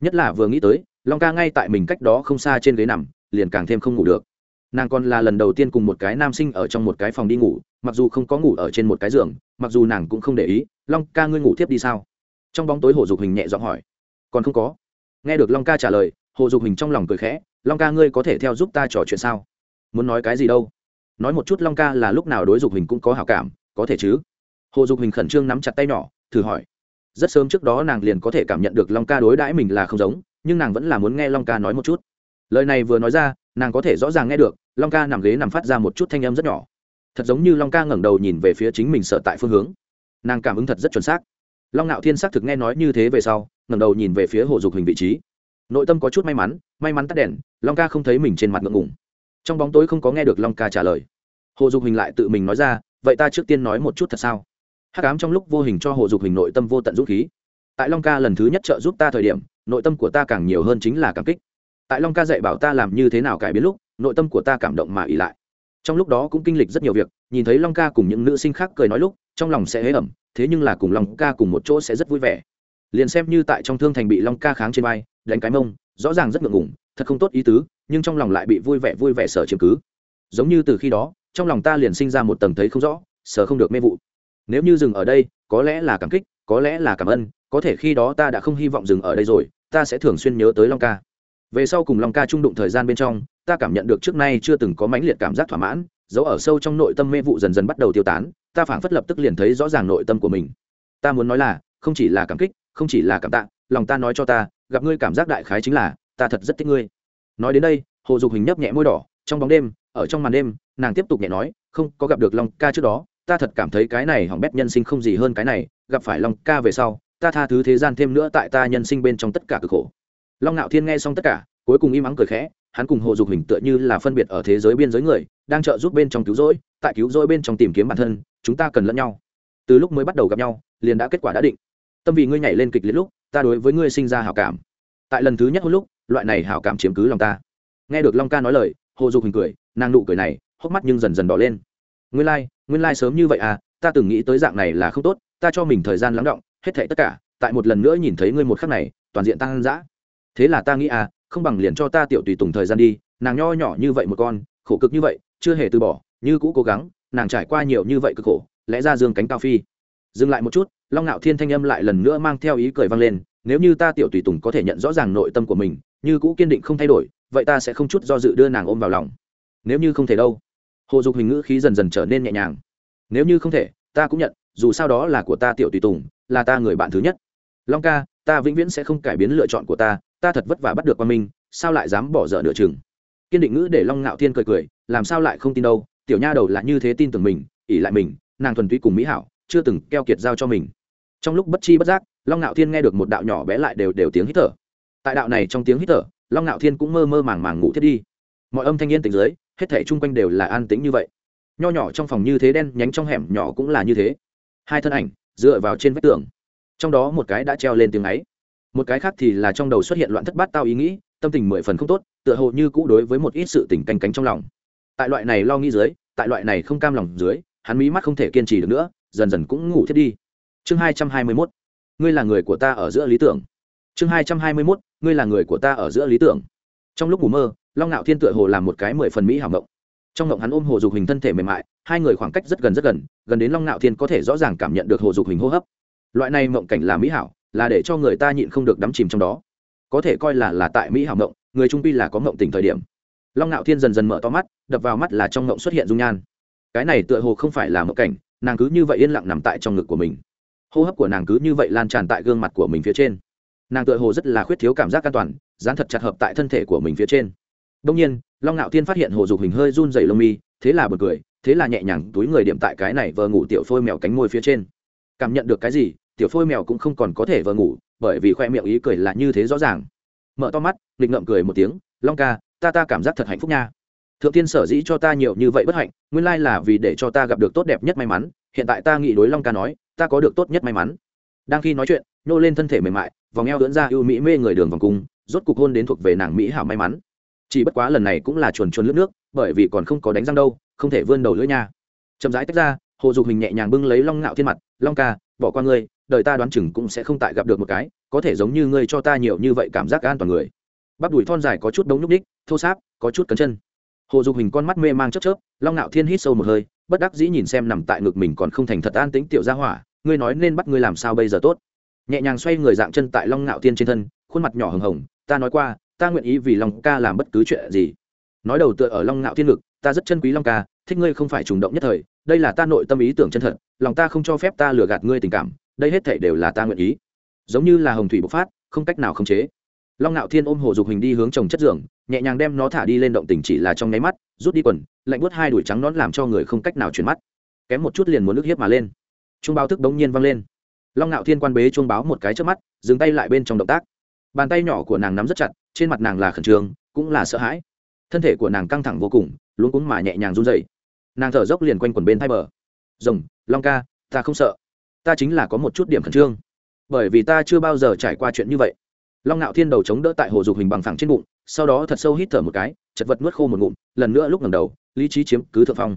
Nhất là vừa nghĩ tới long ca ngay tại mình cách đó không xa trên ghế nằm, liền càng thêm không ngủ được. Nàng còn là lần đầu tiên cùng một cái nam sinh ở trong một cái phòng đi ngủ, mặc dù không có ngủ ở trên một cái giường, mặc dù nàng cũng không để ý, long ca, ngươi ngủ tiếp đi sao? Trong bóng tối hồ dục hình nhẹ giọng hỏi. Còn không có. Nghe được long ca trả lời, hồ dục hình trong lòng cười khẽ, long ca, ngươi có thể theo giúp ta trò chuyện sao? Muốn nói cái gì đâu? Nói một chút long ca là lúc nào đối dục hình cũng có hảo cảm, có thể chứ? Hồ dục hình khẩn trương nắm chặt tay nhỏ, thử hỏi. Rất sớm trước đó nàng liền có thể cảm nhận được long ca đối đãi mình là không giống nhưng nàng vẫn là muốn nghe long ca nói một chút. Lời này vừa nói ra, nàng có thể rõ ràng nghe được, long ca nằm ghế nằm phát ra một chút thanh âm rất nhỏ. Thật giống như long ca ngẩng đầu nhìn về phía chính mình sợ tại phương hướng. Nàng cảm ứng thật rất chuẩn xác. Long ngạo thiên xác thực nghe nói như thế về sau, ngẩng đầu nhìn về phía hồ dục hình vị trí. Nội tâm có chút may mắn may mắn tắt đèn, long ca không thấy mình trên mặt ngượng ngùng. Trong bóng tối không có nghe được long ca trả lời. Hồ dục hình lại tự mình nói ra, vậy ta trước tiên nói một chút thật sao? Hắc ám trong lúc vô hình cho hồ dục hình nội tâm vô tận dũng khí. Tại long ca lần thứ nhất trợ giúp ta thời điểm nội tâm của ta càng nhiều hơn chính là cảm kích. Tại long ca dạy bảo ta làm như thế nào cải biến lúc, nội tâm của ta cảm động mà ỉ lại. Trong lúc đó cũng kinh lịch rất nhiều việc, nhìn thấy long ca cùng những nữ sinh khác cười nói lúc, trong lòng sẽ hế ẩm, thế nhưng là cùng long ca cùng một chỗ sẽ rất vui vẻ. Liền xem như tại trong thương thành bị long ca kháng trên vai, đánh cái mông, rõ ràng rất ngượng ngủng thật không tốt ý tứ, nhưng trong lòng lại bị vui vẻ vui vẻ sở chiếm cứ. Giống như từ khi đó, trong lòng ta liền sinh ra một tầng thấy không rõ, sở không được mê vụ. Nếu như dừng ở đây, có lẽ là cảm kích, có lẽ là cảm ơn có thể khi đó ta đã không hy vọng dừng ở đây rồi, ta sẽ thường xuyên nhớ tới long ca. Về sau cùng long ca trung đụng thời gian bên trong, ta cảm nhận được trước nay chưa từng có mãnh liệt cảm giác thỏa mãn giấu ở sâu trong nội tâm mê vụ dần dần bắt đầu tiêu tán, ta phảng phất lập tức liền thấy rõ ràng nội tâm của mình. Ta muốn nói là, không chỉ là cảm kích, không chỉ là cảm tạ, lòng ta nói cho ta, gặp ngươi cảm giác đại khái chính là, ta thật rất thích ngươi. Nói đến đây, hồ dục hình nhấp nhẹ môi đỏ, trong bóng đêm, ở trong màn đêm, nàng tiếp tục nhẹ nói, không có gặp được long ca trước đó, ta thật cảm thấy cái này hỏng bét nhân sinh không gì hơn cái này, gặp phải long ca về sau ta tha thứ thế gian thêm nữa tại ta nhân sinh bên trong tất cả cực khổ. Long ngạo thiên nghe xong tất cả cuối cùng im ắng cười khẽ hắn cùng hồ dục hình tựa như là phân biệt ở thế giới biên giới người đang trợ giúp bên trong cứu rỗi tại cứu rỗi bên trong tìm kiếm bản thân chúng ta cần lẫn nhau. Từ lúc mới bắt đầu gặp nhau liền đã kết quả đã định. Tâm vì ngươi nhảy lên kịch liệt lúc ta đối với ngươi sinh ra hảo cảm. Tại lần thứ nhất hôn lúc loại này hảo cảm chiếm cứ lòng ta. Nghe được long ca nói lời hồ dục hình cười nàng nụ cười này hốc mắt nhưng dần dần đỏ lên. Nguyên lai、like, nguyên lai、like、sớm như vậy à ta từng nghĩ tới dạng này là không tốt ta cho mình thời gian lắng động hết thệ tất cả, tại một lần nữa nhìn thấy ngươi một khắc này, toàn diện tăng dã. Thế là ta nghĩ à không bằng liền cho ta tiểu tùy tùng thời gian đi, nàng nho nhỏ như vậy một con, khổ cực như vậy, chưa hề từ bỏ, như cũ cố gắng, nàng trải qua nhiều như vậy cực khổ, lẽ ra dương cánh cao phi. Dừng lại một chút, long ngạo thiên thanh âm lại lần nữa mang theo ý cười vang lên, nếu như ta tiểu tùy tùng có thể nhận rõ ràng nội tâm của mình, như cũ kiên định không thay đổi, vậy ta sẽ không chút do dự đưa nàng ôm vào lòng. Nếu như không thể đâu. Hồ dục hình ngữ khí dần dần trở nên nhẹ nhàng. Nếu như không thể, ta cũng nhận, dù sao đó là của ta tiểu tùy tùng là ta người bạn thứ nhất. Long ca, ta vĩnh viễn sẽ không cải biến lựa chọn của ta ta thật vất vả bắt được qua mình sao lại dám bỏ dở nửa chừng? Kiên định ngữ để long ngạo thiên cười cười, làm sao lại không tin đâu, tiểu nha đầu là như thế tin tưởng mình ỉ lại mình, nàng thuần túy cùng mỹ hảo, chưa từng keo kiệt giao cho mình. Trong lúc bất chi bất giác, long ngạo thiên nghe được một đạo nhỏ bé lại đều đều tiếng hít thở. Tại đạo này trong tiếng hít thở, long ngạo thiên cũng mơ mơ màng màng ngủ thiết đi. Mọi âm thanh yên tĩnh dưới, hết thể chung quanh đều là an tĩnh như vậy. Nho nhỏ trong phòng như thế đen, nhánh trong hẻm nhỏ cũng là như thế. Hai thân ảnh dựa vào trên vách tường. Trong đó một cái đã treo lên tiếng ấy. Một cái khác thì là trong đầu xuất hiện loạn thất bát tao ý nghĩ, tâm tình mười phần không tốt, tựa hồ như cũ đối với một ít sự tỉnh canh cánh trong lòng. Tại loại này lo nghĩ dưới, tại loại này không cam lòng dưới, hắn mí mắt không thể kiên trì được nữa, dần dần cũng ngủ thiết đi. Chương hai trăm hai mươi mốt. Ngươi là người của ta ở giữa lý tưởng. Chương hai trăm hai mươi mốt. Ngươi là người của ta ở giữa lý tưởng. Trong lúc ngủ mơ, long ngạo thiên tựa hồ làm một cái mười phần mỹ hảo ngộng trong ngộng hắn ôm hồ dục hình thân thể mềm mại hai người khoảng cách rất gần rất gần gần đến long ngạo thiên có thể rõ ràng cảm nhận được hồ dục hình hô hấp. Loại này mộng cảnh là mỹ hảo, là để cho người ta nhịn không được đắm chìm trong đó. Có thể coi là là tại mỹ hảo mộng, người trung pi là có mộng tình thời điểm. Long ngạo thiên dần dần mở to mắt, đập vào mắt là trong mộng xuất hiện dung nhan. Cái này tựa hồ không phải là mộng cảnh, nàng cứ như vậy yên lặng nằm tại trong ngực của mình. Hô hấp của nàng cứ như vậy lan tràn tại gương mặt của mình phía trên. Nàng tựa hồ rất là khuyết thiếu cảm giác an toàn, dán thật chặt hợp tại thân thể của mình phía trên. Đông nhiên, long ngạo thiên phát hiện hồ dục hình hơi run dày lông mi, thế là bật cười thế là nhẹ nhàng túi người điểm tại cái này vờ ngủ tiểu phôi mèo cánh môi phía trên. Cảm nhận được cái gì, tiểu phôi mèo cũng không còn có thể vờ ngủ, bởi vì khoe miệng ý cười là như thế rõ ràng. Mở to mắt, nghịch ngậm cười một tiếng, long ca, ta ta cảm giác thật hạnh phúc nha. Thượng tiên sở dĩ cho ta nhiều như vậy bất hạnh, nguyên lai là vì để cho ta gặp được tốt đẹp nhất may mắn, hiện tại ta nghĩ đối long ca nói, ta có được tốt nhất may mắn. Đang khi nói chuyện, nô lên thân thể mềm mại, vòng eo lưỡn ra ưu mỹ mê người đường vòng cung, rốt cục hôn đến thuộc về nàng mỹ hảo may mắn. Chỉ bất quá lần này cũng là chuồn chuồn lướt nước, bởi vì còn không có đánh răng đâu không thể vươn đầu lưỡi nha. Chậm rãi tách ra, hồ dục hình nhẹ nhàng bưng lấy long ngạo thiên mặt, long ca, bỏ qua ngươi, đời ta đoán chừng cũng sẽ không tại gặp được một cái, có thể giống như ngươi cho ta nhiều như vậy cảm giác an toàn người. Bắp đùi thon dài có chút đống nhúc ních, thô sáp, có chút cấn chân. Hồ dục hình con mắt mê mang chớp chớp, long ngạo thiên hít sâu một hơi, bất đắc dĩ nhìn xem nằm tại ngực mình còn không thành thật an tĩnh tiểu gia hỏa, ngươi nói nên bắt ngươi làm sao bây giờ tốt? Nhẹ nhàng xoay người dạng chân tại long ngạo thiên trên thân, khuôn mặt nhỏ hồng hồng, ta nói qua, ta nguyện ý vì long ca làm bất cứ chuyện gì nói đầu tựa ở long ngạo thiên ngực, ta rất chân quý long ca, thích ngươi không phải trùng động nhất thời, đây là ta nội tâm ý tưởng chân thật, lòng ta không cho phép ta lừa gạt ngươi tình cảm, đây hết thể đều là ta nguyện ý. Giống như là hồng thủy bộc phát, không cách nào khống chế. Long ngạo thiên ôm hồ dục hình đi hướng chồng chất giường, nhẹ nhàng đem nó thả đi lên động tình chỉ là trong nháy mắt, rút đi quần, lạnh bớt hai đuổi trắng nón làm cho người không cách nào chuyển mắt. Kém một chút liền muốn nước hiếp mà lên. Chuông báo thức đống nhiên văng lên. Long ngạo thiên quan bế chuông báo một cái trước mắt, dừng tay lại bên trong động tác. Bàn tay nhỏ của nàng nắm rất chặt, trên mặt nàng là khẩn trương, cũng là sợ hãi thân thể của nàng căng thẳng vô cùng luôn cuống mà nhẹ nhàng run dậy nàng thở dốc liền quanh quần bên thay bờ. Rồng, long ca, ta không sợ. Ta chính là có một chút điểm khẩn trương. Bởi vì ta chưa bao giờ trải qua chuyện như vậy. Long ngạo thiên đầu chống đỡ tại hồ dục hình bằng phẳng trên bụng, sau đó thật sâu hít thở một cái, chật vật nuốt khô một ngụm, lần nữa lúc ngầm đầu, lý trí chiếm cứ thượng phong.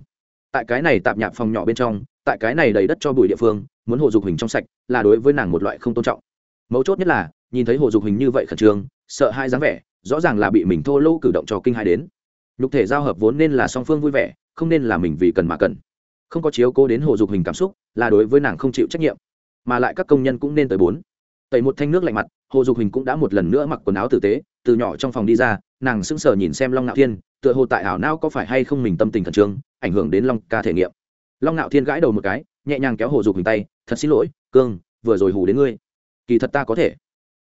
Tại cái này tạp nhạp phòng nhỏ bên trong, tại cái này đầy đất cho bụi địa phương, muốn hồ dục hình trong sạch là đối với nàng một loại không tôn trọng. Mấu chốt nhất là, nhìn thấy hồ dục hình như vậy khẩn trương, sợ hai dáng vẻ rõ ràng là bị mình thô lỗ cử động cho kinh hai đến. Nhục thể giao hợp vốn nên là song phương vui vẻ, không nên là mình vì cần mà cần. Không có chiếu cố đến hồ dục hình cảm xúc, là đối với nàng không chịu trách nhiệm. Mà lại các công nhân cũng nên tới bốn. Tẩy một thanh nước lạnh mặt, hồ dục hình cũng đã một lần nữa mặc quần áo tử tế, từ nhỏ trong phòng đi ra, nàng sững sờ nhìn xem long ngạo thiên, tựa hồ tại ảo não có phải hay không mình tâm tình khẩn trương, ảnh hưởng đến long ca thể nghiệm. Long ngạo thiên gãi đầu một cái, nhẹ nhàng kéo hồ dục hình tay, thật xin lỗi, cương, vừa rồi hù đến ngươi. Kỳ thật ta có thể.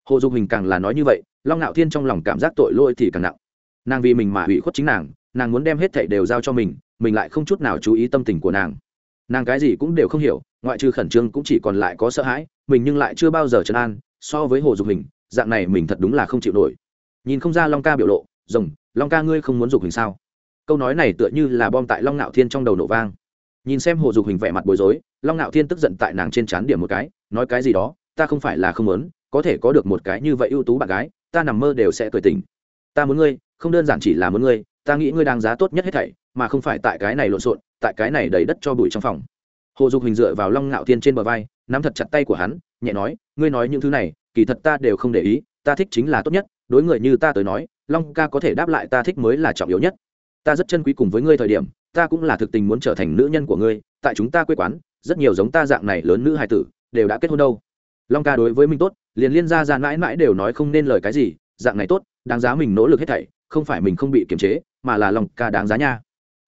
Hồ dục hình càng là nói như vậy long ngạo thiên trong lòng cảm giác tội lỗi thì càng nặng. Nàng vì mình mà hủy khuất chính nàng nàng muốn đem hết thảy đều giao cho mình mình lại không chút nào chú ý tâm tình của nàng. Nàng cái gì cũng đều không hiểu, ngoại trừ khẩn trương cũng chỉ còn lại có sợ hãi, mình nhưng lại chưa bao giờ trấn an, so với hồ dục hình, dạng này mình thật đúng là không chịu nổi. Nhìn không ra long ca biểu lộ, rồng, long ca ngươi không muốn dục hình sao? Câu nói này tựa như là bom tại long ngạo thiên trong đầu nổ vang. Nhìn xem hồ dục hình vẻ mặt bối rối, long ngạo thiên tức giận tại nàng trên trán điểm một cái, nói cái gì đó, ta không phải là không muốn, có thể có được một cái như vậy ưu tú bạn gái ta nằm mơ đều sẽ cười tỉnh. ta muốn ngươi, không đơn giản chỉ là muốn ngươi, ta nghĩ ngươi đang giá tốt nhất hết thảy, mà không phải tại cái này lộn xộn, tại cái này đầy đất cho bụi trong phòng. Hồ dục hình dựa vào long ngạo thiên trên bờ vai, nắm thật chặt tay của hắn, nhẹ nói, ngươi nói những thứ này, kỳ thật ta đều không để ý, ta thích chính là tốt nhất, đối người như ta tới nói, long ca có thể đáp lại ta thích mới là trọng yếu nhất. Ta rất chân quý cùng với ngươi thời điểm, ta cũng là thực tình muốn trở thành nữ nhân của ngươi, tại chúng ta quê quán, rất nhiều giống ta dạng này lớn nữ hài tử, đều đã kết hôn đâu long ca đối với mình tốt, liền liên gia ra mãi mãi đều nói không nên lời cái gì, dạng này tốt, đáng giá mình nỗ lực hết thảy, không phải mình không bị kiềm chế, mà là long ca đáng giá nha.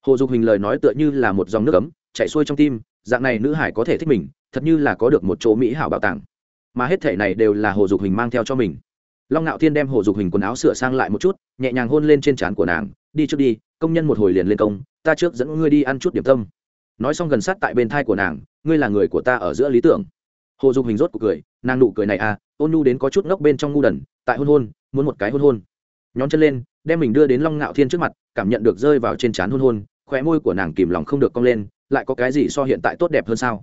Hồ dục hình lời nói tựa như là một dòng nước ấm chạy xuôi trong tim, dạng này nữ hải có thể thích mình, thật như là có được một chỗ mỹ hảo bảo tàng. Mà hết thể này đều là hồ dục hình mang theo cho mình. Long ngạo thiên đem hồ dục hình quần áo sửa sang lại một chút, nhẹ nhàng hôn lên trên trán của nàng, đi trước đi, công nhân một hồi liền lên công, ta trước dẫn ngươi đi ăn chút điểm tâm. Nói xong gần sát tại bên thai của nàng, ngươi là người của ta ở giữa lý tưởng hồ dục hình rốt cuộc cười, nàng nụ cười này à ôn nhu đến có chút ngốc bên trong ngu đần, tại hôn hôn, muốn một cái hôn hôn. Nhón chân lên, đem mình đưa đến long ngạo thiên trước mặt, cảm nhận được rơi vào trên trán hôn hôn, khóe môi của nàng kìm lòng không được cong lên, lại có cái gì so hiện tại tốt đẹp hơn sao?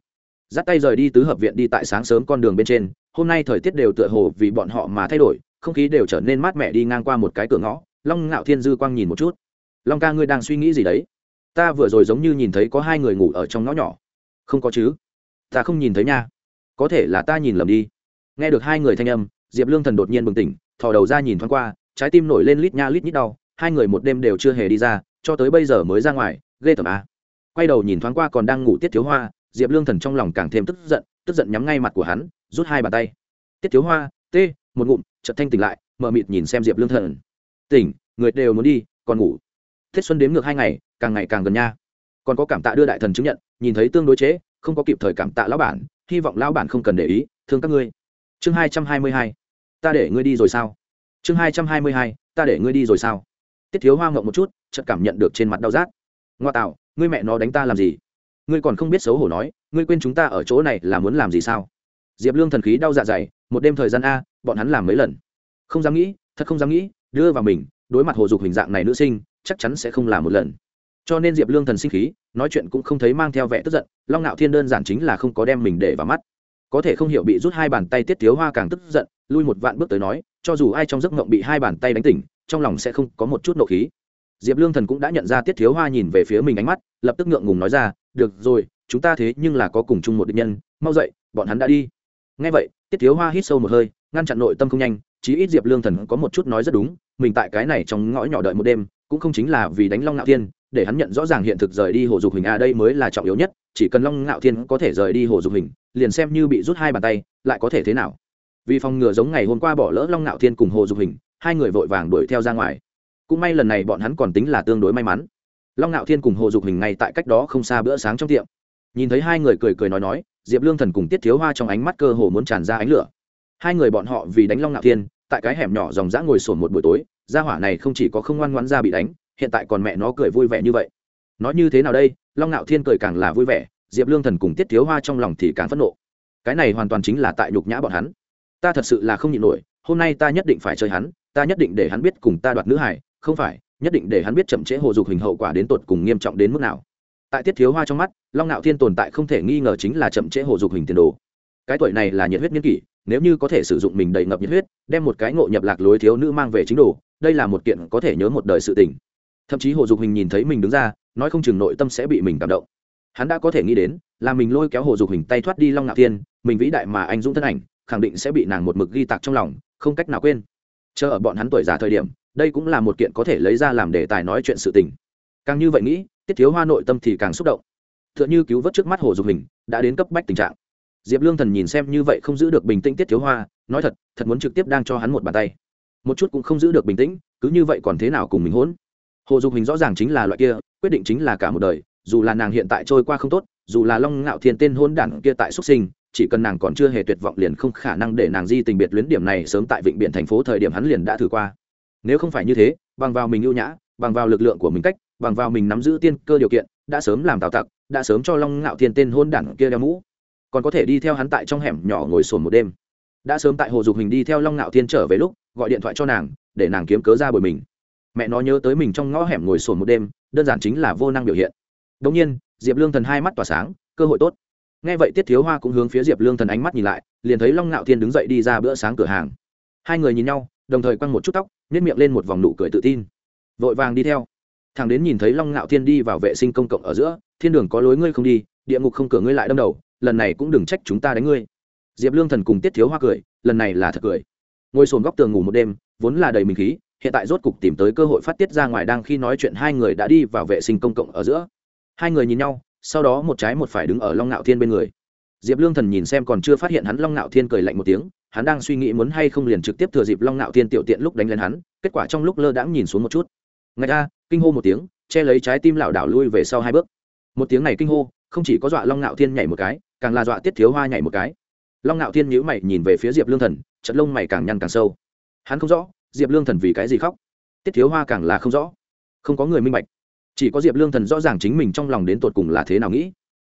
Dắt tay rời đi tứ hợp viện đi tại sáng sớm con đường bên trên, hôm nay thời tiết đều tựa hồ vì bọn họ mà thay đổi, không khí đều trở nên mát mẻ đi ngang qua một cái cửa ngõ. Long ngạo thiên dư quang nhìn một chút. Long ca, ngươi đang suy nghĩ gì đấy? Ta vừa rồi giống như nhìn thấy có hai người ngủ ở trong ngõ nhỏ. Không có chứ. Ta không nhìn thấy nha có thể là ta nhìn lầm đi. Nghe được hai người thanh âm, diệp lương thần đột nhiên bừng tỉnh, thò đầu ra nhìn thoáng qua, trái tim nổi lên lít nha lít nhít đau, hai người một đêm đều chưa hề đi ra, cho tới bây giờ mới ra ngoài, ghê tởm a quay đầu nhìn thoáng qua còn đang ngủ tiết thiếu hoa, diệp lương thần trong lòng càng thêm tức giận tức giận nhắm ngay mặt của hắn, rút hai bàn tay. Tiết thiếu hoa, tê, một ngụm. Chợt thanh tỉnh lại mờ mịt nhìn xem diệp lương thần. Tỉnh, người đều muốn đi, còn ngủ. Tết xuân đếm ngược hai ngày, càng ngày càng gần nha. Còn có cảm tạ đưa đại thần chứng nhận, nhìn thấy tương đối chế, không có kịp thời cảm tạ lão bản hy vọng lão bản không cần để ý, thương các ngươi. Chương hai trăm hai mươi hai. Ta để ngươi đi rồi sao? Chương hai trăm hai mươi hai. Ta để ngươi đi rồi sao? Tiết thiếu hoa ngộng một chút, chợt cảm nhận được trên mặt đau rát. Ngoa tạo, ngươi mẹ nó đánh ta làm gì? Ngươi còn không biết xấu hổ nói, ngươi quên chúng ta ở chỗ này là muốn làm gì sao? Diệp lương thần khí đau dạ dày, một đêm thời gian a, bọn hắn làm mấy lần? Không dám nghĩ, thật không dám nghĩ, đưa vào mình, đối mặt hồ dục hình dạng này nữ sinh, chắc chắn sẽ không làm một lần. Cho nên diệp lương thần sinh khí nói chuyện cũng không thấy mang theo vẻ tức giận, long ngạo thiên đơn giản chính là không có đem mình để vào mắt. Có thể không hiểu bị rút hai bàn tay tiết thiếu hoa càng tức giận, lui một vạn bước tới nói, cho dù ai trong giấc mộng bị hai bàn tay đánh tỉnh, trong lòng sẽ không có một chút nộ khí. Diệp lương thần cũng đã nhận ra tiết thiếu hoa nhìn về phía mình ánh mắt, lập tức ngượng ngùng nói ra, được rồi, chúng ta thế nhưng là có cùng chung một định nhân, mau dậy, bọn hắn đã đi. Ngay vậy, tiết thiếu hoa hít sâu một hơi, ngăn chặn nội tâm không nhanh, chí ít diệp lương thần có một chút nói rất đúng, mình tại cái này trong ngõ nhỏ đợi một đêm, cũng không chính là vì đánh long ngạo thiên để hắn nhận rõ ràng hiện thực rời đi hồ dục hình. À đây mới là trọng yếu nhất, chỉ cần long ngạo thiên có thể rời đi hồ dục hình, liền xem như bị rút hai bàn tay, lại có thể thế nào? Vì phòng ngừa giống ngày hôm qua bỏ lỡ long ngạo thiên cùng hồ dục hình, hai người vội vàng đuổi theo ra ngoài. Cũng may lần này bọn hắn còn tính là tương đối may mắn. Long ngạo thiên cùng hồ dục hình ngay tại cách đó không xa bữa sáng trong tiệm. Nhìn thấy hai người cười cười nói nói, diệp lương thần cùng tiết thiếu hoa trong ánh mắt cơ hồ muốn tràn ra ánh lửa. Hai người bọn họ vì đánh long ngạo thiên, tại cái hẻm nhỏ dòng dã ngồi sổn một buổi tối, gia hỏa này không chỉ có không ngoan ngoãn ra bị đánh hiện tại còn mẹ nó cười vui vẻ như vậy. Nói như thế nào đây? Long ngạo thiên cười càng là vui vẻ, diệp lương thần cùng tiết thiếu hoa trong lòng thì càng phẫn nộ. Cái này hoàn toàn chính là tại nhục nhã bọn hắn. Ta thật sự là không nhịn nổi, hôm nay ta nhất định phải chơi hắn, ta nhất định để hắn biết cùng ta đoạt nữ hải không phải, nhất định để hắn biết chậm trễ hồ dục hình hậu quả đến tột cùng nghiêm trọng đến mức nào. Tại tiết thiếu hoa trong mắt, long ngạo thiên tồn tại không thể nghi ngờ chính là chậm trễ hồ dục hình tiền đồ. Cái tuổi này là nhiệt huyết nghiên kỷ, nếu như có thể sử dụng mình đầy ngập nhiệt huyết, đem một cái ngộ nhập lạc lối thiếu nữ mang về chính đồ, đây là một kiện có thể nhớ một đời sự tình thậm chí hồ dục hình nhìn thấy mình đứng ra, nói không chừng nội tâm sẽ bị mình cảm động. Hắn đã có thể nghĩ đến, là mình lôi kéo hồ dục hình tay thoát đi long ngạo thiên, mình vĩ đại mà anh dũng thân ảnh, khẳng định sẽ bị nàng một mực ghi tạc trong lòng, không cách nào quên. Chờ ở bọn hắn tuổi già thời điểm, đây cũng là một kiện có thể lấy ra làm đề tài nói chuyện sự tình. Càng như vậy nghĩ, tiết thiếu hoa nội tâm thì càng xúc động. T h ư ợ n h ư cứu vớt trước mắt hồ dục hình đã đến cấp bách tình trạng. Diệp lương thần nhìn xem như vậy không giữ được bình tĩnh tiết thiếu hoa, nói thật thật muốn trực tiếp đang cho hắn một bàn tay. Một chút cũng không giữ được bình tĩnh, cứ như vậy còn thế nào cùng mình hỗn? Hồ dục hình rõ ràng chính là loại kia, quyết định chính là cả một đời, dù là nàng hiện tại trôi qua không tốt, dù là long ngạo thiên tên hôn đản kia tại xuất sinh, chỉ cần nàng còn chưa hề tuyệt vọng liền không khả năng để nàng di tình biệt luyến điểm này sớm tại vịnh biển thành phố thời điểm hắn liền đã thử qua. Nếu không phải như thế, bằng vào mình ưu nhã, bằng vào lực lượng của mình cách, bằng vào mình nắm giữ tiên cơ điều kiện, đã sớm làm tào tặc, đã sớm cho long ngạo thiên tên hôn đản kia đeo mũ. Còn có thể đi theo hắn tại trong hẻm nhỏ ngồi sồn một đêm. Đã sớm tại hồ dục hình đi theo long ngạo thiên trở về lúc, gọi điện thoại cho nàng, để nàng kiếm cớ ra bồi mình mẹ nó nhớ tới mình trong ngõ hẻm ngồi sồn một đêm, đơn giản chính là vô năng biểu hiện. Đông nhiên, diệp lương thần hai mắt tỏa sáng, cơ hội tốt. Nghe vậy tiết thiếu hoa cũng hướng phía diệp lương thần ánh mắt nhìn lại, liền thấy long ngạo thiên đứng dậy đi ra bữa sáng cửa hàng. Hai người nhìn nhau, đồng thời quăng một chút tóc nhét miệng lên một vòng nụ cười tự tin. Vội vàng đi theo. Thằng đến nhìn thấy long ngạo thiên đi vào vệ sinh công cộng ở giữa, thiên đường có lối ngươi không đi, địa ngục không cửa ngươi lại đâm đầu, lần này cũng đừng trách chúng ta đánh ngươi. Diệp lương thần cùng tiết thiếu hoa cười, lần này là thật cười. Ngồi sồn góc tường ngủ một đêm, vốn là đầy mình khí hiện tại rốt cục tìm tới cơ hội phát tiết ra ngoài đang khi nói chuyện hai người đã đi vào vệ sinh công cộng ở giữa. Hai người nhìn nhau, sau đó một trái một phải đứng ở long ngạo thiên bên người. Diệp lương thần nhìn xem còn chưa phát hiện hắn, long ngạo thiên cười lạnh một tiếng, hắn đang suy nghĩ muốn hay không liền trực tiếp thừa dịp long ngạo thiên tiểu tiện lúc đánh lên hắn, kết quả trong lúc lơ đãng nhìn xuống một chút. Ngay ra kinh hô một tiếng, che lấy trái tim lảo đảo lui về sau hai bước. Một tiếng này kinh hô, không chỉ có dọa long ngạo thiên nhảy một cái, càng là dọa tiết thiếu hoa nhảy một cái. Long ngạo thiên nhíu mày nhìn về phía diệp lương thần trận lông mày càng nhăn càng sâu. Hắn không rõ diệp lương thần vì cái gì khóc? Tiết thiếu hoa càng là không rõ. Không có người minh bạch. Chỉ có diệp lương thần rõ ràng chính mình trong lòng đến tột cùng là thế nào nghĩ.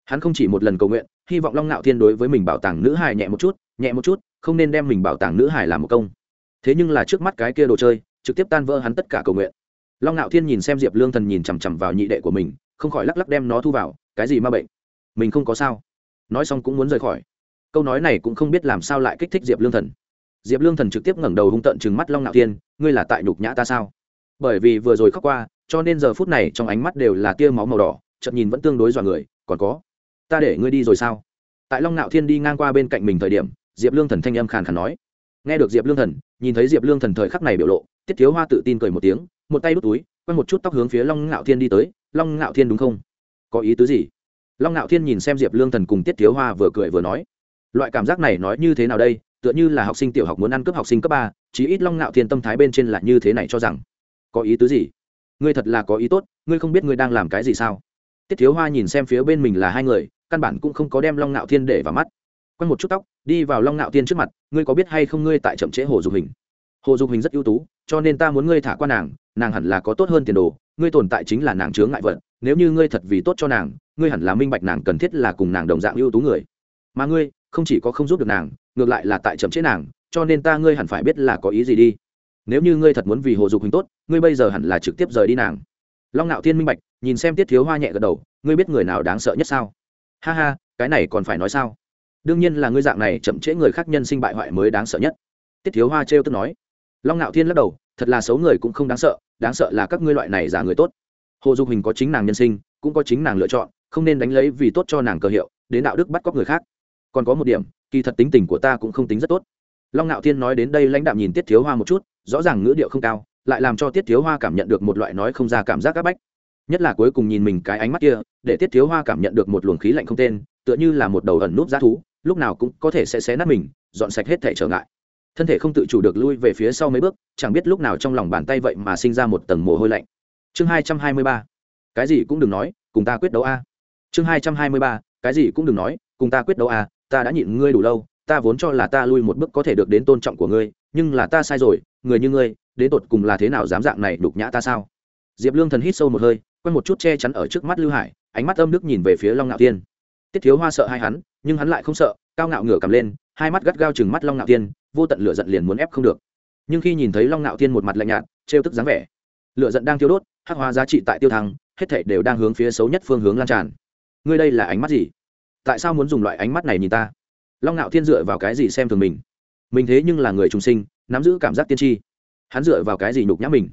Hắn không chỉ một lần cầu nguyện, hy vọng long ngạo thiên đối với mình bảo tàng nữ hài nhẹ một chút, nhẹ một chút, không nên đem mình bảo tàng nữ hài làm một công. Thế nhưng là trước mắt cái kia đồ chơi, trực tiếp tan vỡ hắn tất cả cầu nguyện. Long ngạo thiên nhìn xem diệp lương thần nhìn chằm chằm vào nhị đệ của mình, không khỏi lắc lắc đem nó thu vào, cái gì ma bệnh? Mình không có sao. Nói xong cũng muốn rời khỏi. Câu nói này cũng không biết làm sao lại kích thích diệp lương thần diệp lương thần trực tiếp ngẩng đầu hung tợn chừng mắt long ngạo thiên, ngươi là tại nhục nhã ta sao? Bởi vì vừa rồi khóc qua, cho nên giờ phút này trong ánh mắt đều là tia máu màu đỏ chậm nhìn vẫn tương đối dọa người, còn có, ta để ngươi đi rồi sao? Tại long ngạo thiên đi ngang qua bên cạnh mình thời điểm, diệp lương thần thanh âm khàn khàn nói. Nghe được diệp lương thần, nhìn thấy diệp lương thần thời khắc này biểu lộ, tiết thiếu hoa tự tin cười một tiếng, một tay đút túi, quay một chút tóc hướng phía long ngạo thiên đi tới, long ngạo thiên đúng không? Có ý tứ gì? Long ngạo thiên nhìn xem diệp lương thần cùng tiết thiếu hoa vừa cười vừa nói. Loại cảm giác này nói như thế nào đây? Tựa như là học sinh tiểu học muốn ăn cướp học sinh cấp ba, chí ít long ngạo thiên tâm thái bên trên là như thế này cho rằng. Có ý tứ gì? Ngươi thật là có ý tốt, ngươi không biết ngươi đang làm cái gì sao? Tiết thiếu hoa nhìn xem phía bên mình là hai người, căn bản cũng không có đem long ngạo thiên để vào mắt. Quanh một chút tóc, đi vào long ngạo thiên trước mặt, ngươi có biết hay không ngươi tại chậm trễ hồ dục hình? Hồ dục hình rất ưu tú, cho nên ta muốn ngươi thả qua nàng nàng hẳn là có tốt hơn tiền đồ, ngươi tồn tại chính là nàng chướng ngại vật, nếu như ngươi thật vì tốt cho nàng, ngươi hẳn là minh bạch nàng cần thiết là cùng nàng đồng dạng ưu tú người. Mà ngươi không chỉ có không giúp được nàng, ngược lại là tại chậm chế nàng, cho nên ta ngươi hẳn phải biết là có ý gì đi. Nếu như ngươi thật muốn vì hồ dục hình tốt, ngươi bây giờ hẳn là trực tiếp rời đi nàng. Long ngạo thiên minh bạch, nhìn xem tiết thiếu hoa nhẹ gật đầu, ngươi biết người nào đáng sợ nhất sao? Ha ha, cái này còn phải nói sao? Đương nhiên là ngươi dạng này chậm trễ người khác nhân sinh bại hoại mới đáng sợ nhất. Tiết thiếu hoa trêu tức nói. Long ngạo thiên lắc đầu, thật là xấu người cũng không đáng sợ đáng sợ là các ngươi loại này giả người tốt. Hồ dục hình có chính nàng nhân sinh, cũng có chính nàng lựa chọn, không nên đánh lấy vì tốt cho nàng cơ hiệu, đến đạo đức bắt cóc người khác còn có một điểm, kỳ thật tính tình của ta cũng không tính rất tốt. Long ngạo thiên nói đến đây lãnh đạm nhìn tiết thiếu hoa một chút, rõ ràng ngữ điệu không cao, lại làm cho tiết thiếu hoa cảm nhận được một loại nói không ra cảm giác áp bách. Nhất là cuối cùng nhìn mình cái ánh mắt kia, để tiết thiếu hoa cảm nhận được một luồng khí lạnh không tên, tựa như là một đầu ẩn núp g thú, lúc nào cũng có thể sẽ xé nát mình, dọn sạch hết thể trở ngại. Thân thể không tự chủ được lui về phía sau mấy bước, chẳng biết lúc nào trong lòng bàn tay vậy mà sinh ra một tầng mồ hôi lạnh. Chương hai trăm hai mươi ba. Cái gì cũng đừng nói, cùng ta quyết đấu a. Chương hai trăm hai mươi ba. Cái gì cũng đừng nói, cùng ta quyết đấu a ta đã nhịn ngươi đủ lâu, ta vốn cho là ta lui một bước có thể được đến tôn trọng của ngươi, nhưng là ta sai rồi, người như ngươi, đến tột cùng là thế nào dám dạng này đục nhã ta sao? Diệp lương thần hít sâu một hơi, quen một chút che chắn ở trước mắt lưu hải, ánh mắt âm nước nhìn về phía long ngạo tiên tiết thiếu hoa sợ hai hắn, nhưng hắn lại không sợ, cao ngạo ngửa cầm lên, hai mắt gắt gao chừng mắt long ngạo tiên vô tận lửa giận liền muốn ép không được. Nhưng khi nhìn thấy long ngạo tiên một mặt lạnh nhạt, trêu tức dáng vẻ, lửa giận đang tiêu đốt, hắc hóa giá trị tại tiêu thăng, hết thể đều đang hướng phía xấu nhất phương hướng lan tràn. Ngươi đây là ánh mắt gì? Tại sao muốn dùng loại ánh mắt này nhìn ta? Long ngạo thiên dựa vào cái gì xem thường mình? Mình thế nhưng là người trung sinh, nắm giữ cảm giác tiên tri. Hắn dựa vào cái gì nhục nhã mình?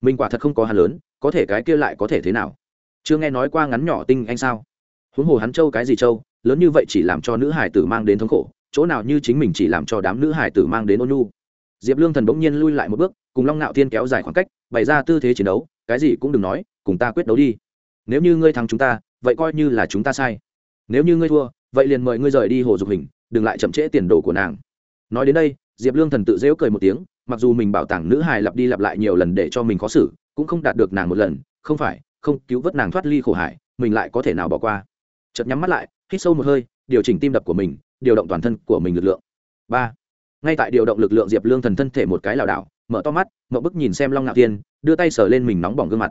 Mình quả thật không có hắn lớn, có thể cái kia lại có thể thế nào? Chưa nghe nói qua ngắn nhỏ tinh anh sao? Huống hồ hắn châu cái gì châu lớn như vậy chỉ làm cho nữ hải tử mang đến thống khổ, chỗ nào như chính mình chỉ làm cho đám nữ hải tử mang đến ôn nhu. Diệp lương thần bỗng nhiên lui lại một bước, cùng long ngạo thiên kéo dài khoảng cách, bày ra tư thế chiến đấu, cái gì cũng đừng nói, cùng ta quyết đấu đi. Nếu như ngươi thắng chúng ta, vậy coi như là chúng ta sai nếu như ngươi thua, vậy liền mời ngươi rời đi hồ dục hình, đừng lại chậm trễ tiền đồ của nàng. Nói đến đây, diệp lương thần tự dễu cười một tiếng, mặc dù mình bảo tàng nữ hài lặp đi lặp lại nhiều lần để cho mình khó xử, cũng không đạt được nàng một lần, không phải, không, cứu vớt nàng thoát ly khổ hải mình lại có thể nào bỏ qua. Chợt nhắm mắt lại, hít sâu một hơi, điều chỉnh tim đập của mình, điều động toàn thân của mình lực lượng. Ba. Ngay tại điều động lực lượng diệp lương thần thân thể một cái lảo đảo, mở to mắt mậu bức nhìn xem long ngạo tiên đưa tay sờ lên mình nóng bỏng gương mặt.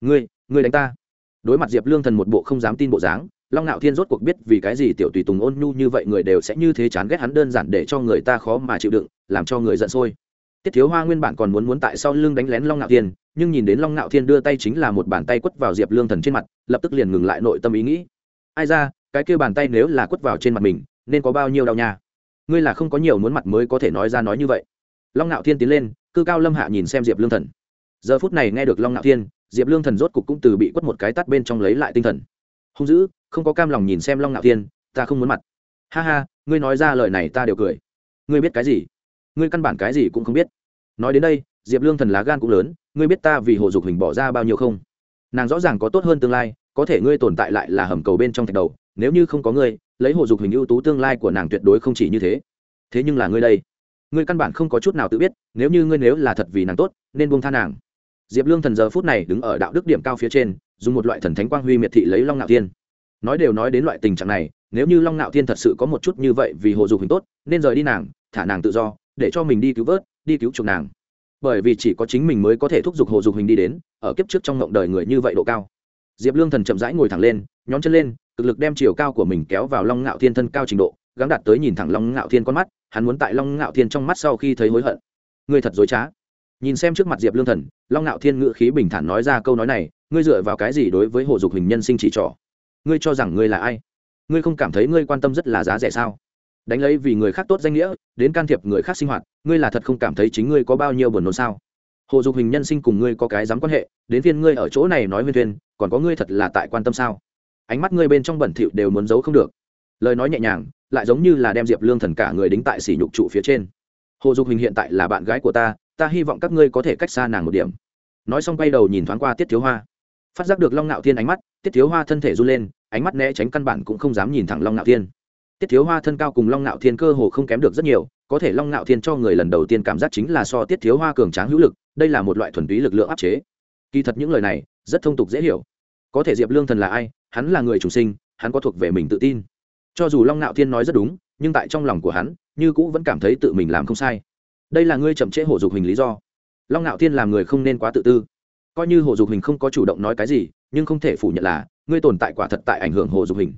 Ngươi ngươi đánh ta. Đối mặt diệp lương thần một bộ không dám tin bộ dáng long ngạo thiên rốt cuộc biết vì cái gì tiểu tùy tùng ôn nhu như vậy người đều sẽ như thế chán ghét hắn đơn giản để cho người ta khó mà chịu đựng, làm cho người giận sôi. Tiết thiếu hoa nguyên bản còn muốn muốn tại sau lưng đánh lén long ngạo thiên, nhưng nhìn đến long ngạo thiên đưa tay chính là một bàn tay quất vào diệp lương thần trên mặt, lập tức liền ngừng lại nội tâm ý nghĩ. Ai ra, cái kêu bàn tay nếu là quất vào trên mặt mình, nên có bao nhiêu đau nha? Ngươi là không có nhiều muốn mặt mới có thể nói ra nói như vậy. Long ngạo thiên tiến lên, cư cao lâm hạ nhìn xem diệp lương thần. Giờ phút này nghe được long ngạo thiên, diệp lương thần rốt cục cũng từ bị quất một cái tắt bên trong lấy lại tinh thần. Hung dữ không có cam lòng nhìn xem long ngạo thiên, ta không muốn mặt. Ha ha, ngươi nói ra lời này ta đều cười. Ngươi biết cái gì? Ngươi căn bản cái gì cũng không biết. Nói đến đây, diệp lương thần lá gan cũng lớn, ngươi biết ta vì hồ dục hình bỏ ra bao nhiêu không? Nàng rõ ràng có tốt hơn tương lai, có thể ngươi tồn tại lại là hầm cầu bên trong thạch đầu, nếu như không có ngươi, lấy hồ dục hình ưu tú tương lai của nàng tuyệt đối không chỉ như thế. Thế nhưng là ngươi đây, ngươi căn bản không có chút nào tự biết, nếu như ngươi nếu là thật vì nàng tốt, nên buông tha nàng. Diệp lương thần giờ phút này đứng ở đạo đức điểm cao phía trên, dùng một loại thần thánh quang huy miệt thị lấy long ngạo thiên nói đều nói đến loại tình trạng này, nếu như long ngạo thiên thật sự có một chút như vậy vì hồ dục hình tốt, nên rời đi nàng, thả nàng tự do, để cho mình đi cứu vớt, đi cứu chuộc nàng. Bởi vì chỉ có chính mình mới có thể thúc giục hồ dục hình đi đến, ở kiếp trước trong ngộng đời người như vậy độ cao. Diệp lương thần chậm rãi ngồi thẳng lên, nhón chân lên, cực lực đem chiều cao của mình kéo vào long ngạo thiên thân cao trình độ, gắng đạt tới nhìn thẳng long ngạo thiên con mắt, hắn muốn tại long ngạo thiên trong mắt sau khi thấy hối hận. Ngươi thật dối trá. Nhìn xem trước mặt diệp lương thần, long ngạo thiên ngự khí bình thản nói ra câu nói này, ngươi dựa vào cái gì đối với hồ dục hình nhân sinh chỉ trỏ? Ngươi cho rằng ngươi là ai? Ngươi không cảm thấy ngươi quan tâm rất là giá rẻ sao? Đánh lấy vì người khác tốt danh nghĩa, đến can thiệp người khác sinh hoạt, ngươi là thật không cảm thấy chính ngươi có bao nhiêu buồn nôn sao? Hồ dục hình nhân sinh cùng ngươi có cái dám quan hệ, đến phiên ngươi ở chỗ này nói nguyên thuyên còn có ngươi thật là tại quan tâm sao? Ánh mắt ngươi bên trong bẩn thỉu đều muốn giấu không được. Lời nói nhẹ nhàng, lại giống như là đem diệp lương thần cả người đính tại sỉ nhục trụ phía trên. Hồ dục hình hiện tại là bạn gái của ta ta hy vọng các ngươi có thể cách xa nàng một điểm. Nói xong quay đầu nhìn thoáng qua tiết thiếu hoa. Phát giác được long ngạo thiên ánh mắt, tiết thiếu hoa thân thể run lên ánh mắt né tránh căn bản cũng không dám nhìn thẳng long ngạo thiên. Tiết thiếu hoa thân cao cùng long ngạo thiên cơ hồ không kém được rất nhiều, có thể long ngạo thiên cho người lần đầu tiên cảm giác chính là so tiết thiếu hoa cường tráng hữu lực, đây là một loại thuần túy lực lượng áp chế. Kỳ thật những lời này, rất thông tục dễ hiểu. Có thể diệp lương thần là ai, hắn là người chủ sinh, hắn có thuộc về mình tự tin. Cho dù long ngạo thiên nói rất đúng, nhưng tại trong lòng của hắn, như cũ vẫn cảm thấy tự mình làm không sai. Đây là ngươi chậm trễ hổ dục hình lý do. Long ngạo thiên làm người không nên quá tự tư. Coi như hồ dục hình không có chủ động nói cái gì, nhưng không thể phủ nhận là ngươi tồn tại quả thật tại ảnh hưởng hồ dục hình.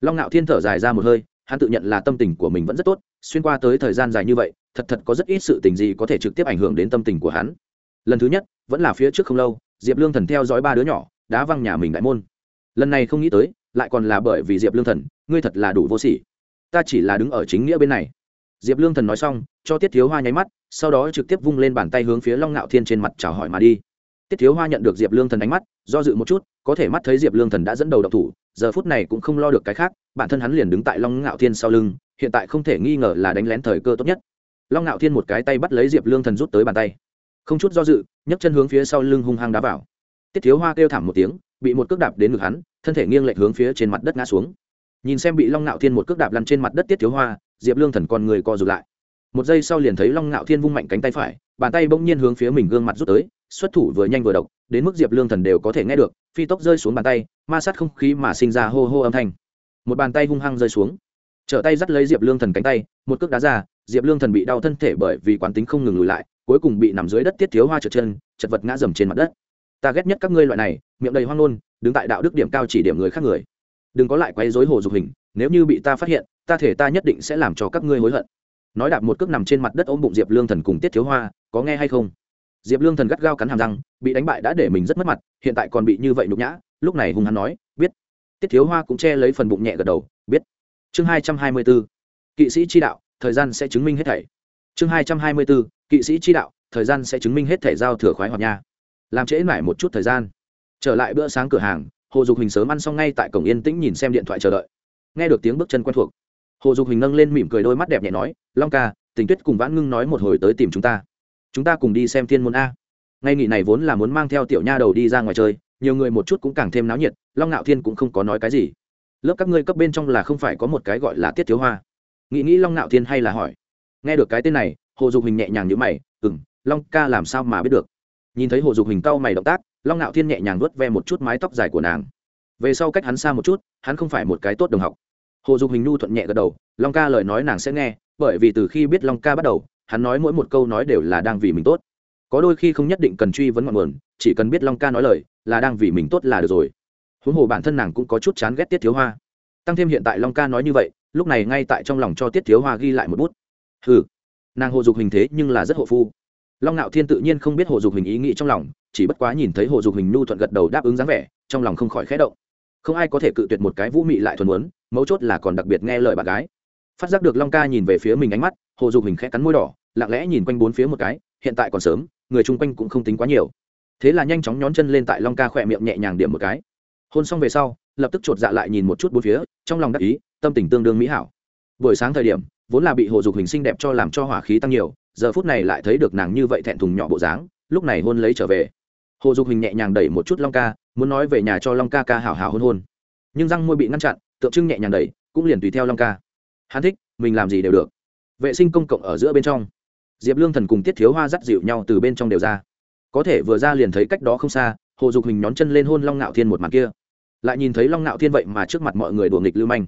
Long ngạo thiên thở dài ra một hơi, hắn tự nhận là tâm tình của mình vẫn rất tốt, xuyên qua tới thời gian dài như vậy, thật thật có rất ít sự tình gì có thể trực tiếp ảnh hưởng đến tâm tình của hắn. Lần thứ nhất, vẫn là phía trước không lâu, diệp lương thần theo dõi ba đứa nhỏ đã văng nhà mình đại môn. Lần này không nghĩ tới, lại còn là bởi vì diệp lương thần, ngươi thật là đủ vô sỉ. Ta chỉ là đứng ở chính nghĩa bên này. Diệp lương thần nói xong, cho tiết thiếu hoa nháy mắt, sau đó trực tiếp vung lên bàn tay hướng phía long ngạo thiên trên mặt chào hỏi mà đi tiết thiếu hoa nhận được diệp lương thần ánh mắt, do dự một chút, có thể mắt thấy diệp lương thần đã dẫn đầu độc thủ, giờ phút này cũng không lo được cái khác, bản thân hắn liền đứng tại long ngạo thiên sau lưng, hiện tại không thể nghi ngờ là đánh lén thời cơ tốt nhất. Long ngạo thiên một cái tay bắt lấy diệp lương thần rút tới bàn tay. Không chút do dự, nhấc chân hướng phía sau lưng hung hăng đá vào. Tiết thiếu hoa kêu thảm một tiếng, bị một cước đạp đến ngực hắn, thân thể nghiêng lệch hướng phía trên mặt đất ngã xuống. Nhìn xem bị long ngạo thiên một cước đạp lăn trên mặt đất tiết thiếu hoa, diệp lương thần con người co rụt lại. Một giây sau liền thấy long ngạo thiên vung mạnh cánh tay phải bàn tay bỗng nhiên hướng phía mình gương mặt rút tới, xuất thủ vừa nhanh vừa độc, đến mức diệp lương thần đều có thể nghe được, phi tốc rơi xuống bàn tay, ma sát không khí mà sinh ra hô hô âm thanh. Một bàn tay hung hăng rơi xuống, trở tay dắt lấy diệp lương thần cánh tay, một cước đá ra, diệp lương thần bị đau thân thể bởi vì quán tính không ngừng lùi lại, cuối cùng bị nằm dưới đất tiết thiếu hoa trượt chân, chật vật ngã dầm trên mặt đất. Ta ghét nhất các ngươi loại này, miệng đầy hoang nôn đứng tại đạo đức điểm cao chỉ điểm người khác người. Đừng có lại quấy dối hồ dục hình, nếu như bị ta phát hiện, ta thể ta nhất định sẽ làm cho các ngươi hối hận nói đạp một cước nằm trên mặt đất ôm bụng diệp lương thần cùng tiết thiếu hoa, có nghe hay không? Diệp lương thần gắt gao cắn hàm răng, bị đánh bại đã để mình rất mất mặt, hiện tại còn bị như vậy nhục nhã, lúc này hung hắn nói, biết. Tiết thiếu hoa cũng che lấy phần bụng nhẹ gật đầu, biết. Chương hai trăm hai mươi b ố kỵ sĩ chi đạo, thời gian sẽ chứng minh hết thảy. Chương hai trăm hai mươi b ố kỵ sĩ chi đạo, thời gian sẽ chứng minh hết thảy giao thừa khoái hoạt nha. Làm trễ mãi một chút thời gian. Trở lại bữa sáng cửa hàng, hồ dục hình sớm ăn xong ngay tại cổng yên tĩnh nhìn xem điện thoại chờ đợi. Nghe được tiếng bước chân quen thuộc hồ dục hình nâng lên mỉm cười đôi mắt đẹp nhẹ nói, long ca, tình tuyết cùng vãn ngưng nói một hồi tới tìm chúng ta. Chúng ta cùng đi xem thiên môn a. Ngay nghỉ này vốn là muốn mang theo tiểu nha đầu đi ra ngoài chơi, nhiều người một chút cũng càng thêm náo nhiệt, long ngạo thiên cũng không có nói cái gì. Lớp các ngươi cấp bên trong là không phải có một cái gọi là tiết thiếu hoa. Nghĩ nghĩ long ngạo thiên hay là hỏi. Nghe được cái tên này, hồ dục hình nhẹ nhàng như mày ừng long ca làm sao mà biết được? Nhìn thấy hồ dục hình cau mày động tác, long ngạo thiên nhẹ nhàng vuốt ve một chút mái tóc dài của nàng. Về sau cách hắn xa một chút, hắn không phải một cái tốt đồng học hồ dục hình nhu thuận nhẹ gật đầu, long ca lời nói nàng sẽ nghe, bởi vì từ khi biết long ca bắt đầu, hắn nói mỗi một câu nói đều là đang vì mình tốt. Có đôi khi không nhất định cần truy vấn ngọn nguồn, chỉ cần biết long ca nói lời, là đang vì mình tốt là được rồi. Huống hồ bản thân nàng cũng có chút chán ghét tiết thiếu hoa. Tăng thêm hiện tại long ca nói như vậy, lúc này ngay tại trong lòng cho tiết thiếu hoa ghi lại một bút. Ừ nàng hồ dục hình thế nhưng là rất hộ phu. Long ngạo thiên tự nhiên không biết hồ dục hình ý nghĩ trong lòng, chỉ bất quá nhìn thấy hồ dục hình nhu thuận gật đầu đáp ứng dáng vẻ, trong lòng không khỏi khẽ động không ai có thể cự tuyệt một cái vũ mị lại thuần muốn mấu chốt là còn đặc biệt nghe lời bạn gái. Phát giác được long ca nhìn về phía mình ánh mắt, hồ dục hình khẽ cắn môi đỏ, lặng lẽ nhìn quanh bốn phía một cái, hiện tại còn sớm, người chung quanh cũng không tính quá nhiều. Thế là nhanh chóng nhón chân lên tại long ca khỏe miệng nhẹ nhàng điểm một cái. Hôn xong về sau, lập tức chột dạ lại nhìn một chút bốn phía, trong lòng đắc ý, tâm tình tương đương mỹ hảo. Buổi sáng thời điểm, vốn là bị hồ dục hình xinh đẹp cho làm cho hỏa khí tăng nhiều, giờ phút này lại thấy được nàng như vậy thẹn thùng nhỏ bộ dáng, lúc này hôn lấy trở về hồ dục hình nhẹ nhàng đẩy một chút long ca, muốn nói về nhà cho long ca ca hảo hảo hôn hôn. Nhưng răng môi bị ngăn chặn, tượng trưng nhẹ nhàng đẩy, cũng liền tùy theo long ca. Hắn thích, mình làm gì đều được. Vệ sinh công cộng ở giữa bên trong. Diệp lương thần cùng tiết thiếu hoa dắt dịu nhau từ bên trong đều ra. Có thể vừa ra liền thấy cách đó không xa, hồ dục hình nhón chân lên hôn long ngạo thiên một mặt kia. Lại nhìn thấy long ngạo thiên vậy mà trước mặt mọi người đùa nghịch lưu manh.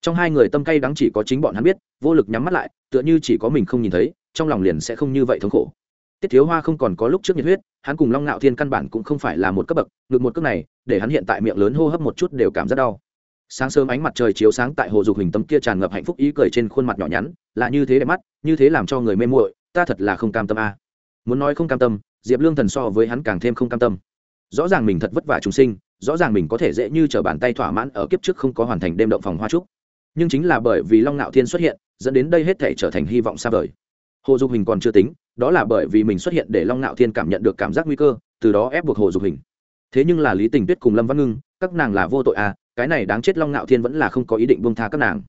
Trong hai người tâm cay đắng chỉ có chính bọn hắn biết, vô lực nhắm mắt lại, tựa như chỉ có mình không nhìn thấy, trong lòng liền sẽ không như vậy thống khổ tiết thiếu hoa không còn có lúc trước nhiệt huyết, hắn cùng long ngạo thiên căn bản cũng không phải là một cấp bậc ngược một cấp này, để hắn hiện tại miệng lớn hô hấp một chút đều cảm rất đau. Sáng sớm ánh mặt trời chiếu sáng tại hồ dục hình tâm kia tràn ngập hạnh phúc ý cười trên khuôn mặt nhỏ nhắn, là như thế đẹp mắt, như thế làm cho người mê muội, ta thật là không cam tâm a. Muốn nói không cam tâm, diệp lương thần so với hắn càng thêm không cam tâm. Rõ ràng mình thật vất vả chúng sinh, rõ ràng mình có thể dễ như t r ở bàn tay thỏa mãn ở kiếp trước không có hoàn thành đêm động phòng hoa trúc. Nhưng chính là bởi vì long ngạo thiên xuất hiện, dẫn đến đây hết thể trở thành hy vọng xa vời hồ dục hình còn chưa tính, đó là bởi vì mình xuất hiện để long ngạo thiên cảm nhận được cảm giác nguy cơ, từ đó ép buộc hồ dục hình. Thế nhưng là lý tình tuyết cùng lâm văn ngưng, các nàng là vô tội à cái này đáng chết long ngạo thiên vẫn là không có ý định buông tha các nàng.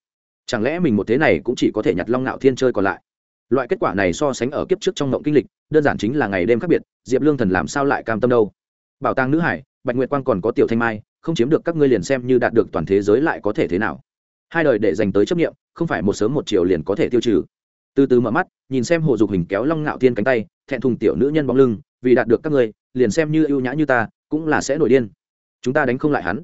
Chẳng lẽ mình một thế này cũng chỉ có thể nhặt long ngạo thiên chơi còn lại? Loại kết quả này so sánh ở kiếp trước trong ngộng kinh lịch, đơn giản chính là ngày đêm khác biệt, diệp lương thần làm sao lại cam tâm đâu? Bảo tàng nữ hải, bạch nguyệt quang còn có tiểu thanh mai, không chiếm được các ngươi liền xem như đạt được toàn thế giới lại có thể thế nào? Hai đời để dành tới chấp nghiệm không phải một sớm một chiều liền có thể tiêu trừ từ từ mở mắt, nhìn xem hồ dục hình kéo long ngạo thiên cánh tay, thẹn thùng tiểu nữ nhân bóng lưng, vì đạt được các ngươi, liền xem như ưu nhã như ta, cũng là sẽ nổi điên. Chúng ta đánh không lại hắn.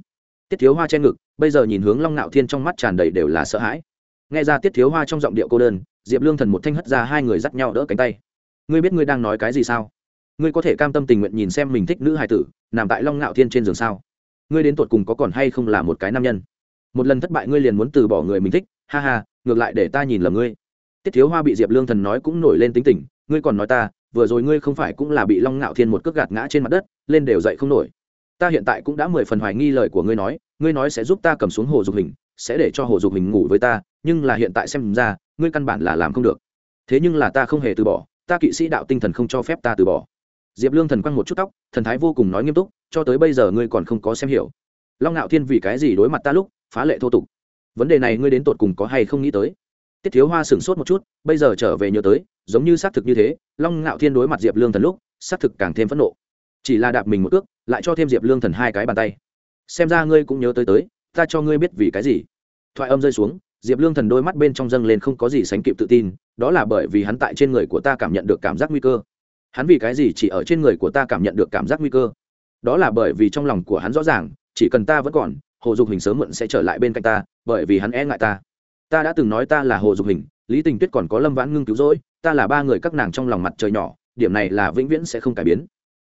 Tiết thiếu hoa che ngực, bây giờ nhìn hướng long ngạo thiên trong mắt tràn đầy đều là sợ hãi. Nghe ra tiết thiếu hoa trong giọng điệu cô đơn, diệp lương thần một thanh hất ra hai người dắt nhau đỡ cánh tay. Ngươi biết ngươi đang nói cái gì sao? Ngươi có thể cam tâm tình nguyện nhìn xem mình thích nữ hài tử, nằm tại long ngạo thiên trên giường sao? Ngươi đến tột cùng có còn hay không là một cái nam nhân? Một lần thất bại ngươi liền muốn từ bỏ người mình thích, ha ha, ngược lại để ta nhìn lầm ngươi tiết thiếu hoa bị diệp lương thần nói cũng nổi lên tính tình, ngươi còn nói ta, vừa rồi ngươi không phải cũng là bị long ngạo thiên một cước gạt ngã trên mặt đất, lên đều dậy không nổi. Ta hiện tại cũng đã mười phần hoài nghi lời của ngươi nói ngươi nói sẽ giúp ta cầm xuống hồ dục hình, sẽ để cho hồ dục hình ngủ với ta, nhưng là hiện tại xem ra, ngươi căn bản là làm không được. Thế nhưng là ta không hề từ bỏ, ta kỵ sĩ đạo tinh thần không cho phép ta từ bỏ. Diệp lương thần quăng một chút tóc, thần thái vô cùng nói nghiêm túc, cho tới bây giờ ngươi còn không có xem hiểu. Long ngạo thiên vì cái gì đối mặt ta lúc, phá lệ thô tục? Vấn đề này ngươi đến tột cùng có hay không nghĩ tới? Tiết thiếu hoa sửng sốt một chút, bây giờ trở về nhớ tới, giống như xác thực như thế, long ngạo thiên đối mặt diệp lương thần lúc, xác thực càng thêm phẫn nộ. Chỉ là đạp mình một ước lại cho thêm diệp lương thần hai cái bàn tay. Xem ra ngươi cũng nhớ tới tới, ta cho ngươi biết vì cái gì. Thoại âm rơi xuống, diệp lương thần đôi mắt bên trong dâng lên không có gì sánh kịp tự tin, đó là bởi vì hắn tại trên người của ta cảm nhận được cảm giác nguy cơ. Hắn vì cái gì chỉ ở trên người của ta cảm nhận được cảm giác nguy cơ? Đó là bởi vì trong lòng của hắn rõ ràng, chỉ cần ta vẫn còn, hồ dục hình sớm muộn sẽ trở lại bên cạnh ta, bởi vì hắn e ngại ta ta đã từng nói ta là hồ dục hình, lý tình tuyết còn có lâm vãn ngưng cứu rỗi, ta là ba người các nàng trong lòng mặt trời nhỏ, điểm này là vĩnh viễn sẽ không cải biến.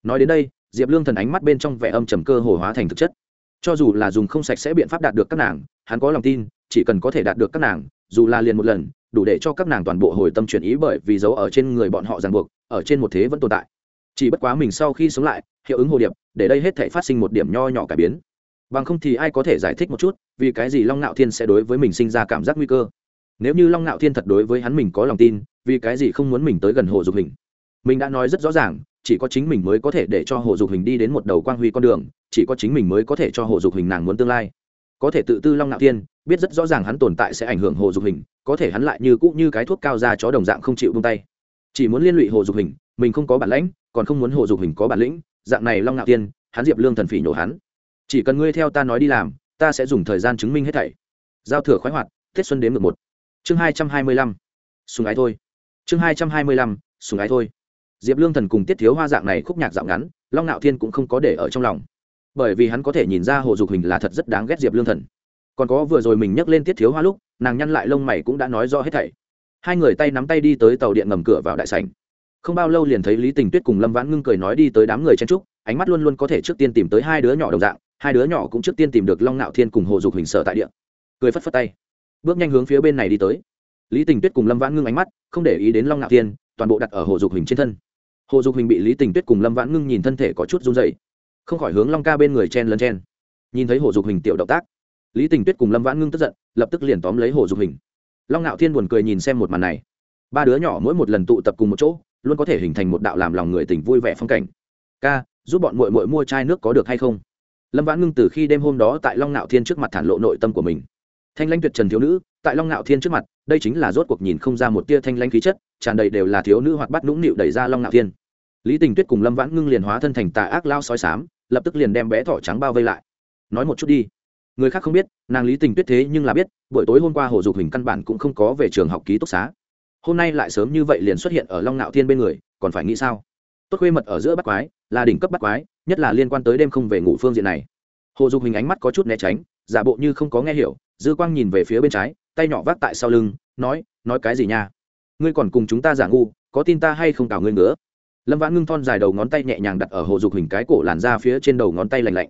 Nói đến đây, diệp lương thần ánh mắt bên trong vẻ âm trầm cơ hồ hóa thành thực chất. Cho dù là dùng không sạch sẽ biện pháp đạt được các nàng, hắn có lòng tin, chỉ cần có thể đạt được các nàng, dù là liền một lần, đủ để cho các nàng toàn bộ hồi tâm chuyển ý bởi vì dấu ở trên người bọn họ ràng buộc, ở trên một thế vẫn tồn tại. Chỉ bất quá mình sau khi sống lại, hiệu ứng hồ điệp, để đây hết thể phát sinh một điểm nho nhỏ cải biến bằng không thì ai có thể giải thích một chút vì cái gì long ngạo thiên sẽ đối với mình sinh ra cảm giác nguy cơ? Nếu như long ngạo thiên thật đối với hắn mình có lòng tin vì cái gì không muốn mình tới gần hồ dục hình? Mình đã nói rất rõ ràng chỉ có chính mình mới có thể để cho hồ dục hình đi đến một đầu quang huy con đường chỉ có chính mình mới có thể cho hồ dục hình nàng muốn tương lai. Có thể tự tư long ngạo thiên biết rất rõ ràng hắn tồn tại sẽ ảnh hưởng hồ dục hình có thể hắn lại như cũ như cái thuốc cao ra chó đồng dạng không chịu bung tay. Chỉ muốn liên lụy hồ dục hình mình không có bản lãnh còn không muốn hồ dục hình có bản lĩnh dạng này long ngạo Thiên, hắn diệp lương thần phỉ nhổ hắn chỉ cần ngươi theo ta nói đi làm, ta sẽ dùng thời gian chứng minh hết thảy. Giao thừa khoái hoạt, tết xuân đếm được một. Chương hai trăm hai mươi lăm. Sùng ái thôi. Chương hai trăm hai mươi lăm, sùng ái thôi. Diệp lương thần cùng tiết thiếu hoa dạng này khúc nhạc dạo ngắn, long ngạo thiên cũng không có để ở trong lòng. Bởi vì hắn có thể nhìn ra hồ dục hình là thật rất đáng ghét diệp lương thần. Còn có vừa rồi mình nhắc lên tiết thiếu hoa lúc, nàng nhăn lại lông mày cũng đã nói rõ hết thảy. Hai người tay nắm tay đi tới tàu điện ngầm cửa vào đại sảnh. Không bao lâu liền thấy lý tình tuyết cùng lâm vãn ngưng cười nói đi tới đám người chen trúc ánh mắt luôn luôn có thể trước tiên tìm tới hai đứa nhỏ đồng dạng hai đứa nhỏ cũng trước tiên tìm được long ngạo thiên cùng hồ dục hình sở tại địa. Cười phất phất tay. Bước nhanh hướng phía bên này đi tới. Lý tình tuyết cùng lâm vãn ngưng ánh mắt, không để ý đến long ngạo thiên, toàn bộ đặt ở hồ dục hình trên thân. Hồ dục hình bị lý tình tuyết cùng lâm vãn ngưng nhìn thân thể có chút run dày không khỏi hướng long ca bên người chen lân chen. Nhìn thấy hồ dục hình tiểu động tác, lý tình tuyết cùng lâm vãn ngưng tức giận, lập tức liền tóm lấy hồ dục hình long ngạo thiên buồn cười nhìn xem một màn này. Ba đứa nhỏ mỗi một lần tụ tập cùng một chỗ, luôn có thể hình thành một đạo làm lòng người tỉnh vui vẻ phong cảnh. Ca, giúp bọn mội mội mua chai nước có được hay không? Lâm vãn ngưng từ khi đêm hôm đó tại long Nạo thiên trước mặt thản lộ nội tâm của mình. Thanh lãnh tuyệt trần thiếu nữ, tại long Nạo thiên trước mặt, đây chính là rốt cuộc nhìn không ra một tia thanh lãnh khí chất, tràn đầy đều là thiếu nữ hoặc bắt nũng nịu đẩy ra long Nạo thiên. Lý tình tuyết cùng lâm vãn ngưng liền hóa thân thành tà ác lao sói sám lập tức liền đem bé thỏ trắng bao vây lại. Nói một chút đi. Người khác không biết, nàng lý tình tuyết thế nhưng là biết, buổi tối hôm qua hồ dục hình căn bản cũng không có về trường học ký túc xá. Hôm nay lại sớm như vậy liền xuất hiện ở long Nạo thiên bên người, còn phải nghĩ sao? Tốt khuê mật ở giữa bắt quái, là đỉnh cấp bắt quái, nhất là liên quan tới đêm không về ngủ phương diện này. Hồ dục hình ánh mắt có chút né tránh, giả bộ như không có nghe hiểu, dư quang nhìn về phía bên trái, tay nhỏ vác tại sau lưng, nói nói cái gì nha? Ngươi còn cùng chúng ta giả ngu, có tin ta hay không cào ngươi nữa lâm vãn ngưng thon dài đầu ngón tay nhẹ nhàng đặt ở hồ dục hình cái cổ làn ra phía trên đầu ngón tay lành lạnh.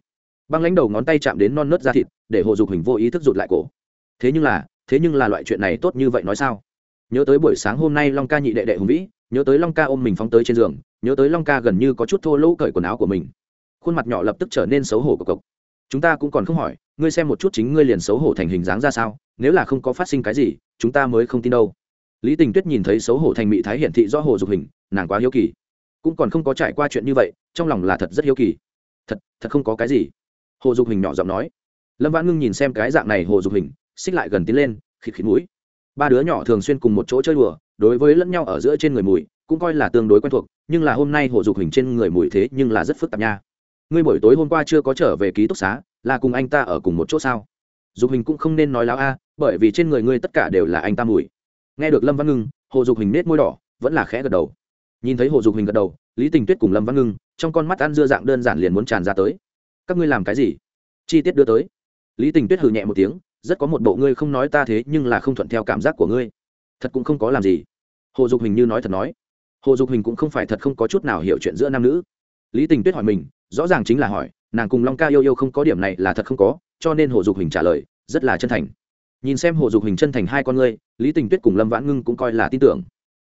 Băng lãnh đầu ngón tay chạm đến non nớt da thịt, để hồ dục hình vô ý thức rụt lại cổ. Thế nhưng là, thế nhưng là loại chuyện này tốt như vậy nói sao? Nhớ tới buổi sáng hôm nay long ca nhị đệ đệ hùng vĩ nhớ tới long ca ôm mình phóng tới trên giường, nhớ tới long ca gần như có chút thô lỗ cởi quần áo của mình. Khuôn mặt nhỏ lập tức trở nên xấu hổ cộc cộc chúng ta cũng còn không hỏi, ngươi xem một chút chính ngươi liền xấu hổ thành hình dáng ra sao, nếu là không có phát sinh cái gì, chúng ta mới không tin đâu. Lý tình tuyết nhìn thấy xấu hổ thành mỹ thái hiển thị do hồ dục hình, nàng quá hiếu kỳ. Cũng còn không có trải qua chuyện như vậy, trong lòng là thật rất hiếu kỳ. Thật thật không có cái gì. Hồ dục hình nhỏ giọng nói. Lâm vãn ngưng nhìn xem cái dạng này hồ dục hình, xích lại gần tiến lên, khịt khịt mũi. Ba đứa nhỏ thường xuyên cùng một chỗ chơi đùa đối với lẫn nhau ở giữa trên người mùi cũng coi là tương đối quen thuộc, nhưng là hôm nay hồ dục hình trên người mùi thế nhưng là rất phức tạp nha. Ngươi buổi tối hôm qua chưa có trở về ký túc xá, là cùng anh ta ở cùng một chỗ sao? Dục hình cũng không nên nói láo a, bởi vì trên người ngươi tất cả đều là anh ta mùi. Nghe được lâm văn ngưng, hồ dục hình nết môi đỏ, vẫn là khẽ gật đầu. Nhìn thấy hồ dục hình gật đầu, lý tình tuyết cùng lâm văn ngưng, trong con mắt ăn dưa dạng đơn giản liền muốn tràn ra tới. Các ngươi làm cái gì? Chi tiết đưa tới. Lý tình tuyết hừ nhẹ một tiếng, rất có một bộ ngươi không nói ta thế nhưng là không thuận theo cảm giác của ngươi thật cũng không có làm gì. Hồ dục hình như nói thật nói. Hồ dục hình cũng không phải thật không có chút nào hiểu chuyện giữa nam nữ. Lý tình tuyết hỏi mình, rõ ràng chính là hỏi, nàng cùng long ca yêu yêu không có điểm này là thật không có, cho nên hồ dục hình trả lời, rất là chân thành. Nhìn xem hồ dục hình chân thành hai con ngươi, lý tình tuyết cùng lâm vãn ngưng cũng coi là tin tưởng.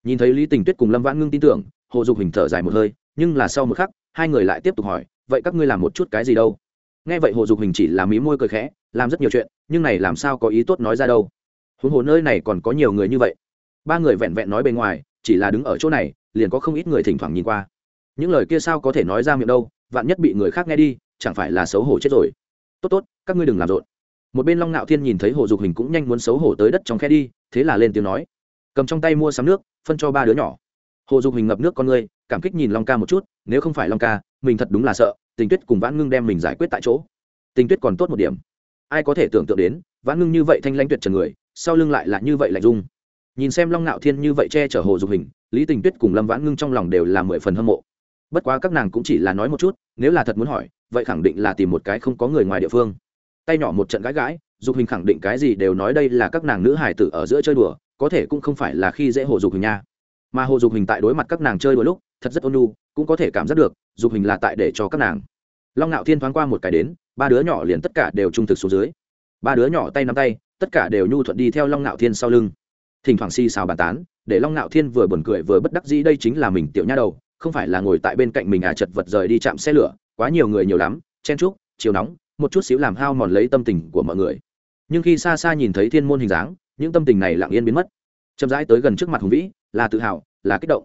Nhìn thấy lý tình tuyết cùng lâm vãn ngưng tin tưởng, hồ dục hình thở dài một hơi, nhưng là sau một khắc, hai người lại tiếp tục hỏi, vậy các ngươi làm một chút cái gì đâu? Nghe vậy hồ dục hình chỉ là mí môi cười khẽ, làm rất nhiều chuyện, nhưng này làm sao có ý tốt nói ra đâu? Huống hồ nơi này còn có nhiều người như vậy. Ba người vẹn vẹn nói bên ngoài, chỉ là đứng ở chỗ này, liền có không ít người thỉnh thoảng nhìn qua. Những lời kia sao có thể nói ra miệng đâu, vạn nhất bị người khác nghe đi, chẳng phải là xấu hổ chết rồi. Tốt tốt, các ngươi đừng làm rộn. Một bên long ngạo thiên nhìn thấy hồ dục hình cũng nhanh muốn xấu hổ tới đất trong khe đi, thế là lên tiếng nói. Cầm trong tay mua sắm nước, phân cho ba đứa nhỏ. Hồ dục hình ngập nước con ngươi cảm kích nhìn long ca một chút, nếu không phải long ca, mình thật đúng là sợ, tình tuyết cùng vãn ngưng đem mình giải quyết tại chỗ. Tình tuyết còn tốt một điểm. Ai có thể tưởng tượng đến, vãn ngưng như vậy thanh lãnh tuyệt trần người sau lưng lại là như vậy lạnh dung nhìn xem long ngạo thiên như vậy che chở hồ dục hình, lý tình tuyết cùng lâm vãn ngưng trong lòng đều là mười phần hâm mộ. Bất quá các nàng cũng chỉ là nói một chút, nếu là thật muốn hỏi, vậy khẳng định là tìm một cái không có người ngoài địa phương. Tay nhỏ một trận gãi gãi, dục hình khẳng định cái gì đều nói đây là các nàng nữ hải tử ở giữa chơi đùa, có thể cũng không phải là khi dễ hồ dục hình nha. Mà hồ dục hình tại đối mặt các nàng chơi đùa lúc, thật rất ôn nhu, cũng có thể cảm giác được, dục hình là tại để cho các nàng. Long ngạo thiên thoáng qua một cái đến, ba đứa nhỏ liền tất cả đều trung thực xuống dưới. Ba đứa nhỏ tay nắm tay tất cả đều nhu thuận đi theo long ngạo thiên sau lưng. Thỉnh thoảng xì xào bàn tán, để long ngạo thiên vừa buồn cười vừa bất đắc dĩ, đây chính là mình tiểu nha đầu, không phải là ngồi tại bên cạnh mình à chật vật rời đi chạm xe lửa, quá nhiều người nhiều lắm, chen trúc chiều nóng, một chút xíu làm hao mòn lấy tâm tình của mọi người. Nhưng khi xa xa nhìn thấy thiên môn hình dáng, những tâm tình này lặng yên biến mất. Chậm rãi tới gần trước mặt hùng vĩ, là tự hào, là kích động.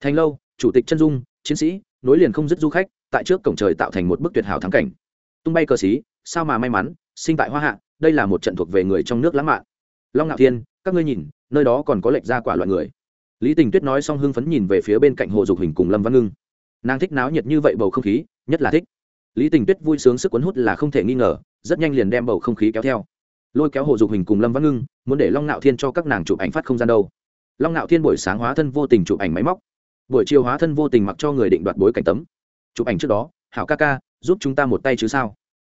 Thành lâu, chủ tịch chân dung, chiến sĩ, nối liền không dứt du khách, tại trước cổng trời tạo thành một bức tuyệt hảo thắng cảnh. Tung bay cờ xí, sao mà may mắn, sinh tại hoa hạ đây là một trận thuộc về người trong nước lãng mạn. Long ngạo thiên, các ngươi nhìn, nơi đó còn có lệch ra quả loại người. Lý tình tuyết nói xong hưng phấn nhìn về phía bên cạnh hồ dục hình cùng lâm văn ngưng. Nàng thích náo nhiệt như vậy bầu không khí, nhất là thích. Lý tình tuyết vui sướng sức cuốn hút là không thể nghi ngờ, rất nhanh liền đem bầu không khí kéo theo. Lôi kéo hồ dục hình cùng lâm văn ngưng, muốn để long ngạo thiên cho các nàng chụp ảnh phát không gian đâu. Long ngạo thiên buổi sáng hóa thân vô tình chụp ảnh máy móc. Buổi chiều hóa thân vô tình mặc cho người định đoạt bối cảnh tấm. Chụp ảnh trước đó, hảo ca ca, giúp chúng ta một tay chứ sao?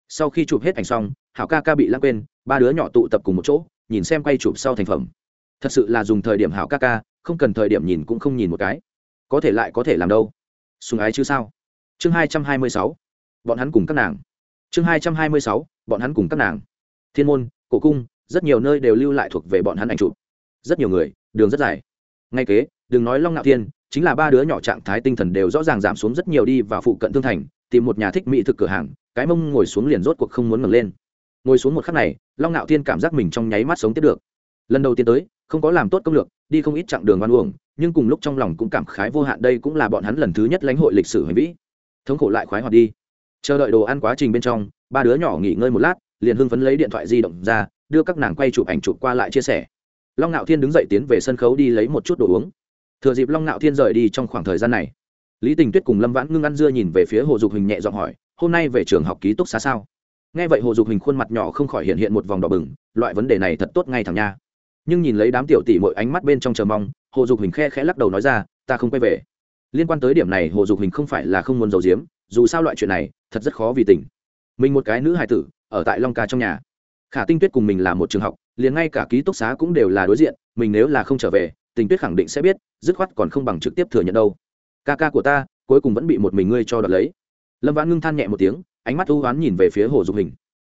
Sau khi chụp hết ảnh xong hảo ca ca bị lãng quên, ba đứa nhỏ tụ tập cùng một chỗ, nhìn xem quay chụp sau thành phẩm. Thật sự là dùng thời điểm hảo ca ca, không cần thời điểm nhìn cũng không nhìn một cái. Có thể lại có thể làm đâu? Sùng ái chứ sao? Chương hai trăm hai mươi sáu. Bọn hắn cùng các nàng. Chương hai trăm hai mươi sáu. Bọn hắn cùng các nàng. Thiên môn, cổ cung, rất nhiều nơi đều lưu lại thuộc về bọn hắn ảnh chụp. Rất nhiều người, đường rất dài. Ngay kế, đừng nói long ngạo thiên, chính là ba đứa nhỏ trạng thái tinh thần đều rõ ràng giảm xuống rất nhiều đi và phụ cận thương thành, tìm một nhà thích mỹ thực cửa hàng, cái mông ngồi xuống liền rốt cuộc không muốn ngẩng lên ngồi xuống một khắc này, long ngạo thiên cảm giác mình trong nháy mắt sống tiếp được. Lần đầu tiên tới, không có làm tốt công lược, đi không ít chặng đường ngoan uổng, nhưng cùng lúc trong lòng cũng cảm khái vô hạn đây cũng là bọn hắn lần thứ nhất lãnh hội lịch sử hành vĩ. Thống khổ lại khoái hoạt đi. Chờ đợi đồ ăn quá trình bên trong, ba đứa nhỏ nghỉ ngơi một lát, liền hưng phấn lấy điện thoại di động ra, đưa các nàng quay chụp ảnh chụp qua lại chia sẻ. Long ngạo thiên đứng dậy tiến về sân khấu đi lấy một chút đồ uống. Thừa dịp long ngạo thiên rời đi trong khoảng thời gian này, lý tình tuyết cùng lâm vãn ngưng ăn dưa nhìn về phía hồ dục hình nhẹ giọng hỏi, hôm nay về trường học ký túc xá sao? Nghe vậy hồ dục hình khuôn mặt nhỏ không khỏi hiện hiện một vòng đỏ bừng, loại vấn đề này thật tốt ngay thẳng nha. Nhưng nhìn lấy đám tiểu tỷ mọi ánh mắt bên trong chờ mong, hồ dục hình khe khẽ lắc đầu nói ra, ta không quay về. Liên quan tới điểm này, hồ dục hình không phải là không muốn giấu giếm, dù sao loại chuyện này, thật rất khó vì tình. Mình một cái nữ hài tử, ở tại long ca trong nhà. Khả tinh tuyết cùng mình là một trường học, liền ngay cả ký túc xá cũng đều là đối diện, mình nếu là không trở về tình tuyết khẳng định sẽ biết, dứt khoát còn không bằng trực tiếp thừa nhận đâu. Ca ca của ta, cuối cùng vẫn bị một mình ngươi cho đoạt lấy. Lâm vãn ngưng than nhẹ một tiếng ánh mắt ưu oán nhìn về phía hồ dục hình.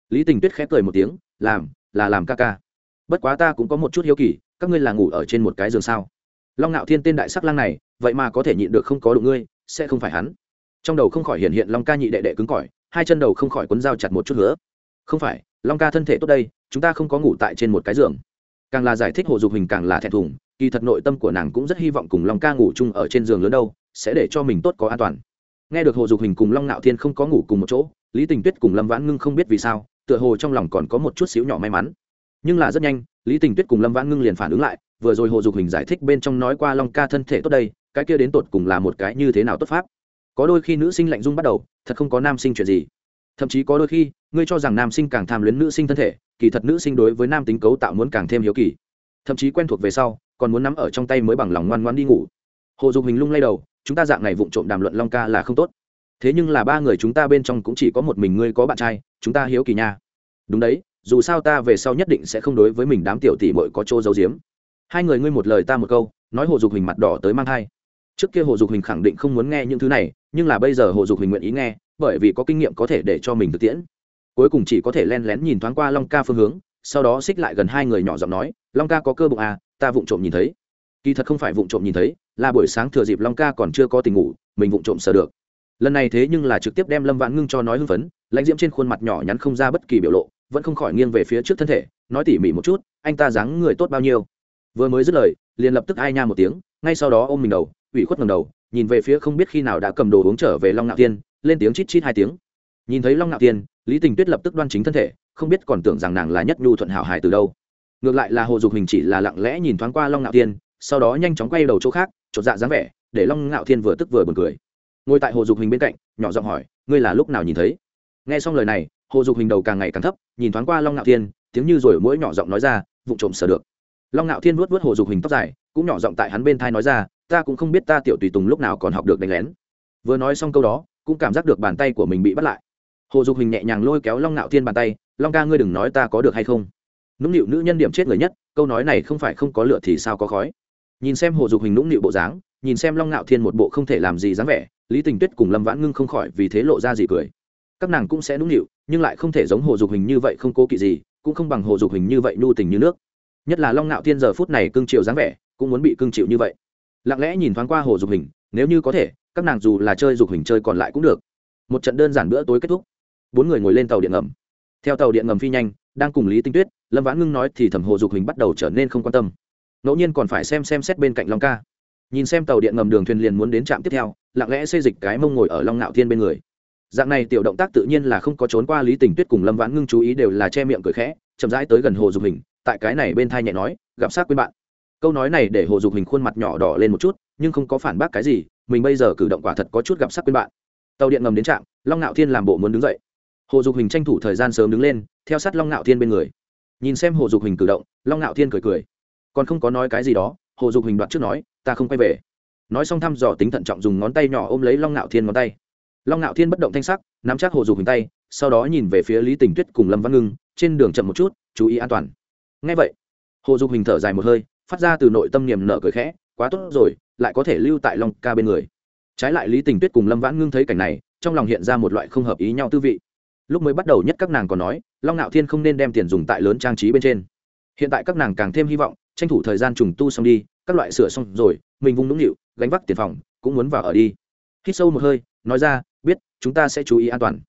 Lý tình tuyết khép cười một tiếng, làm, là làm ca ca. Bất quá ta cũng có một chút hiếu kỳ, các ngươi là ngủ ở trên một cái giường sao? Long ngạo thiên tên đại sắc lang này, vậy mà có thể nhịn được không có đụng ngươi, sẽ không phải hắn. Trong đầu không khỏi hiện hiện long ca nhị đệ đệ cứng cỏi, hai chân đầu không khỏi quấn dao chặt một chút nữa không phải, long ca thân thể tốt đây, chúng ta không có ngủ tại trên một cái giường. Càng là giải thích hồ dục hình càng là thẹn thùng, kỳ thật nội tâm của nàng cũng rất hy vọng cùng long ca ngủ chung ở trên giường lớn đâu, sẽ để cho mình tốt có an toàn nghe được hồ dục hình cùng long ngạo thiên không có ngủ cùng một chỗ, lý tình tuyết cùng lâm vãn ngưng không biết vì sao, tựa hồ trong lòng còn có một chút xíu nhỏ may mắn. Nhưng là rất nhanh, lý tình tuyết cùng lâm vãn ngưng liền phản ứng lại, vừa rồi hồ dục hình giải thích bên trong nói qua long ca thân thể tốt đây, cái kia đến tột cùng là một cái như thế nào tốt pháp. Có đôi khi nữ sinh lạnh dung bắt đầu, thật không có nam sinh chuyện gì. Thậm chí có đôi khi, ngươi cho rằng nam sinh càng tham luyến nữ sinh thân thể, kỳ thật nữ sinh đối với nam tính cấu tạo muốn càng thêm hiếu kỳ. Thậm chí quen thuộc về sau, còn muốn nắm ở trong tay mới bằng lòng ngoan ngoan đi ngủ. Hồ dục hình lung lay đầu chúng ta dạng này vụng trộm đàm luận long ca là không tốt. Thế nhưng là ba người chúng ta bên trong cũng chỉ có một mình ngươi có bạn trai, chúng ta hiếu kỳ nha. Đúng đấy, dù sao ta về sau nhất định sẽ không đối với mình đám tiểu tỷ mội có chỗ giấu giếm. Hai người ngươi một lời ta một câu, nói hồ dục hình mặt đỏ tới mang thai. Trước kia hồ dục hình khẳng định không muốn nghe những thứ này, nhưng là bây giờ hồ dục hình nguyện ý nghe, bởi vì có kinh nghiệm có thể để cho mình thực tiễn. Cuối cùng chỉ có thể len lén nhìn thoáng qua long ca phương hướng, sau đó xích lại gần hai người nhỏ giọng nói, long ca có cơ bụng à ta vụng trộm nhìn thấy kỳ thật không phải vụng trộm nhìn thấy, là buổi sáng thừa dịp long ca còn chưa có tình ngủ, mình vụng trộm sờ được. Lần này thế nhưng là trực tiếp đem lâm vãn ngưng cho nói hưng phấn, lãnh diễm trên khuôn mặt nhỏ nhắn không ra bất kỳ biểu lộ, vẫn không khỏi nghiêng về phía trước thân thể, nói tỉ mỉ một chút, anh ta dáng người tốt bao nhiêu. Vừa mới dứt lời, liền lập tức ai nha một tiếng, ngay sau đó ôm mình đầu, ủy khuất ngầm đầu, nhìn về phía không biết khi nào đã cầm đồ uống trở về long ngạo tiên lên tiếng chít chít hai tiếng. Nhìn thấy long ngạo tiên lý tình tuyết lập tức đoan chính thân thể, không biết còn tưởng rằng nàng là nhất nhu thuận hảo hài từ đâu. Ngược lại là hồ dục hình chỉ là lặng lẽ nhìn thoáng qua long ngạo tiên sau đó nhanh chóng quay đầu chỗ khác, chột dạ dáng vẻ, để long ngạo thiên vừa tức vừa buồn cười. Ngồi tại hồ dục hình bên cạnh, nhỏ giọng hỏi, ngươi là lúc nào nhìn thấy? Nghe xong lời này, hồ dục hình đầu càng ngày càng thấp, nhìn thoáng qua long ngạo thiên, tiếng như rồi mỗi nhỏ giọng nói ra vụ trộm sờ được. Long ngạo thiên vuốt vuốt hồ dục hình tóc dài, cũng nhỏ giọng tại hắn bên thai nói ra, ta cũng không biết ta tiểu tùy tùng lúc nào còn học được đánh lén. Vừa nói xong câu đó, cũng cảm giác được bàn tay của mình bị bắt lại. Hồ dục hình nhẹ nhàng lôi kéo long ngạo thiên bàn tay, long ca ngươi đừng nói ta có được hay không. Nũng nịu nữ nhân điểm chết người nhất, câu nói này không phải không có lửa thì sao có khói nhìn xem hồ dục hình nũng nịu bộ dáng, nhìn xem long ngạo thiên một bộ không thể làm gì dáng vẻ, lý tình tuyết cùng lâm vãn ngưng không khỏi vì thế lộ ra gì cười. Các nàng cũng sẽ nũng nịu, nhưng lại không thể giống hồ dục hình như vậy không cố kỵ gì, cũng không bằng hồ dục hình như vậy nhu tình như nước. Nhất là long ngạo thiên giờ phút này cưng chịu dáng vẻ, cũng muốn bị cưng chịu như vậy. Lặng lẽ nhìn thoáng qua hồ dục hình, nếu như có thể, các nàng dù là chơi dục hình chơi còn lại cũng được. Một trận đơn giản bữa tối kết thúc. Bốn người ngồi lên tàu điện ngầm. Theo tàu điện ngầm phi nhanh, đang cùng lý tinh tuyết, lâm vãn ngưng nói thì thẩm hồ dục hình bắt đầu trở nên không quan tâm ngẫu nhiên còn phải xem xem xét bên cạnh long ca. Nhìn xem tàu điện ngầm đường thuyền liền muốn đến trạm tiếp theo, lặng lẽ xây dịch cái mông ngồi ở long ngạo thiên bên người. Dạng này tiểu động tác tự nhiên là không có trốn qua lý tình tuyết cùng lâm vãn ngưng chú ý đều là che miệng cười khẽ, chậm rãi tới gần hồ dục hình, tại cái này bên thai nhẹ nói, gặp sát quên bạn. Câu nói này để hồ dục hình khuôn mặt nhỏ đỏ lên một chút, nhưng không có phản bác cái gì, mình bây giờ cử động quả thật có chút gặp sát quên bạn. Tàu điện ngầm đến trạm, long ngạo thiên làm bộ muốn đứng dậy. Hồ dục hình tranh thủ thời gian sớm đứng lên, theo sát long ngạo thiên bên người. Nhìn xem hồ dục hình cử động, long ngạo thiên cười cười còn không có nói cái gì đó, hồ dục hình đoạt trước nói, ta không quay về. Nói xong thăm dò tính thận trọng dùng ngón tay nhỏ ôm lấy long ngạo thiên ngón tay. Long ngạo thiên bất động thanh sắc, nắm chắc hồ dục hình tay, sau đó nhìn về phía lý tình tuyết cùng lâm văn ngưng, trên đường chậm một chút, chú ý an toàn. Ngay vậy, hồ dục hình thở dài một hơi, phát ra từ nội tâm niềm nở cười khẽ, quá tốt rồi, lại có thể lưu tại long ca bên người. Trái lại lý tình tuyết cùng lâm vãn ngưng thấy cảnh này, trong lòng hiện ra một loại không hợp ý nhau tư vị. Lúc mới bắt đầu nhất các nàng còn nói, long ngạo thiên không nên đem tiền dùng tại lớn trang trí bên trên. Hiện tại các nàng càng thêm hy vọng tranh thủ thời gian trùng tu xong đi, các loại sửa xong rồi, mình vung nũng nịu, gánh vác tiền phòng, cũng muốn vào ở đi. Hít sâu một hơi, nói ra, biết, chúng ta sẽ chú ý an toàn.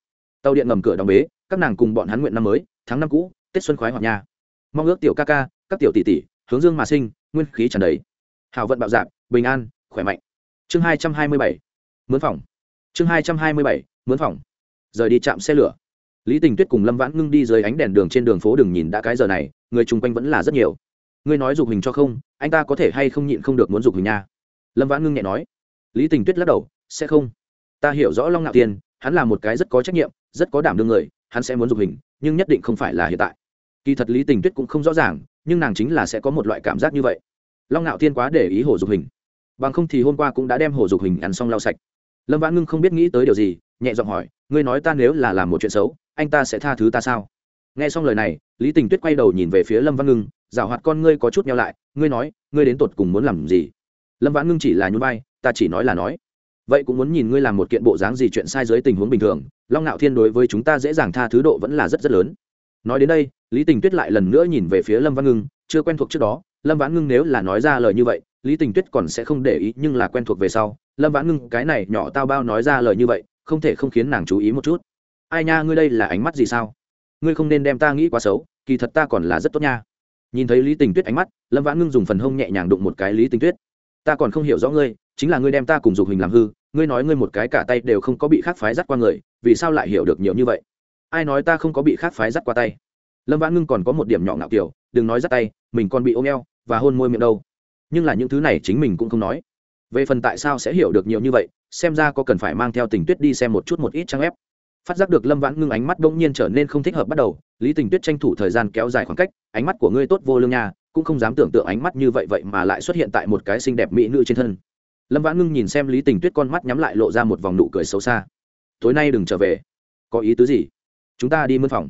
Tàu điện ngầm cửa đóng bế, các nàng cùng bọn hắn nguyện năm mới, tháng năm cũ, tết xuân khoái hoặc nha. Mong ước tiểu ca ca, các tiểu tỷ tỷ, hướng dương mà sinh, nguyên khí tràn đầy. Hào vận bạo dạp bình an, khỏe mạnh. Chương hai trăm hai mươi bảy, mướn phòng. Chương hai trăm hai mươi bảy, mướn phòng. Rời đi chạm xe lửa. Lý tình tuyết cùng lâm vãn ngưng đi dưới ánh đèn đường trên đường phố đừng nhìn đã cái giờ này, người chung quanh vẫn là rất nhiều ngươi nói dục hình cho không, anh ta có thể hay không nhịn không được muốn dục hình nha? Lâm vãn ngưng nhẹ nói. Lý tình tuyết lắc đầu, sẽ không. Ta hiểu rõ long ngạo tiên hắn là một cái rất có trách nhiệm, rất có đảm đương người, hắn sẽ muốn dục hình, nhưng nhất định không phải là hiện tại. Kỳ thật lý tình tuyết cũng không rõ ràng, nhưng nàng chính là sẽ có một loại cảm giác như vậy. Long ngạo thiên quá để ý hồ dục hình. Bằng không thì hôm qua cũng đã đem hồ dục hình ăn xong lau sạch. Lâm vãn ngưng không biết nghĩ tới điều gì, nhẹ giọng hỏi, ngươi nói ta nếu là làm một chuyện xấu, anh ta sẽ tha thứ ta sao? Nghe xong lời này, lý tình tuyết quay đầu nhìn về phía lâm văn ngưng giảo hoạt con ngươi có chút nhau lại, ngươi nói, ngươi đến tột cùng muốn làm gì? Lâm vãn ngưng chỉ là nhún vai, ta chỉ nói là nói. Vậy cũng muốn nhìn ngươi làm một kiện bộ dáng gì chuyện sai dưới tình huống bình thường, long ngạo thiên đối với chúng ta dễ dàng tha thứ độ vẫn là rất rất lớn. Nói đến đây, lý tình tuyết lại lần nữa nhìn về phía lâm văn ngưng, chưa quen thuộc trước đó, lâm vãn ngưng nếu là nói ra lời như vậy, lý tình tuyết còn sẽ không để ý, nhưng là quen thuộc về sau, lâm vãn ngưng, cái này nhỏ tao bao nói ra lời như vậy, không thể không khiến nàng chú ý một chút. Ai nha, ngươi đây là ánh mắt gì sao? Ngươi không nên đem ta nghĩ quá xấu, kỳ thật ta còn là rất tốt nha nhìn thấy lý tình tuyết ánh mắt, lâm vãn ngưng dùng phần hông nhẹ nhàng đụng một cái lý tình tuyết. Ta còn không hiểu rõ ngươi, chính là ngươi đem ta cùng dục hình làm hư, ngươi nói ngươi một cái cả tay đều không có bị khác phái dắt qua người, vì sao lại hiểu được nhiều như vậy? Ai nói ta không có bị khác phái dắt qua tay? Lâm vãn ngưng còn có một điểm nhỏ ngạo kiểu, đừng nói dắt tay, mình còn bị ôm eo và hôn môi miệng đâu. Nhưng là những thứ này chính mình cũng không nói. Về phần tại sao sẽ hiểu được nhiều như vậy, xem ra có cần phải mang theo tình tuyết đi xem một chút một ít trang ép phát giác được lâm vãn ngưng ánh mắt bỗng nhiên trở nên không thích hợp bắt đầu, lý tình tuyết tranh thủ thời gian kéo dài khoảng cách, ánh mắt của ngươi tốt vô lương nha, cũng không dám tưởng tượng ánh mắt như vậy vậy mà lại xuất hiện tại một cái xinh đẹp mỹ nữ trên thân. Lâm vãn ngưng nhìn xem lý tình tuyết con mắt nhắm lại lộ ra một vòng nụ cười xấu xa. Tối nay đừng trở về. Có ý tứ gì? Chúng ta đi mân phòng.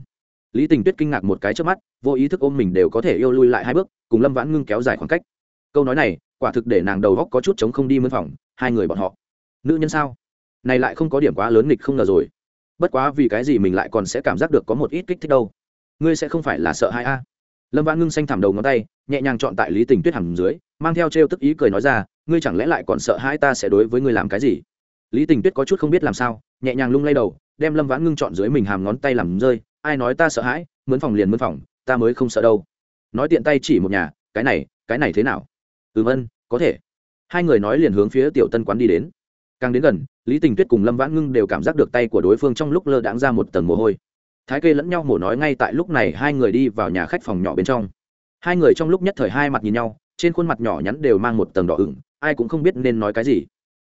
Lý tình tuyết kinh ngạc một cái trước mắt, vô ý thức ôm mình đều có thể yêu lui lại hai bước, cùng lâm vãn ngưng kéo dài khoảng cách. Câu nói này, quả thực để nàng đầu góc có chút chống không đi mân phòng, hai người bọn họ. Nữ nhân sao? Này lại không có điểm quá lớn nghịch không ngờ rồi bất quá vì cái gì mình lại còn sẽ cảm giác được có một ít kích thích đâu? Ngươi sẽ không phải là sợ hai a? Lâm vãn ngưng xanh thảm đầu ngón tay, nhẹ nhàng chọn tại lý tình tuyết hầm dưới, mang theo t r e o tức ý cười nói ra, ngươi chẳng lẽ lại còn sợ hai ta sẽ đối với ngươi làm cái gì? Lý tình tuyết có chút không biết làm sao, nhẹ nhàng lung lay đầu, đem lâm vãn ngưng chọn dưới mình hàm ngón tay làm rơi, ai nói ta sợ hãi, mướn phòng liền mướn phòng, ta mới không sợ đâu. Nói tiện tay chỉ một nhà, cái này cái này thế nào? Ừm ân có thể. Hai người nói liền hướng phía tiểu tân quán đi đến. Càng đến gần lý tình tuyết cùng lâm vãn ngưng đều cảm giác được tay của đối phương trong lúc lơ đãng ra một tầng mồ hôi. Thái kê lẫn nhau mổ nói ngay tại lúc này hai người đi vào nhà khách phòng nhỏ bên trong. Hai người trong lúc nhất thời hai mặt nhìn nhau, trên khuôn mặt nhỏ nhắn đều mang một tầng đỏ ửng, ai cũng không biết nên nói cái gì.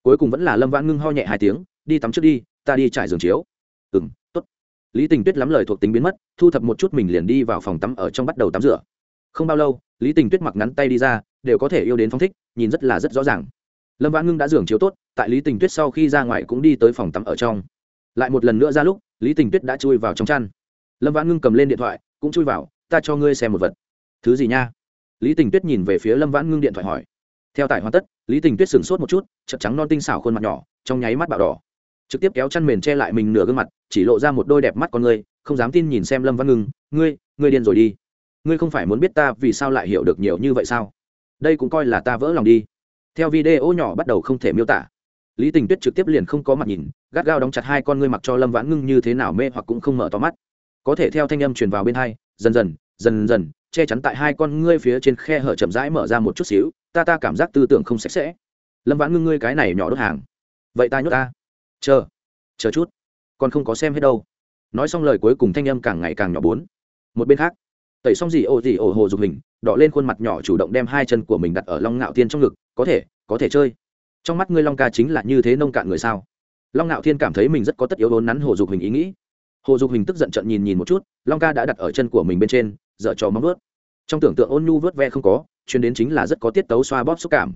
Cuối cùng vẫn là lâm vãn ngưng ho nhẹ hai tiếng, đi tắm trước đi, ta đi trải giường chiếu. Ừ m t ố t lý tình tuyết lắm lời thuộc tính biến mất, thu thập một chút mình liền đi vào phòng tắm ở trong bắt đầu tắm rửa. Không bao lâu, lý tình tuyết mặc ngắn tay đi ra, đều có thể yêu đến phong thích, nhìn rất là rất rõ ràng lâm vãn ngưng đã giường chiếu tốt tại lý tình tuyết sau khi ra ngoài cũng đi tới phòng tắm ở trong lại một lần nữa ra lúc lý tình tuyết đã chui vào trong chăn lâm vãn ngưng cầm lên điện thoại cũng chui vào ta cho ngươi xem một vật thứ gì nha lý tình tuyết nhìn về phía lâm vãn ngưng điện thoại hỏi theo tải hoàn tất lý tình tuyết sửng sốt một chút chật trắng non tinh xảo khuôn mặt nhỏ trong nháy mắt bạo đỏ trực tiếp kéo chăn mền che lại mình nửa gương mặt chỉ lộ ra một đôi đẹp mắt con ngươi không dám tin nhìn xem lâm văn ngưng ngươi ngươi điên rồi đi ngươi không phải muốn biết ta vì sao lại hiểu được nhiều như vậy sao đây cũng coi là ta vỡ lòng đi theo video nhỏ bắt đầu không thể miêu tả. Lý tình tuyết trực tiếp liền không có mặt nhìn, gắt gao đóng chặt hai con ngươi mặc cho lâm vãn ngưng như thế nào mê hoặc cũng không mở to mắt. Có thể theo thanh âm truyền vào bên hai, dần dần dần dần, che chắn tại hai con ngươi phía trên khe hở chậm rãi mở ra một chút xíu, ta ta cảm giác tư tưởng không sạch sẽ. Lâm vãn ngưng ngươi cái này nhỏ đốt hàng. Vậy ta nhốt ta. Chờ chờ chút. Còn không có xem hết đâu. Nói xong lời cuối cùng thanh âm càng ngày càng nhỏ bốn. Một bên khác, tẩy xong gì ô gì ổ hồ dục hình, đỏ lên khuôn mặt nhỏ chủ động đem hai chân của mình đặt ở long ngạo thiên trong ngực có thể có thể chơi. Trong mắt ngươi long ca chính là như thế nông cạn người sao? Long ngạo thiên cảm thấy mình rất có tất yếu đốn nắn hồ dục hình ý nghĩ. Hồ dục hình tức giận trận nhìn nhìn một chút, long ca đã đặt ở chân của mình bên trên, dở trò móng vớt trong tưởng tượng ôn nhu vớt ve không có chuyến đến chính là rất có tiết tấu xoa bóp xúc cảm.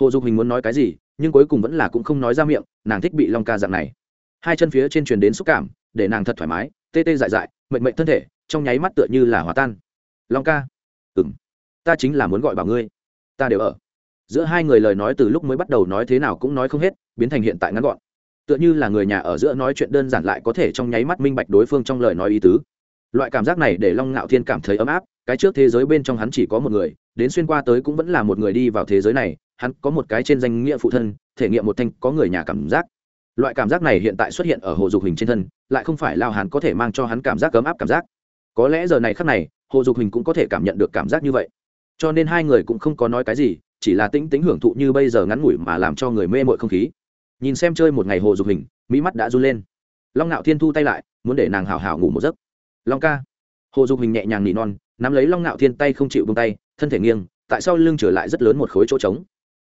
Hồ dục hình muốn nói cái gì, nhưng cuối cùng vẫn là cũng không nói ra miệng, nàng thích bị long ca dạng này. Hai chân phía trên truyền đến xúc cảm, để nàng thật thoải mái, tê tê dại dại mệnh mệnh thân thể, trong nháy mắt tựa như là hòa tan. Long ca ừng ta chính là muốn gọi bảo ngươi. Ta đều ở giữa hai người lời nói từ lúc mới bắt đầu nói thế nào cũng nói không hết, biến thành hiện tại ngắn gọn. Tựa như là người nhà ở giữa nói chuyện đơn giản lại có thể trong nháy mắt minh bạch đối phương trong lời nói ý tứ. Loại cảm giác này để long ngạo thiên cảm thấy ấm áp, cái trước thế giới bên trong hắn chỉ có một người, đến xuyên qua tới cũng vẫn là một người đi vào thế giới này, hắn có một cái trên danh nghĩa phụ thân, thể nghiệm một thanh có người nhà cảm giác. Loại cảm giác này hiện tại xuất hiện ở hồ dục hình trên thân, lại không phải lao hắn có thể mang cho hắn cảm giác ấm áp cảm giác. Có lẽ giờ này khắc này, hồ dục hình cũng có thể cảm nhận được cảm giác như vậy. Cho nên hai người cũng không có nói cái gì chỉ là tĩnh tĩnh hưởng thụ như bây giờ ngắn ngủi mà làm cho người mê mội không khí. Nhìn xem chơi một ngày hồ dục hình, mỹ mắt đã run lên. Long ngạo thiên thu tay lại, muốn để nàng hào hào ngủ một giấc. Long ca. Hồ dục hình nhẹ nhàng nỉ non, nắm lấy long ngạo thiên tay không chịu bông tay, thân thể nghiêng, tại sao lưng trở lại rất lớn một khối chỗ trống.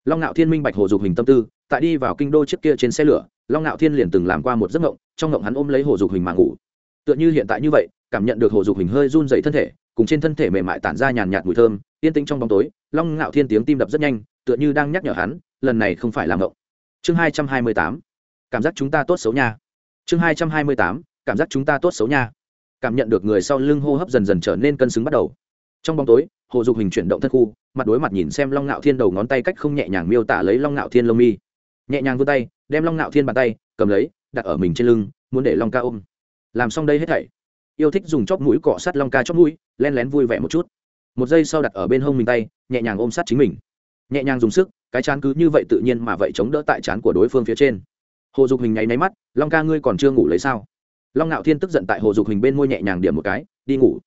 Long ngạo thiên minh bạch hồ dục hình tâm tư, tại đi vào kinh đô trước kia trên xe lửa, long ngạo thiên liền từng làm qua một giấc ngộng trong ngộng hắn ôm lấy hồ dục hình mà ngủ. Tựa như hiện tại như vậy, cảm nhận được hồ dục hình hơi run dậy thân thể cùng trên thân thể mềm mại tản ra nhàn nhạt mùi thơm, yên tĩnh trong bóng tối, long ngạo thiên tiếng tim đập rất nhanh, tựa như đang nhắc nhở hắn, lần này không phải làm ngộng chương hai trăm hai mươi tám, cảm giác chúng ta tốt xấu nha. Chương hai trăm hai mươi tám, cảm giác chúng ta tốt xấu nha. Cảm nhận được người sau lưng hô hấp dần dần trở nên cân xứng bắt đầu. Trong bóng tối, hồ dục hình chuyển động thân khu, mặt đối mặt nhìn xem long ngạo thiên đầu ngón tay cách không nhẹ nhàng miêu tả lấy long ngạo thiên lông mi. Nhẹ nhàng vươn tay, đem long ngạo thiên bàn tay, cầm lấy, đặt ở mình trên lưng, muốn để long ca ôm. Làm xong đây hết thảy. Yêu thích dùng chóp mũi cọ sát long ca chóp mũi len lén vui vẻ một chút. Một giây sau đặt ở bên hông mình tay, nhẹ nhàng ôm sát chính mình. Nhẹ nhàng dùng sức, cái chán cứ như vậy tự nhiên mà vậy chống đỡ tại chán của đối phương phía trên. Hồ dục hình nháy máy mắt, long ca ngươi còn chưa ngủ lấy sao? Long ngạo thiên tức giận tại hồ dục hình bên môi nhẹ nhàng điểm một cái, đi ngủ.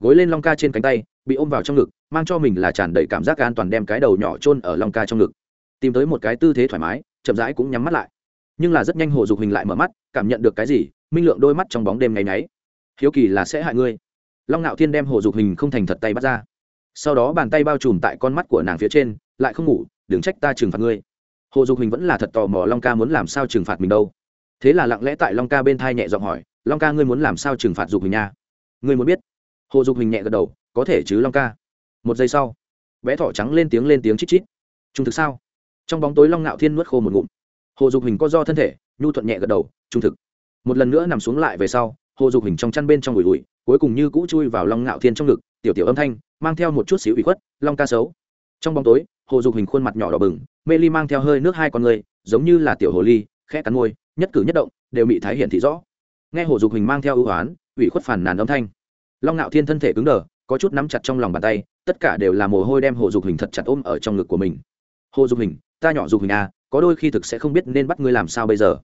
Gối lên long ca trên cánh tay, bị ôm vào trong ngực, mang cho mình là tràn đầy cảm giác an toàn đem cái đầu nhỏ chôn ở long ca trong ngực. Tìm tới một cái tư thế thoải mái, chậm rãi cũng nhắm mắt lại. Nhưng là rất nhanh hồ dục hình lại mở mắt, cảm nhận được cái gì, minh lượng đôi mắt trong bóng đêm ngày nháy. Hiếu kỳ là sẽ hại ngươi long ngạo thiên đem hồ dục hình không thành thật tay bắt ra. Sau đó bàn tay bao trùm tại con mắt của nàng phía trên, lại không ngủ, đừng trách ta trừng phạt ngươi. Hồ dục hình vẫn là thật tò mò long ca muốn làm sao trừng phạt mình đâu. Thế là lặng lẽ tại long ca bên thai nhẹ giọng hỏi, long ca ngươi muốn làm sao trừng phạt dục hình nha? Ngươi muốn biết. Hồ dục hình nhẹ gật đầu, có thể chứ long ca. Một giây sau, bé thỏ trắng lên tiếng lên tiếng chít chít. Trung thực sao? Trong bóng tối long ngạo thiên nuốt khô một ngụm. Hồ dục hình có do thân thể, nhu thuận nhẹ gật đầu, trung thực. Một lần nữa nằm xuống lại về sau hồ dục hình trong chăn bên trong ủi ủi, cuối cùng như cũ chui vào long ngạo thiên trong ngực, tiểu tiểu âm thanh, mang theo một chút xíu ủy khuất, long ca xấu. Trong bóng tối, hồ dục hình khuôn mặt nhỏ đỏ bừng, mê ly mang theo hơi nước hai con người, giống như là tiểu hồ ly, khẽ cắn môi, nhất cử nhất động, đều bị thái hiển thị rõ. Nghe hồ dục hình mang theo ưu hoán ủy khuất phản nàn âm thanh. Long ngạo thiên thân thể cứng đờ, có chút nắm chặt trong lòng bàn tay, tất cả đều là mồ hôi đem hồ dục hình thật chặt ôm ở trong ngực của mình. Hồ dục hình ta nhỏ dục hình à có đôi khi thực sẽ không biết nên bắt ngươi làm sao bây giờ.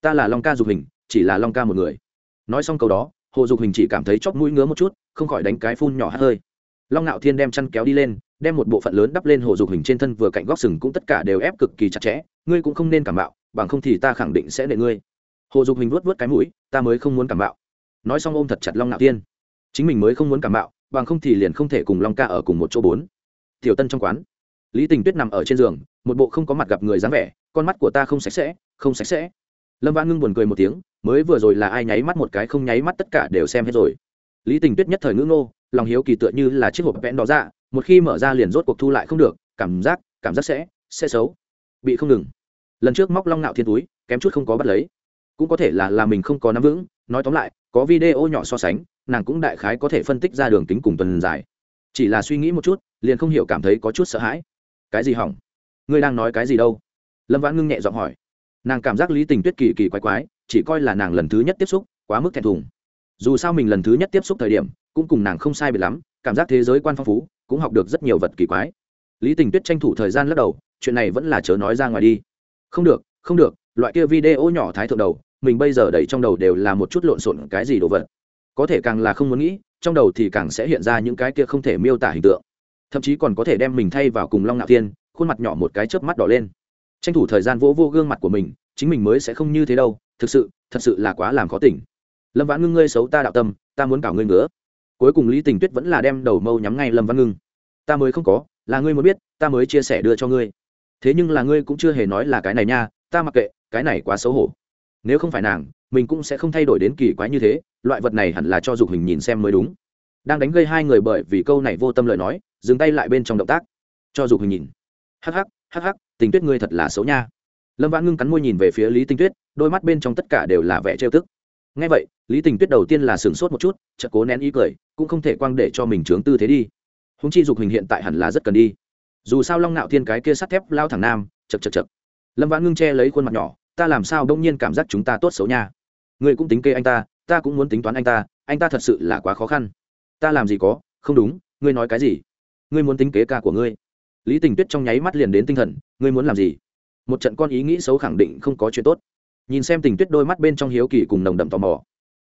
Ta là long ca dục hình chỉ là long ca một người nói xong câu đó, hồ dục hình chỉ cảm thấy chóp mũi ngứa một chút, không khỏi đánh cái phun nhỏ hát hơi. Long ngạo thiên đem chăn kéo đi lên, đem một bộ phận lớn đắp lên hồ dục hình trên thân vừa cạnh góc sừng cũng tất cả đều ép cực kỳ chặt chẽ, ngươi cũng không nên cảm bạo, bằng không thì ta khẳng định sẽ nệ ngươi. Hồ dục hình vuốt vuốt cái mũi, ta mới không muốn cảm bạo. Nói xong ôm thật chặt long ngạo thiên. Chính mình mới không muốn cảm bạo, bằng không thì liền không thể cùng long ca ở cùng một chỗ bốn. Tiểu tân trong quán. Lý tình tuyết nằm ở trên giường, một bộ không có mặt gặp người dáng vẻ, con mắt của ta không sạch sẽ, không sạch sẽ lâm vãn ngưng buồn cười một tiếng, mới vừa rồi là ai nháy mắt một cái không nháy mắt tất cả đều xem hết rồi. Lý tình tuyết nhất thời ngữ ngô, lòng hiếu kỳ tựa như là chiếc hộp vẽn đó ra dạ, một khi mở ra liền rốt cuộc thu lại không được, cảm giác cảm giác sẽ sẽ xấu. Bị không ngừng. Lần trước móc long nạo thiên túi, kém chút không có bắt lấy. Cũng có thể là là mình không có nắm vững, nói tóm lại, có video nhỏ so sánh, nàng cũng đại khái có thể phân tích ra đường tính cùng tuần dài. Chỉ là suy nghĩ một chút, liền không hiểu cảm thấy có chút sợ hãi. Cái gì hỏng? Ngươi đang nói cái gì đâu? Lâm vãn ngưng nhẹ giọng hỏi nàng cảm giác lý tình tuyết kỳ kỳ quái quái, chỉ coi là nàng lần thứ nhất tiếp xúc, quá mức thẹn thùng. Dù sao mình lần thứ nhất tiếp xúc thời điểm, cũng cùng nàng không sai biệt lắm, cảm giác thế giới quan phong phú, cũng học được rất nhiều vật kỳ quái. Lý tình tuyết tranh thủ thời gian lắc đầu, chuyện này vẫn là chớ nói ra ngoài đi. Không được không được, loại kia video nhỏ thái thượng đầu, mình bây giờ đẩy trong đầu đều là một chút lộn xộn cái gì đồ vật. Có thể càng là không muốn nghĩ, trong đầu thì càng sẽ hiện ra những cái kia không thể miêu tả hình tượng. Thậm chí còn có thể đem mình thay vào cùng long ngạo thiên, khuôn mặt nhỏ một cái chớp mắt đỏ lên tranh thủ thời gian vỗ vô gương mặt của mình, chính mình mới sẽ không như thế đâu, thực sự, thật sự là quá làm khó tỉnh. Lâm vãn ngưng, ngươi xấu ta đạo tâm, ta muốn cào ngươi ngứa. Cuối cùng lý tình tuyết vẫn là đem đầu mâu nhắm ngay lâm văn ngưng. Ta mới không có, là ngươi muốn biết, ta mới chia sẻ đưa cho ngươi. Thế nhưng là ngươi cũng chưa hề nói là cái này nha, ta mặc kệ, cái này quá xấu hổ. Nếu không phải nàng, mình cũng sẽ không thay đổi đến kỳ quái như thế, loại vật này hẳn là cho dục hình nhìn xem mới đúng. Đang đánh gây hai người bởi vì câu này vô tâm lời nói, dừng tay lại bên trong động tác. Cho dục hình nhìn. Hắc hắc hắc hắc tình tuyết ngươi thật là xấu nha. Lâm vãn ngưng cắn môi nhìn về phía lý tinh tuyết, đôi mắt bên trong tất cả đều là vẻ trêu tức. Ngay vậy, lý tình tuyết đầu tiên là sửng sốt một chút, chợt cố nén ý cười, cũng không thể quang để cho mình trướng tư thế đi. Húng chi dục hình hiện tại hẳn là rất cần đi. Dù sao long nạo thiên cái kia sắt thép lao thẳng nam chật chật chật lâm vãn ngưng che lấy khuôn mặt nhỏ, ta làm sao đông nhiên cảm giác chúng ta tốt xấu nha. Người cũng tính kê anh ta ta cũng muốn tính toán anh ta anh ta thật sự là quá khó khăn. Ta làm gì có, không đúng, ngươi nói cái gì? Ngươi muốn tính kế ca của ngươi lý tình tuyết trong nháy mắt liền đến tinh thần, ngươi muốn làm gì? Một trận con ý nghĩ xấu khẳng định không có chuyện tốt. Nhìn xem tình tuyết đôi mắt bên trong hiếu kỳ cùng nồng đậm tò mò.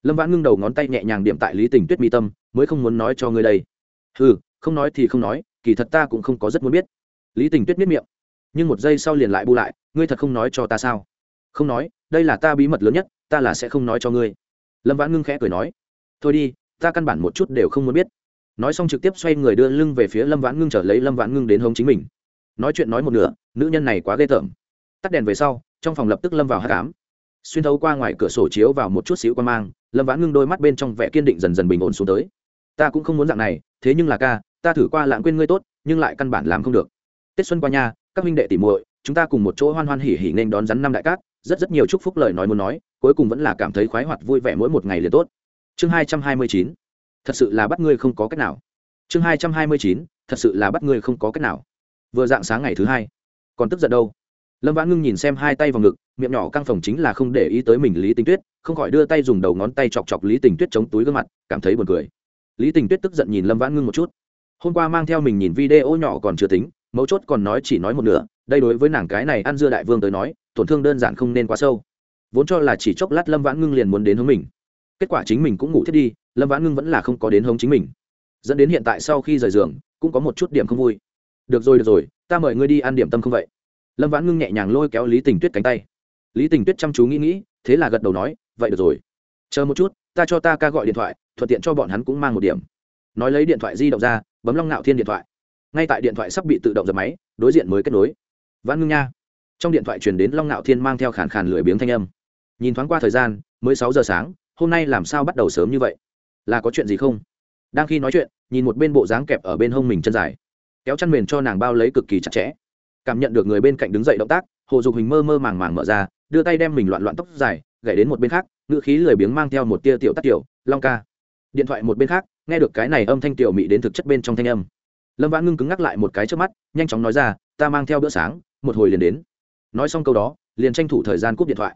Lâm vãn ngưng đầu ngón tay nhẹ nhàng điểm tại lý tình tuyết mi tâm, mới không muốn nói cho ngươi đây. Ừ không nói thì không nói, kỳ thật ta cũng không có rất muốn biết. Lý tình tuyết biết miệng. Nhưng một giây sau liền lại bu lại, ngươi thật không nói cho ta sao? Không nói, đây là ta bí mật lớn nhất, ta là sẽ không nói cho ngươi. Lâm vãn ngưng khẽ cười nói. Thôi đi, ta căn bản một chút đều không muốn biết nói xong trực tiếp xoay người đưa lưng về phía lâm vãn ngưng trở lấy lâm vãn ngưng đến hống chính mình. Nói chuyện nói một nửa, nữ nhân này quá ghê tởm. Tắt đèn về sau, trong phòng lập tức lâm vào hát cám xuyên thấu qua ngoài cửa sổ chiếu vào một chút xíu quan mang, lâm vãn ngưng đôi mắt bên trong vẻ kiên định dần dần bình ổn xuống tới. Ta cũng không muốn dạng này, thế nhưng là ca, ta thử qua lãng quên ngươi tốt, nhưng lại căn bản làm không được. Tết xuân qua nhà, các minh đệ tỉ muội, chúng ta cùng một chỗ hoan hoan hỉ hỉ nên đón rắn năm đại cát, rất rất nhiều chúc phúc lời nói muốn nói, cuối cùng vẫn là cảm thấy khoái hoạt vui vẻ mỗi một ngày liền tốt. Chương hai trăm hai mươi chín thật sự là bắt ngươi không có cách nào. Chương hai trăm hai mươi chín, thật sự là bắt ngươi không có cách nào. Vừa dạng sáng ngày thứ hai, còn tức giận đâu? Lâm vãn ngưng nhìn xem hai tay vào ngực, miệng nhỏ căng phòng chính là không để ý tới mình lý tình tuyết, không khỏi đưa tay dùng đầu ngón tay chọc chọc lý tình tuyết chống túi gương mặt, cảm thấy buồn cười. Lý tình tuyết tức giận nhìn lâm vãn ngưng một chút. Hôm qua mang theo mình nhìn video nhỏ còn chưa tính, mấu chốt còn nói chỉ nói một nửa, đây đối với nàng cái này ăn dưa đại vương tới nói, tổn thương đơn giản không nên quá sâu. Vốn cho là chỉ chốc lát lâm vãn ngưng liền muốn đến hướng mình. Kết quả chính mình cũng ngủ thiết đi lâm vãn ngưng vẫn là không có đến hống chính mình. Dẫn đến hiện tại sau khi rời giường, cũng có một chút điểm không vui. Được rồi được rồi, ta mời ngươi đi ăn điểm tâm không vậy? Lâm vãn ngưng nhẹ nhàng lôi kéo lý tình tuyết cánh tay. Lý tình tuyết chăm chú nghĩ nghĩ, thế là gật đầu nói, vậy được rồi. Chờ một chút, ta cho ta ca gọi điện thoại, thuận tiện cho bọn hắn cũng mang một điểm. Nói lấy điện thoại di động ra, bấm long ngạo thiên điện thoại. Ngay tại điện thoại sắp bị tự động dập máy, đối diện mới kết nối. Vãn ngưng nha. Trong điện thoại truyền đến long ngạo thiên mang theo khàn khàn lười biếng thanh âm. Nhìn thoáng qua thời gian, mới sáu giờ sáng, hôm nay làm sao bắt đầu sớm như vậy? Là có chuyện gì không? Đang khi nói chuyện, nhìn một bên bộ dáng kẹp ở bên hông mình chân dài. Kéo chăn mền cho nàng bao lấy cực kỳ chặt chẽ. Cảm nhận được người bên cạnh đứng dậy động tác, hồ dục hình mơ mơ màng màng mở ra, đưa tay đem mình loạn loạn tóc dài gậy đến một bên khác, ngữ khí lười biếng mang theo một tia tiểu tắc tiểu, long ca. Điện thoại một bên khác, nghe được cái này âm thanh tiểu mị đến thực chất bên trong thanh âm. Lâm vãn ngưng cứng ngắc lại một cái trước mắt, nhanh chóng nói ra, ta mang theo bữa sáng, một hồi liền đến. Nói xong câu đó, liền tranh thủ thời gian cúp điện thoại.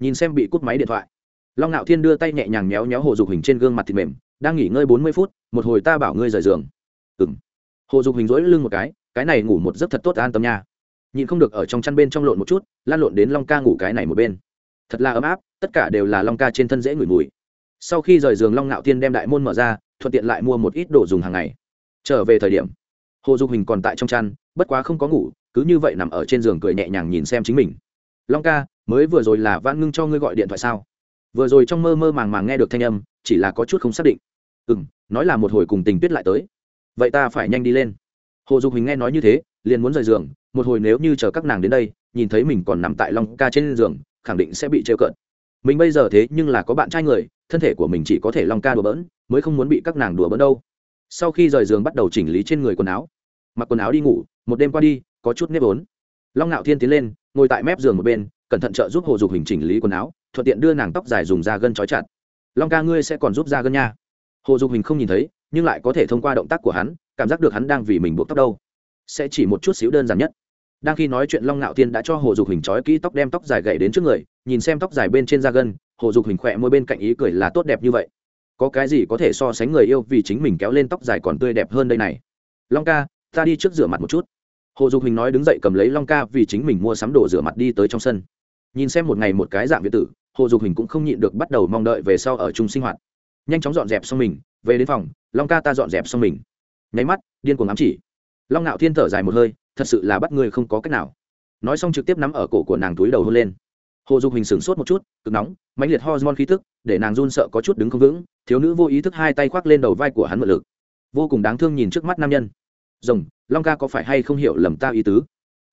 Nhìn xem bị cúp máy điện thoại long ngạo thiên đưa tay nhẹ nhàng méo méo hồ dục hình trên gương mặt thịt mềm, đang nghỉ ngơi bốn mươi phút, một hồi ta bảo ngươi rời giường. Ừ m hồ dục hình rỗi lưng một cái cái này ngủ một giấc thật tốt, an tâm nha. Nhìn không được ở trong chăn bên trong lộn một chút, lan lộn đến long ca ngủ cái này một bên. Thật là ấm áp, tất cả đều là long ca trên thân dễ ngửi mùi. Sau khi rời giường, long ngạo thiên đem đại môn mở ra, thuận tiện lại mua một ít đồ dùng hàng ngày. Trở về thời điểm, hồ dục hình còn tại trong chăn, bất quá không có ngủ, cứ như vậy nằm ở trên giường cười nhẹ nhàng nhìn xem chính mình. Long ca, mới vừa rồi là van ngưng cho ngươi gọi điện thoại sao? Vừa rồi trong mơ mơ màng màng nghe được thanh âm, chỉ là có chút không xác định. Ừ m nói là một hồi cùng tình tuyết lại tới. Vậy ta phải nhanh đi lên. Hồ dục hình nghe nói như thế, liền muốn rời giường, một hồi nếu như chờ các nàng đến đây, nhìn thấy mình còn nằm tại long ca trên giường, khẳng định sẽ bị trêu cợt. Mình bây giờ thế nhưng là có bạn trai người, thân thể của mình chỉ có thể long ca đùa bỡn, mới không muốn bị các nàng đùa bỡn đâu. Sau khi rời giường bắt đầu chỉnh lý trên người quần áo, mặc quần áo đi ngủ, một đêm qua đi, có chút nếp ốn. Long ngạo thiên tiến lên, ngồi tại mép giường một bên, cẩn thận trợ giúp hồ dục hình chỉnh lý quần áo thuận tiện đưa nàng tóc dài dùng da gân trói chặt. Long ca ngươi sẽ còn giúp da gân nha. Hồ dục hình không nhìn thấy, nhưng lại có thể thông qua động tác của hắn, cảm giác được hắn đang vì mình buộc tóc đâu. Sẽ chỉ một chút xíu đơn giản nhất. Đang khi nói chuyện long ngạo thiên đã cho hồ dục hình trói kỹ tóc đem tóc dài gậy đến trước người, nhìn xem tóc dài bên trên da gân, hồ dục hình khỏe môi bên cạnh ý cười là tốt đẹp như vậy. Có cái gì có thể so sánh người yêu vì chính mình kéo lên tóc dài còn tươi đẹp hơn đây này? Long ca, ta đi trước rửa mặt một chút. Hồ dục hình nói đứng dậy cầm lấy long ca vì chính mình mua sắm đồ rửa mặt đi tới trong sân. Nhìn xem một ngày một cái dạng việt tử hồ dục hình cũng không nhịn được bắt đầu mong đợi về sau ở chung sinh hoạt. Nhanh chóng dọn dẹp xong mình, về đến phòng, long ca ta dọn dẹp xong mình. Nháy mắt, điên cuồng ám chỉ. Long ngạo thiên thở dài một hơi, thật sự là bắt người không có cách nào. Nói xong trực tiếp nắm ở cổ của nàng túi đầu hôn lên. Hồ dục hình sửng sốt một chút, cực nóng, mãnh liệt hormone khí tức, để nàng run sợ có chút đứng không vững, thiếu nữ vô ý thức hai tay khoác lên đầu vai của hắn mượn lực. Vô cùng đáng thương nhìn trước mắt nam nhân. Rồng, long ca có phải hay không hiểu lầm ta ý tứ?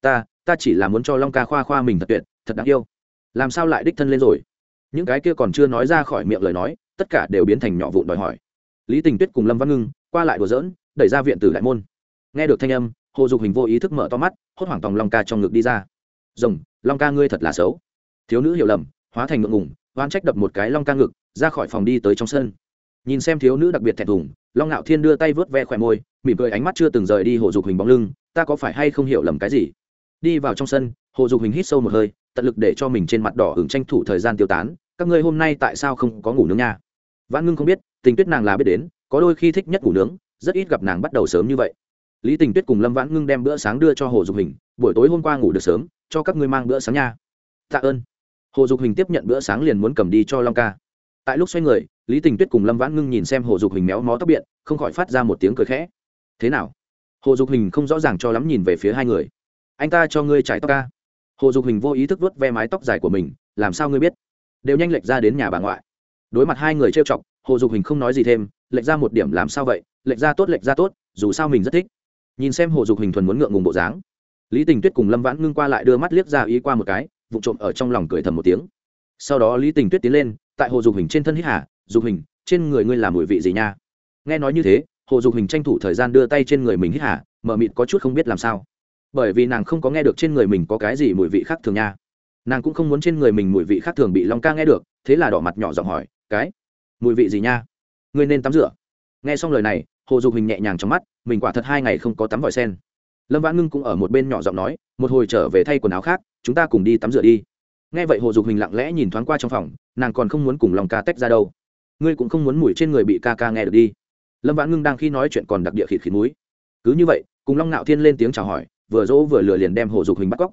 Ta ta chỉ là muốn cho long ca khoa khoa mình thật tuyệt, thật đáng yêu. Làm sao lại đích thân lên rồi? Những cái kia còn chưa nói ra khỏi miệng lời nói, tất cả đều biến thành nhỏ vụn đòi hỏi. Lý tình tuyết cùng lâm văn ngưng qua lại đùa dỡn đẩy ra viện tử đại môn. Nghe được thanh âm, hồ dục hình vô ý thức mở to mắt, hốt hoảng tòng long ca trong ngực đi ra. Rồng, long ca ngươi thật là xấu. Thiếu nữ hiểu lầm, hóa thành ngượng ngùng oan trách đập một cái long ca ngực, ra khỏi phòng đi tới trong sân. Nhìn xem thiếu nữ đặc biệt thẹn thùng, long ngạo thiên đưa tay vớt ve khỏe môi, mỉm cười ánh mắt chưa từng rời đi hồ dục hình bóng lưng, ta có phải hay không hiểu lầm cái gì? Đi vào trong sân, hồ dục hình hít sâu một hơi, tận lực để cho mình trên mặt đỏ hưởng tranh thủ thời gian tiêu tán các ngươi hôm nay tại sao không có ngủ nướng nha? Vãn ngưng không biết, tình tuyết nàng là biết đến, có đôi khi thích nhất ngủ nướng, rất ít gặp nàng bắt đầu sớm như vậy. Lý tình tuyết cùng lâm vãn ngưng đem bữa sáng đưa cho hồ dục hình, buổi tối hôm qua ngủ được sớm, cho các ngươi mang bữa sáng nha. Tạ ơn. Hồ dục hình tiếp nhận bữa sáng liền muốn cầm đi cho long ca. Tại lúc xoay người, lý tình tuyết cùng lâm vãn ngưng nhìn xem hồ dục hình méo mó tóc biện, không khỏi phát ra một tiếng cười khẽ. Thế nào? Hồ dục hình không rõ ràng cho lắm nhìn về phía hai người. Anh ta cho ngươi trải tóc ca. Hồ dục hình vô ý thức vớt ve mái tóc dài của mình, làm sao ngươi biết? Đều nhanh lệch ra đến nhà bà ngoại. Đối mặt hai người trêu chọc, hồ dục hình không nói gì thêm, lệch ra một điểm làm sao vậy, lệch ra tốt lệch ra tốt, dù sao mình rất thích. Nhìn xem hồ dục hình thuần muốn ngượng ngùng bộ dáng, lý tình tuyết cùng lâm vãn ngưng qua lại đưa mắt liếc ra ý qua một cái vụ trộm ở trong lòng cười thầm một tiếng. Sau đó lý tình tuyết tiến lên, tại hồ dục hình trên thân hít hà, dục hình, trên người ngươi làm mùi vị gì nha? Nghe nói như thế, hồ dục hình tranh thủ thời gian đưa tay trên người mình hít hà, mở mịt có chút không biết làm sao. Bởi vì nàng không có nghe được trên người mình có cái gì mùi vị khác thường nha nàng cũng không muốn trên người mình mùi vị khác thường bị long ca nghe được, thế là đỏ mặt nhỏ giọng hỏi, cái mùi vị gì nha? Ngươi nên tắm rửa. Nghe xong lời này, hồ dục hình nhẹ nhàng trong mắt, mình quả thật hai ngày không có tắm vòi sen. Lâm vãn ngưng cũng ở một bên nhỏ giọng nói, một hồi trở về thay quần áo khác, chúng ta cùng đi tắm rửa đi. Nghe vậy hồ dục hình lặng lẽ nhìn thoáng qua trong phòng, nàng còn không muốn cùng lòng ca tách ra đâu. Ngươi cũng không muốn mùi trên người bị ca ca nghe được đi. Lâm vãn ngưng đang khi nói chuyện còn đặc địa khịt khịt múi cứ như vậy, cùng long ngạo thiên lên tiếng chào hỏi, vừa dỗ vừa lừa liền đem hồ dục hình bắt cóc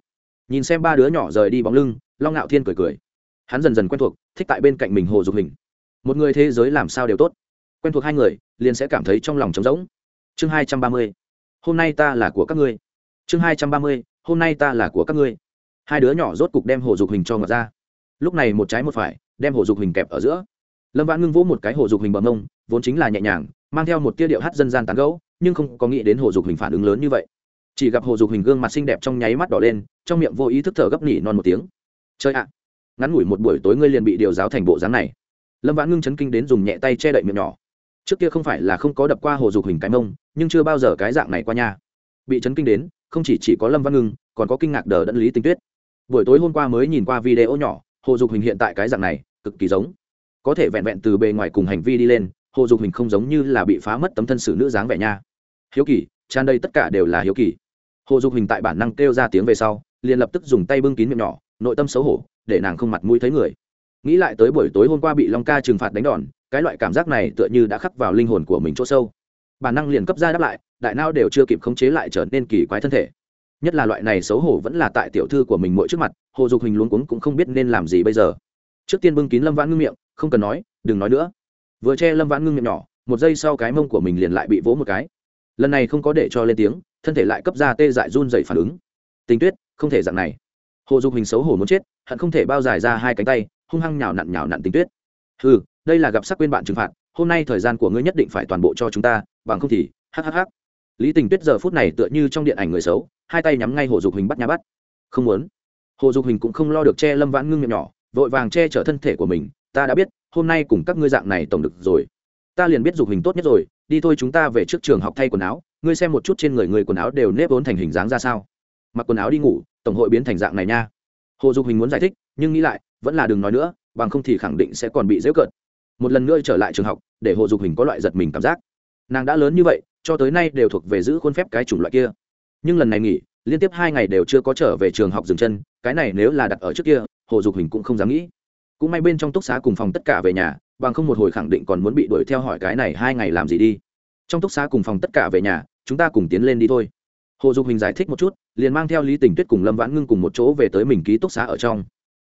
nhìn xem ba đứa nhỏ rời đi bóng lưng, long ngạo thiên cười cười. Hắn dần dần quen thuộc, thích tại bên cạnh mình hồ dục hình. Một người thế giới làm sao đều tốt. Quen thuộc hai người, liền sẽ cảm thấy trong lòng trống rỗng. Chương hai trăm ba mươi. Hôm nay ta là của các ngươi. Chương hai trăm ba mươi, hôm nay ta là của các ngươi. Hai đứa nhỏ rốt cục đem hồ dục hình cho ngọt ra. Lúc này một trái một phải, đem hồ dục hình kẹp ở giữa. Lâm vãn ngưng vỗ một cái hồ dục hình bằng mông, vốn chính là nhẹ nhàng, mang theo một tia điệu hát dân gian tán gẫu, nhưng không có nghĩ đến hồ dục hình phản ứng lớn như vậy chỉ gặp hồ dục hình gương mặt xinh đẹp trong nháy mắt đỏ lên, trong miệng vô ý thức thở gấp nỉ non một tiếng. Chơi ạ, ngắn ngủi một buổi tối ngươi liền bị điều giáo thành bộ dáng này. Lâm vãn ngưng chấn kinh đến dùng nhẹ tay che đậy miệng nhỏ. Trước kia không phải là không có đập qua hồ dục hình cái mông, nhưng chưa bao giờ cái dạng này qua nha. Bị chấn kinh đến, không chỉ chỉ có lâm văn ngưng, còn có kinh ngạc đờ đẫn lý tinh tuyết. Buổi tối hôm qua mới nhìn qua video nhỏ, hồ dục hình hiện tại cái dạng này, cực kỳ giống. Có thể vẹn vẹn từ bề ngoài cùng hành vi đi lên, hồ dục hình không giống như là bị phá mất tấm thân xử nữ dáng vẻ nha. Hiếu kỳ, tràn đây tất cả đều là hiếu kỳ hồ dục hình tại bản năng kêu ra tiếng về sau, liền lập tức dùng tay bưng kín miệng nhỏ, nội tâm xấu hổ, để nàng không mặt mũi thấy người. Nghĩ lại tới buổi tối hôm qua bị long ca trừng phạt đánh đòn, cái loại cảm giác này tựa như đã khắc vào linh hồn của mình chỗ sâu. Bản năng liền cấp ra đáp lại, đại nao đều chưa kịp khống chế lại trở nên kỳ quái thân thể. Nhất là loại này xấu hổ vẫn là tại tiểu thư của mình mỗi trước mặt, hồ dục hình luống cuống cũng không biết nên làm gì bây giờ. Trước tiên bưng kín lâm vãn ngưng miệng, không cần nói, đừng nói nữa. Vừa che lâm vãn ngưng miệng nhỏ, một giây sau cái mông của mình liền lại bị vỗ một cái. Lần này không có để cho lên tiếng thân thể lại cấp ra tê dại run dậy phản ứng. Tình tuyết, không thể dạng này. Hồ dục hình xấu hổ muốn chết, hận không thể bao dài ra hai cánh tay, hung hăng nhào nặn nhào nặn tình tuyết. Ừ đây là gặp sắc quên bạn trừng phạt, hôm nay thời gian của ngươi nhất định phải toàn bộ cho chúng ta, bằng không thì hhh lý tình tuyết giờ phút này tựa như trong điện ảnh người xấu, hai tay nhắm ngay hồ dục hình bắt nhà bắt. Không muốn. Hồ dục hình cũng không lo được che lâm vãn ngưng miệng nhỏ, vội vàng che chở thân thể của mình. Ta đã biết, hôm nay cùng các ngươi dạng này tổng được rồi. Ta liền biết dục hình tốt nhất rồi đi thôi chúng ta về trước trường học thay quần áo, ngươi xem một chút trên người người quần áo đều nếp vốn thành hình dáng ra sao. Mặc quần áo đi ngủ, tổng hội biến thành dạng này nha. Hồ dục hình muốn giải thích, nhưng nghĩ lại, vẫn là đừng nói nữa, bằng không thì khẳng định sẽ còn bị dễ cợt. Một lần nữa trở lại trường học, để hồ dục hình có loại giật mình cảm giác. Nàng đã lớn như vậy, cho tới nay đều thuộc về giữ khuôn phép cái chủng loại kia. Nhưng lần này nghỉ, liên tiếp hai ngày đều chưa có trở về trường học dừng chân, cái này nếu là đặt ở trước kia, hồ dục hình cũng không dám nghĩ. Cũng may bên trong túc xá cùng phòng tất cả về nhà bằng không một hồi khẳng định còn muốn bị đuổi theo hỏi cái này hai ngày làm gì đi. Trong túc xá cùng phòng tất cả về nhà, chúng ta cùng tiến lên đi thôi. Hồ dục hình giải thích một chút, liền mang theo lý tình tuyết cùng lâm vãn ngưng cùng một chỗ về tới mình ký túc xá ở trong.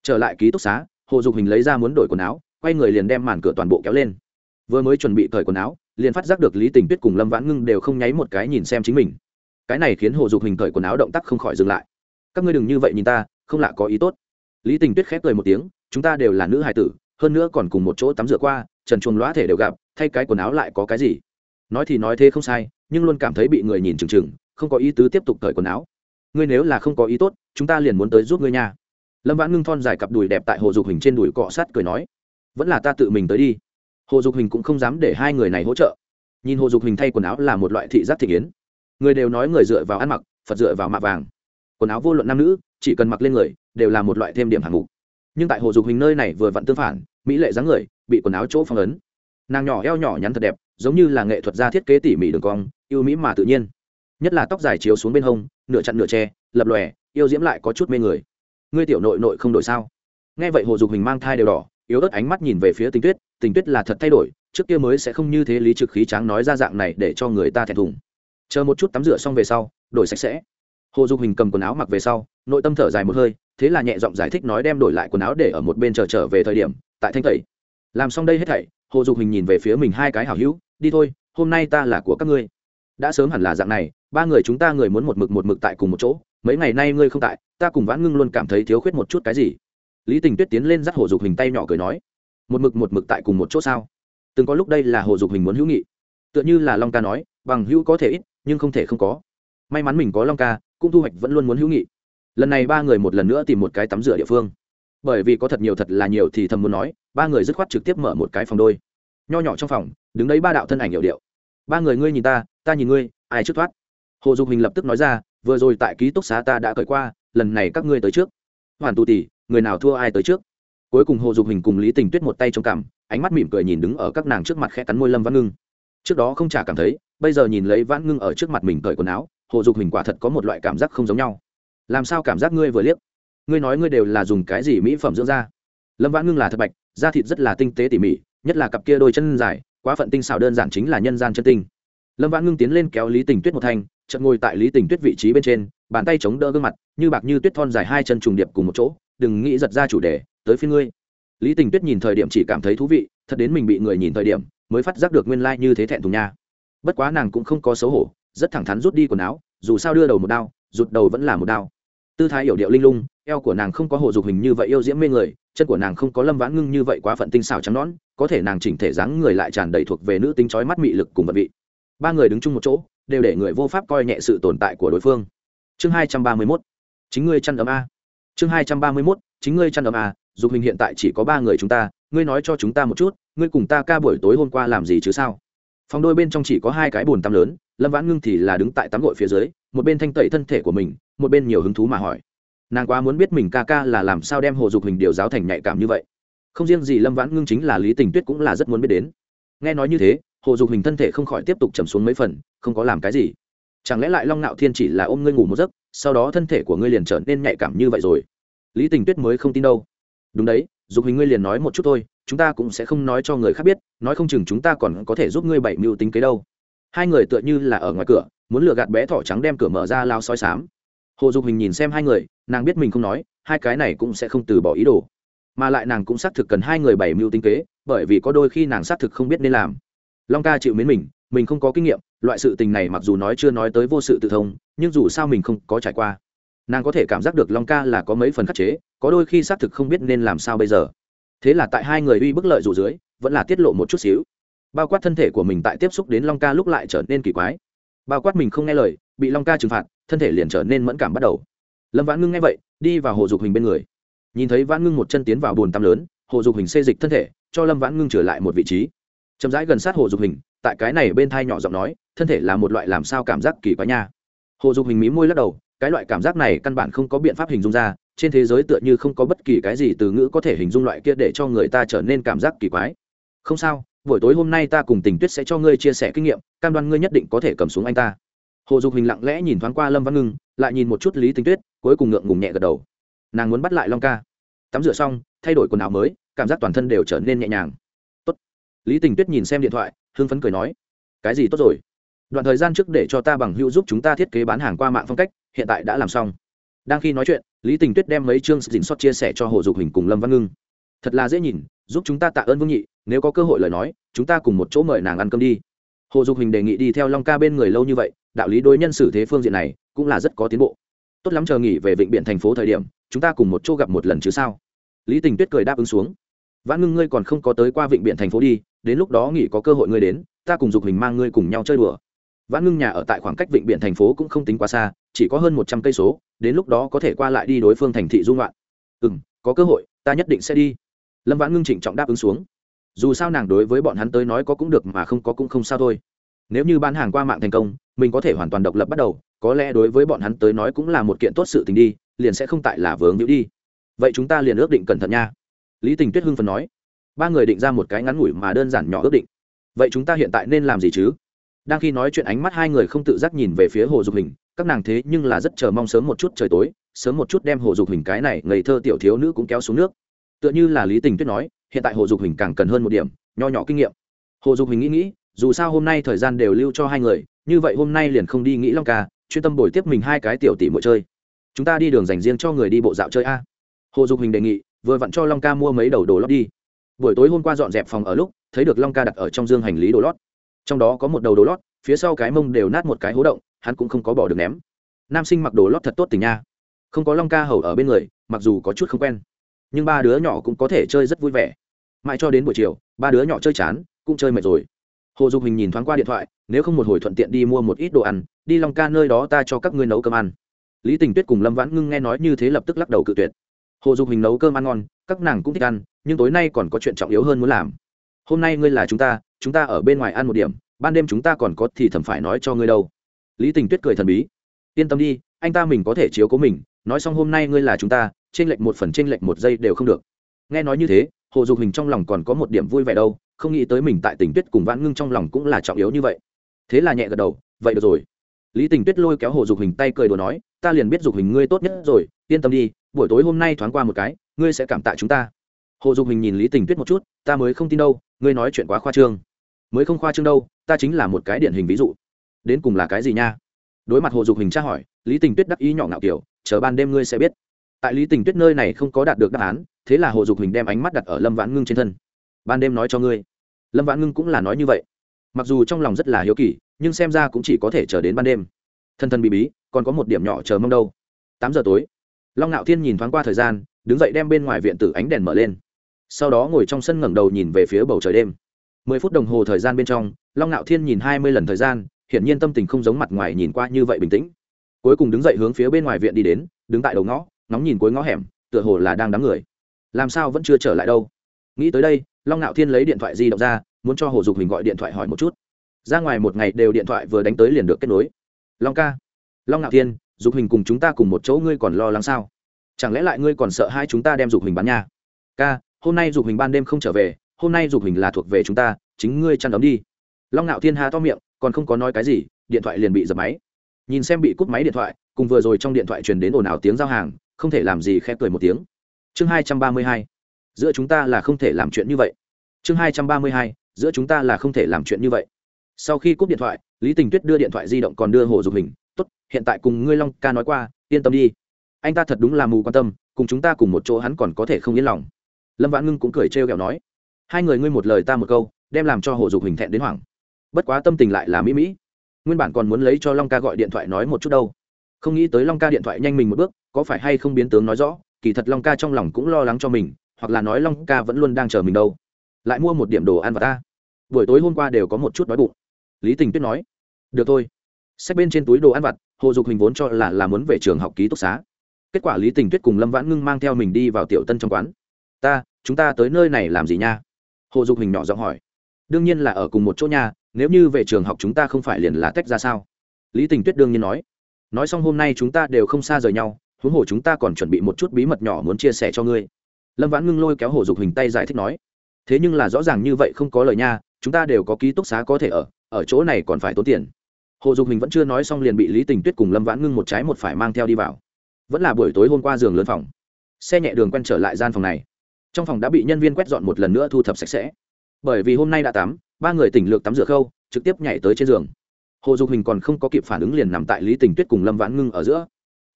Trở lại ký túc xá, hồ dục hình lấy ra muốn đổi quần áo, quay người liền đem màn cửa toàn bộ kéo lên. Vừa mới chuẩn bị cởi quần áo, liền phát giác được lý tình tuyết cùng lâm vãn ngưng đều không nháy một cái nhìn xem chính mình. Cái này khiến hồ dục hình cởi quần áo động tác không khỏi dừng lại. Các ngươi đừng như vậy nhìn ta, không lạ có ý tốt. Lý tình tuyết khép cười một tiếng, chúng ta đều là nữ hài tử hơn nữa còn cùng một chỗ tắm rửa qua, trần chuồng lóa thể đều gặp, thay cái quần áo lại có cái gì? Nói thì nói thế không sai, nhưng luôn cảm thấy bị người nhìn chừng chừng, không có ý tứ tiếp tục cởi quần áo. Ngươi nếu là không có ý tốt, chúng ta liền muốn tới giúp ngươi nha. Lâm vãn ngưng thon dài cặp đùi đẹp tại hồ dục hình trên đùi cọ sát cười nói, vẫn là ta tự mình tới đi. Hồ dục hình cũng không dám để hai người này hỗ trợ. Nhìn hồ dục hình thay quần áo là một loại thị giác thị kiến. Người đều nói người dựa vào ăn mặc, phật dựa vào mạ vàng. Quần áo vô luận nam nữ, chỉ cần mặc lên người, đều là một loại thêm điểm hạng mục nhưng tại hồ dục hình nơi này vừa vặn tương phản, mỹ lệ dáng người, bị quần áo chỗ phong ấn. Nàng nhỏ eo nhỏ nhắn thật đẹp, giống như là nghệ thuật gia thiết kế tỉ mỉ đường cong, yêu mỹ mà tự nhiên. Nhất là tóc dài chiếu xuống bên hông, nửa chặn nửa tre lập lòe, yêu diễm lại có chút mê người. Ngươi tiểu nội nội không đổi sao? Nghe vậy hồ dục hình mang thai đều đỏ, yếu ớt ánh mắt nhìn về phía tình tuyết tình tuyết là thật thay đổi, trước kia mới sẽ không như thế lý trực khí tráng nói ra dạng này để cho người ta thẹn thùng. Chờ một chút tắm rửa xong về sau, đổi sạch sẽ. Hồ dục hình cầm quần áo mặc về sau, nội tâm thở dài một hơi thế là nhẹ giọng giải thích nói đem đổi lại quần áo để ở một bên chờ trở, trở về thời điểm tại thanh tẩy. Làm xong đây hết thảy hồ dục hình nhìn về phía mình hai cái hảo hữu đi thôi hôm nay ta là của các ngươi. Đã sớm hẳn là dạng này ba người chúng ta người muốn một mực một mực tại cùng một chỗ mấy ngày nay ngươi không tại ta cùng vãn ngưng luôn cảm thấy thiếu khuyết một chút cái gì? Lý tình tuyết tiến lên dắt hồ dục hình tay nhỏ cười nói một mực một mực tại cùng một chỗ sao? Từng có lúc đây là hồ dục hình muốn hữu nghị. Tựa như là long ca nói bằng hữu có thể ít nhưng không thể không có. May mắn mình có long ca cũng thu hoạch vẫn luôn muốn hữu nghị lần này ba người một lần nữa tìm một cái tắm rửa địa phương. Bởi vì có thật nhiều thật là nhiều thì thầm muốn nói, ba người dứt khoát trực tiếp mở một cái phòng đôi. Nho nhỏ trong phòng, đứng đấy ba đạo thân ảnh hiệu điệu. Ba người ngươi nhìn ta ta nhìn ngươi, ai trước thoát? Hồ dục hình lập tức nói ra, vừa rồi tại ký túc xá ta đã cởi qua, lần này các ngươi tới trước. Hoàn tù tỷ, người nào thua ai tới trước? Cuối cùng hồ dục hình cùng lý tình tuyết một tay trong cằm, ánh mắt mỉm cười nhìn đứng ở các nàng trước mặt khẽ cắn môi lâm văn ngưng. Trước đó không chả cảm thấy, bây giờ nhìn lấy vãn ngưng ở trước mặt mình cởi quần áo, hồ dục hình quả thật có một loại cảm giác không giống nhau làm sao cảm giác ngươi vừa liếc? Ngươi nói ngươi đều là dùng cái gì mỹ phẩm dưỡng da? Lâm vãn ngưng là thật bạch, da thịt rất là tinh tế tỉ mỉ, nhất là cặp kia đôi chân dài, quá phận tinh xảo đơn giản chính là nhân gian chân tinh. Lâm vãn ngưng tiến lên kéo lý tình tuyết một thanh, chợt ngồi tại lý tình tuyết vị trí bên trên, bàn tay chống đỡ gương mặt, như bạc như tuyết thon dài hai chân trùng điệp cùng một chỗ, đừng nghĩ giật ra chủ đề, tới phía ngươi. Lý tình tuyết nhìn thời điểm chỉ cảm thấy thú vị, thật đến mình bị người nhìn thời điểm, mới phát giác được nguyên lai、like、như thế thẹn thùng nha. Bất quá nàng cũng không có xấu hổ, rất thẳng thắn rút đi quần áo, dù sao đưa đầu một đao, rụt đầu vẫn là một đao tư thái hiểu điệu linh lung, eo của nàng không có hồ dục hình như vậy yêu diễm mê người, chân của nàng không có lâm vãn ngưng như vậy quá phận tinh xảo trắng nón có thể nàng chỉnh thể dáng người lại tràn đầy thuộc về nữ tính trói mắt mị lực cùng vật vị. Ba người đứng chung một chỗ, đều để người vô pháp coi nhẹ sự tồn tại của đối phương. Chương hai trăm ba mươi mốt. Chính ngươi chăn ấm a. Chương hai trăm ba mươi mốt, chính ngươi chăn ấm a, dục hình hiện tại chỉ có ba người chúng ta, ngươi nói cho chúng ta một chút, ngươi cùng ta ca buổi tối hôm qua làm gì chứ sao? Phòng đôi bên trong chỉ có hai cái bồn tắm lớn lâm vãn ngưng thì là đứng tại tắm gội phía dưới, một bên thanh tẩy thân thể của mình, một bên nhiều hứng thú mà hỏi. Nàng quá muốn biết mình ca ca là làm sao đem hồ dục hình điều giáo thành nhạy cảm như vậy. Không riêng gì lâm vãn ngưng chính là lý tình tuyết cũng là rất muốn biết đến. Nghe nói như thế, hồ dục hình thân thể không khỏi tiếp tục chầm xuống mấy phần, không có làm cái gì. Chẳng lẽ lại long Nạo thiên chỉ là ôm ngươi ngủ một giấc, sau đó thân thể của ngươi liền trở nên nhạy cảm như vậy rồi? Lý tình tuyết mới không tin đâu. Đúng đấy, dục hình ngươi liền nói một chút thôi, chúng ta cũng sẽ không nói cho người khác biết, nói không chừng chúng ta còn có thể giúp ngươi bảy mưu tính kế đâu hai người tựa như là ở ngoài cửa, muốn lừa gạt bé thỏ trắng đem cửa mở ra lao soi sám. Hồ dục hình nhìn xem hai người, nàng biết mình không nói, hai cái này cũng sẽ không từ bỏ ý đồ. Mà lại nàng cũng xác thực cần hai người bảy mưu tinh kế, bởi vì có đôi khi nàng xác thực không biết nên làm. Long ca chịu mến mình mình không có kinh nghiệm, loại sự tình này mặc dù nói chưa nói tới vô sự tự thông, nhưng dù sao mình không có trải qua. Nàng có thể cảm giác được long ca là có mấy phần khắc chế, có đôi khi xác thực không biết nên làm sao bây giờ. Thế là tại hai người uy bức lợi rủ dưới, vẫn là tiết lộ một chút xíu bao quát thân thể của mình tại tiếp xúc đến long ca lúc lại trở nên kỳ quái. Bao quát mình không nghe lời, bị long ca trừng phạt, thân thể liền trở nên mẫn cảm bắt đầu. Lâm vãn ngưng nghe vậy, đi vào hồ dục hình bên người. Nhìn thấy vãn ngưng một chân tiến vào bồn tắm lớn, hồ dục hình xê dịch thân thể, cho lâm vãn ngưng trở lại một vị trí. Chậm rãi gần sát hồ dục hình, tại cái này bên thai nhỏ giọng nói, thân thể là một loại làm sao cảm giác kỳ quái nha. Hồ dục hình mí môi lắc đầu, cái loại cảm giác này căn bản không có biện pháp hình dung ra, trên thế giới tựa như không có bất kỳ cái gì từ ngữ có thể hình dung loại kia để cho người ta trở nên cảm giác kỳ quái. Không sao buổi tối hôm nay ta cùng tình tuyết sẽ cho ngươi chia sẻ kinh nghiệm, cam đoan ngươi nhất định có thể cầm xuống anh ta. Hồ dục hình lặng lẽ nhìn thoáng qua lâm văn ngưng, lại nhìn một chút lý tình tuyết, cuối cùng ngượng ngùng nhẹ gật đầu. Nàng muốn bắt lại long ca. Tắm rửa xong, thay đổi quần áo mới, cảm giác toàn thân đều trở nên nhẹ nhàng. Tốt. Lý tình tuyết nhìn xem điện thoại, hưng phấn cười nói, cái gì tốt rồi? Đoạn thời gian trước để cho ta bằng hữu giúp chúng ta thiết kế bán hàng qua mạng phong cách, hiện tại đã làm xong. Đang khi nói chuyện, lý tình tuyết đem mấy chương dình xót chia sẻ cho hồ dục hình cùng lâm văn ngưng thật là dễ nhìn, giúp chúng ta tạ ơn vương nhị, nếu có cơ hội lời nói, chúng ta cùng một chỗ mời nàng ăn cơm đi. Hồ dục hình đề nghị đi theo long ca bên người lâu như vậy, đạo lý đối nhân xử thế phương diện này cũng là rất có tiến bộ. Tốt lắm, chờ nghỉ về vịnh biển thành phố thời điểm, chúng ta cùng một chỗ gặp một lần chứ sao? Lý tình tuyết cười đáp ứng xuống. Vãn ngưng, ngươi còn không có tới qua vịnh biển thành phố đi, đến lúc đó nghỉ có cơ hội ngươi đến, ta cùng dục hình mang ngươi cùng nhau chơi đùa. Vãn ngưng nhà ở tại khoảng cách vịnh biển thành phố cũng không tính quá xa, chỉ có hơn một trăm cây số, đến lúc đó có thể qua lại đi đối phương thành thị dung loạn ừ n có cơ hội, ta nhất định sẽ đi lâm vãn ngưng trịnh trọng đáp ứng xuống dù sao nàng đối với bọn hắn tới nói có cũng được mà không có cũng không sao thôi nếu như bán hàng qua mạng thành công mình có thể hoàn toàn độc lập bắt đầu có lẽ đối với bọn hắn tới nói cũng là một kiện tốt sự tình đi liền sẽ không tại là vướng nhữ đi vậy chúng ta liền ước định cẩn thận nha lý tình tuyết hưng phần nói ba người định ra một cái ngắn ngủi mà đơn giản nhỏ ước định vậy chúng ta hiện tại nên làm gì chứ đang khi nói chuyện ánh mắt hai người không tự giác nhìn về phía hồ dục hình các nàng thế nhưng là rất chờ mong sớm một chút trời tối sớm một chút đem hồ dục hình cái này ngây thơ tiểu thiếu nữ cũng kéo xuống nước tựa như là lý tình tuyết nói, hiện tại hồ dục hình càng cần hơn một điểm, nho nhỏ kinh nghiệm. Hồ dục hình nghĩ nghĩ, dù sao hôm nay thời gian đều lưu cho hai người, như vậy hôm nay liền không đi nghĩ long ca, chuyên tâm bồi tiếp mình hai cái tiểu tỷ mỗi chơi. Chúng ta đi đường dành riêng cho người đi bộ dạo chơi a. Hồ dục hình đề nghị, vừa vặn cho long ca mua mấy đầu đồ lót đi. Buổi tối hôm qua dọn dẹp phòng ở lúc, thấy được long ca đặt ở trong dương hành lý đồ lót. Trong đó có một đầu đồ lót, phía sau cái mông đều nát một cái hố động, hắn cũng không có bỏ được ném. Nam sinh mặc đồ lót thật tốt tình nha. Không có long ca hầu ở bên người, mặc dù có chút không quen nhưng ba đứa nhỏ cũng có thể chơi rất vui vẻ. Mãi cho đến buổi chiều, ba đứa nhỏ chơi chán, cũng chơi mệt rồi. Hồ dục hình nhìn thoáng qua điện thoại, nếu không một hồi thuận tiện đi mua một ít đồ ăn, đi long ca nơi đó ta cho các ngươi nấu cơm ăn. Lý tình tuyết cùng lâm vãn ngưng nghe nói như thế lập tức lắc đầu cự tuyệt. Hồ dục hình nấu cơm ăn ngon, các nàng cũng thích ăn, nhưng tối nay còn có chuyện trọng yếu hơn muốn làm. Hôm nay ngươi là chúng ta chúng ta ở bên ngoài ăn một điểm, ban đêm chúng ta còn có thì thầm phải nói cho ngươi đâu. Lý tình tuyết cười thần bí. Yên tâm đi, anh ta mình có thể chiếu cố mình nói xong hôm nay ngươi là chúng ta trên lệnh một phần trên lệnh một giây đều không được. Nghe nói như thế, hồ dục hình trong lòng còn có một điểm vui vẻ đâu, không nghĩ tới mình tại tình tuyết cùng vãn ngưng trong lòng cũng là trọng yếu như vậy. Thế là nhẹ gật đầu, vậy được rồi. Lý tình tuyết lôi kéo hồ dục hình tay cười đồ nói, ta liền biết dục hình ngươi tốt nhất rồi, yên tâm đi, buổi tối hôm nay thoáng qua một cái, ngươi sẽ cảm tạ chúng ta. Hồ dục hình nhìn lý tình tuyết một chút, ta mới không tin đâu, ngươi nói chuyện quá khoa trương. Mới không khoa trương đâu, ta chính là một cái điển hình ví dụ. Đến cùng là cái gì nha? Đối mặt hồ dục hình tra hỏi, lý tình tuyết đắc ý nhỏ ngạo kiểu chờ ban đêm ngươi sẽ biết. Tại lý tình tuyết nơi này không có đạt được đáp án, thế là hồ dục huỳnh đem ánh mắt đặt ở lâm vãn ngưng trên thân. Ban đêm nói cho ngươi. Lâm vãn ngưng cũng là nói như vậy. Mặc dù trong lòng rất là hiếu kỳ, nhưng xem ra cũng chỉ có thể chờ đến ban đêm. Thân thân bị bí, còn có một điểm nhỏ chờ mong đâu. Tám giờ tối, long ngạo thiên nhìn thoáng qua thời gian, đứng dậy đem bên ngoài viện tử ánh đèn mở lên. Sau đó ngồi trong sân ngẩng đầu nhìn về phía bầu trời đêm. Mười phút đồng hồ thời gian bên trong, long ngạo thiên nhìn hai mươi lần thời gian, hiển nhiên tâm tình không giống mặt ngoài nhìn qua như vậy bình tĩnh cuối cùng đứng dậy hướng phía bên ngoài viện đi đến, đứng tại đầu ngõ, ngóng nhìn cuối ngõ hẻm, tựa hồ là đang đám người. Làm sao vẫn chưa trở lại đâu? Nghĩ tới đây, long ngạo thiên lấy điện thoại di động ra, muốn cho hồ dục hình gọi điện thoại hỏi một chút. Ra ngoài một ngày đều điện thoại vừa đánh tới liền được kết nối. Long ca, long ngạo thiên, dục hình cùng chúng ta cùng một chỗ ngươi còn lo lắng sao? Chẳng lẽ lại ngươi còn sợ hai chúng ta đem dục hình bán nha? Ca, hôm nay dục hình ban đêm không trở về, hôm nay dục hình là thuộc về chúng ta, chính ngươi chăn đóng đi. Long ngạo thiên hà to miệng, còn không có nói cái gì, điện thoại liền bị dập máy nhìn xem bị cúp máy điện thoại, cùng vừa rồi trong điện thoại truyền đến ồn ào tiếng giao hàng, không thể làm gì khẽ cười một tiếng. Chương hai trăm ba mươi hai, giữa chúng ta là không thể làm chuyện như vậy. Chương hai trăm ba mươi hai, giữa chúng ta là không thể làm chuyện như vậy. Sau khi cúp điện thoại, lý tình tuyết đưa điện thoại di động còn đưa hồ dục hình, tốt, hiện tại cùng ngươi long ca nói qua, yên tâm đi. Anh ta thật đúng là mù quan tâm, cùng chúng ta cùng một chỗ hắn còn có thể không yên lòng. Lâm vãn ngưng cũng cười trêu ghẹo nói, hai người ngươi một lời ta một câu, đem làm cho hồ dục hình thẹn đến hoảng. Bất quá tâm tình lại là mỹ mỹ nguyên bản còn muốn lấy cho long ca gọi điện thoại nói một chút đâu. Không nghĩ tới long ca điện thoại nhanh mình một bước, có phải hay không biến tướng nói rõ, kỳ thật long ca trong lòng cũng lo lắng cho mình, hoặc là nói long ca vẫn luôn đang chờ mình đâu. Lại mua một điểm đồ ăn và ta. Buổi tối hôm qua đều có một chút đói bụng. Lý tình tuyết nói, được thôi. Sách bên trên túi đồ ăn vặt, hồ dục hình vốn cho là là muốn về trường học ký túc xá. Kết quả lý tình tuyết cùng lâm vãn ngưng mang theo mình đi vào tiểu tân trong quán. Ta, chúng ta tới nơi này làm gì nha? Hồ dục hình nhỏ giọng hỏi. Đương nhiên là ở cùng một chỗ nhà nếu như về trường học chúng ta không phải liền là tách ra sao? Lý tình tuyết đương nhiên nói. Nói xong hôm nay chúng ta đều không xa rời nhau, huống hồ chúng ta còn chuẩn bị một chút bí mật nhỏ muốn chia sẻ cho ngươi. Lâm vãn ngưng lôi kéo hồ dục hình tay giải thích nói. Thế nhưng là rõ ràng như vậy không có lời nha, chúng ta đều có ký túc xá có thể ở ở chỗ này còn phải tốn tiền. Hồ dục hình vẫn chưa nói xong liền bị lý tình tuyết cùng lâm vãn ngưng một trái một phải mang theo đi vào. Vẫn là buổi tối hôm qua giường lớn phòng. Xe nhẹ đường quen trở lại gian phòng này. Trong phòng đã bị nhân viên quét dọn một lần nữa thu thập sạch sẽ. Bởi vì hôm nay đã tắm ba người tỉnh lược tắm rửa khâu, trực tiếp nhảy tới trên giường. Hồ dục hình còn không có kịp phản ứng liền nằm tại lý tình tuyết cùng lâm vãn ngưng ở giữa.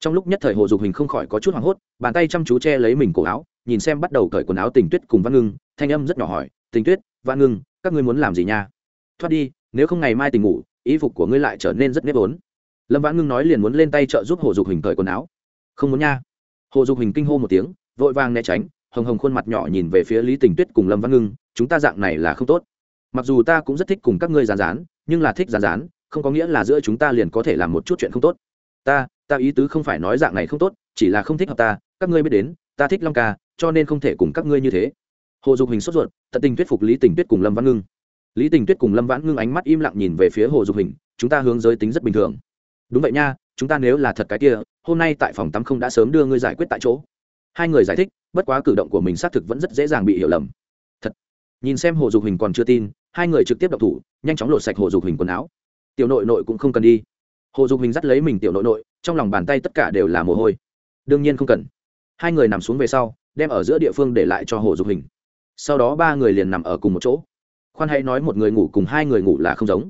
Trong lúc nhất thời hồ dục hình không khỏi có chút hoảng hốt, bàn tay chăm chú che lấy mình cổ áo, nhìn xem bắt đầu cởi quần áo tình tuyết cùng văn ngưng, thanh âm rất nhỏ hỏi, tình tuyết văn ngưng, các ngươi muốn làm gì nha? Thoát đi, nếu không ngày mai tình ngủ ý phục của ngươi lại trở nên rất nếp vốn. lâm vãn ngưng nói liền muốn lên tay trợ giúp hồ dục hình cởi quần áo. Không muốn nha. Hồ dục hình kinh hô một tiếng, vội vàng né tránh, hồng hồng khuôn mặt nhỏ nhìn về phía lý tình tuyết cùng lâm văn ngưng, chúng ta dạng này là không tốt mặc dù ta cũng rất thích cùng các ngươi rán rán nhưng là thích rán rán không có nghĩa là giữa chúng ta liền có thể làm một chút chuyện không tốt. Ta ta ý tứ không phải nói dạng này không tốt, chỉ là không thích hợp ta, các ngươi biết đến, ta thích long ca, cho nên không thể cùng các ngươi như thế. Hồ dục hình sốt ruột, tận tình thuyết phục lý tình tuyết cùng lâm văn ngưng. Lý tình tuyết cùng lâm vãn ngưng ánh mắt im lặng nhìn về phía hồ dục hình, chúng ta hướng giới tính rất bình thường. Đúng vậy nha, chúng ta nếu là thật cái kia, hôm nay tại phòng tắm không đã sớm đưa ngươi giải quyết tại chỗ. Hai người giải thích, bất quá cử động của mình xác thực vẫn rất dễ dàng bị hiểu lầm nhìn xem hồ dục hình còn chưa tin, hai người trực tiếp đập thủ, nhanh chóng lột sạch hồ dục hình quần áo. Tiểu nội nội cũng không cần đi. Hồ dục hình dắt lấy mình tiểu nội nội, trong lòng bàn tay tất cả đều là mồ hôi. Đương nhiên không cần. Hai người nằm xuống về sau, đem ở giữa địa phương để lại cho hồ dục hình sau đó ba người liền nằm ở cùng một chỗ. Khoan hãy nói một người ngủ cùng hai người ngủ là không giống.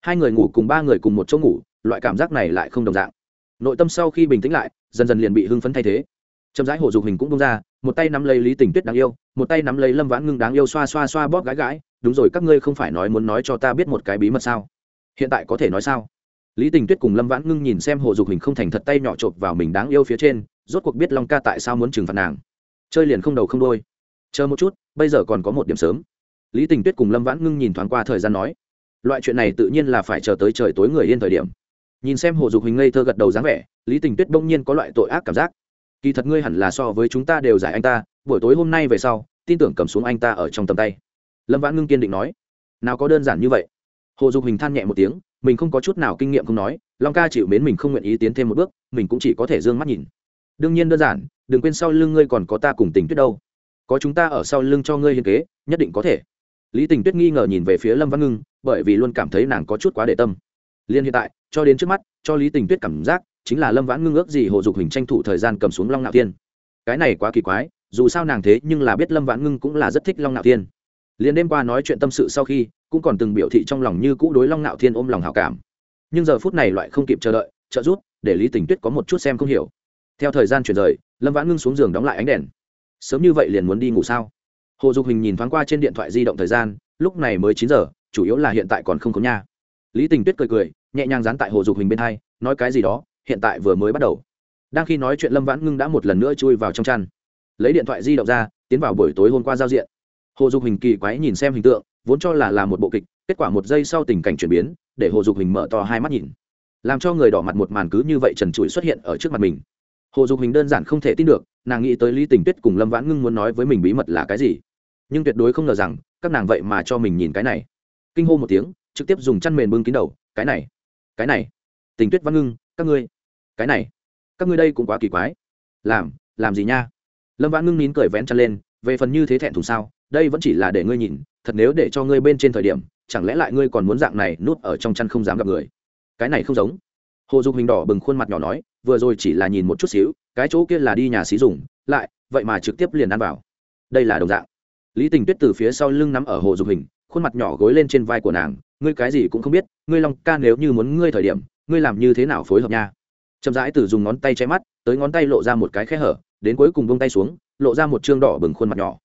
Hai người ngủ cùng ba người cùng một chỗ ngủ, loại cảm giác này lại không đồng dạng. Nội tâm sau khi bình tĩnh lại, dần dần liền bị hưng phấn thay thế. Chậm rãi hồ dục hình cũng bông ra một tay nắm lấy lý tình tuyết đáng yêu, một tay nắm lấy lâm vãn ngưng đáng yêu xoa xoa xoa bóp gãi gãi, đúng rồi, các ngươi không phải nói muốn nói cho ta biết một cái bí mật sao? Hiện tại có thể nói sao? Lý tình tuyết cùng lâm vãn ngưng nhìn xem hồ dục hình không thành thật tay nhỏ chộp vào mình đáng yêu phía trên, rốt cuộc biết long ca tại sao muốn trừng phạt nàng. Chơi liền không đầu không đôi chờ một chút, bây giờ còn có một điểm sớm. Lý tình tuyết cùng lâm vãn ngưng nhìn thoáng qua thời gian nói, loại chuyện này tự nhiên là phải chờ tới trời tối người yên thời điểm. Nhìn xem hồ dục hình ngây thơ gật đầu dáng vẻ, lý tình tuyết bỗng nhiên có loại tội ác cảm giác kỳ thật ngươi hẳn là so với chúng ta đều giải anh ta, buổi tối hôm nay về sau, tin tưởng cầm xuống anh ta ở trong tầm tay. Lâm vãn ngưng kiên định nói. Nào có đơn giản như vậy. Hồ dục hình than nhẹ một tiếng, mình không có chút nào kinh nghiệm không nói, long ca chịu mến mình không nguyện ý tiến thêm một bước, mình cũng chỉ có thể d ư ơ n g mắt nhìn. Đương nhiên đơn giản, đừng quên sau lưng ngươi còn có ta cùng tình tuyết đâu. Có chúng ta ở sau lưng cho ngươi hiên kế, nhất định có thể. Lý tình tuyết nghi ngờ nhìn về phía lâm văn ngưng, bởi vì luôn cảm thấy nàng có chút quá để tâm. Liên hiện tại, cho đến trước mắt, cho lý tình tuyết cảm giác chính là lâm vãn ngưng ước gì hồ dục hình tranh thủ thời gian cầm xuống long nạo thiên. Cái này quá kỳ quái, dù sao nàng thế nhưng là biết lâm vãn ngưng cũng là rất thích long nạo thiên. Liền đêm qua nói chuyện tâm sự sau khi, cũng còn từng biểu thị trong lòng như cũ đối long nạo thiên ôm lòng hảo cảm. Nhưng giờ phút này loại không kịp chờ đợi, trợ rút để lý tình tuyết có một chút xem không hiểu. Theo thời gian chuyển rời, lâm vãn ngưng xuống giường đóng lại ánh đèn. Sớm như vậy liền muốn đi ngủ sao? Hồ dục hình nhìn thoáng qua trên điện thoại di động thời gian, lúc này mới chín giờ, chủ yếu là hiện tại còn không có nha lý tình tuyết cười cười, nhẹ nhàng dán tại hồ dục hình bên hai, nói cái gì đó hiện tại vừa mới bắt đầu. Đang khi nói chuyện lâm vãn ngưng đã một lần nữa chui vào trong chăn. Lấy điện thoại di động ra, tiến vào buổi tối hôm qua giao diện. Hồ dục hình kỳ quái nhìn xem hình tượng, vốn cho là là một bộ kịch, kết quả một giây sau tình cảnh chuyển biến, để hồ dục hình mở to hai mắt nhìn. Làm cho người đỏ mặt một màn cứ như vậy trần trụi xuất hiện ở trước mặt mình. Hồ dục hình đơn giản không thể tin được, nàng nghĩ tới lý tình tuyết cùng lâm vãn ngưng muốn nói với mình bí mật là cái gì. Nhưng tuyệt đối không ngờ rằng, các nàng vậy mà cho mình nhìn cái này. Kinh hô một tiếng, trực tiếp dùng chăn mền bưng kín đầu, cái này cái này, tình tuyết văn ngưng, các ngươi cái này, các ngươi đây cũng quá kỳ quái. Làm làm gì nha? Lâm vãn ngưng nín cười vén chăn lên, về phần như thế thẹn thùng sao, đây vẫn chỉ là để ngươi nhìn, thật nếu để cho ngươi bên trên thời điểm, chẳng lẽ lại ngươi còn muốn dạng này nút ở trong chăn không dám gặp người? Cái này không giống. Hồ dục hình đỏ bừng khuôn mặt nhỏ nói, vừa rồi chỉ là nhìn một chút xíu, cái chỗ kia là đi nhà xí dùng, lại, vậy mà trực tiếp liền ăn vào. Đây là đồng dạng. Lý tình tuyết từ phía sau lưng nắm ở hồ dục hình, khuôn mặt nhỏ gối lên trên vai của nàng, ngươi cái gì cũng không biết, ngươi long ca nếu như muốn ngươi thời điểm, ngươi làm như thế nào phối hợp nha? Chậm rãi từ dùng ngón tay che mắt, tới ngón tay lộ ra một cái khe hở, đến cuối cùng bông tay xuống, lộ ra một chương đỏ bừng khuôn mặt nhỏ.